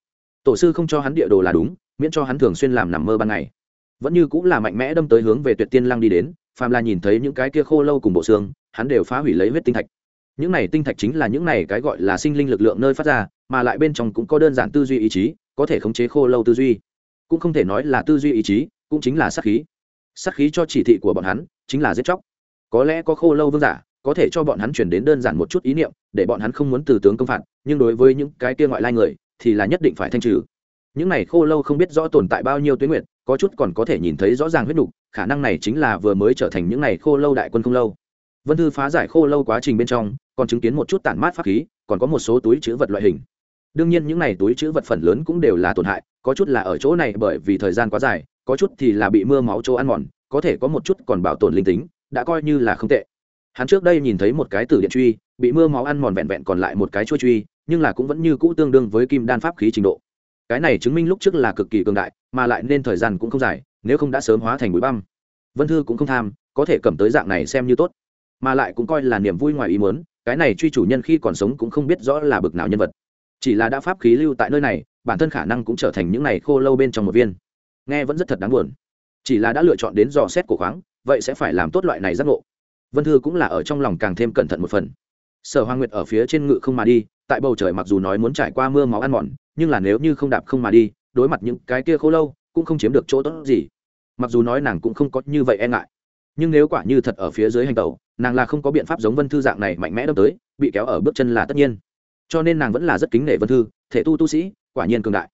[SPEAKER 1] Tổ sư không cho hắn địa đồ là đúng, miễn cho hắn thường xuyên làm nằm mơ ban ngày. Vẫn như cũng là mạnh mẽ đâm tới hướng về tuyệt tiên lăng đi đến, phàm là nhìn thấy những cái kia khô lâu cùng bộ xương, hắn đều phá hủy lấy huyết tinh thạch. Những này tinh thạch chính là những này cái gọi là sinh linh lực lượng nơi phát ra, mà lại bên trong cũng có đơn giản tư duy ý chí, có thể khống chế khô lâu tư duy. Cũng không thể nói là tư duy ý chí, cũng chính là sát khí. Sát khí cho chỉ thị của bọn hắn chính là giết chóc. Có lẽ có khô lâu vương giả, có thể cho bọn hắn chuyển đến đơn giản một chút ý niệm, để bọn hắn không muốn từ tướng công phạt, nhưng đối với những cái kia ngoại lai người, thì là nhất định phải thanh trừ. Những này khô lâu không biết rõ tồn tại bao nhiêu tuyến nguyện có chút còn có thể nhìn thấy rõ ràng huyết đục khả năng này chính là vừa mới trở thành những này khô lâu đại quân không lâu. Vân thư phá giải khô lâu quá trình bên trong, còn chứng kiến một chút tản mát pháp khí, còn có một số túi chữ vật loại hình. Đương nhiên những này túi chữ vật phần lớn cũng đều là tổn hại, có chút là ở chỗ này bởi vì thời gian quá dài, có chút thì là bị mưa máu chỗ ăn mòn có thể có một chút còn bảo tồn linh tính, đã coi như là không tệ. Hắn trước đây nhìn thấy một cái tử điện truy, bị mưa máu ăn mòn vẹn vẹn còn lại một cái chua truy, nhưng là cũng vẫn như cũ tương đương với kim đan pháp khí trình độ. Cái này chứng minh lúc trước là cực kỳ cường đại, mà lại nên thời gian cũng không dài, nếu không đã sớm hóa thành bụi băm. Vân thư cũng không tham, có thể cầm tới dạng này xem như tốt. Mà lại cũng coi là niềm vui ngoài ý muốn, cái này truy chủ nhân khi còn sống cũng không biết rõ là bực nào nhân vật. Chỉ là đã pháp khí lưu tại nơi này, bản thân khả năng cũng trở thành những này khô lâu bên trong một viên. Nghe vẫn rất thật đáng buồn chỉ là đã lựa chọn đến dò xét cổ khoáng, vậy sẽ phải làm tốt loại này giác ngộ. Vân thư cũng là ở trong lòng càng thêm cẩn thận một phần. Sở hoàng nguyệt ở phía trên ngự không mà đi, tại bầu trời mặc dù nói muốn trải qua mưa máu ăn mòn, nhưng là nếu như không đạp không mà đi, đối mặt những cái kia khô lâu, cũng không chiếm được chỗ tốt gì. Mặc dù nói nàng cũng không có như vậy e ngại, nhưng nếu quả như thật ở phía dưới hành tàu nàng là không có biện pháp giống vân thư dạng này mạnh mẽ đâm tới, bị kéo ở bước chân là tất nhiên. Cho nên nàng vẫn là rất kính nể vân thư, thể tu tu sĩ, quả nhiên cường đại.